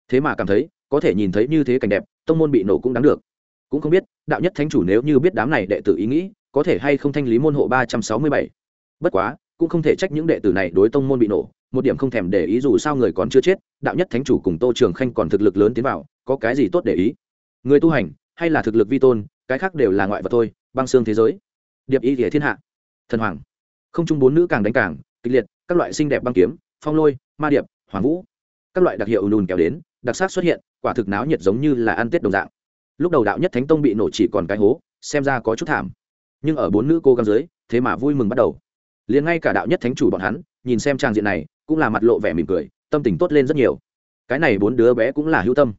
Thế mà cảm thấy, có thể nhìn thấy như thế cảnh đẹp, tông môn bị nổ cũng đáng được. Cũng không biết, đạo nhất thánh chủ nếu như biết đám này đệ tử ý nghĩ, có thể hay không thanh lý môn hộ ba trăm sáu mươi bảy. Bất quá cũng không thể trách những đệ tử này đối tông môn bị nổ, một điểm không thèm để ý dù sao người còn chưa chết, đạo nhất thánh chủ cùng tô trường khanh còn thực lực lớn tiến vào, có cái gì tốt để ý? Người tu hành, hay là thực lực vi tôn, cái khác đều là ngoại vật thôi, băng xương thế giới. Điệp y địa thiên hạ. Thần hoàng. Không chung bốn nữ càng đánh càng, kịch liệt, các loại xinh đẹp băng kiếm, phong lôi, ma điệp, hoàng vũ. Các loại đặc hiệu ùn ùn kéo đến, đặc sắc xuất hiện, quả thực náo nhiệt giống như là ăn tết đồng dạng. Lúc đầu đạo nhất thánh tông bị nổ chỉ còn cái hố, xem ra có chút thảm. Nhưng ở bốn nữ cô gắng dưới, thế mà vui mừng bắt đầu liền ngay cả đạo nhất thánh chủ bọn hắn, nhìn xem trang diện này, cũng là mặt lộ vẻ mỉm cười, tâm tình tốt lên rất nhiều. Cái này bốn đứa bé cũng là hữu tâm.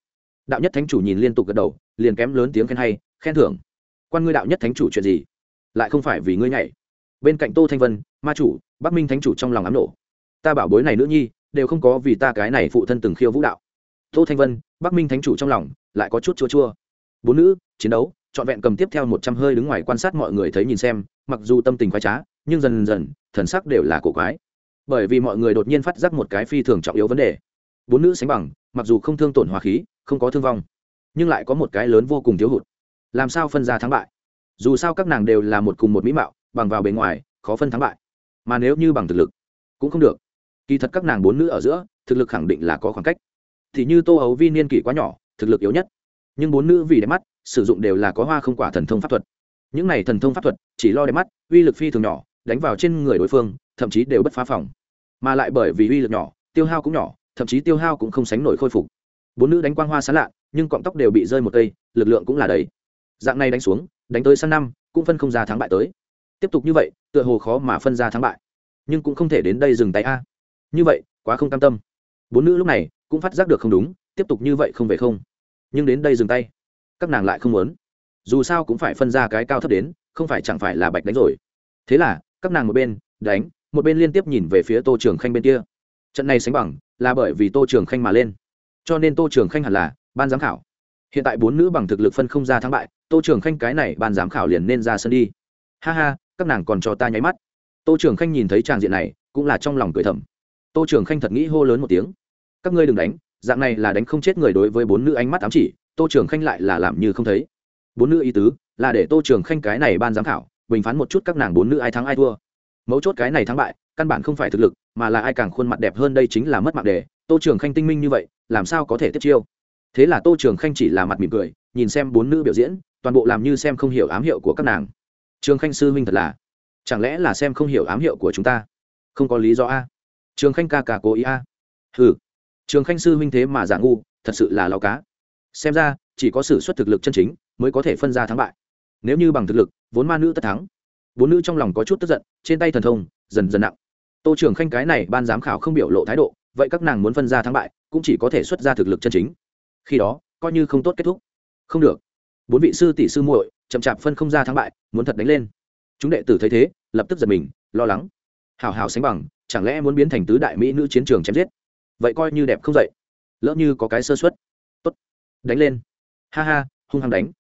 Đạo nhất thánh chủ nhìn liên tục gật đầu, liền kém lớn tiếng khen hay, khen thưởng. Quan ngươi đạo nhất thánh chủ chuyện gì? Lại không phải vì ngươi nhảy. Bên cạnh tô thanh vân, ma chủ, bắc minh thánh chủ trong lòng ám nổ ta bảo bối này nữ nhi, đều không có vì ta cái này phụ thân từng khiêu vũ đạo. Tô thanh vân, bắc minh thánh chủ trong lòng, lại có chút chua chua. Bốn nữ, chiến đấu, trọn vẹn cầm tiếp theo một trăm hơi đứng ngoài quan sát mọi người thấy nhìn xem, mặc dù tâm tình khoái trá nhưng dần dần, thần sắc đều là cổ quái. Bởi vì mọi người đột nhiên phát giác một cái phi thường trọng yếu vấn đề. Bốn nữ sánh bằng, mặc dù không thương tổn hòa khí, không có thương vong, nhưng lại có một cái lớn vô cùng thiếu hụt. Làm sao phân ra thắng bại? Dù sao các nàng đều là một cùng một mỹ mạo, bằng vào bề ngoài, khó phân thắng bại. Mà nếu như bằng thực lực, cũng không được. Kỳ thật các nàng bốn nữ ở giữa, thực lực khẳng định là có khoảng cách. Thì như tô ấu vi niên kỷ quá nhỏ, thực lực yếu nhất. Nhưng bốn nữ vì đẹp mắt, sử dụng đều là có hoa không quả thần thông pháp thuật. Những này thần thông pháp thuật, chỉ lo đẹp mắt, uy lực phi thường nhỏ đánh vào trên người đối phương, thậm chí đều bất phá phòng. Mà lại bởi vì uy lực nhỏ, tiêu hao cũng nhỏ, thậm chí tiêu hao cũng không sánh nổi khôi phục. Bốn nữ đánh quang hoa sán lạ, nhưng cọng tóc đều bị rơi một cây, lực lượng cũng là đấy dạng này đánh xuống, đánh tới sang năm, cũng phân không ra thắng bại tới. Tiếp tục như vậy, tựa hồ khó mà phân ra thắng bại. Nhưng cũng không thể đến đây dừng tay a. Như vậy, quá không cam tâm. Bốn nữ lúc này cũng phát giác được không đúng, tiếp tục như vậy không về không. Nhưng đến đây dừng tay, các nàng lại không muốn. Dù sao cũng phải phân ra cái cao thấp đến, không phải chẳng phải là bạch đánh rồi. Thế là các nàng một bên đánh, một bên liên tiếp nhìn về phía tô trường khanh bên kia. Trận này sánh bằng là bởi vì tô trường khanh mà lên. Cho nên tô trường khanh hẳn là ban giám khảo. Hiện tại bốn nữ bằng thực lực phân không ra thắng bại, tô trường khanh cái này ban giám khảo liền nên ra sân đi. Ha ha, các nàng còn cho ta nháy mắt. Tô trường khanh nhìn thấy tràng diện này, cũng là trong lòng cười thầm. Tô trường khanh thật nghĩ hô lớn một tiếng. Các ngươi đừng đánh, dạng này là đánh không chết người đối với bốn nữ ánh mắt ám chỉ, tô trường khanh lại là làm như không thấy. Bốn nữ ý tứ là để tô trường khanh cái này ban giám khảo bình phán một chút các nàng bốn nữ ai thắng ai thua. Mấu chốt cái này thắng bại, căn bản không phải thực lực, mà là ai càng khuôn mặt đẹp hơn đây chính là mất mạng đề. Tô trường khanh tinh minh như vậy, làm sao có thể tiếp chiêu? Thế là tô trường khanh chỉ là mặt mỉm cười, nhìn xem bốn nữ biểu diễn, toàn bộ làm như xem không hiểu ám hiệu của các nàng. Trường khanh sư huynh thật là, chẳng lẽ là xem không hiểu ám hiệu của chúng ta? Không có lý do a. Trường khanh ca ca cố ý a. Ừ trường khanh sư huynh thế mà giả ngu, thật sự là lao cá. Xem ra, chỉ có sự xuất thực lực chân chính mới có thể phân ra thắng bại nếu như bằng thực lực, vốn ma nữ tất thắng. Bốn nữ trong lòng có chút tức giận, trên tay thần thông, dần dần nặng. Tô trưởng khanh cái này ban giám khảo không biểu lộ thái độ, vậy các nàng muốn phân ra thắng bại, cũng chỉ có thể xuất ra thực lực chân chính. Khi đó, coi như không tốt kết thúc. Không được. Bốn vị sư tỷ sư muội chậm chạp phân không ra thắng bại, muốn thật đánh lên. Chúng đệ tử thấy thế, lập tức giật mình, lo lắng. Hào hào sánh bằng, chẳng lẽ muốn biến thành tứ đại mỹ nữ chiến trường chém giết? Vậy coi như đẹp không dậy. Lỡ như có cái sơ xuất tốt. Đánh lên. Ha ha, hung hăng đánh.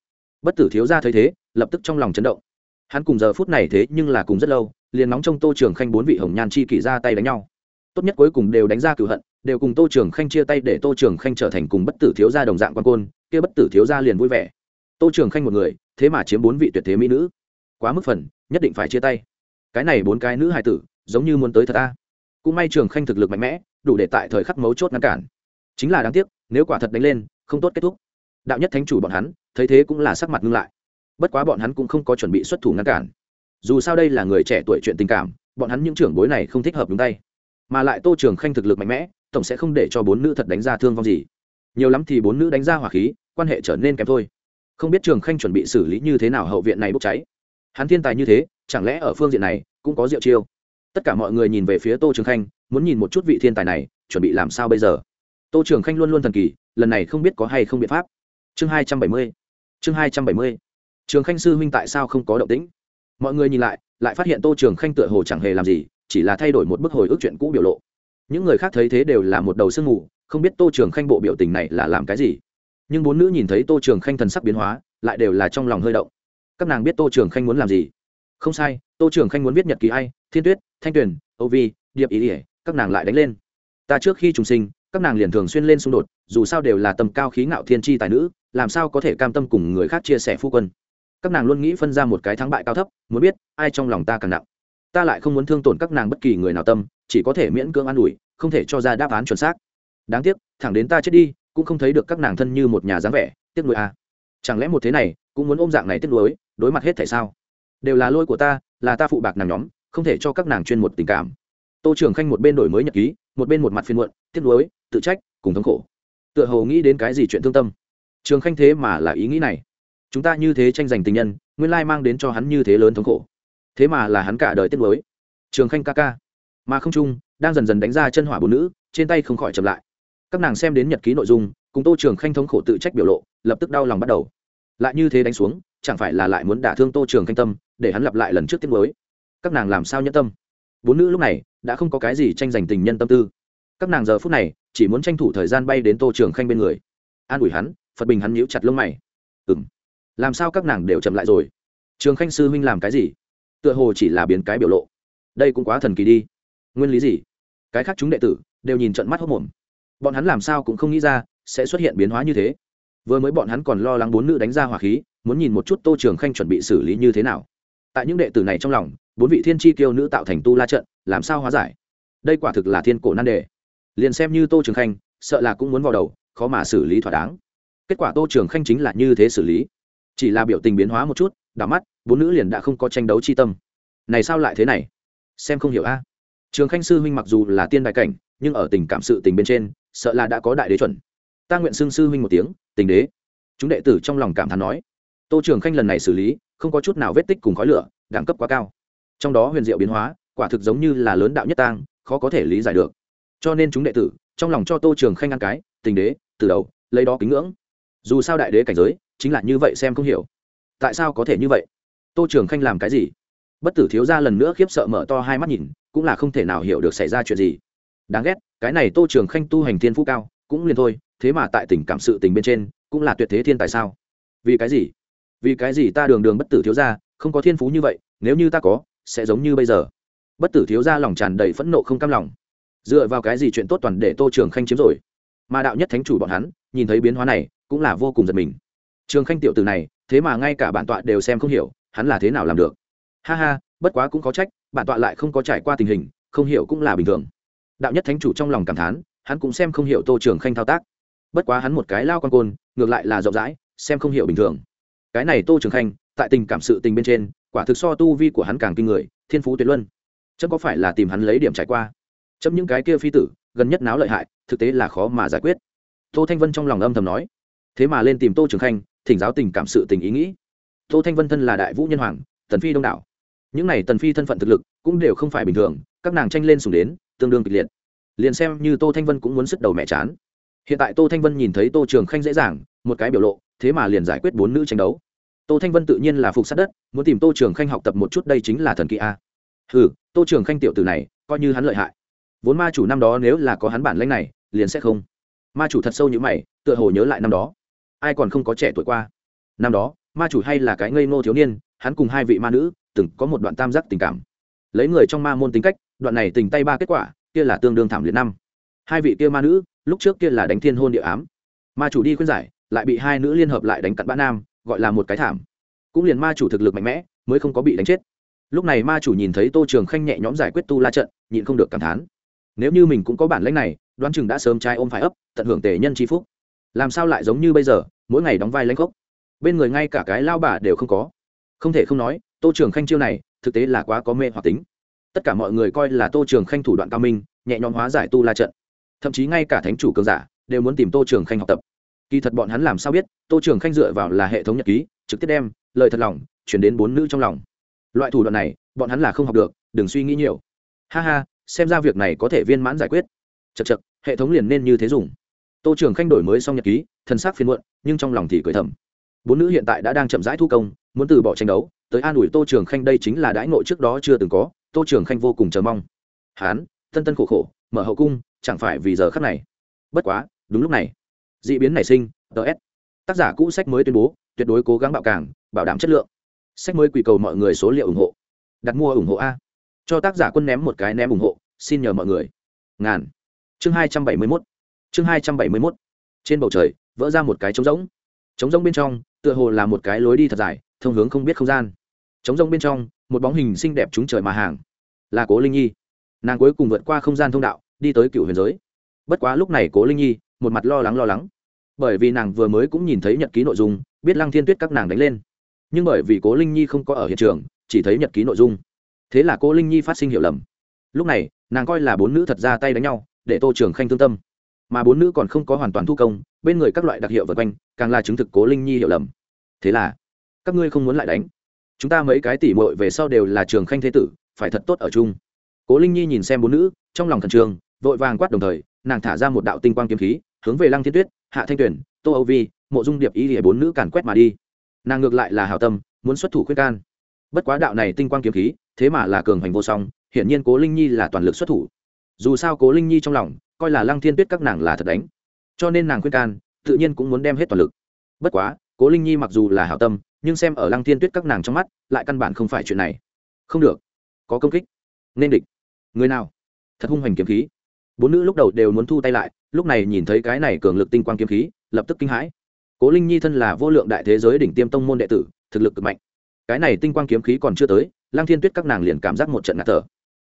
Bất tử thiếu ra thấy thế lập tức trong lòng chấn động. Hắn cùng giờ phút này thế nhưng là cùng rất lâu, liền nóng trong tô trường khanh bốn vị hồng nhan chi kỷ ra tay đánh nhau. Tốt nhất cuối cùng đều đánh ra cửu hận, đều cùng tô trường khanh chia tay để tô trường khanh trở thành cùng bất tử thiếu gia đồng dạng quan côn kia bất tử thiếu gia liền vui vẻ. Tô trường khanh một người, thế mà chiếm bốn vị tuyệt thế mỹ nữ. Quá mức phần, nhất định phải chia tay. Cái này bốn cái nữ hài tử, giống như muốn tới thật ta cũng may trường khanh thực lực mạnh mẽ, đủ để tại thời khắc mấu chốt ngăn cản. Chính là đáng tiếc, nếu quả thật đánh lên, không tốt kết thúc. Đạo nhất thánh chủ bọn hắn, thấy thế cũng là sắc mặt ngưng lại bất quá bọn hắn cũng không có chuẩn bị xuất thủ ngăn cản. Dù sao đây là người trẻ tuổi chuyện tình cảm, bọn hắn những trưởng bối này không thích hợp đúng tay. Mà lại tô trường khanh thực lực mạnh mẽ, tổng sẽ không để cho bốn nữ thật đánh ra thương vong gì. Nhiều lắm thì bốn nữ đánh ra hỏa khí, quan hệ trở nên kém thôi. Không biết trường khanh chuẩn bị xử lý như thế nào hậu viện này bốc cháy. Hắn thiên tài như thế, chẳng lẽ ở phương diện này cũng có diệu chiêu? Tất cả mọi người nhìn về phía tô trường khanh, muốn nhìn một chút vị thiên tài này, chuẩn bị làm sao bây giờ? Tô trường khanh luôn luôn thần kỳ, lần này không biết có hay không biện pháp. Chương hai trăm bảy mươi. Chương hai trăm bảy mươi trường khanh sư huynh tại sao không có động tĩnh? Mọi người nhìn lại lại phát hiện tô trường khanh tựa hồ chẳng hề làm gì, chỉ là thay đổi một bức hồi ức chuyện cũ biểu lộ. Những người khác thấy thế đều là một đầu sương mù, không biết tô trường khanh bộ biểu tình này là làm cái gì. Nhưng bốn nữ nhìn thấy tô trường khanh thần sắc biến hóa, lại đều là trong lòng hơi động. Các nàng biết tô trường khanh muốn làm gì? Không sai, tô trường khanh muốn viết nhật ký ai, thiên tuyết, thanh tuyền, âu vi, điệp ý ỉa các nàng lại đánh lên. Ta trước khi trùng sinh, các nàng liền thường xuyên lên xung đột, dù sao đều là tầm cao khí ngạo thiên tri tài nữ, làm sao có thể cam tâm cùng người khác chia sẻ phu quân? Các nàng luôn nghĩ phân ra một cái thắng bại cao thấp, muốn biết, ai trong lòng ta càng nặng. Ta lại không muốn thương tổn các nàng bất kỳ người nào tâm, chỉ có thể miễn cưỡng an ủi, không thể cho ra đáp án chuẩn xác. Đáng tiếc, thẳng đến ta chết đi, cũng không thấy được các nàng thân như một nhà dáng vẻ, tiếc nuối à. chẳng lẽ một thế này, cũng muốn ôm dạng này tiếc nuối, đối mặt hết tại sao? Đều là lỗi của ta, là ta phụ bạc nàng nhóm, không thể cho các nàng chuyên một tình cảm. Tô trưởng khanh một bên đổi mới nhật ký, một bên một mặt phiên muộn, tiếc nuối, tự trách, cùng thống khổ. Tựa hồ nghĩ đến cái gì chuyện thương tâm. Trường khanh thế mà là ý nghĩ này chúng ta như thế tranh giành tình nhân, nguyên lai mang đến cho hắn như thế lớn thống khổ. Thế mà là hắn cả đời tiết mới trường khanh ca ca. Mà không trung đang dần dần đánh ra chân hỏa bốn nữ, trên tay không khỏi chậm lại. Các nàng xem đến nhật ký nội dung, cùng tô trường khanh thống khổ tự trách biểu lộ, lập tức đau lòng bắt đầu. Lại như thế đánh xuống, chẳng phải là lại muốn đả thương tô trường khanh tâm, để hắn lặp lại lần trước tiết mới các nàng làm sao nhẫn tâm? Bốn nữ lúc này, đã không có cái gì tranh giành tình nhân tâm tư. Các nàng giờ phút này, chỉ muốn tranh thủ thời gian bay đến tô trường khanh bên người. An ủi hắn, phật bình hắn nhíu chặt lông mày. Ừ làm sao các nàng đều chậm lại rồi? Trường khanh sư huynh làm cái gì? Tựa hồ chỉ là biến cái biểu lộ. Đây cũng quá thần kỳ đi. Nguyên lý gì? Cái khác chúng đệ tử đều nhìn trận mắt hốc mồm. Bọn hắn làm sao cũng không nghĩ ra sẽ xuất hiện biến hóa như thế. Vừa mới bọn hắn còn lo lắng bốn nữ đánh ra hỏa khí, muốn nhìn một chút tô trường khanh chuẩn bị xử lý như thế nào. Tại những đệ tử này trong lòng, bốn vị thiên tri tiêu nữ tạo thành tu la trận, làm sao hóa giải? Đây quả thực là thiên cổ nan đề. Liền xem như tô trường khanh, sợ là cũng muốn vào đầu, khó mà xử lý thỏa đáng. Kết quả tô trường khanh chính là như thế xử lý chỉ là biểu tình biến hóa một chút, đảo mắt, bốn nữ liền đã không có tranh đấu chi tâm. Này sao lại thế này? Xem không hiểu a. Trường khanh sư huynh mặc dù là tiên đại cảnh, nhưng ở tình cảm sự tình bên trên, sợ là đã có đại đế chuẩn. Ta nguyện xưng sư huynh một tiếng, tình đế. Chúng đệ tử trong lòng cảm thán nói. Tô trường khanh lần này xử lý, không có chút nào vết tích cùng khói lửa, đẳng cấp quá cao. Trong đó huyền diệu biến hóa, quả thực giống như là lớn đạo nhất tang, khó có thể lý giải được. Cho nên chúng đệ tử, trong lòng cho tô trường khanh ăn cái, tình đế, từ đầu, lấy đó kính ngưỡng. Dù sao đại đế cảnh giới chính là như vậy xem không hiểu. Tại sao có thể như vậy? Tô trường khanh làm cái gì? Bất tử thiếu ra lần nữa khiếp sợ mở to hai mắt nhìn, cũng là không thể nào hiểu được xảy ra chuyện gì. Đáng ghét, cái này tô trường khanh tu hành thiên phú cao, cũng liền thôi, thế mà tại tình cảm sự tình bên trên, cũng là tuyệt thế thiên tài sao? Vì cái gì? Vì cái gì ta đường đường bất tử thiếu ra không có thiên phú như vậy, nếu như ta có, sẽ giống như bây giờ. Bất tử thiếu ra lòng tràn đầy phẫn nộ không cam lòng. Dựa vào cái gì chuyện tốt toàn để tô trường khanh chiếm rồi? Mà đạo nhất thánh chủ bọn hắn, nhìn thấy biến hóa này, cũng là vô cùng giật mình trường khanh tiểu Tử này, thế mà ngay cả bản tọa đều xem không hiểu, hắn là thế nào làm được? Ha ha, bất quá cũng có trách, bản tọa lại không có trải qua tình hình, không hiểu cũng là bình thường. Đạo nhất thánh chủ trong lòng cảm thán, hắn cũng xem không hiểu tô trường khanh thao tác. Bất quá hắn một cái lao con côn, ngược lại là rộng rãi, xem không hiểu bình thường. Cái này tô trường khanh, tại tình cảm sự tình bên trên, quả thực so tu vi của hắn càng kinh người, thiên phú tuyệt luân. Chấm có phải là tìm hắn lấy điểm trải qua? Chấm những cái kia phi tử, gần nhất náo lợi hại, thực tế là khó mà giải quyết. Tô thanh vân trong lòng âm thầm nói. Thế mà lên tìm tô trường khanh thỉnh giáo tình cảm sự tình ý nghĩ. Tô thanh vân thân là đại vũ nhân hoàng, tần phi đông đảo. Những này tần phi thân phận thực lực cũng đều không phải bình thường, các nàng tranh lên sùng đến, tương đương kịch liệt. Liền xem như tô thanh vân cũng muốn sức đầu mẹ chán. Hiện tại tô thanh vân nhìn thấy tô trường khanh dễ dàng, một cái biểu lộ, thế mà liền giải quyết bốn nữ tranh đấu. Tô thanh vân tự nhiên là phục sát đất, muốn tìm tô trường khanh học tập một chút đây chính là thần kỹ a. Ừ tô trường khanh tiểu tử này, coi như hắn lợi hại. Vốn ma chủ năm đó nếu là có hắn bản lanh này, liền sẽ không. Ma chủ thật sâu như mày, tựa hồ nhớ lại năm đó ai còn không có trẻ tuổi qua. Năm đó, ma chủ hay là cái ngây ngô thiếu niên, hắn cùng hai vị ma nữ, từng có một đoạn tam giác tình cảm. Lấy người trong ma môn tính cách, đoạn này tình tay ba kết quả, kia là tương đương thảm liệt năm. Hai vị kia ma nữ, lúc trước kia là đánh thiên hôn địa ám. Ma chủ đi khuyên giải, lại bị hai nữ liên hợp lại đánh cặn bã nam, gọi là một cái thảm. Cũng liền ma chủ thực lực mạnh mẽ, mới không có bị đánh chết. Lúc này ma chủ nhìn thấy tô trường khanh nhẹ nhõm giải quyết tu la trận, nhịn không được cảm thán. Nếu như mình cũng có bản lãnh này, đoán chừng đã sớm trai ôm phải ấp, tận hưởng tề nhân c phúc làm sao lại giống như bây giờ, mỗi ngày đóng vai lãnh gốc bên người ngay cả cái lao bà đều không có. Không thể không nói, tô trường khanh chiêu này, thực tế là quá có mê hoặc tính. Tất cả mọi người coi là tô trường khanh thủ đoạn cao minh, nhẹ nhõm hóa giải tu la trận. Thậm chí ngay cả thánh chủ cường giả đều muốn tìm tô trường khanh học tập. Kỳ thật bọn hắn làm sao biết, tô trường khanh dựa vào là hệ thống nhật ký, trực tiếp đem lời thật lòng chuyển đến bốn nữ trong lòng. Loại thủ đoạn này, bọn hắn là không học được, đừng suy nghĩ nhiều. Ha ha, xem ra việc này có thể viên mãn giải quyết. Chật chật hệ thống liền nên như thế dùng tô trường khanh đổi mới xong nhật ký thân xác phiên muộn, nhưng trong lòng thì cười thầm. Bốn nữ hiện tại đã đang chậm rãi thu công, muốn từ bỏ tranh đấu, tới an ủi tô trường khanh đây chính là đãi ngộ trước đó chưa từng có, tô trường khanh vô cùng chờ mong. Hán, tân tân khổ khổ, mở hậu cung, chẳng phải vì giờ khắc này. Bất quá, đúng lúc này d ị biến nảy sinh ts tác giả cũ sách mới tuyên bố, tuyệt đối cố gắng bạo càng, bảo đảm chất lượng. Sách mới quỳ cầu mọi người số liệu ủng hộ. Đặt mua ủng hộ a. Cho tác giả quân ném một cái ném ủng hộ, xin nhờ mọi người. Ngàn. Chương hai trăm bảy mươi mốt chương hai trăm bảy mươi mốt. Trên bầu trời, vỡ ra một cái trống rỗng. Trống rỗng bên trong, tựa hồ là một cái lối đi thật dài, thông hướng không biết không gian. Trống rỗng bên trong, một bóng hình xinh đẹp trúng trời mà hàng. Là cố linh nhi. Nàng cuối cùng vượt qua không gian thông đạo, đi tới cựu huyền giới. Bất quá lúc này cố linh nhi, một mặt lo lắng lo lắng. Bởi vì nàng vừa mới cũng nhìn thấy nhật ký nội dung, biết lăng thiên tuyết các nàng đánh lên. Nhưng bởi vì cố linh nhi không có ở hiện trường, chỉ thấy nhật ký nội dung. Thế là cô linh nhi phát sinh hiểu lầm. Lúc này, nàng coi là bốn nữ thật ra tay đánh nhau, để tô trường khanh thương tâm mà bốn nữ còn không có hoàn toàn thu công, bên người các loại đặc hiệu vật quanh, càng là chứng thực cố linh nhi hiểu lầm. Thế là, các ngươi không muốn lại đánh. Chúng ta mấy cái tỉ mội về sau đều là trường khanh thế tử, phải thật tốt ở chung. Cố linh nhi nhìn xem bốn nữ, trong lòng thần trường vội vàng quát đồng thời, nàng thả ra một đạo tinh quang kiếm khí, hướng về lăng thiên tuyết, hạ thanh tuyển, tô âu vi, mộ dung điệp ý để bốn nữ càn quét mà đi. Nàng ngược lại là hào tâm, muốn xuất thủ khuyết can. Bất quá đạo này tinh quang kiếm khí, thế mà là cường hành vô song, hiển nhiên cố linh nhi là toàn lực xuất thủ. Dù sao cố linh nhi trong lòng coi là lăng thiên tuyết các nàng là thật đánh. Cho nên nàng khuyên can, tự nhiên cũng muốn đem hết toàn lực. Bất quá, cố linh nhi mặc dù là hảo tâm, nhưng xem ở lăng thiên tuyết các nàng trong mắt, lại căn bản không phải chuyện này. Không được. Có công kích. Nên địch. Người nào? Thật hung hoành kiếm khí. Bốn nữ lúc đầu đều muốn thu tay lại, lúc này nhìn thấy cái này cường lực tinh quang kiếm khí, lập tức kinh hãi. Cố linh nhi thân là vô lượng đại thế giới đỉnh tiêm tông môn đệ tử, thực lực cực mạnh. Cái này tinh quang kiếm khí còn chưa tới, lăng thiên tuyết các nàng liền cảm giác một trận ngạt thở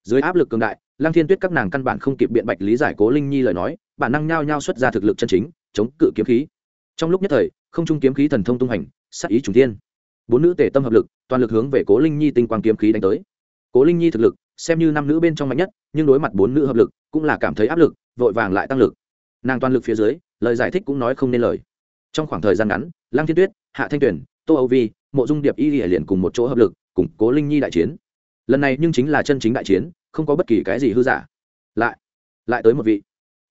dưới áp lực cường đại, lăng thiên tuyết các nàng căn bản không kịp biện bạch lý giải cố linh nhi lời nói, bản năng nhao nhao xuất ra thực lực chân chính, chống cự kiếm khí. Trong lúc nhất thời, không trung kiếm khí thần thông tung hành, sát ý trùng thiên. Bốn nữ tể tâm hợp lực, toàn lực hướng về cố linh nhi tinh quang kiếm khí đánh tới. Cố linh nhi thực lực, xem như năm nữ bên trong mạnh nhất, nhưng đối mặt bốn nữ hợp lực, cũng là cảm thấy áp lực, vội vàng lại tăng lực. Nàng toàn lực phía dưới, lời giải thích cũng nói không nên lời. Trong khoảng thời gian ngắn, lăng thiên tuyết, hạ thanh tuyển tô âu vi, mộ dung điệp y hiển liền cùng một chỗ hợp lực củng cố linh nhi đại chiến lần này nhưng chính là chân chính đại chiến, không có bất kỳ cái gì hư giả. Lại lại tới một vị.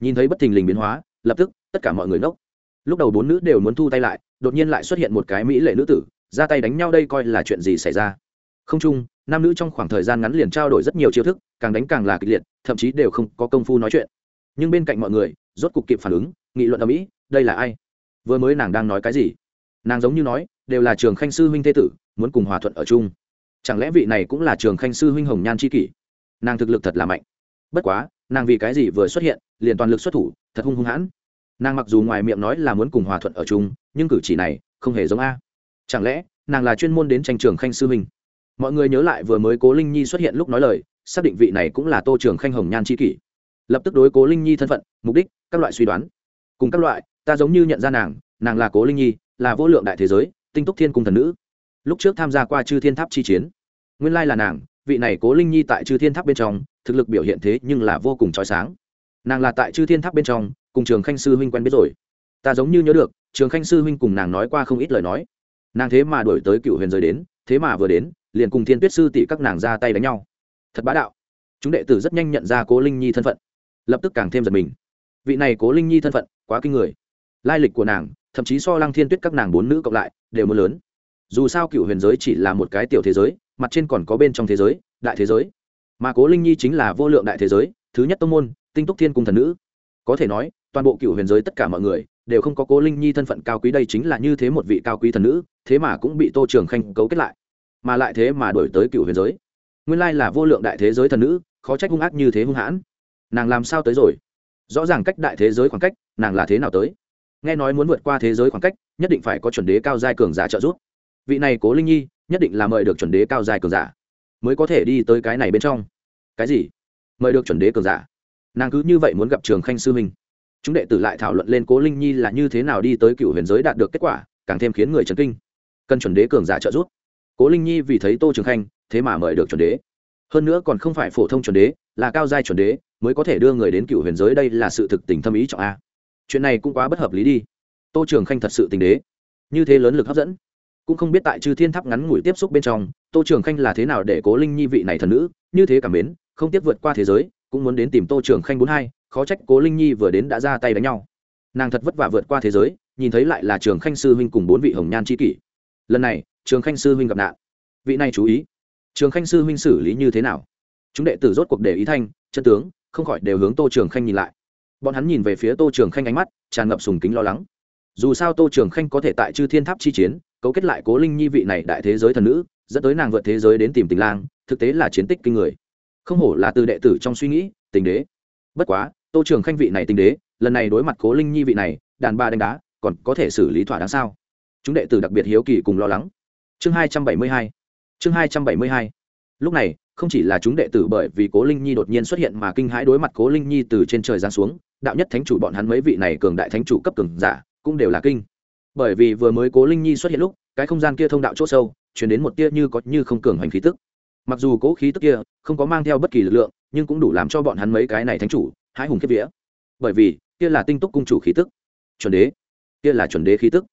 Nhìn thấy bất thình lình biến hóa, lập tức, tất cả mọi người nốc lúc đầu bốn nữ đều muốn thu tay lại, đột nhiên lại xuất hiện một cái mỹ lệ nữ tử, ra tay đánh nhau đây coi là chuyện gì xảy ra? Không chung, nam nữ trong khoảng thời gian ngắn liền trao đổi rất nhiều chiêu thức, càng đánh càng là kịch liệt, thậm chí đều không có công phu nói chuyện. Nhưng bên cạnh mọi người, rốt cục kịp phản ứng, nghị luận ở mỹ đây là ai? Vừa mới nàng đang nói cái gì? Nàng giống như nói, đều là trường khanh sư huynh thế tử, muốn cùng hòa thuận ở chung chẳng lẽ vị này cũng là trường khanh sư huynh hồng nhan c kỷ? Nàng thực lực thật là mạnh. Bất quá, nàng vì cái gì vừa xuất hiện, liền toàn lực xuất thủ, thật hung hung hãn. Nàng mặc dù ngoài miệng nói là muốn cùng hòa thuận ở chung, nhưng cử chỉ này không hề giống a. Chẳng lẽ, nàng là chuyên môn đến tranh trường khanh sư huynh? Mọi người nhớ lại vừa mới cố linh nhi xuất hiện lúc nói lời, xác định vị này cũng là tô trường khanh hồng nhan c kỷ. Lập tức đối cố linh nhi thân phận, mục đích, các loại suy đoán. Cùng các loại, ta giống như nhận ra nàng nàng là cố linh nhi, là vô lượng đại thế giới, tinh túc thiên cung thần nữ lúc trước tham gia qua chư thiên tháp chi chiến. Nguyên lai là nàng, vị này cố linh nhi tại chư thiên tháp bên trong, thực lực biểu hiện thế nhưng là vô cùng trói sáng. Nàng là tại chư thiên tháp bên trong, cùng trường khanh sư huynh quen biết rồi. Ta giống như nhớ được, trường khanh sư huynh cùng nàng nói qua không ít lời nói. Nàng thế mà đổi tới cựu huyền giới đến, thế mà vừa đến, liền cùng thiên tuyết sư tỷ các nàng ra tay đánh nhau. Thật bá đạo. Chúng đệ tử rất nhanh nhận ra cố linh nhi thân phận, lập tức càng thêm giật mình. Vị này cố linh nhi thân phận, quá kinh người. Lai lịch của nàng, thậm chí so lăng thiên tuyết các nàng bốn nữ cộng lại, đều mưa lớn dù sao cựu huyền giới chỉ là một cái tiểu thế giới, mặt trên còn có bên trong thế giới, đại thế giới. Mà cố linh nhi chính là vô lượng đại thế giới, thứ nhất tông môn, tinh túc thiên cung thần nữ. Có thể nói, toàn bộ cựu huyền giới tất cả mọi người đều không có cố linh nhi thân phận cao quý đây chính là như thế một vị cao quý thần nữ, thế mà cũng bị tô trường khanh cấu kết lại. Mà lại thế mà đổi tới cựu huyền giới. Nguyên lai là vô lượng đại thế giới thần nữ, khó trách hung ác như thế hung hãn. Nàng làm sao tới rồi? Rõ ràng cách đại thế giới khoảng cách, nàng là thế nào tới? Nghe nói muốn vượt qua thế giới khoảng cách, nhất định phải có chuẩn đế cao giai cường giả trợ giúp vị này cố linh nhi nhất định là mời được chuẩn đế cao giai cường giả, mới có thể đi tới cái này bên trong. Cái gì? Mời được chuẩn đế cường giả? Nàng cứ như vậy muốn gặp trường khanh sư minh chúng đệ tử lại thảo luận lên cố linh nhi là như thế nào đi tới cựu huyền giới đạt được kết quả, càng thêm khiến người chấn kinh. Cần chuẩn đế cường giả trợ giúp. Cố linh nhi vì thấy tô trường khanh, thế mà mời được chuẩn đế. Hơn nữa còn không phải phổ thông chuẩn đế, là cao giai chuẩn đế, mới có thể đưa người đến cựu huyền giới đây là sự thực tình thâm ý trọng a. Chuyện này cũng quá bất hợp lý đi. Tô trường khanh thật sự tình đế. Như thế lớn lực hấp dẫn cũng không biết tại chư thiên tháp ngắn ngủi tiếp xúc bên trong, tô trường khanh là thế nào để cố linh nhi vị này thần nữ, như thế cảm mến, không tiếp vượt qua thế giới, cũng muốn đến tìm tô trường khanh bốn hai, khó trách cố linh nhi vừa đến đã ra tay đánh nhau. Nàng thật vất vả vượt qua thế giới, nhìn thấy lại là trường khanh sư huynh cùng bốn vị hồng nhan c kỷ. Lần này, trường khanh sư huynh gặp nạn. Vị này chú ý. Trường khanh sư huynh xử lý như thế nào? Chúng đệ tử rốt cuộc để ý thanh, chân tướng, không khỏi đều hướng tô trường khanh nhìn lại. Bọn hắn nhìn về phía tô trường khanh ánh mắt, tràn ngập sùng kính lo lắng. Dù sao tô trường khanh có thể tại chư thiên tháp chi chiến cấu kết lại cố linh nhi vị này đại thế giới thần nữ, dẫn tới nàng vượt thế giới đến tìm tình lang, thực tế là chiến tích kinh người. Không hổ là từ đệ tử trong suy nghĩ, tình đế. Bất quá, tô trường khanh vị này tình đế, lần này đối mặt cố linh nhi vị này, đàn ba đánh đá, còn có thể xử lý thỏa đáng sao? Chúng đệ tử đặc biệt hiếu kỳ cùng lo lắng. Chương hai trăm bảy mươi hai. Chương hai trăm bảy mươi hai. Lúc này, không chỉ là chúng đệ tử bởi vì cố linh nhi đột nhiên xuất hiện mà kinh hãi đối mặt cố linh nhi từ trên trời giáng xuống, đạo nhất thánh chủ bọn hắn mấy vị này cường đại thánh chủ cấp cường giả, cũng đều là kinh bởi vì vừa mới cố linh nhi xuất hiện lúc, cái không gian kia thông đạo c h ỗ sâu chuyển đến một tia như có như không cường hành khí tức. Mặc dù cố khí tức kia không có mang theo bất kỳ lực lượng, nhưng cũng đủ làm cho bọn hắn mấy cái này thánh chủ hãi hùng kiếp vía. Bởi vì, kia là tinh túc cung chủ khí tức. Chuẩn đế. Kia là chuẩn đế khí tức.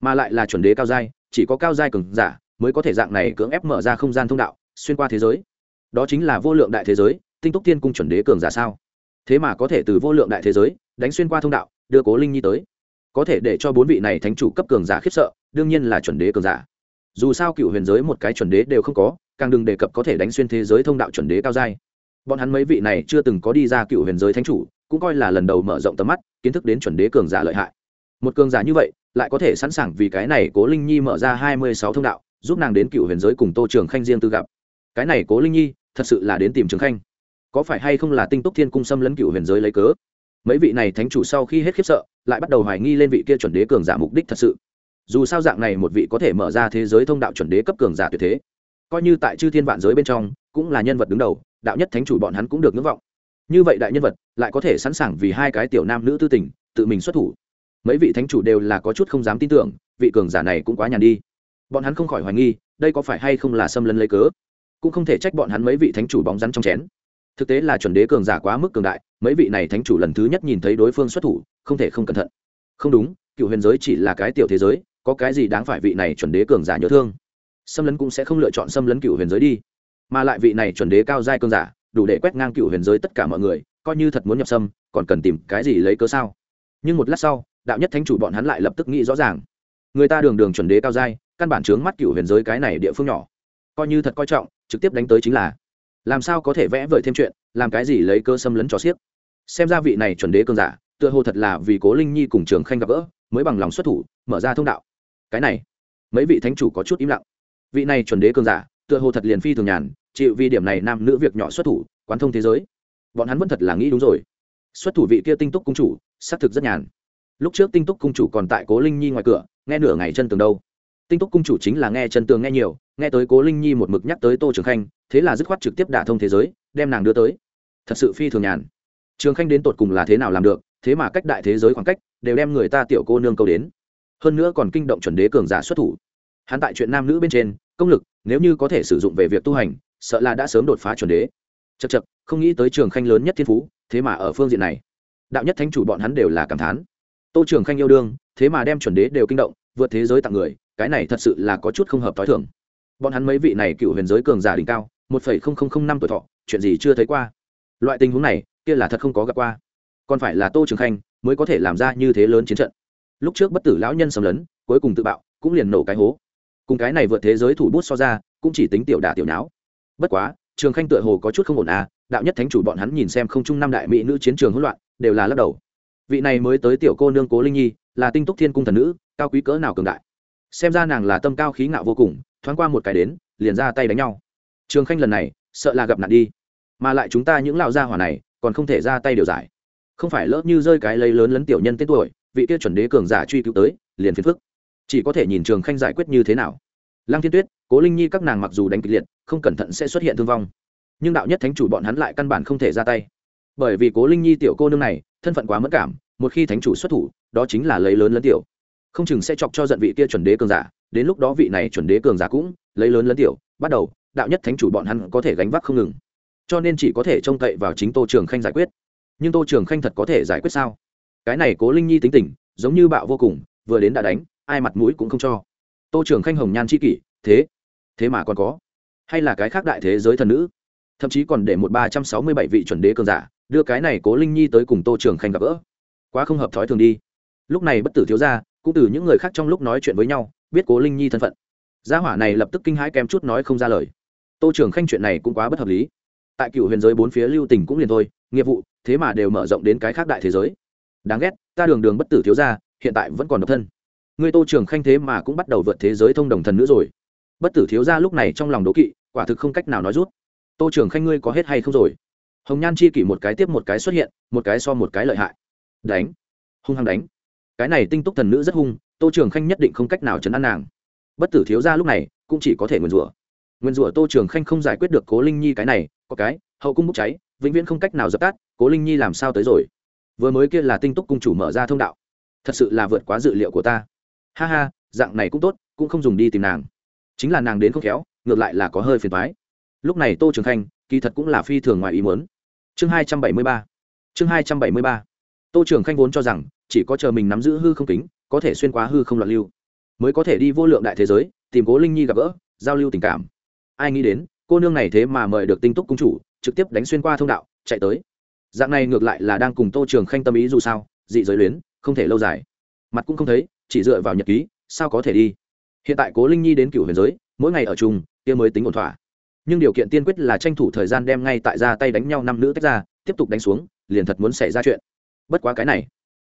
Mà lại là chuẩn đế cao giai, chỉ có cao giai cường giả mới có thể dạng này cưỡng ép mở ra không gian thông đạo, xuyên qua thế giới. Đó chính là vô lượng đại thế giới, tinh túc tiên cung chuẩn đế cường giả sao? Thế mà có thể từ vô lượng đại thế giới đánh xuyên qua thông đạo, đưa cố linh nhi tới có thể để cho bốn vị này thánh chủ cấp cường giả khiếp sợ, đương nhiên là chuẩn đế cường giả. Dù sao cựu huyền giới một cái chuẩn đế đều không có, càng đừng đề cập có thể đánh xuyên thế giới thông đạo chuẩn đế cao giai. Bọn hắn mấy vị này chưa từng có đi ra cựu huyền giới thánh chủ, cũng coi là lần đầu mở rộng tầm mắt, kiến thức đến chuẩn đế cường giả lợi hại. Một cường giả như vậy, lại có thể sẵn sàng vì cái này cố linh nhi mở ra hai mươi sáu thông đạo, giúp nàng đến cựu huyền giới cùng tô trường khanh riêng tư gặp. Cái này cố linh nhi, thật sự là đến tìm trường khanh. Có phải hay không là tinh túc thiên cung xâm lấn cựu huyền giới lấy cớ? Mấy vị này thánh chủ sau khi hết khiếp sợ lại bắt đầu hoài nghi lên vị kia chuẩn đế cường giả mục đích thật sự. Dù sao dạng này một vị có thể mở ra thế giới thông đạo chuẩn đế cấp cường giả tuyệt thế. Coi như tại chư thiên vạn giới bên trong, cũng là nhân vật đứng đầu, đạo nhất thánh chủ bọn hắn cũng được ngưỡng vọng. Như vậy đại nhân vật, lại có thể sẵn sàng vì hai cái tiểu nam nữ tư tình, tự mình xuất thủ. Mấy vị thánh chủ đều là có chút không dám tin tưởng, vị cường giả này cũng quá nhàn đi. Bọn hắn không khỏi hoài nghi, đây có phải hay không là xâm lấn lấy cớ? Cũng không thể trách bọn hắn mấy vị thánh chủ bóng rắn trong chén. Thực tế là chuẩn đế cường giả quá mức cường đại, mấy vị này thánh chủ lần thứ nhất nhìn thấy đối phương xuất thủ không thể không cẩn thận. Không đúng, cựu huyền giới chỉ là cái tiểu thế giới, có cái gì đáng phải vị này chuẩn đế cường giả nhớ thương? Xâm lấn cũng sẽ không lựa chọn xâm lấn cựu huyền giới đi. Mà lại vị này chuẩn đế cao giai cường giả, đủ để quét ngang cựu huyền giới tất cả mọi người, coi như thật muốn nhập xâm, còn cần tìm cái gì lấy cớ sao? Nhưng một lát sau, đạo nhất thánh chủ bọn hắn lại lập tức nghĩ rõ ràng. Người ta đường đường chuẩn đế cao giai, căn bản chướng mắt cựu huyền giới cái này địa phương nhỏ. Coi như thật coi trọng, trực tiếp đánh tới chính là. Làm sao có thể vẽ vời thêm chuyện, làm cái gì lấy cơ xâm lấn cho xiếc? Xem ra vị này chuẩn đế cường giả tựa hồ thật là vì cố linh nhi cùng trường khanh gặp gỡ, mới bằng lòng xuất thủ, mở ra thông đạo. Cái này, mấy vị thánh chủ có chút im lặng. Vị này chuẩn đế cường giả, tựa hồ thật liền phi thường nhàn, chịu vì điểm này nam nữ việc nhỏ xuất thủ, quán thông thế giới. Bọn hắn vẫn thật là nghĩ đúng rồi. Xuất thủ vị kia tinh túc cung chủ, xác thực rất nhàn. Lúc trước tinh túc cung chủ còn tại cố linh nhi ngoài cửa, nghe nửa ngày chân tường đâu. Tinh túc cung chủ chính là nghe chân tường nghe nhiều, nghe tới cố linh nhi một mực nhắc tới tô trường khanh, thế là dứt khoát trực tiếp đả thông thế giới, đem nàng đưa tới. Thật sự phi thường nhàn. Trường khanh đến tột cùng là thế nào làm được thế mà cách đại thế giới khoảng cách, đều đem người ta tiểu cô nương câu đến. Hơn nữa còn kinh động chuẩn đế cường giả xuất thủ. Hắn tại chuyện nam nữ bên trên, công lực, nếu như có thể sử dụng về việc tu hành, sợ là đã sớm đột phá chuẩn đế. Chật chật không nghĩ tới trường khanh lớn nhất thiên phú, thế mà ở phương diện này. Đạo nhất thánh chủ bọn hắn đều là cảm thán. Tô trường khanh yêu đương, thế mà đem chuẩn đế đều kinh động, vượt thế giới tặng người, cái này thật sự là có chút không hợp t h o i thường. Bọn hắn mấy vị này cựu huyền giới cường giả đỉnh cao, một phẩy không không không năm tuổi thọ, chuyện gì chưa thấy qua. Loại tình huống này, kia là thật không có gặp qua còn phải là tô trường khanh mới có thể làm ra như thế lớn chiến trận. Lúc trước bất tử lão nhân xâm lấn, cuối cùng tự bạo, cũng liền nổ cái hố. Cùng cái này vượt thế giới thủ bút so ra, cũng chỉ tính tiểu đả tiểu não bất quá, trường khanh tựa hồ có chút không ổn à đạo nhất thánh chủ bọn hắn nhìn xem không trung năm đại mỹ nữ chiến trường hỗn loạn, đều là lắc đầu. Vị này mới tới tiểu cô nương cố linh nhi, là tinh túc thiên cung thần nữ, cao quý cỡ nào cường đại. Xem ra nàng là tâm cao khí ngạo vô cùng, thoáng qua một cái đến, liền ra tay đánh nhau. Trường khanh lần này, sợ là gặp nạn đi. Mà lại chúng ta những lão gia hỏa này, còn không thể ra tay điều giải không phải lỡ như rơi cái lấy lớn lấn tiểu nhân tên tuổi, vị kia chuẩn đế cường giả truy cứu tới, liền phiền phức. Chỉ có thể nhìn trường khanh giải quyết như thế nào. Lăng thiên tuyết, cố linh nhi các nàng mặc dù đánh kịch liệt, không cẩn thận sẽ xuất hiện thương vong. Nhưng đạo nhất thánh chủ bọn hắn lại căn bản không thể ra tay. Bởi vì cố linh nhi tiểu cô nương này, thân phận quá mất cảm, một khi thánh chủ xuất thủ, đó chính là lấy lớn lấn tiểu. Không chừng sẽ chọc cho giận vị kia chuẩn đế cường giả, đến lúc đó vị này chuẩn đế cường giả cũng lấy lớn lấn tiểu, bắt đầu, đạo nhất thánh chủ bọn hắn có thể gánh vác không ngừng. Cho nên chỉ có thể trông cậy vào chính tô trường khanh giải quyết nhưng tô trường khanh thật có thể giải quyết sao? Cái này cố linh nhi tính tình, giống như bạo vô cùng, vừa đến đã đánh, ai mặt mũi cũng không cho. Tô trường khanh hồng nhan c h i kỷ, thế thế mà còn có. Hay là cái khác đại thế giới thần nữ? Thậm chí còn để một ba trăm sáu mươi bảy vị chuẩn đế cường giả, đưa cái này cố linh nhi tới cùng tô trường khanh gặp gỡ. Quá không hợp thói thường đi. Lúc này bất tử thiếu ra cũng từ những người khác trong lúc nói chuyện với nhau, biết cố linh nhi thân phận. Gia hỏa này lập tức kinh hãi kém chút nói không ra lời. Tô trường khanh chuyện này cũng quá bất hợp lý. Tại cựu huyền giới bốn phía lưu tình cũng liền thôi, nghiệp vụ thế mà đều mở rộng đến cái khác đại thế giới. Đáng ghét, ta đường đường bất tử thiếu ra hiện tại vẫn còn độc thân. Người tô trường khanh thế mà cũng bắt đầu vượt thế giới thông đồng thần nữ rồi. Bất tử thiếu ra lúc này trong lòng đố kỵ, quả thực không cách nào nói rút. Tô trưởng khanh ngươi có hết hay không rồi? Hồng nhan chi kỷ một cái tiếp một cái xuất hiện, một cái so một cái lợi hại. Đánh. Hung hăng đánh. Cái này tinh túc thần nữ rất hung, tô trường khanh nhất định không cách nào chấn an nàng. Bất tử thiếu ra lúc này, cũng chỉ có thể nguyền rủa. Nguyền rủa tô trường khanh không giải quyết được cố linh nhi cái này, có cái, hậu cung bốc cháy vĩnh viễn không cách nào dập tắt, cố linh nhi làm sao tới rồi? Vừa mới kia là tinh túc cung chủ mở ra thông đạo. Thật sự là vượt quá dự liệu của ta. Ha ha, dạng này cũng tốt, cũng không dùng đi tìm nàng. Chính là nàng đến không khéo, ngược lại là có hơi phiền thoái lúc này tô trường khanh, kỳ thật cũng là phi thường ngoài ý muốn. Chương hai trăm bảy mươi ba. Chương hai trăm bảy mươi ba. Tô trường khanh vốn cho rằng, chỉ có chờ mình nắm giữ hư không kính, có thể xuyên qua hư không loạn lưu. Mới có thể đi vô lượng đại thế giới, tìm cố linh nhi gặp gỡ, giao lưu tình cảm. Ai nghĩ đến, cô nương này thế mà mời được tinh túc cung chủ trực tiếp đánh xuyên qua thông đạo, chạy tới. Dạng này ngược lại là đang cùng tô trường khanh tâm ý dù sao, dị giới luyến, không thể lâu dài. Mặt cũng không thấy, chỉ dựa vào nhật ký, sao có thể đi? Hiện tại cố linh nhi đến cựu huyền giới, mỗi ngày ở chung, kia mới tính ổn thỏa. Nhưng điều kiện tiên quyết là tranh thủ thời gian đem ngay tại ra tay đánh nhau năm nữ tách ra, tiếp tục đánh xuống, liền thật muốn xảy ra chuyện. Bất quá cái này,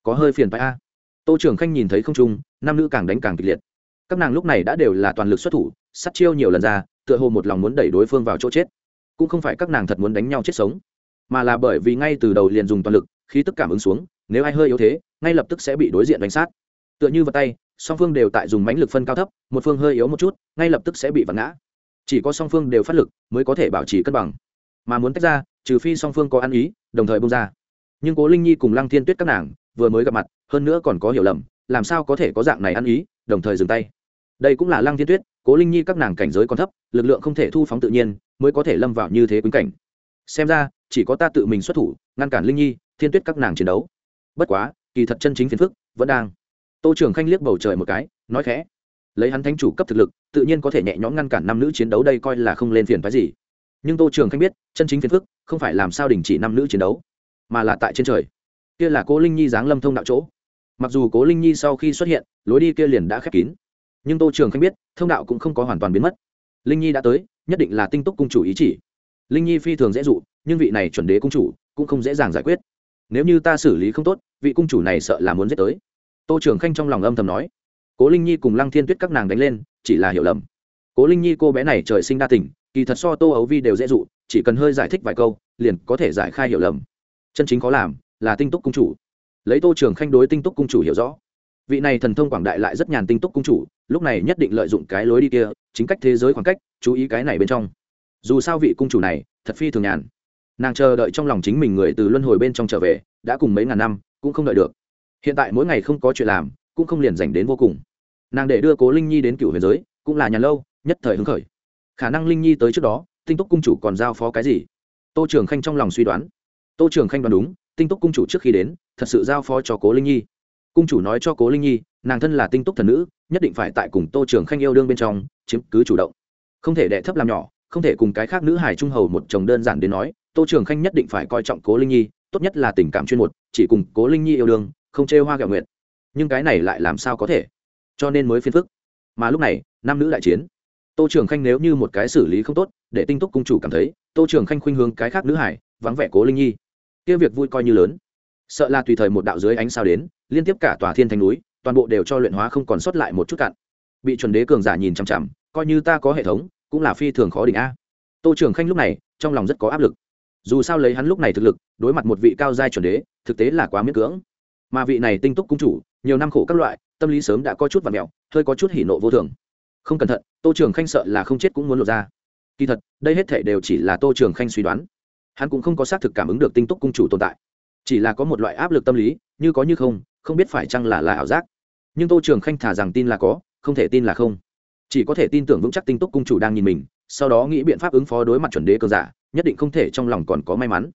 có hơi phiền phải a. Tô trường khanh nhìn thấy không trung nam nữ càng đánh càng kịch liệt. Các nàng lúc này đã đều là toàn lực xuất thủ sắt chiêu nhiều lần ra, tựa hồ một lòng muốn đẩy đối phương vào chỗ chết cũng không phải các nàng thật muốn đánh nhau chết sống, mà là bởi vì ngay từ đầu liền dùng toàn lực khi tức cảm ứng xuống, nếu ai hơi yếu thế, ngay lập tức sẽ bị đối diện đánh sát. Tựa như vật tay, song phương đều tại dùng mãnh lực phân cao thấp, một phương hơi yếu một chút, ngay lập tức sẽ bị vặn ngã. Chỉ có song phương đều phát lực, mới có thể bảo trì cân bằng. Mà muốn tách ra, trừ phi song phương có ăn ý, đồng thời bông ra. Nhưng cố linh nhi cùng lăng thiên tuyết các nàng, vừa mới gặp mặt, hơn nữa còn có hiểu lầm, làm sao có thể có dạng này ăn ý, đồng thời dừng tay. Đây cũng là lăng thiên tuyết, cố linh nhi các nàng cảnh giới còn thấp, lực lượng không thể thu phóng tự nhiên mới có thể lâm vào như thế quýnh cảnh. Xem ra, chỉ có ta tự mình xuất thủ, ngăn cản linh nhi, thiên tuyết các nàng chiến đấu. Bất quá, kỳ thật chân chính phiền phức, vẫn đang. Tô trường khanh liếc bầu trời một cái, nói khẽ. Lấy hắn thánh chủ cấp thực lực, tự nhiên có thể nhẹ nhõm ngăn cản năm nữ chiến đấu đây coi là không lên phiền phái gì. Nhưng tô trường khanh biết, chân chính phiền phức, không phải làm sao đình chỉ năm nữ chiến đấu, mà là tại trên trời. Kia là cố linh nhi giáng lâm thông đạo chỗ. Mặc dù cố linh nhi sau khi xuất hiện, lối đi kia liền đã khép kín. Nhưng tô trường khanh biết, thông đạo cũng không có hoàn toàn biến mất linh nhi đã tới, nhất định là tinh túc cung chủ ý chỉ. Linh nhi phi thường dễ dụ, nhưng vị này chuẩn đế cung chủ cũng không dễ dàng giải quyết. Nếu như ta xử lý không tốt, vị cung chủ này sợ là muốn giết tới. Tô trường khanh trong lòng âm thầm nói. Cố linh nhi cùng lăng thiên tuyết các nàng đánh lên, chỉ là hiểu lầm. Cố linh nhi cô bé này trời sinh đa tình, kỳ thật so tô ấu vi đều dễ dụ, chỉ cần hơi giải thích vài câu, liền có thể giải khai hiểu lầm. Chân chính có làm là tinh túc cung chủ. Lấy tô trường khanh đối tinh túc cung chủ hiểu rõ vị này thần thông quảng đại lại rất nhàn tinh túc cung chủ, lúc này nhất định lợi dụng cái lối đi kia, chính cách thế giới khoảng cách, chú ý cái này bên trong. Dù sao vị cung chủ này, thật phi thường nhàn. Nàng chờ đợi trong lòng chính mình người từ luân hồi bên trong trở về, đã cùng mấy ngàn năm, cũng không đợi được. Hiện tại mỗi ngày không có chuyện làm, cũng không liền dành đến vô cùng. Nàng để đưa cố linh nhi đến cựu huyền giới, cũng là nhà lâu, nhất thời hứng khởi. Khả năng linh nhi tới trước đó, tinh túc cung chủ còn giao phó cái gì? Tô trường khanh trong lòng suy đoán. Tô trường khanh đoán đúng, tinh túc cung chủ trước khi đến, thật sự giao phó cho cố linh nhi cung chủ nói cho cố linh nhi, nàng thân là tinh túc thần nữ, nhất định phải tại cùng tô trường khanh yêu đương bên trong, chiếm cứ chủ động. Không thể đệ thấp làm nhỏ, không thể cùng cái khác nữ hải trung hầu một chồng đơn giản đến nói, tô trường khanh nhất định phải coi trọng cố linh nhi, tốt nhất là tình cảm chuyên một, chỉ cùng cố linh nhi yêu đương, không chê hoa gạo nguyện nhưng cái này lại làm sao có thể? Cho nên mới phiền phức. Mà lúc này, nam nữ đại chiến. Tô trường khanh nếu như một cái xử lý không tốt, để tinh túc cung chủ cảm thấy, tô trường khanh khuynh hướng cái khác nữ hải vắng vẻ cố linh nhi. Kia việc vui coi như lớn sợ là tùy thời một đạo dưới ánh sao đến, liên tiếp cả tòa thiên thành núi, toàn bộ đều cho luyện hóa không còn sót lại một chút cạn. Bị chuẩn đế cường giả nhìn chằm chằm, coi như ta có hệ thống, cũng là phi thường khó đỉnh a. Tô trường khanh lúc này, trong lòng rất có áp lực. Dù sao lấy hắn lúc này thực lực, đối mặt một vị cao giai chuẩn đế, thực tế là quá miễn cưỡng. Mà vị này tinh túc cung chủ, nhiều năm khổ các loại, tâm lý sớm đã có chút và mẹo hơi có chút hỉ nộ vô thường. Không cẩn thận, tô trường khanh sợ là không chết cũng muốn lột ra. Kỳ thật, đây hết thể đều chỉ là tô trường khanh suy đoán. Hắn cũng không có xác thực cảm ứng được tinh túc cung chủ tồn tại chỉ là có một loại áp lực tâm lý, như có như không không biết phải chăng là là ảo giác. Nhưng tô trường khanh thả rằng tin là có, không thể tin là không. Chỉ có thể tin tưởng vững chắc tinh túc cung chủ đang nhìn mình, sau đó nghĩ biện pháp ứng phó đối mặt chuẩn đế cường giả, nhất định không thể trong lòng còn có may mắn.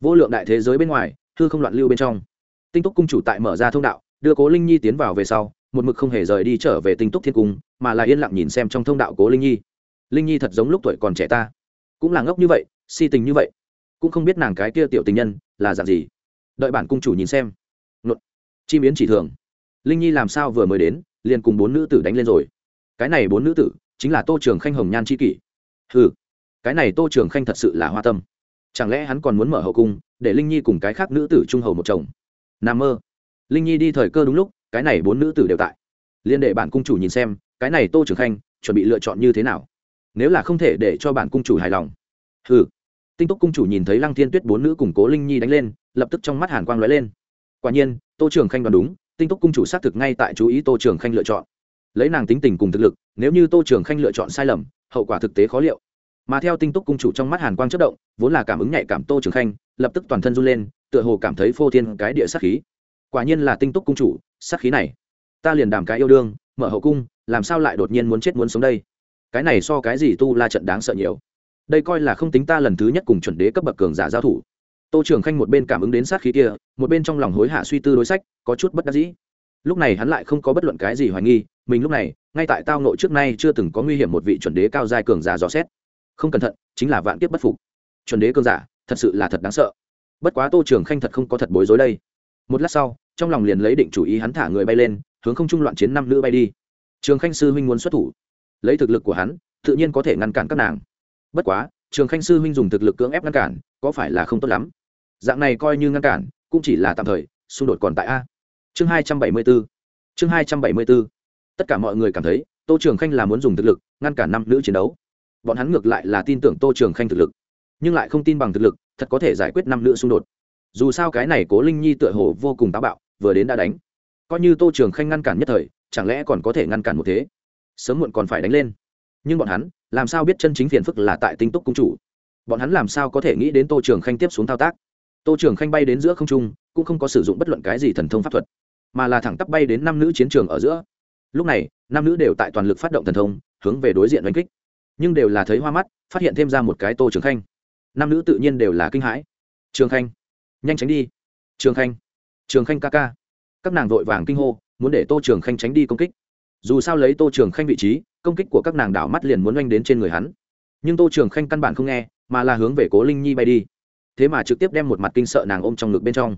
Vô lượng đại thế giới bên ngoài thư không loạn lưu bên trong. Tinh túc cung chủ tại mở ra thông đạo, đưa cố linh nhi tiến vào về sau, một mực không hề rời đi trở về tinh túc thiên cung, mà là yên lặng nhìn xem trong thông đạo cố linh nhi. Linh nhi thật giống lúc tuổi còn trẻ ta. Cũng là ngốc như vậy, si tình như vậy. Cũng không biết nàng cái kia tiểu tình nhân là dạng gì đợi bản cung chủ nhìn xem. Nột. chim yến chỉ thường. Linh nhi làm sao vừa mới đến, liền cùng bốn nữ tử đánh lên rồi. Cái này bốn nữ tử, chính là tô trường khanh hồng nhan c h i kỷ. Ừ cái này tô trường khanh thật sự là hoa tâm. Chẳng lẽ hắn còn muốn mở hậu cung, để linh nhi cùng cái khác nữ tử trung hầu một chồng? N a mơ. Linh nhi đi thời cơ đúng lúc, cái này bốn nữ tử đều tại. Liên đệ bản cung chủ nhìn xem, cái này tô trường khanh, chuẩn bị lựa chọn như thế nào? Nếu là không thể để cho bản cung chủ hài lòng. Ừ tinh túc cung chủ nhìn thấy lăng thiên tuyết bốn nữ cùng cố linh nhi đánh lên lập tức trong mắt hàn quang lóe lên. Quả nhiên, tô trường khanh đoán đúng, tinh túc cung chủ xác thực ngay tại chú ý tô trường khanh lựa chọn. Lấy nàng tính tình cùng thực lực, nếu như tô trường khanh lựa chọn sai lầm, hậu quả thực tế khó liệu. Mà theo tinh túc cung chủ trong mắt hàn quang chất động, vốn là cảm ứng nhạy cảm tô trường khanh, lập tức toàn thân run lên, tựa hồ cảm thấy phô thiên cái địa sát khí. Quả nhiên là tinh túc cung chủ, sát khí này. Ta liền đàm cái yêu đương, mở hậu cung, làm sao lại đột nhiên muốn chết muốn sống đây? Cái này so cái gì tu la trận đáng sợ nhiều. Đây coi là không tính ta lần thứ nhất cùng chuẩn đế cấp bậc cường giả giao thủ tô trường khanh một bên cảm ứng đến sát khí kia, một bên trong lòng hối hạ suy tư đối sách, có chút bất đắc dĩ. Lúc này hắn lại không có bất luận cái gì hoài nghi, mình lúc này, ngay tại tao nội trước nay chưa từng có nguy hiểm một vị chuẩn đế cao giai cường giả dò xét. Không cẩn thận, chính là vạn kiếp bất phục. Chuẩn đế cường giả, thật sự là thật đáng sợ. Bất quá tô trường khanh thật không có thật bối rối đây. Một lát sau, trong lòng liền lấy định chủ ý hắn thả người bay lên, hướng không trung loạn chiến năm nữ bay đi. Trường khanh sư huynh muốn xuất thủ. Lấy thực lực của hắn, tự nhiên có thể ngăn cản các nàng. Bất quá trường khanh sư huynh dùng thực lực cưỡng ép ngăn cản, có phải là không tốt lắm? Dạng này coi như ngăn cản, cũng chỉ là tạm thời, xung đột còn tại a. Chương hai trăm bảy mươi b ố chương hai trăm bảy mươi b ố tất cả mọi người cảm thấy, tô trường khanh là muốn dùng thực lực ngăn cản năm nữ chiến đấu. Bọn hắn ngược lại là tin tưởng tô trường khanh thực lực, nhưng lại không tin bằng thực lực, thật có thể giải quyết năm nữ xung đột. Dù sao cái này cố linh nhi tựa hồ vô cùng táo bạo, vừa đến đã đánh. Coi như tô trường khanh ngăn cản nhất thời, chẳng lẽ còn có thể ngăn cản một thế? Sớm muộn còn phải đánh lên nhưng bọn hắn, làm sao biết chân chính phiền phức là tại tinh túc cung chủ? Bọn hắn làm sao có thể nghĩ đến tô trường khanh tiếp xuống thao tác? Tô trường khanh bay đến giữa không trung, cũng không có sử dụng bất luận cái gì thần thông pháp thuật, mà là thẳng tắp bay đến năm nữ chiến trường ở giữa. Lúc này, năm nữ đều tại toàn lực phát động thần thông, hướng về đối diện đánh kích. Nhưng đều là thấy hoa mắt, phát hiện thêm ra một cái tô trường khanh. Năm nữ tự nhiên đều là kinh hãi. Trường khanh, nhanh tránh đi. Trường khanh trường khanh ca ca. Các nàng vội vàng kinh hô, muốn để tô trường khanh tránh đi công kích. Dù sao lấy tô trường khanh vị trí công kích của các nàng đảo mắt liền muốn oanh đến trên người hắn. Nhưng tô trường khanh căn bản không nghe, mà là hướng về cố linh nhi bay đi. Thế mà trực tiếp đem một mặt kinh sợ nàng ôm trong ngực bên trong.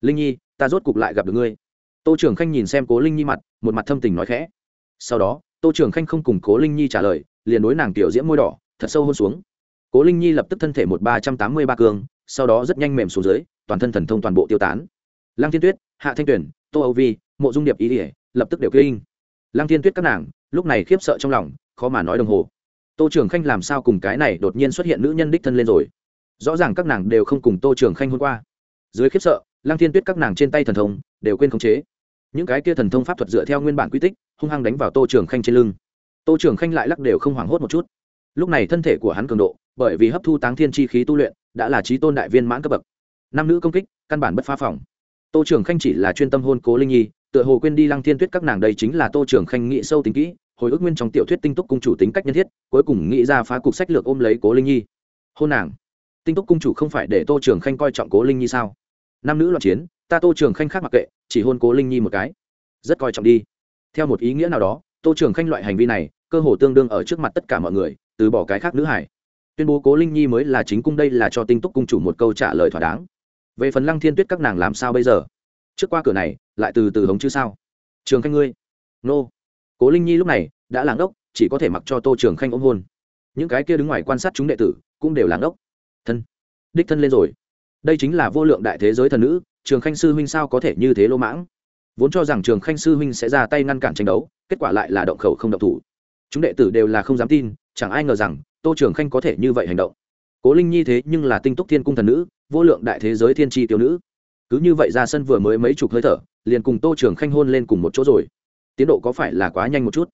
Linh nhi, ta rốt cục lại gặp được ngươi. Tô trường khanh nhìn xem cố linh nhi mặt, một mặt thâm tình nói khẽ. Sau đó, tô trường khanh không cùng cố linh nhi trả lời, liền đối nàng tiểu diễm môi đỏ, thật sâu hôn xuống. Cố linh nhi lập tức thân thể một ba trăm tám mươi ba cương sau đó rất nhanh mềm xuống dưới, toàn thân thần thông toàn bộ tiêu tán. Lăng thiên tuyết, hạ thanh tuyển, tô âu vi, mộ dung điệp ý ỉa lập tức đều kinh lăng thiên tuyết các nàng, lúc này khiếp sợ trong lòng, khó mà nói đồng hồ. Tô trường khanh làm sao cùng cái này đột nhiên xuất hiện nữ nhân đích thân lên rồi? Rõ ràng các nàng đều không cùng tô trường khanh hôm qua. Dưới khiếp sợ, lăng thiên tuyết các nàng trên tay thần thông đều quên khống chế. Những cái kia thần thông pháp thuật dựa theo nguyên bản quy tích, hung hăng đánh vào tô trường khanh trên lưng. Tô trường khanh lại lắc đều không hoảng hốt một chút. Lúc này thân thể của hắn cường độ, bởi vì hấp thu táng thiên chi khí tu luyện, đã là trí tôn đại viên mãn cấp bậc. Nam nữ công kích, căn bản bất phá phòng. Tô trường khanh chỉ là chuyên tâm hôn cố linh nhi tựa hồ quên đi lăng thiên tuyết các nàng đây chính là tô trường khanh nghĩ sâu tính kỹ, hồi ức nguyên trong tiểu thuyết tinh túc cung chủ tính cách nhân thiết, cuối cùng nghĩ ra phá cục sách lược ôm lấy cố linh nhi. Hôn nàng. Tinh túc cung chủ không phải để tô trường khanh coi trọng cố linh nhi sao? Nam nữ loạn chiến, ta tô trường khanh khác mặc kệ, chỉ hôn cố linh nhi một cái. Rất coi trọng đi. Theo một ý nghĩa nào đó, tô trường khanh loại hành vi này, cơ hồ tương đương ở trước mặt tất cả mọi người, từ bỏ cái khác nữ hải. Tuyên bố cố linh nhi mới là chính cung đây là cho tinh túc cung chủ một câu trả lời thỏa đáng. Về phần lăng thiên tuyết các nàng làm sao bây giờ? Trước qua cửa này, lại từ từ hống chứ sao? Trường khanh ngươi? Nô. Cố linh nhi lúc này đã làng ốc chỉ có thể mặc cho tô trường khanh ôm hôn. Những cái kia đứng ngoài quan sát chúng đệ tử cũng đều làng ốc thân. Đích thân lên rồi. Đây chính là vô lượng đại thế giới thần nữ, trường khanh sư huynh sao có thể như thế lô mãng? Vốn cho rằng trường khanh sư huynh sẽ ra tay ngăn cản tranh đấu, kết quả lại là động khẩu không động thủ. Chúng đệ tử đều là không dám tin, chẳng ai ngờ rằng tô trường khanh có thể như vậy hành động. Cố linh nhi thế nhưng là tinh túc thiên cung thần nữ, vô lượng đại thế giới thiên tri tiêu nữ cứ như vậy ra sân vừa mới mấy chục hơi thở, liền cùng tô trường khanh hôn lên cùng một chỗ rồi. Tiến độ có phải là quá nhanh một chút?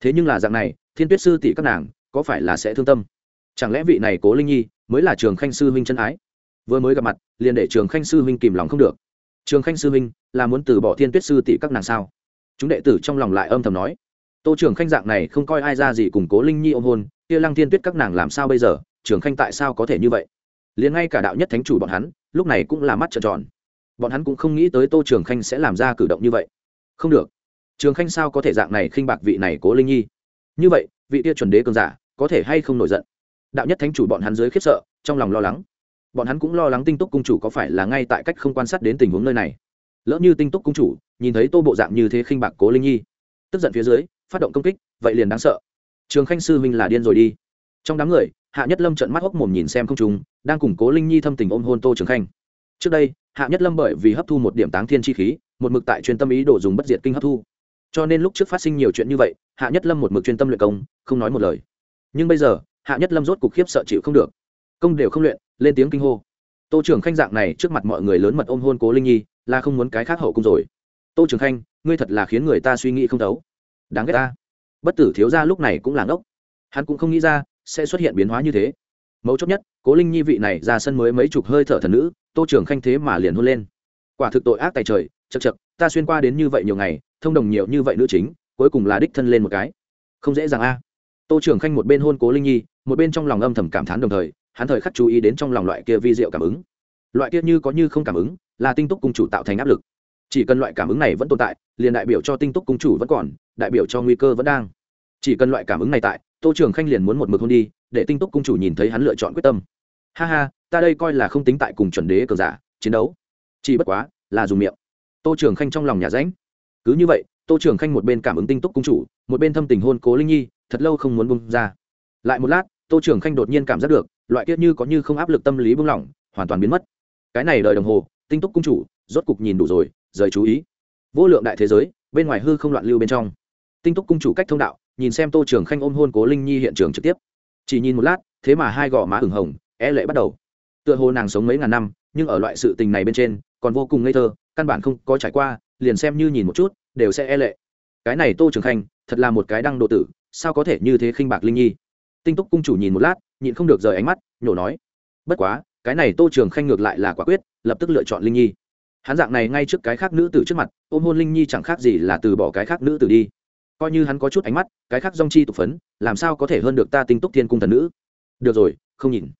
Thế nhưng là dạng này, thiên tuyết sư tỷ các nàng, có phải là sẽ thương tâm? Chẳng lẽ vị này cố linh nhi mới là trường khanh sư huynh chân ái? Vừa mới gặp mặt, liền để trường khanh sư huynh kìm lòng không được. Trường khanh sư huynh là muốn từ bỏ thiên tuyết sư tỷ các nàng sao? Chúng đệ tử trong lòng lại âm thầm nói. Tô trường khanh dạng này không coi ai ra gì cùng cố linh nhi ôm hôn, kia lăng thiên tuyết các nàng làm sao bây giờ? Trường khanh tại sao có thể như vậy? Liền ngay cả đạo nhất thánh chủ bọn hắn, lúc này cũng là mắt trợn tròn bọn hắn cũng không nghĩ tới tô trường khanh sẽ làm ra cử động như vậy. Không được. Trường khanh sao có thể dạng này khinh bạc vị này cố linh nhi? Như vậy, vị tia chuẩn đế cường giả có thể hay không nổi giận? Đạo nhất thánh chủ bọn hắn dưới khiếp sợ, trong lòng lo lắng. Bọn hắn cũng lo lắng tinh túc cung chủ có phải là ngay tại cách không quan sát đến tình huống nơi này. Lỡ như tinh túc cung chủ nhìn thấy tô bộ dạng như thế khinh bạc cố linh nhi, tức giận phía dưới, phát động công kích, vậy liền đáng sợ. Trường khanh sư huynh là điên rồi đi. Trong đám người, hạ nhất lâm trận mắt hốc mồm nhìn xem không trùng đang củng cố linh nhi thâm tình ôm hôn tô trường khanh. Trước đây hạ nhất lâm bởi vì hấp thu một điểm táng thiên chi khí, một mực tại chuyên tâm ý đồ dùng bất diệt kinh hấp thu. Cho nên lúc trước phát sinh nhiều chuyện như vậy, hạ nhất lâm một mực chuyên tâm luyện công, không nói một lời. Nhưng bây giờ, hạ nhất lâm rốt cục khiếp sợ chịu không được. Công đều không luyện, lên tiếng kinh hô. Tô trưởng khanh dạng này trước mặt mọi người lớn mật ôm hôn cố linh nhi, là không muốn cái khác hậu cung rồi. Tô trưởng khanh, ngươi thật là khiến người ta suy nghĩ không thấu. Đáng ghét ta. Bất tử thiếu ra lúc này cũng là ngốc. Hắn cũng không nghĩ ra sẽ xuất hiện biến hóa như thế. Mấu chốt nhất, cố linh nhi vị này ra sân mới mấy chục hơi thở thần nữ tô trưởng khanh thế mà liền hôn lên. Quả thực tội ác tại trời chật chật ta xuyên qua đến như vậy nhiều ngày, thông đồng nhiều như vậy nữ chính, cuối cùng là đích thân lên một cái. Không dễ dàng a. Tô trưởng khanh một bên hôn cố linh nhi, một bên trong lòng âm thầm cảm thán đồng thời, hắn thời khắc chú ý đến trong lòng loại kia vi diệu cảm ứng. Loại kia như có như không cảm ứng, là tinh túc cung chủ tạo thành áp lực. Chỉ cần loại cảm ứng này vẫn tồn tại, liền đại biểu cho tinh túc cung chủ vẫn còn, đại biểu cho nguy cơ vẫn đang. Chỉ cần loại cảm ứng này tại, tô trường khanh liền muốn một mực hôn đi, để tinh túc cung chủ nhìn thấy hắn lựa chọn quyết tâm. Ha ha ta đây coi là không tính tại cùng chuẩn đế cờ giả, chiến đấu. Chỉ bất quá, là dùng miệng. Tô trường khanh trong lòng nhà ránh cứ như vậy, tô trường khanh một bên cảm ứng tinh túc cung chủ, một bên thâm tình hôn cố linh nhi, thật lâu không muốn bung ra. Lại một lát, tô trường khanh đột nhiên cảm giác được, loại kiết như có như không áp lực tâm lý buông lỏng, hoàn toàn biến mất. Cái này đời đồng hồ, tinh túc cung chủ, rốt cục nhìn đủ rồi, rời chú ý. Vô lượng đại thế giới, bên ngoài hư không loạn lưu bên trong. Tinh túc cung chủ cách thông đạo, nhìn xem tô trường khanh ôm hôn cố linh nhi hiện trường trực tiếp. Chỉ nhìn một lát, thế mà hai gò má ửng hồng e lệ bắt đầu tựa hồ nàng sống mấy ngàn năm, nhưng ở loại sự tình này bên trên, còn vô cùng ngây thơ, căn bản không có trải qua, liền xem như nhìn một chút, đều sẽ e lệ. Cái này tô trường khanh, thật là một cái đăng độ tử, sao có thể như thế khinh bạc linh nhi? Tinh túc cung chủ nhìn một lát, nhịn không được rời ánh mắt, nhổ nói, bất quá, cái này tô trường khanh ngược lại là quả quyết, lập tức lựa chọn linh nhi. Hắn dạng này ngay trước cái khác nữ tử trước mặt, ôm hôn linh nhi chẳng khác gì là từ bỏ cái khác nữ tử đi. Coi như hắn có chút ánh mắt, cái khác dong chi tục phấn, làm sao có thể hơn được ta tinh túc thiên cung thần nữ? Được rồi, không nhìn.